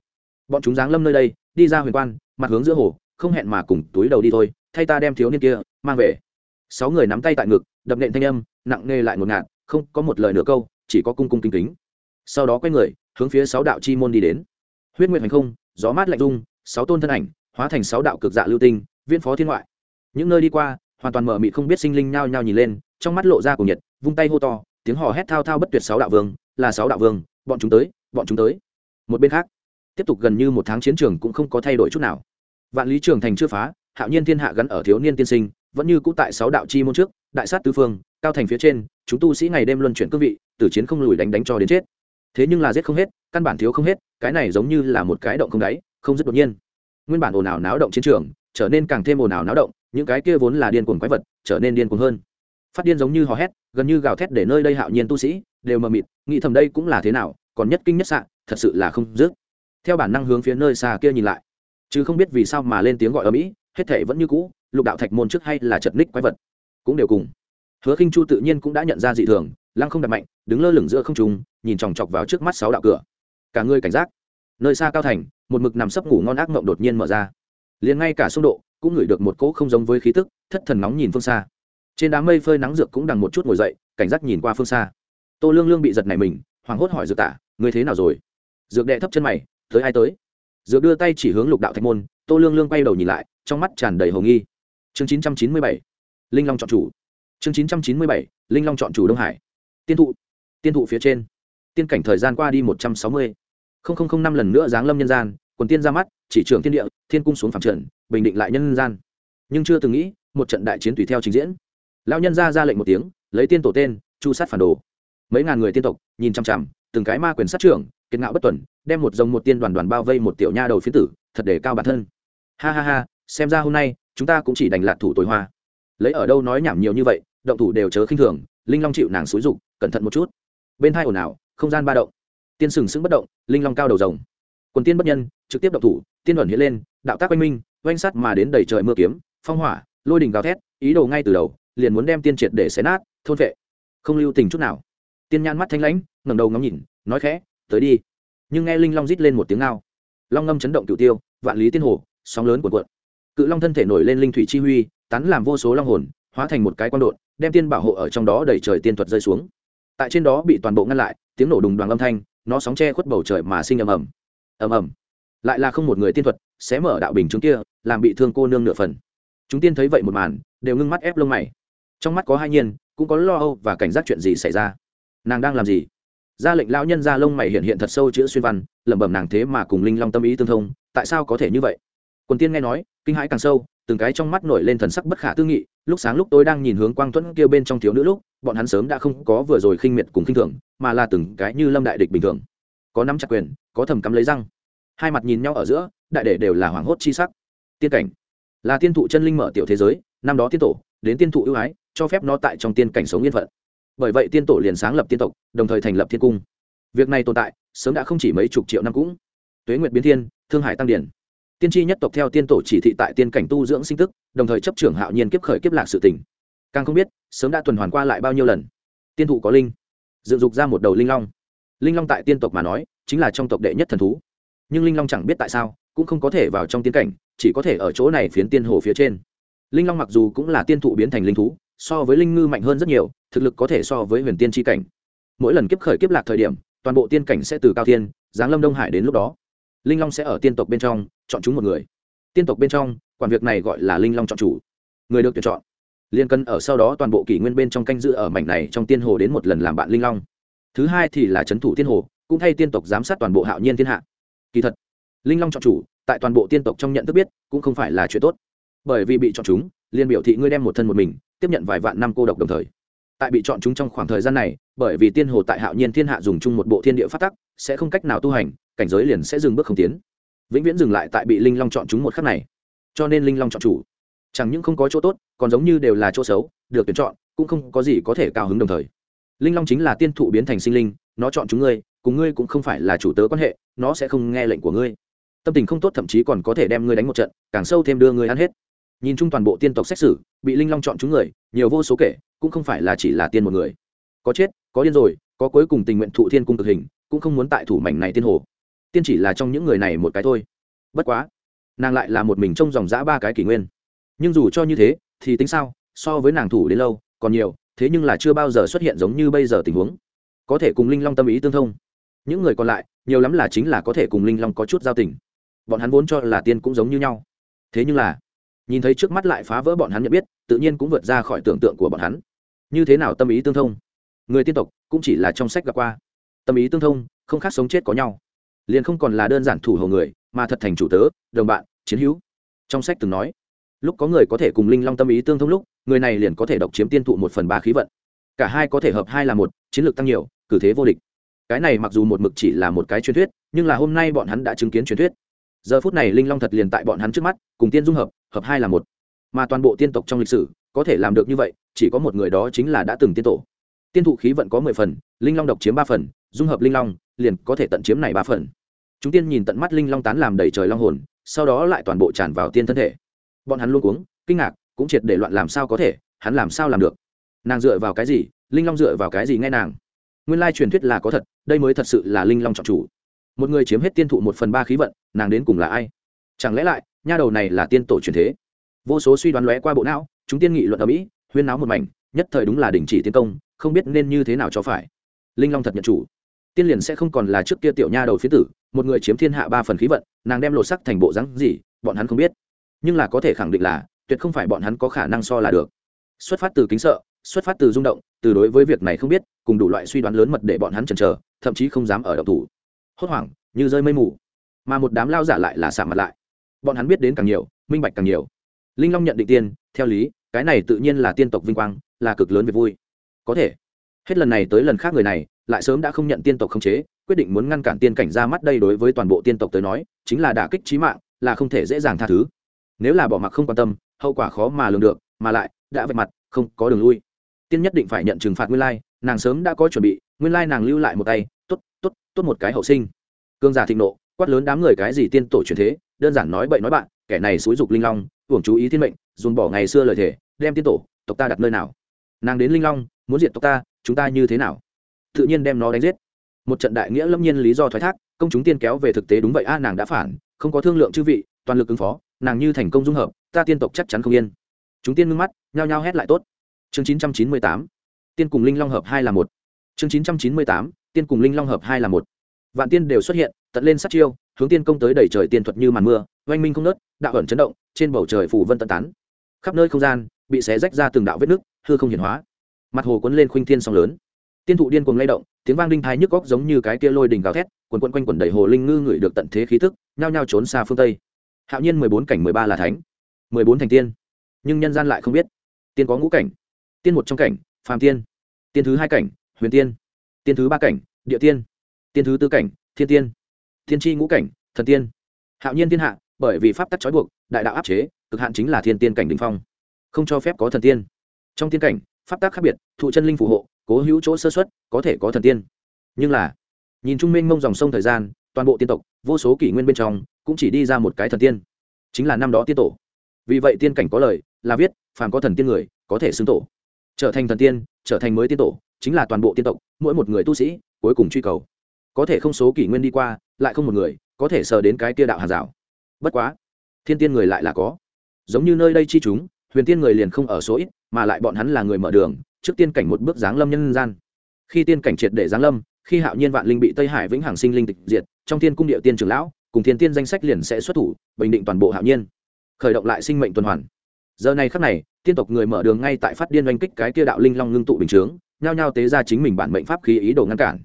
bọn chúng giáng lâm nơi đây, đi ra huyền quan, mặt hướng giữa hồ, không hẹn mà cùng túi đầu đi thôi, thay ta đem thiếu niên kia mang về. Sáu người nắm tay tại ngực, đập nện thanh âm, nặng nề lại ngột ngạt, không có một lời nửa câu, chỉ có cung cung kính kính. Sau đó quay người, hướng phía sáu đạo chi môn đi đến. Huyết nguyện hành không, gió mát lạnh rung, sáu tôn thân ảnh, hóa thành sáu đạo cực dạ lưu tinh viên phó thiên ngoại. Những nơi đi qua, hoàn toàn mở mịt không biết sinh linh nhao nhao nhìn lên, trong mắt lộ ra cùng nhiệt, vung tay hô to, tiếng hò hét thao thao bất tuyệt sáu đạo vương, là sáu đạo vương, bọn chúng tới, bọn chúng tới. Một bên khác tiếp tục gần như một tháng chiến trường cũng không có thay đổi chút nào. Vạn lý trường thành chưa phá, hạo nhiên thiên hạ gắn ở thiếu niên tiên sinh, vẫn như cũ tại sáu đạo chi môn trước, đại sát tứ phương, cao thành phía trên, chúng tu sĩ ngày đêm luân chuyển cương vị, từ chiến không lùi đánh đánh cho đến chết. Thế nhưng là giết không hết, căn bản thiếu không hết, cái này giống như là một cái động không đáy, không rất đột nhiên. Nguyên bản ồn ào náo động chiến trường, trở nên càng thêm ồn ào náo động, những cái kia vốn là điên cuồng quái vật, trở nên điên cuồng hơn. Phát điên giống như hò hét, gần như gào thét để nơi đây hạo nhiên tu sĩ, đều mờ mịt, nghĩ thầm đây cũng là thế nào, còn nhất kinh nhất sạn thật sự là không dứt theo bản năng hướng phía nơi xa kia nhìn lại. Chứ không biết vì sao mà lên tiếng gọi ở mỹ, hết thể vẫn như cũ, lục đạo thạch môn trước hay là chật ních quái vật. Cũng đều cùng. Hứa khinh chu tự nhiên cũng đã nhận ra dị thường, lăng không đặt mạnh, đứng lơ lửng giữa không trung, nhìn chòng chọc vào trước mắt sáu đạo cửa. Cả người cảnh giác. Nơi xa cao thành, một mực nằm sấp ngủ ngon ác mộng đột nhiên mở ra. Liền ngay cả xung độ, cũng ngửi được một cỗ không giống với khí tức, thất thần nóng nhìn phương xa. Trên đám mây phơi nắng dược cũng đằng một chút ngồi dậy, cảnh giác nhìn qua phương xa. Tô lương lương bị giật này mình, hoảng hốt hỏi dược tả, ngươi thế nào rồi? Dược đệ thấp chân mày tới ai tới? Dược đưa tay chỉ hướng lục đạo thạch môn, tô lương lương quay đầu nhìn lại, trong mắt tràn đầy hồ nghi. Chương chín trăm chín mươi bảy, linh long chọn chủ. Chương chín trăm chín mươi bảy, linh long chọn chủ đông hải. Tiên thụ tiên thụ phía trên. Tiên cảnh thời gian qua đi một trăm sáu mươi. Không không không năm lần nữa giáng lâm nhân gian, quần tiên ra mắt, chỉ trưởng thiên địa, thiên cung xuống phạm trận bình định lại nhân gian. Nhưng chưa từng nghĩ, một trận đại chiến tùy theo trình diễn. Lão nhân ra ra lệnh một tiếng, lấy tiên tổ tên, chu sát phản đồ. Mấy ngàn người tiên tộc, nhìn chằm chằm, từng cái ma quyền sát trưởng kiệt ngạo bất tuần, đem một dòng một tiên đoàn đoàn bao vây một tiểu nha đầu phiến tử, thật để cao bản thân. Ha ha ha, xem ra hôm nay, chúng ta cũng chỉ đành lạc thủ tối hoa. Lấy ở đâu nói nhảm nhiều như vậy, động thủ đều chớ khinh thường, linh long chịu nàng xúi rục cẩn thận một chút. Bên hai ồn ào, không gian ba động. Tiên sừng sững bất động, linh long cao đầu rồng. Quần tiên bất nhân, trực tiếp động thủ, tiên đoàn hiện lên, đạo tác oanh minh, oanh sắt mà đến đầy trời mưa kiếm, phong hỏa, lôi đình gào thét, ý đồ ngay từ đầu, liền muốn đem tiên triệt để xé nát, thôn vệ. Không lưu tình chút nào. Tiên nhan mắt thanh lãnh, ngẩng đầu ngắm nhìn, nói khẽ tới đi. Nhưng nghe linh long rít lên một tiếng ngao. Long ngâm chấn động cựu tiêu, vạn lý tiên hồ, sóng lớn cuộn cuộn. Cự long thân thể nổi lên linh thủy chi huy, tán làm vô số long hồn, hóa thành một cái quan đột đem tiên bảo hộ ở trong đó đẩy trời tiên thuật rơi xuống. Tại trên đó bị toàn bộ ngăn lại, tiếng nổ đùng đoàn âm thanh, nó sóng che khuất bầu trời mà sinh ầm ầm. Ầm ầm. Lại là không một người tiên thuật xé mở đạo bình chứng kia, làm bị thương cô nương nửa phần. Chúng tiên thấy vậy một màn, đều ngưng mắt ép lông mày. Trong mắt có hai nhiên, cũng có lo âu và cảnh giác chuyện gì xảy ra. Nàng đang làm gì? Ra lệnh lão nhân ra lông mày hiện hiện thật sâu chữ xuyên văn, lẩm bẩm nàng thế mà cùng linh long tâm ý tương thông, tại sao có thể như vậy? Quần tiên nghe nói, kinh hãi càng sâu, từng cái trong mắt nổi lên thần sắc bất khả tư nghị, lúc sáng lúc tôi đang nhìn hướng quang tuấn kia bên trong thiếu nữ lúc, bọn hắn sớm đã không có vừa rồi khinh miệt cùng khinh thường, mà là từng cái như lâm đại địch bình thường. Có nắm chặt quyền, có thầm cắm lấy răng. Hai mặt nhìn nhau ở giữa, đại đệ đều là hoảng hốt chi sắc. Tiên cảnh là tiên thụ chân linh mở tiểu thế giới, năm đó tiên tổ, đến tiên thụ ưu ái, cho phép nó tại trong tiên cảnh sống yên phận bởi vậy tiên tổ liền sáng lập tiên tộc, đồng thời thành lập thiên cung. Việc này tồn tại, sớm đã không chỉ mấy chục triệu năm cũng. Tuế nguyệt biến thiên, thương hải tăng điển. Tiên tri nhất tộc theo tiên tổ chỉ thị tại tiên cảnh tu dưỡng sinh tức, đồng thời chấp trưởng hạo nhiên kiếp khởi kiếp lạc sự tỉnh càng không biết, sớm đã tuần hoàn qua lại bao nhiêu lần. Tiên thụ có linh, dựng dục ra một đầu linh long. Linh long tại tiên tộc mà nói, chính là trong tộc đệ nhất thần thú. Nhưng linh long chẳng biết tại sao, cũng không có thể vào trong tiên cảnh, chỉ có thể ở chỗ này phiến tiên hồ phía trên. Linh long mặc dù cũng là tiên thụ biến thành linh thú so với linh ngư mạnh hơn rất nhiều, thực lực có thể so với huyền tiên tri cảnh. Mỗi lần kiếp khởi kiếp lạc thời điểm, toàn bộ tiên cảnh sẽ từ cao tiên giáng lâm đông hải đến lúc đó. Linh long sẽ ở tiên tộc bên trong, chọn chúng một người. Tiên tộc bên trong, quản việc này gọi là linh long chọn chủ. Người được tuyển chọn. Liên cân ở sau đó toàn bộ kỷ nguyên bên trong canh giữ ở mảnh này trong tiên hồ đến một lần làm bạn linh long. Thứ hai thì là c h ấ n thủ tiên hồ, cũng thay tiên tộc giám sát toàn bộ hạo nhiên thiên hạ. Kỳ thật, linh long chọn chủ, tại toàn bộ tiên tộc trong nhận thức biết, cũng không phải là chuyện tốt. Bởi vì bị chọn chúng, liên biểu thị ngươi đem một thân một mình tiếp nhận vài vạn năm cô độc đồng thời. Tại bị chọn chúng trong khoảng thời gian này, bởi vì tiên hồ tại hạo nhiên thiên hạ dùng chung một bộ thiên địa phát tắc, sẽ không cách nào tu hành, cảnh giới liền sẽ dừng bước không tiến. Vĩnh viễn dừng lại tại bị linh long chọn chúng một khắc này. Cho nên linh long chọn chủ. Chẳng những không có chỗ tốt, còn giống như đều là chỗ xấu, được tuyển chọn, cũng không có gì có thể cao hứng đồng thời. Linh long chính là tiên thụ biến thành sinh linh, nó chọn chúng ngươi, cùng ngươi cũng không phải là chủ tớ quan hệ, nó sẽ không nghe lệnh của ngươi. Tâm tình không tốt thậm chí còn có thể đem ngươi đánh một trận, càng sâu thêm đưa ngươi ăn hết nhìn chung toàn bộ tiên tộc xét xử, bị linh long chọn chúng người, nhiều vô số kể, cũng không phải là chỉ là tiên một người. Có chết, có điên rồi, có cuối cùng tình nguyện thụ thiên cung thực hình, cũng không muốn tại thủ mảnh này tiên hồ. Tiên chỉ là trong những người này một cái thôi. Bất quá, nàng lại là một mình trong dòng giã ba cái kỷ nguyên. Nhưng dù cho như thế, thì tính sao, so với nàng thủ đến lâu, còn nhiều, thế nhưng là chưa bao giờ xuất hiện giống như bây giờ tình huống. Có thể cùng linh long tâm ý tương thông. Những người còn lại, nhiều lắm là chính là có thể cùng linh long có chút giao tình. Bọn hắn vốn cho là tiên cũng giống như nhau. Thế nhưng là nhìn thấy trước mắt lại phá vỡ bọn hắn nhận biết, tự nhiên cũng vượt ra khỏi tưởng tượng của bọn hắn. Như thế nào tâm ý tương thông? Người tiên tộc cũng chỉ là trong sách gặp qua. Tâm ý tương thông, không khác sống chết có nhau. Liền không còn là đơn giản thủ hầu người, mà thật thành chủ tớ, đồng bạn, chiến hữu. Trong sách từng nói, lúc có người có thể cùng linh long tâm ý tương thông lúc, người này liền có thể độc chiếm tiên thụ một phần ba khí vận. Cả hai có thể hợp hai là một, chiến lược tăng nhiều, cử thế vô địch. Cái này mặc dù một mực chỉ là một cái truyền thuyết, nhưng là hôm nay bọn hắn đã chứng kiến truyền thuyết. Giờ phút này linh long thật liền tại bọn hắn trước mắt, cùng tiên dung hợp hợp hai là một. Mà toàn bộ tiên tộc trong lịch sử, có thể làm được như vậy, chỉ có một người đó chính là đã từng tiên tổ. Tiên thụ khí vận có mười phần, linh long độc chiếm ba phần, dung hợp linh long, liền có thể tận chiếm này ba phần. Chúng tiên nhìn tận mắt linh long tán làm đầy trời long hồn, sau đó lại toàn bộ tràn vào tiên thân thể. Bọn hắn luôn cuống, kinh ngạc, cũng triệt để loạn làm sao có thể, hắn làm sao làm được? Nàng dựa vào cái gì, linh long dựa vào cái gì nghe nàng? Nguyên lai truyền thuyết là có thật, đây mới thật sự là linh long trọng chủ. Một người chiếm hết tiên thụ một phần ba khí vận, nàng đến cùng là ai? Chẳng lẽ lại nha đầu này là tiên tổ truyền thế. Vô số suy đoán lóe qua bộ não, chúng tiên nghị luận ở mỹ, huyên náo một mảnh, nhất thời đúng là đình chỉ tiến công, không biết nên như thế nào cho phải. Linh long thật nhận chủ. Tiên liền sẽ không còn là trước kia tiểu nha đầu phía tử, một người chiếm thiên hạ ba phần khí vận, nàng đem lột sắc thành bộ rắn gì, bọn hắn không biết. Nhưng là có thể khẳng định là, tuyệt không phải bọn hắn có khả năng so là được. Xuất phát từ kính sợ, xuất phát từ rung động, từ đối với việc này không biết, cùng đủ loại suy đoán lớn mật để bọn hắn chần chờ, thậm chí không dám ở đậu thủ. Hốt hoảng, như rơi mây mù. Mà một đám lao giả lại là xả mặt lại bọn hắn biết đến càng nhiều, minh bạch càng nhiều. Linh long nhận định tiên, theo lý, cái này tự nhiên là tiên tộc vinh quang, là cực lớn về vui. Có thể. Hết lần này tới lần khác người này, lại sớm đã không nhận tiên tộc khống chế, quyết định muốn ngăn cản tiên cảnh ra mắt đây đối với toàn bộ tiên tộc tới nói, chính là đả kích trí mạng, là không thể dễ dàng tha thứ. Nếu là bỏ mặc không quan tâm, hậu quả khó mà lường được, mà lại, đã vạch mặt, không có đường lui. Tiên nhất định phải nhận trừng phạt nguyên lai, nàng sớm đã có chuẩn bị, nguyên lai nàng lưu lại một tay t ố t t ố t tốt một cái hậu sinh. Cương giả thịnh nộ, quát lớn đám người cái gì tiên tổ truyền thế đơn giản nói bậy nói bạn, kẻ này xúi dục linh long, hưởng chú ý thiên mệnh, dùng bỏ ngày xưa lời thề, đem tiên tổ, tộc ta đặt nơi nào. Nàng đến linh long, muốn diệt tộc ta, chúng ta như thế nào? Tự nhiên đem nó đánh giết. Một trận đại nghĩa lâm nhiên lý do thoái thác, công chúng tiên kéo về thực tế đúng vậy a, nàng đã phản, không có thương lượng chư vị, toàn lực ứng phó, nàng như thành công dung hợp, ta tiên tộc chắc chắn không yên. Chúng tiên ngưng mắt, nhao nhao hét lại tốt. Chương chín trăm chín mươi tám, tiên cùng linh long hợp hai là một. Chương chín trăm chín mươi tám, tiên cùng linh long hợp hai là một vạn tiên đều xuất hiện, tận lên sát chiêu, hướng tiên công tới đẩy trời tiên thuật như màn mưa, oanh minh không nớt, đạo ẩn chấn động, trên bầu trời phủ vân tận tán. Khắp nơi không gian, bị xé rách ra từng đạo vết nứt, hư không hiển hóa. Mặt hồ cuốn lên khuynh thiên sóng lớn. Tiên thụ điên cuồng lay động, tiếng vang đinh thái nhức góc giống như cái kia lôi đỉnh gào thét, quần quần quanh quần đầy hồ linh ngư ngửi được tận thế khí thức nhao nhao trốn xa phương tây. Hạo nhiên mười bốn cảnh mười ba là thánh, mười bốn thành tiên. Nhưng nhân gian lại không biết, tiên có ngũ cảnh, tiên một trong cảnh, phàm tiên tiên thứ hai cảnh, huyền tiên tiên thứ ba cảnh, địa tiên tiên thứ tư cảnh, thiên tiên, thiên tri ngũ cảnh, thần tiên. Hạo nhiên thiên hạ, bởi vì pháp tắc trói buộc, đại đạo áp chế, cực hạn chính là thiên tiên cảnh đình phong. Không cho phép có thần tiên. Trong tiên cảnh, pháp tắc khác biệt, thụ chân linh phù hộ, cố hữu chỗ sơ xuất có thể có thần tiên. Nhưng là, nhìn trung minh mông dòng sông thời gian, toàn bộ tiên tộc, vô số kỷ nguyên bên trong, cũng chỉ đi ra một cái thần tiên. Chính là năm đó tiên tổ. Vì vậy tiên cảnh có lời, là viết, phàm có thần tiên người, có thể xưng tổ. Trở thành thần tiên, trở thành mới tiên tổ, chính là toàn bộ tiên tộc, mỗi một người tu sĩ, cuối cùng truy cầu có thể không số kỷ nguyên đi qua, lại không một người có thể sờ đến cái tia đạo hàng rào. Bất quá, thiên tiên người lại là có. Giống như nơi đây chi chúng, huyền tiên người liền không ở số ít, mà lại bọn hắn là người mở đường, trước tiên cảnh một bước giáng lâm nhân gian. Khi tiên cảnh triệt để giáng lâm, khi hạo nhiên vạn linh bị tây hải vĩnh hằng sinh linh tịch diệt, trong thiên cung địa tiên trưởng lão, cùng thiên tiên danh sách liền sẽ xuất thủ, bình định toàn bộ hạo nhiên. Khởi động lại sinh mệnh tuần hoàn. Giờ này khắc này, tiên tộc người mở đường ngay tại phát điên oanh kích cái kia đạo linh long ngưng tụ bình chướng, nhao nhao tế ra chính mình bản mệnh pháp khí ý đồ ngăn cản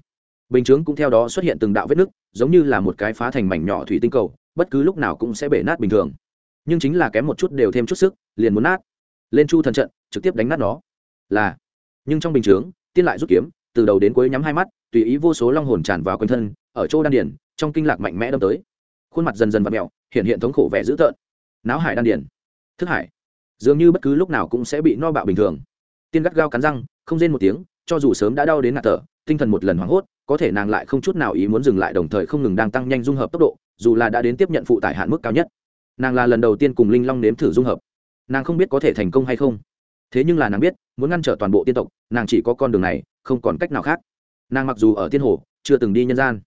bình chướng cũng theo đó xuất hiện từng đạo vết nứt, giống như là một cái phá thành mảnh nhỏ thủy tinh cầu, bất cứ lúc nào cũng sẽ bể nát bình thường. Nhưng chính là kém một chút đều thêm chút sức, liền muốn nát. Lên chu thần trận, trực tiếp đánh nát nó. Là, nhưng trong bình chướng, tiên lại rút kiếm, từ đầu đến cuối nhắm hai mắt, tùy ý vô số long hồn tràn vào quanh thân, ở chỗ đan điển trong kinh lạc mạnh mẽ đâm tới. Khuôn mặt dần dần v ặ mẹo hiện hiện thống khổ vẻ dữ tợn. Náo hải đan điển thức hải. Dường như bất cứ lúc nào cũng sẽ bị no bạo bình thường. Tiên gắt gao cắn răng, không rên một tiếng, cho dù sớm đã đau đến ngạt thở tinh thần một lần hoảng hốt, có thể nàng lại không chút nào ý muốn dừng lại, đồng thời không ngừng đang tăng nhanh dung hợp tốc độ, dù là đã đến tiếp nhận phụ tải hạn mức cao nhất. Nàng là lần đầu tiên cùng linh long nếm thử dung hợp. Nàng không biết có thể thành công hay không. Thế nhưng là nàng biết, muốn ngăn trở toàn bộ tiên tộc, nàng chỉ có con đường này, không còn cách nào khác. Nàng mặc dù ở tiên hồ, chưa từng đi nhân gian.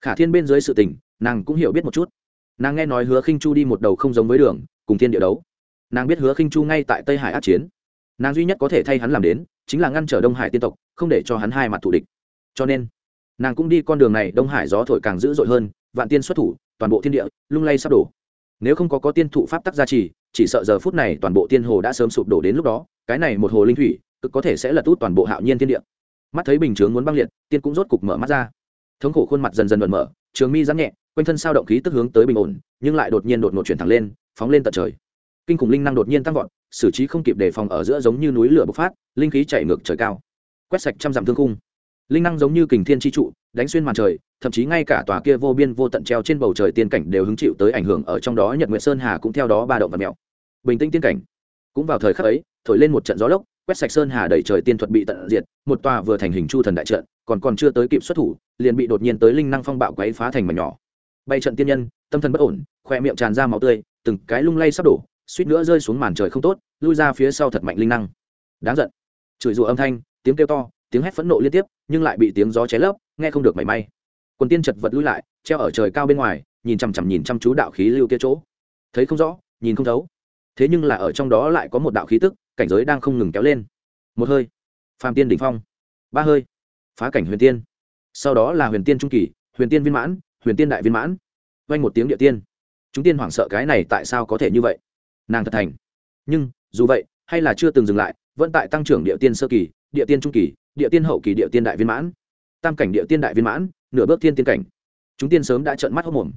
Khả thiên bên dưới sự tình, nàng cũng hiểu biết một chút. Nàng nghe nói hứa khinh chu đi một đầu không giống với đường, cùng thiên địa đấu. Nàng biết hứa khinh chu ngay tại tây hải át chiến. Nàng duy nhất có thể thay hắn làm đến, chính là ngăn trở đông hải tiên tộc, không để cho hắn hai mặt thù địch cho nên, nàng cũng đi con đường này, đông hải gió thổi càng dữ dội hơn, vạn tiên xuất thủ, toàn bộ thiên địa, lung lay sắp đổ. Nếu không có có tiên thụ pháp tắc gia trì, chỉ sợ giờ phút này toàn bộ tiên hồ đã sớm sụp đổ đến lúc đó, cái này một hồ linh thủy, cực có thể sẽ lật út toàn bộ hạo nhiên thiên địa. Mắt thấy bình chướng muốn băng liệt, tiên cũng rốt cục mở mắt ra. Thống khổ khuôn mặt dần dần vận mở trường mi rắn nhẹ, quanh thân sao động khí tức hướng tới bình ổn, nhưng lại đột nhiên đột ngột chuyển thẳng lên, phóng lên tận trời. Kinh khủng linh năng đột nhiên tăng vọt, xử trí không kịp đề phòng ở giữa giống như núi lửa bộc phát, linh khí chạy ngược trời cao. Quét sạch trăm dặm thương khung linh năng giống như kình thiên tri trụ, đánh xuyên màn trời, thậm chí ngay cả tòa kia vô biên vô tận treo trên bầu trời tiên cảnh đều hứng chịu tới ảnh hưởng ở trong đó. Nhật nguyệt sơn hà cũng theo đó ba động và mèo. Bình tĩnh tiên cảnh. Cũng vào thời khắc ấy, thổi lên một trận gió lốc, quét sạch sơn hà đẩy trời tiên thuật bị tận diệt, một tòa vừa thành hình chu thần đại trận, còn còn chưa tới kịp xuất thủ, liền bị đột nhiên tới linh năng phong bạo quấy phá thành mảnh nhỏ. Bay trận tiên nhân, tâm thần bất ổn khoe miệng tràn ra máu tươi, từng cái lung lay sắp đổ, suýt nữa rơi xuống màn trời không tốt, lui ra phía sau thật mạnh linh năng. Đáng giận. Chửi rủa âm thanh, tiếng kêu to tiếng hét phẫn nộ liên tiếp, nhưng lại bị tiếng gió cháy lấp, nghe không được mảy may. Quần tiên chật vật lui lại, treo ở trời cao bên ngoài, nhìn chằm chằm nhìn chăm chú đạo khí lưu kia chỗ. Thấy không rõ, nhìn không thấu. Thế nhưng là ở trong đó lại có một đạo khí tức, cảnh giới đang không ngừng kéo lên. Một hơi. Phàm tiên đỉnh phong. Ba hơi. Phá cảnh huyền tiên. Sau đó là huyền tiên trung kỳ, huyền tiên viên mãn, huyền tiên đại viên mãn. Vanh một tiếng địa tiên. Chúng tiên hoảng sợ cái này tại sao có thể như vậy? Nàng thật thành. Nhưng, dù vậy, hay là chưa từng dừng lại, vẫn tại tăng trưởng địa tiên sơ kỳ, địa tiên trung kỳ địa tiên hậu kỳ địa tiên đại viên mãn. Tam cảnh địa tiên đại viên mãn, nửa bước thiên tiên cảnh. Chúng tiên sớm đã trợn mắt hốc mồm.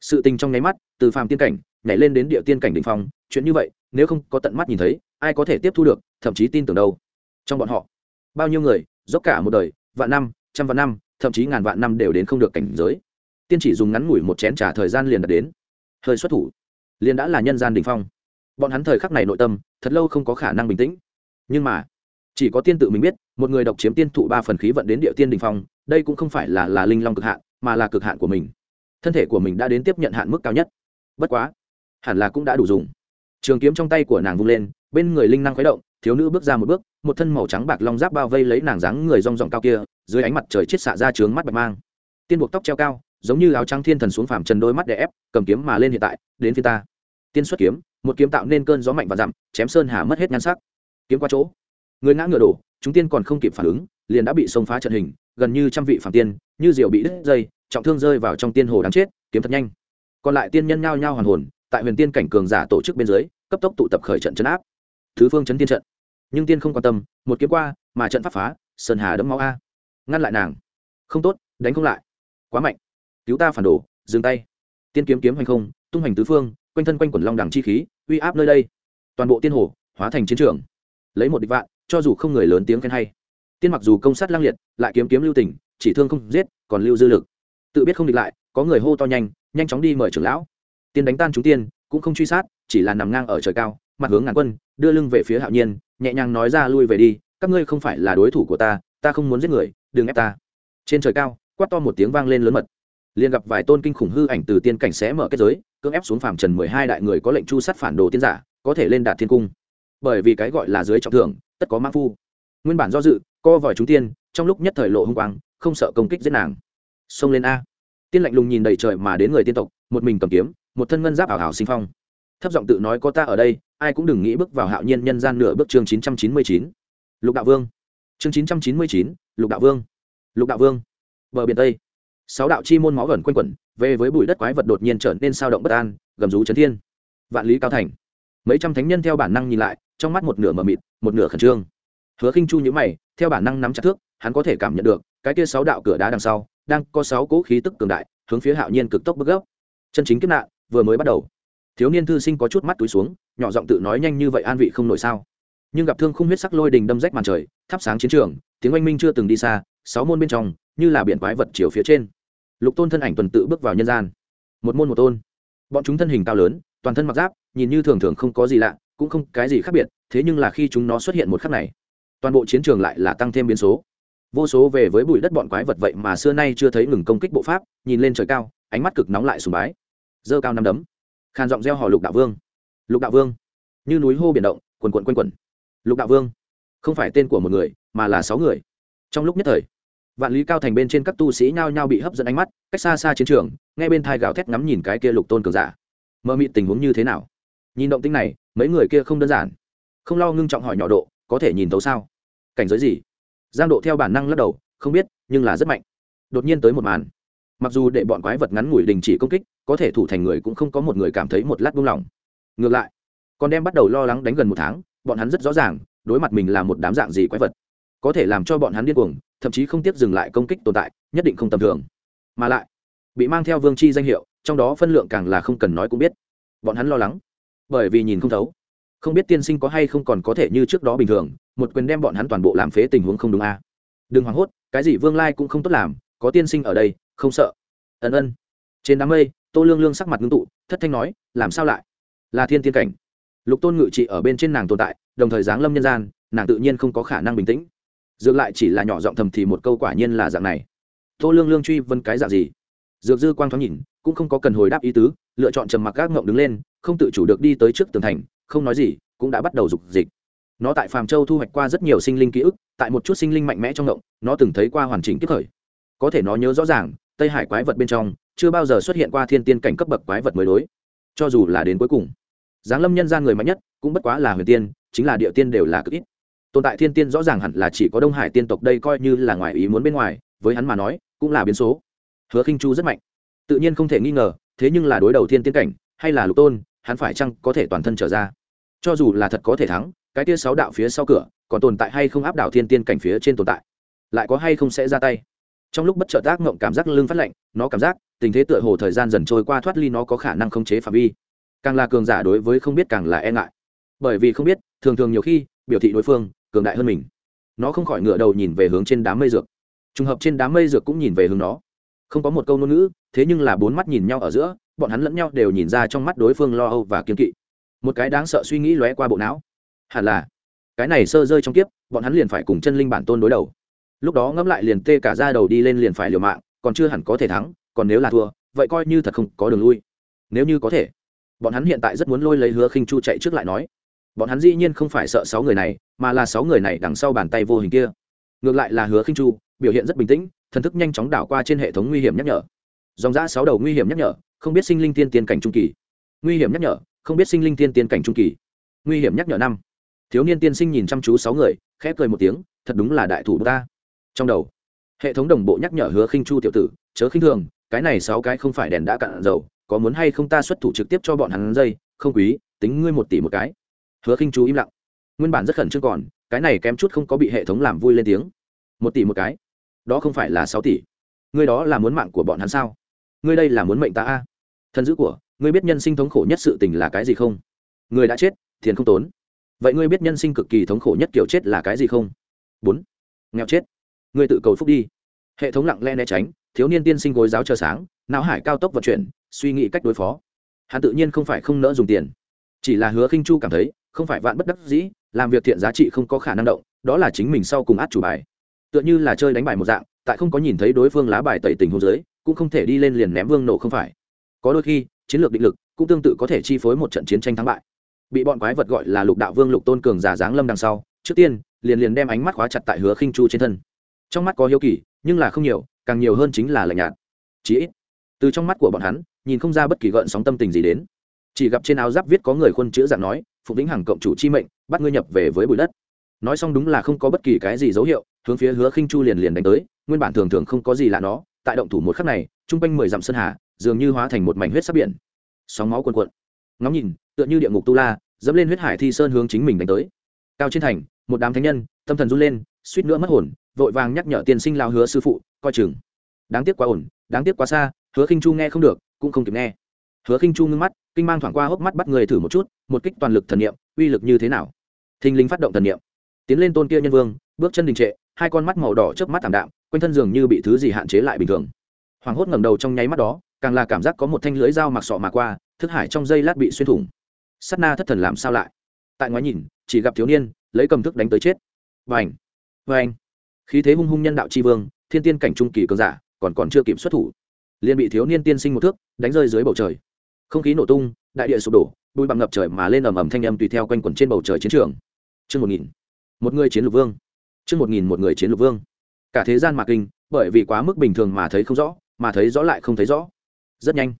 Sự tình trong nháy mắt, từ phàm tiên cảnh, nhảy lên đến địa tiên cảnh đ ỉ n h phong. Chuyện như vậy, nếu không có tận mắt nhìn thấy, ai có thể tiếp thu được, thậm chí tin tưởng đâu. Trong bọn họ, bao nhiêu người, dốc cả một đời, vạn năm, trăm vạn năm, thậm chí ngàn vạn năm đều đến không được cảnh giới. Tiên chỉ dùng ngắn ngủi một chén t r à thời gian liền đạt đến. Hơi xuất thủ, liền đã là nhân gian đình phong. Bọn hắn thời khắc này nội tâm, thật lâu không có khả năng bình tĩnh. Nhưng mà chỉ có tiên tự mình biết, một người độc chiếm tiên thụ ba phần khí vận đến địa tiên đình phong, đây cũng không phải là là linh long cực hạn, mà là cực hạn của mình. Thân thể của mình đã đến tiếp nhận hạn mức cao nhất. Bất quá, hẳn là cũng đã đủ dùng. Trường kiếm trong tay của nàng vung lên, bên người linh năng khuấy động, thiếu nữ bước ra một bước, một thân màu trắng bạc long giáp bao vây lấy nàng dáng người rong ròng cao kia, dưới ánh mặt trời chết xạ ra trướng mắt bạch mang. Tiên buộc tóc treo cao, giống như áo trắng thiên thần xuống phàm trần đôi mắt đè ép, cầm kiếm mà lên hiện tại, đến phía ta. Tiên xuất kiếm, một kiếm tạo nên cơn gió mạnh và dặm chém sơn hà mất hết nhan sắc. Kiếm qua chỗ người ngã ngựa đổ, chúng tiên còn không kịp phản ứng, liền đã bị xông phá trận hình, gần như trăm vị phản tiên, như diều bị đứt dây, trọng thương rơi vào trong tiên hồ đáng chết, kiếm thật nhanh. Còn lại tiên nhân nhao nhao hoàn hồn, tại huyền tiên cảnh cường giả tổ chức bên dưới, cấp tốc tụ tập khởi trận chấn áp. Thứ phương chấn tiên trận. Nhưng tiên không quan tâm, một kiếm qua, mà trận pháp phá, sơn hà đẫm máu a. Ngăn lại nàng. Không tốt, đánh không lại. Quá mạnh. Cứu ta phản đồ, dừng tay. Tiên kiếm kiếm hành không, tung hành tứ phương, quanh thân quanh quần long đẳng chi khí, uy áp nơi đây. Toàn bộ tiên hồ, hóa thành chiến trường. Lấy một địch vạn cho dù không người lớn tiếng khen hay. Tiên mặc dù công sát lang liệt, lại kiếm kiếm lưu tình, chỉ thương không giết, còn lưu dư lực. Tự biết không địch lại, có người hô to nhanh nhanh chóng đi mời trưởng lão. Tiên đánh tan chúng tiên, cũng không truy sát, chỉ là nằm ngang ở trời cao, mặt hướng ngàn quân, đưa lưng về phía hạo nhiên, nhẹ nhàng nói ra lui về đi, các ngươi không phải là đối thủ của ta ta không muốn giết người, đừng ép ta. Trên trời cao, quát to một tiếng vang lên lớn mật. Liền gặp vài tôn kinh khủng hư ảnh từ tiên cảnh sẽ mở kết giới, cưỡng ép xuống phàm trần mười hai đại người có lệnh chu sát phản đồ tiên giả, có thể lên đạt thiên cung. Bởi vì cái gọi là dưới trọng thưởng tất có mã phu. Nguyên bản do dự, co vòi chúng tiên, trong lúc nhất thời lộ hung quang, không sợ công kích giết nàng. Xông lên a. Tiên lạnh lùng nhìn đầy trời mà đến người tiên tộc, một mình cầm kiếm, một thân ngân giáp ảo hảo sinh phong. Thấp giọng tự nói có ta ở đây, ai cũng đừng nghĩ bước vào hạo nhiên nhân gian nửa bước chương chín trăm chín mươi chín. Lục đạo vương. Chương chín trăm chín mươi chín, lục đạo vương. Lục đạo vương. Bờ biển tây. Sáu đạo chi môn máu gần quanh quẩn, về với bụi đất quái vật đột nhiên trở nên sao động bất an, gầm rú chấn thiên. Vạn lý cao thành. Mấy trăm thánh nhân theo bản năng nhìn lại, trong mắt một nửa mờ mịt một nửa khẩn trương. Hứa khinh chu nhữ mày, theo bản năng nắm chặt thước, hắn có thể cảm nhận được, cái kia sáu đạo cửa đá đằng sau, đang có sáu cỗ khí tức cường đại, hướng phía hạo nhiên cực tốc bước gốc chân chính kiếp nạn, vừa mới bắt đầu. Thiếu niên thư sinh có chút mắt túi xuống, nhỏ giọng tự nói nhanh như vậy an vị không nổi sao. Nhưng gặp thương không huyết sắc lôi đình đâm rách màn trời, thắp sáng chiến trường, tiếng oanh minh chưa từng đi xa, sáu môn bên trong, như là biển quái vật chiều phía trên. Lục tôn thân ảnh tuần tự bước vào nhân gian. Một môn một tôn. Bọn chúng thân hình cao lớn, toàn thân mặc giáp, nhìn như thường thường không có gì lạ, cũng không cái gì khác biệt thế nhưng là khi chúng nó xuất hiện một khắc này, toàn bộ chiến trường lại là tăng thêm biến số. Vô số về với bụi đất bọn quái vật vậy mà xưa nay chưa thấy ngừng công kích bộ pháp, nhìn lên trời cao, ánh mắt cực nóng lại sùng bái. Dơ cao năm đấm. Khàn giọng reo hò lục đạo vương. Lục đạo vương. Như núi hô biển động, quần quận quanh quẩn. Lục đạo vương. Không phải tên của một người, mà là sáu người. Trong lúc nhất thời, vạn lý cao thành bên trên các tu sĩ nhao nhao bị hấp dẫn ánh mắt, cách xa xa chiến trường ngay bên thai gào thét ngắm nhìn cái kia lục tôn cường giả. Mơ mịt tình huống như thế nào? Nhìn động tinh này, mấy người kia không đơn giản không lo ngưng trọng hỏi nhỏ độ, có thể nhìn thấu sao? Cảnh giới gì? Giang độ theo bản năng lắc đầu, không biết, nhưng là rất mạnh. Đột nhiên tới một màn. Mặc dù để bọn quái vật ngắn ngủi đình chỉ công kích, có thể thủ thành người cũng không có một người cảm thấy một lát buông lỏng. Ngược lại còn đem bắt đầu lo lắng đánh gần một tháng, bọn hắn rất rõ ràng, đối mặt mình là một đám dạng gì quái vật. Có thể làm cho bọn hắn điên cuồng, thậm chí không tiếc dừng lại công kích tồn tại, nhất định không tầm thường. Mà lại, bị mang theo vương chi danh hiệu, trong đó phân lượng càng là không cần nói cũng biết. Bọn hắn lo lắng, bởi vì nhìn không thấu không biết tiên sinh có hay không còn có thể như trước đó bình thường, một quyền đem bọn hắn toàn bộ làm phế tình huống không đúng a à. đừng hoảng hốt, cái gì vương lai cũng không tốt làm, có tiên sinh ở đây, không sợ. Ân ân. Trên đám mây, tô lương lương sắc mặt ngưng tụ, thất thanh nói, làm sao lại? Là thiên tiên cảnh. Lục tôn ngự trị ở bên trên nàng tồn tại, đồng thời giáng lâm nhân gian, nàng tự nhiên không có khả năng bình tĩnh. Dược lại chỉ là nhỏ giọng thầm thì một câu quả nhiên là dạng này. Tô lương lương truy vân cái dạng gì? Dược dư quang thoáng nhìn, cũng không có cần hồi đáp ý tứ, lựa chọn trầm mặc gác ngộng đứng lên, không tự chủ được đi tới trước tường thành không nói gì, cũng đã bắt đầu dục dịch. Nó tại phàm châu thu hoạch qua rất nhiều sinh linh ký ức, tại một chút sinh linh mạnh mẽ trong ngộng nó từng thấy qua hoàn chỉnh kiếp khởi. Có thể nó nhớ rõ ràng, tây hải quái vật bên trong, chưa bao giờ xuất hiện qua thiên tiên cảnh cấp bậc quái vật mới đối. Cho dù là đến cuối cùng, giáng lâm nhân gian người mạnh nhất, cũng bất quá là huyền tiên, chính là địa tiên đều là cực ít. Tồn tại thiên tiên rõ ràng hẳn là chỉ có đông hải tiên tộc đây coi như là ngoài ý muốn bên ngoài, với hắn mà nói, cũng là biến số. Hứa khinh chu rất mạnh. Tự nhiên không thể nghi ngờ, thế nhưng là đối đầu thiên tiên cảnh, hay là lục tôn hắn phải chăng có thể toàn thân trở ra? Cho dù là thật có thể thắng, cái tia sáu đạo phía sau cửa còn tồn tại hay không áp đảo thiên tiên cảnh phía trên tồn tại? Lại có hay không sẽ ra tay? Trong lúc bất chợt tác ngộng cảm giác lưng phát lạnh, nó cảm giác, tình thế tựa hồ thời gian dần trôi qua thoát ly nó có khả năng khống chế phạm vi. Càng là cường giả đối với không biết càng là e ngại. Bởi vì không biết, thường thường nhiều khi, biểu thị đối phương, cường đại hơn mình. Nó không khỏi ngựa đầu nhìn về hướng trên đám mây dược. Trùng hợp trên đám mây dược cũng nhìn về hướng nó. Không có một câu ngôn ngữ, thế nhưng là bốn mắt nhìn nhau ở giữa bọn hắn lẫn nhau đều nhìn ra trong mắt đối phương lo âu và kiên kỵ. Một cái đáng sợ suy nghĩ lóe qua bộ não. Hẳn là, cái này sơ rơi trong kiếp, bọn hắn liền phải cùng chân linh bản tôn đối đầu. Lúc đó ngẫm lại liền tê cả ra đầu đi lên liền phải liều mạng, còn chưa hẳn có thể thắng, còn nếu là thua, vậy coi như thật không có đường lui. Nếu như có thể, bọn hắn hiện tại rất muốn lôi lấy hứa khinh chu chạy trước lại nói, bọn hắn dĩ nhiên không phải sợ sáu người này, mà là sáu người này đằng sau bàn tay vô hình kia. Ngược lại là hứa khinh chu, biểu hiện rất bình tĩnh, thần thức nhanh chóng đảo qua trên hệ thống nguy hiểm nhắc nhở. Dòng giã sáu đầu nguy hiểm nhắc nhở không biết sinh linh tiên tiên cảnh trung kỳ. Nguy hiểm nhắc nhở, không biết sinh linh tiên tiên cảnh trung kỳ. Nguy hiểm nhắc nhở năm. Thiếu niên tiên sinh nhìn chăm chú sáu người, khẽ cười một tiếng, thật đúng là đại thủ ta. Trong đầu, hệ thống đồng bộ nhắc nhở hứa khinh chu tiểu tử, chớ khinh thường, cái này sáu cái không phải đèn đã cạn dầu, có muốn hay không ta xuất thủ trực tiếp cho bọn hắn dây, không quý, tính ngươi một tỷ một cái. Hứa khinh chu im lặng. Nguyên bản rất khẩn trương còn, cái này kém chút không có bị hệ thống làm vui lên tiếng. Một tỷ một cái, đó không phải là sáu tỷ. Ngươi đó là muốn mạng của bọn hắn sao? Ngươi đây là muốn mệnh ta a? Thân dữ của, ngươi biết nhân sinh thống khổ nhất sự tình là cái gì không? Người đã chết, tiền không tốn. Vậy ngươi biết nhân sinh cực kỳ thống khổ nhất kiểu chết là cái gì không? Bốn. Nghèo chết. Ngươi tự cầu phúc đi. Hệ thống lặng lẽ né tránh, thiếu niên tiên sinh gối giáo chờ sáng, não hải cao tốc vận chuyển, suy nghĩ cách đối phó. Hắn tự nhiên không phải không nỡ dùng tiền. Chỉ là hứa khinh chu cảm thấy, không phải vạn bất đắc dĩ, làm việc thiện giá trị không có khả năng động, đó là chính mình sau cùng át chủ bài. Tựa như là chơi đánh bài một dạng, tại không có nhìn thấy đối phương lá bài tẩy tình hôn giới cũng không thể đi lên liền ném vương nổ không phải. Có đôi khi, chiến lược định lực cũng tương tự có thể chi phối một trận chiến tranh thắng bại. Bị bọn quái vật gọi là lục đạo vương lục tôn cường giả dáng lâm đằng sau, trước tiên, liền liền đem ánh mắt khóa chặt tại hứa khinh chu trên thân. Trong mắt có hiếu kỳ, nhưng là không nhiều, càng nhiều hơn chính là lạnh nhạt. Chí ít, từ trong mắt của bọn hắn, nhìn không ra bất kỳ gợn sóng tâm tình gì đến. Chỉ gặp trên áo giáp viết có người khuôn chữ dạng nói, phụ vĩnh hằng cộng chủ chi mệnh, bắt ngươi nhập về với bụi đất. Nói xong đúng là không có bất kỳ cái gì dấu hiệu, hướng phía hứa khinh chu liền liền đánh tới, nguyên bản thường thường không có gì lạ nó tại động thủ một khắc này, trung quanh mười dặm sơn hà, dường như hóa thành một mảnh huyết sắc biển. Sóng máu cuồn cuộn. Ngóng nhìn, tựa như địa ngục tu la, dẫm lên huyết hải thi sơn hướng chính mình đánh tới. Cao trên thành, một đám thánh nhân, tâm thần run lên, suýt nữa mất hồn, vội vàng nhắc nhở tiên sinh lao hứa sư phụ, coi chừng. Đáng tiếc quá ổn, đáng tiếc quá xa, hứa khinh chu nghe không được, cũng không kịp nghe. Hứa khinh chu ngưng mắt, kinh mang thoảng qua hốc mắt bắt người thử một chút, một kích toàn lực thần niệm, uy lực như thế nào? Thình lình phát động thần niệm. Tiến lên tôn kia nhân vương, bước chân đình trệ hai con mắt màu đỏ chớp mắt thảm đạm, quanh thân dường như bị thứ gì hạn chế lại bình thường. Hoàng hốt ngẩng đầu trong nháy mắt đó, càng là cảm giác có một thanh lưới dao mặc sọ mà qua, thức hải trong dây lát bị xuyên thủng. Sắt na thất thần làm sao lại? Tại ngoái nhìn, chỉ gặp thiếu niên, lấy cầm thức đánh tới chết. Vành vành. Khí thế hung hung nhân đạo tri vương, thiên tiên cảnh trung kỳ cường giả, còn còn chưa kịp xuất thủ. Liền bị thiếu niên tiên sinh một thước, đánh rơi dưới bầu trời. Không khí nổ tung, đại địa sụp đổ, bụi bằng ngập trời mà lên ầm ầm thanh âm tùy theo quanh quẩn trên bầu trời chiến trường. Chương một nghìn. Một người chiến lục vương. Trước một nghìn một người chiến lục vương. Cả thế gian mà kinh, bởi vì quá mức bình thường mà thấy không rõ, mà thấy rõ lại không thấy rõ. Rất nhanh.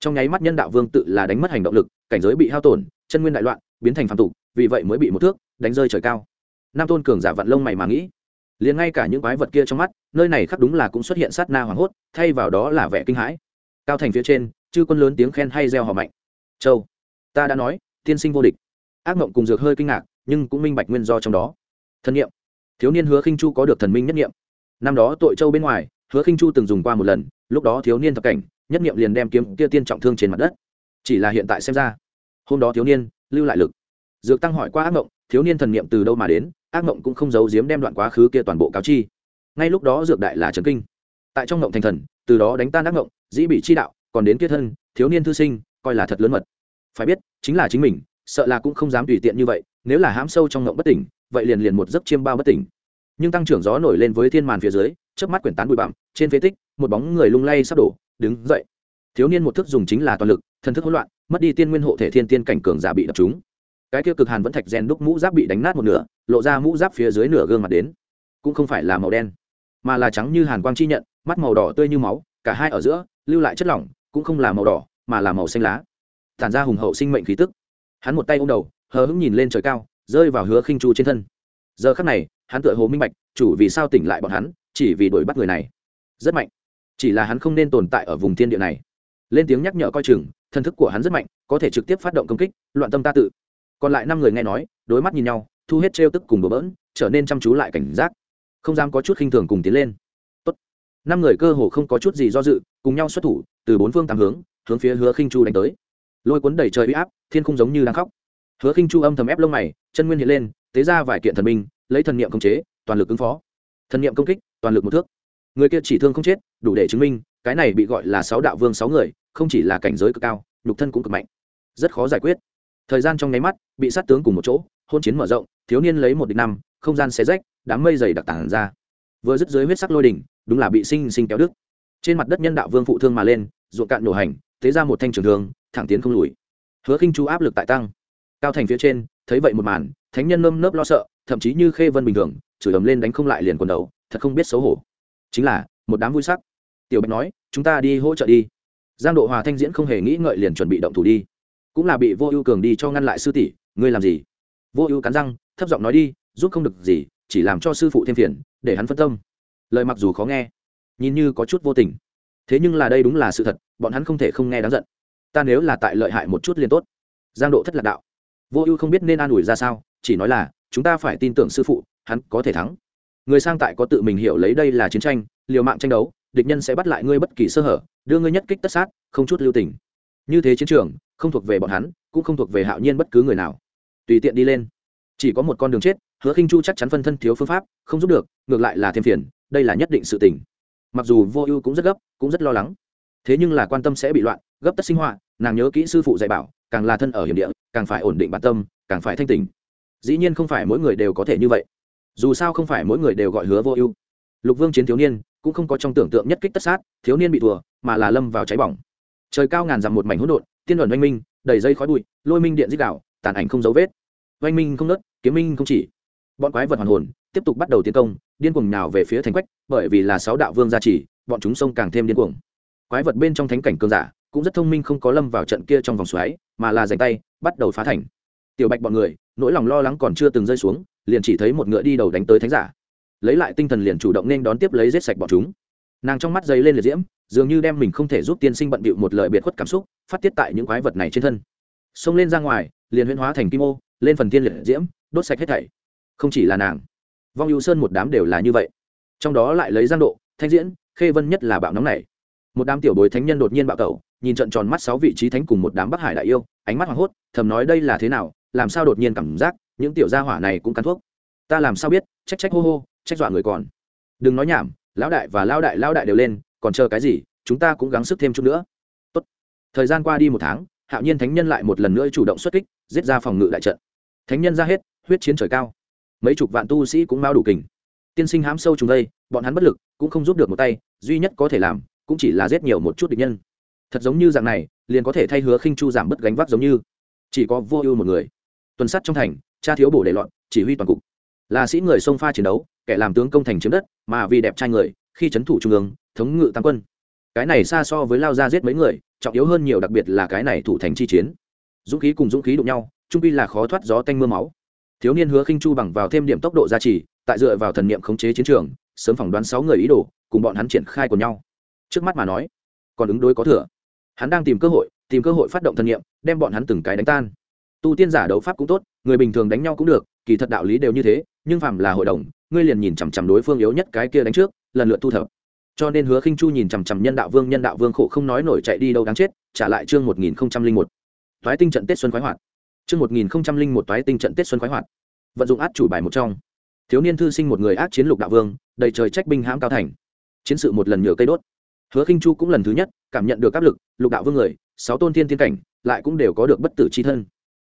Trong nháy mắt nhân đạo vương tự là đánh mất hành động lực, cảnh giới bị hao tổn, chân nguyên đại loạn, biến thành phạm tục, vì vậy mới bị một thước, đánh rơi trời cao. Nam tôn cường giả vặn lông mày mà nghĩ. Liền ngay cả những quái vật kia trong mắt, nơi này khắc đúng là cũng xuất hiện sát na hoảng hốt, thay vào đó là vẻ kinh hãi. Cao thành phía trên, chư quân lớn tiếng khen hay reo hò mạnh. Châu, ta đã nói, tiên sinh vô địch. Ác mộng cùng dược hơi kinh ngạc, nhưng cũng minh bạch nguyên do trong đó. Thân nhiệm thiếu niên hứa khinh chu có được thần minh nhất nghiệm. Năm đó tội châu bên ngoài, hứa khinh chu từng dùng qua một lần, lúc đó thiếu niên thập cảnh, nhất nghiệm liền đem kiếm kia tiên trọng thương trên mặt đất. Chỉ là hiện tại xem ra, hôm đó thiếu niên lưu lại lực. Dược tăng hỏi qua ác mộng, thiếu niên thần niệm từ đâu mà đến, ác mộng cũng không giấu giếm đem đoạn quá khứ kia toàn bộ cáo chi. Ngay lúc đó dược đại là trấn kinh. Tại trong mộng thành thần, từ đó đánh tan ác mộng, dĩ bị chi đạo, còn đến kia thân, thiếu niên thư sinh, coi là thật lớn mật. Phải biết, chính là chính mình, sợ là cũng không dám tùy tiện như vậy, nếu là hãm sâu trong mộng bất tỉnh vậy liền liền một giấc chiêm bao bất tỉnh. Nhưng tăng trưởng gió nổi lên với thiên màn phía dưới trước mắt quyển tán bụi bặm, trên phế tích, một bóng người lung lay sắp đổ, đứng dậy. Thiếu niên một thức dùng chính là toàn lực, thần thức hỗn loạn, mất đi tiên nguyên hộ thể thiên tiên cảnh cường giả bị đập chúng cái kia cực hàn vẫn thạch rèn đúc mũ giáp bị đánh nát một nửa, lộ ra mũ giáp phía dưới nửa gương mặt đến. Cũng không phải là màu đen, mà là trắng như hàn quang chi nhận, mắt màu đỏ tươi như máu, cả hai ở giữa, lưu lại chất lỏng, cũng không là màu đỏ, mà là màu xanh lá. Tản ra hùng hậu sinh mệnh khí tức. Hắn một tay ôm đầu, hờ hững nhìn lên trời cao rơi vào hứa khinh chu trên thân. Giờ khắc này, hắn tựa hồ minh bạch, chủ vì sao tỉnh lại bọn hắn, chỉ vì đuổi bắt người này. Rất mạnh. Chỉ là hắn không nên tồn tại ở vùng thiên địa này. Lên tiếng nhắc nhở coi chừng, thân thức của hắn rất mạnh, có thể trực tiếp phát động công kích, loạn tâm ta tự. Còn lại năm người nghe nói, đối mắt nhìn nhau, thu hết trêu tức cùng bừa bỡn, trở nên chăm chú lại cảnh giác. Không dám có chút khinh thường cùng tiến lên. Tốt. năm người cơ hồ không có chút gì do dự, cùng nhau xuất thủ, từ bốn phương tám hướng hướng phía hứa khinh chu đánh tới. Lôi cuốn đầy trời uy áp, thiên không giống như đang khóc hứa khinh chu âm thầm ép lông mày, chân nguyên hiện lên, tế ra vài kiện thần binh, lấy thần niệm công chế, toàn lực ứng phó. Thần niệm công kích, toàn lực một thước. Người kia chỉ thương không chết, đủ để chứng minh, cái này bị gọi là sáu đạo vương sáu người, không chỉ là cảnh giới cực cao, nhục thân cũng cực mạnh. Rất khó giải quyết. Thời gian trong nháy mắt, bị sát tướng cùng một chỗ, hôn chiến mở rộng, thiếu niên lấy một địch năm, không gian xé rách, đám mây dày đặc tản ra. Vừa dứt dưới huyết sắc lôi đỉnh, đúng là bị sinh sinh kéo đứt. Trên mặt đất nhân đạo vương phụ thương mà lên, ruộng cạn nổ hành, tế ra một thanh trường thương, thẳng tiến không lùi. Hứa khinh chú áp lực tại tăng cao thành phía trên, thấy vậy một màn, thánh nhân nơm nớp lo sợ, thậm chí như khê vân bình thường, chửi ầm lên đánh không lại liền quần đầu, thật không biết xấu hổ. Chính là, một đám vui sắc. Tiểu bạch nói, chúng ta đi hỗ trợ đi. Giang độ hòa thanh diễn không hề nghĩ ngợi liền chuẩn bị động thủ đi. Cũng là bị vô ưu cường đi cho ngăn lại sư tỷ, ngươi làm gì? Vô ưu cắn răng, thấp giọng nói đi, giúp không được gì, chỉ làm cho sư phụ thêm phiền, để hắn phân tâm. Lời mặc dù khó nghe, nhìn như có chút vô tình. Thế nhưng là đây đúng là sự thật, bọn hắn không thể không nghe đáng giận. Ta nếu là tại lợi hại một chút liền tốt. Giang độ thất lạc đạo vô ưu không biết nên an ủi ra sao, chỉ nói là, chúng ta phải tin tưởng sư phụ, hắn có thể thắng. Người sang tại có tự mình hiểu lấy đây là chiến tranh, liều mạng tranh đấu, địch nhân sẽ bắt lại ngươi bất kỳ sơ hở, đưa ngươi nhất kích tất sát, không chút lưu tình. Như thế chiến trường, không thuộc về bọn hắn, cũng không thuộc về hạo nhiên bất cứ người nào. Tùy tiện đi lên. Chỉ có một con đường chết, hứa khinh chu chắc chắn phân thân thiếu phương pháp, không giúp được, ngược lại là thêm phiền, đây là nhất định sự tình. Mặc dù vô ưu cũng rất gấp, cũng rất lo lắng. Thế nhưng là quan tâm sẽ bị loạn, gấp tất sinh hoạt nàng nhớ kỹ sư phụ dạy bảo càng là thân ở hiểm địa, càng phải ổn định bản tâm, càng phải thanh tình dĩ nhiên không phải mỗi người đều có thể như vậy. Dù sao không phải mỗi người đều gọi hứa vô ưu. Lục vương chiến thiếu niên, cũng không có trong tưởng tượng nhất kích tất sát, thiếu niên bị thùa mà là lâm vào cháy bỏng. Trời cao ngàn dặm một mảnh hỗn độn, tiên luận oanh minh, đầy dây khói bụi, lôi minh điện dích đạo, tàn ảnh không dấu vết. Oanh minh không nớt kiếm minh không chỉ. Bọn quái vật hoàn hồn, tiếp tục bắt đầu tiến công, điên cuồng nào về phía thành quách, bởi vì là sáu đạo vương gia trì, bọn chúng sông càng thêm điên cuồng. Quái vật bên trong thánh cảnh cường giả cũng rất thông minh không có lâm vào trận kia trong vòng xoáy, mà là giành tay, bắt đầu phá thành. Tiểu bạch bọn người, nỗi lòng lo lắng còn chưa từng rơi xuống, liền chỉ thấy một ngựa đi đầu đánh tới thánh giả. Lấy lại tinh thần liền chủ động nên đón tiếp lấy giết sạch bọn chúng. Nàng trong mắt dấy lên liệt diễm, dường như đem mình không thể giúp tiên sinh bận bịu một lời biệt khuất cảm xúc, phát tiết tại những quái vật này trên thân. Xông lên ra ngoài, liền huyễn hóa thành kim ô, lên phần tiên liệt diễm, đốt sạch hết thảy. Không chỉ là nàng, vong hữu sơn một đám đều là như vậy. Trong đó lại lấy giang độ, thanh diễn, khê vân nhất là bạo nóng này. Một đám tiểu bối thánh nhân đột nhiên bạo tẩu nhìn trận tròn mắt sáu vị trí thánh cùng một đám bắc hải đại yêu, ánh mắt hoảng hốt, thầm nói đây là thế nào, làm sao đột nhiên cảm giác, những tiểu gia hỏa này cũng cắn thuốc. Ta làm sao biết, trách trách hô hô, trách dọa người còn. Đừng nói nhảm, lão đại và lão đại lão đại đều lên, còn chờ cái gì, chúng ta cũng gắng sức thêm chút nữa. Tốt. thời gian qua đi một tháng, hạo nhiên thánh nhân lại một lần nữa chủ động xuất kích, giết ra phòng ngự đại trận. Thánh nhân ra hết, huyết chiến trời cao. Mấy chục vạn tu sĩ cũng mau đủ kình. Tiên sinh hám sâu trùng đây, bọn hắn bất lực, cũng không giúp được một tay, duy nhất có thể làm, cũng chỉ là giết nhiều một chút địch nhân thật giống như dạng này, liền có thể thay hứa khinh chu giảm bớt gánh vác giống như. Chỉ có vô ưu một người. Tuần sắt trong thành, cha thiếu bổ để loạn, chỉ huy toàn cục. Là sĩ người xông pha chiến đấu, kẻ làm tướng công thành chiếm đất, mà vì đẹp trai người, khi trấn thủ trung ương, thống ngự tăng quân. Cái này xa so với lao ra giết mấy người, trọng yếu hơn nhiều đặc biệt là cái này thủ thành chi chiến. Dũng khí cùng dũng khí đụng nhau, trung pi là khó thoát gió tanh mưa máu. Thiếu niên hứa khinh chu bằng vào thêm điểm tốc độ gia trì, tại dựa vào thần niệm khống chế chiến trường, sớm phỏng đoán sáu người ý đồ, cùng bọn hắn triển khai của nhau. Trước mắt mà nói, còn ứng đối có thừa hắn đang tìm cơ hội, tìm cơ hội phát động thần niệm đem bọn hắn từng cái đánh tan. Tu tiên giả đấu pháp cũng tốt, người bình thường đánh nhau cũng được, kỳ thật đạo lý đều như thế, nhưng phàm là hội đồng, ngươi liền nhìn chằm chằm đối phương yếu nhất cái kia đánh trước, lần lượt thu thập. Cho nên hứa khinh chu nhìn chằm chằm nhân đạo vương, nhân đạo vương khổ không nói nổi chạy đi đâu đáng chết, trả lại chương một nghìn một. Toái tinh trận tết xuân khoái hoạt. Chương một nghìn một toái tinh trận tết xuân khoái hoạt. Vận dụng át chủ bài một trong. Thiếu niên thư sinh một người ác chiến lục đạo vương, đầy trời trách binh hãm cao thành. Chiến sự một lần nhựa cây đốt hứa khinh chu cũng lần thứ nhất cảm nhận được áp lực, lục đạo vương người, sáu tôn thiên tiên cảnh, lại cũng đều có được bất tử c h i thân.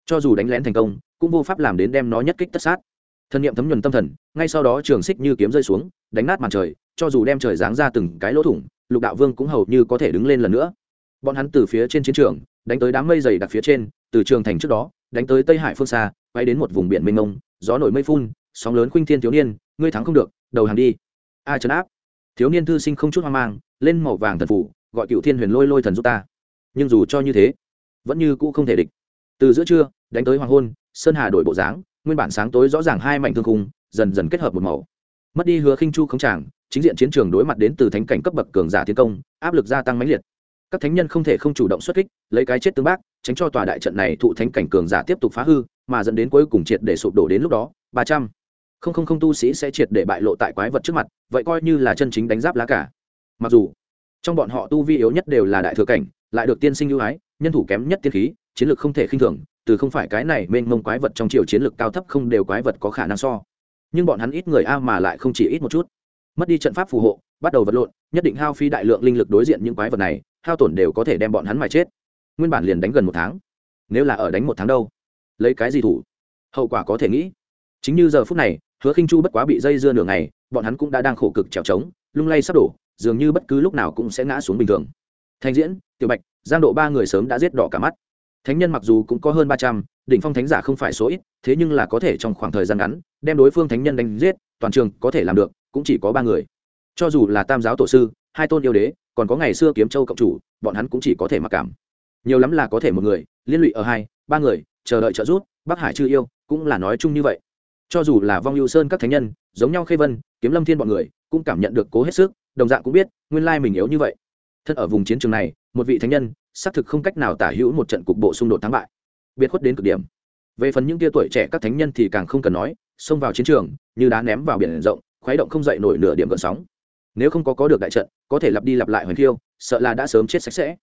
Cho dù đánh lén thành công, cũng vô pháp làm đến đem nó nhất kích tất sát. Thân nhiệm thấm nhuần tâm thần, ngay sau đó trường xích như kiếm rơi xuống, đánh nát màn trời, cho dù đem trời giáng ra từng cái lỗ thủng, lục đạo vương cũng hầu như có thể đứng lên lần nữa. Bọn hắn từ phía trên chiến trường, đánh tới đám mây dày đặc phía trên, từ trường thành trước đó, đánh tới tây hải phương xa, bay đến một vùng biển mênh mông, gió nổi mây phun, sóng lớn khuynh thiên thiếu niên, ngươi thắng không được, đầu hàng đi. A trấn áp. Thiếu niên thư sinh không chút hoang mang lên màu vàng thần phủ, gọi cựu thiên huyền lôi lôi thần giúp ta. Nhưng dù cho như thế, vẫn như cũ không thể địch. Từ giữa trưa, đánh tới hoàng hôn, sơn hà đổi bộ dáng, nguyên bản sáng tối rõ ràng hai mảnh thương khung, dần dần kết hợp một màu. Mất đi hứa khinh chu không tràng, chính diện chiến trường đối mặt đến từ thánh cảnh cấp bậc cường giả tiến công, áp lực gia tăng mãnh liệt. Các thánh nhân không thể không chủ động xuất kích, lấy cái chết tương bác, tránh cho tòa đại trận này thụ thánh cảnh cường giả tiếp tục phá hư, mà dẫn đến cuối cùng triệt để sụp đổ đến lúc đó, ba trăm. Không không không tu sĩ sẽ triệt để bại lộ tại quái vật trước mặt, vậy coi như là chân chính đánh giáp lá cả mặc dù, trong bọn họ tu vi yếu nhất đều là đại thừa cảnh, lại được tiên sinh ưu ái, nhân thủ kém nhất tiên khí, chiến lược không thể khinh thường, từ không phải cái này mênh mông quái vật trong triều chiến lược cao thấp không đều quái vật có khả năng so. Nhưng bọn hắn ít người a mà lại không chỉ ít một chút. Mất đi trận pháp phù hộ, bắt đầu vật lộn, nhất định hao phi đại lượng linh lực đối diện những quái vật này, hao tổn đều có thể đem bọn hắn mà chết. Nguyên bản liền đánh gần một tháng. Nếu là ở đánh một tháng đâu? Lấy cái gì thủ? Hậu quả có thể nghĩ. Chính như giờ phút này, hứa khinh chu bất quá bị dây dưa nửa ngày, bọn hắn cũng đã đang khổ cực trèo trống, lung lay sắp đổ dường như bất cứ lúc nào cũng sẽ ngã xuống bình thường. Thanh diễn, tiểu bạch, giang độ ba người sớm đã giết đỏ cả mắt. Thánh nhân mặc dù cũng có hơn ba trăm, đỉnh phong thánh giả không phải số ít, thế nhưng là có thể trong khoảng thời gian ngắn, đem đối phương thánh nhân đánh giết, toàn trường có thể làm được, cũng chỉ có ba người. Cho dù là tam giáo tổ sư, hai tôn yêu đế, còn có ngày xưa kiếm châu cộng chủ, bọn hắn cũng chỉ có thể mặc cảm. Nhiều lắm là có thể một người, liên lụy ở hai, ba người, chờ đợi trợ giúp, bắc hải chư yêu, cũng là nói chung như vậy. Cho dù là vong ưu sơn các thánh nhân, giống nhau khê vân, kiếm lâm thiên bọn người, cũng cảm nhận được cố hết sức đồng dạng cũng biết, nguyên lai mình yếu như vậy. Thân ở vùng chiến trường này, một vị thánh nhân, xác thực không cách nào tả hữu một trận cục bộ xung đột thắng bại. Biệt khuất đến cực điểm. Về phần những tia tuổi trẻ các thánh nhân thì càng không cần nói, xông vào chiến trường, như đá ném vào biển rộng, khuấy động không dậy nổi nửa điểm gợn sóng. Nếu không có có được đại trận, có thể lặp đi lặp lại hoành thiêu sợ là đã sớm chết sạch sẽ.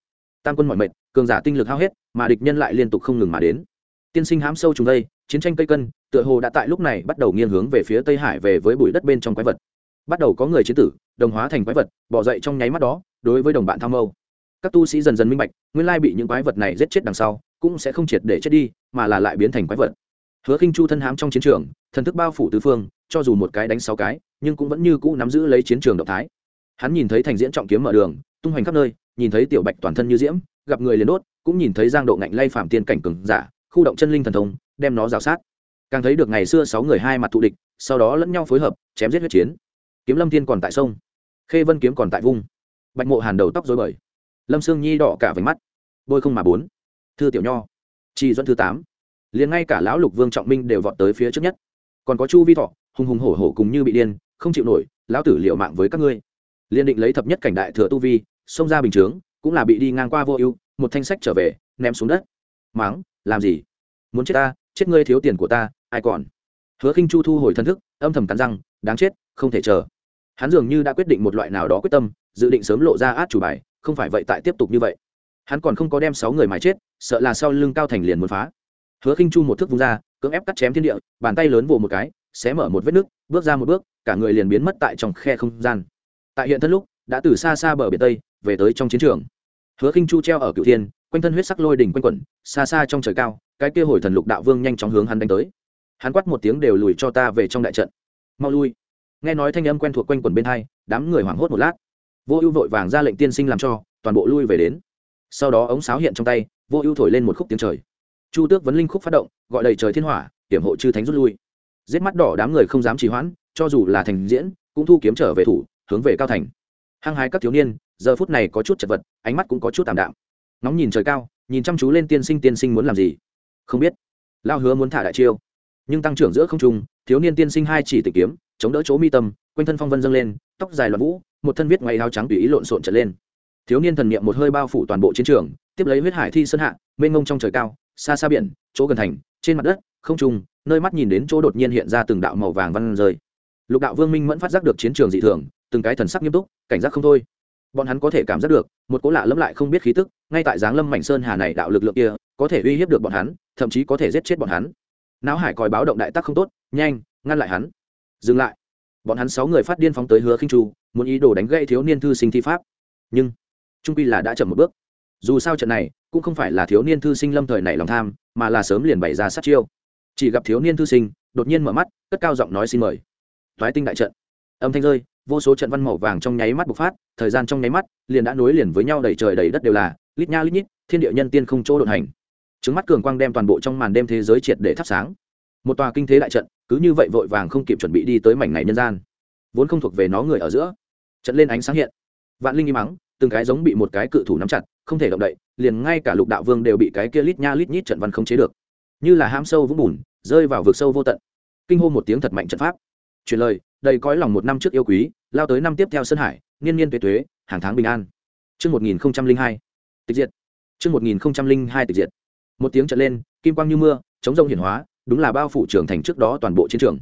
Tam quân mọi mệt, cường giả tinh lực hao hết, mà địch nhân lại liên tục không ngừng mà đến. Tiên sinh hám sâu trùng đây, chiến tranh cây cân, tựa hồ đã tại lúc này bắt đầu nghiêng hướng về phía tây hải về với bụi đất bên trong quái vật bắt đầu có người chiến tử, đồng hóa thành quái vật, bỏ dậy trong nháy mắt đó, đối với đồng bạn tham mâu. Các tu sĩ dần dần minh bạch, nguyên lai bị những quái vật này giết chết đằng sau, cũng sẽ không triệt để chết đi, mà là lại biến thành quái vật. Hứa khinh chu thân hám trong chiến trường, thần thức bao phủ tứ phương, cho dù một cái đánh sáu cái, nhưng cũng vẫn như cũ nắm giữ lấy chiến trường động thái. Hắn nhìn thấy thành diễn trọng kiếm mở đường, tung hoành khắp nơi, nhìn thấy tiểu bạch toàn thân như diễm, gặp người liền đốt, cũng nhìn thấy giang độ ngạnh lay phạm tiên cảnh cường giả, khu động chân linh thần thông, đem nó rào sát. Càng thấy được ngày xưa sáu người hai mặt thù địch, sau đó lẫn nhau phối hợp, chém giết huyết chiến kiếm lâm thiên còn tại sông. Khê vân kiếm còn tại vung bạch mộ hàn đầu tóc dối bời. Lâm sương nhi đỏ cả váy mắt. Bôi không mà bốn. Thư tiểu nho. Chi duẫn thứ tám. Liền ngay cả lão lục vương trọng minh đều vọt tới phía trước nhất. Còn có chu vi thọ, hùng hùng hổ hổ cùng như bị điên, không chịu nổi, lão tử liệu mạng với các ngươi. Liền định lấy thập nhất cảnh đại thừa tu vi, xông ra bình chướng, cũng là bị đi ngang qua vô ưu, một thanh sách trở về, ném xuống đất. Máng, làm gì? Muốn chết ta, chết ngươi thiếu tiền của ta, ai còn? Hứa khinh chu thu hồi thân thức, âm thầm cắn răng, đáng chết, không thể chờ hắn dường như đã quyết định một loại nào đó quyết tâm, dự định sớm lộ ra át chủ bài, không phải vậy tại tiếp tục như vậy. Hắn còn không có đem sáu người mà chết, sợ là sau lưng cao thành liền muốn phá. Hứa khinh chu một thước vung ra, cưỡng ép cắt chém thiên địa, bàn tay lớn vồ một cái, xé mở một vết nứt bước ra một bước, cả người liền biến mất tại trong khe không gian. Tại hiện thân lúc, đã từ xa xa bờ biển tây, về tới trong chiến trường. Hứa khinh chu treo ở cựu thiên, quanh thân huyết sắc lôi đỉnh quanh quẩn, xa xa trong trời cao, cái kia hồi thần lục đạo vương nhanh chóng hướng hắn đánh tới. Hắn quát một tiếng đều lùi cho ta về trong đại trận. Mau lui nghe nói thanh âm quen thuộc quanh quẩn bên hai, đám người hoảng hốt một lát. Vô ưu vội vàng ra lệnh tiên sinh làm cho, toàn bộ lui về đến. Sau đó ống sáo hiện trong tay, vô ưu thổi lên một khúc tiếng trời. Chu tước vấn linh khúc phát động, gọi đầy trời thiên hỏa, hiểm hộ chư thánh rút lui. Giết mắt đỏ đám người không dám trì hoãn, cho dù là thành diễn, cũng thu kiếm trở về thủ, hướng về cao thành. Hăng hái các thiếu niên, giờ phút này có chút chật vật, ánh mắt cũng có chút tạm đạm. Nóng nhìn trời cao, nhìn chăm chú lên tiên sinh tiên sinh muốn làm gì? Không biết. Lao hứa muốn thả đại chiêu. Nhưng tăng trưởng giữa không trung, thiếu niên tiên sinh hai chỉ tịch kiếm chống đỡ chỗ mi tâm, quanh thân phong vân dâng lên, tóc dài loạn vũ, một thân viết ngoài áo trắng tùy ý lộn xộn trở lên. Thiếu niên thần niệm một hơi bao phủ toàn bộ chiến trường, tiếp lấy huyết hải thi sơn hạ, mênh ngông trong trời cao, xa xa biển, chỗ gần thành, trên mặt đất, không trung, nơi mắt nhìn đến chỗ đột nhiên hiện ra từng đạo màu vàng văn rơi. Lục đạo vương minh vẫn phát giác được chiến trường dị thường, từng cái thần sắc nghiêm túc, cảnh giác không thôi. Bọn hắn có thể cảm giác được, một cố lạ lẫm lại không biết khí tức, ngay tại giáng lâm mảnh sơn hà này đạo lực lượng kia, có thể uy hiếp được bọn hắn, thậm chí có thể giết chết bọn hắn. Não hải còi báo động đại tắc không tốt, nhanh, ngăn lại hắn dừng lại. Bọn hắn sáu người phát điên phóng tới hứa khinh chu, muốn ý đồ đánh gây thiếu niên thư sinh thi pháp. Nhưng, trung quy là đã chậm một bước. Dù sao trận này, cũng không phải là thiếu niên thư sinh lâm thời này lòng tham, mà là sớm liền bày ra sát chiêu. Chỉ gặp thiếu niên thư sinh, đột nhiên mở mắt, cất cao giọng nói xin mời. Thoái tinh đại trận. Âm thanh rơi, vô số trận văn màu vàng trong nháy mắt bộc phát, thời gian trong nháy mắt, liền đã nối liền với nhau đầy trời đầy đất đều là, lít nha lít nhít, thiên địa nhân tiên không chỗ đột hành. Trứng mắt cường quang đem toàn bộ trong màn đêm thế giới triệt để thắp sáng một tòa kinh thế đại trận cứ như vậy vội vàng không kịp chuẩn bị đi tới mảnh này nhân gian. Vốn không thuộc về nó người ở giữa trận lên ánh sáng hiện. Vạn linh im mắng từng cái giống bị một cái cự thủ nắm chặt không thể động đậy liền ngay cả lục đạo vương đều bị cái kia lít nha lít nhít trận văn không chế được. Như là ham sâu vũng bùn rơi vào vực sâu vô tận. Kinh hô một tiếng thật mạnh trận pháp. Truyền lời đầy cõi lòng một năm trước yêu quý lao tới năm tiếp theo sơn hải niên niên tuế tuế hàng tháng bình an. Trước 1002, tịch diệt. Trước 1002 tịch diệt. Một tiếng trận lên, kim quang như mưa, chống rông hiển hóa, đúng là bao phủ trưởng thành trước đó toàn bộ chiến trường.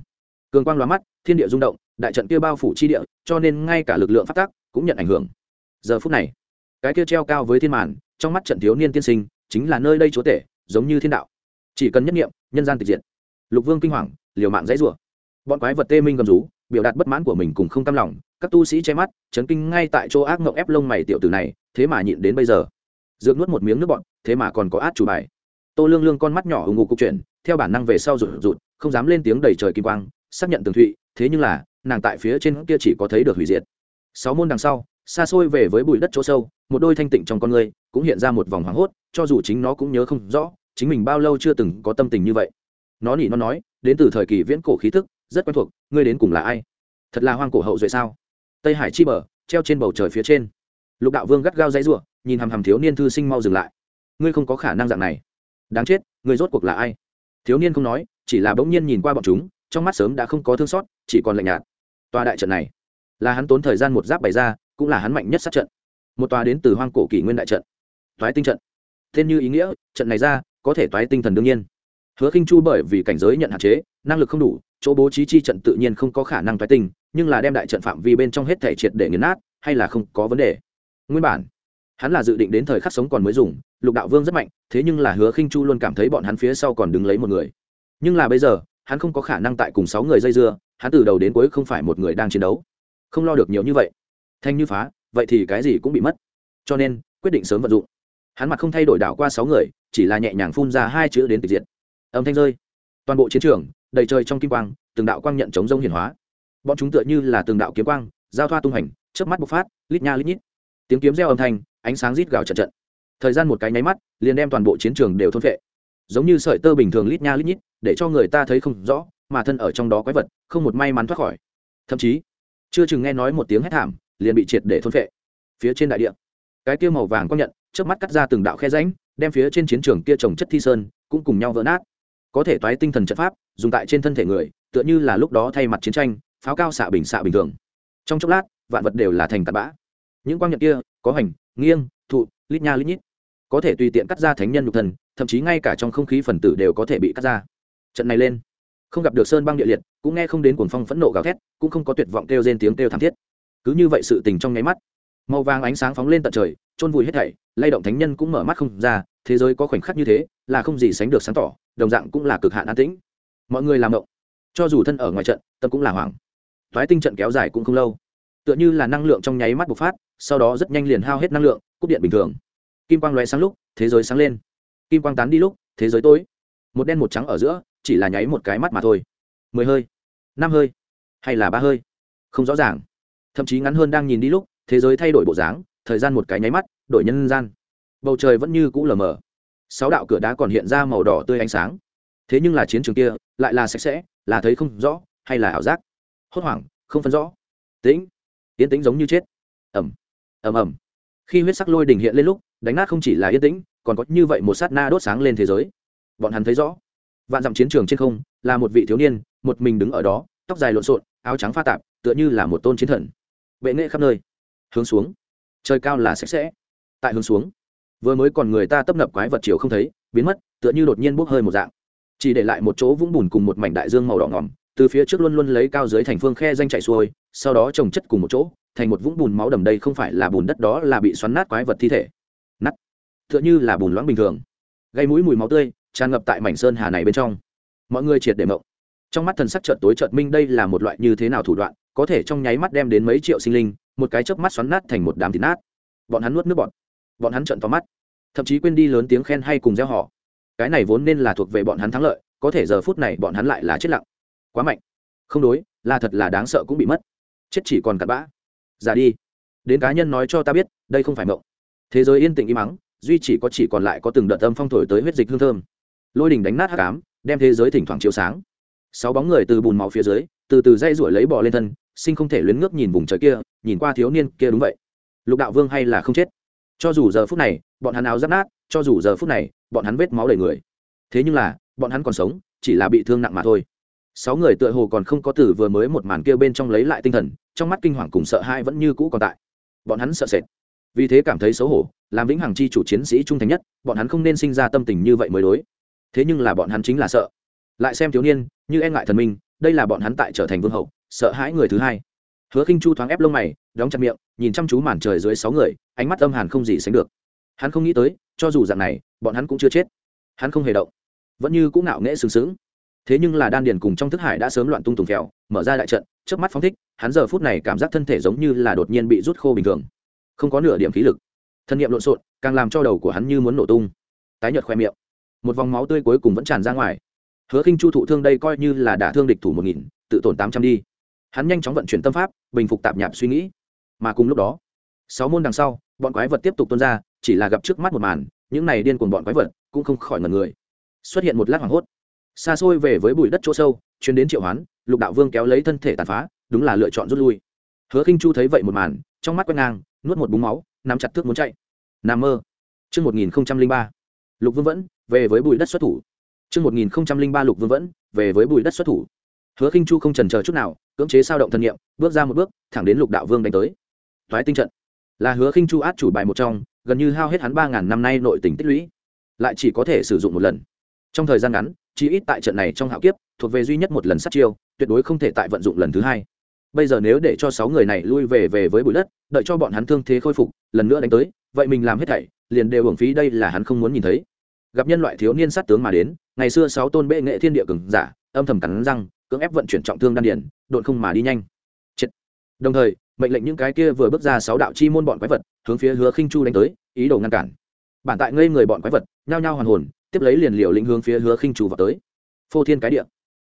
Cường quang lóa mắt, thiên địa rung động, đại trận kia bao phủ chi địa, cho nên ngay cả lực lượng phát tác cũng nhận ảnh hưởng, giờ phút này cái kia treo cao với thiên màn trong mắt trận thiếu niên tiên sinh chính là nơi đây chúa tể giống như thiên đạo. Chỉ cần nhất nghiệm nhân gian tịch diệt. Lục vương kinh hoàng liều mạng dãy rủa. Bọn quái vật tê minh gầm rú biểu đạt bất mãn của mình cùng không cam lòng các tu sĩ che mắt chấn kinh ngay tại chỗ ác mộng ép lông mày tiểu tử này thế mà nhịn đến bây giờ. Dược nuốt một miếng nước bọn thế mà còn có át chủ bài. Tô lương lương con mắt nhỏ ủng ngục cục chuyện theo bản năng về sau rụt rụt, không dám lên tiếng đầy trời kim quang, xác nhận tường thụy, thế nhưng là, nàng tại phía trên kia chỉ có thấy được hủy diệt. Sáu môn đằng sau, xa xôi về với bụi đất chỗ sâu, một đôi thanh tịnh trong con người, cũng hiện ra một vòng hoảng hốt, cho dù chính nó cũng nhớ không rõ, chính mình bao lâu chưa từng có tâm tình như vậy. Nó nỉ nó nói, đến từ thời kỳ viễn cổ khí thức, rất quen thuộc, ngươi đến cùng là ai? Thật là hoang cổ hậu duệ sao? Tây hải chi bờ, treo trên bầu trời phía trên. Lục đạo vương gắt gao dãy ruộng nhìn hằm hằm thiếu niên thư sinh mau dừng lại. Ngươi không có khả năng dạng này. Đáng chết, ngươi rốt cuộc là ai? Thiếu niên không nói, chỉ là bỗng nhiên nhìn qua bọn chúng, trong mắt sớm đã không có thương xót, chỉ còn lạnh nhạt. Tòa đại trận này, là hắn tốn thời gian một giáp bày ra, cũng là hắn mạnh nhất sát trận. Một tòa đến từ hoang cổ kỷ nguyên đại trận. Toái tinh trận. Tên như ý nghĩa, trận này ra, có thể toái tinh thần đương nhiên. Hứa khinh chu bởi vì cảnh giới nhận hạn chế, năng lực không đủ, chỗ bố trí chi trận tự nhiên không có khả năng toái tinh, nhưng là đem đại trận phạm vi bên trong hết thể triệt để nghiền nát, hay là không có vấn đề. Nguyên bản hắn là dự định đến thời khắc sống còn mới dùng, lục đạo vương rất mạnh, thế nhưng là hứa khinh chu luôn cảm thấy bọn hắn phía sau còn đứng lấy một người. Nhưng là bây giờ, hắn không có khả năng tại cùng sáu người dây dưa, hắn từ đầu đến cuối không phải một người đang chiến đấu. Không lo được nhiều như vậy. Thanh như phá, vậy thì cái gì cũng bị mất. Cho nên, quyết định sớm vận dụng. Hắn mặt không thay đổi đảo qua sáu người, chỉ là nhẹ nhàng phun ra hai chữ đến tịch diệt. Âm thanh rơi. Toàn bộ chiến trường, đầy trời trong kim quang, từng đạo quang nhận chống rông hiển hóa. Bọn chúng tựa như là từng đạo kiếm quang, giao thoa tung hành chớp mắt bộc phát, lít nha lít nhít. Tiếng kiếm reo âm thanh ánh sáng rít gào trận trận. Thời gian một cái nháy mắt, liền đem toàn bộ chiến trường đều thôn vệ giống như sợi tơ bình thường lít nha lít nhít, để cho người ta thấy không rõ, mà thân ở trong đó quái vật, không một may mắn thoát khỏi. Thậm chí, chưa chừng nghe nói một tiếng hét thảm, liền bị triệt để thôn vệ phía trên đại địa, cái kia màu vàng quang nhận trước mắt cắt ra từng đạo khe rãnh, đem phía trên chiến trường kia trồng chất thi sơn, cũng cùng nhau vỡ nát. Có thể toái tinh thần trận pháp, dùng tại trên thân thể người, tựa như là lúc đó thay mặt chiến tranh, pháo cao xạ bình xạ bình thường. Trong chốc lát, vạn vật đều là thành tạt bã. Những quang nhận kia, có hành nghiêng, thụ, lít nha lít nhít. Có thể tùy tiện cắt ra thánh nhân nhục thần, thậm chí ngay cả trong không khí phần tử đều có thể bị cắt ra. Trận này lên. Không gặp được sơn băng địa liệt, cũng nghe không đến cuồng phong phẫn nộ gào thét, cũng không có tuyệt vọng kêu trên tiếng kêu thảm thiết. Cứ như vậy sự tình trong nháy mắt. Màu vàng ánh sáng phóng lên tận trời trôn vùi hết thảy, lay động thánh nhân cũng mở mắt không ra, thế giới có khoảnh khắc như thế, là không gì sánh được sáng tỏ, đồng dạng cũng là cực hạn an tĩnh. Mọi người làm động cho dù thân ở ngoài trận, tâm cũng là hoảng. Thoái tinh trận kéo dài cũng không lâu. Tựa như là năng lượng trong nháy mắt bộc phát sau đó rất nhanh liền hao hết năng lượng, cúp điện bình thường. Kim quang lóe sáng lúc, thế giới sáng lên. Kim quang tán đi lúc, thế giới tối. Một đen một trắng ở giữa, chỉ là nháy một cái mắt mà thôi. Mười hơi, năm hơi, hay là ba hơi? Không rõ ràng. Thậm chí ngắn hơn đang nhìn đi lúc, thế giới thay đổi bộ dáng, thời gian một cái nháy mắt, đổi nhân gian. Bầu trời vẫn như cũ lờ mờ. Sáu đạo cửa đá còn hiện ra màu đỏ tươi ánh sáng. Thế nhưng là chiến trường kia, lại là sạch sẽ, là thấy không rõ, hay là ảo giác? Hốt hoảng, không phân rõ. Tĩnh. Tiến tĩnh giống như chết. Ẩm ầm ầm. khi huyết sắc lôi đỉnh hiện lên lúc, đánh nát không chỉ là yên tĩnh, còn có như vậy một sát na đốt sáng lên thế giới. Bọn hắn thấy rõ, vạn dặm chiến trường trên không là một vị thiếu niên, một mình đứng ở đó, tóc dài lộn xộn, áo trắng pha tạp, tựa như là một tôn chiến thần. Bệ nghệ khắp nơi. Hướng xuống. Trời cao là sạch sẽ. Tại hướng xuống, vừa mới còn người ta tấp nập quái vật chiều không thấy, biến mất, tựa như đột nhiên bốc hơi một dạng. Chỉ để lại một chỗ vũng bùn cùng một mảnh đại dương màu đỏ ngỏm từ phía trước luôn luôn lấy cao dưới thành phương khe danh chạy xuôi, sau đó trồng chất cùng một chỗ, thành một vũng bùn máu đầm đây không phải là bùn đất đó là bị xoắn nát quái vật thi thể. Nắt tựa như là bùn loãng bình thường. Gây mũi mùi máu tươi, tràn ngập tại mảnh sơn hà này bên trong. Mọi người triệt để mộng. Trong mắt thần sắc trợt tối trợt minh đây là một loại như thế nào thủ đoạn, có thể trong nháy mắt đem đến mấy triệu sinh linh, một cái chớp mắt xoắn nát thành một đám thịt nát. Bọn hắn nuốt nước bọn bọn hắn trợn to mắt. Thậm chí quên đi lớn tiếng khen hay cùng gieo họ. Cái này vốn nên là thuộc về bọn hắn thắng lợi, có thể giờ phút này bọn hắn lại là chết lặng quá mạnh. Không đối, là thật là đáng sợ cũng bị mất. Chết chỉ còn cặn bã. Ra đi. Đến cá nhân nói cho ta biết, đây không phải mộng. Thế giới yên tĩnh im mắng duy chỉ có chỉ còn lại có từng đợt âm phong thổi tới huyết dịch hương thơm. Lôi đình đánh nát hát cám đem thế giới thỉnh thoảng chiếu sáng. Sáu bóng người từ bùn máu phía dưới, từ từ dây ruổi lấy bò lên thân, sinh không thể luyến ngước nhìn vùng trời kia, nhìn qua thiếu niên kia đúng vậy. Lục đạo vương hay là không chết? Cho dù giờ phút này, bọn hắn áo giáp nát, cho dù giờ phút này, bọn hắn vết máu đầy người. Thế nhưng là, bọn hắn còn sống, chỉ là bị thương nặng mà thôi sáu người tựa hồ còn không có tử vừa mới một màn kia bên trong lấy lại tinh thần, trong mắt kinh hoàng cùng sợ hãi vẫn như cũ còn tại. Bọn hắn sợ sệt. Vì thế cảm thấy xấu hổ, làm vĩnh hằng chi chủ chiến sĩ trung thành nhất, bọn hắn không nên sinh ra tâm tình như vậy mới đối. Thế nhưng là bọn hắn chính là sợ. Lại xem thiếu niên, như e ngại thần minh, đây là bọn hắn tại trở thành vương hậu, sợ hãi người thứ hai. Hứa khinh chu thoáng ép lông mày, đóng chặt miệng, nhìn chăm chú màn trời dưới sáu người, ánh mắt âm hàn không gì sánh được. Hắn không nghĩ tới, cho dù dạng này, bọn hắn cũng chưa chết. Hắn không hề động, vẫn như cũng ngạo nghễ sừng sững thế nhưng là đan điền cùng trong thức hải đã sớm loạn tung tùng phèo, mở ra đại trận trước mắt phóng thích, hắn giờ phút này cảm giác thân thể giống như là đột nhiên bị rút khô bình thường. Không có nửa điểm khí lực. Thân nhiệm lộn xộn, càng làm cho đầu của hắn như muốn nổ tung. Tái nhợt khoe miệng. Một vòng máu tươi cuối cùng vẫn tràn ra ngoài. Hứa khinh chu thụ thương đây coi như là đả thương địch thủ một nghìn, tự tổn tám trăm đi. Hắn nhanh chóng vận chuyển tâm pháp, bình phục tạp nhạp suy nghĩ. Mà cùng lúc đó, sáu môn đằng sau, bọn quái vật tiếp tục tuôn ra, chỉ là gặp trước mắt một màn, những này điên cuồng bọn quái vật cũng không khỏi ngần người. Xuất hiện một lát hoảng hốt xa xôi về với bụi đất chỗ sâu, chuyến đến triệu hoán, lục đạo vương kéo lấy thân thể tàn phá, đúng là lựa chọn rút lui. Hứa khinh chu thấy vậy một màn, trong mắt quét ngang, nuốt một búng máu, nắm chặt thước muốn chạy. Nằm mơ, chương một nghìn ba. Lục vương vẫn, về với bụi đất xuất thủ. Chương một nghìn ba lục vương vẫn, về với bụi đất xuất thủ. Hứa khinh chu không trần chờ chút nào, cưỡng chế sao động thân nhiệm bước ra một bước, thẳng đến lục đạo vương đánh tới. Thoái tinh trận. Là hứa khinh chu át chủ bài một trong, gần như hao hết hắn ba ngàn năm nay nội tình tích lũy. Lại chỉ có thể sử dụng một lần. Trong thời gian ngắn chỉ ít tại trận này trong hạo kiếp, thuộc về duy nhất một lần sát chiêu, tuyệt đối không thể tại vận dụng lần thứ hai. Bây giờ nếu để cho sáu người này lui về về với bụi đất, đợi cho bọn hắn thương thế khôi phục, lần nữa đánh tới, vậy mình làm hết thảy, liền đều hưởng phí đây là hắn không muốn nhìn thấy. Gặp nhân loại thiếu niên sát tướng mà đến, ngày xưa sáu tôn bệ nghệ thiên địa cường giả, âm thầm cắn răng, cưỡng ép vận chuyển trọng thương đan điển đột không mà đi nhanh. Chết. đồng thời, mệnh lệnh những cái kia vừa bước ra sáu đạo chi môn bọn quái vật, hướng phía hứa khinh chu đánh tới, ý đồ ngăn cản. Bản tại ngây người bọn quái vật, nhao nhao hoàn hồn tiếp lấy liền liều lĩnh hướng phía hứa khinh chu vào tới. Phô thiên cái địa.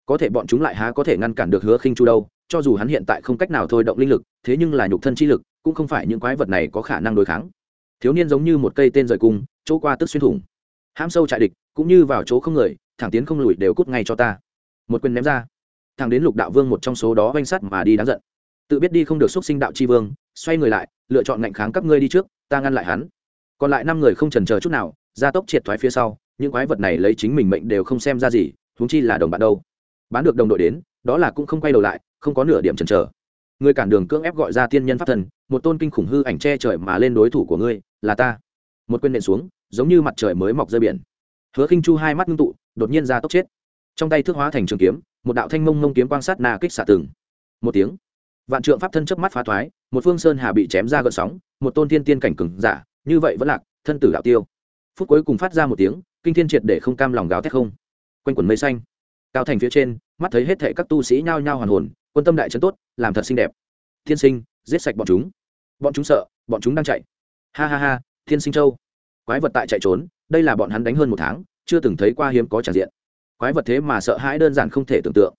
Có thể bọn chúng lại há có thể ngăn cản được hứa khinh chu đâu, cho dù hắn hiện tại không cách nào thôi động linh lực, thế nhưng là nhục thân chi lực, cũng không phải những quái vật này có khả năng đối kháng. Thiếu niên giống như một cây tên rời cung, chỗ qua tức xuyên thủng. Hãm sâu trại địch, cũng như vào chỗ không người, thẳng tiến không lùi đều cút ngay cho ta. Một quyền ném ra. Thẳng đến lục đạo vương một trong số đó oanh sắt mà đi đáng giận. Tự biết đi không được xúc sinh đạo chi vương, xoay người lại, lựa chọn ngạnh kháng các ngươi đi trước, ta ngăn lại hắn. Còn lại năm người không trần chờ chút nào, gia tốc triệt thoái phía sau những quái vật này lấy chính mình mệnh đều không xem ra gì, huống chi là đồng bạn đâu. Bán được đồng đội đến, đó là cũng không quay đầu lại, không có nửa điểm chần chờ. Người cản đường cưỡng ép gọi ra tiên nhân pháp thần, một tôn kinh khủng hư ảnh che trời mà lên đối thủ của ngươi, là ta. Một quyền nện xuống, giống như mặt trời mới mọc rơi biển. Hứa khinh chu hai mắt ngưng tụ, đột nhiên ra tốc chết. Trong tay thước hóa thành trường kiếm, một đạo thanh mông mông kiếm quan sát nà kích xả từng. Một tiếng, vạn trượng pháp thân chớp mắt phá thoái, một phương sơn hà bị chém ra gợn sóng, một tôn thiên tiên cảnh cừng giả, như vậy vẫn lạc, thân tử đạo tiêu. Phút cuối cùng phát ra một tiếng kinh thiên triệt để không cam lòng gáo thét không. Quanh quần mây xanh, cao thành phía trên, mắt thấy hết thệ các tu sĩ nhao nhao hoàn hồn, quân tâm đại trấn tốt, làm thật xinh đẹp. Thiên sinh, giết sạch bọn chúng. Bọn chúng sợ, bọn chúng đang chạy. Ha ha ha, thiên sinh châu. Quái vật tại chạy trốn, đây là bọn hắn đánh hơn một tháng, chưa từng thấy qua hiếm có tràn diện. Quái vật thế mà sợ hãi đơn giản không thể tưởng tượng.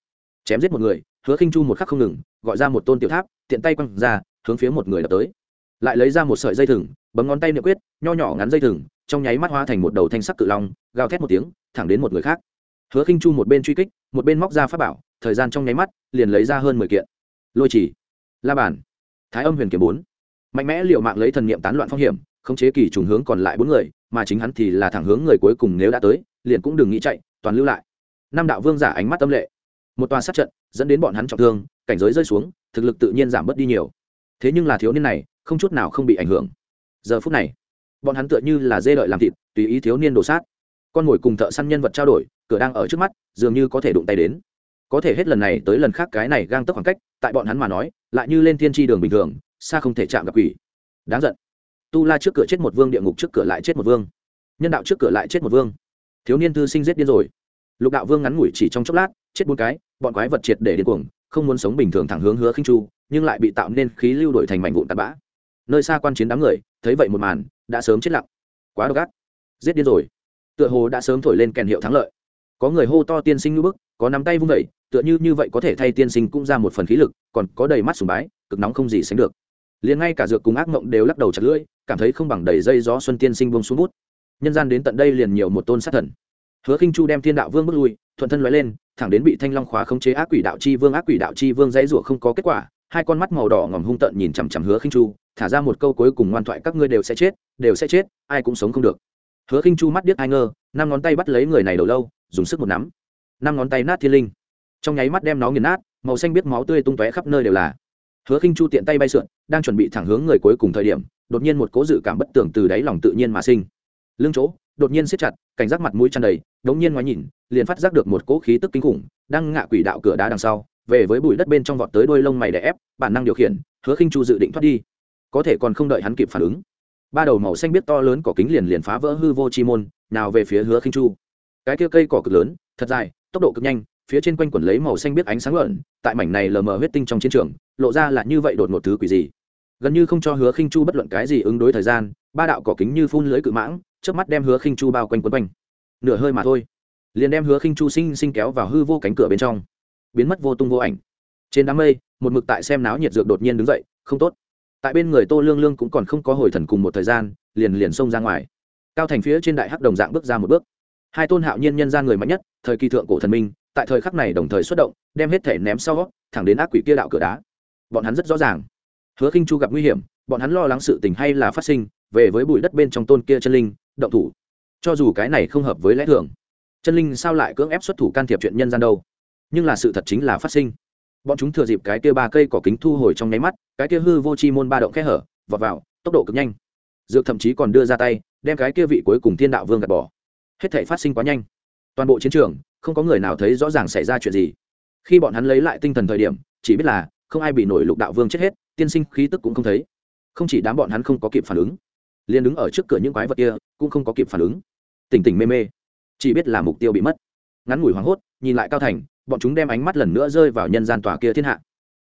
Chém giết một người, hứa khinh chu một khắc không ngừng, gọi ra một tôn tiểu tháp, tiện tay quăng ra, hướng phía một người đập tới. Lại lấy ra một sợi dây thừng bấm ngón tay niệm quyết, nho nhỏ ngắn dây thừng, trong nháy mắt hóa thành một đầu thanh sắc cự long, gào thét một tiếng, thẳng đến một người khác. Hứa khinh chu một bên truy kích, một bên móc ra pháp bảo, thời gian trong nháy mắt, liền lấy ra hơn mười kiện. Lôi chỉ, la bàn, thái âm huyền kiếm bốn. Mạnh mẽ liệu mạng lấy thần niệm tán loạn phong hiểm, khống chế kỳ trùng hướng còn lại bốn người, mà chính hắn thì là thẳng hướng người cuối cùng nếu đã tới, liền cũng đừng nghĩ chạy, toàn lưu lại. Năm đạo vương giả ánh mắt tâm lệ. Một tòa sát trận, dẫn đến bọn hắn trọng thương, cảnh giới rơi xuống, thực lực tự nhiên giảm bớt đi nhiều. Thế nhưng là thiếu niên này, không chút nào không bị ảnh hưởng giờ phút này, bọn hắn tựa như là dê lợi làm thịt, tùy ý thiếu niên đổ sát. Con mồi cùng thợ săn nhân vật trao đổi, cửa đang ở trước mắt, dường như có thể đụng tay đến. Có thể hết lần này tới lần khác cái này gang tấp khoảng cách, tại bọn hắn mà nói, lại như lên thiên tri đường bình thường, xa không thể chạm gặp quỷ. Đáng giận. Tu la trước cửa chết một vương, địa ngục trước cửa lại chết một vương. Nhân đạo trước cửa lại chết một vương. Thiếu niên thư sinh giết điên rồi. Lục đạo vương ngắn ngủi chỉ trong chốc lát, chết bốn cái, bọn quái vật triệt để điên cuồng, không muốn sống bình thường thẳng hướng hứa khinh chu, nhưng lại bị tạo nên khí lưu đổi thành mảnh vụn tạt bã. Nơi xa quan chiến đám người thấy vậy một màn, đã sớm chết lặng. Quá độc ác. Giết điên rồi. Tựa hồ đã sớm thổi lên kèn hiệu thắng lợi. Có người hô to tiên sinh ngưỡng bức, có nắm tay vung vẩy tựa như như vậy có thể thay tiên sinh cũng ra một phần khí lực, còn có đầy mắt sùng bái, cực nóng không gì sánh được. Liền ngay cả dược cùng ác mộng đều lắc đầu chặt lưỡi, cảm thấy không bằng đầy dây gió xuân tiên sinh bông xuống bút. Nhân gian đến tận đây liền nhiều một tôn sát thần. Hứa khinh chu đem thiên đạo vương bước lui, thuận thân lóe lên, thẳng đến bị thanh long khóa khống chế ác quỷ đạo chi vương, ác quỷ đạo chi vương dãy rủa không có kết quả hai con mắt màu đỏ ngòm hung tợn nhìn chằm chằm hứa khinh chu, thả ra một câu cuối cùng ngoan thoại, các ngươi đều sẽ chết, đều sẽ chết, ai cũng sống không được. Hứa khinh chu mắt điếc ai ngơ, năm ngón tay bắt lấy người này đầu lâu, dùng sức một nắm. Năm ngón tay nát thiên linh. Trong nháy mắt đem nó nghiền nát, màu xanh biết máu tươi tung tóe khắp nơi đều là. Hứa khinh chu tiện tay bay sượn, đang chuẩn bị thẳng hướng người cuối cùng thời điểm, đột nhiên một cố dự cảm bất tưởng từ đáy lòng tự nhiên mà sinh. Lưng chỗ, đột nhiên siết chặt, cảnh giác mặt mũi tràn đầy, đống nhiên ngoái nhìn, liền phát giác được một cỗ khí tức kinh khủng, đang ngạ quỷ đạo cửa đá đằng sau về với bụi đất bên trong vọt tới đôi lông mày đè ép, bản năng điều khiển, hứa khinh chu dự định thoát đi. Có thể còn không đợi hắn kịp phản ứng. Ba đầu màu xanh biết to lớn cỏ kính liền liền phá vỡ hư vô chi môn, nào về phía hứa khinh chu. Cái kia cây cỏ cực lớn, thật dài, tốc độ cực nhanh, phía trên quanh quẩn lấy màu xanh biết ánh sáng lợn tại mảnh này lờ mờ huyết tinh trong chiến trường, lộ ra là như vậy đột ngột thứ quỷ gì. Gần như không cho hứa khinh chu bất luận cái gì ứng đối thời gian, ba đạo cỏ kính như phun lưới cự mãng trước mắt đem hứa khinh chu bao quanh quấn quanh. Nửa hơi mà thôi. Liền đem hứa khinh chu sinh sinh kéo vào hư vô cánh cửa bên trong biến mất vô tung vô ảnh. Trên đám mây, một mực tại xem náo nhiệt dược đột nhiên đứng dậy, không tốt. Tại bên người tô lương lương cũng còn không có hồi thần cùng một thời gian, liền liền xông ra ngoài. Cao thành phía trên đại hắc đồng dạng bước ra một bước. Hai tôn hạo nhiên nhân gian người mạnh nhất, thời kỳ thượng cổ thần minh, tại thời khắc này đồng thời xuất động, đem hết thể ném sau, thẳng đến ác quỷ kia đạo cửa đá. Bọn hắn rất rõ ràng. Hứa khinh chu gặp nguy hiểm, bọn hắn lo lắng sự tình hay là phát sinh, về với bụi đất bên trong tôn kia chân linh, động thủ. Cho dù cái này không hợp với lẽ thường. Chân linh sao lại cưỡng ép xuất thủ can thiệp chuyện nhân gian đâu? Nhưng là sự thật chính là phát sinh. Bọn chúng thừa dịp cái kia ba cây cỏ kính thu hồi trong nháy mắt, cái kia hư vô chi môn ba động khe hở, vọt vào, tốc độ cực nhanh. Dược thậm chí còn đưa ra tay, đem cái kia vị cuối cùng thiên đạo vương gạt bỏ. Hết thể phát sinh quá nhanh. Toàn bộ chiến trường, không có người nào thấy rõ ràng xảy ra chuyện gì. Khi bọn hắn lấy lại tinh thần thời điểm, chỉ biết là, không ai bị nổi lục đạo vương chết hết, tiên sinh khí tức cũng không thấy. Không chỉ đám bọn hắn không có kịp phản ứng, liền đứng ở trước cửa những quái vật kia, cũng không có kịp phản ứng. Tỉnh tỉnh mê mê, chỉ biết là mục tiêu bị mất. Ngắn ngủi hoảng hốt, nhìn lại cao thành bọn chúng đem ánh mắt lần nữa rơi vào nhân gian tòa kia thiên hạ.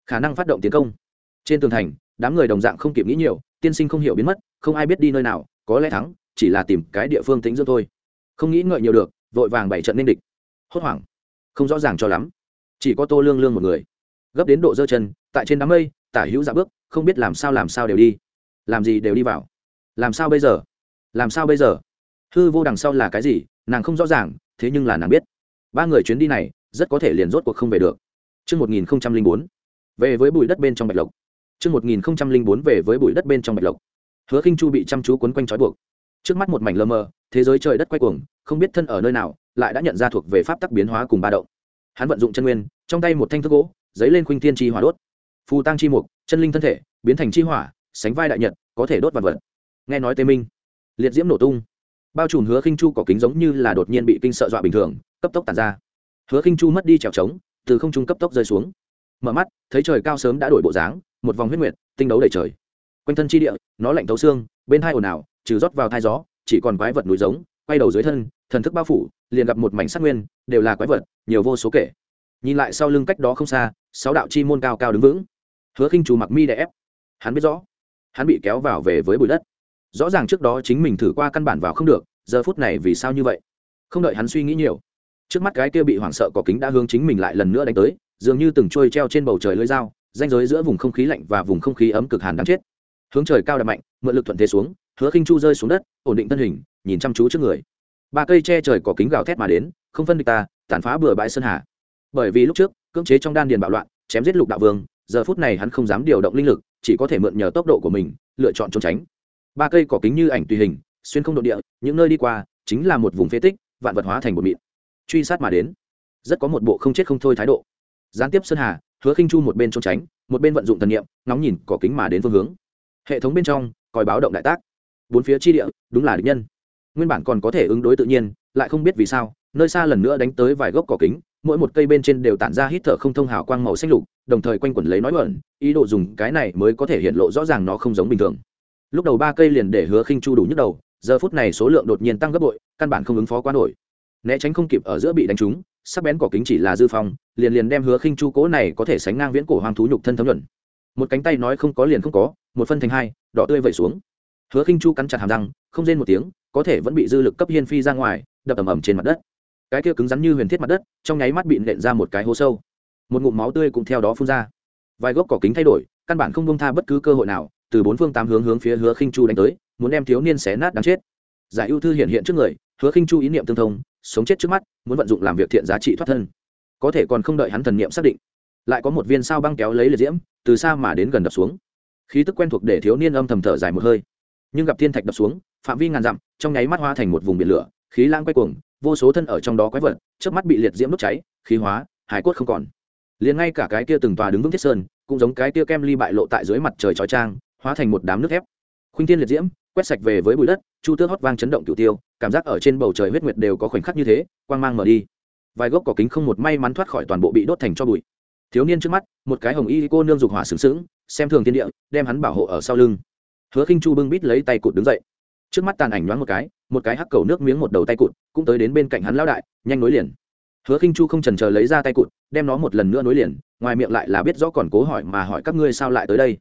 Khả năng phát động tiến công. Trên tường thành, đám người đồng dạng không kịp nghĩ nhiều, tiên sinh không hiểu biến mất, không ai biết đi nơi nào, có lẽ thắng, chỉ là tìm cái địa phương tính dưỡng thôi. Không nghĩ ngợi nhiều được, vội vàng bảy trận nên địch. Hốt hoảng. Không rõ ràng cho lắm. Chỉ có tô lương lương một người. Gấp đến độ dơ chân, tại trên đám mây, tả hữu dạ bước, không biết làm sao làm sao đều đi. Làm gì đều đi vào. Làm sao bây giờ? Làm sao bây giờ? Hư vô đằng sau là cái gì, nàng không rõ ràng, thế nhưng là nàng biết. Ba người chuyến đi này rất có thể liền rốt cuộc không về được Chương 1004, về với bụi đất bên trong bạch lộc. Chương 1004 về với bụi đất bên trong bạch lộc. Hứa Khinh Chu bị chăm chú quấn quanh trói buộc. Trước mắt một mảnh lơ mờ, thế giới trời đất quay cuồng, không biết thân ở nơi nào, lại đã nhận ra thuộc về pháp tắc biến hóa cùng ba động. Hắn vận dụng chân nguyên, trong tay một thanh thước gỗ, giấy lên khuynh thiên chi hỏa đốt. Phù tăng chi mục, chân linh thân thể, biến thành chi hỏa, sánh vai đại nhật, có thể đốt vật vật. Nghe nói Tê Minh, liệt diễm nổ tung. Bao trùm Hứa Khinh Chu cỏ kính giống như là đột nhiên bị kinh sợ dọa bình thường, cấp tốc tản ra hứa khinh chu mất đi trèo trống, từ không trung cấp tốc rơi xuống. Mở mắt, thấy trời cao sớm đã đổi bộ dáng, một vòng huyết nguyệt, tinh đấu đầy trời. Quanh thân chi địa, nó lạnh thấu xương, bên hai ồn ào, trừ rót vào thai gió, chỉ còn quái vật núi giống, quay đầu dưới thân, thần thức bao phủ, liền gặp một mảnh sát nguyên, đều là quái vật, nhiều vô số kể. Nhìn lại sau lưng cách đó không xa, sáu đạo chi môn cao cao đứng vững. Hứa khinh chu mặc mi đè ép. Hắn biết rõ, hắn bị kéo vào về với bụi đất. Rõ ràng trước đó chính mình thử qua căn bản vào không được, giờ phút này vì sao như vậy? Không đợi hắn suy nghĩ nhiều trước mắt cái kia bị hoảng sợ có kính đã hướng chính mình lại lần nữa đánh tới, dường như từng trôi treo trên bầu trời lưới dao, ranh giới giữa vùng không khí lạnh và vùng không khí ấm cực hàn đáng chết. Hướng trời cao đập mạnh, mượn lực thuận thế xuống, hứa khinh chu rơi xuống đất, ổn định thân hình, nhìn chăm chú trước người. Ba cây che trời có kính gào thét mà đến, không phân địch ta, tàn phá bừa bãi sơn hà. Bởi vì lúc trước, cưỡng chế trong đan điền bạo loạn, chém giết lục đạo vương, giờ phút này hắn không dám điều động linh lực, chỉ có thể mượn nhờ tốc độ của mình, lựa chọn trốn tránh. Ba cây cỏ kính như ảnh tùy hình, xuyên không độ địa, những nơi đi qua, chính là một vùng phế tích, vạn vật hóa thành một mịn truy sát mà đến. Rất có một bộ không chết không thôi thái độ. Gián tiếp sơn hà, hứa khinh chu một bên trốn tránh, một bên vận dụng thần niệm, ngóng nhìn cỏ kính mà đến phương hướng. Hệ thống bên trong, còi báo động đại tác. Bốn phía chi địa, đúng là địch nhân. Nguyên bản còn có thể ứng đối tự nhiên, lại không biết vì sao, nơi xa lần nữa đánh tới vài gốc cỏ kính, mỗi một cây bên trên đều tản ra hít thở không thông hào quang màu xanh lục, đồng thời quanh quẩn lấy nói bẩn, ý đồ dùng cái này mới có thể hiện lộ rõ ràng nó không giống bình thường. Lúc đầu ba cây liền để hứa khinh chu đủ nhức đầu, giờ phút này số lượng đột nhiên tăng gấp bội, căn bản không ứng phó quá nổi né tránh không kịp ở giữa bị đánh trúng, sắc bén cỏ kính chỉ là dư phong, liền liền đem hứa khinh chu cố này có thể sánh ngang viễn cổ hoang thú nhục thân thấm nhuận. Một cánh tay nói không có liền không có, một phân thành hai, đỏ tươi vẩy xuống. Hứa khinh chu cắn chặt hàm răng, không rên một tiếng, có thể vẫn bị dư lực cấp hiên phi ra ngoài, đập ầm ầm trên mặt đất. Cái kia cứng rắn như huyền thiết mặt đất, trong nháy mắt bị nện ra một cái hố sâu. Một ngụm máu tươi cũng theo đó phun ra. Vài gốc cỏ kính thay đổi, căn bản không bông tha bất cứ cơ hội nào, từ bốn phương tám hướng hướng phía hứa khinh chu đánh tới, muốn đem thiếu niên xé nát đáng chết giải ưu thư hiện hiện trước người, hứa khinh chu ý niệm tương thông, sống chết trước mắt, muốn vận dụng làm việc thiện giá trị thoát thân. Có thể còn không đợi hắn thần niệm xác định, lại có một viên sao băng kéo lấy liệt diễm, từ xa mà đến gần đập xuống. Khí tức quen thuộc để thiếu niên âm thầm thở dài một hơi. Nhưng gặp thiên thạch đập xuống, phạm vi ngàn dặm, trong nháy mắt hoa thành một vùng biển lửa, khí lãng quay cuồng, vô số thân ở trong đó quái vật trước mắt bị liệt diễm đốt cháy, khí hóa, hải cốt không còn. Liền ngay cả cái kia từng tòa đứng vững thiết sơn, cũng giống cái kia kem ly bại lộ tại dưới mặt trời chói trang hóa thành một đám nước thép. Khuynh thiên liệt diễm, quét sạch về với bụi đất chu tước hót vang chấn động cửu tiêu, cảm giác ở trên bầu trời huyết nguyệt đều có khoảnh khắc như thế, quang mang mở đi. Vài gốc cỏ kính không một may mắn thoát khỏi toàn bộ bị đốt thành cho bụi. Thiếu niên trước mắt, một cái hồng y cô nương dục hỏa sướng sướng xem thường thiên địa, đem hắn bảo hộ ở sau lưng. Hứa khinh chu bưng bít lấy tay cụt đứng dậy. Trước mắt tàn ảnh nhoáng một cái một cái hắc cầu nước miếng một đầu tay cụt, cũng tới đến bên cạnh hắn lão đại, nhanh nối liền. Hứa khinh chu không chần chờ lấy ra tay cụt, đem nó một lần nữa nối liền, ngoài miệng lại là biết rõ còn cố hỏi mà hỏi các ngươi sao lại tới đây.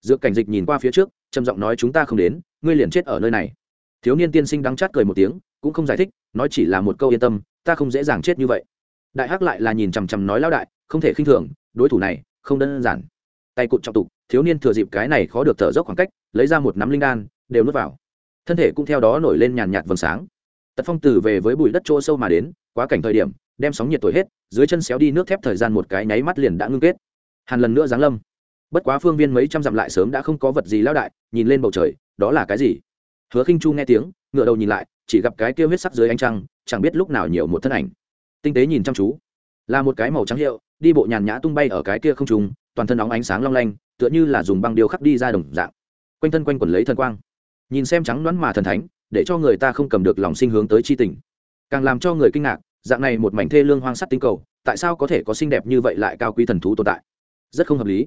Dược cảnh dịch nhìn qua phía trước, trầm giọng nói chúng ta không đến, ngươi liền chết ở nơi này thiếu niên tiên sinh đắng chát cười một tiếng, cũng không giải thích, nói chỉ là một câu yên tâm, ta không dễ dàng chết như vậy. Đại hắc lại là nhìn chằm chằm nói lão đại, không thể khinh thường, đối thủ này, không đơn giản. Tay cụt trọng tục, thiếu niên thừa dịp cái này khó được thở dốc khoảng cách, lấy ra một nắm linh đan, đều nuốt vào. Thân thể cũng theo đó nổi lên nhàn nhạt vầng sáng. Tật phong từ về với bụi đất chỗ sâu mà đến, quá cảnh thời điểm, đem sóng nhiệt thổi hết, dưới chân xéo đi nước thép thời gian một cái nháy mắt liền đã ngưng kết. Hàn lần nữa giáng lâm. Bất quá phương viên mấy trăm dặm lại sớm đã không có vật gì lao đại, nhìn lên bầu trời, đó là cái gì? Hứa khinh chu nghe tiếng ngựa đầu nhìn lại, chỉ gặp cái kia huyết sắc dưới ánh trăng, chẳng biết lúc nào nhiều một thân ảnh. Tinh tế nhìn chăm chú. Là một cái màu trắng hiệu, đi bộ nhàn nhã tung bay ở cái kia không trùng toàn thân óng ánh sáng long lanh, tựa như là dùng băng điêu khắc đi ra đồng dạng. Quanh thân quanh quần lấy thần quang. Nhìn xem trắng đoán mà thần thánh, để cho người ta không cầm được lòng sinh hướng tới chi tình. Càng làm cho người kinh ngạc, dạng này một mảnh thê lương hoang sắt tinh cầu, tại sao có thể có xinh đẹp như vậy lại cao quý thần thú tồn tại? Rất không hợp lý.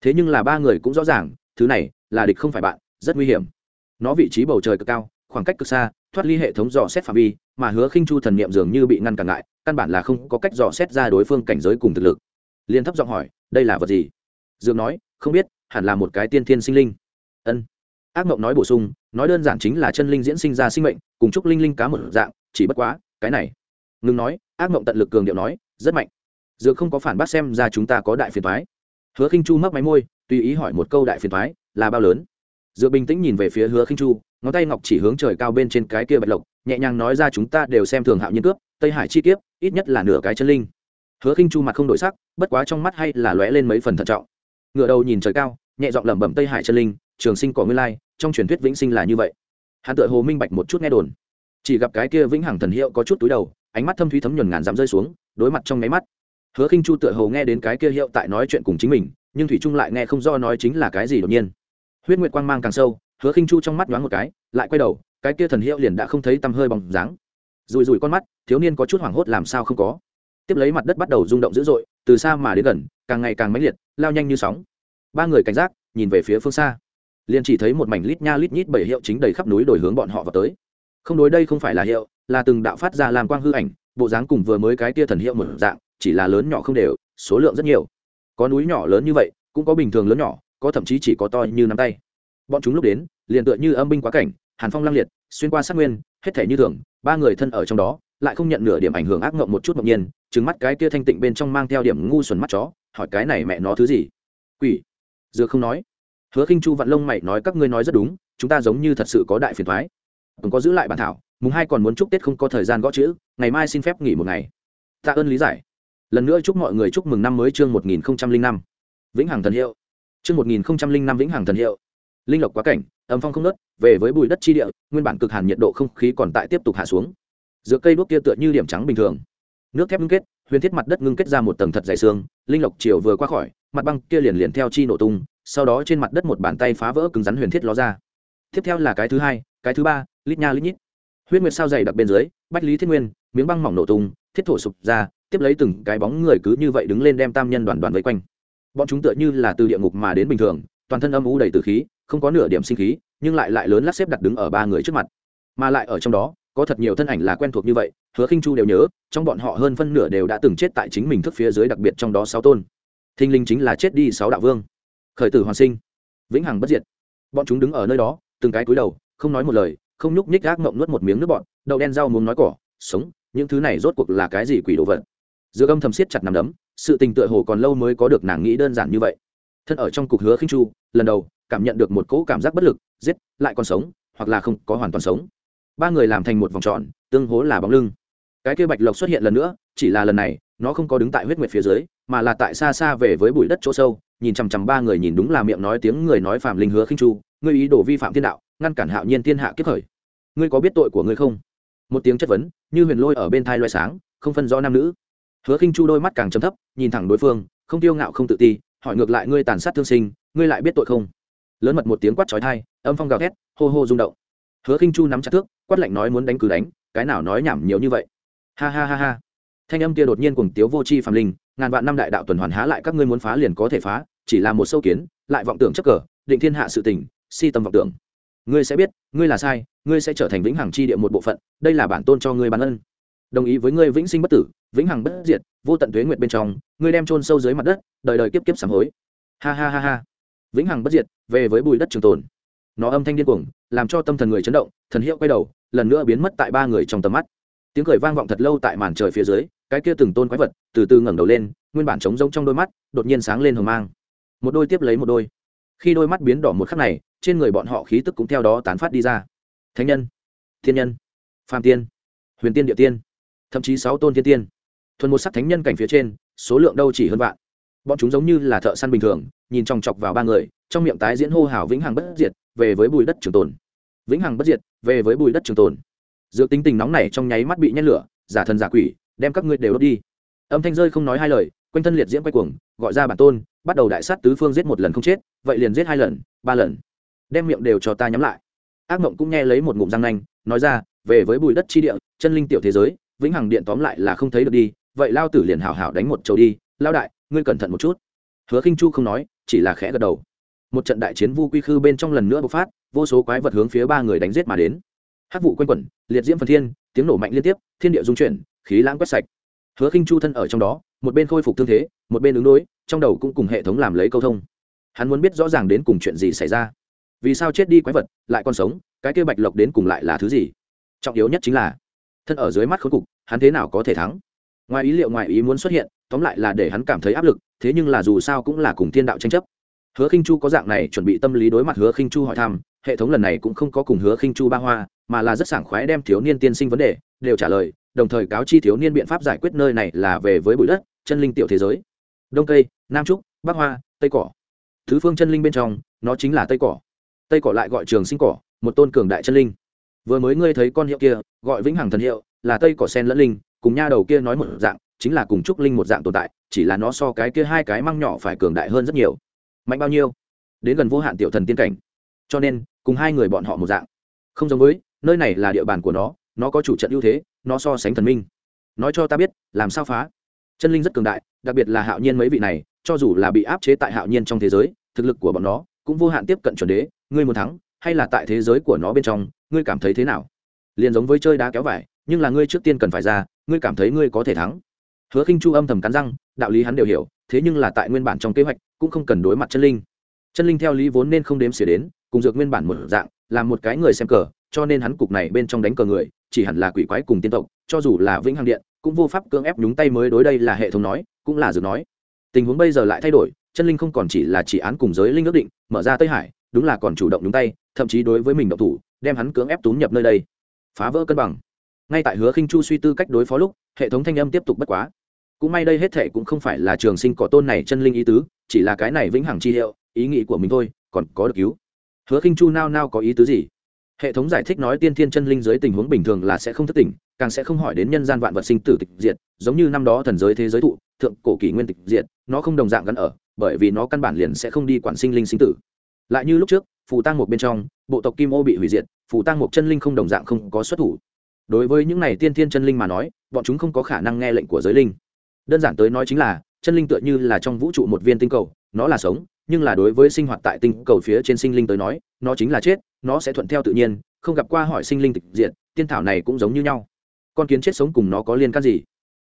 Thế nhưng là ba người cũng rõ ràng, thứ này là địch không phải bạn, rất nguy hiểm nó vị trí bầu trời cực cao, khoảng cách cực xa, thoát ly hệ thống dò xét phạm vi, mà hứa khinh chu thần niệm dường như bị ngăn cản lại, căn bản là không có cách dò xét ra đối phương cảnh giới cùng thực lực. Liên thấp giọng hỏi, đây là vật gì? Dường nói, không biết, hẳn là một cái tiên thiên sinh linh. Ân. Ác mộng nói bổ sung, nói đơn giản chính là chân linh diễn sinh ra sinh mệnh, cùng chúc linh linh cá một dạng, chỉ bất quá, cái này. Ngừng nói, ác mộng tận lực cường điệu nói, rất mạnh. Dược không có phản bác xem ra chúng ta có đại phiền thoái hứa khinh chu mấp máy môi, tùy ý hỏi một câu đại phiền thoái là bao lớn? Dựa bình tĩnh nhìn về phía hứa khinh chu, ngón tay ngọc chỉ hướng trời cao bên trên cái kia bạch lộc, nhẹ nhàng nói ra chúng ta đều xem thường hạo nhiên cướp, tây hải chi kiếp, ít nhất là nửa cái chân linh. Hứa khinh chu mặt không đổi sắc, bất quá trong mắt hay là lóe lên mấy phần thận trọng. Ngựa đầu nhìn trời cao, nhẹ giọng lẩm bẩm tây hải chân linh, trường sinh cỏ nguyên lai, trong truyền thuyết vĩnh sinh là như vậy. Hắn Tựa hồ minh bạch một chút nghe đồn. Chỉ gặp cái kia vĩnh hằng thần hiệu có chút túi đầu, ánh mắt thâm thúy thấm nhuần ngàn dám rơi xuống, đối mặt trong máy mắt. Hứa khinh chu tựa hồ nghe đến cái kia hiệu tại nói chuyện cùng chính mình, nhưng thủy trung lại nghe không do nói chính là cái gì đột nhiên huyết nguyệt quang mang càng sâu, hứa khinh chu trong mắt nhoáng một cái, lại quay đầu, cái kia thần hiệu liền đã không thấy tăm hơi bóng dáng. Rùi rùi con mắt, thiếu niên có chút hoảng hốt làm sao không có. Tiếp lấy mặt đất bắt đầu rung động dữ dội, từ xa mà đến gần, càng ngày càng mãnh liệt, lao nhanh như sóng. Ba người cảnh giác, nhìn về phía phương xa. Liền chỉ thấy một mảnh lít nha lít nhít bảy hiệu chính đầy khắp núi đổi hướng bọn họ vào tới. Không đối đây không phải là hiệu, là từng đạo phát ra làm quang hư ảnh, bộ dáng cùng vừa mới cái tia thần hiệu một dạng, chỉ là lớn nhỏ không đều, số lượng rất nhiều. Có núi nhỏ lớn như vậy, cũng có bình thường lớn nhỏ có thậm chí chỉ có to như nắm tay. Bọn chúng lúc đến, liền tựa như âm binh quá cảnh, hàn phong lăng liệt, xuyên qua sát nguyên, hết thể như thường, ba người thân ở trong đó, lại không nhận nửa điểm ảnh hưởng ác ngộng một chút ngẫu nhiên trứng mắt cái kia thanh tịnh bên trong mang theo điểm ngu xuẩn mắt chó, hỏi cái này mẹ nó thứ gì? Quỷ. Dược không nói. Hứa khinh chu vạn lông mày nói các ngươi nói rất đúng, chúng ta giống như thật sự có đại phiền thoái cũng có giữ lại bản thảo, mùng hai còn muốn chúc tết không có thời gian gõ chữ, ngày mai xin phép nghỉ một ngày. Tạ ơn lý giải. Lần nữa chúc mọi người chúc mừng năm mới chương một nghìn năm. Vĩnh hằng thần hiệu chương một nghìn năm vĩnh hằng thần hiệu. Linh lộc quá cảnh âm phong không ngớt, về với bụi đất chi địa nguyên bản cực hàn nhiệt độ không khí còn tại tiếp tục hạ xuống. Giữa cây đuốc kia tựa như điểm trắng bình thường. Nước thép ngưng kết huyền thiết mặt đất ngưng kết ra một tầng thật dày xương linh lộc chiều vừa qua khỏi mặt băng kia liền liền theo chi nổ tung sau đó trên mặt đất một bàn tay phá vỡ cứng rắn huyền thiết ló ra. Tiếp theo là cái thứ hai cái thứ ba lít nha lít nhít. Huyết nguyệt sao dày đặc bên dưới bách lý thiết nguyên miếng băng mỏng nổ tung thiết thổ sụp ra tiếp lấy từng cái bóng người cứ như vậy đứng lên đem tam nhân đoàn đoàn vây quanh bọn chúng tựa như là từ địa ngục mà đến bình thường, toàn thân âm u đầy từ khí, không có nửa điểm sinh khí, nhưng lại lại lớn lắc xếp đặt đứng ở ba người trước mặt. Mà lại ở trong đó, có thật nhiều thân ảnh là quen thuộc như vậy, hứa khinh chu đều nhớ, trong bọn họ hơn phân nửa đều đã từng chết tại chính mình thức phía dưới đặc biệt trong đó sáu tôn. Thinh linh chính là chết đi sáu đạo vương. Khởi tử hoàn sinh. Vĩnh hằng bất diệt. Bọn chúng đứng ở nơi đó, từng cái cúi đầu, không nói một lời, không nhúc nhích gác mộng nuốt một miếng nước bọn đậu đen rau muốn nói cỏ, sống, những thứ này rốt cuộc là cái gì quỷ đồ vật? Giữa âm thầm siết chặt nằm đấm sự tình tựa hồ còn lâu mới có được nàng nghĩ đơn giản như vậy. Thân ở trong cục hứa khinh chu, lần đầu, cảm nhận được một cỗ cảm giác bất lực, giết, lại còn sống, hoặc là không có hoàn toàn sống. Ba người làm thành một vòng tròn, tương hố là bóng lưng. Cái kia bạch lộc xuất hiện lần nữa, chỉ là lần này, nó không có đứng tại huyết nguyệt phía dưới, mà là tại xa xa về với bụi đất chỗ sâu, nhìn chằm chằm ba người nhìn đúng là miệng nói tiếng người nói phạm linh hứa khinh chu, ngươi ý đồ vi phạm thiên đạo, ngăn cản hạo nhiên thiên hạ kiếp khởi. Ngươi có biết tội của ngươi không? Một tiếng chất vấn, như huyền lôi ở bên thai loay sáng, không phân rõ nam nữ hứa khinh chu đôi mắt càng chấm thấp, nhìn thẳng đối phương, không tiêu ngạo, không tự ti, hỏi ngược lại ngươi tàn sát thương sinh, ngươi lại biết tội không? Lớn mật một tiếng quát chói tai, âm phong gào thét, hô hô rung động. Hứa khinh chu nắm chặt thước, quát lạnh nói muốn đánh cứ đánh, cái nào nói nhảm nhiều như vậy. Ha ha ha ha. Thanh âm kia đột nhiên cùng tiếu vô chi phàm linh, ngàn vạn năm đại đạo tuần hoàn há lại các ngươi muốn phá liền có thể phá, chỉ là một sâu kiến, lại vọng tưởng chấp cờ, định thiên hạ sự tình, si tâm vọng tưởng. Ngươi sẽ biết, ngươi là sai, ngươi sẽ trở thành vĩnh hằng chi địa một bộ phận, đây là bản tôn cho ngươi bản ân đồng ý với ngươi vĩnh sinh bất tử, vĩnh hằng bất diệt, vô tận tuế nguyệt bên trong, ngươi đem trôn sâu dưới mặt đất, đời đời kiếp kiếp sám hối. Ha ha ha ha. Vĩnh hằng bất diệt, về với bùi đất trường tồn. Nó âm thanh điên cuồng, làm cho tâm thần người chấn động, thần hiệu quay đầu, lần nữa biến mất tại ba người trong tầm mắt. Tiếng cười vang vọng thật lâu tại màn trời phía dưới, cái kia từng tôn quái vật từ từ ngẩng đầu lên, nguyên bản trống rỗng trong đôi mắt, đột nhiên sáng lên hờ mang. Một đôi tiếp lấy một đôi. Khi đôi mắt biến đỏ một khắc này, trên người bọn họ khí tức cũng theo đó tán phát đi ra. Thánh nhân, thiên nhân, phàm tiên, huyền tiên địa tiên thậm chí sáu tôn thiên tiên. Thuần một sắc thánh nhân cảnh phía trên, số lượng đâu chỉ hơn vạn. Bọn chúng giống như là thợ săn bình thường, nhìn chòng chọc vào ba người, trong miệng tái diễn hô hào vĩnh hằng bất diệt, về với bùi đất trường tồn. Vĩnh hằng bất diệt, về với bùi đất trường tồn. Dược tính tình nóng này trong nháy mắt bị nhét lửa, giả thần giả quỷ, đem các ngươi đều đốt đi. Âm thanh rơi không nói hai lời, quanh thân liệt diễm quay cuồng, gọi ra bản tôn, bắt đầu đại sát tứ phương giết một lần không chết, vậy liền giết hai lần, ba lần. Đem miệng đều cho ta nhắm lại. Ác mộng cũng nghe lấy một ngụm răng nanh, nói ra, về với bùi đất chi địa, chân linh tiểu thế giới vĩnh hằng điện tóm lại là không thấy được đi, vậy lao tử liền hảo hảo đánh một trầu đi. Lao đại, ngươi cẩn thận một chút. Hứa khinh chu không nói, chỉ là khẽ gật đầu. Một trận đại chiến vu quy khư bên trong lần nữa bộc phát, vô số quái vật hướng phía ba người đánh giết mà đến. Hát vụ quanh quẩn, liệt diễm phần thiên, tiếng nổ mạnh liên tiếp, thiên địa dung chuyển, khí lãng quét sạch. Hứa khinh chu thân ở trong đó, một bên khôi phục thương thế, một bên ứng đối, trong đầu cũng cùng hệ thống làm lấy câu thông. Hắn muốn biết rõ ràng đến cùng chuyện gì xảy ra. Vì sao chết đi quái vật, lại còn sống, cái kia bạch lộc đến cùng lại là thứ gì? Trọng yếu nhất chính là thân ở dưới mắt khốn cục, hắn thế nào có thể thắng? Ngoài ý liệu, ngoài ý muốn xuất hiện, tóm lại là để hắn cảm thấy áp lực, thế nhưng là dù sao cũng là cùng thiên đạo tranh chấp. Hứa khinh chu có dạng này chuẩn bị tâm lý đối mặt hứa khinh chu hỏi thăm, hệ thống lần này cũng không có cùng hứa khinh chu ba hoa, mà là rất sảng khoái đem thiếu niên tiên sinh vấn đề đều trả lời, đồng thời cáo chi thiếu niên biện pháp giải quyết nơi này là về với bụi đất, chân linh tiểu thế giới. Đông cây nam trúc, bắc hoa, tây cỏ. Thứ phương chân linh bên trong, nó chính là tây cỏ. Tây cỏ lại gọi trường sinh cỏ, một tôn cường đại chân linh vừa mới ngươi thấy con hiệu kia, gọi vĩnh hằng thần hiệu, là tây cỏ sen lẫn linh, cùng nha đầu kia nói một dạng, chính là cùng trúc linh một dạng tồn tại, chỉ là nó so cái kia hai cái măng nhỏ phải cường đại hơn rất nhiều. Mạnh bao nhiêu? Đến gần vô hạn tiểu thần tiên cảnh. Cho nên, cùng hai người bọn họ một dạng. Không giống với, nơi này là địa bàn của nó nó có chủ trận ưu thế, nó so sánh thần minh. Nói cho ta biết, làm sao phá? Chân linh rất cường đại, đặc biệt là hạo nhiên mấy vị này, cho dù là bị áp chế tại hạo nhiên trong thế giới, thực lực của bọn nó cũng vô hạn tiếp cận chuẩn đế, ngươi muốn thắng, hay là tại thế giới của nó bên trong ngươi cảm thấy thế nào? Liền giống với chơi đá kéo vải, nhưng là ngươi trước tiên cần phải ra, ngươi cảm thấy ngươi có thể thắng. Hứa khinh chu âm thầm cắn răng, đạo lý hắn đều hiểu, thế nhưng là tại nguyên bản trong kế hoạch, cũng không cần đối mặt chân linh. Chân linh theo lý vốn nên không đếm xỉa đến, cùng dược nguyên bản một dạng làm một cái người xem cờ, cho nên hắn cục này bên trong đánh cờ người, chỉ hẳn là quỷ quái cùng tiên tộc, cho dù là vĩnh hằng điện, cũng vô pháp cưỡng ép nhúng tay mới đối đây là hệ thống nói, cũng là dược nói. Tình huống bây giờ lại thay đổi, chân linh không còn chỉ là chỉ án cùng giới linh ước định, mở ra tây hải, đúng là còn chủ động nhúng tay, thậm chí đối với mình độc thủ đem hắn cưỡng ép túm nhập nơi đây. Phá vỡ cân bằng. Ngay tại hứa khinh chu suy tư cách đối phó lúc, hệ thống thanh âm tiếp tục bất quá. Cũng may đây hết thệ cũng không phải là trường sinh cỏ tôn này chân linh ý tứ, chỉ là cái này vĩnh hằng chi hiệu, ý nghĩ của mình thôi, còn có được cứu. Hứa khinh chu nao nao có ý tứ gì? Hệ thống giải thích nói tiên thiên chân linh dưới tình huống bình thường là sẽ không thất tỉnh càng sẽ không hỏi đến nhân gian vạn vật sinh tử tịch diệt, giống như năm đó thần giới thế giới thụ, thượng cổ kỷ nguyên tịch diệt, nó không đồng dạng gắn ở, bởi vì nó căn bản liền sẽ không đi quản sinh linh sinh tử. Lại như lúc trước phù tăng một bên trong, bộ tộc kim ô bị hủy diệt, phù tăng một chân linh không đồng dạng không có xuất thủ. Đối với những này tiên thiên chân linh mà nói, bọn chúng không có khả năng nghe lệnh của giới linh. Đơn giản tới nói chính là, chân linh tựa như là trong vũ trụ một viên tinh cầu, nó là sống, nhưng là đối với sinh hoạt tại tinh cầu phía trên sinh linh tới nói, nó chính là chết, nó sẽ thuận theo tự nhiên, không gặp qua hỏi sinh linh tịch diện tiên thảo này cũng giống như nhau. Con kiến chết sống cùng nó có liên can gì?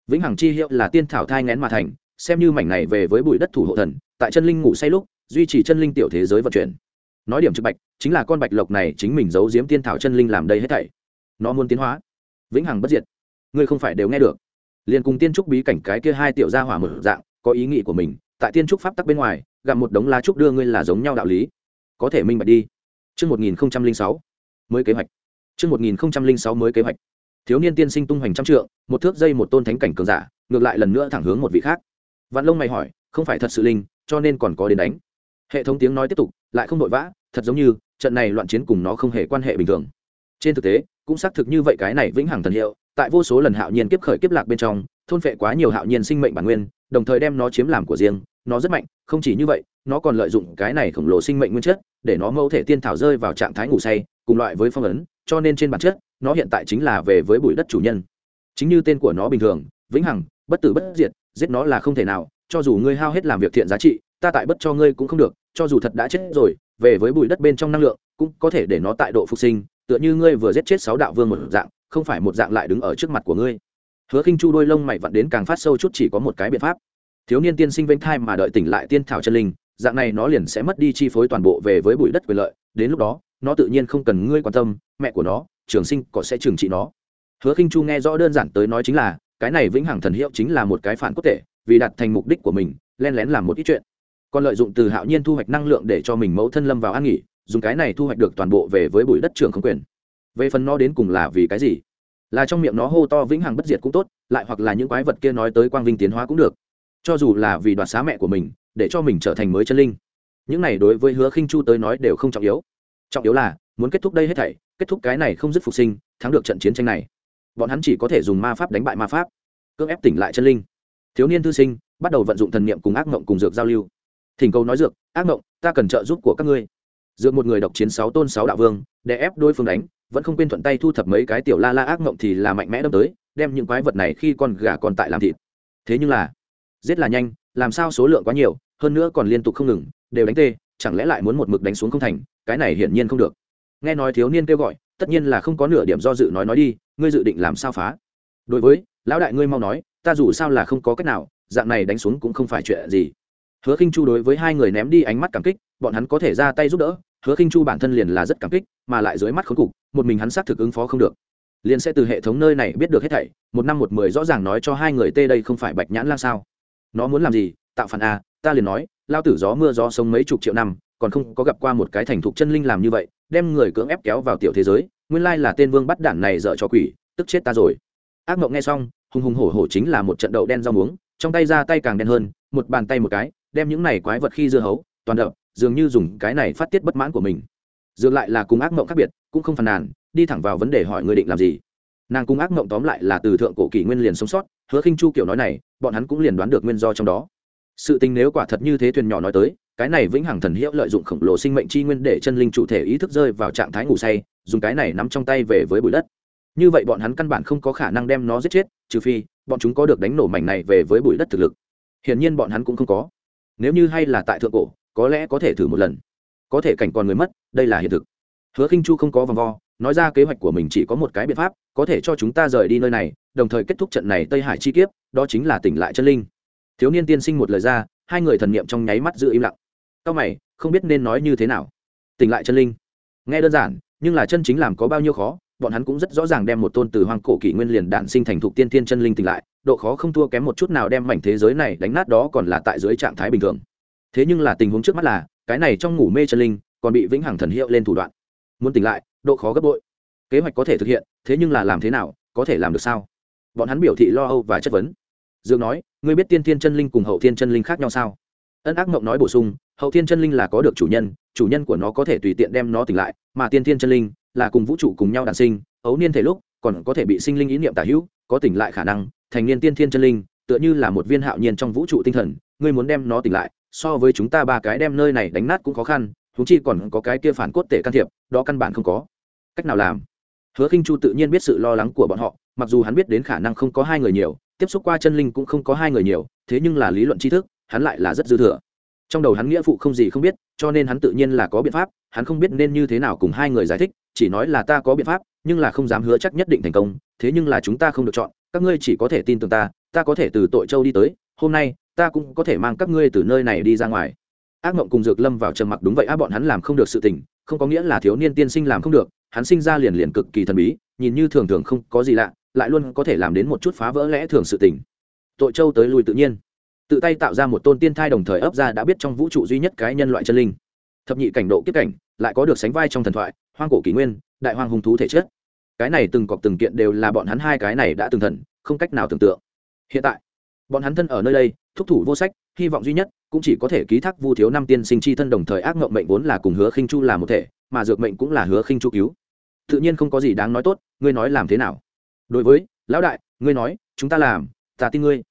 Vĩnh hằng chi hiệu là tiên thảo thai ngén mà thành, xem như mảnh này về với bụi đất thủ hộ thần, tại chân linh ngủ say lúc, duy trì chân linh tiểu thế giới vận chuyển nói điểm trực bạch chính là con bạch lộc này chính mình giấu giếm tiên thảo chân linh làm đây hết thảy nó muốn tiến hóa vĩnh hằng bất diệt ngươi không phải đều nghe được liền cùng tiên trúc bí cảnh cái kia hai tiểu gia hỏa mở dạng có ý nghĩ của mình tại tiên trúc pháp tắc bên ngoài gặp một đống lá trúc đưa ngươi là giống nhau đạo lý có thể minh bạch đi Trước 1006, mới kế hoạch. Trước 1006 mới kế hoạch. Thiếu niên tiên sinh tung hoành trăm trượng, một thước dây một tôn thánh cảnh cường giả, ngược lại lần nữa thẳng hướng một vị khác. Vạn Long mày hỏi, không phải thật sự linh, cho nên còn có đến đánh. Hệ thống tiếng nói tiếp tục, lại không đội vã, thật giống như trận này loạn chiến cùng nó không hề quan hệ bình thường. Trên thực tế, cũng xác thực như vậy cái này vĩnh hằng thần hiệu, tại vô số lần hạo nhiên kiếp khởi kiếp lạc bên trong, thôn phệ quá nhiều hạo nhiên sinh mệnh bản nguyên, đồng thời đem nó chiếm làm của riêng, nó rất mạnh, không chỉ như vậy, nó còn lợi dụng cái này khổng lồ sinh mệnh nguyên chất, để nó mẫu thể tiên thảo rơi vào trạng thái ngủ say, cùng loại với phong ấn, cho nên trên bản chất, nó hiện tại chính là về với bụi đất chủ nhân. Chính như tên của nó bình thường, vĩnh hằng bất tử bất diệt giết nó là không thể nào cho dù ngươi hao hết làm việc thiện giá trị ta tại bất cho ngươi cũng không được cho dù thật đã chết rồi về với bụi đất bên trong năng lượng, cũng có thể để nó tại độ phục sinh, tựa như ngươi vừa giết chết sáu đạo vương một dạng, không phải một dạng lại đứng ở trước mặt của ngươi. Hứa khinh chu đôi lông mày vặn đến càng phát sâu chút chỉ có một cái biện pháp. Thiếu niên tiên sinh vĩnh thai mà đợi tỉnh lại tiên thảo chân linh, dạng này nó liền sẽ mất đi chi phối toàn bộ về với bụi đất quyền lợi, đến lúc đó, nó tự nhiên không cần ngươi quan tâm, mẹ của nó, trường sinh có sẽ trừng trị nó. Hứa khinh chu nghe rõ đơn giản tới nói chính là, cái này vĩnh hằng thần hiệu chính là một cái phản quốc tệ vì đạt thành mục đích của mình, len lén làm một ít chuyện còn lợi dụng từ hạo nhiên thu hoạch năng lượng để cho mình mẫu thân lâm vào an nghỉ, dùng cái này thu hoạch được toàn bộ về với bụi đất trường không quyền. Về phần nó đến cùng là vì cái gì? Là trong miệng nó hô to vĩnh hằng bất diệt cũng tốt, lại hoặc là những quái vật kia nói tới quang vinh tiến hóa cũng được. Cho dù là vì đoạt xá mẹ của mình, để cho mình trở thành mới chân linh. Những này đối với hứa khinh chu tới nói đều không trọng yếu. Trọng yếu là, muốn kết thúc đây hết thảy, kết thúc cái này không dứt phục sinh, thắng được trận chiến tranh này. Bọn hắn chỉ có thể dùng ma pháp đánh bại ma pháp, cưỡng ép tỉnh lại chân linh. Thiếu niên thư sinh, bắt đầu vận dụng thần niệm cùng ác mộng cùng dược giao lưu thỉnh cầu nói dược, ác mộng, ta cần trợ giúp của các ngươi. Dược một người độc chiến sáu tôn sáu đạo vương, để ép đôi phương đánh, vẫn không quên thuận tay thu thập mấy cái tiểu la la ác mộng thì là mạnh mẽ đâm tới, đem những quái vật này khi con gà còn tại làm thịt. Thế nhưng là, giết là nhanh, làm sao số lượng quá nhiều, hơn nữa còn liên tục không ngừng, đều đánh tê, chẳng lẽ lại muốn một mực đánh xuống không thành, cái này hiển nhiên không được. Nghe nói thiếu niên kêu gọi, tất nhiên là không có nửa điểm do dự nói nói đi, ngươi dự định làm sao phá? Đối với, lão đại ngươi mau nói, ta dù sao là không có cách nào, dạng này đánh xuống cũng không phải chuyện gì hứa khinh chu đối với hai người ném đi ánh mắt cảm kích, bọn hắn có thể ra tay giúp đỡ, hứa khinh chu bản thân liền là rất cảm kích, mà lại dưới mắt khốn cục, một mình hắn xác thực ứng phó không được. Liền sẽ từ hệ thống nơi này biết được hết thảy, một năm một mười rõ ràng nói cho hai người tê đây không phải bạch nhãn lang sao. Nó muốn làm gì? Tạo phản a, ta liền nói, lao tử gió mưa gió sống mấy chục triệu năm, còn không có gặp qua một cái thành thục chân linh làm như vậy, đem người cưỡng ép kéo vào tiểu thế giới, nguyên lai là tên vương bắt đản này dở cho quỷ, tức chết ta rồi. Ác mộng nghe xong, hùng hùng hổ hổ chính là một trận đậu đen rau muống, trong tay ra tay càng đen hơn, một bàn tay một cái đem những này quái vật khi dưa hấu, toàn đập, dường như dùng cái này phát tiết bất mãn của mình. Dường lại là cùng ác mộng khác biệt, cũng không phàn nàn, đi thẳng vào vấn đề hỏi người định làm gì. Nàng cùng ác mộng tóm lại là từ thượng cổ kỷ nguyên liền sống sót, hứa khinh chu kiểu nói này, bọn hắn cũng liền đoán được nguyên do trong đó. Sự tình nếu quả thật như thế thuyền nhỏ nói tới, cái này vĩnh hằng thần hiệu lợi dụng khổng lồ sinh mệnh chi nguyên để chân linh chủ thể ý thức rơi vào trạng thái ngủ say, dùng cái này nắm trong tay về với bụi đất. Như vậy bọn hắn căn bản không có khả năng đem nó giết chết, trừ phi, bọn chúng có được đánh nổ mảnh này về với bụi đất thực lực. Hiển nhiên bọn hắn cũng không có nếu như hay là tại thượng cổ, có lẽ có thể thử một lần. Có thể cảnh còn người mất, đây là hiện thực. Hứa khinh chu không có vòng vo, nói ra kế hoạch của mình chỉ có một cái biện pháp, có thể cho chúng ta rời đi nơi này, đồng thời kết thúc trận này tây hải chi kiếp, đó chính là tỉnh lại chân linh. Thiếu niên tiên sinh một lời ra, hai người thần niệm trong nháy mắt giữ im lặng. Cao mày, không biết nên nói như thế nào. Tỉnh lại chân linh. Nghe đơn giản, nhưng là chân chính làm có bao nhiêu khó bọn hắn cũng rất rõ ràng đem một tôn từ hoang cổ kỷ nguyên liền đạn sinh thành thục tiên thiên chân linh tỉnh lại, độ khó không thua kém một chút nào đem mảnh thế giới này đánh nát đó còn là tại dưới trạng thái bình thường. Thế nhưng là tình huống trước mắt là, cái này trong ngủ mê chân linh còn bị vĩnh hằng thần hiệu lên thủ đoạn. Muốn tỉnh lại, độ khó gấp bội. Kế hoạch có thể thực hiện, thế nhưng là làm thế nào, có thể làm được sao? Bọn hắn biểu thị lo âu và chất vấn. Dương nói, ngươi biết tiên thiên chân linh cùng hậu thiên chân linh khác nhau sao? Ân ác mộng nói bổ sung, hậu thiên chân linh là có được chủ nhân chủ nhân của nó có thể tùy tiện đem nó tỉnh lại, mà tiên thiên chân linh là cùng vũ trụ cùng nhau đản sinh, ấu niên thể lúc, còn có thể bị sinh linh ý niệm tả hữu, có tỉnh lại khả năng, thành niên tiên thiên chân linh, tựa như là một viên hạo nhiên trong vũ trụ tinh thần, ngươi muốn đem nó tỉnh lại, so với chúng ta ba cái đem nơi này đánh nát cũng khó khăn thúng chi còn có cái kia phản cốt tể can thiệp, đó căn bản không có. Cách nào làm? Hứa khinh chu tự nhiên biết sự lo lắng của bọn họ, mặc dù hắn biết đến khả năng không có hai người nhiều, tiếp xúc qua chân linh cũng không có hai người nhiều, thế nhưng là lý luận tri thức, hắn lại là rất dư thừa. Trong đầu hắn nghĩa phụ không gì không biết, cho nên hắn tự nhiên là có biện pháp, hắn không biết nên như thế nào cùng hai người giải thích chỉ nói là ta có biện pháp, nhưng là không dám hứa chắc nhất định thành công, thế nhưng là chúng ta không được chọn, các ngươi chỉ có thể tin tưởng ta ta có thể từ tội châu đi tới, hôm nay, ta cũng có thể mang các ngươi từ nơi này đi ra ngoài. Ác mộng cùng dược lâm vào trầm mặc đúng vậy á bọn hắn làm không được sự tình, không có nghĩa là thiếu niên tiên sinh làm không được, hắn sinh ra liền liền cực kỳ thần bí, nhìn như thường thường không có gì lạ, lại luôn có thể làm đến một chút phá vỡ lẽ thường sự tình. Tội châu tới lui tự nhiên. Tự tay tạo ra một tôn tiên thai đồng thời ấp ra đã biết trong vũ trụ duy nhất cái nhân loại chân linh. Thập nhị cảnh độ kiếp cảnh, lại có được sánh vai trong thần thoại hoang cổ kỷ nguyên, đại hoang hung thú thể chết. cái này từng cọc từng kiện đều là bọn hắn hai cái này đã từng thần, không cách nào tưởng tượng. Hiện tại, bọn hắn thân ở nơi đây, thúc thủ vô sách, hy vọng duy nhất cũng chỉ có thể ký thác vu thiếu năm tiên sinh chi thân đồng thời ác mộng mệnh vốn là cùng hứa khinh chu là một thể, mà dược mệnh cũng là hứa khinh chu cứu. Tự nhiên không có gì đáng nói tốt, ngươi nói làm thế nào? Đối với, lão đại, ngươi nói, chúng ta làm, ta tin ngươi.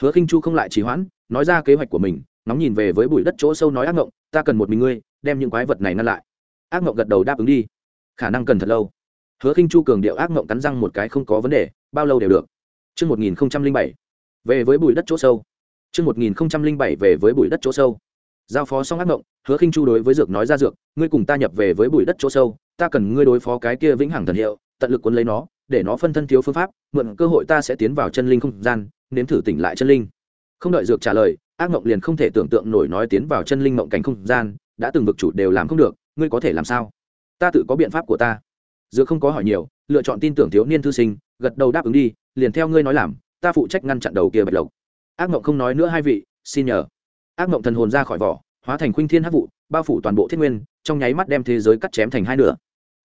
Hứa khinh chu không lại trì hoãn, nói ra kế hoạch của mình nóng nhìn về với bụi đất chỗ sâu nói ác mộng ta cần một mình ngươi, đem những quái vật này ngăn lại ác mộng gật đầu đáp ứng đi. Khả năng cần thật lâu. Hứa khinh chu cường điệu ác mộng cắn răng một cái không có vấn đề bao lâu đều được. Trước 1007, về với bụi đất chỗ sâu. Chương một nghìn bảy về với bụi đất chỗ sâu. Giao phó xong ác mộng hứa khinh chu đối với dược nói ra dược ngươi cùng ta nhập về với bụi đất chỗ sâu ta cần ngươi đối phó cái kia vĩnh hằng thần hiệu tận lực cuốn lấy nó để nó phân thân thiếu phương pháp mượn cơ hội ta sẽ tiến vào chân linh không gian nếm thử tỉnh lại chân linh. Không đợi dược trả lời ác mộng liền không thể tưởng tượng nổi nói tiến vào chân linh mộng cảnh không gian đã từng vực chủ đều làm không được ngươi có thể làm sao? Ta tự có biện pháp của ta. Dược không có hỏi nhiều, lựa chọn tin tưởng thiếu niên thư sinh, gật đầu đáp ứng đi, liền theo ngươi nói làm, ta phụ trách ngăn chặn đầu kia bạch lộc. Ác mộng không nói nữa hai vị, xin nhờ. Ác mộng thần hồn ra khỏi vỏ, hóa thành khuynh thiên hắc vụ, bao phủ toàn bộ thiết nguyên, trong nháy mắt đem thế giới cắt chém thành hai nửa.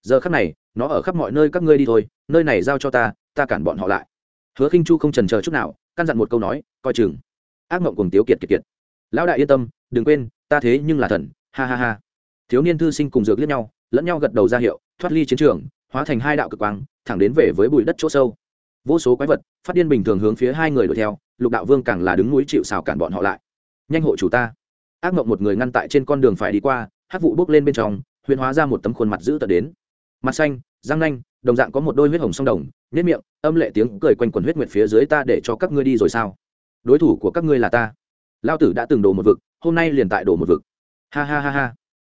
Giờ khắc này, nó ở khắp mọi nơi các ngươi đi thôi, nơi này giao cho ta ta cản bọn họ lại. Hứa khinh chu không trần chờ chút nào, căn dặn một câu nói, coi chừng. Ác mộng cùng tiếu kiệt kiệt kiệt. Lão đại yên tâm, đừng quên, ta thế nhưng là thần, ha ha ha thiếu niên thư sinh cùng dược liếc nhau, lẫn nhau gật đầu ra hiệu, thoát ly chiến trường, hóa thành hai đạo cực quang, thẳng đến về với bụi đất chỗ sâu. Vô số quái vật, phát điên bình thường hướng phía hai người đuổi theo, lục đạo vương càng là đứng núi chịu xào cản bọn họ lại. Nhanh hộ chủ ta. Ác mộng một người ngăn tại trên con đường phải đi qua hát vụ bốc lên bên trong, huyền hóa ra một tấm khuôn mặt dữ tợn đến. Mặt xanh, răng nanh, đồng dạng có một đôi huyết hồng song đồng nếp miệng, âm lệ tiếng cười quanh quần huyết nguyệt phía dưới ta để cho các ngươi đi rồi sao? Đối thủ của các ngươi là ta. Lao tử đã từng đổ một vực, hôm nay liền tại đổ một vực. Ha ha ha ha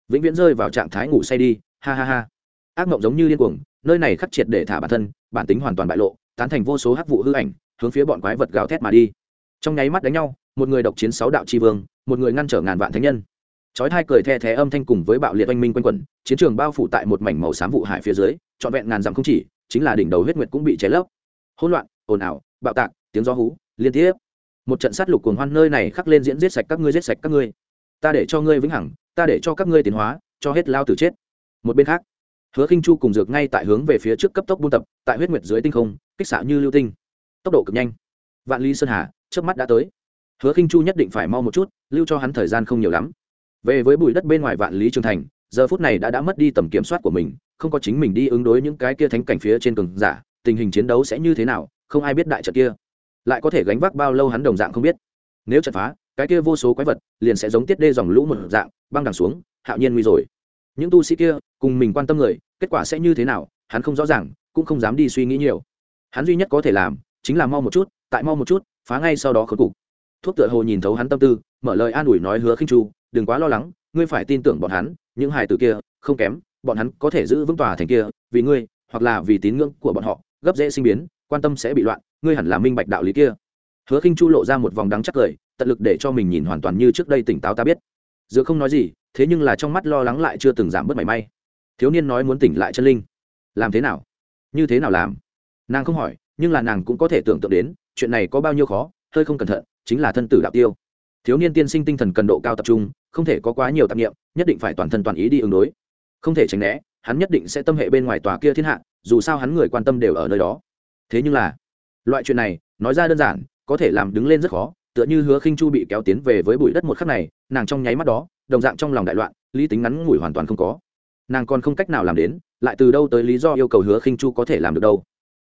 vĩnh viễn rơi vào trạng thái ngủ say đi, ha ha ha. Ác mộng giống như điên cuồng, nơi này khắc triệt để thả bản thân, bản tính hoàn toàn bại lộ, tán thành vô số hắc vụ hư ảnh, hướng phía bọn quái vật gào thét mà đi. Trong nháy mắt đánh nhau, một người độc chiến sáu đạo tri vương, một người ngăn trở ngàn vạn thánh nhân. Chói hai cười the thé âm thanh cùng với bạo liệt oanh minh quanh quẩn, chiến trường bao phủ tại một mảnh màu xám vụ hải phía dưới, trọn vẹn ngàn dặm không chỉ, chính là đỉnh đầu huyết nguyệt cũng bị cháy lấp. Hỗn loạn, ồn ào, bạo tạc, tiếng gió hú, liên tiếp. Một trận sát lục cuồng hoan nơi này khắc lên diễn giết sạch các ngươi, giết sạch các ngươi. Ta để cho ngươi vĩnh hằng ta để cho các ngươi tiến hóa, cho hết lao tử chết. Một bên khác, hứa khinh chu cùng dược ngay tại hướng về phía trước cấp tốc buôn tập, tại huyết nguyệt dưới tinh không, kích xạ như lưu tinh. Tốc độ cực nhanh. Vạn ly sơn hà trước mắt đã tới. Hứa khinh chu nhất định phải mau một chút, lưu cho hắn thời gian không nhiều lắm. Về với bụi đất bên ngoài vạn lý trường thành, giờ phút này đã đã mất đi tầm kiểm soát của mình, không có chính mình đi ứng đối những cái kia thánh cảnh phía trên cường giả, tình hình chiến đấu sẽ như thế nào, không ai biết đại trận kia. Lại có thể gánh vác bao lâu hắn đồng dạng không biết. Nếu trận phá cái kia vô số quái vật liền sẽ giống tiết đê dòng lũ một dạng, băng đằng xuống, hạo nhiên nguy rồi. Những tu sĩ kia, cùng mình quan tâm người, kết quả sẽ như thế nào, hắn không rõ ràng, cũng không dám đi suy nghĩ nhiều. Hắn duy nhất có thể làm, chính là mau một chút, tại mau một chút, phá ngay sau đó khớp cục. Thuốc tựa hồ nhìn thấu hắn tâm tư, mở lời an ủi nói hứa khinh chu, đừng quá lo lắng, ngươi phải tin tưởng bọn hắn, những hài tử kia, không kém, bọn hắn có thể giữ vững tòa thành kia, vì ngươi, hoặc là vì tín ngưỡng của bọn họ, gấp dễ sinh biến, quan tâm sẽ bị loạn, ngươi hẳn là minh bạch đạo lý kia. Hứa khinh chu lộ ra một vòng đắng chắc cười tận lực để cho mình nhìn hoàn toàn như trước đây tỉnh táo ta biết. Giữa không nói gì, thế nhưng là trong mắt lo lắng lại chưa từng giảm bớt mảy may. Thiếu niên nói muốn tỉnh lại chân linh. Làm thế nào? Như thế nào làm? Nàng không hỏi, nhưng là nàng cũng có thể tưởng tượng đến, chuyện này có bao nhiêu khó, hơi không cẩn thận, chính là thân tử đạo tiêu. Thiếu niên tiên sinh tinh thần cần độ cao tập trung, không thể có quá nhiều tạp nghiệm nhất định phải toàn thân toàn ý đi ứng đối. Không thể tránh né, hắn nhất định sẽ tâm hệ bên ngoài tòa kia thiên hạ, dù sao hắn người quan tâm đều ở nơi đó. Thế nhưng là, loại chuyện này, nói ra đơn giản, có thể làm đứng lên rất khó tựa như hứa khinh chu bị kéo tiến về với bụi đất một khắc này, nàng trong nháy mắt đó, đồng dạng trong lòng đại loạn, lý tính ngắn ngủi hoàn toàn không có. Nàng còn không cách nào làm đến, lại từ đâu tới lý do yêu cầu hứa khinh chu có thể làm được đâu.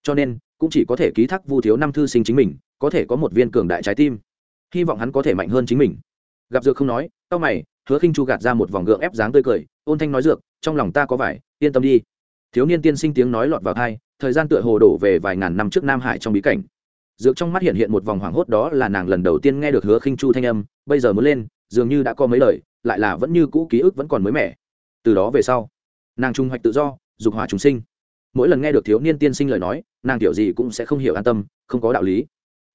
Cho nên, cũng chỉ có thể ký thác vu thiếu năm thư sinh chính mình, có thể có một viên cường đại trái tim. Hy vọng hắn có thể mạnh hơn chính mình. Gặp dược không nói, tao mày, hứa khinh chu gạt ra một vòng gượng ép dáng tươi cười, ôn thanh nói dược, trong lòng ta có vải, yên tâm đi. Thiếu niên tiên sinh tiếng nói lọt vào thai thời gian tựa hồ đổ về vài ngàn năm trước nam hải trong bí cảnh dược trong mắt hiện hiện một vòng hoảng hốt đó là nàng lần đầu tiên nghe được hứa khinh chu thanh âm, bây giờ muốn lên, dường như đã có mấy lời, lại là vẫn như cũ ký ức vẫn còn mới mẻ. Từ đó về sau, nàng trung hoạch tự do, dục hỏa chúng sinh. Mỗi lần nghe được thiếu niên tiên sinh lời nói, nàng kiểu gì cũng sẽ không hiểu an tâm, không có đạo lý.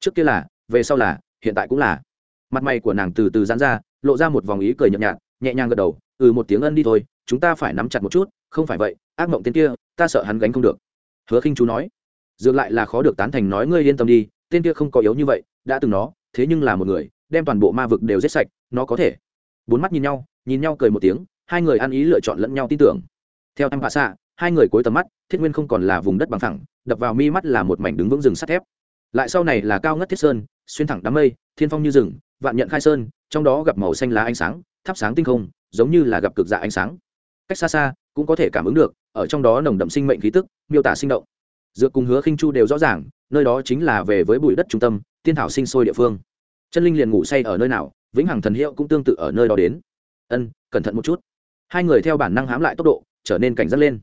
Trước kia là, về sau là, hiện tại cũng là. Mặt mày của nàng từ từ giãn ra, lộ ra một vòng ý cười nhợt nhạt, nhẹ nhàng gật đầu ừ một tiếng ân đi thôi, chúng ta phải nắm chặt một chút, không phải vậy, ác mộng tên kia, ta sợ hắn gánh không được. Hứa khinh chú nói dược lại là khó được tán thành nói ngươi yên tâm đi, tên kia không có yếu như vậy, đã từng nó, thế nhưng là một người, đem toàn bộ ma vực đều giết sạch, nó có thể. Bốn mắt nhìn nhau nhìn nhau cười một tiếng, hai người ăn ý lựa chọn lẫn nhau tin tưởng. Theo em hạ xạ, hai người cuối tầm mắt, thiết nguyên không còn là vùng đất bằng thẳng, đập vào mi mắt là một mảnh đứng vững rừng sắt thép. Lại sau này là cao ngất thiết sơn, xuyên thẳng đám mây, thiên phong như rừng, vạn nhận khai sơn, trong đó gặp màu xanh lá ánh sáng, thắp sáng tinh không, giống như là gặp cực dạ ánh sáng. Cách xa xa, cũng có thể cảm ứng được, ở trong đó nồng đậm sinh mệnh khí tức, miêu tả sinh động dược cùng hứa khinh chu đều rõ ràng, nơi đó chính là về với bụi đất trung tâm, tiên thảo sinh sôi địa phương. Chân linh liền ngủ say ở nơi nào, vĩnh hằng thần hiệu cũng tương tự ở nơi đó đến. Ân, cẩn thận một chút. Hai người theo bản năng hãm lại tốc độ, trở nên cảnh giác lên.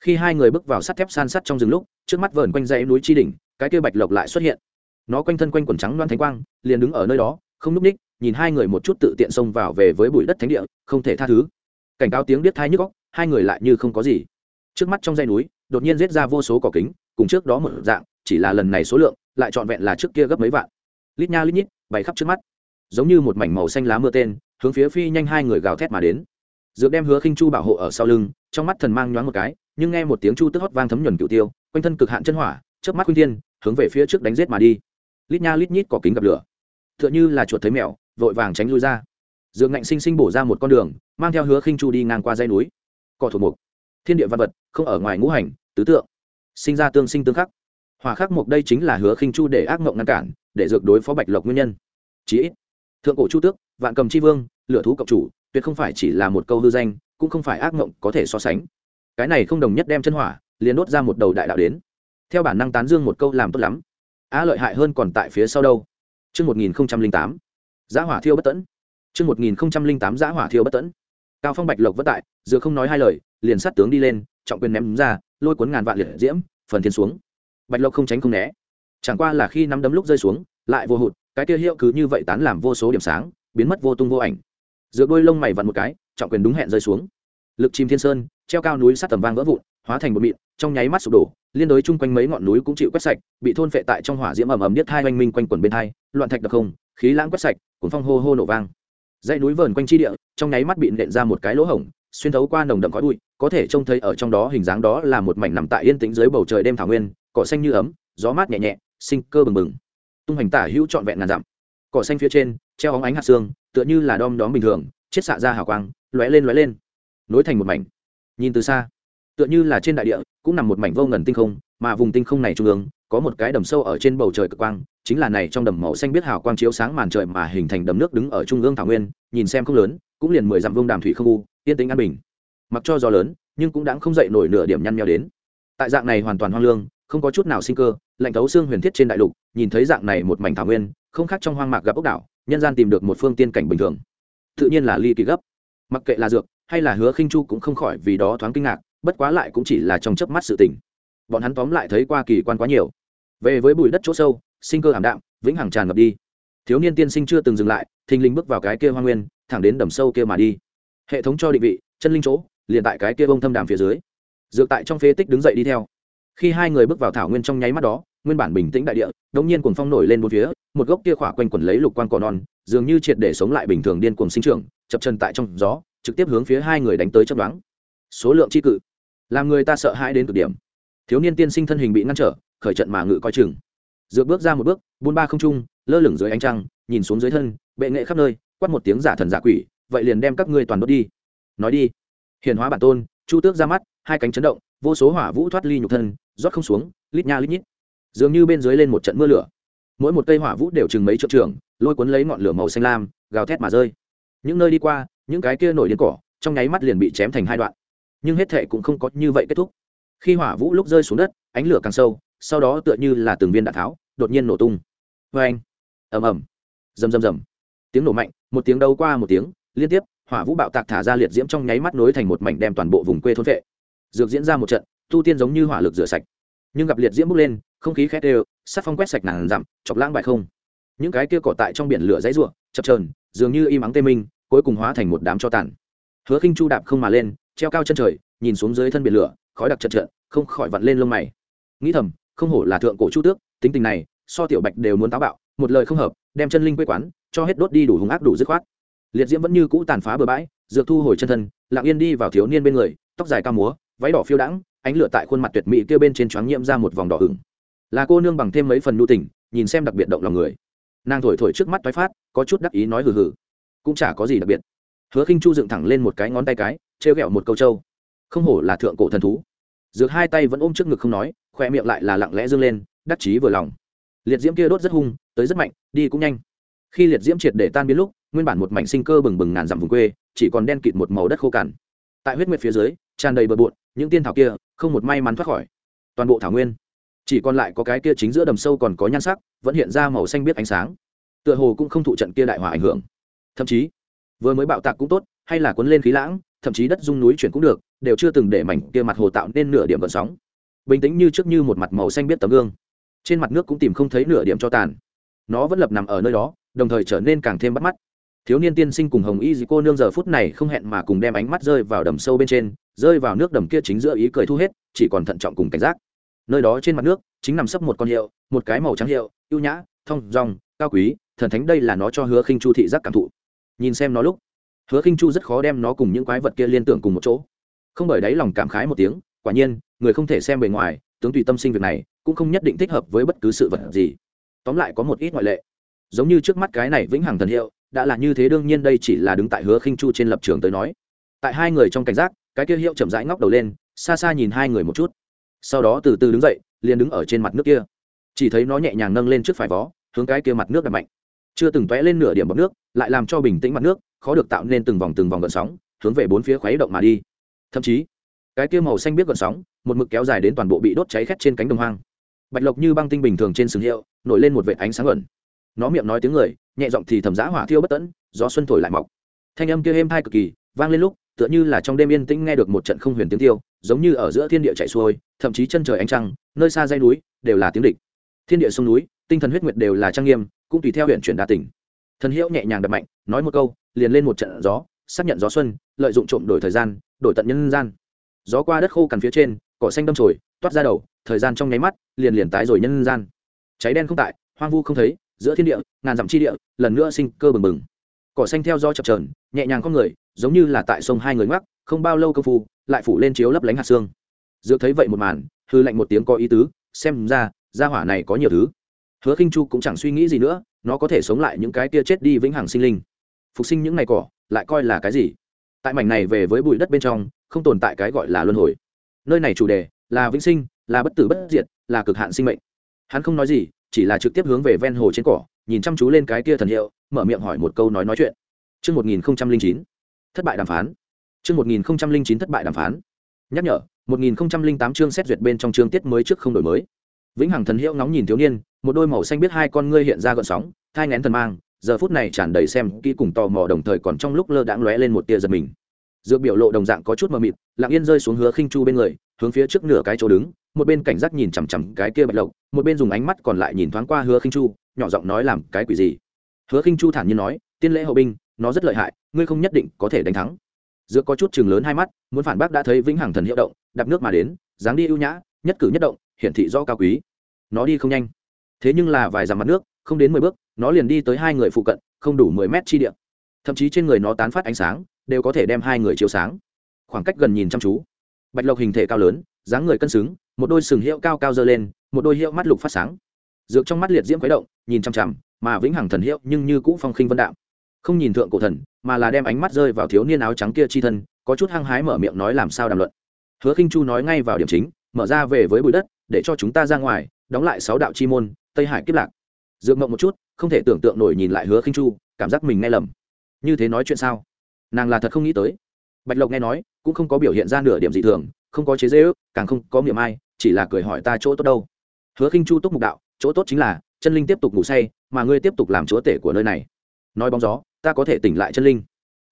Khi hai người bước vào sắt thép san sắt trong rừng lúc, trước mắt vờn quanh dãy núi chi đỉnh, cái kia bạch lộc lại xuất hiện. Nó quanh thân quanh quần trắng loan thánh quang, liền đứng ở nơi đó, không núp ních, nhìn hai người một chút tự tiện xông vào về với bụi đất thánh địa, không thể tha thứ. Cảnh cáo tiếng biết thai nhức góc hai người lại như không có gì. Trước mắt trong dãy núi, đột nhiên giết ra vô số cỏ kính cùng trước đó một dạng, chỉ là lần này số lượng, lại trọn vẹn là trước kia gấp mấy vạn. Lít nha lít nhít, bay khắp trước mắt. Giống như một mảnh màu xanh lá mưa tên, hướng phía phi nhanh hai người gào thét mà đến. Dược đem hứa khinh chu bảo hộ ở sau lưng, trong mắt thần mang nhoáng một cái, nhưng nghe một tiếng chu tức hót vang thấm nhuần cựu tiêu, quanh thân cực hạn chân hỏa trước mắt khuynh thiên, hướng về phía trước đánh giết mà đi. Lít nha lít nhít cỏ kính gặp lửa. Tựa như là chuột thấy mèo, vội vàng tránh lui ra. Dược ngạnh sinh sinh bổ ra một con đường, mang theo hứa khinh chu đi ngang qua dãy núi. Cỏ thuộc mục. Thiên địa văn vật, không ở ngoài ngũ hành, tứ tượng sinh ra tương sinh tương khắc. Hòa khắc mục đây chính là hứa khinh chu để ác mộng ngăn cản để dược đối phó bạch lộc nguyên nhân. Chí ít thượng cổ chu tước vạn cầm chi vương lửa thú cộng chủ tuyệt không phải chỉ là một câu hư danh cũng không phải ác mộng có thể so sánh. Cái này không đồng nhất đem chân hỏa liền đốt ra một đầu đại đạo đến. Theo bản năng tán dương một câu làm tốt lắm. Á lợi hại hơn còn tại phía sau đâu? Trước 1008, giã hỏa thiêu bất tẫn. Trước 1008 giã hỏa thiêu bất tẫn. Cao phong bạch lộc vất tại, dựa không nói hai lời, liền sát tướng đi lên, trọng quyền ném ra, lôi cuốn ngàn vạn liệt diễm, phần thiên xuống. Bạch lộc không tránh không né. Chẳng qua là khi nắm đấm lúc rơi xuống, lại vô hụt, cái kia hiệu cứ như vậy tán làm vô số điểm sáng, biến mất vô tung vô ảnh. giữa đôi lông mày vặn một cái, trọng quyền đúng hẹn rơi xuống. Lực chim thiên sơn, treo cao núi sát tầm vang vỡ vụn, hóa thành một mịn, trong nháy mắt sụp đổ, liên đối chung quanh mấy ngọn núi cũng chịu quét sạch bị thôn phệ tại trong hỏa diễm ầm ầm điếc hai oanh minh quanh quần bên hai loạn thạch đập không khí lãng quét sạch cuốn phong hô hô nổ vang dãy núi vờn quanh chi địa trong nháy mắt bị nện ra một cái lỗ hổng xuyên thấu qua nồng đậm khói bụi, có thể trông thấy ở trong đó hình dáng đó là một mảnh nằm tại yên tĩnh dưới bầu trời đêm thảo nguyên, cỏ xanh như ấm, gió mát nhẹ nhẹ, sinh cơ bừng bừng. Tung hành tả hữu trọn vẹn ngàn dặm. Cỏ xanh phía trên, treo óng ánh hạt xương, tựa như là đom đóm bình thường chết xạ ra hào quang, lóe lên lóe lên. Nối thành một mảnh. Nhìn từ xa, tựa như là trên đại địa, cũng nằm một mảnh vô ngần tinh không, mà vùng tinh không này trung ương, có một cái đầm sâu ở trên bầu trời cực quang, chính là này trong đầm màu xanh biết hào quang chiếu sáng màn trời mà hình thành đầm nước đứng ở trung ương thảo nguyên, nhìn xem không lớn cũng liền mười dặm vương đàm thủy không u, yên tĩnh an bình. Mặc cho gió lớn, nhưng cũng đã không dậy nổi nửa điểm nhăn nheo đến. Tại dạng này hoàn toàn hoang lương, không có chút nào sinh cơ, lạnh thấu xương huyền thiết trên đại lục, nhìn thấy dạng này một mảnh thảo nguyên, không khác trong hoang mạc gặp ốc đảo, nhân gian tìm được một phương tiên cảnh bình thường. Tự nhiên là ly kỳ gấp. Mặc kệ là dược, hay là hứa khinh chu cũng không khỏi vì đó thoáng kinh ngạc, bất quá lại cũng chỉ là trong chớp mắt sự tình. Bọn hắn tóm lại thấy qua kỳ quan quá nhiều. Về với bụi đất chỗ sâu, sinh cơ ảm đạm, vĩnh hằng tràn ngập đi. Thiếu niên tiên sinh chưa từng dừng lại, thình lình bước vào cái kia hoa nguyên thẳng đến đầm sâu kia mà đi. Hệ thống cho định vị, chân linh chỗ, liền tại cái kia bông thâm đàm phía dưới. Dược tại trong phế tích đứng dậy đi theo. Khi hai người bước vào thảo nguyên trong nháy mắt đó, nguyên bản bình tĩnh đại địa, đột nhiên cuồng phong nổi lên bốn phía, một gốc kia khỏa quanh quần lấy lục quan cỏ non, dường như triệt để sống lại bình thường điên cuồng sinh trưởng, chập chân tại trong gió, trực tiếp hướng phía hai người đánh tới chấp đoán số lượng chi cự, làm người ta sợ hãi đến cực điểm. Thiếu niên tiên sinh thân hình bị ngăn trở, khởi trận mà ngự coi chừng. Dược bước ra một bước, buôn ba không trung, lơ lửng dưới ánh trăng, nhìn xuống dưới thân, bệ nghệ khắp nơi quát một tiếng giả thần giả quỷ, vậy liền đem các ngươi toàn đốt đi. Nói đi. Hiền hóa bản tôn, chu tước ra mắt, hai cánh chấn động, vô số hỏa vũ thoát ly nhục thân, rót không xuống, lít nha lít nhít. Dường như bên dưới lên một trận mưa lửa. Mỗi một cây hỏa vũ đều chừng mấy trượng trường, lôi cuốn lấy ngọn lửa màu xanh lam, gào thét mà rơi. Những nơi đi qua, những cái kia nổi đến cỏ, trong nháy mắt liền bị chém thành hai đoạn. Nhưng hết thệ cũng không có như vậy kết thúc. Khi hỏa vũ lúc rơi xuống đất, ánh lửa càng sâu, sau đó tựa như là từng viên đạn tháo, đột nhiên nổ tung. Vê anh ầm ầm. Rầm rầm rầm. Tiếng nổ mạnh một tiếng đâu qua một tiếng, liên tiếp, hỏa vũ bạo tạc thả ra liệt diễm trong nháy mắt nối thành một mảnh đem toàn bộ vùng quê thôn vệ dược diễn ra một trận, tu tiên giống như hỏa lực rửa sạch. Nhưng gặp liệt diễm bốc lên, không khí khét đều sát phong quét sạch nàng dặm, chọc lãng bại không. Những cái kia cỏ tại trong biển lửa dãy ruộng chập trờn dường như im ắng tê minh, cuối cùng hóa thành một đám cho tàn. Hứa khinh chu đạp không mà lên, treo cao chân trời, nhìn xuống dưới thân biển lửa, khói đặc chật trợn không khỏi vặn lên lông mày. Nghĩ thầm, không hổ là thượng cổ chu tước, tính tình này, so tiểu bạch đều muốn táo bạo, một lời không hợp, đem chân linh quê quán cho hết đốt đi đủ hung ác đủ dứt khoát. Liệt diễm vẫn như cũ tàn phá bừa bãi, dược thu hồi chân thân, lặng yên đi vào thiếu niên bên người, tóc dài cao múa, váy đỏ phiêu đãng, ánh lửa tại khuôn mặt tuyệt mỹ kia bên trên choáng nhiễm ra một vòng đỏ ửng. Là cô nương bằng thêm mấy phần nhu tình, nhìn xem đặc biệt động lòng người. Nàng thổi thổi trước mắt toái phát, có chút đắc ý nói hừ hừ. Cũng chả có gì đặc biệt. Hứa khinh chu dựng thẳng lên một cái ngón tay cái, trêu ghẹo một câu trâu. Không hổ là thượng cổ thần thú. Dược hai tay vẫn ôm trước ngực không nói khoe miệng lại là lặng lẽ dương lên, đắc chí vừa lòng. Liệt diễm kia đốt rất hung, tới rất mạnh, đi cũng nhanh khi liệt diễm triệt để tan biến lúc, nguyên bản một mảnh sinh cơ bừng bừng ngàn dặm vùng quê, chỉ còn đen kịt một màu đất khô cằn. Tại huyết nguyệt phía dưới, tràn đầy bờ bộn, những tiên thảo kia không một may mắn thoát khỏi. Toàn bộ thảo nguyên, chỉ còn lại có cái kia chính giữa đầm sâu còn có nhan sắc, vẫn hiện ra màu xanh biết ánh sáng. Tựa hồ cũng không thụ trận kia đại hỏa ảnh hưởng. Thậm chí, vừa mới bạo tạc cũng tốt, hay là cuốn lên khí lãng, thậm chí đất dung núi chuyển cũng được, đều chưa từng để mảnh kia mặt hồ tạo nên nửa điểm gợn sóng. Bình tĩnh như trước như một mặt màu xanh biết tấm gương. Trên mặt nước cũng tìm không thấy nửa điểm cho tàn. Nó vẫn lập nằm ở nơi đó đồng thời trở nên càng thêm bắt mắt. Thiếu niên tiên sinh cùng hồng y dì cô nương giờ phút này không hẹn mà cùng đem ánh mắt rơi vào đầm sâu bên trên, rơi vào nước đầm kia chính giữa ý cười thu hết, chỉ còn thận trọng cùng cảnh giác. Nơi đó trên mặt nước, chính nằm sấp một con hiệu, một cái màu trắng hiệu, ưu nhã thong dong cao quý, thần thánh đây là nó cho hứa khinh chu thị giác cảm thụ. Nhìn xem nó lúc, hứa khinh chu rất khó đem nó cùng những quái vật kia liên tưởng cùng một chỗ. Không bởi đáy lòng cảm khái một tiếng, quả nhiên, người không thể xem bề ngoài, tướng tùy tâm sinh việc này, cũng không nhất định thích hợp với bất cứ sự vật gì. Tóm lại có một ít ngoại lệ giống như trước mắt cái này vĩnh hằng thần hiệu, đã là như thế đương nhiên đây chỉ là đứng tại hứa khinh chu trên lập trường tới nói. Tại hai người trong cảnh giác, cái kia hiệu chậm rãi ngóc đầu lên, xa xa nhìn hai người một chút. Sau đó từ từ đứng dậy, liền đứng ở trên mặt nước kia. Chỉ thấy nó nhẹ nhàng nâng lên trước phải vó, hướng cái kia mặt nước đập mạnh. Chưa từng tóe lên nửa điểm bọc nước, lại làm cho bình tĩnh mặt nước, khó được tạo nên từng vòng từng vòng gợn sóng, hướng về bốn phía khuấy động mà đi. Thậm chí, cái kia màu xanh biết gợn sóng, một mực kéo dài đến toàn bộ bị đốt cháy khét trên cánh đồng hoang. Bạch lộc như băng tinh bình thường trên sừng hiệu, nổi lên một vệt ánh sáng ẩn nó miệng nói tiếng người, nhẹ giọng thì thầm giá hỏa thiêu bất tẫn, gió xuân thổi lại mọc. Thanh âm kia êm thai cực kỳ, vang lên lúc, tựa như là trong đêm yên tĩnh nghe được một trận không huyền tiếng tiêu, giống như ở giữa thiên địa chạy xuôi, thậm chí chân trời ánh trăng, nơi xa dây núi, đều là tiếng địch. Thiên địa sông núi, tinh thần huyết nguyệt đều là trang nghiêm, cũng tùy theo huyện chuyển đa tỉnh thần hiệu nhẹ nhàng đập mạnh, nói một câu, liền lên một trận gió, xác nhận gió xuân, lợi dụng trộm đổi thời gian, đổi tận nhân gian. Gió qua đất khô cằn phía trên, cỏ xanh đâm trồi toát ra đầu, thời gian trong nháy mắt, liền liền tái rồi nhân gian. Cháy đen không tại, hoang vu không thấy giữa thiên địa, ngàn dặm chi địa, lần nữa sinh cơ bừng bừng. Cỏ xanh theo do chập trờn nhẹ nhàng con người, giống như là tại sông hai người ngoắc, không bao lâu công phu, lại phủ lên chiếu lấp lánh hạt xương. Dược thấy vậy một màn, hư lạnh một tiếng có ý tứ, xem ra, gia hỏa này có nhiều thứ. Hứa khinh chu cũng chẳng suy nghĩ gì nữa, nó có thể sống lại những cái kia chết đi vĩnh hằng sinh linh. Phục sinh những ngày cỏ, lại coi là cái gì? Tại mảnh này về với bụi đất bên trong, không tồn tại cái gọi là luân hồi. Nơi này chủ đề là vĩnh sinh, là bất tử bất diệt, là cực hạn sinh mệnh. Hắn không nói gì chỉ là trực tiếp hướng về ven hồ trên cỏ nhìn chăm chú lên cái kia thần hiệu mở miệng hỏi một câu nói nói chuyện Trước 1009, thất bại đàm phán. Trước 1009 thất bại đàm phán. Nhắc nhở, 1008 chương xét duyệt bên trong chương tiết mới trước không đổi mới. Vĩnh Hằng thần hiệu ngóng nhìn thiếu niên, một đôi màu xanh biết hai con ngươi hiện ra gợn sóng, thai nghén thần mang, giờ phút này tràn đầy xem kỹ cùng tò mò đồng thời còn trong lúc lơ đãng lóe lên một tia giật mình. Dược biểu lộ đồng dạng có chút mờ mịt, lặng yên rơi xuống hứa khinh chu bên người, hướng phía trước nửa cái chỗ đứng, một bên cảnh giác nhìn chằm chằm cái kia bạch lộc, một bên dùng ánh mắt còn lại nhìn thoáng qua hứa khinh chu, nhỏ giọng nói làm cái quỷ gì. Hứa khinh chu thản nhiên nói, tiên lễ hậu binh, nó rất lợi hại, ngươi không nhất định có thể đánh thắng. giữa có chút chừng lớn hai mắt, muốn phản bác đã thấy vĩnh hằng thần hiệu động, đạp nước mà đến, dáng đi ưu nhã, nhất cử nhất động, hiển thị rõ cao quý. Nó đi không nhanh, thế nhưng là vài dặm mặt nước, không đến mười bước, nó liền đi tới hai người phụ cận, không đủ mười mét chi địa. Thậm chí trên người nó tán phát ánh sáng, đều có thể đem hai người chiếu sáng. Khoảng cách gần nhìn chăm chú, bạch lộc hình thể cao lớn dáng người cân xứng một đôi sừng hiệu cao cao dơ lên một đôi hiệu mắt lục phát sáng. Dược trong mắt liệt diễm khuấy động nhìn chằm chằm mà vĩnh hằng thần hiệu nhưng như cũ phong khinh vân đạo, không nhìn thượng cổ thần mà là đem ánh mắt rơi vào thiếu niên áo trắng kia chi thân có chút hăng hái mở miệng nói làm sao đàm luận. Hứa khinh chu nói ngay vào điểm chính mở ra về với bụi đất để cho chúng ta ra ngoài đóng lại sáu đạo chi môn tây hải kiếp lạc. Dược mộng một chút không thể tưởng tượng nổi nhìn lại hứa khinh chu cảm giác mình nghe lầm. Như thế nói chuyện sao? Nàng là thật không nghĩ tới. Bạch lộc nghe nói cũng không có biểu hiện ra nửa điểm dị thường không có chế dễ ước càng không có miệng ai chỉ là cười hỏi ta chỗ tốt đâu. Hứa khinh chu túc mục đạo, chỗ tốt chính là, chân linh tiếp tục ngủ say, mà ngươi tiếp tục làm chúa tể của nơi này. Nói bóng gió, ta có thể tỉnh lại chân linh.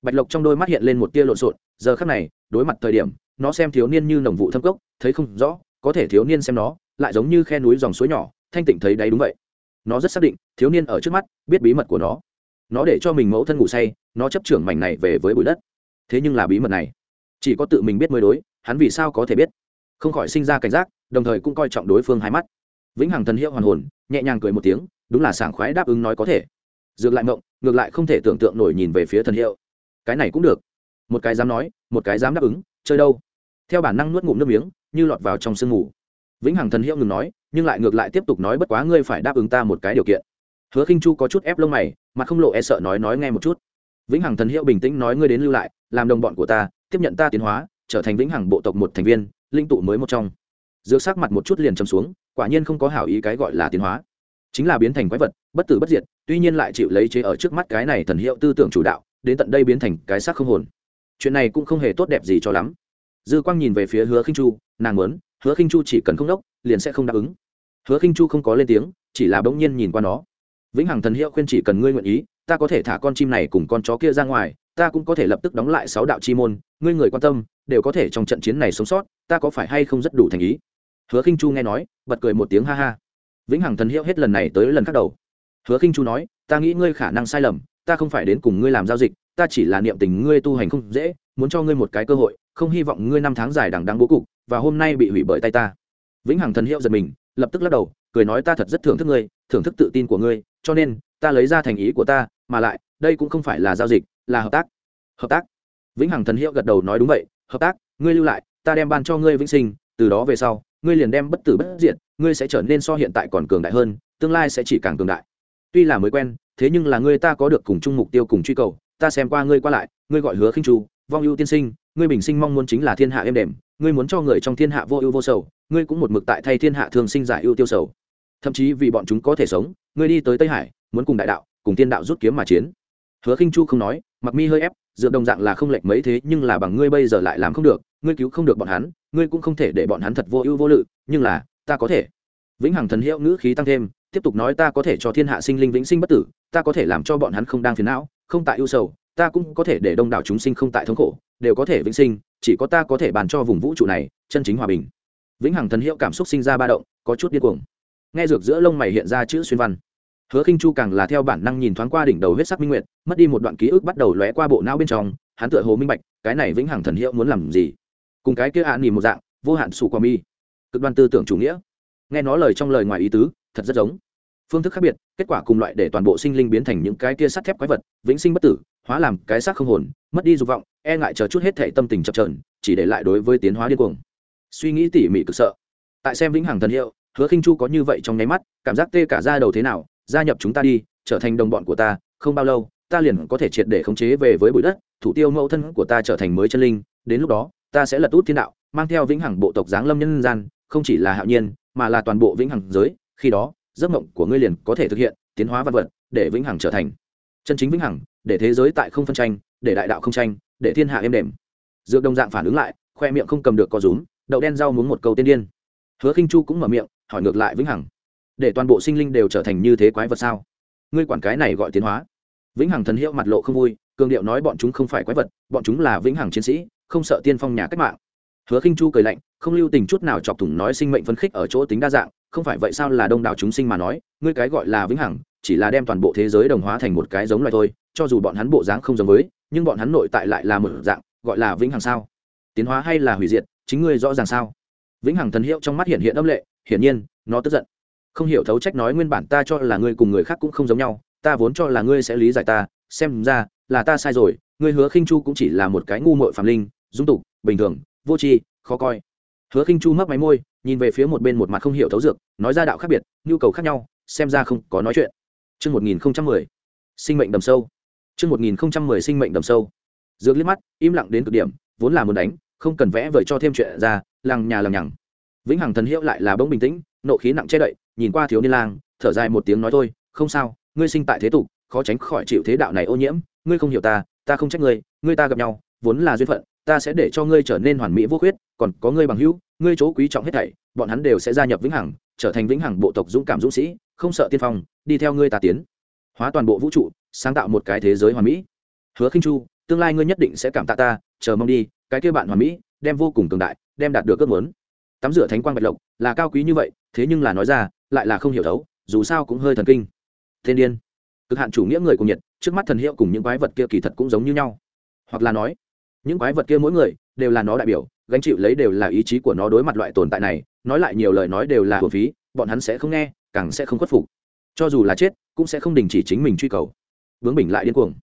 Bạch lộc trong đôi mắt hiện lên một tia lộn xộn, giờ khắc này, đối mặt thời điểm, nó xem thiếu niên như nồng vụ thâm cốc, thấy không rõ, có thể thiếu niên xem nó, lại giống như khe núi dòng suối nhỏ, thanh tịnh thấy đấy đúng vậy. Nó rất xác định, thiếu niên ở trước mắt, biết bí mật của nó. Nó để cho mình mẫu thân ngủ say, nó chấp trưởng mảnh này về với bụi đất. Thế nhưng là bí mật này, chỉ có tự mình biết mới đối, hắn vì sao có thể biết? Không khỏi sinh ra cảnh giác, đồng thời cũng coi trọng đối phương hai mắt. Vĩnh hằng thần hiệu hoàn hồn, nhẹ nhàng cười một tiếng, đúng là sảng khoái đáp ứng nói có thể. Dược lại mộng ngược lại không thể tưởng tượng nổi nhìn về phía thần hiệu. Cái này cũng được. Một cái dám nói, một cái dám đáp ứng, chơi đâu? Theo bản năng nuốt ngụm nước miếng, như lọt vào trong sương ngủ vĩnh hằng thần hiệu ngừng nói, nhưng lại ngược lại tiếp tục nói bất quá ngươi phải đáp ứng ta một cái điều kiện. Hứa khinh chu có chút ép lông mày, mà không lộ e sợ nói nói nghe một chút. Vĩnh hằng thần hiệu bình tĩnh nói ngươi đến lưu lại, làm đồng bọn của ta, tiếp nhận ta tiến hóa, trở thành vĩnh hằng bộ tộc một thành viên linh tụ mới một trong. Dược sắc mặt một chút liền chầm xuống, quả nhiên không có hảo ý cái gọi là tiến hóa. Chính là biến thành quái vật, bất tử bất diệt, tuy nhiên lại chịu lấy chế ở trước mắt cái này thần hiệu tư tưởng chủ đạo, đến tận đây biến thành cái xác không hồn. Chuyện này cũng không hề tốt đẹp gì cho lắm. Dư quang nhìn về phía hứa khinh chu, nàng muốn, hứa khinh chu chỉ cần không đốc, liền sẽ không đáp ứng. Hứa khinh chu không có lên tiếng, chỉ là bỗng nhiên nhìn qua nó. Vĩnh hằng thần hiệu khuyên chỉ cần ngươi nguyện ý ta có thể thả con chim này cùng con chó kia ra ngoài, ta cũng có thể lập tức đóng lại sáu đạo chi môn, ngươi người quan tâm, đều có thể trong trận chiến này sống sót, ta có phải hay không rất đủ thành ý? Hứa khinh chu nghe nói, bật cười một tiếng ha ha. Vĩnh hằng thần hiệu hết lần này tới lần khác đầu. Hứa khinh chu nói, ta nghĩ ngươi khả năng sai lầm, ta không phải đến cùng ngươi làm giao dịch, ta chỉ là niệm tình ngươi tu hành không dễ, muốn cho ngươi một cái cơ hội, không hy vọng ngươi năm tháng dài đằng đắng bố cục, và hôm nay bị hủy bởi tay ta. Vĩnh hằng thần hiệu giật mình, lập tức lắc đầu, cười nói, ta thật rất thưởng thức ngươi, thưởng thức tự tin của ngươi, cho nên, ta lấy ra thành ý của ta mà lại, đây cũng không phải là giao dịch, là hợp tác. Hợp tác. Vĩnh hằng thần hiệu gật đầu nói đúng vậy, hợp tác, ngươi lưu lại, ta đem ban cho ngươi vĩnh sinh, từ đó về sau, ngươi liền đem bất tử bất diệt, ngươi sẽ trở nên so hiện tại còn cường đại hơn, tương lai sẽ chỉ càng cường đại. Tuy là mới quen, thế nhưng là ngươi ta có được cùng chung mục tiêu cùng truy cầu, ta xem qua ngươi qua lại, ngươi gọi hứa khinh tru, vong ưu tiên sinh, ngươi bình sinh mong muốn chính là thiên hạ êm đềm, ngươi muốn cho người trong thiên hạ vô ưu vô sầu, ngươi cũng một mực tại thay thiên hạ thường sinh giải ưu tiêu sầu. Thậm chí vì bọn chúng có thể sống, ngươi đi tới tây hải, muốn cùng đại đạo cùng tiên đạo rút kiếm mà chiến. Hứa khinh chu không nói, mặc mi hơi ép, dựa đồng dạng là không lệch mấy thế, nhưng là bằng ngươi bây giờ lại làm không được, ngươi cứu không được bọn hắn, ngươi cũng không thể để bọn hắn thật vô ưu vô lự, nhưng là, ta có thể. Vĩnh hằng thần hiệu ngữ khí tăng thêm, tiếp tục nói ta có thể cho thiên hạ sinh linh vĩnh sinh bất tử, ta có thể làm cho bọn hắn không đang phiền não, không tại ưu sầu, ta cũng có thể để đông đảo chúng sinh không tại thống khổ, đều có thể vĩnh sinh, chỉ có ta có thể bàn cho vùng vũ trụ này, chân chính hòa bình. Vĩnh hằng thần hiệu cảm xúc sinh ra ba động, có chút điên cuồng. Nghe dược giữa lông mày hiện ra chữ xuyên văn hứa khinh chu càng là theo bản năng nhìn thoáng qua đỉnh đầu huyết sắc minh nguyệt, mất đi một đoạn ký ức bắt đầu lóe qua bộ não bên trong, hắn tựa hồ minh bạch, cái này vĩnh hằng thần hiệu muốn làm gì? Cùng cái kia ạ à một dạng, vô hạn sủ qua mi. Cực đoan tư tưởng chủ nghĩa. Nghe nó lời trong lời ngoài ý tứ, thật rất giống. Phương thức khác biệt, kết quả cùng loại để toàn bộ sinh linh biến thành những cái kia sắt thép quái vật, vĩnh sinh bất tử, hóa làm cái xác không hồn, mất đi dục vọng e ngại chờ chút hết thể tâm tình chập trờn chỉ để lại đối với tiến hóa điên cuồng. Suy nghĩ tỉ mỉ cực sợ. Tại xem vĩnh hằng thần hiệu, hứa khinh chu có như vậy trong nháy mắt, cảm giác tê cả ra đầu thế nào gia nhập chúng ta đi, trở thành đồng bọn của ta, không bao lâu, ta liền có thể triệt để khống chế về với bụi đất, thủ tiêu mẫu thân của ta trở thành mới chân linh, đến lúc đó, ta sẽ lật út thiên đạo, mang theo vĩnh hằng bộ tộc giáng lâm nhân gian, không chỉ là hạo nhiên, mà là toàn bộ vĩnh hằng giới, khi đó, giấc mộng của ngươi liền có thể thực hiện, tiến hóa văn vật, để vĩnh hằng trở thành chân chính vĩnh hằng, để thế giới tại không phân tranh, để đại đạo không tranh, để thiên hạ êm đềm. Dược đồng dạng phản ứng lại, khoe miệng không cầm được co rúm, đậu đen rau muốn một câu tiên điên. Hứa khinh chu cũng mở miệng, hỏi ngược lại vĩnh hằng để toàn bộ sinh linh đều trở thành như thế quái vật sao? Ngươi quản cái này gọi tiến hóa. Vĩnh hằng thần hiệu mặt lộ không vui, cường điệu nói bọn chúng không phải quái vật, bọn chúng là vĩnh hằng chiến sĩ, không sợ tiên phong nhà cách mạng. Hứa khinh chu cười lạnh, không lưu tình chút nào chọc thủng nói sinh mệnh phấn khích ở chỗ tính đa dạng, không phải vậy sao là đông đảo chúng sinh mà nói, ngươi cái gọi là vĩnh hằng, chỉ là đem toàn bộ thế giới đồng hóa thành một cái giống loài thôi, cho dù bọn hắn bộ dáng không giống với, nhưng bọn hắn nội tại lại là một dạng, gọi là vĩnh hằng sao? Tiến hóa hay là hủy diệt, chính ngươi rõ ràng sao? Vĩnh hằng thần hiệu trong mắt hiện hiện âm lệ, hiển nhiên, nó tức giận không hiểu thấu trách nói nguyên bản ta cho là ngươi cùng người khác cũng không giống nhau ta vốn cho là ngươi sẽ lý giải ta xem ra là ta sai rồi ngươi hứa khinh chu cũng chỉ là một cái ngu muội phạm linh dung tục bình thường vô tri khó coi hứa khinh chu mấp máy môi nhìn về phía một bên một mặt không hiểu thấu dược nói ra đạo khác biệt nhu cầu khác nhau xem ra không có nói chuyện Chương 1010. Sinh mệnh đầm sâu. Chương 1010 sinh mệnh đầm sâu. Dược liếc mắt, im lặng đến cực điểm, vốn là muốn đánh, không cần vẽ vời cho thêm chuyện ra, lằng nhà lằng nhằng. Vĩnh Hằng thần hiệu lại là bỗng bình tĩnh, nộ khí nặng che đậy, nhìn qua thiếu niên lang, thở dài một tiếng nói thôi, không sao, ngươi sinh tại thế tục, khó tránh khỏi chịu thế đạo này ô nhiễm, ngươi không hiểu ta, ta không trách ngươi, ngươi ta gặp nhau, vốn là duyên phận, ta sẽ để cho ngươi trở nên hoàn mỹ vô khuyết, còn có ngươi bằng hữu, ngươi chỗ quý trọng hết thảy, bọn hắn đều sẽ gia nhập vĩnh hằng, trở thành vĩnh hằng bộ tộc dũng cảm dũng sĩ, không sợ tiên phong, đi theo ngươi ta tiến, hóa toàn bộ vũ trụ, sáng tạo một cái thế giới hoàn mỹ. Hứa Khinh Chu, tương lai ngươi nhất định sẽ cảm tạ ta, chờ mong đi, cái kia bạn hoàn mỹ, đem vô cùng cường đại, đem đạt được ước muốn. Tắm rửa thánh quang bạch lộc, là cao quý như vậy, thế nhưng là nói ra, lại là không hiểu thấu, dù sao cũng hơi thần kinh. Thiên điên. Cực hạn chủ nghĩa người cùng nhiệt, trước mắt thần hiệu cùng những quái vật kia kỳ thật cũng giống như nhau. Hoặc là nói, những quái vật kia mỗi người đều là nó đại biểu, gánh chịu lấy đều là ý chí của nó đối mặt loại tồn tại này, nói lại nhiều lời nói đều là hồn phí bọn hắn sẽ không nghe càng sẽ không khuất phục cho dù là chết cũng sẽ không đình chỉ chính mình truy cầu bướng bình lại điên cuồng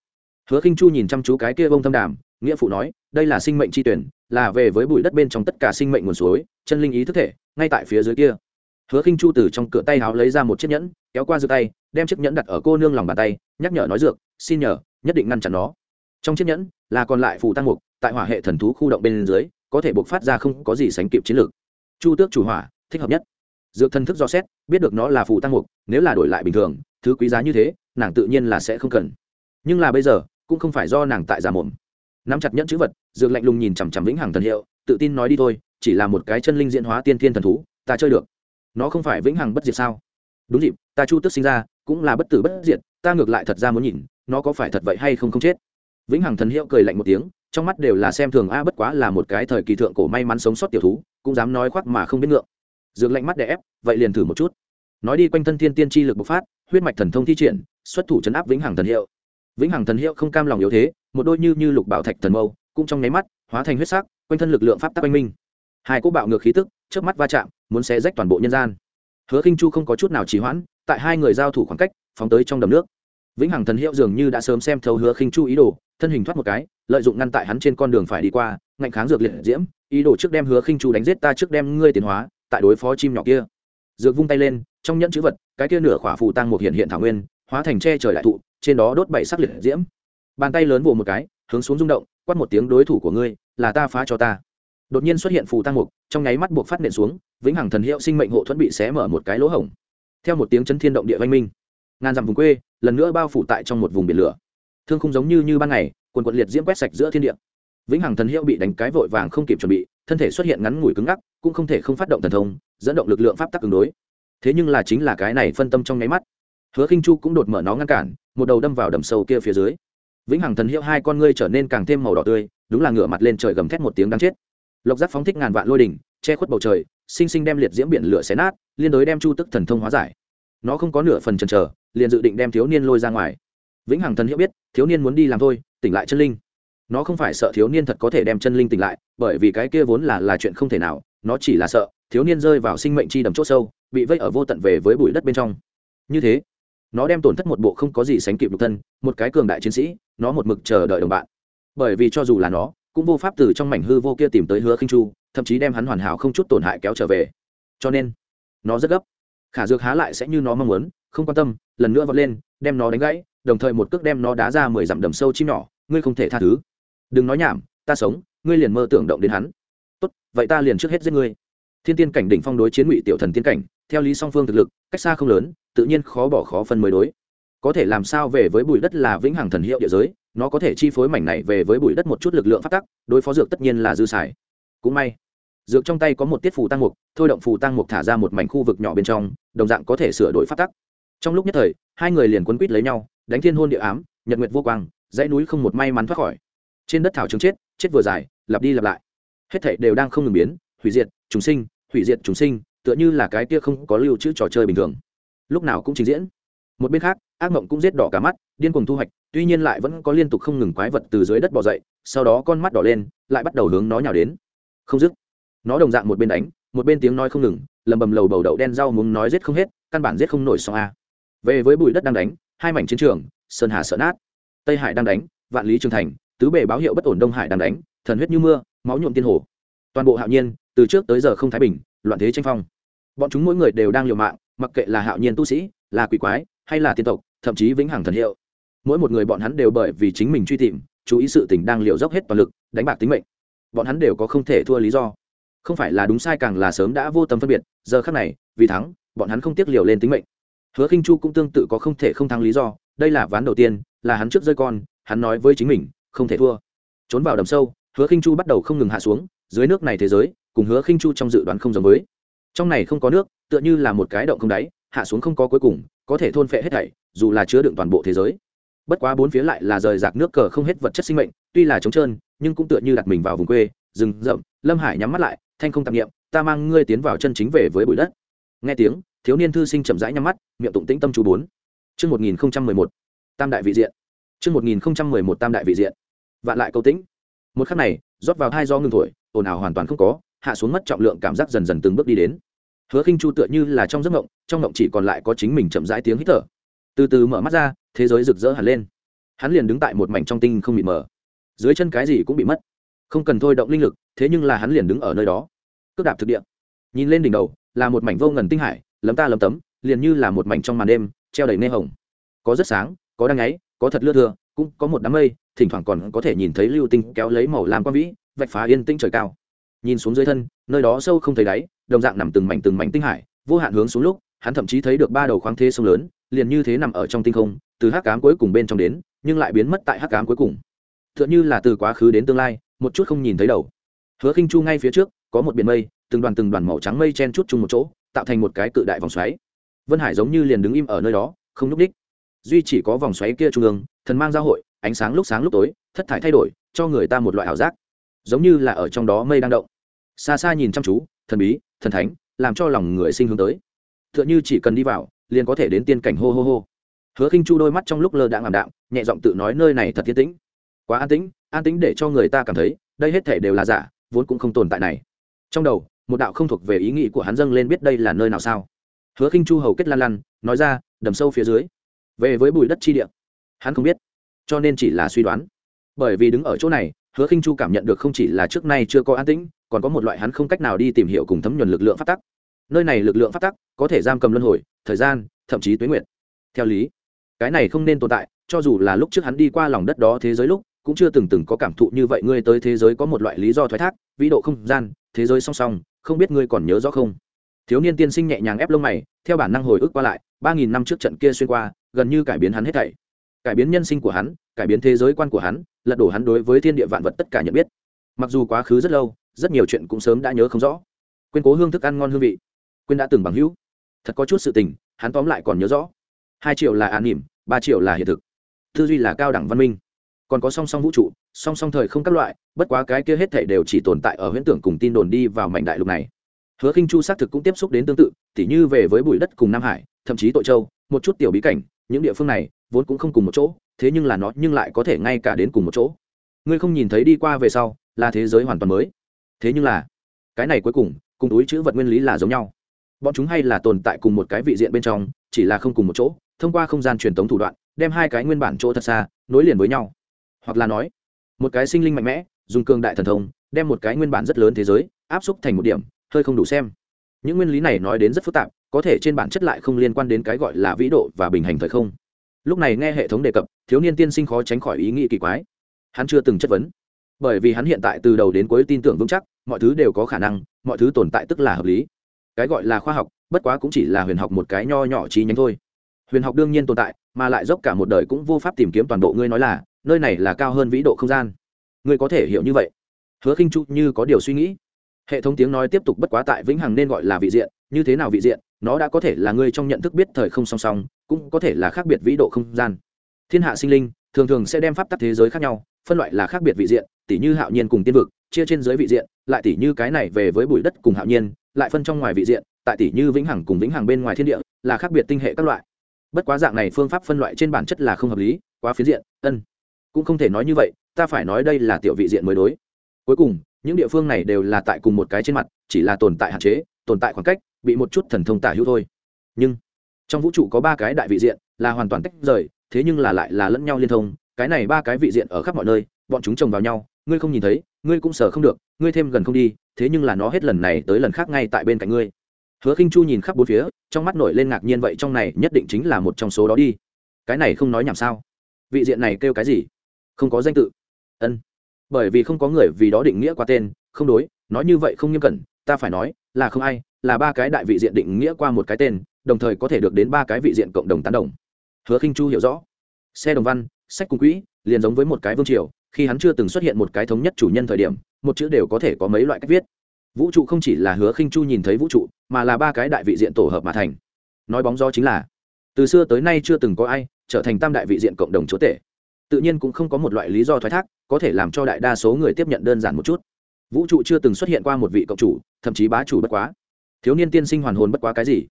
hứa khinh chu nhìn chăm chú cái kia bông thâm đàm nghĩa phụ nói đây là sinh mệnh chi tuyển là về với bụi đất bên trong tất cả sinh mệnh nguồn suối, chân linh ý thức thể, ngay tại phía dưới kia. Hứa khinh chu từ trong cửa tay háo lấy ra một chiếc nhẫn, kéo qua giữa tay, đem chiếc nhẫn đặt ở cô nương lòng bàn tay, nhắc nhở nói dược, xin nhờ, nhất định ngăn chặn nó. Trong chiếc nhẫn là còn lại phù tăng mục, tại hỏa hệ thần thú khu động bên dưới, có thể buộc phát ra không có gì sánh kịp chiến lược. Chu tước chủ hỏa, thích hợp nhất. Dược thân thức do xét, biết được nó là phù tăng mục, nếu là đổi lại bình thường, thứ quý giá như thế, nàng tự nhiên là sẽ không cần. Nhưng là bây giờ, cũng không phải do nàng tại giả mồm nắm chặt nhẫn chữ vật, dược lạnh lùng nhìn chằm chằm vĩnh hằng thần hiệu, tự tin nói đi thôi, chỉ là một cái chân linh diễn hóa tiên thiên thần thú, ta chơi được. Nó không phải vĩnh hằng bất diệt sao? Đúng dịp, ta chu tức sinh ra, cũng là bất tử bất diệt, ta ngược lại thật ra muốn nhìn, nó có phải thật vậy hay không không chết. Vĩnh hằng thần hiệu cười lạnh một tiếng, trong mắt đều là xem thường, a, bất quá là một cái thời kỳ thượng cổ may mắn sống sót tiểu thú, cũng dám nói khoác mà không biết ngượng. Dược lạnh mắt đè ép, vậy liền thử một chút. Nói đi quanh thân thiên tiên chi lực bộc phát, huyết mạch thần thông thi triển, xuất thủ chấn áp vĩnh hằng thần hiệu vĩnh hằng thần hiệu không cam lòng yếu thế, một đôi như như lục bảo thạch thần mâu, cũng trong nháy mắt, hóa thành huyết sắc, quanh thân lực lượng pháp tắc quanh minh. Hai cỗ bạo ngược khí tức trước mắt va chạm, muốn xé rách toàn bộ nhân gian. Hứa khinh chu không có chút nào trì hoãn, tại hai người giao thủ khoảng cách, phóng tới trong đầm nước. Vĩnh hằng thần hiệu dường như đã sớm xem thấu hứa khinh chu ý đồ, thân hình thoát một cái, lợi dụng ngăn tại hắn trên con đường phải đi qua, ngạnh kháng dược liệt diễm, ý đồ trước đem hứa khinh chu đánh giết ta trước đem ngươi tiến hóa, tại đối phó chim nhỏ kia. Dược vung tay lên, trong nhẫn chữ vật, cái kia nửa khỏa phù tăng một hiện hiện thảo nguyên, hóa thành che trời đại thụ trên đó đốt bảy sắc liệt diễm. Bàn tay lớn vồ một cái, hướng xuống rung động, quát một tiếng đối thủ của ngươi, là ta phá cho ta. Đột nhiên xuất hiện phù tăng mục, trong nháy mắt buộc phát nện xuống, vĩnh hằng thần hiệu sinh mệnh hộ thuẫn bị xé mở một cái lỗ hổng. Theo một tiếng chấn thiên động địa văn minh, ngàn dặm vùng quê, lần nữa bao phủ tại trong một vùng biển lửa. Thương không giống như như ban ngày quần quận liệt diễm quét sạch giữa thiên địa. Vĩnh hằng thần hiệu bị đánh cái vội vàng không kịp chuẩn bị, thân thể xuất hiện ngắn ngủi cứng ngắc, cũng không thể không phát động thần thông, dẫn động lực lượng pháp tắc ứng đối. Thế nhưng là chính là cái này phân tâm trong nháy mắt hứa khinh chu cũng đột mở nó ngăn cản, một đầu đâm vào đầm sâu kia phía dưới. Vĩnh hằng thần hiệu hai con ngươi trở nên càng thêm màu đỏ tươi, đúng là ngửa mặt lên trời gầm thét một tiếng đáng chết. Lộc giác phóng thích ngàn vạn lôi đỉnh, che khuất bầu trời, sinh sinh đem liệt diễm biển lửa xé nát, liên đối đem chu tức thần thông hóa giải. Nó không có nửa phần chần chờ, liền dự định đem thiếu niên lôi ra ngoài. Vĩnh hằng thần hiệu biết, thiếu niên muốn đi làm thôi, tỉnh lại chân linh. Nó không phải sợ thiếu niên thật có thể đem chân linh tỉnh lại, bởi vì cái kia vốn là là chuyện không thể nào, nó chỉ là sợ thiếu niên rơi vào sinh mệnh chi đầm c h ỗ sâu, bị vây ở vô tận về với bụi đất bên trong. Như thế nó đem tổn thất một bộ không có gì sánh kịp độc thân, một cái cường đại chiến sĩ, nó một mực chờ đợi đồng bạn. Bởi vì cho dù là nó, cũng vô pháp từ trong mảnh hư vô kia tìm tới hứa khinh chu, thậm chí đem hắn hoàn hảo không chút tổn hại kéo trở về. Cho nên, nó rất gấp. Khả dược há lại sẽ như nó mong muốn, không quan tâm, lần nữa vọt lên, đem nó đánh gãy, đồng thời một cước đem nó đá ra mười dặm đầm sâu chim nhỏ, ngươi không thể tha thứ. Đừng nói nhảm, ta sống, ngươi liền mơ tưởng động đến hắn. Tốt, vậy ta liền trước hết giết ngươi. Thiên tiên cảnh đỉnh phong đối chiến ngụy tiểu thần tiên cảnh, theo lý song phương thực lực, cách xa không lớn tự nhiên khó bỏ khó phân mới đối. Có thể làm sao về với bụi đất là vĩnh hằng thần hiệu địa giới, nó có thể chi phối mảnh này về với bụi đất một chút lực lượng phát tắc, đối phó dược tất nhiên là dư xài. Cũng may, dược trong tay có một tiết phù tăng mục, thôi động phù tăng mục thả ra một mảnh khu vực nhỏ bên trong, đồng dạng có thể sửa đổi phát tắc. Trong lúc nhất thời, hai người liền quấn quýt lấy nhau, đánh thiên hôn địa ám, nhật nguyệt vô quang, dãy núi không một may mắn thoát khỏi. Trên đất thảo trường chết chết vừa dài, lặp đi lặp lại. Hết thảy đều đang không ngừng biến, hủy diệt, trùng sinh, hủy diệt trùng sinh, tựa như là cái kia không có lưu trữ trò chơi bình thường lúc nào cũng trình diễn. Một bên khác, ác mộng cũng giết đỏ cả mắt, điên cuồng thu hoạch, tuy nhiên lại vẫn có liên tục không ngừng quái vật từ dưới đất bỏ dậy, sau đó con mắt đỏ lên, lại bắt đầu hướng nó nhào đến. Không dứt, nó đồng dạng một bên đánh, một bên tiếng nói không ngừng, lầm bầm lầu bầu đậu đen rau muốn nói giết không hết, căn bản giết không nổi xong a. Về với bụi đất đang đánh, hai mảnh chiến trường, sơn hà sợ nát. Tây hải đang đánh, vạn lý trường thành, tứ bề báo hiệu bất ổn đông hải đang đánh, thần huyết như mưa, máu nhuộm tiên hồ. Toàn bộ hạo nhiên, từ trước tới giờ không thái bình, loạn thế tranh phong. Bọn chúng mỗi người đều đang liều mạng mặc kệ là hạo nhiên tu sĩ, là quỷ quái, hay là tiên tộc, thậm chí vĩnh hằng thần hiệu. Mỗi một người bọn hắn đều bởi vì chính mình truy tìm, chú ý sự tình đang liều dốc hết toàn lực, đánh bạc tính mệnh. Bọn hắn đều có không thể thua lý do. Không phải là đúng sai càng là sớm đã vô tâm phân biệt, giờ khác này, vì thắng, bọn hắn không tiếc liều lên tính mệnh. Hứa khinh chu cũng tương tự có không thể không thắng lý do, đây là ván đầu tiên, là hắn trước rơi con, hắn nói với chính mình, không thể thua. Trốn vào đầm sâu, hứa khinh chu bắt đầu không ngừng hạ xuống, dưới nước này thế giới, cùng hứa khinh chu trong dự đoán không giống với trong này không có nước tựa như là một cái động không đáy hạ xuống không có cuối cùng có thể thôn phệ hết thảy dù là chứa đựng toàn bộ thế giới bất quá bốn phía lại là rời rạc nước cờ không hết vật chất sinh mệnh tuy là trống trơn nhưng cũng tựa như đặt mình vào vùng quê rừng rậm lâm hải nhắm mắt lại thanh không tạp nghiệm ta mang ngươi tiến vào chân chính về với bụi đất nghe tiếng thiếu niên thư sinh chậm rãi nhắm mắt miệng tụng tĩnh tâm chú bốn Trước 1011, tam đại vị diện. Trước 1011 tam đại vị diện. Vạn lại câu tĩnh. Một khắc này, rót vào hai do ngừng thổi, ồn ào hoàn toàn không có, hạ xuống mất trọng lượng cảm giác dần dần từng bước đi đến. Hứa Khinh Chu tựa như là trong giấc mộng, trong mộng chỉ còn lại có chính mình chậm rãi tiếng hít thở. Từ từ mở mắt ra, thế giới rực rỡ hẳn lên. Hắn liền đứng tại một mảnh trong tinh không bị mờ. Dưới chân cái gì cũng bị mất. Không cần thôi động linh lực, thế nhưng là hắn liền đứng ở nơi đó. Cước đạp thực địa. Nhìn lên đỉnh đầu, là một mảnh vô ngần tinh hải, lấm ta lấm tấm, liền như là một mảnh trong màn đêm, treo đầy nê hồng có rất sáng có đang ngáy có thật lưa thưa cũng có một đám mây thỉnh thoảng còn có thể nhìn thấy lưu tinh kéo lấy màu làm quang vĩ vạch phá yên tinh trời cao nhìn xuống dưới thân nơi đó sâu không thấy đáy đồng dạng nằm từng mảnh từng mảnh tinh hải, vô hạn hướng xuống lúc, hắn thậm chí thấy được ba đầu khoáng thế sông lớn, liền như thế nằm ở trong tinh không, từ hắc cám cuối cùng bên trong đến, nhưng lại biến mất tại hắc cám cuối cùng. T h ư ợ n h ư là từ quá khứ đến tương lai, một chút không nhìn thấy đầu. Hứa khinh chu ngay phía trước, có một biển mây, từng đoàn từng đoàn màu trắng mây chen chút chung một chỗ, tạo thành một cái cự đại vòng xoáy. Vân hải giống như liền đứng im ở nơi đó, không nhúc đích. Duy chỉ có vòng xoáy kia trung ương, thần mang giao hội, ánh sáng lúc sáng lúc tối, thất thải thay đổi, cho người ta một loại ảo giác. Giống như là ở trong đó mây đang động. Xa xa nhìn chăm chú, thần bí thần thánh, làm cho lòng người sinh hướng tới. T h ư ợ n h ư chỉ cần đi vào, liền có thể đến tiên cảnh hô hô hô. Hứa khinh chu đôi mắt trong lúc lơ đãng ảm đạm, nhẹ giọng tự nói nơi này thật thiên tĩnh. Quá an tĩnh an tĩnh để cho người ta cảm thấy, đây hết thể đều là giả, vốn cũng không tồn tại này. Trong đầu, một đạo không thuộc về ý nghĩ của hắn dâng lên biết đây là nơi nào sao. Hứa khinh chu hầu kết lan lăn nói ra, đầm sâu phía dưới. Về với bùi đất chi địa. Hắn không biết, cho nên chỉ là suy đoán. Bởi vì đứng ở chỗ này hứa khinh chu cảm nhận được không chỉ là trước nay chưa có an tĩnh, còn có một loại hắn không cách nào đi tìm hiểu cùng thấm nhuần lực lượng phát tắc. Nơi này lực lượng phát tắc có thể giam cầm luân hồi, thời gian, thậm chí tuế nguyện theo lý, cái này không nên tồn tại, cho dù là lúc trước hắn đi qua lòng đất đó thế giới lúc, cũng chưa từng từng có cảm thụ như vậy ngươi tới thế giới có một loại lý do thoái thác, vĩ độ không gian, thế giới song song, không biết ngươi còn nhớ rõ không? Thiếu niên tiên sinh nhẹ nhàng ép lông mày, theo bản năng hồi ức qua lại, ba nghìn năm trước trận kia xuyên qua, gần như cải biến hắn hết thảy cải biến nhân sinh của hắn, cải biến thế giới quan của hắn, lật đổ hắn đối với thiên địa vạn vật tất cả nhận biết. Mặc dù quá khứ rất lâu, rất nhiều chuyện cũng sớm đã nhớ không rõ. Quên cố hương thức ăn ngon hương vị. Quên đã từng bằng hữu. Thật có chút sự tình, hắn tóm lại còn nhớ rõ. Hai triệu là an nỉm, ba triệu là hiện thực. Tư duy là cao đẳng văn minh. Còn có song song vũ trụ, song song thời không các loại, bất quá cái kia hết thể đều chỉ tồn tại ở huyễn tưởng cùng tin đồn đi vào mảnh đại lục này. Hứa khinh chu xác thực cũng tiếp xúc đến tương tự, tỉ như về với bụi đất cùng nam hải, thậm chí tội châu, một chút tiểu bí cảnh, những địa phương này vốn cũng không cùng một chỗ, thế nhưng là nó nhưng lại có thể ngay cả đến cùng một chỗ. Ngươi không nhìn thấy đi qua về sau, là thế giới hoàn toàn mới. Thế nhưng là, cái này cuối cùng cùng túi chữ vật nguyên lý là giống nhau. Bọn chúng hay là tồn tại cùng một cái vị diện bên trong, chỉ là không cùng một chỗ, thông qua không gian truyền thống thủ đoạn, đem hai cái nguyên bản chỗ thật xa, nối liền với nhau. Hoặc là nói, một cái sinh linh mạnh mẽ, dùng cường đại thần thông, đem một cái nguyên bản rất lớn thế giới, áp xúc thành một điểm, hơi không đủ xem. Những nguyên lý này nói đến rất phức tạp, có thể trên bản chất lại không liên quan đến cái gọi là vĩ độ và bình hành thời không lúc này nghe hệ thống đề cập, thiếu niên tiên sinh khó tránh khỏi ý nghĩ kỳ quái. Hắn chưa từng chất vấn. Bởi vì hắn hiện tại từ đầu đến cuối tin tưởng vững chắc, mọi thứ đều có khả năng, mọi thứ tồn tại tức là hợp lý. Cái gọi là khoa học, bất quá cũng chỉ là huyền học một cái nho nhỏ trí nhánh thôi. Huyền học đương nhiên tồn tại, mà lại dốc cả một đời cũng vô pháp tìm kiếm toàn bộ ngươi nói là, nơi này là cao hơn vĩ độ không gian. Ngươi có thể hiểu như vậy. Hứa khinh trụ như có điều suy nghĩ. Hệ thống tiếng nói tiếp tục bất quá tại vĩnh hằng nên gọi là vị diện, như thế nào vị diện nó đã có thể là ngươi trong nhận thức biết thời không song song, cũng có thể là khác biệt vĩ độ không gian. Thiên hạ sinh linh thường thường sẽ đem pháp tắc thế giới khác nhau, phân loại là khác biệt vị diện tỷ như hạo nhiên cùng tiên vực, chia trên dưới vị diện, lại tỷ như cái này về với bụi đất cùng hạo nhiên, lại phân trong ngoài vị diện, tại tỷ như vĩnh hằng cùng vĩnh hằng bên ngoài thiên địa, là khác biệt tinh hệ các loại. Bất quá dạng này phương pháp phân loại trên bản chất là không hợp lý, quá phiến diện, ân. Cũng không thể nói như vậy, ta phải nói đây là tiểu vị diện mới đối. Cuối cùng, những địa phương này đều là tại cùng một cái trên mặt, chỉ là tồn tại hạn chế, tồn tại khoảng cách bị một chút thần thông tả hữu thôi. Nhưng, trong vũ trụ có ba cái đại vị diện là hoàn toàn tách rời, thế nhưng là lại là lẫn nhau liên thông. Cái này ba cái vị diện ở khắp mọi nơi, bọn chúng chồng vào nhau, ngươi không nhìn thấy, ngươi cũng sợ không được, ngươi thêm gần không đi, thế nhưng là nó hết lần này tới lần khác ngay tại bên cạnh ngươi. Hứa khinh chu nhìn khắp bốn phía, trong mắt nổi lên ngạc nhiên vậy trong này nhất định chính là một trong số đó đi. Cái này không nói nhảm sao? Vị diện này kêu cái gì? Không có danh tự. Ân. Bởi vì không có người vì đó định nghĩa qua tên, không đối, nói như vậy không nghiêm cẩn, ta phải nói là không ai, là ba cái đại vị diện định nghĩa qua một cái tên, đồng thời có thể được đến ba cái vị diện cộng đồng tán đồng. Hứa khinh chu hiểu rõ. Xe đồng văn, sách cung quỹ, liền giống với một cái vương triều, khi hắn chưa từng xuất hiện một cái thống nhất chủ nhân thời điểm, một chữ đều có thể có mấy loại cách viết. Vũ trụ không chỉ là hứa khinh chu nhìn thấy vũ trụ, mà là ba cái đại vị diện tổ hợp mà thành. Nói bóng gió chính là, từ xưa tới nay chưa từng có ai trở thành tam đại vị diện cộng đồng chúa tể. Tự nhiên cũng không có một loại lý do thoái thác, có thể làm cho đại đa số người tiếp nhận đơn giản một chút vũ trụ chưa từng xuất hiện qua một vị cộng chủ, thậm chí bá chủ bất quá. Thiếu niên tiên sinh hoàn hồn bất quá cái gì?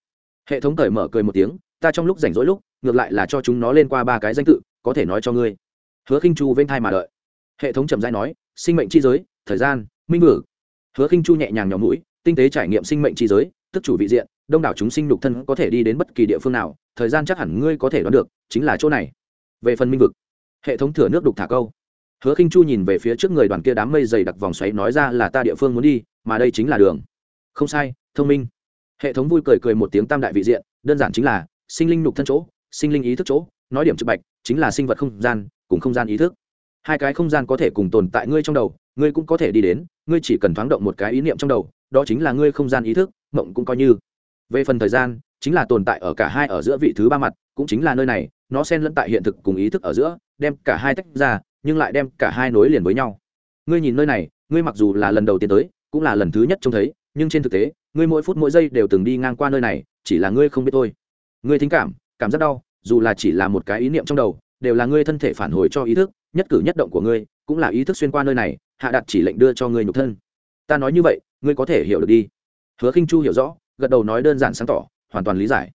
Hệ thống cởi mở cười một tiếng, ta trong lúc rảnh rỗi lúc, ngược lại là cho chúng nó lên qua ba cái danh tự, có thể nói cho ngươi. Hứa khinh chu vênh thai mà đợi. Hệ thống chậm rãi nói, sinh mệnh chi giới, thời gian, minh vử hứa khinh chu nhẹ nhàng nhỏ mũi, tinh tế trải nghiệm sinh mệnh chi giới, tức chủ vị diện, đông đảo chúng sinh lục thân có thể đi đến bất kỳ địa phương nào, thời gian chắc hẳn ngươi có thể đoán được, chính là chỗ này. Về phần minh vực, hệ thống thừa nước đục thả câu hứa khinh chu nhìn về phía trước người đoàn kia đám mây dày đặc vòng xoáy nói ra là ta địa phương muốn đi, mà đây chính là đường. Không sai, thông minh. Hệ thống vui cười cười một tiếng tam đại vị diện, đơn giản chính là sinh linh nhục thân chỗ, sinh linh ý thức chỗ, nói điểm trực bạch, chính là sinh vật không gian, cùng không gian ý thức. Hai cái không gian có thể cùng tồn tại ngươi trong đầu, ngươi cũng có thể đi đến, ngươi chỉ cần thoáng động một cái ý niệm trong đầu, đó chính là ngươi không gian ý thức, mộng cũng coi như. Về phần thời gian, chính là tồn tại ở cả hai ở giữa vị thứ ba mặt, cũng chính là nơi này, nó xen lẫn tại hiện thực cùng ý thức ở giữa, đem cả hai tách ra nhưng lại đem cả hai nối liền với nhau. Ngươi nhìn nơi này, ngươi mặc dù là lần đầu tiên tới, cũng là lần thứ nhất trông thấy, nhưng trên thực tế, ngươi mỗi phút mỗi giây đều từng đi ngang qua nơi này, chỉ là ngươi không biết thôi. Ngươi thính cảm cảm giác đau, dù là chỉ là một cái ý niệm trong đầu, đều là ngươi thân thể phản hồi cho ý thức, nhất cử nhất động của ngươi, cũng là ý thức xuyên qua nơi này, hạ đặt chỉ lệnh đưa cho ngươi nhục thân. Ta nói như vậy, ngươi có thể hiểu được đi. Hứa khinh chu hiểu rõ, gật đầu nói đơn giản sáng tỏ, hoàn toàn lý giải.